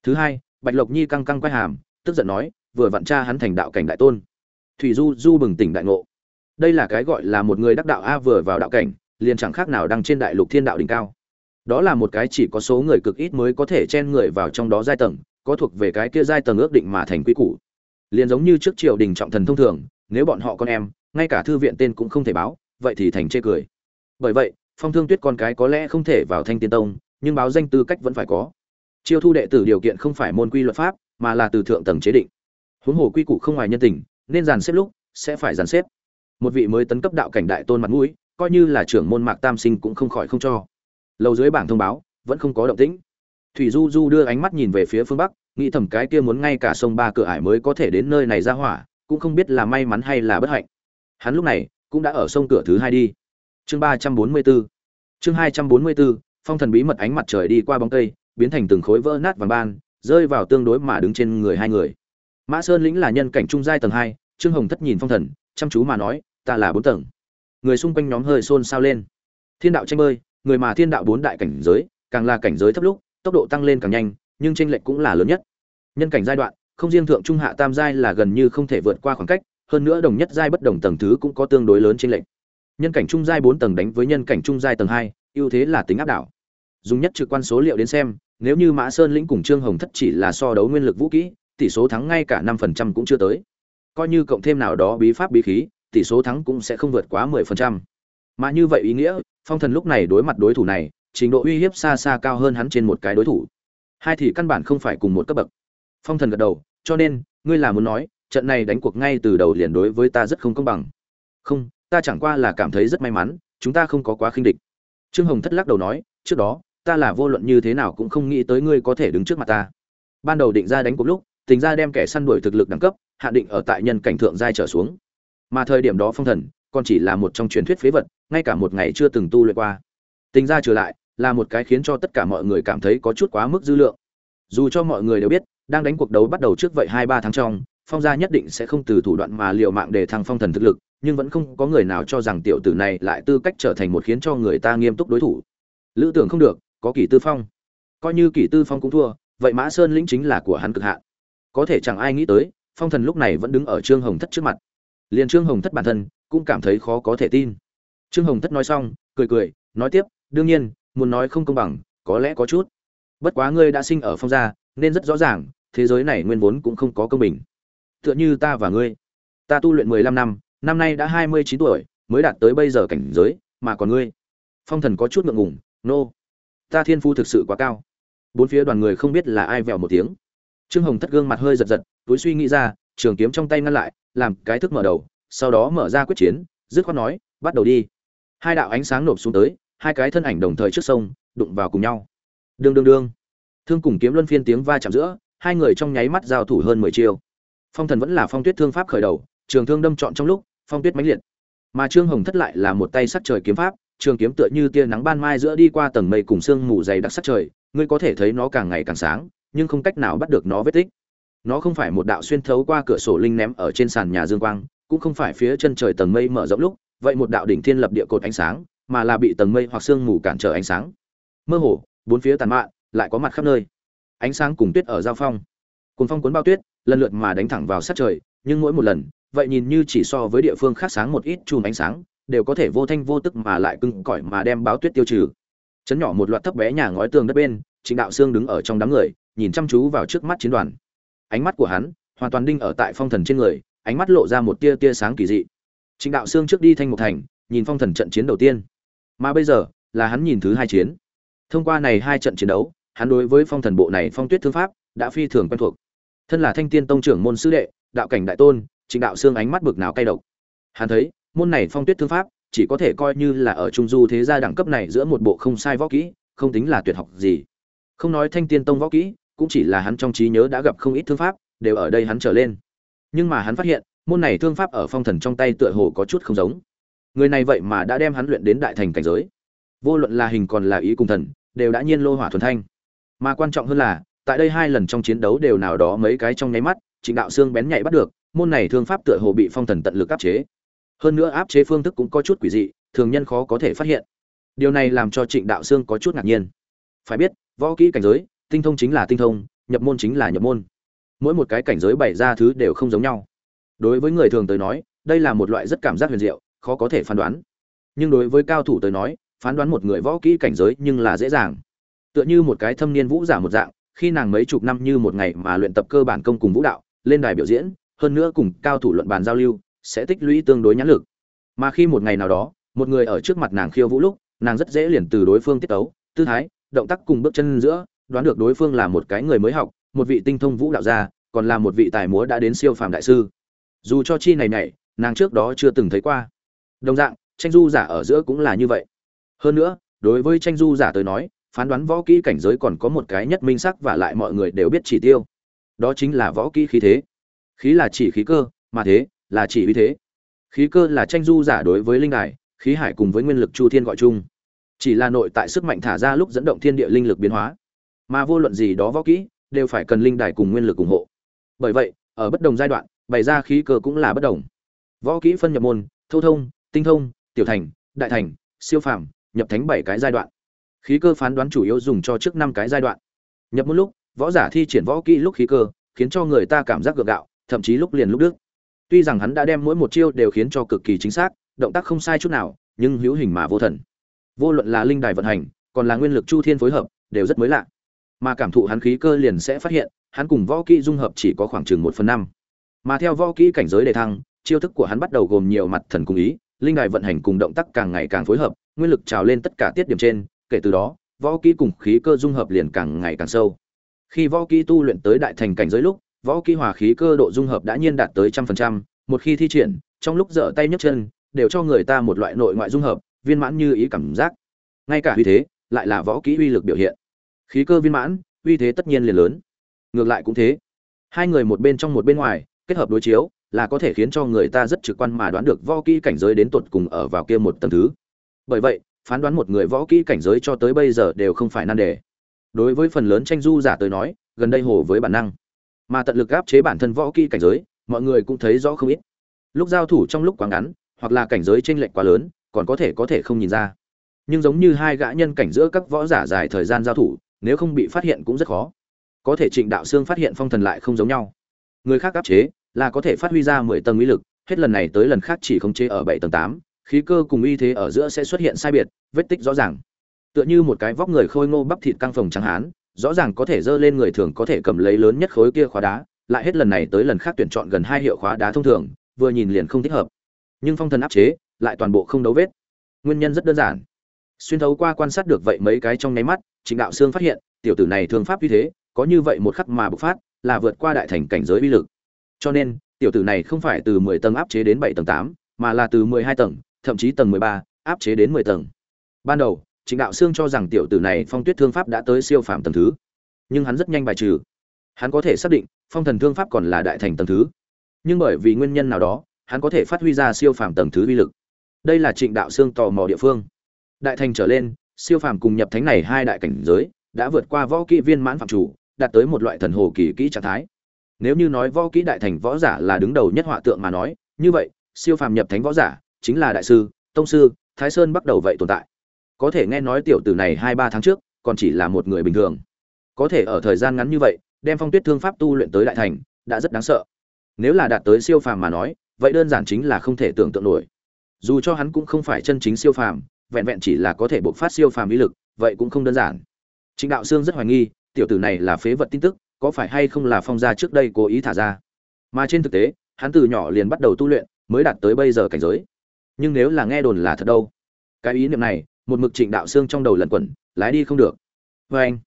Thứ hai, bạch lộc nhi căng căng quay hàm, tức giận nói vừa vặn cha hắn thành đạo cảnh đại tôn. Thủy du du bừng tỉnh đại ngộ. Đây là cái gọi là một người đắc đạo a vừa vào đạo cảnh, liền chẳng khác nào đang trên đại lục thiên đạo đỉnh cao. Đó là một cái chỉ có số người cực ít mới có thể chen người vào trong đó giai tầng, có thuộc về cái kia giai tầng ước định mà thành quy củ. Liền giống như trước triều đình trọng thần thông thường, nếu bọn họ con em, ngay cả thư viện tên cũng không thể báo, vậy thì thành chê cười. Bởi vậy, phong thương tuyết con cái có lẽ không thể vào thanh tiên tông, nhưng báo danh tư cách vẫn phải có. Chiêu thu đệ tử điều kiện không phải môn quy luật pháp, mà là từ thượng tầng chế định huống hồ quy củ không ngoài nhân tình, nên dàn xếp lúc sẽ phải dàn xếp. Một vị mới tấn cấp đạo cảnh đại tôn mặt mũi, coi như là trưởng môn mạc tam sinh cũng không khỏi không cho. Lâu dưới bảng thông báo, vẫn không có động tĩnh. Thủy du du đưa ánh mắt nhìn về phía phương bắc, nghĩ thầm cái kia muốn ngay cả sông ba cửa ải mới có thể đến nơi này ra hỏa, cũng không biết là may mắn hay là bất hạnh. Hắn lúc này cũng đã ở sông cửa thứ hai đi. Chương ba trăm bốn mươi bốn chương hai trăm bốn mươi bốn phong thần bí mật ánh mặt trời đi qua bóng cây, biến thành từng khối vỡ nát vàng ban, rơi vào tương đối mà đứng trên người hai người mã sơn lĩnh là nhân cảnh trung giai tầng hai, trương hồng thất nhìn phong thần, chăm chú mà nói, ta là bốn tầng. Người xung quanh nhóm hơi xôn xao lên. Thiên đạo tranh bơi, người mà thiên đạo bốn đại cảnh giới, càng là cảnh giới thấp lúc, tốc độ tăng lên càng nhanh, nhưng tranh lệch cũng là lớn nhất. Nhân cảnh giai đoạn, không riêng thượng trung hạ tam giai là gần như không thể vượt qua khoảng cách, hơn nữa đồng nhất giai bất đồng tầng thứ cũng có tương đối lớn trên lệnh nhân cảnh trung giai bốn tầng đánh với nhân cảnh trung giai tầng hai, ưu thế là tính áp đảo. Dùng nhất trực quan số liệu đến xem, nếu như mã sơn lĩnh cùng trương hồng thất chỉ là so đấu nguyên lực vũ kỹ tỷ số thắng ngay cả năm phần trăm cũng chưa tới. Coi như cộng thêm nào đó bí pháp bí khí, tỷ số thắng cũng sẽ không vượt quá mười phần trăm. Mà như vậy ý nghĩa, phong thần lúc này đối mặt đối thủ này, trình độ uy hiếp xa xa cao hơn hắn trên một cái đối thủ. Hai thì căn bản không phải cùng một cấp bậc. Phong thần gật đầu, cho nên, ngươi là muốn nói, trận này đánh cuộc ngay từ đầu liền đối với ta rất không công bằng. Không, ta chẳng qua là cảm thấy rất may mắn, chúng ta không có quá khinh địch. Trương hồng thất lắc đầu nói, trước đó, ta là vô luận như thế nào cũng không nghĩ tới ngươi có thể đứng trước mặt ta. Ban đầu định ra đánh cuộc lúc tình ra đem kẻ săn đuổi thực lực đẳng cấp, hạ định ở tại nhân cảnh thượng giai trở xuống. Mà thời điểm đó phong thần, còn chỉ là một trong truyền thuyết phế vật, ngay cả một ngày chưa từng tu luyện qua. Tình ra trở lại, là một cái khiến cho tất cả mọi người cảm thấy có chút quá mức dư lượng. Dù cho mọi người đều biết, đang đánh cuộc đấu bắt đầu trước vậy hai ba tháng trong, phong gia nhất định sẽ không từ thủ đoạn mà liều mạng để thăng phong thần thực lực, nhưng vẫn không có người nào cho rằng tiểu tử này lại tư cách trở thành một khiến cho người ta nghiêm túc đối thủ. Lữ tưởng không được, có kỷ tư phong. Coi như kỷ tư phong cũng thua, vậy mã sơn lĩnh chính là của hắn cực hạn có thể chẳng ai nghĩ tới, phong thần lúc này vẫn đứng ở trương hồng thất trước mặt. Liền trương hồng thất bản thân cũng cảm thấy khó có thể tin. Trương hồng thất nói xong, cười cười, nói tiếp, đương nhiên, muốn nói không công bằng, có lẽ có chút. Bất quá ngươi đã sinh ở phong gia, nên rất rõ ràng, thế giới này nguyên vốn cũng không có công bình. Tựa như ta và ngươi. Ta tu luyện mười lăm năm năm nay đã hai mươi chín tuổi, mới đạt tới bây giờ cảnh giới, mà còn ngươi. Phong thần có chút ngượng ngùng, nô、no. ta thiên phu thực sự quá cao. Bốn phía đoàn người không biết là ai vẹo một tiếng trương hồng thất gương mặt hơi giật giật, túi suy nghĩ ra, trường kiếm trong tay ngăn lại, làm cái thức mở đầu, sau đó mở ra quyết chiến, dứt khoát nói, bắt đầu đi. Hai đạo ánh sáng nộp xuống tới, hai cái thân ảnh đồng thời trước sông, đụng vào cùng nhau. Đương đương đương. Thương cùng kiếm luân phiên tiếng va chạm giữa, hai người trong nháy mắt giao thủ hơn mười chiêu. Phong thần vẫn là phong tuyết thương pháp khởi đầu, trường thương đâm trọn trong lúc, phong tuyết mãnh liệt. Mà trương hồng thất lại là một tay sắc trời kiếm pháp, trường kiếm tựa như tia nắng ban mai giữa đi qua tầng mây cùng sương mù dày đặc sắc trời, ngươi có thể thấy nó càng ngày càng sáng nhưng không cách nào bắt được nó vết tích. Nó không phải một đạo xuyên thấu qua cửa sổ linh ném ở trên sàn nhà dương quang, cũng không phải phía chân trời tầng mây mở rộng lúc, vậy một đạo đỉnh thiên lập địa cột ánh sáng, mà là bị tầng mây hoặc sương mù cản trở ánh sáng. Mơ hồ, bốn phía tàn mạn, lại có mặt khắp nơi. Ánh sáng cùng tuyết ở giao phong. Cùng phong cuốn bao tuyết, lần lượt mà đánh thẳng vào sát trời, nhưng mỗi một lần, vậy nhìn như chỉ so với địa phương khác sáng một ít chùm ánh sáng, đều có thể vô thanh vô tức mà lại cưng cỏi mà đem báo tuyết tiêu trừ. Chấn nhỏ một loạt thấp bé nhà ngói tường đất bên trịnh đạo sương đứng ở trong đám người nhìn chăm chú vào trước mắt chiến đoàn. Ánh mắt của hắn hoàn toàn đinh ở tại phong thần trên người, ánh mắt lộ ra một tia tia sáng kỳ dị. Trịnh đạo sương trước đi thanh một thành, nhìn phong thần trận chiến đầu tiên. Mà bây giờ là hắn nhìn thứ hai chiến. Thông qua này hai trận chiến đấu, hắn đối với phong thần bộ này phong tuyết thương pháp đã phi thường quen thuộc. Thân là thanh tiên tông trưởng môn sư đệ, đạo cảnh đại tôn, trịnh đạo Sương ánh mắt bực nào cay độc. Hắn thấy, môn này phong tuyết thương pháp chỉ có thể coi như là ở trung du thế gia đẳng cấp này giữa một bộ không sai võ kỹ, không tính là tuyệt học gì. Không nói thanh tiên tông võ kỹ cũng chỉ là hắn trong trí nhớ đã gặp không ít thương pháp, đều ở đây hắn trở lên. Nhưng mà hắn phát hiện, môn này thương pháp ở phong thần trong tay tựa hồ có chút không giống. Người này vậy mà đã đem hắn luyện đến đại thành cảnh giới. Vô luận là hình còn là ý cùng thần, đều đã nhiên lô hỏa thuần thanh. Mà quan trọng hơn là, tại đây hai lần trong chiến đấu đều nào đó mấy cái trong nháy mắt, trịnh đạo xương bén nhạy bắt được, môn này thương pháp tựa hồ bị phong thần tận lực áp chế. Hơn nữa áp chế phương thức cũng có chút quỷ dị, thường nhân khó có thể phát hiện. Điều này làm cho trịnh đạo xương có chút ngạc nhiên. Phải biết, võ kỹ cảnh giới tinh thông chính là tinh thông, nhập môn chính là nhập môn. Mỗi một cái cảnh giới bày ra thứ đều không giống nhau. Đối với người thường tới nói, đây là một loại rất cảm giác huyền diệu, khó có thể phán đoán. Nhưng đối với cao thủ tới nói, phán đoán một người võ kỹ cảnh giới nhưng là dễ dàng. Tựa như một cái thâm niên vũ giả một dạng, khi nàng mấy chục năm như một ngày mà luyện tập cơ bản công cùng vũ đạo, lên đài biểu diễn, hơn nữa cùng cao thủ luận bàn giao lưu, sẽ tích lũy tương đối nhãn lực. Mà khi một ngày nào đó, một người ở trước mặt nàng khiêu vũ lúc, nàng rất dễ liền từ đối phương tiết tấu, tư thái, động tác cùng bước chân giữa đoán được đối phương là một cái người mới học, một vị tinh thông vũ đạo gia, còn là một vị tài múa đã đến siêu phàm đại sư. Dù cho chi này này nàng trước đó chưa từng thấy qua. Đồng dạng, tranh du giả ở giữa cũng là như vậy. Hơn nữa, đối với tranh du giả tới nói, phán đoán võ kỹ cảnh giới còn có một cái nhất minh sắc và lại mọi người đều biết chỉ tiêu. Đó chính là võ kỹ khí thế. Khí là chỉ khí cơ, mà thế là chỉ uy thế. Khí cơ là tranh du giả đối với linh đài, khí hải cùng với nguyên lực chu thiên gọi chung. Chỉ là nội tại sức mạnh thả ra lúc dẫn động thiên địa linh lực biến hóa mà vô luận gì đó võ kỹ, đều phải cần linh đài cùng nguyên lực ủng hộ. Bởi vậy, ở bất đồng giai đoạn, bày ra khí cơ cũng là bất đồng. Võ kỹ phân nhập môn, thâu thông, tinh thông, tiểu thành, đại thành, siêu phàm, nhập thánh bảy cái giai đoạn. Khí cơ phán đoán chủ yếu dùng cho trước năm cái giai đoạn. Nhập một lúc, võ giả thi triển võ kỹ lúc khí cơ, khiến cho người ta cảm giác gượng gạo, thậm chí lúc liền lúc đức tuy rằng hắn đã đem mỗi một chiêu đều khiến cho cực kỳ chính xác, động tác không sai chút nào, nhưng hữu hình mà vô thần. Vô luận là linh đài vận hành, còn là nguyên lực chu thiên phối hợp, đều rất mới lạ mà cảm thụ hắn khí cơ liền sẽ phát hiện, hắn cùng võ kỹ dung hợp chỉ có khoảng chừng một phần năm. Mà theo võ kỹ cảnh giới đề thăng, chiêu thức của hắn bắt đầu gồm nhiều mặt thần cung ý, linh đài vận hành cùng động tác càng ngày càng phối hợp, nguyên lực trào lên tất cả tiết điểm trên, kể từ đó, võ kỹ cùng khí cơ dung hợp liền càng ngày càng sâu. Khi võ kỹ tu luyện tới đại thành cảnh giới lúc, võ kỹ hòa khí cơ độ dung hợp đã nhiên đạt tới trăm phần trăm, một khi thi triển, trong lúc dở tay nhấc chân, đều cho người ta một loại nội ngoại dung hợp, viên mãn như ý cảm giác. Ngay cả uy thế, lại là võ kỹ uy lực biểu hiện khí cơ viên mãn, uy thế tất nhiên liền lớn. Ngược lại cũng thế. Hai người một bên trong một bên ngoài, kết hợp đối chiếu, là có thể khiến cho người ta rất trực quan mà đoán được võ kỹ cảnh giới đến tột cùng ở vào kia một tầng thứ. Bởi vậy, phán đoán một người võ kỹ cảnh giới cho tới bây giờ đều không phải nan đề. Đối với phần lớn tranh du giả tới nói, gần đây hồ với bản năng. Mà tận lực áp chế bản thân võ kỹ cảnh giới, mọi người cũng thấy rõ không ít. Lúc giao thủ trong lúc quá ngắn, hoặc là cảnh giới chênh lệch quá lớn, còn có thể có thể không nhìn ra. Nhưng giống như hai gã nhân cảnh giữa các võ giả dài thời gian giao thủ nếu không bị phát hiện cũng rất khó. Có thể trịnh đạo sương phát hiện phong thần lại không giống nhau. Người khác áp chế là có thể phát huy ra mười tầng uy lực, hết lần này tới lần khác chỉ khống chế ở bảy tầng tám, khí cơ cùng uy thế ở giữa sẽ xuất hiện sai biệt, vết tích rõ ràng. Tựa như một cái vóc người khôi ngô bắp thịt căng phồng trắng hán, rõ ràng có thể dơ lên người thường có thể cầm lấy lớn nhất khối kia khóa đá, lại hết lần này tới lần khác tuyển chọn gần hai hiệu khóa đá thông thường, vừa nhìn liền không thích hợp. Nhưng phong thần áp chế lại toàn bộ không đấu vết. Nguyên nhân rất đơn giản xuyên thấu qua quan sát được vậy mấy cái trong nháy mắt, trịnh đạo sương phát hiện, tiểu tử này thương pháp như thế, có như vậy một khắc mà bộc phát, là vượt qua đại thành cảnh giới uy lực. Cho nên, tiểu tử này không phải từ mười tầng áp chế đến bảy tầng tám, mà là từ mười hai tầng, thậm chí tầng mười ba, áp chế đến mười tầng. Ban đầu, trịnh đạo sương cho rằng tiểu tử này phong tuyết thương pháp đã tới siêu phàm tầng thứ. Nhưng hắn rất nhanh bài trừ. Hắn có thể xác định, phong thần thương pháp còn là đại thành tầng thứ. Nhưng bởi vì nguyên nhân nào đó, hắn có thể phát huy ra siêu phàm tầng thứ uy lực. Đây là trịnh đạo sương tò mò địa phương đại thành trở lên, siêu phàm cùng nhập thánh này hai đại cảnh giới, đã vượt qua võ kỹ viên mãn phạm chủ, đạt tới một loại thần hồ kỳ kỹ trạng thái. Nếu như nói võ kỹ đại thành võ giả là đứng đầu nhất họa tượng mà nói, như vậy, siêu phàm nhập thánh võ giả chính là đại sư, tông sư, thái sơn bắt đầu vậy tồn tại. Có thể nghe nói tiểu tử này hai ba tháng trước, còn chỉ là một người bình thường. Có thể ở thời gian ngắn như vậy, đem phong tuyết thương pháp tu luyện tới đại thành, đã rất đáng sợ. Nếu là đạt tới siêu phàm mà nói, vậy đơn giản chính là không thể tưởng tượng nổi. Dù cho hắn cũng không phải chân chính siêu phàm vẹn vẹn chỉ là có thể bộc phát siêu phàm ý lực, vậy cũng không đơn giản. Trịnh đạo sương rất hoài nghi, tiểu tử này là phế vật tin tức, có phải hay không là phong gia trước đây cố ý thả ra? Mà trên thực tế, hắn từ nhỏ liền bắt đầu tu luyện, mới đạt tới bây giờ cảnh giới. Nhưng nếu là nghe đồn là thật đâu? Cái ý niệm này, một mực trịnh đạo xương trong đầu lẩn quẩn, lái đi không được. Và anh,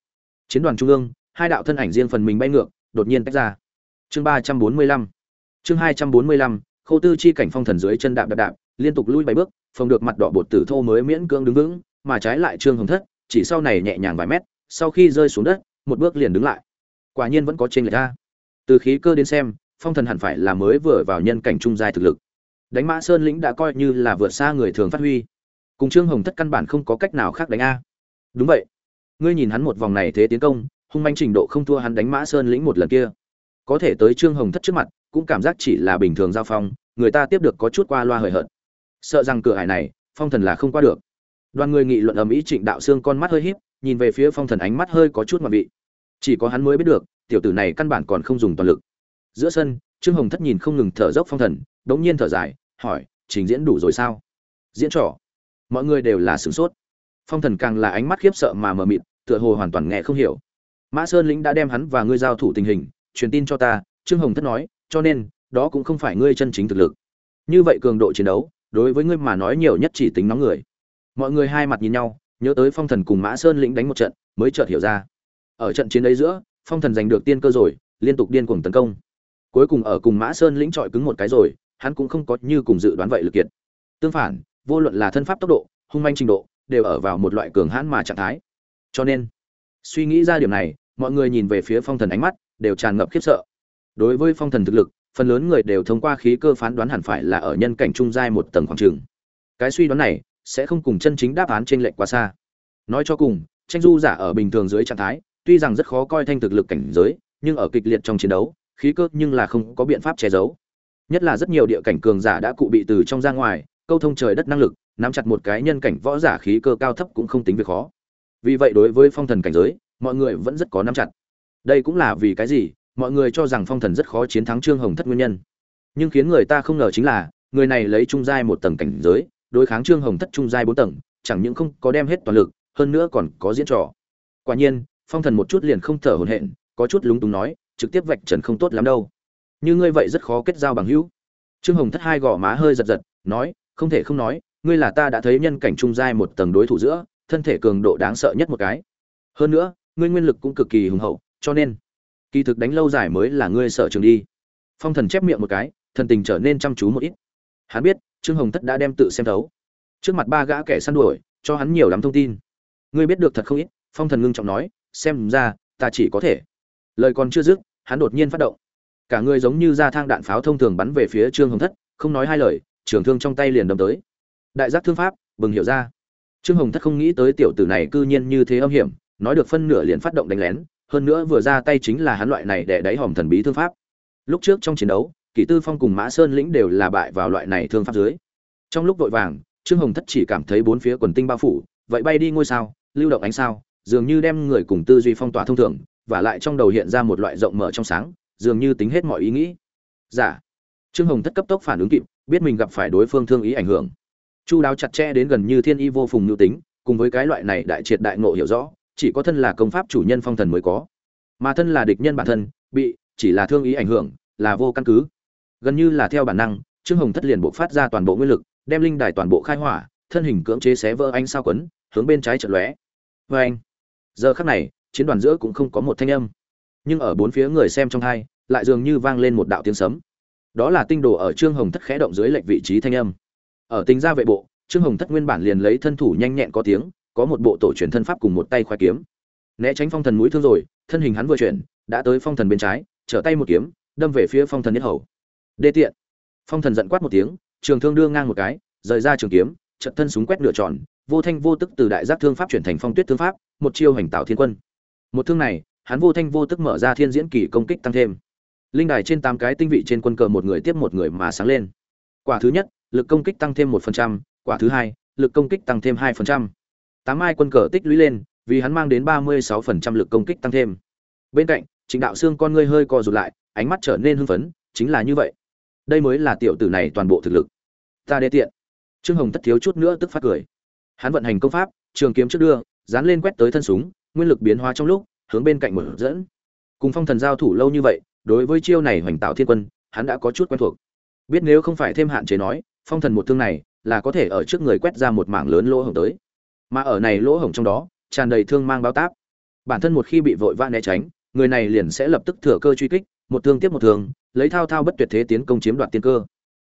chiến đoàn trung ương, hai đạo thân ảnh riêng phần mình bay ngược, đột nhiên tách ra. Chương ba trăm bốn mươi lăm, chương hai trăm bốn mươi lăm, khâu tư chi cảnh phong thần dưới chân đạp đạp đạp, liên tục lui bảy bước phòng được mặt đỏ bột tử thô mới miễn cưỡng đứng vững, mà trái lại trương hồng thất, chỉ sau này nhẹ nhàng vài mét, sau khi rơi xuống đất, một bước liền đứng lại. Quả nhiên vẫn có trên lệch ra. Từ khí cơ đến xem, phong thần hẳn phải là mới vừa vào nhân cảnh trung giai thực lực. Đánh mã sơn lĩnh đã coi như là vượt xa người thường phát huy. Cùng trương hồng thất căn bản không có cách nào khác đánh a. Đúng vậy. Ngươi nhìn hắn một vòng này thế tiến công, hung manh trình độ không thua hắn đánh mã sơn lĩnh một lần kia. Có thể tới trương hồng thất trước mặt, cũng cảm giác chỉ là bình thường giao phong, người ta tiếp được có chút qua loa hời hợt sợ rằng cửa hải này, phong thần là không qua được. Đoàn người nghị luận ầm ĩ trịnh đạo xương con mắt hơi híp, nhìn về phía phong thần ánh mắt hơi có chút mà bị chỉ có hắn mới biết được, tiểu tử này căn bản còn không dùng toàn lực. Giữa sân, trương hồng thất nhìn không ngừng thở dốc phong thần, đống nhiên thở dài, hỏi, trình diễn đủ rồi sao? Diễn trò. Mọi người đều là sửng sốt. Phong thần càng là ánh mắt khiếp sợ mà mờ mịt, tựa hồ hoàn toàn nghe không hiểu. Mã sơn lĩnh đã đem hắn và ngươi giao thủ tình hình, truyền tin cho ta, trương hồng thất nói, cho nên, đó cũng không phải ngươi chân chính thực lực. Như vậy cường độ chiến đấu đối với ngươi mà nói nhiều nhất chỉ tính nóng người. Mọi người hai mặt nhìn nhau, nhớ tới phong thần cùng mã sơn lĩnh đánh một trận, mới chợt hiểu ra. Ở trận chiến ấy giữa, phong thần giành được tiên cơ rồi, liên tục điên cuồng tấn công. Cuối cùng ở cùng mã sơn lĩnh trọi cứng một cái rồi, hắn cũng không có như cùng dự đoán vậy lực kiệt. Tương phản, vô luận là thân pháp tốc độ, hung manh trình độ, đều ở vào một loại cường hãn mà trạng thái. Cho nên, suy nghĩ ra điểm này, mọi người nhìn về phía phong thần ánh mắt, đều tràn ngập khiếp sợ. Đối với phong thần thực lực phần lớn người đều thông qua khí cơ phán đoán hẳn phải là ở nhân cảnh trung giai một tầng khoảng trường. Cái suy đoán này sẽ không cùng chân chính đáp án trên lệnh quá xa. Nói cho cùng tranh du giả ở bình thường dưới trạng thái, tuy rằng rất khó coi thanh thực lực cảnh giới, nhưng ở kịch liệt trong chiến đấu, khí cơ nhưng là không có biện pháp che giấu. Nhất là rất nhiều địa cảnh cường giả đã cụ bị từ trong ra ngoài, câu thông trời đất năng lực, nắm chặt một cái nhân cảnh võ giả khí cơ cao thấp cũng không tính việc khó. Vì vậy đối với phong thần cảnh giới, mọi người vẫn rất có nắm chặt. Đây cũng là vì cái gì? Mọi người cho rằng phong thần rất khó chiến thắng trương hồng thất nguyên nhân. Nhưng khiến người ta không ngờ chính là, người này lấy trung giai một tầng cảnh giới, đối kháng trương hồng thất trung giai bốn tầng, chẳng những không có đem hết toàn lực, hơn nữa còn có diễn trò. Quả nhiên, phong thần một chút liền không thở hổn hển, có chút lúng túng nói, trực tiếp vạch trần không tốt lắm đâu. Như ngươi vậy rất khó kết giao bằng hữu. Trương hồng thất hai gò má hơi giật giật, nói, không thể không nói, ngươi là ta đã thấy nhân cảnh trung giai một tầng đối thủ giữa, thân thể cường độ đáng sợ nhất một cái. Hơn nữa, ngươi nguyên lực cũng cực kỳ hùng hậu, cho nên kỳ thực đánh lâu dài mới là ngươi sợ trường đi. Phong thần chép miệng một cái, thần tình trở nên chăm chú một ít. Hắn biết, trương hồng thất đã đem tự xem thấu. Trước mặt ba gã kẻ săn đuổi, cho hắn nhiều lắm thông tin. Ngươi biết được thật không ít, phong thần ngưng trọng nói, xem ra, ta chỉ có thể. Lời còn chưa dứt, hắn đột nhiên phát động. Cả người giống như ra thang đạn pháo thông thường bắn về phía trương hồng thất, không nói hai lời, trường thương trong tay liền đâm tới. Đại giác thương pháp, bừng hiểu ra. Trương hồng thất không nghĩ tới tiểu tử này cư nhiên như thế âm hiểm, nói được phân nửa liền phát động đánh lén hơn nữa vừa ra tay chính là hắn loại này để đáy hòm thần bí thương pháp. Lúc trước trong chiến đấu, kỷ tư phong cùng mã sơn lĩnh đều là bại vào loại này thương pháp dưới. Trong lúc vội vàng, trương hồng thất chỉ cảm thấy bốn phía quần tinh bao phủ, vậy bay đi ngôi sao, lưu động ánh sao, dường như đem người cùng tư duy phong tỏa thông thường, và lại trong đầu hiện ra một loại rộng mở trong sáng, dường như tính hết mọi ý nghĩ. Giả dạ. trương hồng thất cấp tốc phản ứng kịp, biết mình gặp phải đối phương thương ý ảnh hưởng. Chu đáo chặt chẽ đến gần như thiên y vô phùng nhu tính, cùng với cái loại này đại triệt đại ngộ hiểu rõ chỉ có thân là công pháp chủ nhân phong thần mới có. Mà thân là địch nhân bản thân, bị, chỉ là thương ý ảnh hưởng, là vô căn cứ. Gần như là theo bản năng, trương hồng thất liền buộc phát ra toàn bộ nguyên lực, đem linh đài toàn bộ khai hỏa, thân hình cưỡng chế xé vỡ anh sao quấn, hướng bên trái trận lóe. Vê anh, giờ khắc này, chiến đoàn giữa cũng không có một thanh âm. Nhưng ở bốn phía người xem trong hai, lại dường như vang lên một đạo tiếng sấm. Đó là tinh đồ ở trương hồng thất khẽ động dưới lệnh vị trí thanh âm. Ở tính gia vệ bộ, trương hồng thất nguyên bản liền lấy thân thủ nhanh nhẹn có tiếng có một bộ tổ truyền thân pháp cùng một tay khoai kiếm. Né tránh phong thần mũi thương rồi, thân hình hắn vừa chuyển, đã tới phong thần bên trái, trở tay một kiếm, đâm về phía phong thần nhất hầu. Đê tiện. Phong thần giận quát một tiếng, trường thương đưa ngang một cái, rời ra trường kiếm trận thân súng quét nửa tròn, vô thanh vô tức từ đại giác thương pháp chuyển thành phong tuyết thương pháp, một chiêu hành tạo thiên quân. Một thương này, hắn vô thanh vô tức mở ra thiên diễn kỳ công kích tăng thêm. Linh đài trên tám cái tinh vị trên quân cờ một người tiếp một người mà sáng lên. Quả thứ nhất, lực công kích tăng thêm một phần trăm, quả thứ hai, lực công kích tăng thêm hai phần trăm tám mai quân cờ tích lũy lên, vì hắn mang đến ba mươi sáu phần trăm lực công kích tăng thêm. Bên cạnh, trịnh đạo xương con ngươi hơi co rụt lại, ánh mắt trở nên hưng phấn, chính là như vậy. Đây mới là tiểu tử này toàn bộ thực lực. Ta đê tiện. Trương hồng tất thiếu chút nữa tức phát cười. Hắn vận hành công pháp, trường kiếm trước đưa, dán lên quét tới thân súng, nguyên lực biến hóa trong lúc, hướng bên cạnh một dẫn. Cùng phong thần giao thủ lâu như vậy, đối với chiêu này hoành tạo thiên quân, hắn đã có chút quen thuộc. Biết nếu không phải thêm hạn chế nói, phong thần một thương này, là có thể ở trước người quét ra một mảng lớn lỗ hồng tới mà ở này lỗ hổng trong đó, tràn đầy thương mang báo táp. Bản thân một khi bị vội vã né tránh, người này liền sẽ lập tức thừa cơ truy kích, một thương tiếp một thương, lấy thao thao bất tuyệt thế tiến công chiếm đoạt tiên cơ.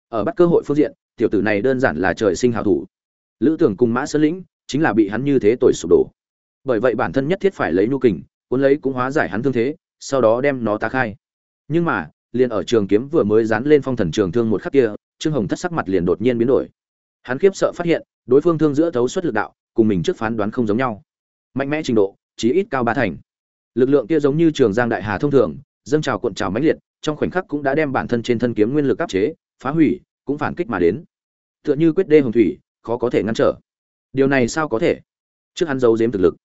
Ở bắt cơ hội phương diện, tiểu tử này đơn giản là trời sinh hào thủ. Lữ tưởng cùng mã sơn lĩnh chính là bị hắn như thế tội sụp đổ. Bởi vậy bản thân nhất thiết phải lấy nhu kình, cuốn lấy cũng hóa giải hắn thương thế, sau đó đem nó tá khai. Nhưng mà, liền ở trường kiếm vừa mới dán lên phong thần trường thương một khắc kia, trương hồng thất sắc mặt liền đột nhiên biến đổi. Hắn khiếp sợ phát hiện, đối phương thương giữa thấu suất lực đạo cùng mình trước phán đoán không giống nhau. Mạnh mẽ trình độ, chí ít cao ba thành. Lực lượng kia giống như trường giang đại hà thông thường, dâng trào cuộn trào mãnh liệt, trong khoảnh khắc cũng đã đem bản thân trên thân kiếm nguyên lực áp chế, phá hủy, cũng phản kích mà đến. Tựa như quyết đê hồng thủy, khó có thể ngăn trở. Điều này sao có thể? Trước hắn giấu giếm thực lực.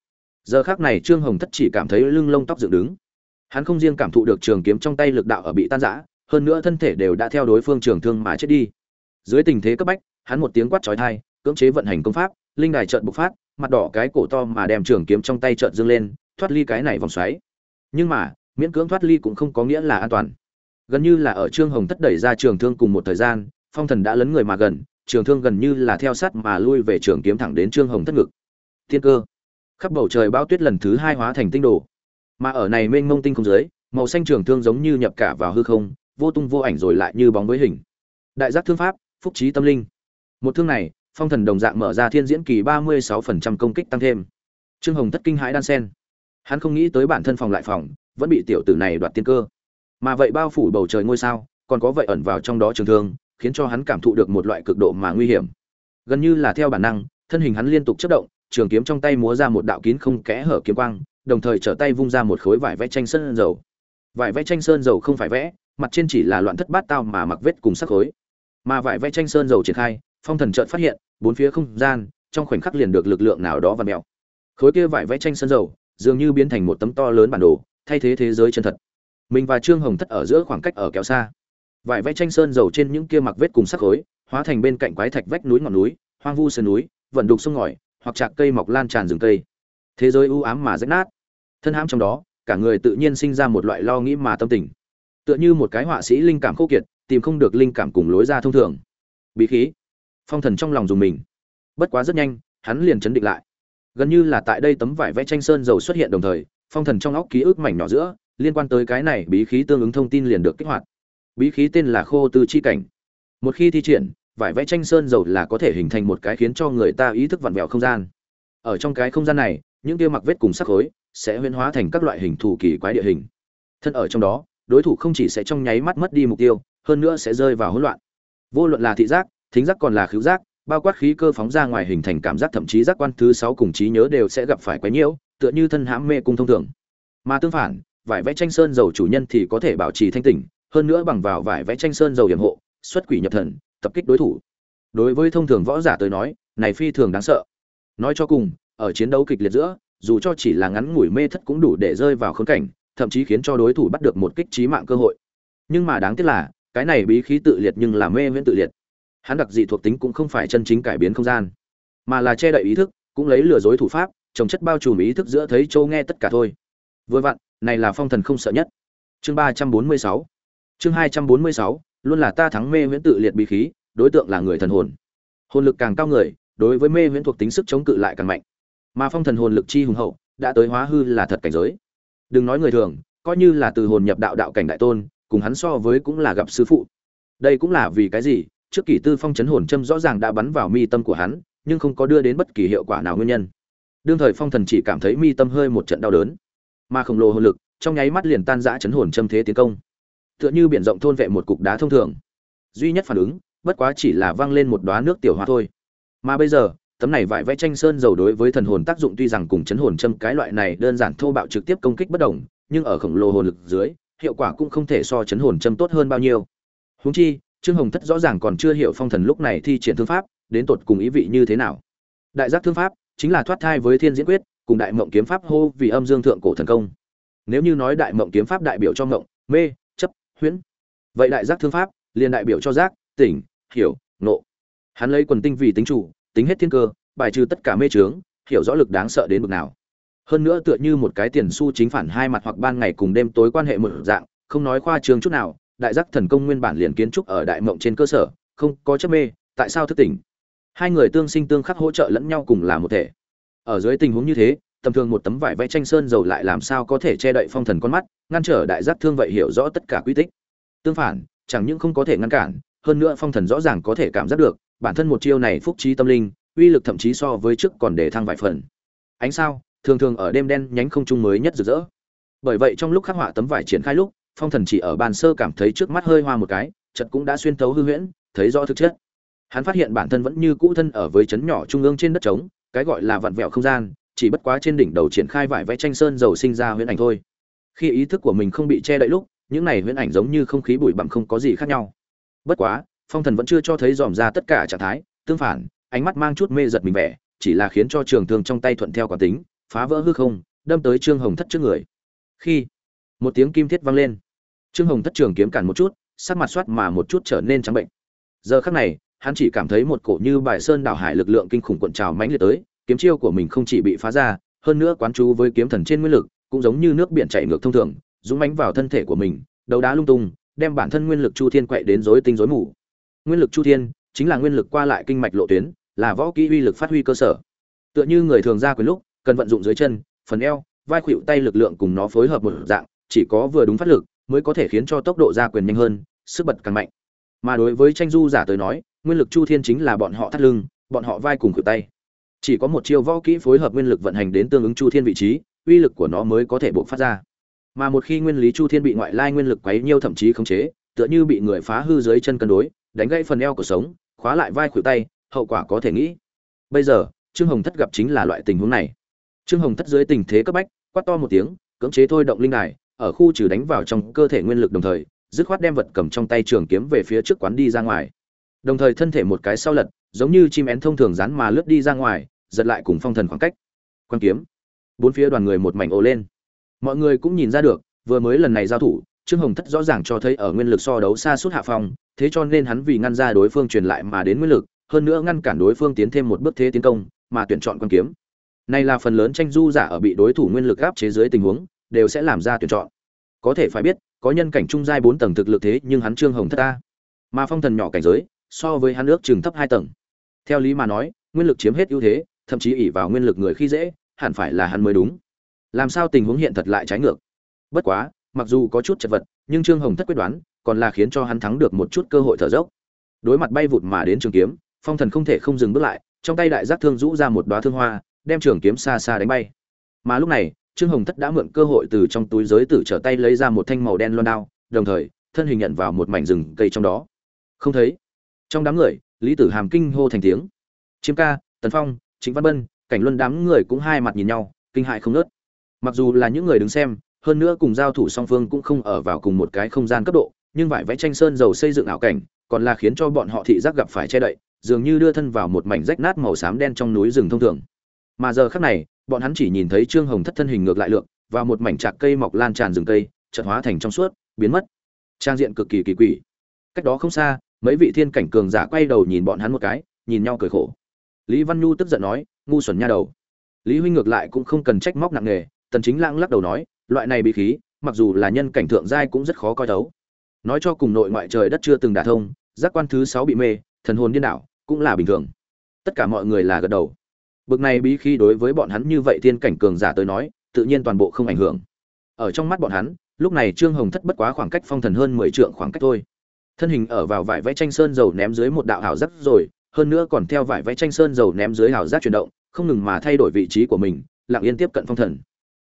Giờ khác này trương hồng thất chỉ cảm thấy lưng lông tóc dựng đứng. Hắn không riêng cảm thụ được trường kiếm trong tay lực đạo ở bị tan rã, hơn nữa thân thể đều đã theo đối phương trường thương mà chết đi. Dưới tình thế cấp bách, hắn một tiếng quát trói thai cưỡng chế vận hành công pháp, linh đài chợt bộc phát, mặt đỏ cái cổ to mà đem trường kiếm trong tay chợt dương lên, thoát ly cái này vòng xoáy. Nhưng mà, miễn cưỡng thoát ly cũng không có nghĩa là an toàn. Gần như là ở trương hồng thất đẩy ra trường thương cùng một thời gian, phong thần đã lấn người mà gần, trường thương gần như là theo sát mà lui về trường kiếm thẳng đến trương hồng thất ngực. Thiên cơ. Khắp bầu trời bão tuyết lần thứ hai hóa thành tinh đồ. Mà ở này mênh mông tinh không dưới, màu xanh trường thương giống như nhập cả vào hư không, vô tung vô ảnh rồi lại như bóng với hình. Đại giác thương pháp, phúc trí tâm linh. Một thương này phong thần đồng dạng mở ra thiên diễn kỳ ba mươi sáu phần trăm công kích tăng thêm. Trương hồng thất kinh hãi đan sen. Hắn không nghĩ tới bản thân phòng lại phòng, vẫn bị tiểu tử này đoạt tiên cơ. Mà vậy bao phủ bầu trời ngôi sao, còn có vậy ẩn vào trong đó trường thương, khiến cho hắn cảm thụ được một loại cực độ mà nguy hiểm. Gần như là theo bản năng, thân hình hắn liên tục chất động, trường kiếm trong tay múa ra một đạo kín không kẽ hở kiếm quang, đồng thời trở tay vung ra một khối vải vẽ tranh sơn dầu. Vải vẽ tranh sơn dầu không phải vẽ, mặt trên chỉ là loạn thất bát tao mà mặc vết cùng sắc khối. Mà vải vẽ tranh sơn dầu triển khai phong thần chợt phát hiện, bốn phía không gian, trong khoảnh khắc liền được lực lượng nào đó và mèo. Khối kia vải vẽ tranh sơn dầu, dường như biến thành một tấm to lớn bản đồ, thay thế thế giới chân thật. Mình và trương hồng thất ở giữa khoảng cách ở kéo xa. Vải vẽ tranh sơn dầu trên những kia mặc vết cùng sắc khối, hóa thành bên cạnh quái thạch vách núi ngọn núi, hoang vu sườn núi, vận đục sông ngòi, hoặc chạc cây mọc lan tràn rừng cây. Thế giới u ám mà rách nát. Thân hãm trong đó, cả người tự nhiên sinh ra một loại lo nghĩ mà tâm tình. Tựa như một cái họa sĩ linh cảm khô kiệt, tìm không được linh cảm cùng lối ra thông thường. Bí khí phong thần trong lòng dùng mình. Bất quá rất nhanh, hắn liền chấn định lại. Gần như là tại đây tấm vải vẽ tranh sơn dầu xuất hiện đồng thời, phong thần trong óc ký ức mảnh nhỏ giữa, liên quan tới cái này bí khí tương ứng thông tin liền được kích hoạt. Bí khí tên là khô tư chi cảnh. Một khi thi triển, vải vẽ tranh sơn dầu là có thể hình thành một cái khiến cho người ta ý thức vặn vẹo không gian. Ở trong cái không gian này, những tiêu mặc vết cùng sắc khối sẽ huyễn hóa thành các loại hình thù kỳ quái địa hình. Thân ở trong đó, đối thủ không chỉ sẽ trong nháy mắt mất đi mục tiêu, hơn nữa sẽ rơi vào hỗn loạn. Vô luận là thị giác thính giác còn là khứu giác, bao quát khí cơ phóng ra ngoài hình thành cảm giác thậm chí giác quan thứ sáu cùng trí nhớ đều sẽ gặp phải quái nhiễu, tựa như thân hãm mê cung thông thường. Mà tương phản, vải vẽ tranh sơn dầu chủ nhân thì có thể bảo trì thanh tỉnh, hơn nữa bằng vào vải vẽ tranh sơn dầu hiểm hộ, xuất quỷ nhập thần, tập kích đối thủ. Đối với thông thường võ giả tới nói, này phi thường đáng sợ. Nói cho cùng, ở chiến đấu kịch liệt giữa, dù cho chỉ là ngắn ngủi mê thất cũng đủ để rơi vào khốn cảnh, thậm chí khiến cho đối thủ bắt được một kích trí mạng cơ hội. Nhưng mà đáng tiếc là, cái này bí khí tự liệt nhưng là mê viễn tự liệt hắn đặc dị thuộc tính cũng không phải chân chính cải biến không gian, mà là che đậy ý thức, cũng lấy lừa dối thủ pháp, trồng chất bao trùm ý thức giữa thấy châu nghe tất cả thôi. Vừa vặn, này là phong thần không sợ nhất. Chương ba trăm bốn mươi sáu. Chương hai trăm bốn mươi sáu, luôn là ta thắng mê huyễn tự liệt bí khí, đối tượng là người thần hồn. Hồn lực càng cao người, đối với mê huyễn thuộc tính sức chống cự lại càng mạnh. Mà phong thần hồn lực chi hùng hậu, đã tới hóa hư là thật cảnh giới. Đừng nói người thường, coi như là từ hồn nhập đạo đạo cảnh đại tôn, cùng hắn so với cũng là gặp sư phụ. Đây cũng là vì cái gì? Trước kỷ tư phong chấn hồn châm rõ ràng đã bắn vào mi tâm của hắn, nhưng không có đưa đến bất kỳ hiệu quả nào nguyên nhân. Đương thời phong thần chỉ cảm thấy mi tâm hơi một trận đau đớn, mà khổng lồ hồn lực trong nháy mắt liền tan rã chấn hồn châm thế tiến công. Tựa như biển rộng thôn vệ một cục đá thông thường. Duy nhất phản ứng, bất quá chỉ là văng lên một đóa nước tiểu hoa thôi. Mà bây giờ, tấm này vải vẽ tranh sơn dầu đối với thần hồn tác dụng tuy rằng cùng chấn hồn châm cái loại này đơn giản thô bạo trực tiếp công kích bất đồng, nhưng ở khổng lồ hồn lực dưới, hiệu quả cũng không thể so chấn hồn châm tốt hơn bao nhiêu. Huống chi trương hồng thất rõ ràng còn chưa hiểu phong thần lúc này thi triển thương pháp, đến tột cùng ý vị như thế nào. Đại giác thương pháp chính là thoát thai với thiên diễn quyết, cùng đại mộng kiếm pháp hô vì âm dương thượng cổ thần công. Nếu như nói đại mộng kiếm pháp đại biểu cho mộng mê, chấp, huyễn, vậy đại giác thương pháp liền đại biểu cho giác, tỉnh, hiểu nộ hắn lấy quần tinh vì tính chủ, tính hết thiên cơ, bài trừ tất cả mê trướng hiểu rõ lực đáng sợ đến mức nào. Hơn nữa tựa như một cái tiền xu chính phản hai mặt hoặc ban ngày cùng đêm tối quan hệ một dạng, không nói khoa trương chút nào đại giác thần công nguyên bản liền kiến trúc ở đại mộng trên cơ sở, không có chấp mê, tại sao thức tỉnh? Hai người tương sinh tương khắc hỗ trợ lẫn nhau cùng là một thể. Ở dưới tình huống như thế, tầm thường một tấm vải vẽ tranh sơn dầu lại làm sao có thể che đậy phong thần con mắt, ngăn trở đại giác thương vậy hiểu rõ tất cả quy tích. Tương phản, chẳng những không có thể ngăn cản, hơn nữa phong thần rõ ràng có thể cảm giác được, bản thân một chiêu này phúc trí tâm linh, uy lực thậm chí so với trước còn để thăng vài phần. Ánh sao, thường thường ở đêm đen nhánh không trung mới nhất rực rỡ. Bởi vậy trong lúc khắc họa tấm vải triển khai lúc phong thần chỉ ở bàn sơ cảm thấy trước mắt hơi hoa một cái chật cũng đã xuyên tấu hư huyễn, thấy rõ thực chất. Hắn phát hiện bản thân vẫn như cũ thân ở với chấn nhỏ trung ương trên đất trống, cái gọi là vặn vẹo không gian, chỉ bất quá trên đỉnh đầu triển khai vải vẽ tranh sơn dầu sinh ra huyễn ảnh thôi. Khi ý thức của mình không bị che đậy lúc, những này huyễn ảnh giống như không khí bụi bặm không có gì khác nhau. Bất quá, phong thần vẫn chưa cho thấy dòm ra tất cả trạng thái, tương phản, ánh mắt mang chút mê giật mình vẻ, chỉ là khiến cho trường thương trong tay thuận theo quán tính, phá vỡ hư không, đâm tới trương hồng thất trước người. Khi, một tiếng kim thiết vang lên trương hồng thất trường kiếm cản một chút, sắc mặt soát mà một chút trở nên trắng bệnh. Giờ khắc này, hắn chỉ cảm thấy một cổ như bài sơn đảo hải lực lượng kinh khủng cuộn trào mãnh liệt tới, kiếm chiêu của mình không chỉ bị phá ra, hơn nữa quán chú với kiếm thần trên nguyên lực, cũng giống như nước biển chảy ngược thông thường, dũng mãnh vào thân thể của mình, đấu đá lung tung, đem bản thân nguyên lực chu thiên quậy đến rối tinh rối mù. Nguyên lực chu thiên chính là nguyên lực qua lại kinh mạch lộ tuyến, là võ kỹ uy lực phát huy cơ sở. Tựa như người thường ra quyền lúc, cần vận dụng dưới chân, phần eo, vai khuỵu tay lực lượng cùng nó phối hợp một dạng, chỉ có vừa đúng phát lực mới có thể khiến cho tốc độ ra quyền nhanh hơn, sức bật càng mạnh. Mà đối với tranh du giả tới nói, nguyên lực chu thiên chính là bọn họ thắt lưng, bọn họ vai cùng khuỷu tay. Chỉ có một chiêu võ kỹ phối hợp nguyên lực vận hành đến tương ứng chu thiên vị trí, uy lực của nó mới có thể bộc phát ra. Mà một khi nguyên lý chu thiên bị ngoại lai nguyên lực quấy nhiêu thậm chí khống chế, tựa như bị người phá hư dưới chân cân đối, đánh gãy phần eo của sống, khóa lại vai khuỷu tay, hậu quả có thể nghĩ. Bây giờ, trương hồng thất gặp chính là loại tình huống này. Trương hồng thất dưới tình thế cấp bách, quát to một tiếng, cưỡng chế thôi động linh đài ở khu trừ đánh vào trong cơ thể nguyên lực đồng thời, dứt khoát đem vật cầm trong tay trường kiếm về phía trước quán đi ra ngoài. Đồng thời thân thể một cái sau lật, giống như chim én thông thường rán mà lướt đi ra ngoài, giật lại cùng phong thần khoảng cách. Quan kiếm. Bốn phía đoàn người một mảnh ồ lên. Mọi người cũng nhìn ra được, vừa mới lần này giao thủ, trương hồng thất rõ ràng cho thấy ở nguyên lực so đấu xa suốt hạ phong, thế cho nên hắn vì ngăn ra đối phương truyền lại mà đến nguyên lực, hơn nữa ngăn cản đối phương tiến thêm một bước thế tiến công, mà tuyển chọn quan kiếm. Này là phần lớn tranh du giả ở bị đối thủ nguyên lực áp chế dưới tình huống, đều sẽ làm ra tuyển chọn có thể phải biết, có nhân cảnh trung giai bốn tầng thực lực thế nhưng hắn trương hồng thất ta. Mà phong thần nhỏ cảnh giới, so với hắn ước chừng thấp hai tầng. Theo lý mà nói, nguyên lực chiếm hết ưu thế, thậm chí ỉ vào nguyên lực người khi dễ, hẳn phải là hắn mới đúng. Làm sao tình huống hiện thật lại trái ngược? Bất quá, mặc dù có chút chật vật, nhưng trương hồng thất quyết đoán, còn là khiến cho hắn thắng được một chút cơ hội thở dốc. Đối mặt bay vụt mà đến trường kiếm, phong thần không thể không dừng bước lại, trong tay đại giác thương rũ ra một đoá thương hoa, đem trường kiếm xa xa đánh bay. Mà lúc này trương hồng thất đã mượn cơ hội từ trong túi giới tử trở tay lấy ra một thanh màu đen loan đao, đồng thời, thân hình nhận vào một mảnh rừng cây trong đó. Không thấy. Trong đám người, lý tử hàm kinh hô thành tiếng. Chiêm ca, tần phong chính văn bân, cảnh luân đám người cũng hai mặt nhìn nhau, kinh hại không nớt. Mặc dù là những người đứng xem, hơn nữa cùng giao thủ song phương cũng không ở vào cùng một cái không gian cấp độ, nhưng vải vẽ tranh sơn dầu xây dựng ảo cảnh, còn là khiến cho bọn họ thị giác gặp phải che đậy, dường như đưa thân vào một mảnh rách nát màu xám đen trong núi rừng thông thường. Mà giờ khắc này bọn hắn chỉ nhìn thấy trương hồng thất thân hình ngược lại lượng, và một mảnh trạc cây mọc lan tràn rừng cây, chợt hóa thành trong suốt, biến mất. Trang diện cực kỳ kỳ quỷ. Cách đó không xa, mấy vị thiên cảnh cường giả quay đầu nhìn bọn hắn một cái, nhìn nhau cười khổ. Lý văn nhu tức giận nói, ngu xuẩn nha đầu. Lý huynh ngược lại cũng không cần trách móc nặng nề, tần chính lãng lắc đầu nói, loại này bị khí, mặc dù là nhân cảnh thượng giai cũng rất khó coi thấu. Nói cho cùng nội ngoại trời đất chưa từng đả thông, giác quan thứ sáu bị mê, thần hồn điên đảo, cũng là bình thường. Tất cả mọi người là gật đầu bực này bí khí đối với bọn hắn như vậy tiên cảnh cường giả tới nói, tự nhiên toàn bộ không ảnh hưởng. Ở trong mắt bọn hắn, lúc này trương hồng thất bất quá khoảng cách phong thần hơn mười trượng khoảng cách thôi. Thân hình ở vào vải vẽ tranh sơn dầu ném dưới một đạo hào giác rồi, hơn nữa còn theo vải vẽ tranh sơn dầu ném dưới hào giác chuyển động, không ngừng mà thay đổi vị trí của mình, lặng yên tiếp cận phong thần.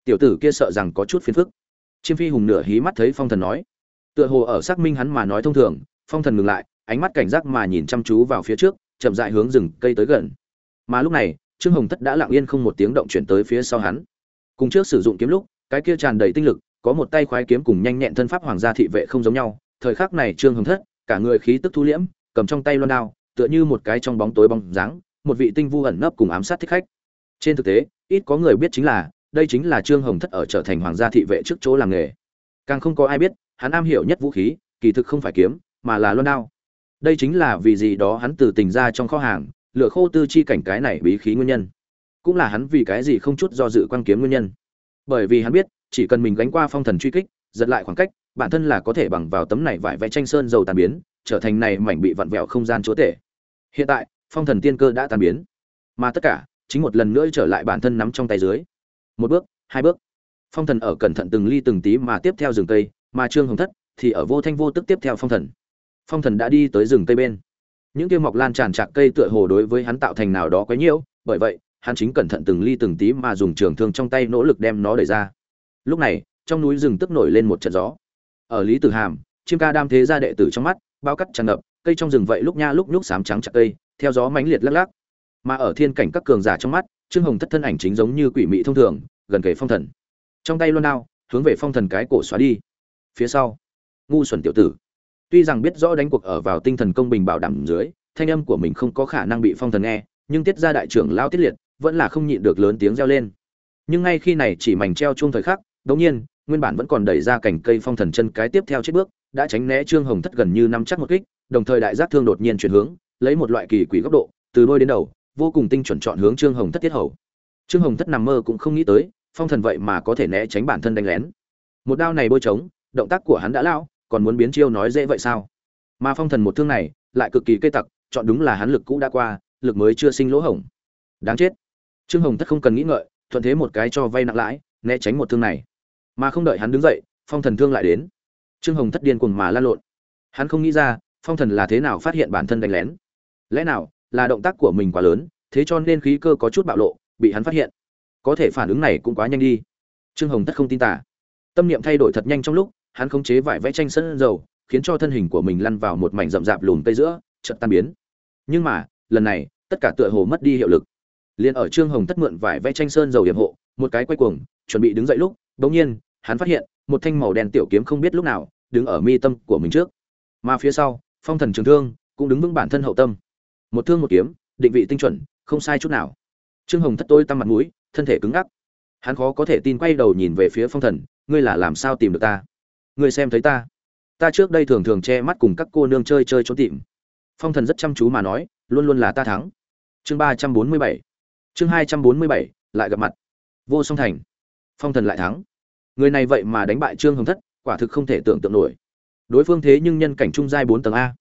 Tiểu tử kia sợ rằng có chút phiền phức. Chiêm phi hùng nửa hí mắt thấy phong thần nói. Tựa hồ ở xác minh hắn mà nói thông thường, phong thần ngừng lại, ánh mắt cảnh giác mà nhìn chăm chú vào phía trước, chậm rãi hướng rừng cây tới gần. Mà lúc này trương hồng thất đã lặng yên không một tiếng động chuyển tới phía sau hắn. Cùng trước sử dụng kiếm lúc, cái kia tràn đầy tinh lực, có một tay khoái kiếm cùng nhanh nhẹn thân pháp hoàng gia thị vệ không giống nhau. Thời khắc này trương hồng thất, cả người khí tức thu liễm, cầm trong tay loan đao, tựa như một cái trong bóng tối bóng dáng, một vị tinh vu ẩn nấp cùng ám sát thích khách. Trên thực tế, ít có người biết chính là, đây chính là trương hồng thất ở trở thành hoàng gia thị vệ trước chỗ làm nghề. Càng không có ai biết, hắn am hiểu nhất vũ khí, kỳ thực không phải kiếm, mà là loan đao. Đây chính là vì gì đó hắn từ tình ra trong kho hàng lửa khô tư chi cảnh cái này bí khí nguyên nhân. Cũng là hắn vì cái gì không chút do dự quan kiếm nguyên nhân. Bởi vì hắn biết, chỉ cần mình gánh qua phong thần truy kích, giật lại khoảng cách, bản thân là có thể bằng vào tấm này vải vẽ tranh sơn dầu tàn biến, trở thành này mảnh bị vặn vẹo không gian chúa tể. Hiện tại, phong thần tiên cơ đã tàn biến. Mà tất cả, chính một lần nữa trở lại bản thân nắm trong tay dưới. Một bước, hai bước. Phong thần ở cẩn thận từng ly từng tí mà tiếp theo rừng cây, mà trương hồng thất thì ở vô thanh vô tức tiếp theo phong thần. Phong thần đã đi tới rừng cây bên những kia mọc lan tràn trạc cây tựa hồ đối với hắn tạo thành nào đó quấy nhiễu, bởi vậy, hắn chính cẩn thận từng ly từng tí mà dùng trường thương trong tay nỗ lực đem nó đẩy ra. Lúc này, trong núi rừng tức nổi lên một trận gió. Ở lý tử hàm chim ca đam thế ra đệ tử trong mắt, bao cắt tràn ngập, cây trong rừng vậy lúc nha lúc nhúc sám trắng chặt cây, theo gió mãnh liệt lắc lắc. Mà ở thiên cảnh các cường giả trong mắt, trương hồng thất thân ảnh chính giống như quỷ mị thông thường, gần kề phong thần. Trong tay loan đao, hướng về phong thần cái cổ xóa đi. Phía sau, ngu xuẩn tiểu tử tuy rằng biết rõ đánh cuộc ở vào tinh thần công bình bảo đảm dưới, thanh âm của mình không có khả năng bị phong thần nghe, nhưng tiết ra đại trưởng lao tiết liệt vẫn là không nhịn được lớn tiếng reo lên. Nhưng ngay khi này chỉ mảnh treo chung thời khắc, đống nhiên, nguyên bản vẫn còn đẩy ra cành cây phong thần chân cái tiếp theo chết bước, đã tránh né trương hồng thất gần như năm chắc một kích, đồng thời đại giác thương đột nhiên chuyển hướng, lấy một loại kỳ quỷ góc độ, từ đôi đến đầu, vô cùng tinh chuẩn chọn hướng trương hồng thất tiết hầu. Trương hồng thất nằm mơ cũng không nghĩ tới, phong thần vậy mà có thể né tránh bản thân đánh lén. Một đao này bôi trống, động tác của hắn đã lão còn muốn biến chiêu nói dễ vậy sao? Mà phong thần một thương này, lại cực kỳ cây tặc, chọn đúng là hắn lực cũ đã qua, lực mới chưa sinh lỗ hổng. Đáng chết. Trương hồng thất không cần nghĩ ngợi, thuận thế một cái cho vay nặng lãi, né tránh một thương này. Mà không đợi hắn đứng dậy, phong thần thương lại đến. Trương hồng thất điên cuồng mà lan lộn. Hắn không nghĩ ra, phong thần là thế nào phát hiện bản thân đánh lén. Lẽ nào, là động tác của mình quá lớn, thế cho nên khí cơ có chút bạo lộ, bị hắn phát hiện. Có thể phản ứng này cũng quá nhanh đi. Trương hồng thất không tin tả. Tâm niệm thay đổi thật nhanh trong lúc hắn khống chế vải vẽ tranh sân dầu, khiến cho thân hình của mình lăn vào một mảnh rậm rạp lùm cây giữa, chợt tan biến. Nhưng mà, lần này, tất cả tựa hồ mất đi hiệu lực. Liền ở trương hồng thất mượn vải vẽ tranh sơn dầu điểm hộ, một cái quay cuồng, chuẩn bị đứng dậy lúc, đột nhiên, hắn phát hiện, một thanh màu đen tiểu kiếm không biết lúc nào, đứng ở mi tâm của mình trước. Mà phía sau, phong thần trường thương, cũng đứng vững bản thân hậu tâm. Một thương một kiếm, định vị tinh chuẩn, không sai chút nào. Trương hồng thất tối tăm mặt mũi, thân thể cứng ngắc. Hắn khó có thể tin quay đầu nhìn về phía phong thần, ngươi là làm sao tìm được ta? Ngươi xem thấy ta. Ta trước đây thường thường che mắt cùng các cô nương chơi chơi trốn tìm. Phong thần rất chăm chú mà nói, luôn luôn là ta thắng. Chương ba trăm bốn mươi bảy. Chương hai trăm bốn mươi bảy, lại gặp mặt. Vô song thành. Phong thần lại thắng. Người này vậy mà đánh bại trương hồng thất, quả thực không thể tưởng tượng nổi. Đối phương thế nhưng nhân cảnh trung giai bốn tầng a.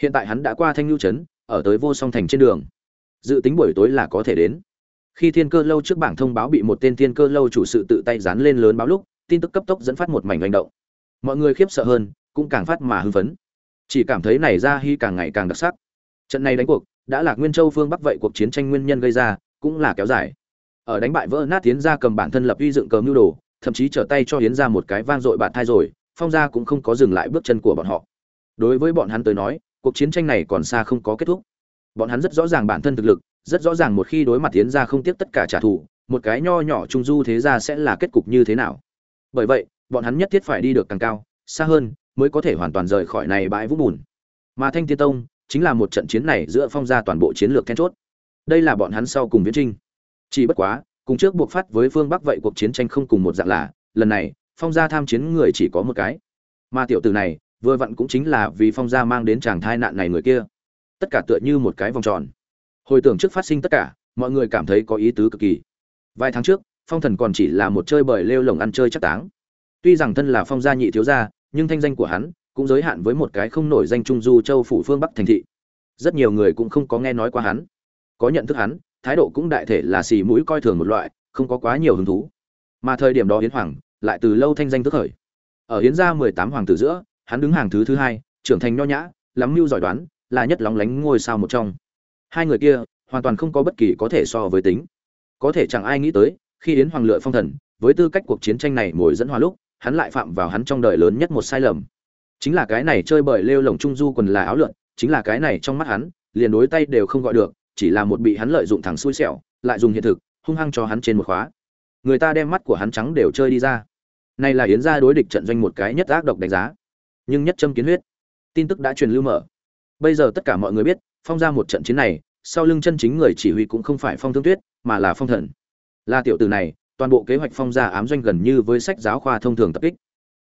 Hiện tại hắn đã qua thanh lưu trấn, ở tới vô song thành trên đường. Dự tính buổi tối là có thể đến. Khi thiên cơ lâu trước bảng thông báo bị một tên thiên cơ lâu chủ sự tự tay dán lên lớn báo lúc, tin tức cấp tốc dẫn phát một mảnh hành động mọi người khiếp sợ hơn, cũng càng phát mà hưng phấn. Chỉ cảm thấy này ra hy càng ngày càng đặc sắc. Trận này đánh cuộc, đã là nguyên châu phương bắc vậy cuộc chiến tranh nguyên nhân gây ra, cũng là kéo dài. Ở đánh bại vỡ nát tiến ra cầm bản thân lập uy dựng cờ mưu đồ, thậm chí trở tay cho hiến ra một cái vang dội bạt thai rồi, phong gia cũng không có dừng lại bước chân của bọn họ. Đối với bọn hắn tới nói, cuộc chiến tranh này còn xa không có kết thúc. Bọn hắn rất rõ ràng bản thân thực lực, rất rõ ràng một khi đối mặt tiến ra không tiếc tất cả trả thù, một cái nho nhỏ trung du thế ra sẽ là kết cục như thế nào bởi vậy, bọn hắn nhất thiết phải đi được càng cao, xa hơn, mới có thể hoàn toàn rời khỏi này bãi vũng bùn. Mà thanh tiên tông chính là một trận chiến này giữa phong gia toàn bộ chiến lược then chốt. Đây là bọn hắn sau cùng viễn trinh chỉ bất quá, cùng trước buộc phát với phương bắc vậy cuộc chiến tranh không cùng một dạng là, lần này, phong gia tham chiến người chỉ có một cái. Mà tiểu tử này, vừa vặn cũng chính là vì phong gia mang đến chàng thai nạn này người kia. Tất cả tựa như một cái vòng tròn. Hồi tưởng trước phát sinh tất cả, mọi người cảm thấy có ý tứ cực kỳ. Vài tháng trước phong thần còn chỉ là một chơi bời lêu lồng ăn chơi chắc táng. Tuy rằng thân là phong gia nhị thiếu gia, nhưng thanh danh của hắn cũng giới hạn với một cái không nổi danh trung du châu phủ phương bắc thành thị. Rất nhiều người cũng không có nghe nói qua hắn. Có nhận thức hắn, thái độ cũng đại thể là xì mũi coi thường một loại, không có quá nhiều hứng thú. Mà thời điểm đó hiến hoàng lại từ lâu thanh danh tức khởi. Ở hiến gia mười tám hoàng tử giữa, hắn đứng hàng thứ thứ hai, trưởng thành nho nhã, lắm mưu giỏi đoán, là nhất lóng lánh ngôi sao một trong. Hai người kia hoàn toàn không có bất kỳ có thể so với tính. Có thể chẳng ai nghĩ tới khi yến hoàng lựa phong thần, với tư cách cuộc chiến tranh này mồi dẫn hoa lúc, hắn lại phạm vào hắn trong đời lớn nhất một sai lầm. Chính là cái này chơi bời lêu lồng trung du quần là áo lượn, chính là cái này trong mắt hắn, liền đối tay đều không gọi được, chỉ là một bị hắn lợi dụng thẳng xui xẻo, lại dùng hiện thực, hung hăng cho hắn trên một khóa. Người ta đem mắt của hắn trắng đều chơi đi ra. Này là yến gia đối địch trận doanh một cái nhất ác độc đánh giá, nhưng nhất châm kiến huyết. Tin tức đã truyền lưu mở. Bây giờ tất cả mọi người biết, phong ra một trận chiến này, sau lưng chân chính người chỉ huy cũng không phải phong thương tuyết, mà là phong thần là tiểu tử này, toàn bộ kế hoạch phong gia ám doanh gần như với sách giáo khoa thông thường tập kích.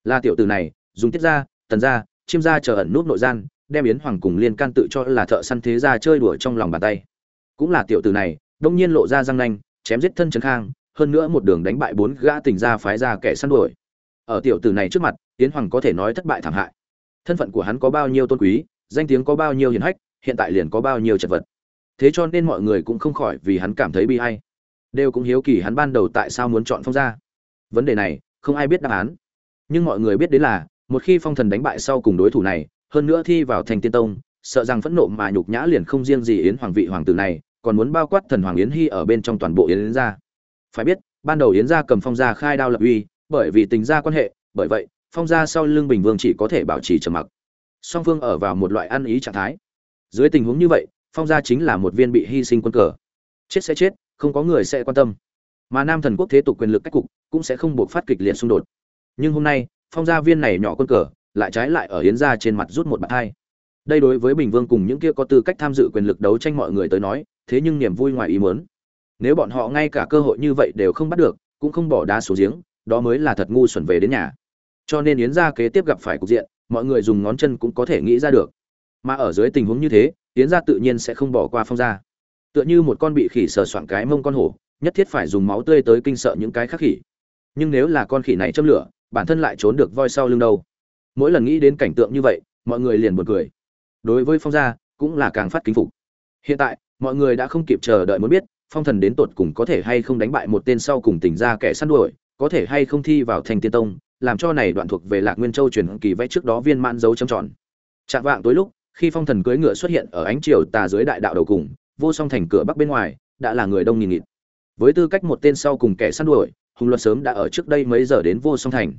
Là tiểu tử này, dùng tiết ra tần ra chiêm ra chờ ẩn nút nội gian, đem yến hoàng cùng liên can tự cho là thợ săn thế gia chơi đùa trong lòng bàn tay. Cũng là tiểu tử này, đông nhiên lộ ra răng nanh, chém giết thân trấn khang, hơn nữa một đường đánh bại bốn gã tình gia phái ra kẻ săn đuổi. Ở tiểu tử này trước mặt, yến hoàng có thể nói thất bại thảm hại. Thân phận của hắn có bao nhiêu tôn quý, danh tiếng có bao nhiêu hiển hách, hiện tại liền có bao nhiêu chật vật. Thế cho nên mọi người cũng không khỏi vì hắn cảm thấy bi hay đều cũng hiếu kỳ hắn ban đầu tại sao muốn chọn phong gia. Vấn đề này, không ai biết đáp án. Nhưng mọi người biết đến là, một khi phong thần đánh bại sau cùng đối thủ này, hơn nữa thi vào thành tiên tông, sợ rằng phẫn nộ mà nhục nhã liền không riêng gì yến hoàng vị hoàng tử này, còn muốn bao quát thần hoàng yến hy ở bên trong toàn bộ yến gia. Phải biết, ban đầu yến gia cầm phong gia khai đao lập uy, bởi vì tình gia quan hệ, bởi vậy, phong gia sau lưng bình vương chỉ có thể bảo trì trầm mặc. Song phương ở vào một loại ăn ý trạng thái. Dưới tình huống như vậy, phong gia chính là một viên bị hy sinh quân cờ. Chết sẽ chết không có người sẽ quan tâm. Mà nam thần quốc thế tục quyền lực cách cục cũng sẽ không buộc phát kịch liệt xung đột. Nhưng hôm nay, phong gia viên này nhỏ quân cờ lại trái lại ở yến gia trên mặt rút một bạt hai. Đây đối với bình vương cùng những kia có tư cách tham dự quyền lực đấu tranh mọi người tới nói, thế nhưng niềm vui ngoài ý muốn. Nếu bọn họ ngay cả cơ hội như vậy đều không bắt được, cũng không bỏ đá xuống giếng, đó mới là thật ngu xuẩn về đến nhà. Cho nên yến gia kế tiếp gặp phải cục diện, mọi người dùng ngón chân cũng có thể nghĩ ra được. Mà ở dưới tình huống như thế, yến gia tự nhiên sẽ không bỏ qua phong gia tựa như một con bị khỉ sờ soạn cái mông con hổ, nhất thiết phải dùng máu tươi tới kinh sợ những cái khác khỉ. Nhưng nếu là con khỉ này châm lửa, bản thân lại trốn được voi sau lưng đâu? Mỗi lần nghĩ đến cảnh tượng như vậy, mọi người liền buồn cười. Đối với phong gia, cũng là càng phát kính phục. Hiện tại, mọi người đã không kịp chờ đợi muốn biết, phong thần đến tột cùng có thể hay không đánh bại một tên sau cùng tỉnh ra kẻ săn đuổi, có thể hay không thi vào thành tiên tông, làm cho này đoạn thuộc về lạc nguyên châu truyền kỳ vẽ trước đó viên mãn dấu trầm tròn. Chạm vạng tối lúc, khi phong thần cưỡi ngựa xuất hiện ở ánh chiều tà dưới đại đạo đầu cùng vô song thành cửa bắc bên ngoài, đã là người đông nghìn nghịt. Với tư cách một tên sau cùng kẻ săn đuổi, hùng luật sớm đã ở trước đây mấy giờ đến vô song thành.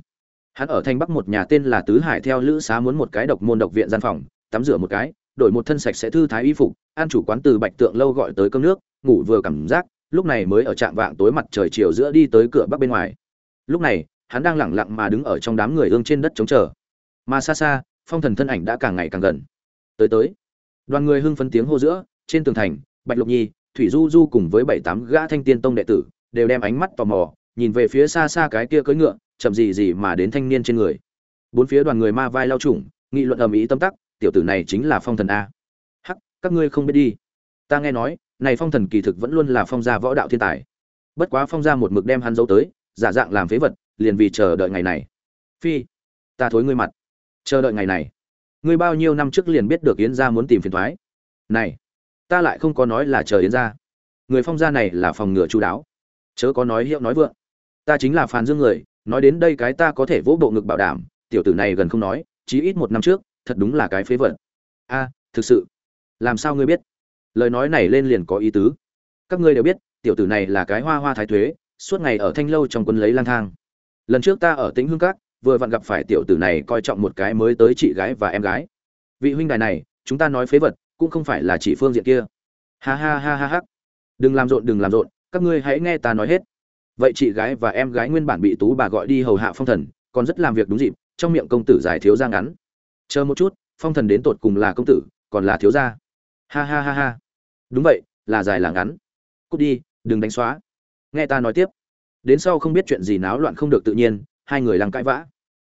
Hắn ở thành bắc một nhà tên là tứ hải theo lữ xá muốn một cái độc môn độc viện gian phòng, tắm rửa một cái, đổi một thân sạch sẽ thư thái y phục, an chủ quán từ bạch tượng lâu gọi tới cơm nước, ngủ vừa cảm giác, lúc này mới ở trạm vạng tối mặt trời chiều giữa đi tới cửa bắc bên ngoài. Lúc này, hắn đang lẳng lặng mà đứng ở trong đám người ương trên đất chống chờ. Mà xa xa, phong thần thân ảnh đã càng ngày càng gần. Tới tới. Đoàn người hưng phấn tiếng hô giữa, trên tường thành bạch lục nhi, thủy du du cùng với bảy tám gã thanh tiên tông đệ tử đều đem ánh mắt tò mò nhìn về phía xa xa cái kia cưỡi ngựa, chậm gì gì mà đến thanh niên trên người. Bốn phía đoàn người ma vai lao trùng nghị luận ầm ĩ tâm tắc, tiểu tử này chính là phong thần a. Hắc, các ngươi không biết đi. Ta nghe nói, này phong thần kỳ thực vẫn luôn là phong gia võ đạo thiên tài. Bất quá phong gia một mực đem hắn giấu tới, giả dạng làm phế vật, liền vì chờ đợi ngày này. Phi, ta thối ngươi mặt. Chờ đợi ngày này. Ngươi bao nhiêu năm trước liền biết được yến gia muốn tìm phiền thoái. Này ta lại không có nói là chờ yến ra. người phong gia này là phòng ngừa chú đáo. Chớ có nói hiệu nói vượng. Ta chính là phàn dương người, nói đến đây cái ta có thể vỗ bộ ngực bảo đảm, tiểu tử này gần không nói, chí ít một năm trước, thật đúng là cái phế vật. A, thực sự. Làm sao ngươi biết? Lời nói này lên liền có ý tứ. Các ngươi đều biết, tiểu tử này là cái hoa hoa thái thuế, suốt ngày ở thanh lâu trong quân lấy lang thang. Lần trước ta ở tĩnh hương các, vừa vặn gặp phải tiểu tử này coi trọng một cái mới tới chị gái và em gái. Vị huynh đài này, chúng ta nói phế vật cũng không phải là chỉ phương diện kia. Ha ha ha ha ha. Đừng làm rộn, đừng làm rộn, các ngươi hãy nghe ta nói hết. Vậy chị gái và em gái nguyên bản bị tú bà gọi đi hầu hạ phong thần, còn rất làm việc đúng dịp, trong miệng công tử giải thiếu gia ngắn. Chờ một chút, phong thần đến tột cùng là công tử, còn là thiếu gia. Ha ha ha ha. Đúng vậy, là dài là ngắn. Cút đi, đừng đánh xóa. Nghe ta nói tiếp. Đến sau không biết chuyện gì náo loạn không được tự nhiên, hai người lăng cãi vã.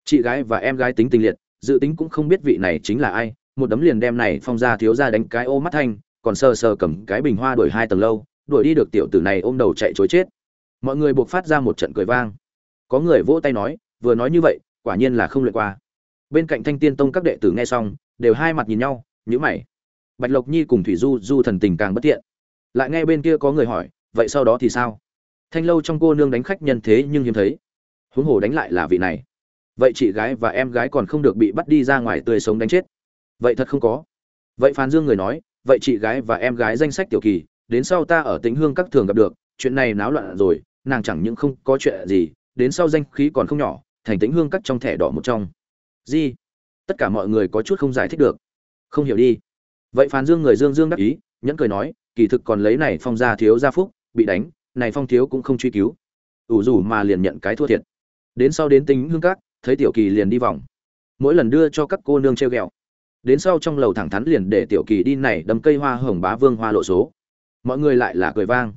Chị gái và em gái tính tình liệt, dự tính cũng không biết vị này chính là ai một đấm liền đem này phong ra thiếu ra đánh cái ô mắt thanh, còn sờ sờ cầm cái bình hoa đuổi hai tầng lâu, đuổi đi được tiểu tử này ôm đầu chạy chối chết. Mọi người buộc phát ra một trận cười vang. Có người vỗ tay nói, vừa nói như vậy, quả nhiên là không luyện qua. Bên cạnh thanh tiên tông các đệ tử nghe xong, đều hai mặt nhìn nhau nhữ mày. Bạch lộc nhi cùng thủy du du thần tình càng bất tiện lại nghe bên kia có người hỏi, vậy sau đó thì sao? Thanh lâu trong cô nương đánh khách nhân thế nhưng hiếm thấy. Huống hồ đánh lại là vị này. Vậy chị gái và em gái còn không được bị bắt đi ra ngoài tươi sống đánh chết vậy thật không có. Vậy phan dương người nói, vậy chị gái và em gái danh sách tiểu kỳ, đến sau ta ở tĩnh hương các thường gặp được, chuyện này náo loạn rồi, nàng chẳng những không có chuyện gì, đến sau danh khí còn không nhỏ, thành tĩnh hương các trong thẻ đỏ một trong. Gì? Tất cả mọi người có chút không giải thích được. Không hiểu đi. Vậy phán dương người dương dương đắc ý, nhẫn cười nói, kỳ thực còn lấy này phong gia thiếu gia phúc, bị đánh, này phong thiếu cũng không truy cứu. Ủ rủ mà liền nhận cái thua thiệt. Đến sau đến tính hương các, thấy tiểu kỳ liền đi vòng. Mỗi lần đưa cho các cô nương treo ghẹo đến sau trong lầu thẳng thắn liền để tiểu kỳ đi này đâm cây hoa hồng bá vương hoa lộ số. Mọi người lại là cười vang.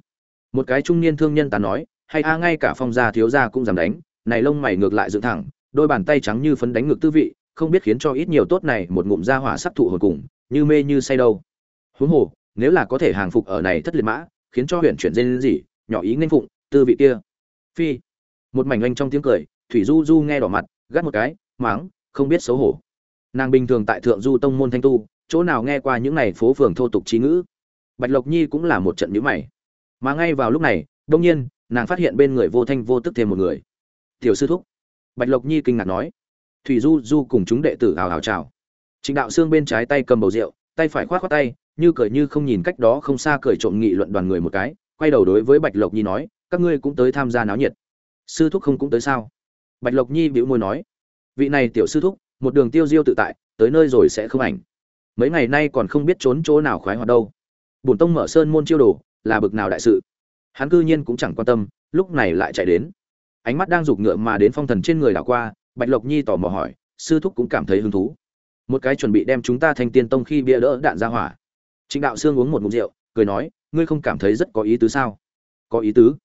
Một cái trung niên thương nhân ta nói, hay a, ngay cả phong gia thiếu gia cũng dám đánh, này lông mày ngược lại dựng thẳng, đôi bàn tay trắng như phấn đánh ngược tư vị, không biết khiến cho ít nhiều tốt này một ngụm ra hỏa sắc thụ hồi cùng, như mê như say đâu. Huống hồ, nếu là có thể hàng phục ở này thất liệt mã, khiến cho huyện chuyển dên gì, nhỏ ý nghênh phụng, tư vị kia. Phi. Một mảnh anh trong tiếng cười, thủy du du nghe đỏ mặt, gắt một cái máng không biết xấu hổ nàng bình thường tại thượng du tông môn thanh tu, chỗ nào nghe qua những này phố phường thô tục trí ngữ. Bạch lộc nhi cũng là một trận nhữ mày. Mà ngay vào lúc này đông nhiên, nàng phát hiện bên người vô thanh vô tức thêm một người. Tiểu sư thúc. Bạch lộc nhi kinh ngạc nói. Thủy du du cùng chúng đệ tử hào hào chào. Trịnh đạo xương bên trái tay cầm bầu rượu, tay phải khoát khoát tay, như cười như không nhìn cách đó không xa cười trộm nghị luận đoàn người một cái, quay đầu đối với bạch lộc nhi nói, các ngươi cũng tới tham gia náo nhiệt. Sư thúc không cũng tới sao? Bạch lộc nhi bĩu môi nói. Vị này tiểu sư thúc một đường tiêu diêu tự tại, tới nơi rồi sẽ không ảnh. Mấy ngày nay còn không biết trốn chỗ nào khoái hoạt đâu. Bổn tông mở sơn môn chiêu đồ, là bực nào đại sự. Hắn cư nhiên cũng chẳng quan tâm, lúc này lại chạy đến. Ánh mắt đang giục ngựa mà đến phong thần trên người đảo qua, bạch lộc nhi tò mò hỏi, sư thúc cũng cảm thấy hứng thú. Một cái chuẩn bị đem chúng ta thành tiên tông khi bia đỡ đạn ra hỏa. Trịnh đạo sương uống một ngụm rượu, cười nói, ngươi không cảm thấy rất có ý tứ sao? Có ý tứ.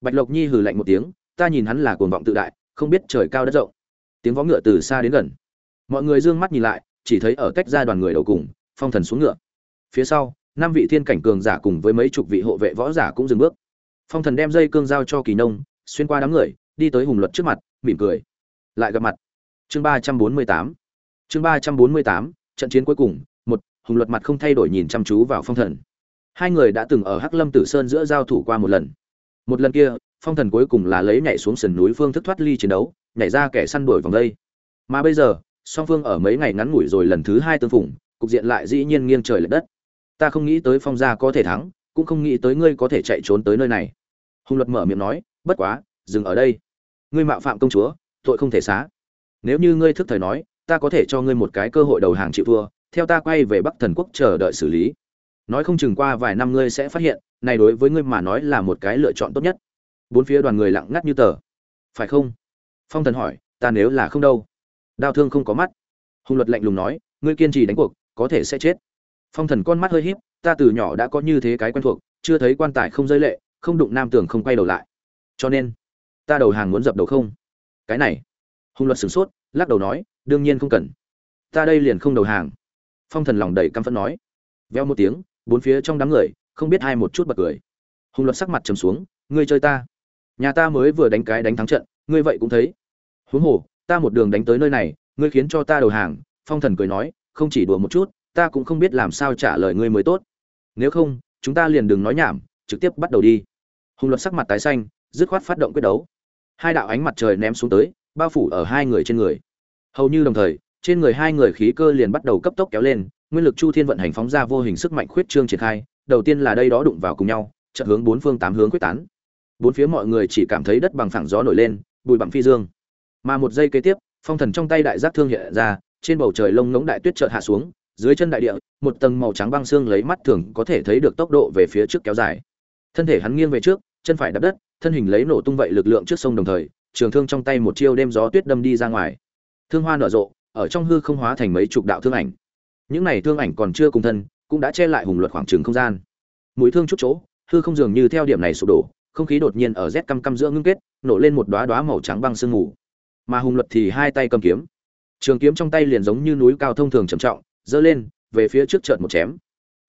Bạch lộc nhi hừ lạnh một tiếng, ta nhìn hắn là cuồng vọng tự đại, không biết trời cao đất rộng. Tiếng vó ngựa từ xa đến gần mọi người dương mắt nhìn lại, chỉ thấy ở cách ra đoàn người đầu cùng, phong thần xuống ngựa. Phía sau, năm vị thiên cảnh cường giả cùng với mấy chục vị hộ vệ võ giả cũng dừng bước. Phong thần đem dây cương giao cho kỳ nông, xuyên qua đám người, đi tới hùng luật trước mặt, mỉm cười. Lại gặp mặt. Chương ba trăm bốn mươi tám. Chương ba trăm bốn mươi tám, trận chiến cuối cùng, một, hùng luật mặt không thay đổi nhìn chăm chú vào phong thần. Hai người đã từng ở hắc lâm tử sơn giữa giao thủ qua một lần. Một lần kia, phong thần cuối cùng là lấy nhảy xuống sườn núi phương thức thoát ly chiến đấu, nhảy ra kẻ săn đuổi vòng đây. Mà bây giờ song phương ở mấy ngày ngắn ngủi rồi lần thứ hai tương phủng cục diện lại dĩ nhiên nghiêng trời lệch đất. Ta không nghĩ tới phong gia có thể thắng, cũng không nghĩ tới ngươi có thể chạy trốn tới nơi này. Hùng luật mở miệng nói, bất quá, dừng ở đây. Ngươi mạo phạm công chúa, tội không thể xá. Nếu như ngươi thức thời nói, ta có thể cho ngươi một cái cơ hội đầu hàng chịu thua, theo ta quay về bắc thần quốc chờ đợi xử lý. Nói không chừng qua vài năm ngươi sẽ phát hiện, này đối với ngươi mà nói là một cái lựa chọn tốt nhất. Bốn phía đoàn người lặng ngắt như tờ. Phải không? Phong thần hỏi, ta nếu là không đâu? Đao thương không có mắt. Hùng luật lạnh lùng nói, ngươi kiên trì đánh cuộc, có thể sẽ chết. Phong thần con mắt hơi híp, ta từ nhỏ đã có như thế cái quen thuộc, chưa thấy quan tài không rơi lệ, không đụng nam tường không quay đầu lại. Cho nên, ta đầu hàng muốn dập đầu không? Cái này. Hùng luật sửng sốt, lắc đầu nói, đương nhiên không cần. Ta đây liền không đầu hàng. Phong thần lòng đầy căm phẫn nói. Veo một tiếng, bốn phía trong đám người, không biết hai một chút bật cười. Hùng luật sắc mặt trầm xuống, ngươi chơi ta. Nhà ta mới vừa đánh cái đánh thắng trận, ngươi vậy cũng thấy. Huống hồ ta một đường đánh tới nơi này, ngươi khiến cho ta đầu hàng. Phong thần cười nói, không chỉ đùa một chút, ta cũng không biết làm sao trả lời ngươi mới tốt. Nếu không, chúng ta liền đừng nói nhảm, trực tiếp bắt đầu đi. Hùng luật sắc mặt tái xanh, dứt khoát phát động quyết đấu. Hai đạo ánh mặt trời ném xuống tới, bao phủ ở hai người trên người. Hầu như đồng thời, trên người hai người khí cơ liền bắt đầu cấp tốc kéo lên, nguyên lực chu thiên vận hành phóng ra vô hình sức mạnh khuyết trương triển khai, đầu tiên là đây đó đụng vào cùng nhau, chợt hướng bốn phương tám hướng quyết tán. Bốn phía mọi người chỉ cảm thấy đất bằng phẳng gió nổi lên, bụi bặm phi dương mà một giây kế tiếp, phong thần trong tay đại giác thương hiện ra, trên bầu trời lông ngỗng đại tuyết chợt hạ xuống, dưới chân đại địa, một tầng màu trắng băng xương lấy mắt thường có thể thấy được tốc độ về phía trước kéo dài. Thân thể hắn nghiêng về trước, chân phải đập đất, thân hình lấy nổ tung vậy lực lượng trước sông đồng thời, trường thương trong tay một chiêu đêm gió tuyết đâm đi ra ngoài. Thương hoa nở rộ, ở trong hư không hóa thành mấy chục đạo thương ảnh. Những này thương ảnh còn chưa cùng thân, cũng đã che lại hùng luật khoảng trường không gian. Mũi thương chút chỗ, hư không dường như theo điểm này sụp đổ, không khí đột nhiên ở rét căm căm giữa ngưng kết, nổ lên một đóa đóa màu trắng băng sương mù mà hùng luật thì hai tay cầm kiếm. Trường kiếm trong tay liền giống như núi cao thông thường trầm trọng, giơ lên, về phía trước chợt một chém.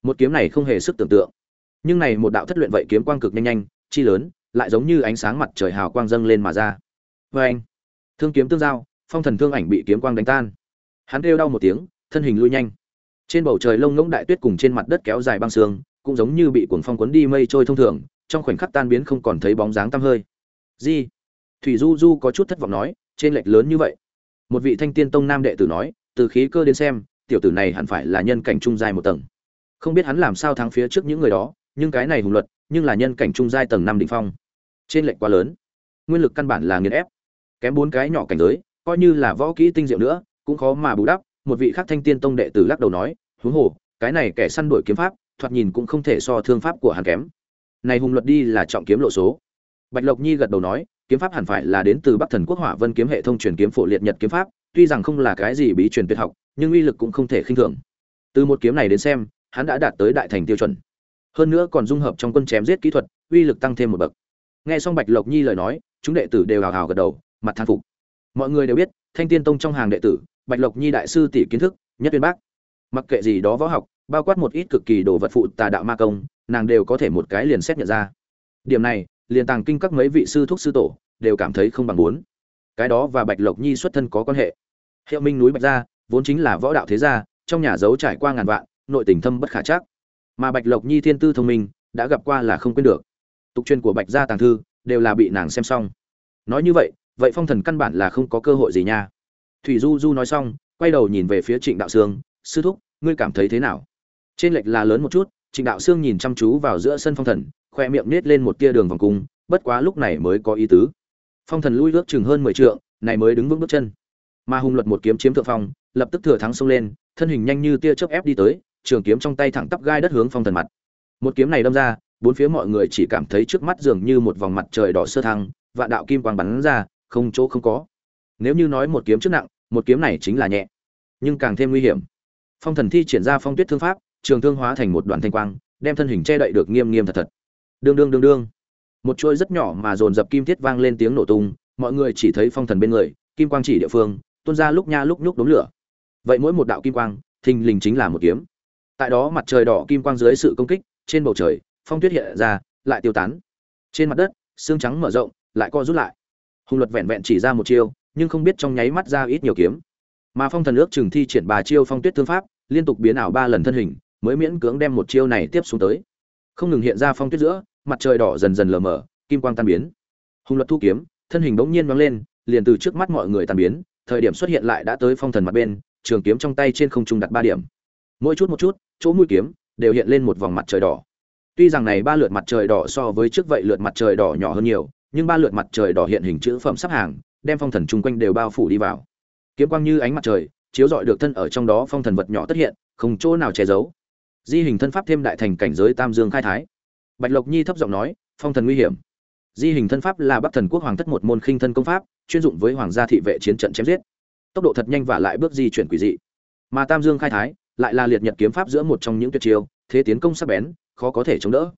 Một kiếm này không hề sức tưởng tượng. Nhưng này một đạo thất luyện vậy kiếm quang cực nhanh nhanh, chi lớn, lại giống như ánh sáng mặt trời hào quang dâng lên mà ra. Vê anh, thương kiếm tương giao, phong thần thương ảnh bị kiếm quang đánh tan. Hắn kêu đau một tiếng, thân hình lui nhanh. Trên bầu trời lông ngỗng đại tuyết cùng trên mặt đất kéo dài băng sương cũng giống như bị cuồng phong cuốn đi mây trôi thông thường, trong khoảnh khắc tan biến không còn thấy bóng dáng tăm hơi. Di, thủy du du có chút thất vọng nói trên lệch lớn như vậy. Một vị thanh tiên tông nam đệ tử nói, từ khí cơ đến xem, tiểu tử này hẳn phải là nhân cảnh trung giai một tầng. Không biết hắn làm sao thắng phía trước những người đó, nhưng cái này hùng luật, nhưng là nhân cảnh trung giai tầng năm đỉnh phong. Trên lệch quá lớn. Nguyên lực căn bản là nghiền ép. Kém bốn cái nhỏ cảnh giới, coi như là võ kỹ tinh diệu nữa, cũng khó mà bù đắp. Một vị khác thanh tiên tông đệ tử lắc đầu nói, huống hồ, cái này kẻ săn đuổi kiếm pháp, thoạt nhìn cũng không thể so thương pháp của hắn kém. Này hùng luật đi là trọng kiếm lộ số bạch lộc nhi gật đầu nói, kiếm pháp hẳn phải là đến từ bắc thần quốc hỏa vân kiếm hệ thông truyền kiếm phổ liệt nhật kiếm pháp, tuy rằng không là cái gì bí truyền tuyệt học, nhưng uy lực cũng không thể khinh thường. Từ một kiếm này đến xem, hắn đã đạt tới đại thành tiêu chuẩn. Hơn nữa còn dung hợp trong quân chém giết kỹ thuật, uy lực tăng thêm một bậc. Nghe xong bạch lộc nhi lời nói, chúng đệ tử đều hào hào gật đầu, mặt thán phục. Mọi người đều biết, thanh tiên tông trong hàng đệ tử, bạch lộc nhi đại sư tỷ kiến thức, nhất tuyên bác. Mặc kệ gì đó võ học, bao quát một ít cực kỳ đồ vật phụ tà đạo ma công, nàng đều có thể một cái liền xét nhận ra. Điểm này liền tàng kinh các mấy vị sư thuốc sư tổ đều cảm thấy không bằng muốn cái đó và bạch lộc nhi xuất thân có quan hệ. Hiệu minh núi bạch gia vốn chính là võ đạo thế gia, trong nhà giấu trải qua ngàn vạn, nội tình thâm bất khả chắc. Mà bạch lộc nhi thiên tư thông minh, đã gặp qua là không quên được. Tục truyền của bạch gia tàng thư đều là bị nàng xem xong. Nói như vậy vậy phong thần căn bản là không có cơ hội gì nha. Thủy du du nói xong, quay đầu nhìn về phía trịnh đạo sương, sư thúc, ngươi cảm thấy thế nào? Trên lệch là lớn một chút, trịnh đạo sương nhìn chăm chú vào giữa sân phong thần khoe miệng nết lên một tia đường vòng cung, bất quá lúc này mới có ý tứ. Phong thần lui ước chừng hơn mười trượng, này mới đứng vững bước chân. Mà hùng luật một kiếm chiếm thượng phong, lập tức thừa thắng xông lên, thân hình nhanh như tia chớp ép đi tới, trường kiếm trong tay thẳng tắp gai đất hướng phong thần mặt. Một kiếm này đâm ra, bốn phía mọi người chỉ cảm thấy trước mắt dường như một vòng mặt trời đỏ sơ thăng và đạo kim quang bắn ra, không chỗ không có. Nếu như nói một kiếm trước nặng, một kiếm này chính là nhẹ, nhưng càng thêm nguy hiểm. Phong thần thi triển ra phong tuyết thương pháp, trường thương hóa thành một đoàn thanh quang, đem thân hình che đậy được nghiêm nghiêm thật thật đương đương đương đương. Một chuôi rất nhỏ mà dồn dập kim thiết vang lên tiếng nổ tung, mọi người chỉ thấy phong thần bên người, kim quang chỉ địa phương, tuôn ra lúc nha lúc nhúc đống lửa. Vậy mỗi một đạo kim quang, thình lình chính là một kiếm. Tại đó mặt trời đỏ kim quang dưới sự công kích, trên bầu trời, phong tuyết hiện ra, lại tiêu tán. Trên mặt đất, xương trắng mở rộng, lại co rút lại. Hùng luật vẹn vẹn chỉ ra một chiêu, nhưng không biết trong nháy mắt ra ít nhiều kiếm. Mà phong thần ước chừng thi triển bà chiêu phong tuyết thương pháp, liên tục biến ảo ba lần thân hình, mới miễn cưỡng đem một chiêu này tiếp xuống tới không ngừng hiện ra phong tuyết giữa, mặt trời đỏ dần dần lờ mờ, kim quang tan biến. Hùng luật thu kiếm, thân hình bỗng nhiên văng lên, liền từ trước mắt mọi người tan biến, thời điểm xuất hiện lại đã tới phong thần mặt bên, trường kiếm trong tay trên không trung đặt ba điểm. Mỗi chút một chút, chỗ mũi kiếm đều hiện lên một vòng mặt trời đỏ. Tuy rằng này ba lượt mặt trời đỏ so với trước vậy lượt mặt trời đỏ nhỏ hơn nhiều, nhưng ba lượt mặt trời đỏ hiện hình chữ phẩm sắp hàng, đem phong thần chung quanh đều bao phủ đi vào. Kiếm quang như ánh mặt trời, chiếu rọi được thân ở trong đó phong thần vật nhỏ tất hiện, không chỗ nào che giấu di hình thân pháp thêm đại thành cảnh giới tam dương khai thái. Bạch lộc nhi thấp giọng nói, phong thần nguy hiểm. Di hình thân pháp là bắc thần quốc hoàng thất một môn khinh thân công pháp, chuyên dụng với hoàng gia thị vệ chiến trận chém giết. Tốc độ thật nhanh và lại bước di chuyển quỷ dị. Mà tam dương khai thái, lại là liệt nhật kiếm pháp giữa một trong những tuyệt chiêu, thế tiến công sắc bén, khó có thể chống đỡ.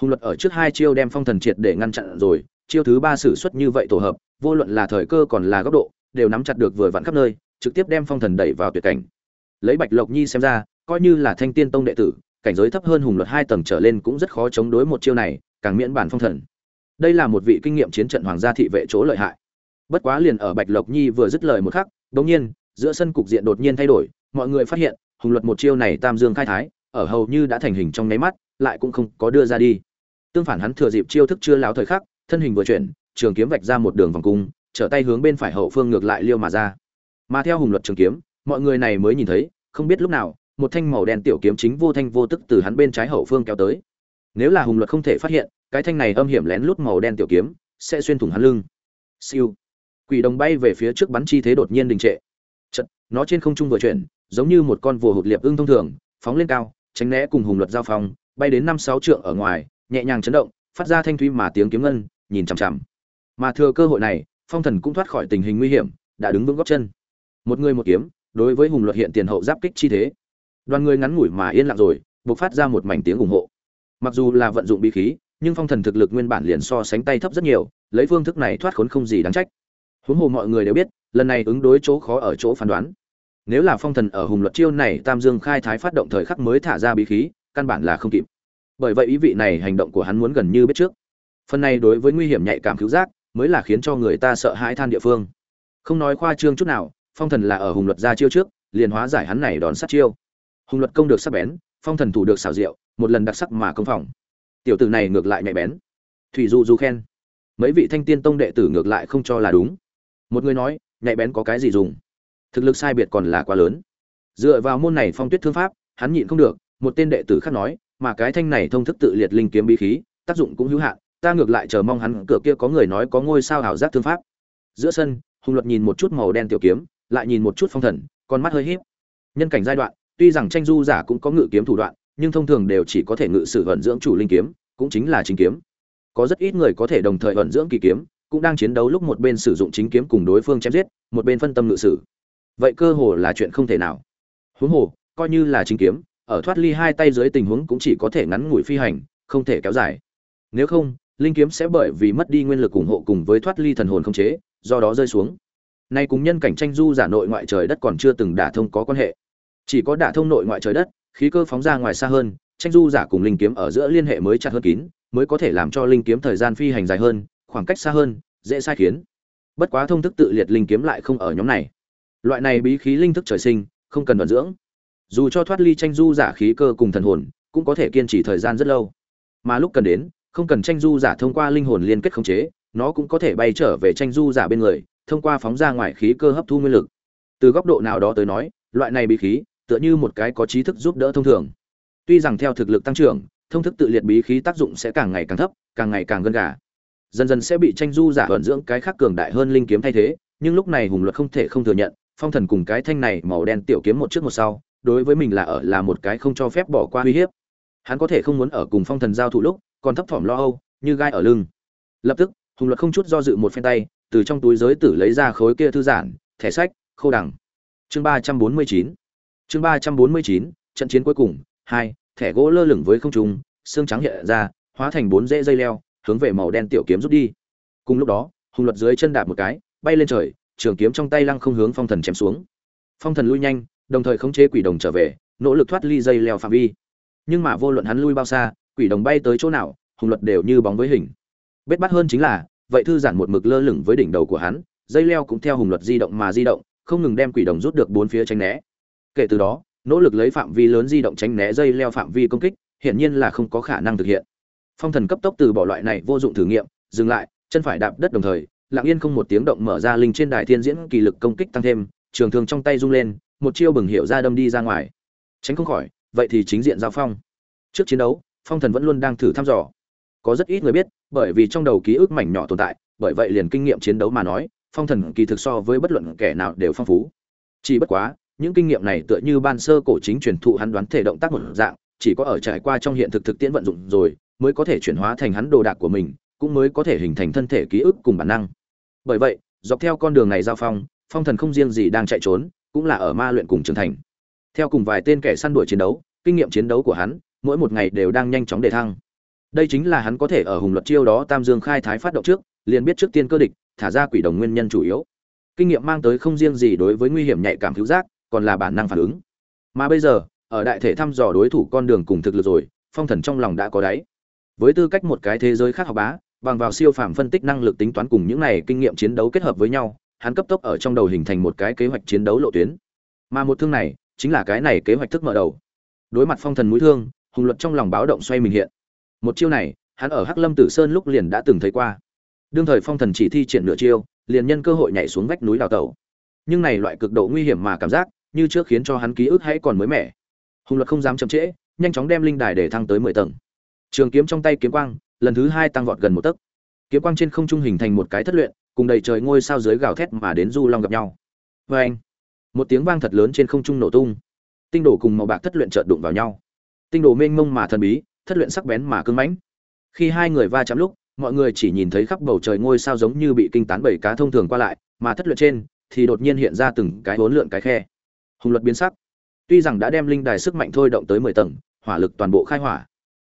Hùng luật ở trước hai chiêu đem phong thần triệt để ngăn chặn rồi, chiêu thứ ba xử xuất như vậy tổ hợp, vô luận là thời cơ còn là góc độ, đều nắm chặt được vừa vặn khắp nơi, trực tiếp đem phong thần đẩy vào tuyệt cảnh. Lấy bạch lộc nhi xem ra coi như là thanh tiên tông đệ tử, cảnh giới thấp hơn hùng luật hai tầng trở lên cũng rất khó chống đối một chiêu này, càng miễn bản phong thần. Đây là một vị kinh nghiệm chiến trận hoàng gia thị vệ chỗ lợi hại. Bất quá liền ở bạch lộc nhi vừa dứt lời một khắc đ nhiên, giữa sân cục diện đột nhiên thay đổi, mọi người phát hiện, hùng luật một chiêu này tam dương khai thái, ở hầu như đã thành hình trong nháy mắt, lại cũng không có đưa ra đi. Tương phản hắn thừa dịp chiêu thức chưa láo thời khắc, thân hình vừa chuyển, trường kiếm vạch ra một đường vòng cung, trở tay hướng bên phải hậu phương ngược lại liêu mà ra. Mà theo hùng luật trường kiếm, mọi người này mới nhìn thấy, không biết lúc nào một thanh màu đen tiểu kiếm chính vô thanh vô tức từ hắn bên trái hậu phương kéo tới. Nếu là hùng luật không thể phát hiện, cái thanh này âm hiểm lén lút màu đen tiểu kiếm sẽ xuyên thủng hắn lưng. Siêu. Quỷ đồng bay về phía trước bắn chi thế đột nhiên đình trệ. Chật, nó trên không trung vừa chuyển, giống như một con vồ hụt liệp ưng thông thường, phóng lên cao, tránh né cùng hùng luật giao phong, bay đến năm sáu trượng ở ngoài, nhẹ nhàng chấn động, phát ra thanh thúy mà tiếng kiếm ngân, nhìn chằm chằm. Mà thừa cơ hội này, phong thần cũng thoát khỏi tình hình nguy hiểm, đã đứng vững góc chân. Một người một kiếm, đối với hùng luật hiện tiền hậu giáp kích chi thế đoàn người ngắn ngủi mà yên lặng rồi buộc phát ra một mảnh tiếng ủng hộ. Mặc dù là vận dụng bí khí, nhưng phong thần thực lực nguyên bản liền so sánh tay thấp rất nhiều, lấy phương thức này thoát khốn không gì đáng trách. Huống hồ mọi người đều biết, lần này ứng đối chỗ khó ở chỗ phán đoán. Nếu là phong thần ở hùng luật chiêu này tam dương khai thái phát động thời khắc mới thả ra bí khí, căn bản là không kịp. Bởi vậy ý vị này hành động của hắn muốn gần như biết trước. Phần này đối với nguy hiểm nhạy cảm cứu giác, mới là khiến cho người ta sợ hãi than địa phương. Không nói khoa trương chút nào, phong thần là ở hùng luật ra chiêu trước, liền hóa giải hắn này đón sát chiêu hùng luật công được sắc bén, phong thần thủ được xảo diệu, một lần đặc sắc mà công phòng. Tiểu tử này ngược lại nhạy bén. Thủy du du khen. Mấy vị thanh tiên tông đệ tử ngược lại không cho là đúng. Một người nói, nhạy bén có cái gì dùng? Thực lực sai biệt còn là quá lớn. Dựa vào môn này phong tuyết thương pháp, hắn nhịn không được, một tên đệ tử khác nói, mà cái thanh này thông thức tự liệt linh kiếm bí khí, tác dụng cũng hữu hạn, ta ngược lại chờ mong hắn cửa kia có người nói có ngôi sao hảo giác thương pháp. Giữa sân, hùng luật nhìn một chút màu đen tiểu kiếm, lại nhìn một chút phong thần, con mắt hơi híp. Nhân cảnh giai đoạn tuy rằng tranh du giả cũng có ngự kiếm thủ đoạn, nhưng thông thường đều chỉ có thể ngự sử vận dưỡng chủ linh kiếm, cũng chính là chính kiếm. Có rất ít người có thể đồng thời vận dưỡng kỳ kiếm, cũng đang chiến đấu lúc một bên sử dụng chính kiếm cùng đối phương chém giết, một bên phân tâm ngự sử. Vậy cơ hồ là chuyện không thể nào. Huống hồ, coi như là chính kiếm, ở thoát ly hai tay dưới tình huống cũng chỉ có thể ngắn ngủi phi hành, không thể kéo dài. Nếu không, linh kiếm sẽ bởi vì mất đi nguyên lực ủng hộ cùng với thoát ly thần hồn không chế, do đó rơi xuống. Nay cùng nhân cảnh tranh du giả nội ngoại trời đất còn chưa từng đả thông có quan hệ chỉ có đả thông nội ngoại trời đất, khí cơ phóng ra ngoài xa hơn, tranh du giả cùng linh kiếm ở giữa liên hệ mới chặt hơn kín, mới có thể làm cho linh kiếm thời gian phi hành dài hơn, khoảng cách xa hơn, dễ sai khiến. Bất quá thông thức tự liệt linh kiếm lại không ở nhóm này. Loại này bí khí linh thức trời sinh, không cần vận dưỡng. Dù cho thoát ly tranh du giả khí cơ cùng thần hồn, cũng có thể kiên trì thời gian rất lâu. Mà lúc cần đến, không cần tranh du giả thông qua linh hồn liên kết khống chế, nó cũng có thể bay trở về tranh du giả bên người, thông qua phóng ra ngoài khí cơ hấp thu nguyên lực. Từ góc độ nào đó tới nói, loại này bí khí tựa như một cái có trí thức giúp đỡ thông thường. Tuy rằng theo thực lực tăng trưởng thông thức tự liệt bí khí tác dụng sẽ càng ngày càng thấp càng ngày càng gân gà. Dần dần sẽ bị tranh du giả vận dưỡng cái khác cường đại hơn linh kiếm thay thế nhưng lúc này hùng luật không thể không thừa nhận phong thần cùng cái thanh này màu đen tiểu kiếm một trước một sau đối với mình là ở là một cái không cho phép bỏ qua uy hiếp. Hắn có thể không muốn ở cùng phong thần giao thủ lúc còn thấp thỏm lo âu như gai ở lưng. Lập tức hùng luật không chút do dự một phen tay từ trong túi giới tử lấy ra khối kia thư giản thẻ sách khâu đằng, chương ba trăm bốn mươi chín chương ba trăm bốn mươi chín, trận chiến cuối cùng, hai, thẻ gỗ lơ lửng với không trung, xương trắng hiện ra, hóa thành bốn rễ dây leo, hướng về màu đen tiểu kiếm rút đi. Cùng lúc đó, hùng luật dưới chân đạp một cái, bay lên trời, trường kiếm trong tay lăng không hướng phong thần chém xuống. Phong thần lui nhanh, đồng thời khống chế quỷ đồng trở về, nỗ lực thoát ly dây leo phạm vi. Nhưng mà vô luận hắn lui bao xa, quỷ đồng bay tới chỗ nào, hùng luật đều như bóng với hình. Bết bắt hơn chính là, vậy thư giản một mực lơ lửng với đỉnh đầu của hắn, dây leo cũng theo hùng luật di động mà di động, không ngừng đem quỷ đồng rút được bốn phía tránh né kể từ đó, nỗ lực lấy phạm vi lớn di động tránh né dây leo phạm vi công kích, hiển nhiên là không có khả năng thực hiện. Phong thần cấp tốc từ bỏ loại này vô dụng thử nghiệm, dừng lại, chân phải đạp đất đồng thời, lặng yên không một tiếng động mở ra linh trên đài thiên diễn kỳ lực công kích tăng thêm, trường thường trong tay rung lên, một chiêu bừng hiệu ra đâm đi ra ngoài. Tránh không khỏi, vậy thì chính diện giao phong. Trước chiến đấu, phong thần vẫn luôn đang thử thăm dò. Có rất ít người biết, bởi vì trong đầu ký ức mảnh nhỏ tồn tại, bởi vậy liền kinh nghiệm chiến đấu mà nói, phong thần kỳ thực so với bất luận kẻ nào đều phong phú. Chỉ bất quá những kinh nghiệm này tựa như ban sơ cổ chính truyền thụ hắn đoán thể động tác một dạng, chỉ có ở trải qua trong hiện thực thực tiễn vận dụng rồi, mới có thể chuyển hóa thành hắn đồ đạc của mình, cũng mới có thể hình thành thân thể ký ức cùng bản năng. Bởi vậy, dọc theo con đường này giao phong phong thần không riêng gì đang chạy trốn, cũng là ở ma luyện cùng trưởng thành. Theo cùng vài tên kẻ săn đuổi chiến đấu, kinh nghiệm chiến đấu của hắn, mỗi một ngày đều đang nhanh chóng đề thăng. Đây chính là hắn có thể ở hùng luật chiêu đó tam dương khai thái phát động trước, liền biết trước tiên cơ địch, thả ra quỷ đồng nguyên nhân chủ yếu. Kinh nghiệm mang tới không riêng gì đối với nguy hiểm nhạy cảm cứu giác còn là bản năng phản ứng. Mà bây giờ, ở đại thể thăm dò đối thủ con đường cùng thực lực rồi, phong thần trong lòng đã có đáy. Với tư cách một cái thế giới khác học bá, bằng vào siêu phàm phân tích năng lực tính toán cùng những này kinh nghiệm chiến đấu kết hợp với nhau, hắn cấp tốc ở trong đầu hình thành một cái kế hoạch chiến đấu lộ tuyến. Mà một thương này, chính là cái này kế hoạch thức mở đầu. Đối mặt phong thần mũi thương, hùng luật trong lòng báo động xoay mình hiện. Một chiêu này, hắn ở hắc lâm tử sơn lúc liền đã từng thấy qua. Đương thời phong thần chỉ thi triển nửa chiêu, liền nhân cơ hội nhảy xuống vách núi đào tẩu. Nhưng này loại cực độ nguy hiểm mà cảm giác như trước khiến cho hắn ký ức hãy còn mới mẻ. Hùng luật không dám chậm trễ, nhanh chóng đem linh đài để thăng tới mười tầng. Trường kiếm trong tay kiếm quang, lần thứ hai tăng vọt gần một tấc. Kiếm quang trên không trung hình thành một cái thất luyện, cùng đầy trời ngôi sao dưới gào thét mà đến du long gặp nhau. Vê anh, một tiếng vang thật lớn trên không trung nổ tung. Tinh đồ cùng màu bạc thất luyện trợn đụng vào nhau. Tinh đồ mênh mông mà thần bí, thất luyện sắc bén mà cứng mãnh. Khi hai người va chạm lúc, mọi người chỉ nhìn thấy khắp bầu trời ngôi sao giống như bị kinh tán bảy cá thông thường qua lại, mà thất luyện trên thì đột nhiên hiện ra từng cái bốn lượn cái khe hùng luật biến sắc. Tuy rằng đã đem linh đài sức mạnh thôi động tới mười tầng, hỏa lực toàn bộ khai hỏa,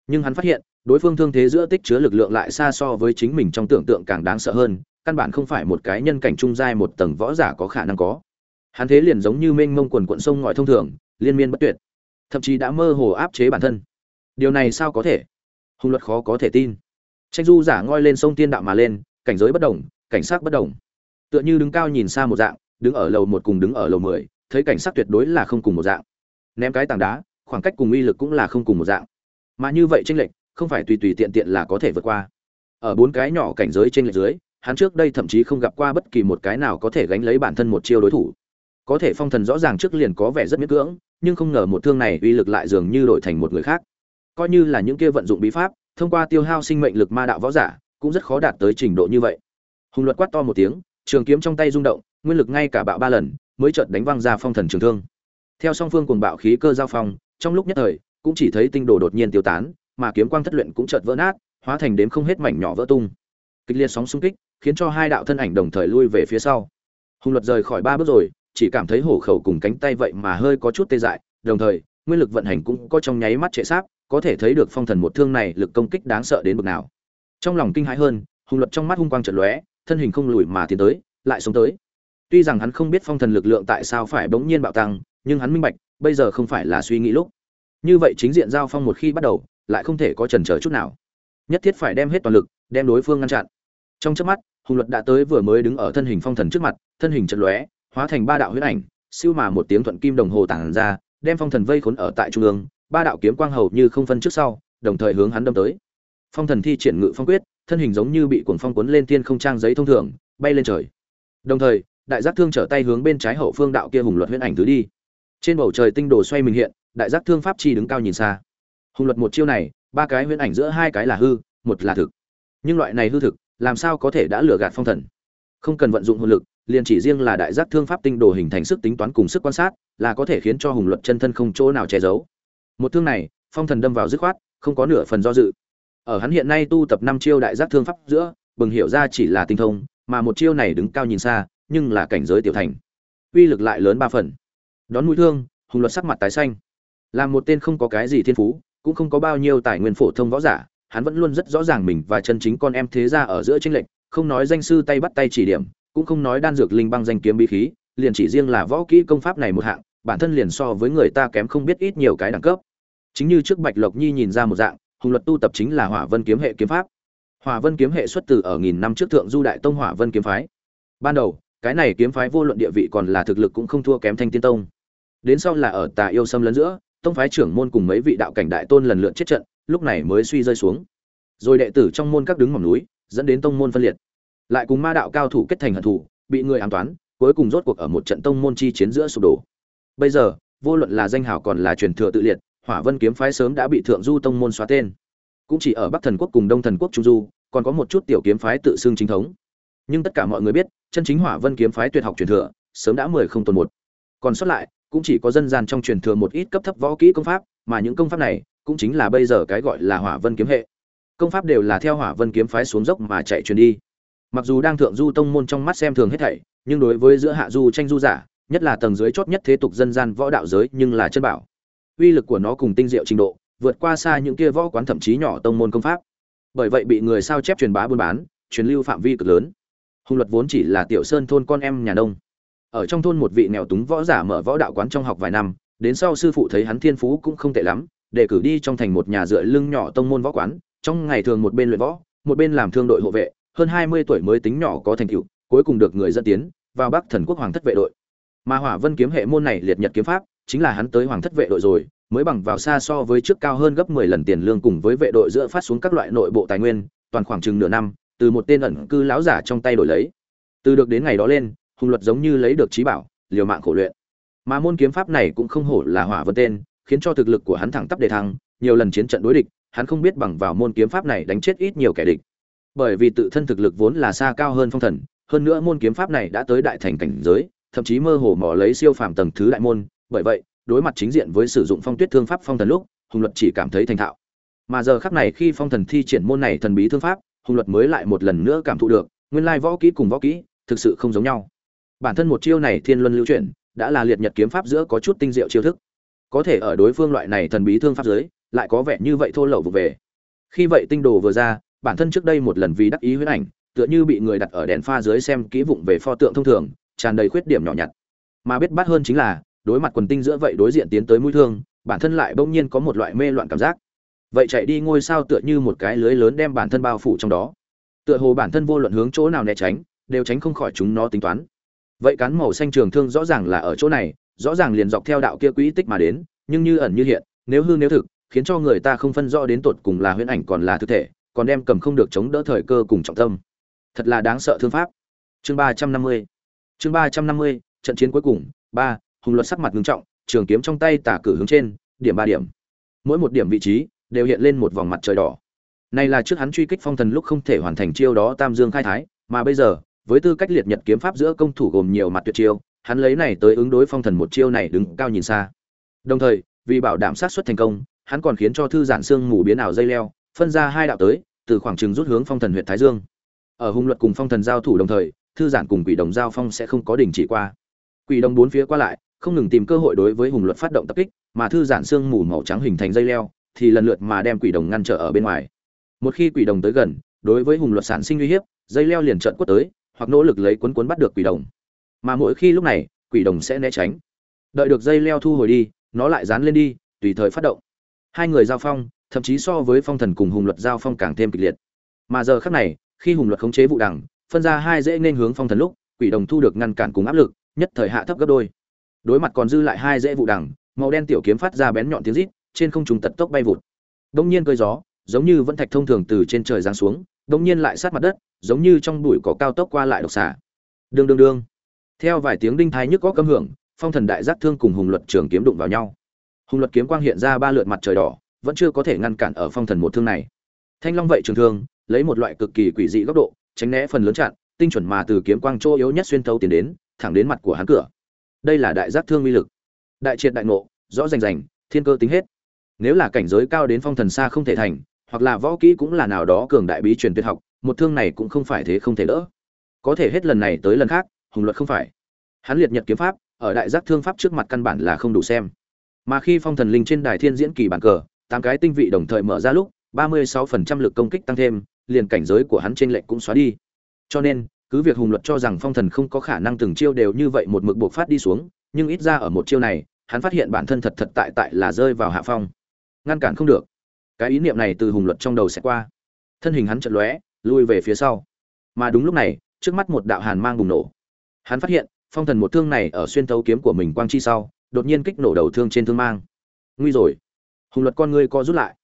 nhưng hắn phát hiện, đối phương thương thế giữa tích chứa lực lượng lại xa so với chính mình trong tưởng tượng càng đáng sợ hơn, căn bản không phải một cái nhân cảnh trung giai một tầng võ giả có khả năng có. Hắn thế liền giống như mênh mông quần quận sông ngòi thông thường, liên miên bất tuyệt, thậm chí đã mơ hồ áp chế bản thân. Điều này sao có thể? Hùng luật khó có thể tin. Tranh du giả ngoi lên sông tiên đạo mà lên, cảnh giới bất đồng, cảnh sát bất đồng. Tựa như đứng cao nhìn xa một dạng, đứng ở lầu một cùng đứng ở lầu mười thấy cảnh sát tuyệt đối là không cùng một dạng. Ném cái tảng đá, khoảng cách cùng uy lực cũng là không cùng một dạng. Mà như vậy tranh lệch, không phải tùy tùy tiện tiện là có thể vượt qua. Ở bốn cái nhỏ cảnh giới trên lệch dưới, hắn trước đây thậm chí không gặp qua bất kỳ một cái nào có thể gánh lấy bản thân một chiêu đối thủ. Có thể phong thần rõ ràng trước liền có vẻ rất miễn cưỡng, nhưng không ngờ một thương này uy lực lại dường như đổi thành một người khác. Coi như là những kia vận dụng bí pháp, thông qua tiêu hao sinh mệnh lực ma đạo võ giả, cũng rất khó đạt tới trình độ như vậy. Hùng luật quát to một tiếng, trường kiếm trong tay rung động, nguyên lực ngay cả bạo ba lần mới chợt đánh văng ra phong thần trường thương. Theo song phương cùng bạo khí cơ giao phong, trong lúc nhất thời, cũng chỉ thấy tinh đồ đột nhiên tiêu tán, mà kiếm quang thất luyện cũng chợt vỡ nát, hóa thành đếm không hết mảnh nhỏ vỡ tung. Kịch liệt sóng xung kích, khiến cho hai đạo thân ảnh đồng thời lui về phía sau. Hùng luật rời khỏi ba bước rồi, chỉ cảm thấy hổ khẩu cùng cánh tay vậy mà hơi có chút tê dại, đồng thời, nguyên lực vận hành cũng có trong nháy mắt trệ sáp, có thể thấy được phong thần một thương này lực công kích đáng sợ đến bực nào. Trong lòng kinh hãi hơn hùng luật trong mắt hung quang chợt lóe, thân hình không lùi mà tiến tới, lại sống tới tuy rằng hắn không biết phong thần lực lượng tại sao phải bỗng nhiên bạo tăng, nhưng hắn minh bạch, bây giờ không phải là suy nghĩ lúc. Như vậy chính diện giao phong một khi bắt đầu, lại không thể có chần chờ chút nào. Nhất thiết phải đem hết toàn lực, đem đối phương ngăn chặn. Trong chớp mắt, hùng luật đã tới vừa mới đứng ở thân hình phong thần trước mặt, thân hình chợt lóe, hóa thành ba đạo huyết ảnh, siêu mà một tiếng thuận kim đồng hồ tản ra, đem phong thần vây khốn ở tại trung ương, ba đạo kiếm quang hầu như không phân trước sau, đồng thời hướng hắn đâm tới. Phong thần thi triển ngự phong quyết, thân hình giống như bị cuồng phong cuốn lên thiên không trang giấy thông thường, bay lên trời. Đồng thời đại giác thương trở tay hướng bên trái hậu phương đạo kia hùng luật huyễn ảnh thứ đi. Trên bầu trời tinh đồ xoay mình hiện, đại giác thương pháp chi đứng cao nhìn xa. Hùng luật một chiêu này, ba cái huyễn ảnh giữa hai cái là hư, một là thực. Nhưng loại này hư thực, làm sao có thể đã lừa gạt phong thần? Không cần vận dụng hồn lực, liền chỉ riêng là đại giác thương pháp tinh đồ hình thành sức tính toán cùng sức quan sát, là có thể khiến cho hùng luật chân thân không chỗ nào che giấu. Một thương này, phong thần đâm vào dứt khoát, không có nửa phần do dự. Ở hắn hiện nay tu tập năm chiêu đại giác thương pháp giữa, bừng hiểu ra chỉ là tinh thông, mà một chiêu này đứng cao nhìn xa nhưng là cảnh giới tiểu thành. Uy lực lại lớn ba phần. Đón mũi thương, hùng luật sắc mặt tái xanh. Là một tên không có cái gì thiên phú, cũng không có bao nhiêu tài nguyên phổ thông võ giả, hắn vẫn luôn rất rõ ràng mình và chân chính con em thế gia ở giữa tranh lệch, không nói danh sư tay bắt tay chỉ điểm, cũng không nói đan dược linh băng danh kiếm bí khí, liền chỉ riêng là võ kỹ công pháp này một hạng, bản thân liền so với người ta kém không biết ít nhiều cái đẳng cấp. Chính như trước bạch lộc nhi nhìn ra một dạng, hùng luật tu tập chính là hỏa vân kiếm hệ kiếm pháp. Hỏa vân kiếm hệ xuất từ ở nghìn năm trước thượng du đại tông hỏa vân kiếm phái. Ban đầu cái này kiếm phái vô luận địa vị còn là thực lực cũng không thua kém thanh tiên tông. Đến sau là ở tà yêu xâm lấn giữa, tông phái trưởng môn cùng mấy vị đạo cảnh đại tôn lần lượt chết trận, lúc này mới suy rơi xuống. Rồi đệ tử trong môn các đứng mỏm núi, dẫn đến tông môn phân liệt. Lại cùng ma đạo cao thủ kết thành hận thủ bị người ám toán, cuối cùng rốt cuộc ở một trận tông môn chi chiến giữa sụp đổ. Bây giờ, vô luận là danh hào còn là truyền thừa tự liệt, hỏa vân kiếm phái sớm đã bị thượng du tông môn xóa tên. Cũng chỉ ở bắc thần quốc cùng đông thần quốc trung du, còn có một chút tiểu kiếm phái tự xưng chính thống nhưng tất cả mọi người biết, chân chính hỏa vân kiếm phái tuyệt học truyền thừa, sớm đã mười không tồn một. Còn sót lại, cũng chỉ có dân gian trong truyền thừa một ít cấp thấp võ kỹ công pháp, mà những công pháp này cũng chính là bây giờ cái gọi là hỏa vân kiếm hệ. Công pháp đều là theo hỏa vân kiếm phái xuống dốc mà chạy truyền đi. Mặc dù đang thượng du tông môn trong mắt xem thường hết thảy, nhưng đối với giữa hạ du tranh du giả, nhất là tầng dưới chót nhất thế tục dân gian võ đạo giới nhưng là chân bảo. Uy lực của nó cùng tinh diệu trình độ, vượt qua xa những kia võ quán thậm chí nhỏ tông môn công pháp. Bởi vậy bị người sao chép truyền bá buôn bán, truyền lưu phạm vi cực lớn hùng luật vốn chỉ là tiểu sơn thôn con em nhà nông. Ở trong thôn một vị nghèo túng võ giả mở võ đạo quán trong học vài năm, đến sau sư phụ thấy hắn thiên phú cũng không tệ lắm, để cử đi trong thành một nhà dựa lưng nhỏ tông môn võ quán. Trong ngày thường một bên luyện võ, một bên làm thương đội hộ vệ, hơn hai mươi tuổi mới tính nhỏ có thành tựu, cuối cùng được người dẫn tiến vào bắc thần quốc hoàng thất vệ đội. Mà hỏa vân kiếm hệ môn này liệt nhật kiếm pháp, chính là hắn tới hoàng thất vệ đội rồi, mới bằng vào xa so với trước cao hơn gấp mười lần tiền lương cùng với vệ đội giữa phát xuống các loại nội bộ tài nguyên, toàn khoảng chừng nửa năm từ một tên ẩn cư lão giả trong tay đổi lấy. Từ được đến ngày đó lên, hùng luật giống như lấy được trí bảo, liều mạng khổ luyện. Mà môn kiếm pháp này cũng không hổ là hỏa vân tên, khiến cho thực lực của hắn thẳng tắp đề thăng, nhiều lần chiến trận đối địch, hắn không biết bằng vào môn kiếm pháp này đánh chết ít nhiều kẻ địch. Bởi vì tự thân thực lực vốn là xa cao hơn phong thần, hơn nữa môn kiếm pháp này đã tới đại thành cảnh giới, thậm chí mơ hồ mò lấy siêu phàm tầng thứ đại môn. Bởi vậy, đối mặt chính diện với sử dụng phong tuyết thương pháp phong thần lúc, hùng luật chỉ cảm thấy thành thạo. Mà giờ khắc này khi phong thần thi triển môn này thần bí thương pháp hùng luật mới lại một lần nữa cảm thụ được, nguyên lai võ kỹ cùng võ kỹ thực sự không giống nhau. Bản thân một chiêu này thiên luân lưu chuyển, đã là liệt nhật kiếm pháp giữa có chút tinh diệu chiêu thức. Có thể ở đối phương loại này thần bí thương pháp dưới lại có vẻ như vậy thô lậu vụ về. Khi vậy tinh đồ vừa ra, bản thân trước đây một lần vì đắc ý huyết ảnh, tựa như bị người đặt ở đèn pha dưới xem kỹ vụng về pho tượng thông thường, tràn đầy khuyết điểm nhỏ nhặt. Mà biết bắt hơn chính là, đối mặt quần tinh giữa vậy đối diện tiến tới mũi thương, bản thân lại bỗng nhiên có một loại mê loạn cảm giác vậy chạy đi ngôi sao tựa như một cái lưới lớn đem bản thân bao phủ trong đó. Tựa hồ bản thân vô luận hướng chỗ nào né tránh, đều tránh không khỏi chúng nó tính toán. Vậy cán màu xanh trường thương rõ ràng là ở chỗ này, rõ ràng liền dọc theo đạo kia quỹ tích mà đến, nhưng như ẩn như hiện, nếu hư nếu thực, khiến cho người ta không phân rõ đến tột cùng là huyễn ảnh còn là thực thể, còn đem cầm không được chống đỡ thời cơ cùng trọng tâm. Thật là đáng sợ thương pháp. Chương ba trăm năm mươi. Chương ba trăm năm mươi, trận chiến cuối cùng, ba, hùng luật sắc mặt ngưng trọng, trường kiếm trong tay tả cử hướng trên, điểm ba điểm. Mỗi một điểm vị trí đều hiện lên một vòng mặt trời đỏ. Này là trước hắn truy kích phong thần lúc không thể hoàn thành chiêu đó tam dương khai thái, mà bây giờ, với tư cách liệt nhật kiếm pháp giữa công thủ gồm nhiều mặt tuyệt chiêu, hắn lấy này tới ứng đối phong thần một chiêu này đứng cao nhìn xa. Đồng thời, vì bảo đảm sát xuất thành công, hắn còn khiến cho thư giản xương mù biến ảo dây leo, phân ra hai đạo tới, từ khoảng trừng rút hướng phong thần huyện thái dương. Ở hung luật cùng phong thần giao thủ đồng thời, thư giản cùng quỷ đồng giao phong sẽ không có đình chỉ qua. Quỷ đồng bốn phía qua lại, không ngừng tìm cơ hội đối với hùng luật phát động tập kích, mà thư giản xương mù màu trắng hình thành dây leo thì lần lượt mà đem quỷ đồng ngăn trở ở bên ngoài. Một khi quỷ đồng tới gần, đối với hùng luật sản sinh uy hiếp, dây leo liền trợn quất tới, hoặc nỗ lực lấy cuốn cuốn bắt được quỷ đồng. Mà mỗi khi lúc này, quỷ đồng sẽ né tránh. Đợi được dây leo thu hồi đi, nó lại dán lên đi, tùy thời phát động. Hai người giao phong, thậm chí so với phong thần cùng hùng luật giao phong càng thêm kịch liệt. Mà giờ khác này, khi hùng luật khống chế vụ đằng, phân ra hai dễ nên hướng phong thần lúc, quỷ đồng thu được ngăn cản cùng áp lực, nhất thời hạ thấp gấp đôi. Đối mặt còn dư lại hai dễ vụ đằng, màu đen tiểu kiếm phát ra bén nhọn tiếng rít trên không trung tật tốc bay vụt. Đông nhiên cơi gió, giống như vẫn thạch thông thường từ trên trời giáng xuống, đông nhiên lại sát mặt đất, giống như trong bụi cỏ cao tốc qua lại độc xả đương đương đương. Theo vài tiếng đinh thái nhức có cấm hưởng, phong thần đại giác thương cùng hùng luật trường kiếm đụng vào nhau. Hùng luật kiếm quang hiện ra ba lượt mặt trời đỏ, vẫn chưa có thể ngăn cản ở phong thần một thương này. Thanh long vậy trường thương, lấy một loại cực kỳ quỷ dị góc độ, tránh né phần lớn chặn, tinh chuẩn mà từ kiếm quang chỗ yếu nhất xuyên thấu tiến đến, thẳng đến mặt của hắn cửa. Đây là đại giác thương uy lực. Đại triệt đại ngộ, rõ rành rành, thiên cơ tính hết nếu là cảnh giới cao đến phong thần xa không thể thành, hoặc là võ kỹ cũng là nào đó cường đại bí truyền tuyệt học, một thương này cũng không phải thế không thể đỡ. Có thể hết lần này tới lần khác, hùng luật không phải. Hắn liệt nhật kiếm pháp, ở đại giác thương pháp trước mặt căn bản là không đủ xem. Mà khi phong thần linh trên đài thiên diễn kỳ bản cờ, tám cái tinh vị đồng thời mở ra lúc, ba mươi sáu phần trăm lực công kích tăng thêm, liền cảnh giới của hắn trên lệnh cũng xóa đi. Cho nên, cứ việc hùng luật cho rằng phong thần không có khả năng từng chiêu đều như vậy một mực buộc phát đi xuống, nhưng ít ra ở một chiêu này, hắn phát hiện bản thân thật thật tại tại là rơi vào hạ phong ngăn cản không được. Cái ý niệm này từ hùng luật trong đầu sẽ qua. Thân hình hắn chật lóe, lui về phía sau. Mà đúng lúc này, trước mắt một đạo hàn mang bùng nổ. Hắn phát hiện, phong thần một thương này ở xuyên thấu kiếm của mình quang chi sau, đột nhiên kích nổ đầu thương trên thương mang. Nguy rồi. Hùng luật con ngươi co rút lại.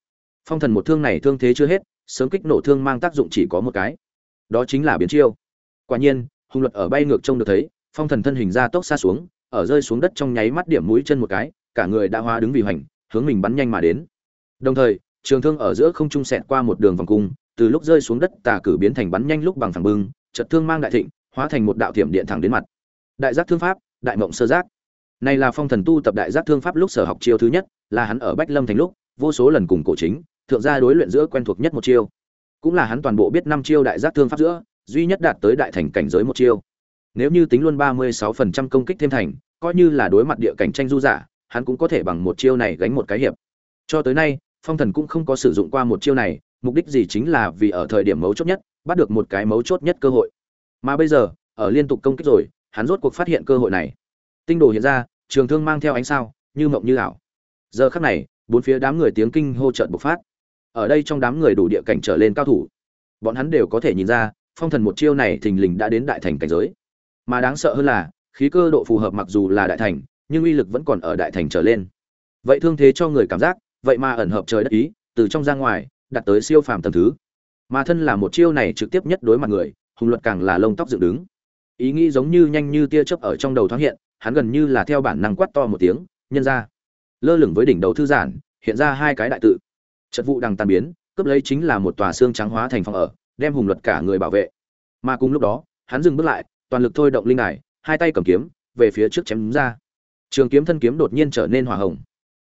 Phong thần một thương này thương thế chưa hết, sớm kích nổ thương mang tác dụng chỉ có một cái. Đó chính là biến chiêu. Quả nhiên, hùng luật ở bay ngược trông được thấy, phong thần thân hình ra tốc xa xuống, ở rơi xuống đất trong nháy mắt điểm mũi chân một cái, cả người đã hóa đứng vì hoành, hướng mình bắn nhanh mà đến đồng thời, trường thương ở giữa không trung sẹt qua một đường vòng cung, từ lúc rơi xuống đất tà cử biến thành bắn nhanh lúc bằng phẳng bưng, chợt thương mang đại thịnh, hóa thành một đạo thiểm điện thẳng đến mặt. Đại giác thương pháp, đại mộng sơ giác. Này là phong thần tu tập đại giác thương pháp lúc sở học chiêu thứ nhất, là hắn ở bách lâm thành lúc, vô số lần cùng cổ chính, thượng gia đối luyện giữa quen thuộc nhất một chiêu. Cũng là hắn toàn bộ biết năm chiêu đại giác thương pháp giữa, duy nhất đạt tới đại thành cảnh giới một chiêu. Nếu như tính luôn ba mươi sáu phần trăm công kích thêm thành, coi như là đối mặt địa cảnh tranh du giả, hắn cũng có thể bằng một chiêu này gánh một cái hiệp. Cho tới nay phong thần cũng không có sử dụng qua một chiêu này, mục đích gì chính là vì ở thời điểm mấu chốt nhất, bắt được một cái mấu chốt nhất cơ hội. Mà bây giờ, ở liên tục công kích rồi, hắn rốt cuộc phát hiện cơ hội này. Tinh đồ hiện ra, trường thương mang theo ánh sao, như mộng như ảo. Giờ khắc này, bốn phía đám người tiếng kinh hô trợn bộc phát. Ở đây trong đám người đủ địa cảnh trở lên cao thủ. Bọn hắn đều có thể nhìn ra, phong thần một chiêu này thình lình đã đến đại thành cảnh giới. Mà đáng sợ hơn là, khí cơ độ phù hợp mặc dù là đại thành, nhưng uy lực vẫn còn ở đại thành trở lên. Vậy thương thế cho người cảm giác vậy mà ẩn hợp trời đất ý, từ trong ra ngoài, đặt tới siêu phàm tầng thứ. Mà thân là một chiêu này trực tiếp nhất đối mặt người, hùng luật càng là lông tóc dựng đứng. Ý nghĩ giống như nhanh như tia chớp ở trong đầu thoáng hiện, hắn gần như là theo bản năng quát to một tiếng, nhân ra! Lơ lửng với đỉnh đầu thư giản hiện ra hai cái đại tự. Trật vụ đằng tan biến, cướp lấy chính là một tòa xương trắng hóa thành phòng ở, đem hùng luật cả người bảo vệ. Mà cùng lúc đó, hắn dừng bước lại, toàn lực thôi động linh đài, hai tay cầm kiếm, về phía trước chém ra. Trường kiếm thân kiếm đột nhiên trở nên hỏa hồng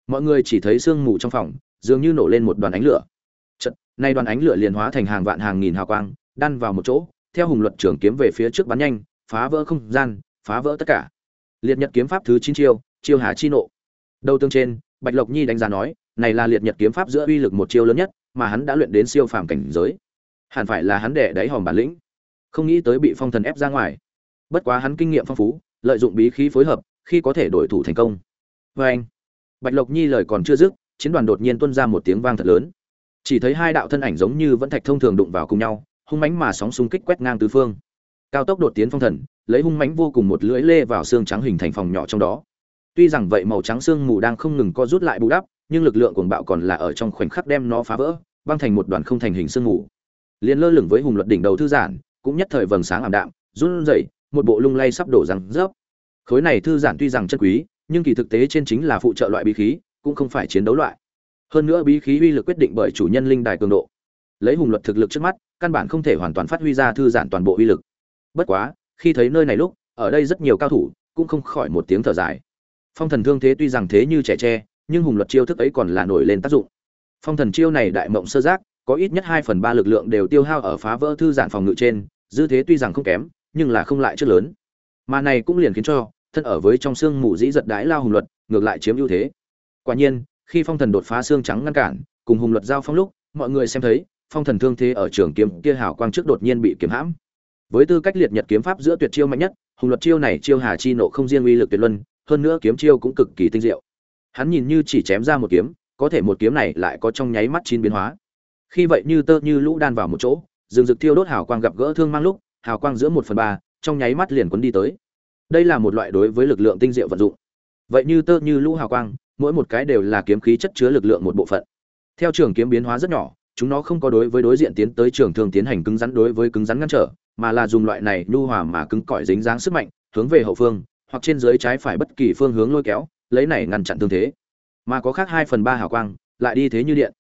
mọi người chỉ thấy sương mù trong phòng dường như nổ lên một đoàn ánh lửa. Chật, nay đoàn ánh lửa liền hóa thành hàng vạn hàng nghìn hào quang đan vào một chỗ theo hùng luật trưởng kiếm về phía trước bắn nhanh phá vỡ không gian phá vỡ tất cả. Liệt nhật kiếm pháp thứ chín chiêu chiêu hà chi nộ. Đầu tương trên bạch lộc nhi đánh giá nói này là liệt nhật kiếm pháp giữa uy lực một chiêu lớn nhất mà hắn đã luyện đến siêu phàm cảnh giới. Hẳn phải là hắn đẻ đáy hòm bản lĩnh. Không nghĩ tới bị phong thần ép ra ngoài. Bất quá hắn kinh nghiệm phong phú lợi dụng bí khí phối hợp khi có thể đổi thủ thành công. Vê anh bạch lộc nhi lời còn chưa dứt, chiến đoàn đột nhiên tuôn ra một tiếng vang thật lớn. Chỉ thấy hai đạo thân ảnh giống như vẫn thạch thông thường đụng vào cùng nhau, hung mãnh mà sóng xung kích quét ngang tứ phương. Cao tốc đột tiến phong thần, lấy hung mãnh vô cùng một lưỡi lê vào xương trắng hình thành phòng nhỏ trong đó. Tuy rằng vậy màu trắng xương mù đang không ngừng co rút lại bù đắp, nhưng lực lượng cuồng bạo còn là ở trong khoảnh khắc đem nó phá vỡ băng thành một đoàn không thành hình xương mù. Liên lơ lửng với hùng luật đỉnh đầu thư giản, cũng nhất thời vầng sáng ảm đạm, run rẩy, một bộ lung lay sắp đổ răng rớp. Khối này thư giản tuy rằng chân quý nhưng kỳ thực tế trên chính là phụ trợ loại bí khí, cũng không phải chiến đấu loại. Hơn nữa bí khí uy lực quyết định bởi chủ nhân linh đài cường độ. Lấy hùng luật thực lực trước mắt, căn bản không thể hoàn toàn phát huy ra thư giãn toàn bộ uy lực. Bất quá, khi thấy nơi này lúc, ở đây rất nhiều cao thủ, cũng không khỏi một tiếng thở dài. Phong thần thương thế tuy rằng thế như trẻ tre, nhưng hùng luật chiêu thức ấy còn là nổi lên tác dụng. Phong thần chiêu này đại mộng sơ giác, có ít nhất hai phần ba lực lượng đều tiêu hao ở phá vỡ thư giãn phòng ngự trên, dư thế tuy rằng không kém, nhưng là không lại trước lớn. Mà này cũng liền khiến cho thân ở với trong xương mù dĩ giật đái lao hùng luật, ngược lại chiếm ưu thế. Quả nhiên, khi phong thần đột phá xương trắng ngăn cản, cùng hùng luật giao phong lúc, mọi người xem thấy, phong thần thương thế ở trường kiếm kia hào quang trước đột nhiên bị kiếm hãm. Với tư cách liệt nhật kiếm pháp giữa tuyệt chiêu mạnh nhất, hùng luật chiêu này chiêu hà chi nộ không riêng uy lực tuyệt luân, hơn nữa kiếm chiêu cũng cực kỳ tinh diệu. Hắn nhìn như chỉ chém ra một kiếm, có thể một kiếm này lại có trong nháy mắt chín biến hóa. Khi vậy như tơ như lũ đan vào một chỗ, rừng rực thiêu đốt hào quang gặp gỡ thương mang lúc, hào quang giữa một phần ba, trong nháy mắt liền quấn đi tới đây là một loại đối với lực lượng tinh diệu vận dụng. Vậy như tơ như lũ hào quang, mỗi một cái đều là kiếm khí chất chứa lực lượng một bộ phận. Theo trường kiếm biến hóa rất nhỏ, chúng nó không có đối với đối diện tiến tới trường thương tiến hành cứng rắn đối với cứng rắn ngăn trở, mà là dùng loại này nhu hòa mà cứng cỏi dính dáng sức mạnh, hướng về hậu phương, hoặc trên dưới trái phải bất kỳ phương hướng lôi kéo, lấy này ngăn chặn thương thế. Mà có khác hai phần ba hào quang, lại đi thế như điện.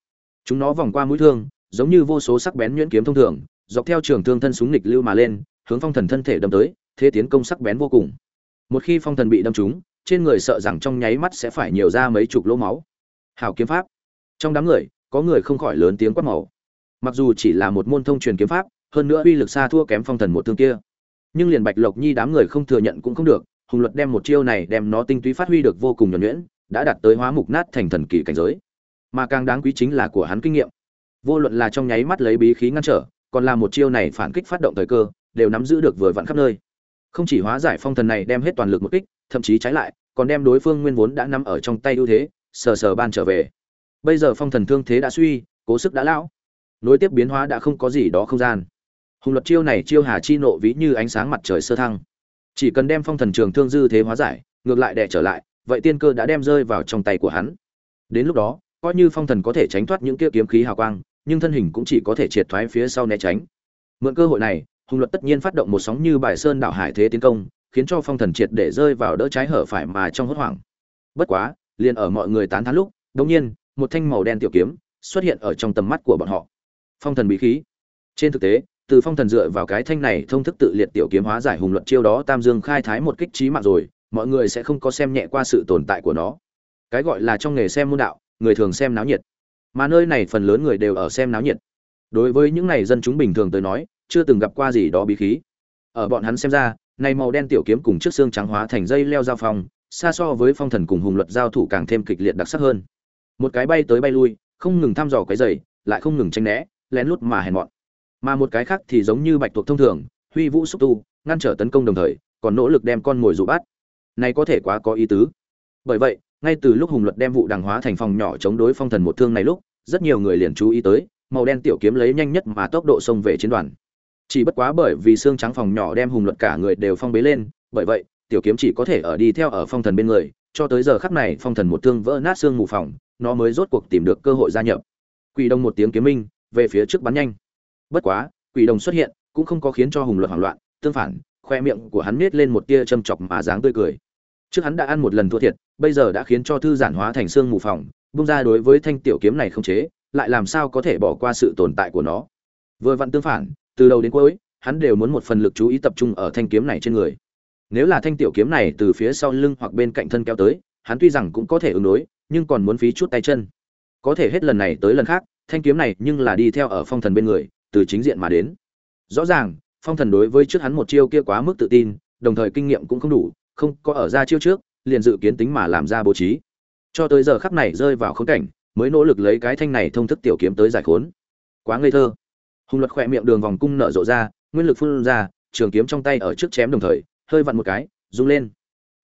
Chúng nó vòng qua mũi thương, giống như vô số sắc bén nhuyễn kiếm thông thường, dọc theo trường thương thân súng nghịch lưu mà lên, hướng phong thần thân thể đâm tới, thế tiến công sắc bén vô cùng một khi phong thần bị đâm trúng, trên người sợ rằng trong nháy mắt sẽ phải nhiều ra mấy chục lỗ máu. Hào kiếm pháp. Trong đám người, có người không khỏi lớn tiếng quát màu. Mặc dù chỉ là một môn thông truyền kiếm pháp, hơn nữa uy lực xa thua kém phong thần một thương kia. Nhưng liền bạch lộc nhi đám người không thừa nhận cũng không được, hùng luật đem một chiêu này đem nó tinh túy phát huy được vô cùng nhuẩn nhuyễn, đã đạt tới hóa mục nát thành thần kỳ cảnh giới. Mà càng đáng quý chính là của hắn kinh nghiệm. Vô luận là trong nháy mắt lấy bí khí ngăn trở, còn là một chiêu này phản kích phát động thời cơ, đều nắm giữ được vừa vặn khắp nơi không chỉ hóa giải phong thần này đem hết toàn lực một kích, thậm chí trái lại, còn đem đối phương nguyên vốn đã nắm ở trong tay ưu thế, sờ sờ ban trở về. Bây giờ phong thần thương thế đã suy, cố sức đã lão. Nối tiếp biến hóa đã không có gì đó không gian. Hùng luật chiêu này chiêu hà chi nộ ví như ánh sáng mặt trời sơ thăng. Chỉ cần đem phong thần trường thương dư thế hóa giải, ngược lại đẻ trở lại, vậy tiên cơ đã đem rơi vào trong tay của hắn. Đến lúc đó, coi như phong thần có thể tránh thoát những kia kiếm khí hào quang, nhưng thân hình cũng chỉ có thể triệt thoái phía sau né tránh. Mượn cơ hội này hùng luật tất nhiên phát động một sóng như bài sơn đảo hải thế tiến công, khiến cho phong thần triệt để rơi vào đỡ trái hở phải mà trong hốt hoảng. Bất quá, liền ở mọi người tán thán lúc, đột nhiên, một thanh màu đen tiểu kiếm xuất hiện ở trong tầm mắt của bọn họ. Phong thần bí khí. Trên thực tế, từ phong thần dựa vào cái thanh này thông thức tự liệt tiểu kiếm hóa giải hùng luận chiêu đó tam dương khai thái một kích trí mạng rồi, mọi người sẽ không có xem nhẹ qua sự tồn tại của nó. Cái gọi là trong nghề xem môn đạo, người thường xem náo nhiệt. Mà nơi này phần lớn người đều ở xem náo nhiệt. Đối với những này dân chúng bình thường tới nói chưa từng gặp qua gì đó bí khí. Ở bọn hắn xem ra, này màu đen tiểu kiếm cùng trước xương trắng hóa thành dây leo giao phong, xa so với phong thần cùng hùng luật giao thủ càng thêm kịch liệt đặc sắc hơn. Một cái bay tới bay lui, không ngừng thăm dò cái giày lại không ngừng tranh né, lén lút mà hèn mọn. Mà một cái khác thì giống như bạch tuộc thông thường, huy vũ xúc tu, ngăn trở tấn công đồng thời, còn nỗ lực đem con mồi dụ bắt. Này có thể quá có ý tứ. Bởi vậy, ngay từ lúc hùng luật đem vụ đằng hóa thành phòng nhỏ chống đối phong thần một thương này lúc, rất nhiều người liền chú ý tới, màu đen tiểu kiếm lấy nhanh nhất mà tốc độ xông về chiến đoàn chỉ bất quá bởi vì xương trắng phòng nhỏ đem hùng luật cả người đều phong bế lên, bởi vậy, tiểu kiếm chỉ có thể ở đi theo ở phong thần bên người, cho tới giờ khắc này phong thần một thương vỡ nát xương mù phòng, nó mới rốt cuộc tìm được cơ hội gia nhập. Quỷ đồng một tiếng kiếm minh, về phía trước bắn nhanh. Bất quá, quỷ đồng xuất hiện, cũng không có khiến cho hùng luật hoảng loạn, tương phản, khoe miệng của hắn nết lên một tia châm chọc mà dáng tươi cười. Trước hắn đã ăn một lần thua thiệt, bây giờ đã khiến cho thư giản hóa thành xương mù phòng, bung ra đối với thanh tiểu kiếm này không chế, lại làm sao có thể bỏ qua sự tồn tại của nó. Vừa vặn tương phản từ đầu đến cuối, hắn đều muốn một phần lực chú ý tập trung ở thanh kiếm này trên người. Nếu là thanh tiểu kiếm này từ phía sau lưng hoặc bên cạnh thân kéo tới, hắn tuy rằng cũng có thể ứng đối, nhưng còn muốn phí chút tay chân. Có thể hết lần này tới lần khác, thanh kiếm này nhưng là đi theo ở phong thần bên người, từ chính diện mà đến. Rõ ràng, phong thần đối với trước hắn một chiêu kia quá mức tự tin, đồng thời kinh nghiệm cũng không đủ, không có ở ra chiêu trước, liền dự kiến tính mà làm ra bố trí. Cho tới giờ khắc này rơi vào khốn cảnh, mới nỗ lực lấy cái thanh này thông thức tiểu kiếm tới giải khốn. Quá ngây thơ hùng luật khỏe miệng đường vòng cung nở rộ ra, nguyên lực phun ra, trường kiếm trong tay ở trước chém đồng thời, hơi vặn một cái, rung lên.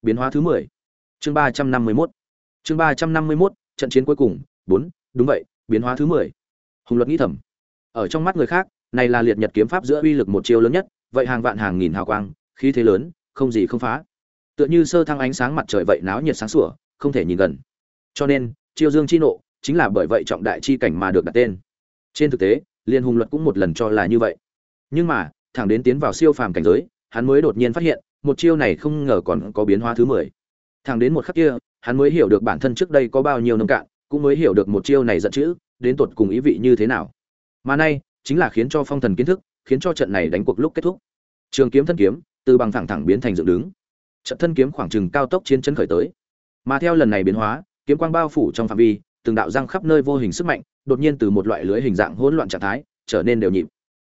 Biến hóa thứ mười. Chương ba trăm năm mươi mốt. Chương ba trăm năm mươi mốt, trận chiến cuối cùng, bốn, đúng vậy, biến hóa thứ mười. Hùng luật nghĩ thầm. Ở trong mắt người khác, này là liệt nhật kiếm pháp giữa uy lực một chiêu lớn nhất, vậy hàng vạn hàng nghìn hào quang, khí thế lớn, không gì không phá. Tựa như sơ thăng ánh sáng mặt trời vậy náo nhiệt sáng sủa, không thể nhìn gần. Cho nên, chiêu dương chi nộ, chính là bởi vậy trọng đại chi cảnh mà được đặt tên. Trên thực tế liên hùng luật cũng một lần cho là như vậy. Nhưng mà, thẳng đến tiến vào siêu phàm cảnh giới, hắn mới đột nhiên phát hiện, một chiêu này không ngờ còn có biến hóa thứ mười. Thẳng đến một khắc kia, hắn mới hiểu được bản thân trước đây có bao nhiêu nông cạn, cũng mới hiểu được một chiêu này giận chữ, đến tột cùng ý vị như thế nào. Mà nay, chính là khiến cho phong thần kiến thức, khiến cho trận này đánh cuộc lúc kết thúc. Trường kiếm thân kiếm, từ bằng thẳng thẳng biến thành dựng đứng. Trận thân kiếm khoảng trừng cao tốc chiến chân khởi tới. Mà theo lần này biến hóa, kiếm quang bao phủ trong phạm vi từng đạo răng khắp nơi vô hình sức mạnh đột nhiên từ một loại lưới hình dạng hỗn loạn trạng thái trở nên đều nhịp.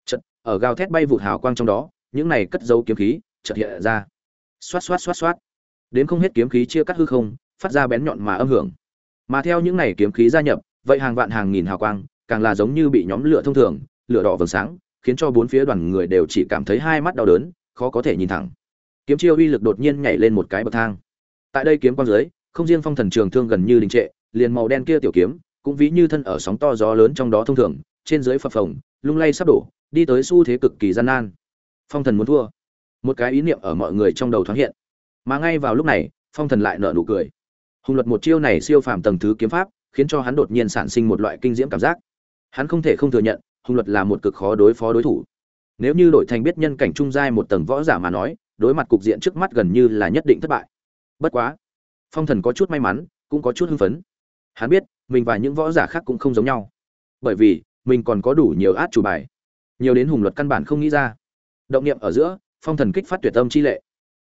Chợt, ở gào thét bay vụt hào quang trong đó những này cất dấu kiếm khí chợt hiện ra. Xoát xoát xoát xoát. Đến không hết kiếm khí chia cắt hư không phát ra bén nhọn mà âm hưởng. Mà theo những này kiếm khí gia nhập vậy hàng vạn hàng nghìn hào quang càng là giống như bị nhóm lửa thông thường lửa đỏ vầng sáng khiến cho bốn phía đoàn người đều chỉ cảm thấy hai mắt đau đớn khó có thể nhìn thẳng. Kiếm chiêu uy lực đột nhiên nhảy lên một cái bậc thang. Tại đây kiếm quang dưới không riêng phong thần trường thương gần như đình trệ liền màu đen kia tiểu kiếm, cũng ví như thân ở sóng to gió lớn trong đó thông thường, trên dưới phập phồng, lung lay sắp đổ, đi tới xu thế cực kỳ gian nan. Phong thần muốn thua. Một cái ý niệm ở mọi người trong đầu thoáng hiện. Mà ngay vào lúc này, phong thần lại nở nụ cười. Hùng luật một chiêu này siêu phàm tầng thứ kiếm pháp, khiến cho hắn đột nhiên sản sinh một loại kinh diễm cảm giác. Hắn không thể không thừa nhận, hùng luật là một cực khó đối phó đối thủ. Nếu như đổi thành biết nhân cảnh trung giai một tầng võ giả mà nói, đối mặt cục diện trước mắt gần như là nhất định thất bại. Bất quá, phong thần có chút may mắn, cũng có chút hưng phấn hắn biết, mình và những võ giả khác cũng không giống nhau. Bởi vì, mình còn có đủ nhiều át chủ bài. Nhiều đến hùng luật căn bản không nghĩ ra. Động niệm ở giữa, phong thần kích phát tuyệt tâm chi lệ.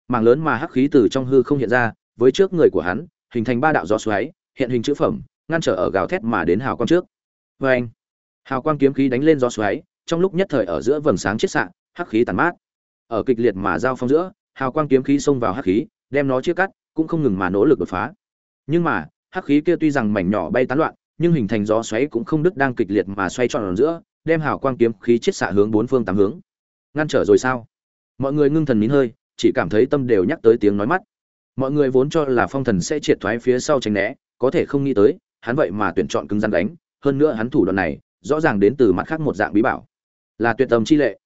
Mảng lớn mà hắc khí từ trong hư không hiện ra, với trước người của hắn, hình thành ba đạo gió xoáy, hiện hình chữ phẩm, ngăn trở ở gào thét mà đến hào quang trước. Vê anh, hào quang kiếm khí đánh lên gió xoáy, trong lúc nhất thời ở giữa vầng sáng chiết xạ, hắc khí tàn mát. Ở kịch liệt mà giao phong giữa, hào quang kiếm khí xông vào hắc khí, đem nó chia cắt, cũng không ngừng mà nỗ lực đột phá. Nhưng mà hắc khí kia tuy rằng mảnh nhỏ bay tán loạn, nhưng hình thành gió xoáy cũng không đứt đang kịch liệt mà xoay tròn ở giữa, đem hào quang kiếm khí chết xạ hướng bốn phương tám hướng. Ngăn trở rồi sao? Mọi người ngưng thần nín hơi, chỉ cảm thấy tâm đều nhắc tới tiếng nói mắt. Mọi người vốn cho là phong thần sẽ triệt thoái phía sau tránh né, có thể không nghĩ tới, hắn vậy mà tuyển chọn cứng rắn đánh, hơn nữa hắn thủ đoạn này, rõ ràng đến từ mặt khác một dạng bí bảo. Là tuyệt tâm chi lệ.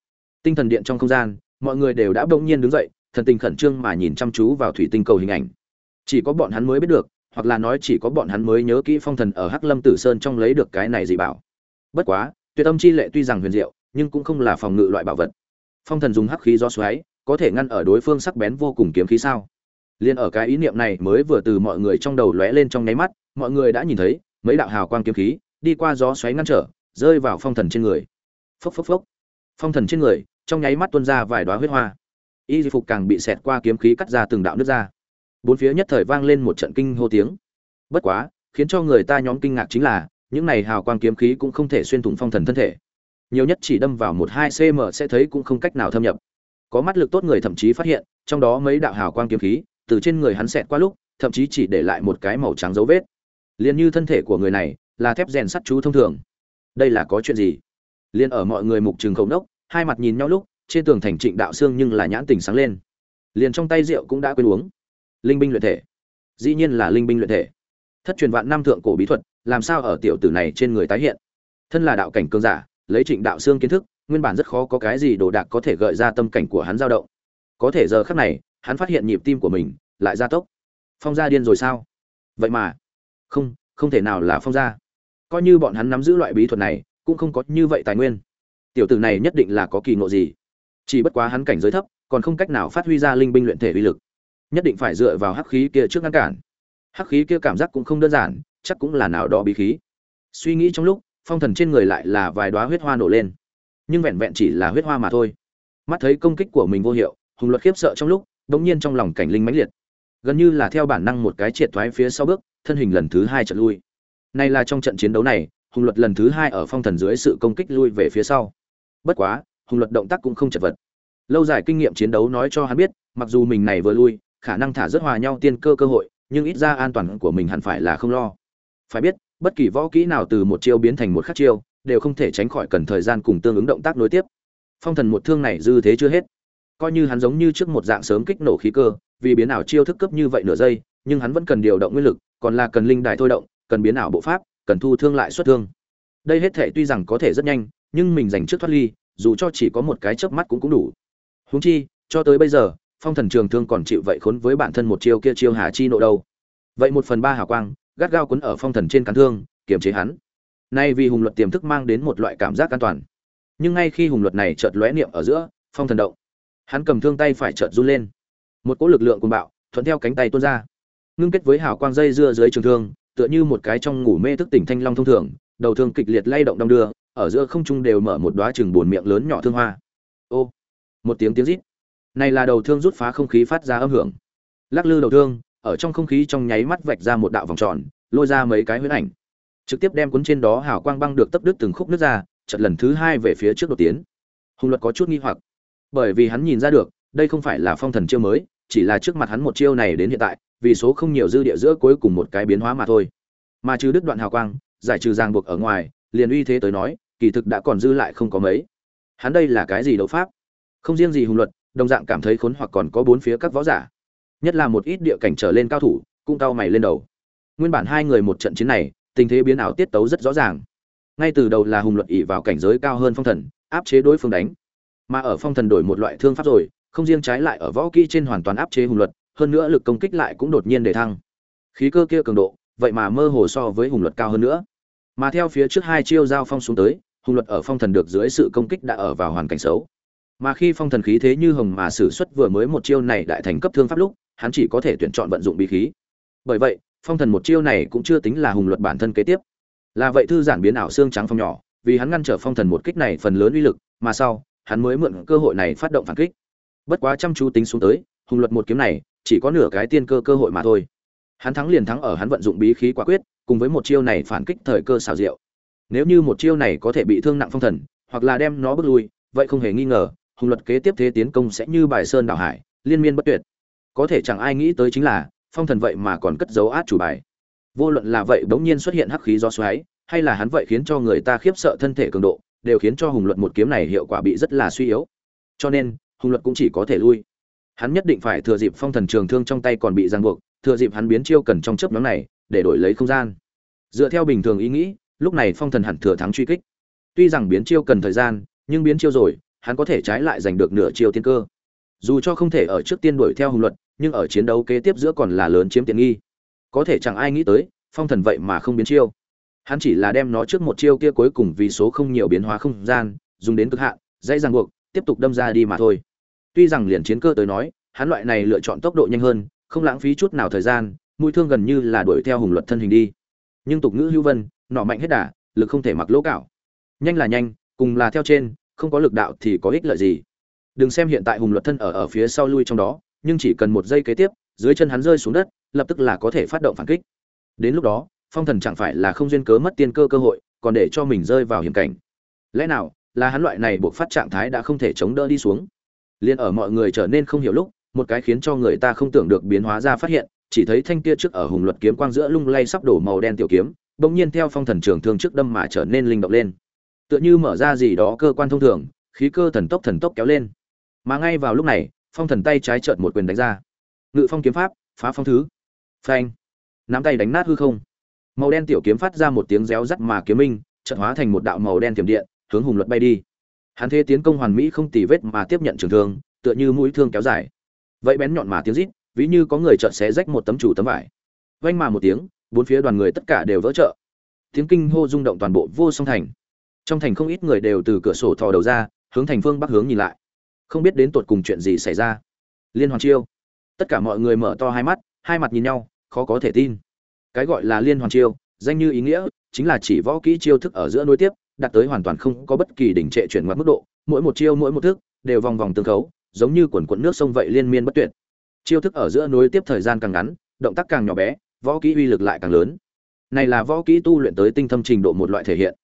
Tinh thần điện trong không gian, mọi người đều đã bỗng nhiên đứng dậy, thần tình khẩn trương mà nhìn chăm chú vào thủy tinh cầu hình ảnh. Chỉ có bọn hắn mới biết được hoặc là nói chỉ có bọn hắn mới nhớ kỹ phong thần ở hắc lâm tử sơn trong lấy được cái này gì bảo. Bất quá, tuyệt tâm chi lệ tuy rằng huyền diệu, nhưng cũng không là phòng ngự loại bảo vật. Phong thần dùng hắc khí do xoáy, có thể ngăn ở đối phương sắc bén vô cùng kiếm khí sao? Liên ở cái ý niệm này mới vừa từ mọi người trong đầu lóe lên trong nháy mắt, mọi người đã nhìn thấy mấy đạo hào quang kiếm khí đi qua gió xoáy ngăn trở, rơi vào phong thần trên người. Phốc phốc phốc. Phong thần trên người, trong nháy mắt tuôn ra vài đoá huyết hoa. Y phục càng bị xẹt qua kiếm khí cắt ra từng đạo nước ra bốn phía nhất thời vang lên một trận kinh hô tiếng. Bất quá, khiến cho người ta nhóm kinh ngạc chính là, những này hào quang kiếm khí cũng không thể xuyên thủng phong thần thân thể. Nhiều nhất chỉ đâm vào một hai cm sẽ thấy cũng không cách nào thâm nhập. Có mắt lực tốt người thậm chí phát hiện, trong đó mấy đạo hào quang kiếm khí, từ trên người hắn xẹt qua lúc, thậm chí chỉ để lại một cái màu trắng dấu vết. Liền như thân thể của người này, là thép rèn sắt chú thông thường. Đây là có chuyện gì? Liền ở mọi người mục trường khẩu đốc, hai mặt nhìn nhau lúc, trên tường thành trịnh đạo xương nhưng là nhãn tình sáng lên. Liền trong tay rượu cũng đã quên uống linh binh luyện thể. Dĩ nhiên là linh binh luyện thể. Thất truyền vạn năm thượng cổ bí thuật, làm sao ở tiểu tử này trên người tái hiện? Thân là đạo cảnh cương giả, lấy trịnh đạo xương kiến thức, nguyên bản rất khó có cái gì đồ đạc có thể gợi ra tâm cảnh của hắn dao động. Có thể giờ khắc này, hắn phát hiện nhịp tim của mình lại gia tốc. Phong gia điên rồi sao? Vậy mà, không không thể nào là phong gia. Coi như bọn hắn nắm giữ loại bí thuật này, cũng không có như vậy tài nguyên. Tiểu tử này nhất định là có kỳ ngộ gì. Chỉ bất quá hắn cảnh giới thấp, còn không cách nào phát huy ra linh binh luyện thể uy lực nhất định phải dựa vào hắc khí kia trước ngăn cản. Hắc khí kia cảm giác cũng không đơn giản, chắc cũng là nào đó bí khí. Suy nghĩ trong lúc, phong thần trên người lại là vài đoá huyết hoa nổ lên. Nhưng vẹn vẹn chỉ là huyết hoa mà thôi. Mắt thấy công kích của mình vô hiệu, hùng luật khiếp sợ trong lúc đ ỗ n g nhiên trong lòng cảnh linh mãnh liệt. Gần như là theo bản năng một cái triệt thoái phía sau bước, thân hình lần thứ hai trận lui. Nay là trong trận chiến đấu này, hùng luật lần thứ hai ở phong thần dưới sự công kích lui về phía sau. Bất quá, hùng luật động tác cũng không chật vật. Lâu dài kinh nghiệm chiến đấu nói cho hắn biết, mặc dù mình này vừa lui khả năng thả rất hòa nhau tiên cơ cơ hội, nhưng ít ra an toàn của mình hẳn phải là không lo. Phải biết, bất kỳ võ kỹ nào từ một chiêu biến thành một khắc chiêu, đều không thể tránh khỏi cần thời gian cùng tương ứng động tác nối tiếp. Phong thần một thương này dư thế chưa hết. Coi như hắn giống như trước một dạng sớm kích nổ khí cơ, vì biến ảo chiêu thức cấp như vậy nửa giây, nhưng hắn vẫn cần điều động nguyên lực, còn là cần linh đài thôi động, cần biến ảo bộ pháp, cần thu thương lại xuất thương. Đây hết thể tuy rằng có thể rất nhanh, nhưng mình dành trước thoát ly, dù cho chỉ có một cái chớp mắt cũng cũng đủ. Huống chi, cho tới bây giờ phong thần trường thương còn chịu vậy khốn với bản thân một chiêu kia chiêu hà chi nộ đâu. Vậy một phần ba hào quang, gắt gao quấn ở phong thần trên cán thương, kiềm chế hắn. Nay vì hùng luật tiềm thức mang đến một loại cảm giác an toàn. Nhưng ngay khi hùng luật này chợt lóe niệm ở giữa, phong thần động, hắn cầm thương tay phải chợt run lên. Một cỗ lực lượng cuồng bạo, thuận theo cánh tay tuôn ra. Ngưng kết với hào quang dây dưa dưới trường thương, tựa như một cái trong ngủ mê thức tỉnh thanh long thông thường, đầu thương kịch liệt lay động đong đưa, ở giữa không trung đều mở một đóa chừng buồn miệng lớn nhỏ thương hoa. Ô, một tiếng tiếng rít này là đầu thương rút phá không khí phát ra âm hưởng. Lắc lư đầu thương, ở trong không khí trong nháy mắt vạch ra một đạo vòng tròn, lôi ra mấy cái huyễn ảnh. Trực tiếp đem cuốn trên đó hào quang băng được tấp đứt từng khúc nước ra chật lần thứ hai về phía trước đột tiến. Hùng luật có chút nghi hoặc, bởi vì hắn nhìn ra được, đây không phải là phong thần chiêu mới, chỉ là trước mặt hắn một chiêu này đến hiện tại, vì số không nhiều dư địa giữa cuối cùng một cái biến hóa mà thôi. Mà trừ đứt đoạn hào quang, giải trừ ràng buộc ở ngoài, liền uy thế tới nói, kỳ thực đã còn dư lại không có mấy. Hắn đây là cái gì đấu pháp? Không riêng gì hùng luật đồng dạng cảm thấy khốn hoặc còn có bốn phía các võ giả. Nhất là một ít địa cảnh trở lên cao thủ, cũng cao mày lên đầu. Nguyên bản hai người một trận chiến này, tình thế biến ảo tiết tấu rất rõ ràng. Ngay từ đầu là hùng luật ỉ vào cảnh giới cao hơn phong thần, áp chế đối phương đánh. Mà ở phong thần đổi một loại thương pháp rồi, không riêng trái lại ở võ kỹ trên hoàn toàn áp chế hùng luật hơn nữa lực công kích lại cũng đột nhiên để thăng. Khí cơ kia cường độ, vậy mà mơ hồ so với hùng luật cao hơn nữa. Mà theo phía trước hai chiêu giao phong xuống tới, hùng luật ở phong thần được dưới sự công kích đã ở vào hoàn cảnh xấu mà khi phong thần khí thế như hồng mà sử xuất vừa mới một chiêu này đại thành cấp thương pháp lúc, hắn chỉ có thể tuyển chọn vận dụng bí khí. Bởi vậy, phong thần một chiêu này cũng chưa tính là hùng luật bản thân kế tiếp. Là vậy thư giản biến ảo xương trắng phong nhỏ, vì hắn ngăn trở phong thần một kích này phần lớn uy lực, mà sau, hắn mới mượn cơ hội này phát động phản kích. Bất quá chăm chú tính xuống tới, hùng luật một kiếm này, chỉ có nửa cái tiên cơ cơ hội mà thôi. Hắn thắng liền thắng ở hắn vận dụng bí khí quả quyết, cùng với một chiêu này phản kích thời cơ xào rượu nếu như một chiêu này có thể bị thương nặng phong thần, hoặc là đem nó bước lui, vậy không hề nghi ngờ hùng luật kế tiếp thế tiến công sẽ như bài sơn đảo hải, liên miên bất tuyệt. Có thể chẳng ai nghĩ tới chính là, phong thần vậy mà còn cất dấu át chủ bài. Vô luận là vậy bỗng nhiên xuất hiện hắc khí do xoáy, hay là hắn vậy khiến cho người ta khiếp sợ thân thể cường độ, đều khiến cho hùng luật một kiếm này hiệu quả bị rất là suy yếu. Cho nên, hùng luật cũng chỉ có thể lui. Hắn nhất định phải thừa dịp phong thần trường thương trong tay còn bị giang buộc, thừa dịp hắn biến chiêu cần trong chớp nhóm này, để đổi lấy không gian. Dựa theo bình thường ý nghĩ, lúc này phong thần hẳn thừa thắng truy kích. Tuy rằng biến chiêu cần thời gian, nhưng biến chiêu rồi hắn có thể trái lại giành được nửa chiêu tiên cơ. Dù cho không thể ở trước tiên đuổi theo hùng luật, nhưng ở chiến đấu kế tiếp giữa còn là lớn chiếm tiện nghi. Có thể chẳng ai nghĩ tới, phong thần vậy mà không biến chiêu. Hắn chỉ là đem nó trước một chiêu kia cuối cùng vì số không nhiều biến hóa không gian, dùng đến cực hạn dây ràng buộc, tiếp tục đâm ra đi mà thôi. Tuy rằng liền chiến cơ tới nói, hắn loại này lựa chọn tốc độ nhanh hơn, không lãng phí chút nào thời gian, mũi thương gần như là đuổi theo hùng luật thân hình đi. Nhưng tục ngữ hữu vân, nọ mạnh hết đà, lực không thể mặc lỗ cạo nhanh là nhanh, cùng là theo trên không có lực đạo thì có ích lợi gì. Đừng xem hiện tại hùng luật thân ở ở phía sau lui trong đó, nhưng chỉ cần một giây kế tiếp, dưới chân hắn rơi xuống đất, lập tức là có thể phát động phản kích. Đến lúc đó, phong thần chẳng phải là không duyên cớ mất tiên cơ cơ hội, còn để cho mình rơi vào hiểm cảnh. Lẽ nào, là hắn loại này buộc phát trạng thái đã không thể chống đỡ đi xuống? Liền ở mọi người trở nên không hiểu lúc, một cái khiến cho người ta không tưởng được biến hóa ra phát hiện, chỉ thấy thanh kia trước ở hùng luật kiếm quang giữa lung lay sắp đổ màu đen tiểu kiếm, bỗng nhiên theo phong thần trường thương trước đâm mà trở nên linh động lên tựa như mở ra gì đó cơ quan thông thường, khí cơ thần tốc thần tốc kéo lên. Mà ngay vào lúc này, phong thần tay trái trợn một quyền đánh ra. Ngự phong kiếm pháp, phá phong thứ. Phanh. Nắm tay đánh nát hư không. Màu đen tiểu kiếm phát ra một tiếng réo rắt mà kiếm minh trận hóa thành một đạo màu đen tiềm điện, hướng hùng luật bay đi. Hắn thế tiến công hoàn mỹ không tì vết mà tiếp nhận trường thương, tựa như mũi thương kéo dài. Vậy bén nhọn mà tiếng rít, ví như có người chợt xé rách một tấm chủ tấm vải. Vanh mà một tiếng, bốn phía đoàn người tất cả đều vỡ trợ tiếng kinh hô rung động toàn bộ vô song thành trong thành không ít người đều từ cửa sổ thò đầu ra, hướng thành phương bắc hướng nhìn lại. Không biết đến tột cùng chuyện gì xảy ra. Liên hoàn chiêu. Tất cả mọi người mở to hai mắt, hai mặt nhìn nhau, khó có thể tin. Cái gọi là liên hoàn chiêu, danh như ý nghĩa, chính là chỉ võ kỹ chiêu thức ở giữa nối tiếp, đạt tới hoàn toàn không có bất kỳ đỉnh trệ chuyển ngoặt mức độ. Mỗi một chiêu, mỗi một thức, đều vòng vòng tương khấu, giống như quần quận nước sông vậy liên miên bất tuyệt. Chiêu thức ở giữa nối tiếp thời gian càng ngắn, động tác càng nhỏ bé, võ kỹ uy lực lại càng lớn. Này là võ kỹ tu luyện tới tinh thâm trình độ một loại thể hiện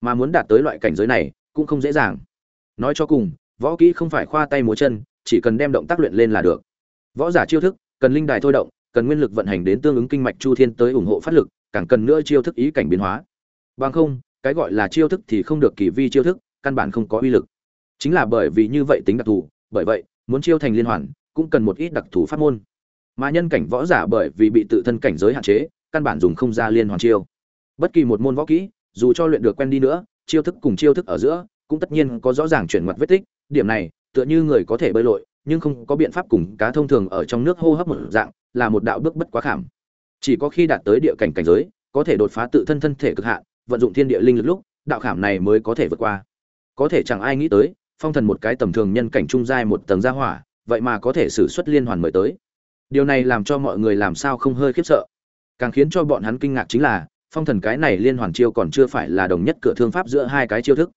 mà muốn đạt tới loại cảnh giới này cũng không dễ dàng. Nói cho cùng, võ kỹ không phải khoa tay múa chân, chỉ cần đem động tác luyện lên là được. Võ giả chiêu thức, cần linh đài thôi động, cần nguyên lực vận hành đến tương ứng kinh mạch chu thiên tới ủng hộ phát lực, càng cần nữa chiêu thức ý cảnh biến hóa. Bằng không, cái gọi là chiêu thức thì không được kỳ vi chiêu thức, căn bản không có uy lực. Chính là bởi vì như vậy tính đặc thù, bởi vậy, muốn chiêu thành liên hoàn, cũng cần một ít đặc thù pháp môn. Mà nhân cảnh võ giả bởi vì bị tự thân cảnh giới hạn chế, căn bản dùng không ra liên hoàn chiêu. Bất kỳ một môn võ kỹ dù cho luyện được quen đi nữa, chiêu thức cùng chiêu thức ở giữa cũng tất nhiên có rõ ràng chuyển mặt vết tích, điểm này, tựa như người có thể bơi lội, nhưng không có biện pháp cùng cá thông thường ở trong nước hô hấp một dạng, là một đạo bước bất quá khảm. Chỉ có khi đạt tới địa cảnh cảnh giới, có thể đột phá tự thân thân thể cực hạn, vận dụng thiên địa linh lực lúc, đạo khảm này mới có thể vượt qua. Có thể chẳng ai nghĩ tới, phong thần một cái tầm thường nhân cảnh trung giai một tầng gia hỏa, vậy mà có thể xử xuất liên hoàn mời tới. Điều này làm cho mọi người làm sao không hơi khiếp sợ. Càng khiến cho bọn hắn kinh ngạc chính là phong thần cái này liên hoàn chiêu còn chưa phải là đồng nhất cửa thương pháp giữa hai cái chiêu thức,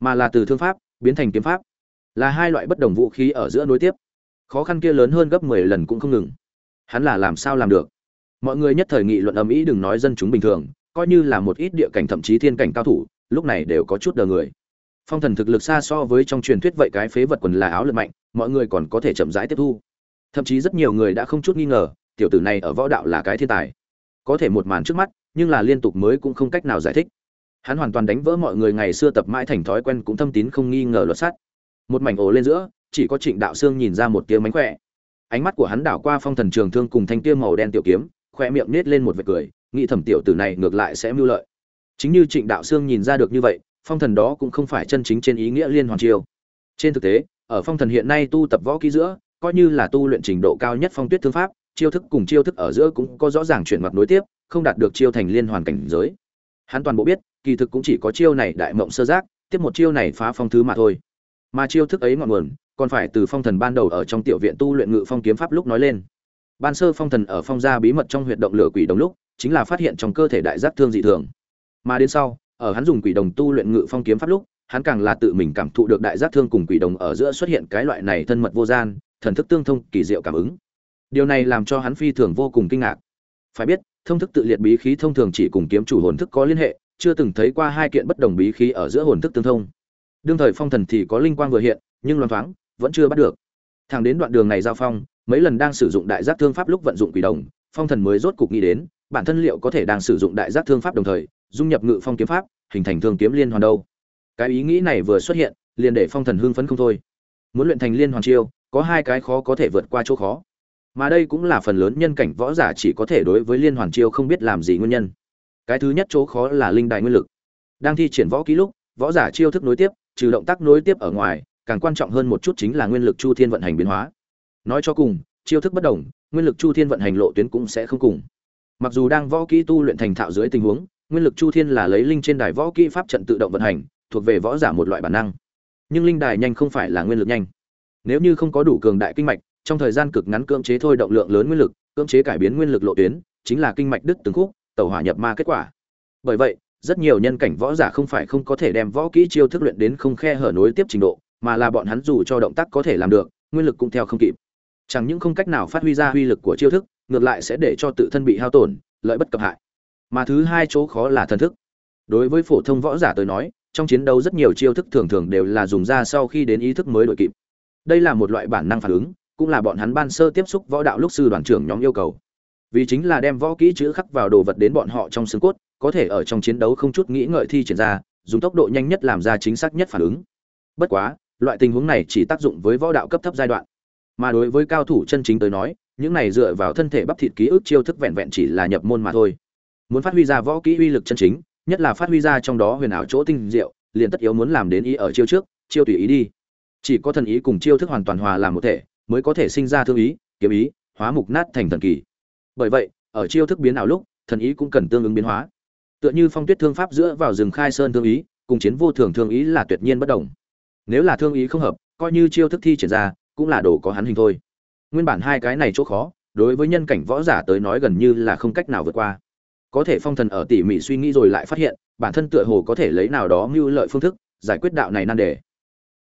mà là từ thương pháp biến thành kiếm pháp, là hai loại bất đồng vũ khí ở giữa nối tiếp. Khó khăn kia lớn hơn gấp mười lần cũng không ngừng. Hắn là làm sao làm được? Mọi người nhất thời nghị luận ầm ĩ đừng nói dân chúng bình thường, coi như là một ít địa cảnh thậm chí thiên cảnh cao thủ, lúc này đều có chút đờ người. Phong thần thực lực xa so với trong truyền thuyết vậy cái phế vật quần là áo lực mạnh, mọi người còn có thể chậm rãi tiếp thu. Thậm chí rất nhiều người đã không chút nghi ngờ, tiểu tử này ở võ đạo là cái thiên tài. Có thể một màn trước mắt nhưng là liên tục mới cũng không cách nào giải thích. Hắn hoàn toàn đánh vỡ mọi người ngày xưa tập mãi thành thói quen cũng thâm tín không nghi ngờ luật sắt. Một mảnh ổ lên giữa, chỉ có trịnh đạo sương nhìn ra một tiếng mánh khỏe. Ánh mắt của hắn đảo qua phong thần trường thương cùng thanh tiêu màu đen tiểu kiếm khoe miệng nết lên một vệt cười, nghĩ thẩm tiểu tử này ngược lại sẽ mưu lợi. Chính như trịnh đạo sương nhìn ra được như vậy, phong thần đó cũng không phải chân chính trên ý nghĩa liên hoàn chiêu. Trên thực tế, ở phong thần hiện nay tu tập võ kỹ giữa, coi như là tu luyện trình độ cao nhất phong tuyết thương pháp, chiêu thức cùng chiêu thức ở giữa cũng có rõ ràng chuyển mặt nối tiếp không đạt được chiêu thành liên hoàn cảnh giới. Hắn toàn bộ biết, kỳ thực cũng chỉ có chiêu này đại mộng sơ giác, tiếp một chiêu này phá phong thứ mà thôi. Mà chiêu thức ấy ngọn nguồn, còn phải từ phong thần ban đầu ở trong tiểu viện tu luyện ngự phong kiếm pháp lúc nói lên. Ban sơ phong thần ở phong gia bí mật trong huyệt động lửa quỷ đồng lúc, chính là phát hiện trong cơ thể đại giác thương dị thường. Mà đến sau, ở hắn dùng quỷ đồng tu luyện ngự phong kiếm pháp lúc, hắn càng là tự mình cảm thụ được đại giác thương cùng quỷ đồng ở giữa xuất hiện cái loại này thân mật vô gian, thần thức tương thông, kỳ diệu cảm ứng. Điều này làm cho hắn phi thường vô cùng kinh ngạc. Phải biết thông thức tự liệt bí khí thông thường chỉ cùng kiếm chủ hồn thức có liên hệ, chưa từng thấy qua hai kiện bất đồng bí khí ở giữa hồn thức tương thông. Đương thời phong thần thì có linh quang vừa hiện, nhưng loan thoáng, vẫn chưa bắt được. Thẳng đến đoạn đường này giao phong, mấy lần đang sử dụng đại giác thương pháp lúc vận dụng quỷ đồng, phong thần mới rốt cục nghĩ đến, bản thân liệu có thể đang sử dụng đại giác thương pháp đồng thời, dung nhập ngự phong kiếm pháp, hình thành thương kiếm liên hoàn đâu. Cái ý nghĩ này vừa xuất hiện, liền để phong thần hưng phấn không thôi. Muốn luyện thành liên hoàn chiêu, có hai cái khó có thể vượt qua chỗ khó mà đây cũng là phần lớn nhân cảnh võ giả chỉ có thể đối với liên hoàn chiêu không biết làm gì nguyên nhân. Cái thứ nhất chỗ khó là linh đại nguyên lực. Đang thi triển võ ký lúc, võ giả chiêu thức nối tiếp, trừ động tác nối tiếp ở ngoài, càng quan trọng hơn một chút chính là nguyên lực chu thiên vận hành biến hóa. Nói cho cùng, chiêu thức bất đồng, nguyên lực chu thiên vận hành lộ tuyến cũng sẽ không cùng. Mặc dù đang võ kỹ tu luyện thành thạo dưới tình huống, nguyên lực chu thiên là lấy linh trên đài võ kỹ pháp trận tự động vận hành, thuộc về võ giả một loại bản năng. Nhưng linh đài nhanh không phải là nguyên lực nhanh. Nếu như không có đủ cường đại kinh mạch trong thời gian cực ngắn cưỡng chế thôi động lượng lớn nguyên lực, cưỡng chế cải biến nguyên lực lộ tuyến, chính là kinh mạch đứt từng khúc tẩu hỏa nhập ma kết quả. Bởi vậy, rất nhiều nhân cảnh võ giả không phải không có thể đem võ kỹ chiêu thức luyện đến không khe hở nối tiếp trình độ, mà là bọn hắn dù cho động tác có thể làm được, nguyên lực cũng theo không kịp. Chẳng những không cách nào phát huy ra uy lực của chiêu thức, ngược lại sẽ để cho tự thân bị hao tổn, lợi bất cập hại. Mà thứ hai chỗ khó là thần thức. Đối với phổ thông võ giả tới nói, trong chiến đấu rất nhiều chiêu thức thường thường đều là dùng ra sau khi đến ý thức mới đổi kịp. Đây là một loại bản năng phản ứng cũng là bọn hắn ban sơ tiếp xúc võ đạo lúc sư đoàn trưởng nhóm yêu cầu. Vì chính là đem võ kỹ chữ khắc vào đồ vật đến bọn họ trong xương cốt, có thể ở trong chiến đấu không chút nghĩ ngợi thi triển ra, dùng tốc độ nhanh nhất làm ra chính xác nhất phản ứng. Bất quá, loại tình huống này chỉ tác dụng với võ đạo cấp thấp giai đoạn. Mà đối với cao thủ chân chính tới nói, những này dựa vào thân thể bắp thịt ký ức chiêu thức vẹn vẹn chỉ là nhập môn mà thôi. Muốn phát huy ra võ kỹ uy lực chân chính, nhất là phát huy ra trong đó huyền ảo chỗ tinh diệu, liền tất yếu muốn làm đến ý ở chiêu trước, chiêu tùy ý đi. Chỉ có thần ý cùng chiêu thức hoàn toàn hòa làm một thể mới có thể sinh ra thương ý, kiếm ý, hóa mục nát thành thần kỳ. Bởi vậy, ở chiêu thức biến ảo lúc, thần ý cũng cần tương ứng biến hóa. Tựa như phong tuyết thương pháp giữa vào rừng khai sơn thương ý, cùng chiến vô thường thương ý là tuyệt nhiên bất đồng. Nếu là thương ý không hợp, coi như chiêu thức thi triển ra, cũng là đồ có hắn hình thôi. Nguyên bản hai cái này chỗ khó, đối với nhân cảnh võ giả tới nói gần như là không cách nào vượt qua. Có thể phong thần ở tỉ mỉ suy nghĩ rồi lại phát hiện, bản thân tựa hồ có thể lấy nào đó mưu lợi phương thức, giải quyết đạo này nan đề.